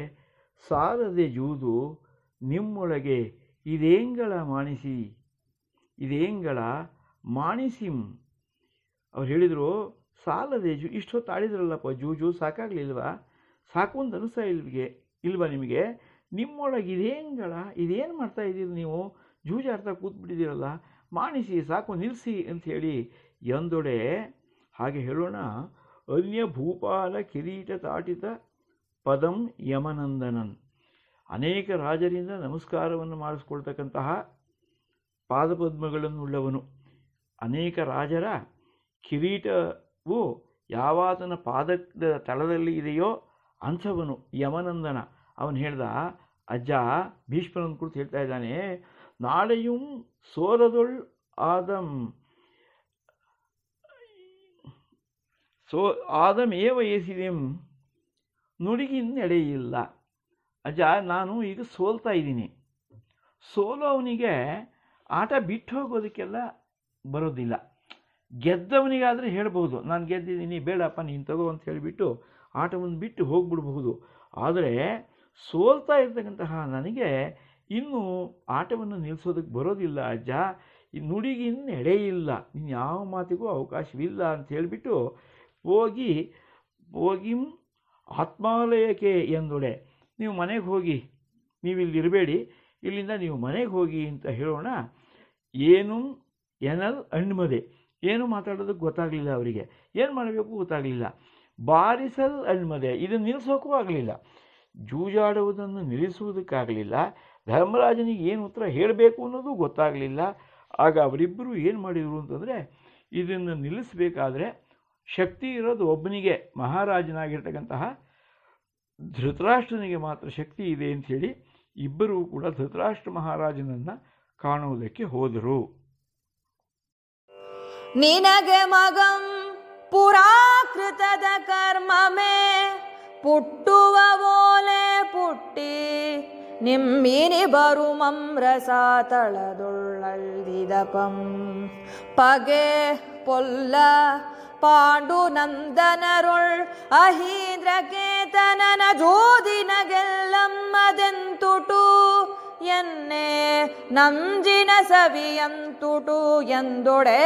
ಸಾರದೆ ಜೂದು, ನಿಮ್ಮೊಳಗೆ ಇದೇಂಗಳ ಮಾಣಿಸಿ, ಇದೇಂಗಳ ಮಾಣಿಸಿಂ. ಅವ್ರು ಹೇಳಿದರು, ಸಾಲದೆ ಜೂ ಇಷ್ಟೊತ್ತು ಆಡಿದ್ರಲ್ಲಪ್ಪ ಜೂಜು, ಸಾಕಾಗಲಿಲ್ವಾ? ಸಾಕು ಅಂತ ಅನಿಸ್ತಾ ಇಲ್ವಿಗೆ, ಇಲ್ವಾ ನಿಮಗೆ? ನಿಮ್ಮೊಳಗೆ ಇದೇಂಗಳ, ಇದೇನು ಮಾಡ್ತಾ ಇದ್ದೀರಿ ನೀವು? ಜೂಜಾಡ್ತಾ ಕೂತ್ಬಿಟ್ಟಿದ್ದೀರಲ್ಲ? ಮಾಣಿಸಿ ಸಾಕು ನಿಲ್ಲಿಸಿ ಅಂಥೇಳಿ ಎಂದೊಡೆ ಹಾಗೆ ಹೇಳೋಣ. ಅನ್ಯ ಭೂಪಾಲ ಕಿರೀಟ ತಾಟಿತ ಪದಂ ಯಮನಂದನನ್ ಅನೇಕ ರಾಜರಿಂದ ನಮಸ್ಕಾರವನ್ನು ಮಾಡಿಸ್ಕೊಳ್ತಕ್ಕಂತಹ ಪಾದಪದ್ಮಗಳನ್ನುಳ್ಳವನು. ಅನೇಕ ರಾಜರ ಕಿರೀಟವು ಯಾವಾತನ ಪಾದದ ತಳದಲ್ಲಿ ಇದೆಯೋ ಅಂಥವನು ಯಮನಂದನ. ಅವನು ಹೇಳ್ದ ಅಜ್ಜ ಭೀಷ್ಮನನ್ನು ಕುರಿತು ಹೇಳ್ತಾ ಇದ್ದಾನೆ, ನಾಳೆಯೂ ಸೋರದೊಳ್ ಆದಂ ಸೋ ಆದಮೇವ ಏಸಿದೆಂ? ನುಡಿಗಿನ್ನೆಡೆಯಿಲ್ಲ ಅಜ್ಜ, ನಾನು ಈಗ ಸೋಲ್ತಾ ಇದ್ದೀನಿ. ಸೋಲೋವನಿಗೆ ಆಟ ಬಿಟ್ಟು ಹೋಗೋದಕ್ಕೆಲ್ಲ ಬರೋದಿಲ್ಲ. ಗೆದ್ದವನಿಗಾದರೆ ಹೇಳ್ಬೋದು ನಾನು ಗೆದ್ದಿದ್ದೀನಿ, ಬೇಡಪ್ಪ ನೀನು ತಗೋ ಅಂತ ಹೇಳಿಬಿಟ್ಟು ಆಟವನ್ನು ಬಿಟ್ಟು ಹೋಗ್ಬಿಡ್ಬಹುದು. ಆದರೆ ಸೋಲ್ತಾ ಇರ್ತಕ್ಕಂತಹ ನನಗೆ ಇನ್ನೂ ಆಟವನ್ನು ನಿಲ್ಲಿಸೋದಕ್ಕೆ ಬರೋದಿಲ್ಲ, ಅಜ್ಜ. ನುಡಿಗಿನ್ನ ಎಡೆಯಿಲ್ಲ ಇನ್ನು ಯಾವ ಮಾತಿಗೂ ಅವಕಾಶವಿಲ್ಲ ಅಂತ ಹೇಳಿಬಿಟ್ಟು ಹೋಗಿ ಹೋಗಿ ಆತ್ಮಾಲಯಕ್ಕೆ ಎಂದೊಡೆ. ನೀವು ಮನೆಗೆ ಹೋಗಿ ನೀವು ಇಲ್ಲಿ ಇರಬೇಡಿ. ಇಲ್ಲಿಂದ ನೀವು ಮನೆಗೆ ಹೋಗಿ ಅಂತ ಹೇಳೋಣ. ಏನು ಎನಲ್ ಅಣ್ಮದೆ. ಏನು ಮಾತಾಡೋದಕ್ಕೆ ಗೊತ್ತಾಗಲಿಲ್ಲ ಅವರಿಗೆ. ಏನು ಮಾಡಬೇಕು ಗೊತ್ತಾಗಲಿಲ್ಲ. ಬಾರಿಸಲ್ ಅಣ್ಮದೆ. ಇದನ್ನು ನಿಲ್ಲಿಸೋಕ್ಕೂ ಆಗಲಿಲ್ಲ. ಜೂಜಾಡುವುದನ್ನು ನಿಲ್ಲಿಸುವುದಕ್ಕಾಗಲಿಲ್ಲ. ಧರ್ಮರಾಜನಿಗೆ ಏನು ಉತ್ತರ ಹೇಳಬೇಕು ಅನ್ನೋದು ಗೊತ್ತಾಗಲಿಲ್ಲ. ಆಗ ಅವರಿಬ್ಬರು ಏನು ಮಾಡಿದರು ಅಂತಂದರೆ, ಇದನ್ನು ನಿಲ್ಲಿಸಬೇಕಾದ್ರೆ ಶಕ್ತಿ ಇರೋದು ಒಬ್ಬನಿಗೆ, ಮಹಾರಾಜನಾಗಿರ್ತಕ್ಕಂತಹ ಧೃತರಾಷ್ಟ್ರನಿಗೆ ಮಾತ್ರ ಶಕ್ತಿ ಇದೆ ಅಂಥೇಳಿ ಇಬ್ಬರೂ ಕೂಡ ಧೃತರಾಷ್ಟ್ರ ಮಹಾರಾಜನನ್ನು ಕಾಣುವುದಕ್ಕೆ ಹೋದರು. ನಿನಗೆ ಮಗಂ ಪುರಾಕೃತದ ಕರ್ಮಮೇ. ಪುಟ್ಟುವ ಓಲೆ ಪುಟ್ಟಿ ನಿಮ್ಮಿನಿ ಬರುಮಂ ರಸಾತಳದೊಳ್ಳಲ್ದಿದಪಂ ಪಗೆ ಪೊಲ್ಲ ಪಾಂಡುನಂದನರೊಳ್ ಅಹೀಂದ್ರಕೇತನನ ಜೋದಿನಗೆಲ್ಲಮ್ಮದೆಂತುಟು ಎನ್ನೆ ನಂಜಿನ ಸವಿಯಂತುಟು ಎಂದೊಡೆ,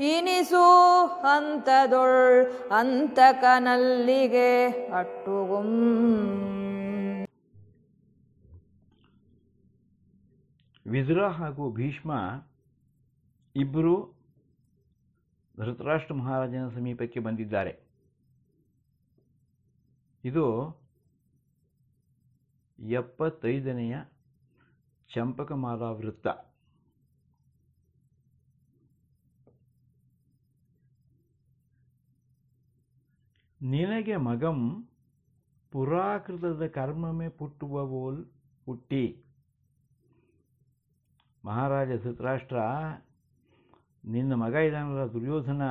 ಇನಿಸು ಹಂತದೊಳ್ ಅಂತಕನಲ್ಲಿಗೆ ಅಟ್ಟುಗುಂ. ವಿದುರ ಹಾಗೂ ಭೀಷ್ಮ ಇಬ್ಬರು ಧೃತರಾಷ್ಟ್ರ ಮಹಾರಾಜನ ಸಮೀಪಕ್ಕೆ ಬಂದಿದ್ದಾರೆ. ಇದು ಎಪ್ಪತ್ತೈದನೆಯ ಚಂಪಕಮಾಲಾ ವೃತ್ತ ನಿನಗೆ ಮಗಂ ಪುರಾಕೃತದ ಕರ್ಮಮೆ ಪುಟ್ಟುವವೋಲ್ ಹುಟ್ಟಿ. ಮಹಾರಾಜ ಧೃತರಾಷ್ಟ್ರ, ನಿನ್ನ ಮಗ ಇದಾನಲ್ಲ ದುರ್ಯೋಧನ,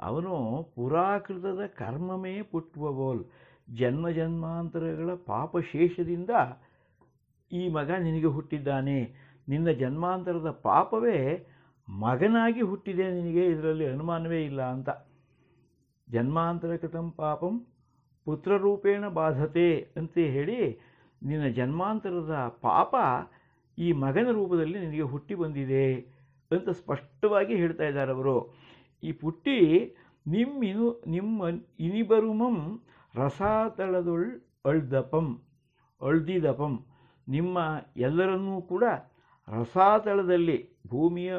ಅವನು ಪುರಾಕೃತದ ಕರ್ಮಮೇ ಪುಟ್ಟುವವೋಲ್ ಜನ್ಮ ಜನ್ಮಾಂತರಗಳ ಪಾಪಶೇಷದಿಂದ ಈ ಮಗ ನಿನಗೆ ಹುಟ್ಟಿದ್ದಾನೆ. ನಿನ್ನ ಜನ್ಮಾಂತರದ ಪಾಪವೇ ಮಗನಾಗಿ ಹುಟ್ಟಿದೆ. ನಿನಗೆ ಇದರಲ್ಲಿ ಅನುಮಾನವೇ ಇಲ್ಲ ಅಂತ. ಜನ್ಮಾಂತರ ಕೃತಂ ಪಾಪಂ ಪುತ್ರರೂಪೇಣ ಬಾಧತೆ ಅಂತ ಹೇಳಿ ನಿನ್ನ ಜನ್ಮಾಂತರದ ಪಾಪ ಈ ಮಗನ ರೂಪದಲ್ಲಿ ನಿನಗೆ ಹುಟ್ಟಿ ಬಂದಿದೆ ಅಂತ ಸ್ಪಷ್ಟವಾಗಿ ಹೇಳ್ತಾ ಇದ್ದಾರೆ ಅವರು. ಈ ಪುಟ್ಟಿ ನಿಮ್ಮಿನು ನಿಮ್ಮ ಇನಿಬರುಮಂ ರಸಾತಳದೊಳ್ ಅಳ್ದಪಂ, ಅಳ್ದಿದಪಂ. ನಿಮ್ಮ ಎಲ್ಲರನ್ನೂ ಕೂಡ ರಸಾತಳದಲ್ಲಿ ಭೂಮಿಯ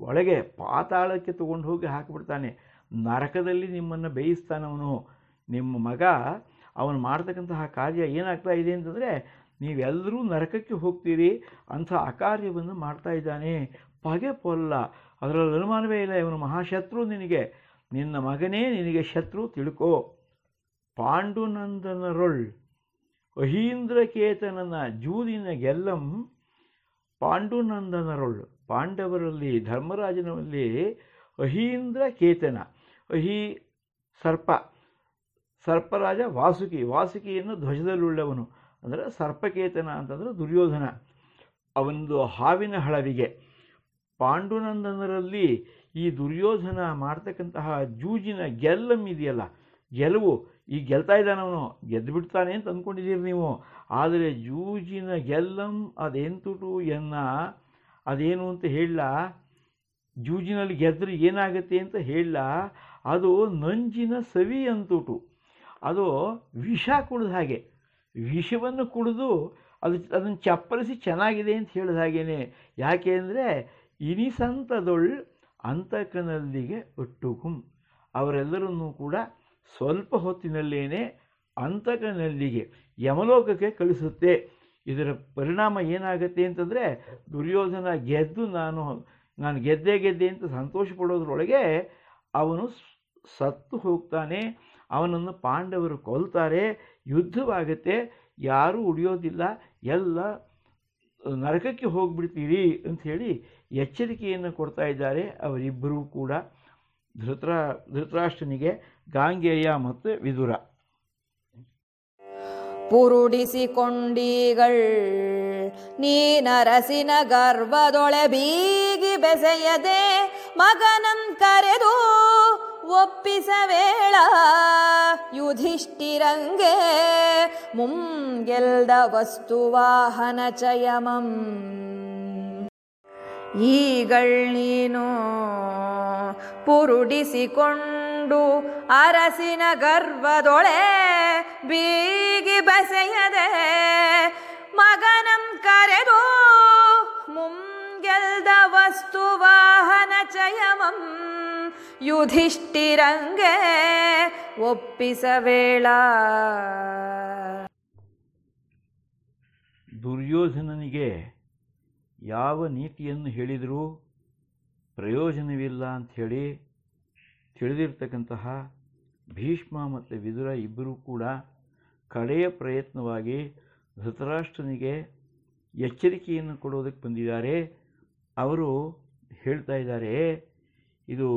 ಒಳಗೆ ಪಾತಾಳಕ್ಕೆ ತಗೊಂಡು ಹೋಗಿ ಹಾಕಿಬಿಡ್ತಾನೆ. ನರಕದಲ್ಲಿ ನಿಮ್ಮನ್ನು ಬೇಯಿಸ್ತಾನವನು ನಿಮ್ಮ ಮಗ ಅವನು ಮಾಡ್ತಕ್ಕಂತಹ ಕಾರ್ಯ ಏನಾಗ್ತಾ ಇದೆ ಅಂತಂದರೆ, ನೀವೆಲ್ಲರೂ ನರಕಕ್ಕೆ ಹೋಗ್ತೀರಿ, ಅಂಥ ಅಕಾರ್ಯವನ್ನು ಮಾಡ್ತಾ ಇದ್ದಾನೆ. ಪಗೆ ಪೊಲ್ಲ. ಅದರಲ್ಲಿ ಅನುಮಾನವೇ ಇಲ್ಲ, ಇವನು ಮಹಾಶತ್ರು ನಿನಗೆ. ನಿನ್ನ ಮಗನೇ ನಿನಗೆ ಶತ್ರು ತಿಳ್ಕೋ. ಪಾಂಡುನಂದನರೊಳ್ ಅಹೀಂದ್ರಕೇತನನ ಜೂದಿನ ಗೆಲ್ಲಂ ಪಾಂಡುನಂದನರೊಳ್. ಪಾಂಡವರಲ್ಲಿ, ಧರ್ಮರಾಜನಲ್ಲಿ ಅಹೀಂದ್ರಕೇತನ ಅಹಿ ಸರ್ಪ. ಸರ್ಪರಾಜ ವಾಸುಕಿ. ವಾಸುಕಿಯನ್ನು ಧ್ವಜದಲ್ಲುಳ್ಳವನು. ಅಂದರೆ ಸರ್ಪಕೇತನ ಅಂತಂದರೆ ದುರ್ಯೋಧನ. ಅವನದು ಹಾವಿನ ಹಳವಿಗೆ. ಪಾಂಡುನಂದನರಲ್ಲಿ ಈ ದುರ್ಯೋಧನ ಮಾಡ್ತಕ್ಕಂತಹ ಜೂಜಿನ ಗೆಲ್ಲಂ ಇದೆಯಲ್ಲ. ಗೆಲುವು. ಈಗ ಗೆಲ್ತಾ ಇದ್ದಾನವನು ಗೆದ್ದು ಬಿಡ್ತಾನೆ ಅಂತ ಅಂದ್ಕೊಂಡಿದ್ದೀರಿ ನೀವು. ಆದರೆ ಜೂಜಿನ ಗೆಲ್ಲಂ ಅದೆಂತುಟು ಎನ್ನ ಅದೇನು ಅಂತ ಹೇಳಲ್ಲ ಜೂಜಿನಲ್ಲಿ ಗೆದ್ದರೆ ಏನಾಗುತ್ತೆ ಅಂತ ಹೇಳಲ್ಲ ಅದು ನಂಜಿನ ಸವಿ ಅಂತುಟು. ಅದು ವಿಷ ಕುಡಿದ ಹಾಗೆ. ವಿಷವನ್ನು ಕುಡಿದು ಅದು ಅದನ್ನು ಚಪ್ಪರಿಸಿ ಚೆನ್ನಾಗಿದೆ ಅಂತ ಹೇಳಿದ ಹಾಗೇನೆ. ಯಾಕೆ ಅಂದರೆ ಇನಿಸಂತದೊಳ್ ಅಂತಕನಲ್ಲಿಗೆ ಒಟ್ಟುಗುಂ ಅವರೆಲ್ಲರನ್ನೂ ಕೂಡ ಸ್ವಲ್ಪ ಹೊತ್ತಿನಲ್ಲೇನೆ ಅಂತಕನಲ್ಲಿಗೆ ಯಮಲೋಕಕ್ಕೆ ಕಳಿಸುತ್ತೆ. ಇದರ ಪರಿಣಾಮ ಏನಾಗುತ್ತೆ ಅಂತಂದರೆ ದುರ್ಯೋಧನ ಗೆದ್ದು ನಾನು ನಾನು ಗೆದ್ದೆ ಗೆದ್ದೆ ಅಂತ ಸಂತೋಷ ಪಡೋದ್ರೊಳಗೆ ಅವನು ಸತ್ತು ಹೋಗ್ತಾನೆ. ಅವನನ್ನು ಪಾಂಡವರು ಕೊಲ್ತಾರೆ. ಯುದ್ಧವಾಗುತ್ತೆ. ಯಾರೂ ಉಳಿಯೋದಿಲ್ಲ. ಎಲ್ಲ ನರಕಕ್ಕೆ ಹೋಗ್ಬಿಡ್ತೀರಿ ಅಂಥೇಳಿ ಎಚ್ಚರಿಕೆಯನ್ನು ಕೊಡ್ತಾ ಇದ್ದಾರೆ ಅವರಿಬ್ಬರೂ ಕೂಡ. ಧೃತರ, ಧೃತರಾಷ್ಟ್ರನಿಗೆ ಗಾಂಗೇಯ ಮತ್ತು ವಿದುರ. ಪುರುಡಿಸಿಕೊಂಡೀಗಳ್ ನೀನರಸಿನ ಗರ್ವದೊಳೆ ಬೀಗಿ ಬೆಸೆಯದೆ ಮಗನಂ ಕರೆದು ಒಪ್ಪಿಸವೇಳ ಯುಧಿಷ್ಠಿರಂಗೆ ಮುಂಗೆಲ್ದ ವಸ್ತುವಾಹನ ಚಯಮಂ. ಈಗಳ್ ನೀನು ಪುರುಡಿಸಿಕೊಂಡು ಅರಸಿನ ಗರ್ವದೊಳೆ ಬೀಗಿ ಬಸೆಯದೆ, ಮಗನಂ ಕರೆದು ಮುಂಗೆಲ್ದ ವಸ್ತುವಾಹನ ಚಯಮಂ ಯುಧಿಷ್ಠಿರಂಗೆ ಒಪ್ಪಿಸವೇಳ ದುರ್ಯೋಧನನಿಗೆ ಯಾವ ನೀತಿಯನ್ನು ಹೇಳಿದರೂ ಪ್ರಯೋಜನವಿಲ್ಲ ಅಂಥೇಳಿ ತಿಳಿದಿರ್ತಕ್ಕಂತಹ ಭೀಷ್ಮ ಮತ್ತು ವಿದುರ ಇಬ್ಬರೂ ಕೂಡ ಕಡೆಯ ಪ್ರಯತ್ನವಾಗಿ ಧೃತರಾಷ್ಟ್ರನಿಗೆ ಎಚ್ಚರಿಕೆಯನ್ನು ಕೊಡೋದಕ್ಕೆ ಬಂದಿದ್ದಾರೆ. ಅವರು ಹೇಳ್ತಾ ಇದ್ದಾರೆ, ಇದು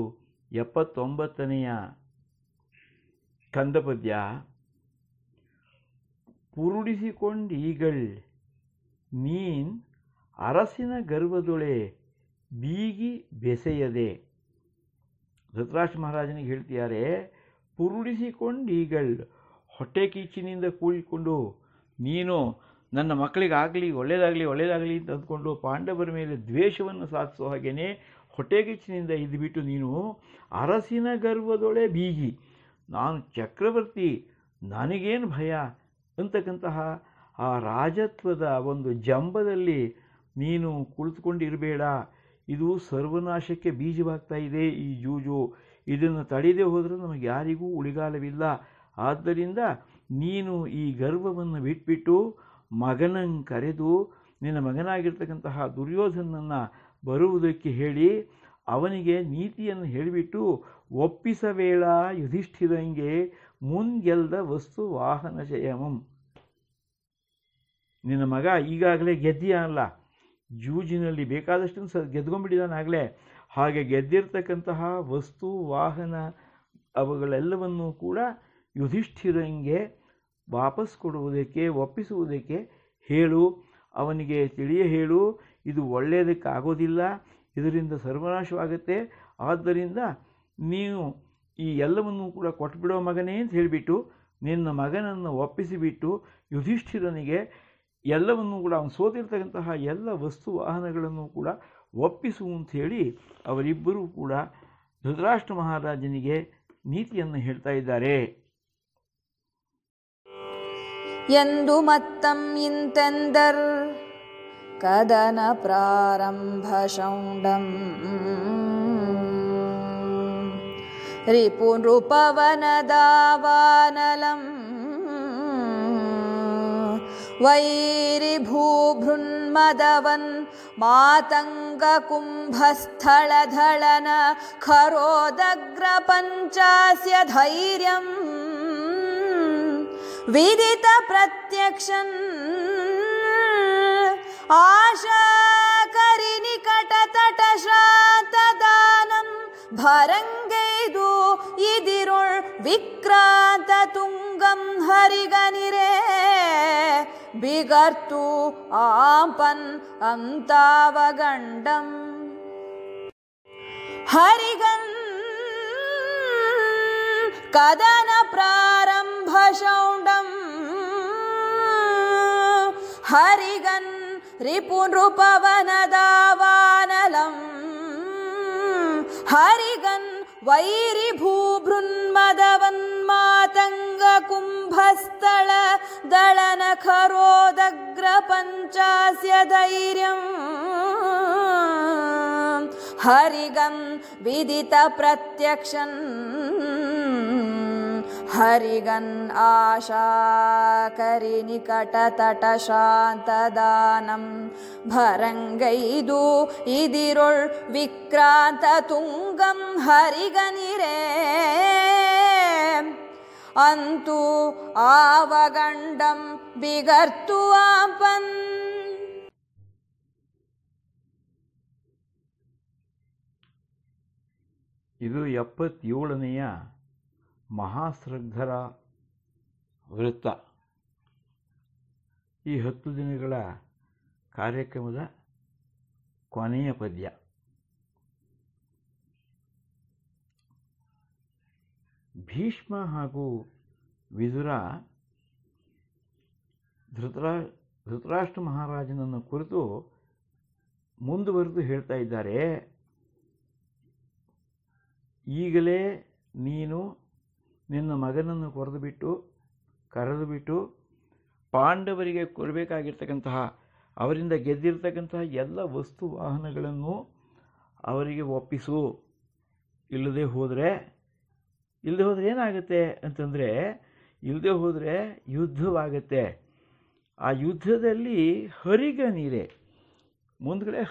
ಎಪ್ಪತ್ತೊಂಬತ್ತನೆಯ ಕಂದಪದ್ಯ. ಪುರುಡಿಸಿಕೊಂಡೀಗಳ್ ನೀನ್ ಅರಸಿನ ಗರ್ವದೊಳೆ ಬೀಗಿ ಬೆಸೆಯದೆ. ಧೃತರಾಷ್ಟ್ರ ಮಹಾರಾಜನಿಗೆ ಹೇಳ್ತಿದ್ದಾರೆ ಈಗ ಹೊಟ್ಟೆ ಕೀಚಿನಿಂದ ಕೂಡಿಕೊಂಡು, ನೀನು ನನ್ನ ಮಕ್ಕಳಿಗಾಗಲಿ, ಒಳ್ಳೆಯದಾಗಲಿ ಒಳ್ಳೆಯದಾಗಲಿ ಅಂತ ಅಂದ್ಕೊಂಡು ಪಾಂಡವರ ಮೇಲೆ ದ್ವೇಷವನ್ನು ಸಾಧಿಸೋ ಹಾಗೆಯೇ ಹೊಟ್ಟೆ ಕಿಚ್ಚಿನಿಂದ ಇದ್ದುಬಿಟ್ಟು ನೀನು ಅರಸಿನ ಗರ್ವದೊಳೆ ಬೀಗಿ, ನಾನು ಚಕ್ರವರ್ತಿ, ನನಗೇನು ಭಯ? ಅಂತಕ್ಕಂತಹ ಆ ರಾಜತ್ವದ ಒಂದು ಜಂಬದಲ್ಲಿ ನೀನು ಕುಳಿತುಕೊಂಡಿರಬೇಡ ಇದು ಸರ್ವನಾಶಕ್ಕೆ ಬೀಜವಾಗ್ತಾ ಇದೆ ಈ ಜೂಜು. ಇದನ್ನು ತಡೆಯದೆ ಹೋದರೆ ನಮಗೆ ಯಾರಿಗೂ ಉಳಿಗಾಲವಿಲ್ಲ. ಆದ್ದರಿಂದ ನೀನು ಈ ಗರ್ವವನ್ನು ಬಿಟ್ಬಿಟ್ಟು ಮಗನನ್ನು ಕರೆದು ನಿನ್ನ ಮಗನಾಗಿರ್ತಕ್ಕಂತಹ ದುರ್ಯೋಧನನ್ನು ಬರುವುದಕ್ಕೆ ಹೇಳಿ ಅವನಿಗೆ ನೀತಿಯನ್ನು ಹೇಳಿಬಿಟ್ಟು ಒಪ್ಪಿಸಬೇಡ ಯುಧಿಷ್ಠಿರಂಗೆ, ಮುಂಗೆಲ್ದ ವಸ್ತು ವಾಹನ ಜಯಮಂ ನಿನ್ನ ಮಗ ಈಗಾಗಲೇ ಗೆದ್ದಿಯ ಅಲ್ಲ? ಜೂಜಿನಲ್ಲಿ ಬೇಕಾದಷ್ಟು ಸ ಗೆದ್ಕೊಂಡ್ಬಿಟ್ಟಿದ್ದಾನಾಗಲೇ. ಹಾಗೆ ಗೆದ್ದಿರ್ತಕ್ಕಂತಹ ವಸ್ತು, ವಾಹನ ಅವುಗಳೆಲ್ಲವನ್ನೂ ಕೂಡ ಯುಧಿಷ್ಠಿರಂಗೆ ವಾಪಸ್ ಕೊಡುವುದಕ್ಕೆ, ಒಪ್ಪಿಸುವುದಕ್ಕೆ ಹೇಳು. ಅವನಿಗೆ ತಿಳಿಯ ಹೇಳು. ಇದು ಒಳ್ಳೆಯದಕ್ಕಾಗೋದಿಲ್ಲ. ಇದರಿಂದ ಸರ್ವನಾಶವಾಗುತ್ತೆ. ಆದ್ದರಿಂದ ನೀನು ಈ ಎಲ್ಲವನ್ನೂ ಕೂಡ ಕೊಟ್ಬಿಡೋ ಮಗನೇ ಅಂತ ಹೇಳಿಬಿಟ್ಟು ನಿನ್ನ ಮಗನನ್ನು ಒಪ್ಪಿಸಿಬಿಟ್ಟು ಯುಧಿಷ್ಠಿರನಿಗೆ ಎಲ್ಲವನ್ನೂ ಕೂಡ ಅವನು ಸೋತಿರ್ತಕ್ಕಂತಹ ಎಲ್ಲ ವಸ್ತು ವಾಹನಗಳನ್ನು ಕೂಡ ಒಪ್ಪಿಸು ಅಂಥೇಳಿ ಅವರಿಬ್ಬರೂ ಕೂಡ ಧೃತರಾಷ್ಟ್ರ ಮಹಾರಾಜನಿಗೆ ನೀತಿಯನ್ನು ಹೇಳ್ತಾ ಇದ್ದಾರೆ. ಎಂದು ಮತ್ತಂ ಇಂತೆಂದರ್ ಕದನ ಪ್ರಾರಂಭ ಶೌಂಡಂ. ರಿಪುನೃಪವನದಾವಾನಲಂ वैरिभूभृन्मदवन् मातङ्गकुम्भस्थलधलन खरोदग्रपञ्चास्य धैर्यम् विदितप्रत्यक्षन् प्रत्यक्षम् भरङ्गैदु भरङ्गेदु इदिरु हरिगनिरे बिगर्तु पन् अन्तावगण्डम् हरिगन् कदनप्रारम्भशौण्डम् हरिगन् रिपुनृपवनदावानलम्। हरिगन् वैरिभूभृन्मदवन्मातङ्गकुम्भस्थळ वैरिभूभृन्मदवन्मातङ्गकुम्भस्थलदलनखरोद्रपञ्चास्य धैर्यम् हरिगं विदितप्रत्यक्षन् ಹರಿಗನ್ ರಿಪುನೃಪವನದಾವಾನಲಂ ಹರಿಗನ್ ವೈರಿಭೂಭೃನ್ಮದವನ್ಮಾತಂಗ ಕುಂಭಸ್ಥಳ ದಳನ ಖರೋದಗ್ರ ಪಂಚಾಸ್ಯ ಧೈರ್ಯಂ ಹರಿಗಂ ವಿದಿತ ಪ್ರತ್ಯಕ್ಷನ್ ಹರಿಗನ್ ಆಶಾಕರಿ ನಿಕಟ ತಟ ಶಾಂತದಾನಂ ಭರಂಗೈದು ಇದಿರುಳ್ ವಿಕ್ರಾಂತ ತುಂಗಂ ಹರಿಗನಿರೇ ಅಂತೂ ಆವಗಂಡಂ ಬಿಗರ್ತು ಆಪನ್ ಇದು ಎಪ್ಪತ್ತೇಳನೆಯ ಮಹಾಶ್ರದ್ಧರ ವೃತ್ತ. ಈ ಹತ್ತು ದಿನಗಳ ಕಾರ್ಯಕ್ರಮದ ಕೊನೆಯ ಪದ್ಯ. ಭೀಷ್ಮ ಹಾಗೂ ವಿದುರ ಧೃತರಾ, ಧೃತರಾಷ್ಟ್ರ ಮಹಾರಾಜನನ್ನು ಕುರಿತು ಮುಂದುವರೆದು ಹೇಳ್ತಾ ಇದ್ದಾರೆ. ಈಗಲೇ ನೀನು ನಿನ್ನ ಮಗನನ್ನು ಕೊರೆದು ಬಿಟ್ಟು ಕರೆದು ಬಿಟ್ಟು ಪಾಂಡವರಿಗೆ ಕೊಡಬೇಕಾಗಿರ್ತಕ್ಕಂತಹ, ಅವರಿಂದ ಗೆದ್ದಿರ್ತಕ್ಕಂತಹ ಎಲ್ಲ ವಸ್ತು ವಾಹನಗಳನ್ನು ಅವರಿಗೆ ಒಪ್ಪಿಸು. ಇಲ್ಲದೆ ಹೋದರೆ ಇಲ್ಲದೆ ಹೋದರೆ ಏನಾಗುತ್ತೆ ಅಂತಂದರೆ, ಇಲ್ಲದೆ ಹೋದರೆ ಯುದ್ಧವಾಗುತ್ತೆ. ಆ ಯುದ್ಧದಲ್ಲಿ ಹರಿಗ ನೀರೆ. ಮುಂದ್ಗಡೆ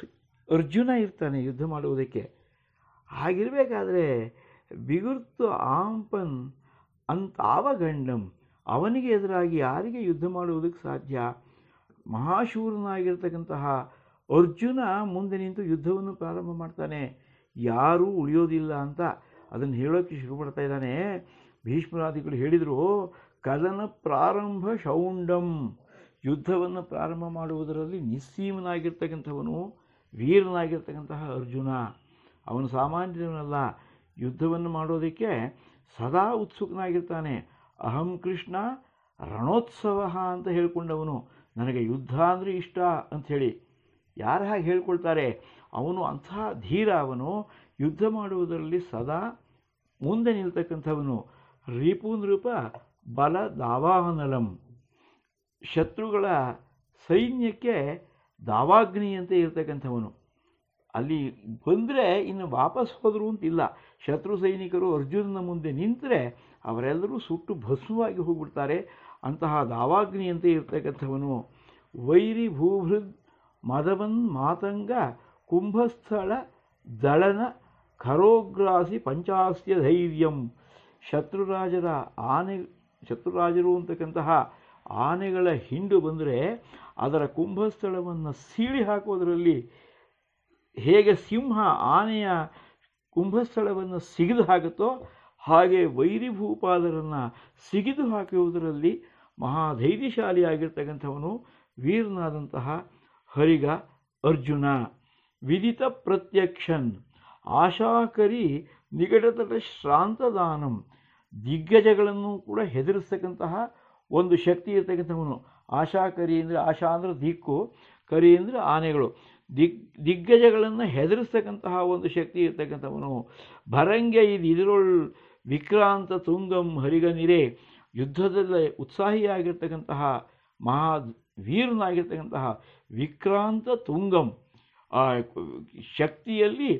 ಅರ್ಜುನ ಇರ್ತಾನೆ ಯುದ್ಧ ಮಾಡುವುದಕ್ಕೆ. ಆಗಿರಬೇಕಾದ್ರೆ ಬಿಗುರ್ತು ಆಂಪನ್ ಅಂತಾವಗಂಡಂ ಅವನಿಗೆ ಎದುರಾಗಿ ಯಾರಿಗೆ ಯುದ್ಧ ಮಾಡುವುದಕ್ಕೆ ಸಾಧ್ಯ? ಮಹಾಶೂರನಾಗಿರ್ತಕ್ಕಂತಹ ಅರ್ಜುನ ಮುಂದೆ ನಿಂತು ಯುದ್ಧವನ್ನು ಪ್ರಾರಂಭ ಮಾಡ್ತಾನೆ. ಯಾರೂ ಉಳಿಯೋದಿಲ್ಲ ಅಂತ ಅದನ್ನು ಹೇಳೋಕ್ಕೆ ಶುರು ಮಾಡ್ತಾ ಇದ್ದಾನೆ. ಭೀಷ್ಮರಾದಿಗಳು ಹೇಳಿದರು, ಕದನ ಪ್ರಾರಂಭ ಶೌಂಡಂ. ಯುದ್ಧವನ್ನು ಪ್ರಾರಂಭ ಮಾಡುವುದರಲ್ಲಿ ನಿಸ್ಸೀಮನಾಗಿರ್ತಕ್ಕಂಥವನು ವೀರನಾಗಿರ್ತಕ್ಕಂತಹ ಅರ್ಜುನ. ಅವನು ಸಾಮಾನ್ಯನಲ್ಲ. ಯುದ್ಧವನ್ನು ಮಾಡೋದಕ್ಕೆ ಸದಾ ಉತ್ಸುಕನಾಗಿರ್ತಾನೆ. ಅಹಂ ಕೃಷ್ಣ ರಣೋತ್ಸವ ಅಂತ ಹೇಳ್ಕೊಂಡವನು. ನನಗೆ ಯುದ್ಧ ಅಂದರೆ ಇಷ್ಟ ಅಂಥೇಳಿ ಯಾರು ಹಾಗೆ ಹೇಳ್ಕೊಳ್ತಾರೆ? ಅವನು ಅಂಥ ಧೀರ ಅವನು. ಯುದ್ಧ ಮಾಡುವುದರಲ್ಲಿ ಸದಾ ಮುಂದೆ ನಿಲ್ತಕ್ಕಂಥವನು. ರೀಪೂನ್ರೂಪ ಬಲ ದಾವಾಹನಲಂ. ಶತ್ರುಗಳ ಸೈನ್ಯಕ್ಕೆ ದಾವಾಗ್ನಿ ಅಂತ ಇರತಕ್ಕಂಥವನು. ಅಲ್ಲಿ ಬಂದರೆ ಇನ್ನು ವಾಪಸ್ ಹೋದರು ಅಂತಿಲ್ಲ ಶತ್ರು ಸೈನಿಕರು ಅರ್ಜುನನ ಮುಂದೆ ನಿಂತರೆ ಅವರೆಲ್ಲರೂ ಸುಟ್ಟು ಭಸ್ಮವಾಗಿ ಹೋಗ್ಬಿಡ್ತಾರೆ. ಅಂತಹ ದಾವಾಗ್ನಿಯಂತೆ ಇರ್ತಕ್ಕಂಥವನು ವೈರಿ ಭೂಭೃದ್ ಮದವನ್, ಮಾತಂಗ, ಕುಂಭಸ್ಥಳ, ದಳನ, ಖರೋಗ್ರಾಸಿ ಪಂಚಾಸ್ಯ ಧೈರ್ಯಂ. ಶತ್ರುರಾಜರ ಆನೆ, ಶತ್ರುರಾಜರು ಅಂತಕ್ಕಂತಹ ಆನೆಗಳ ಹಿಂಡು ಬಂದರೆ ಅದರ ಕುಂಭಸ್ಥಳವನ್ನು ಸೀಳಿ ಹಾಕೋದರಲ್ಲಿ ಹೇಗೆ ಸಿಂಹ ಆನೆಯ ಕುಂಭಸ್ಥಳವನ್ನು ಸಿಗಿದು ಹಾಕುತ್ತೋ ಹಾಗೆ ವೈರಿ ಭೂಪಾದರನ್ನು ಸಿಗಿದು ಹಾಕುವುದರಲ್ಲಿ ಮಹಾಧೈರ್ಯಶಾಲಿಯಾಗಿರ್ತಕ್ಕಂಥವನು ವೀರನಾದಂತಹ ಹರಿಗ ಅರ್ಜುನ. ವಿದಿತ ಪ್ರತ್ಯಕ್ಷನ್. ಆಶಾಕರಿ ನಿಕಟತಟ ಶ್ರಾಂತದಾನಂ. ದಿಗ್ಗಜಗಳನ್ನು ಕೂಡ ಹೆದರಿಸ್ತಕ್ಕಂತಹ ಒಂದು ಶಕ್ತಿ ಇರ್ತಕ್ಕಂಥವನು. ಆಶಾಕರಿ ಅಂದರೆ ಆಶಾ ಅಂದರೆ ದಿಕ್ಕು, ಕರಿ ಅಂದರೆ ಆನೆಗಳು. ದಿಗ್, ದಿಗ್ಗಜಗಳನ್ನು ಹೆದರಿಸ್ತಕ್ಕಂತಹ ಒಂದು ಶಕ್ತಿ ಇರ್ತಕ್ಕಂಥವನು ಭರಂಗೆ ಇದು ಇದರೊಳ್ ವಿಕ್ರಾಂತ ತುಂಗಂ ಹರಿಗನಿರೆ ಯುದ್ಧದಲ್ಲಿ ಉತ್ಸಾಹಿಯಾಗಿರ್ತಕ್ಕಂತಹ ಮಹಾ ವೀರನಾಗಿರ್ತಕ್ಕಂತಹ ವಿಕ್ರಾಂತ ತುಂಗಂ ಶಕ್ತಿಯಲ್ಲಿ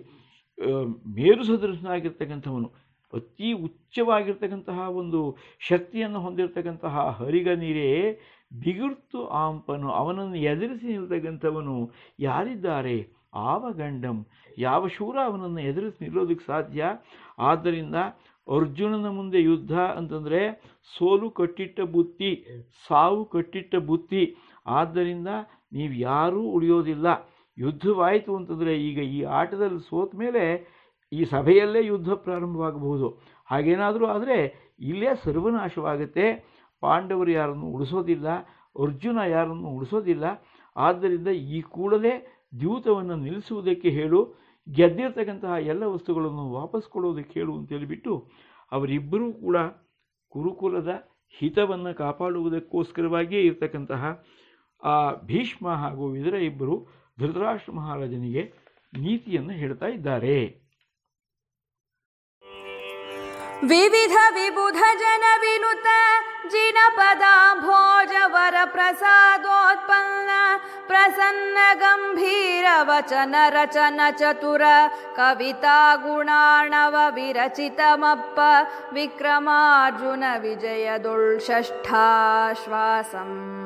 ಮೇರು ಸದೃಶನಾಗಿರ್ತಕ್ಕಂಥವನು ಅತಿ ಉಚ್ಚವಾಗಿರ್ತಕ್ಕಂತಹ ಒಂದು ಶಕ್ತಿಯನ್ನು ಹೊಂದಿರತಕ್ಕಂತಹ ಹರಿಗ ನೀರೇ ಬಿಗುರ್ತು ಆಂಪನು, ಅವನನ್ನು ಎದುರಿಸಿ ನಿಲ್ತಕ್ಕಂಥವನು ಯಾರಿದ್ದಾರೆ? ಆವ ಗಂಡಂ. ಯಾವ ಶೂರ ಅವನನ್ನು ಎದುರಿಸಿ ನಿಲ್ಲೋದಕ್ಕೆ ಸಾಧ್ಯ? ಆದ್ದರಿಂದ ಅರ್ಜುನನ ಮುಂದೆ ಯುದ್ಧ ಅಂತಂದರೆ ಸೋಲು ಕಟ್ಟಿಟ್ಟ ಬುತ್ತಿ, ಸಾವು ಕಟ್ಟಿಟ್ಟ ಬುತ್ತಿ. ಆದ್ದರಿಂದ ನೀವು ಯಾರೂ ಉಳಿಯೋದಿಲ್ಲ. ಯುದ್ಧವಾಯಿತು ಅಂತಂದರೆ ಈಗ ಈ ಆಟದಲ್ಲಿ ಸೋತ ಮೇಲೆ ಈ ಸಭೆಯಲ್ಲೇ ಯುದ್ಧ ಪ್ರಾರಂಭವಾಗಬಹುದು. ಹಾಗೇನಾದರೂ ಆದರೆ ಇಲ್ಲೇ ಸರ್ವನಾಶವಾಗುತ್ತೆ. ಪಾಂಡವರು ಯಾರನ್ನು ಉಳಿಸೋದಿಲ್ಲ, ಅರ್ಜುನ ಯಾರನ್ನು ಉಳಿಸೋದಿಲ್ಲ, ಆದ್ದರಿಂದ ಈ ಕೂಡಲೇ ದ್ಯೂತವನ್ನು ನಿಲ್ಲಿಸುವುದಕ್ಕೆ ಹೇಳು, ಗೆದ್ದಿರ್ತಕ್ಕಂತಹ ಎಲ್ಲ ವಸ್ತುಗಳನ್ನು ವಾಪಸ್ ಕೊಡೋದಕ್ಕೆ ಹೇಳು ಅಂತೇಳಿಬಿಟ್ಟು ಅವರಿಬ್ಬರೂ ಕೂಡ ಕುರುಕುಲದ ಹಿತವನ್ನು ಕಾಪಾಡುವುದಕ್ಕೋಸ್ಕರವಾಗಿಯೇ ಇರತಕ್ಕಂತಹ ಆ ಭೀಷ್ಮ ಹಾಗೂ ವಿದುರ ಇಬ್ಬರು ಧೃತರಾಷ್ಟ್ರ ಮಹಾರಾಜನಿಗೆ ನೀತಿಯನ್ನು ಹೇಳ್ತಾ ಇದ್ದಾರೆ. विविध विबुध जन विनुत जिनपदा भोज वरप्रसादोत्पन्न प्रसन्न गम्भीर वचन रचन चतुर कविता गुणाणव विरचितमप्प विक्रमार्जुन विजयदुष्षष्ठाश्वासम्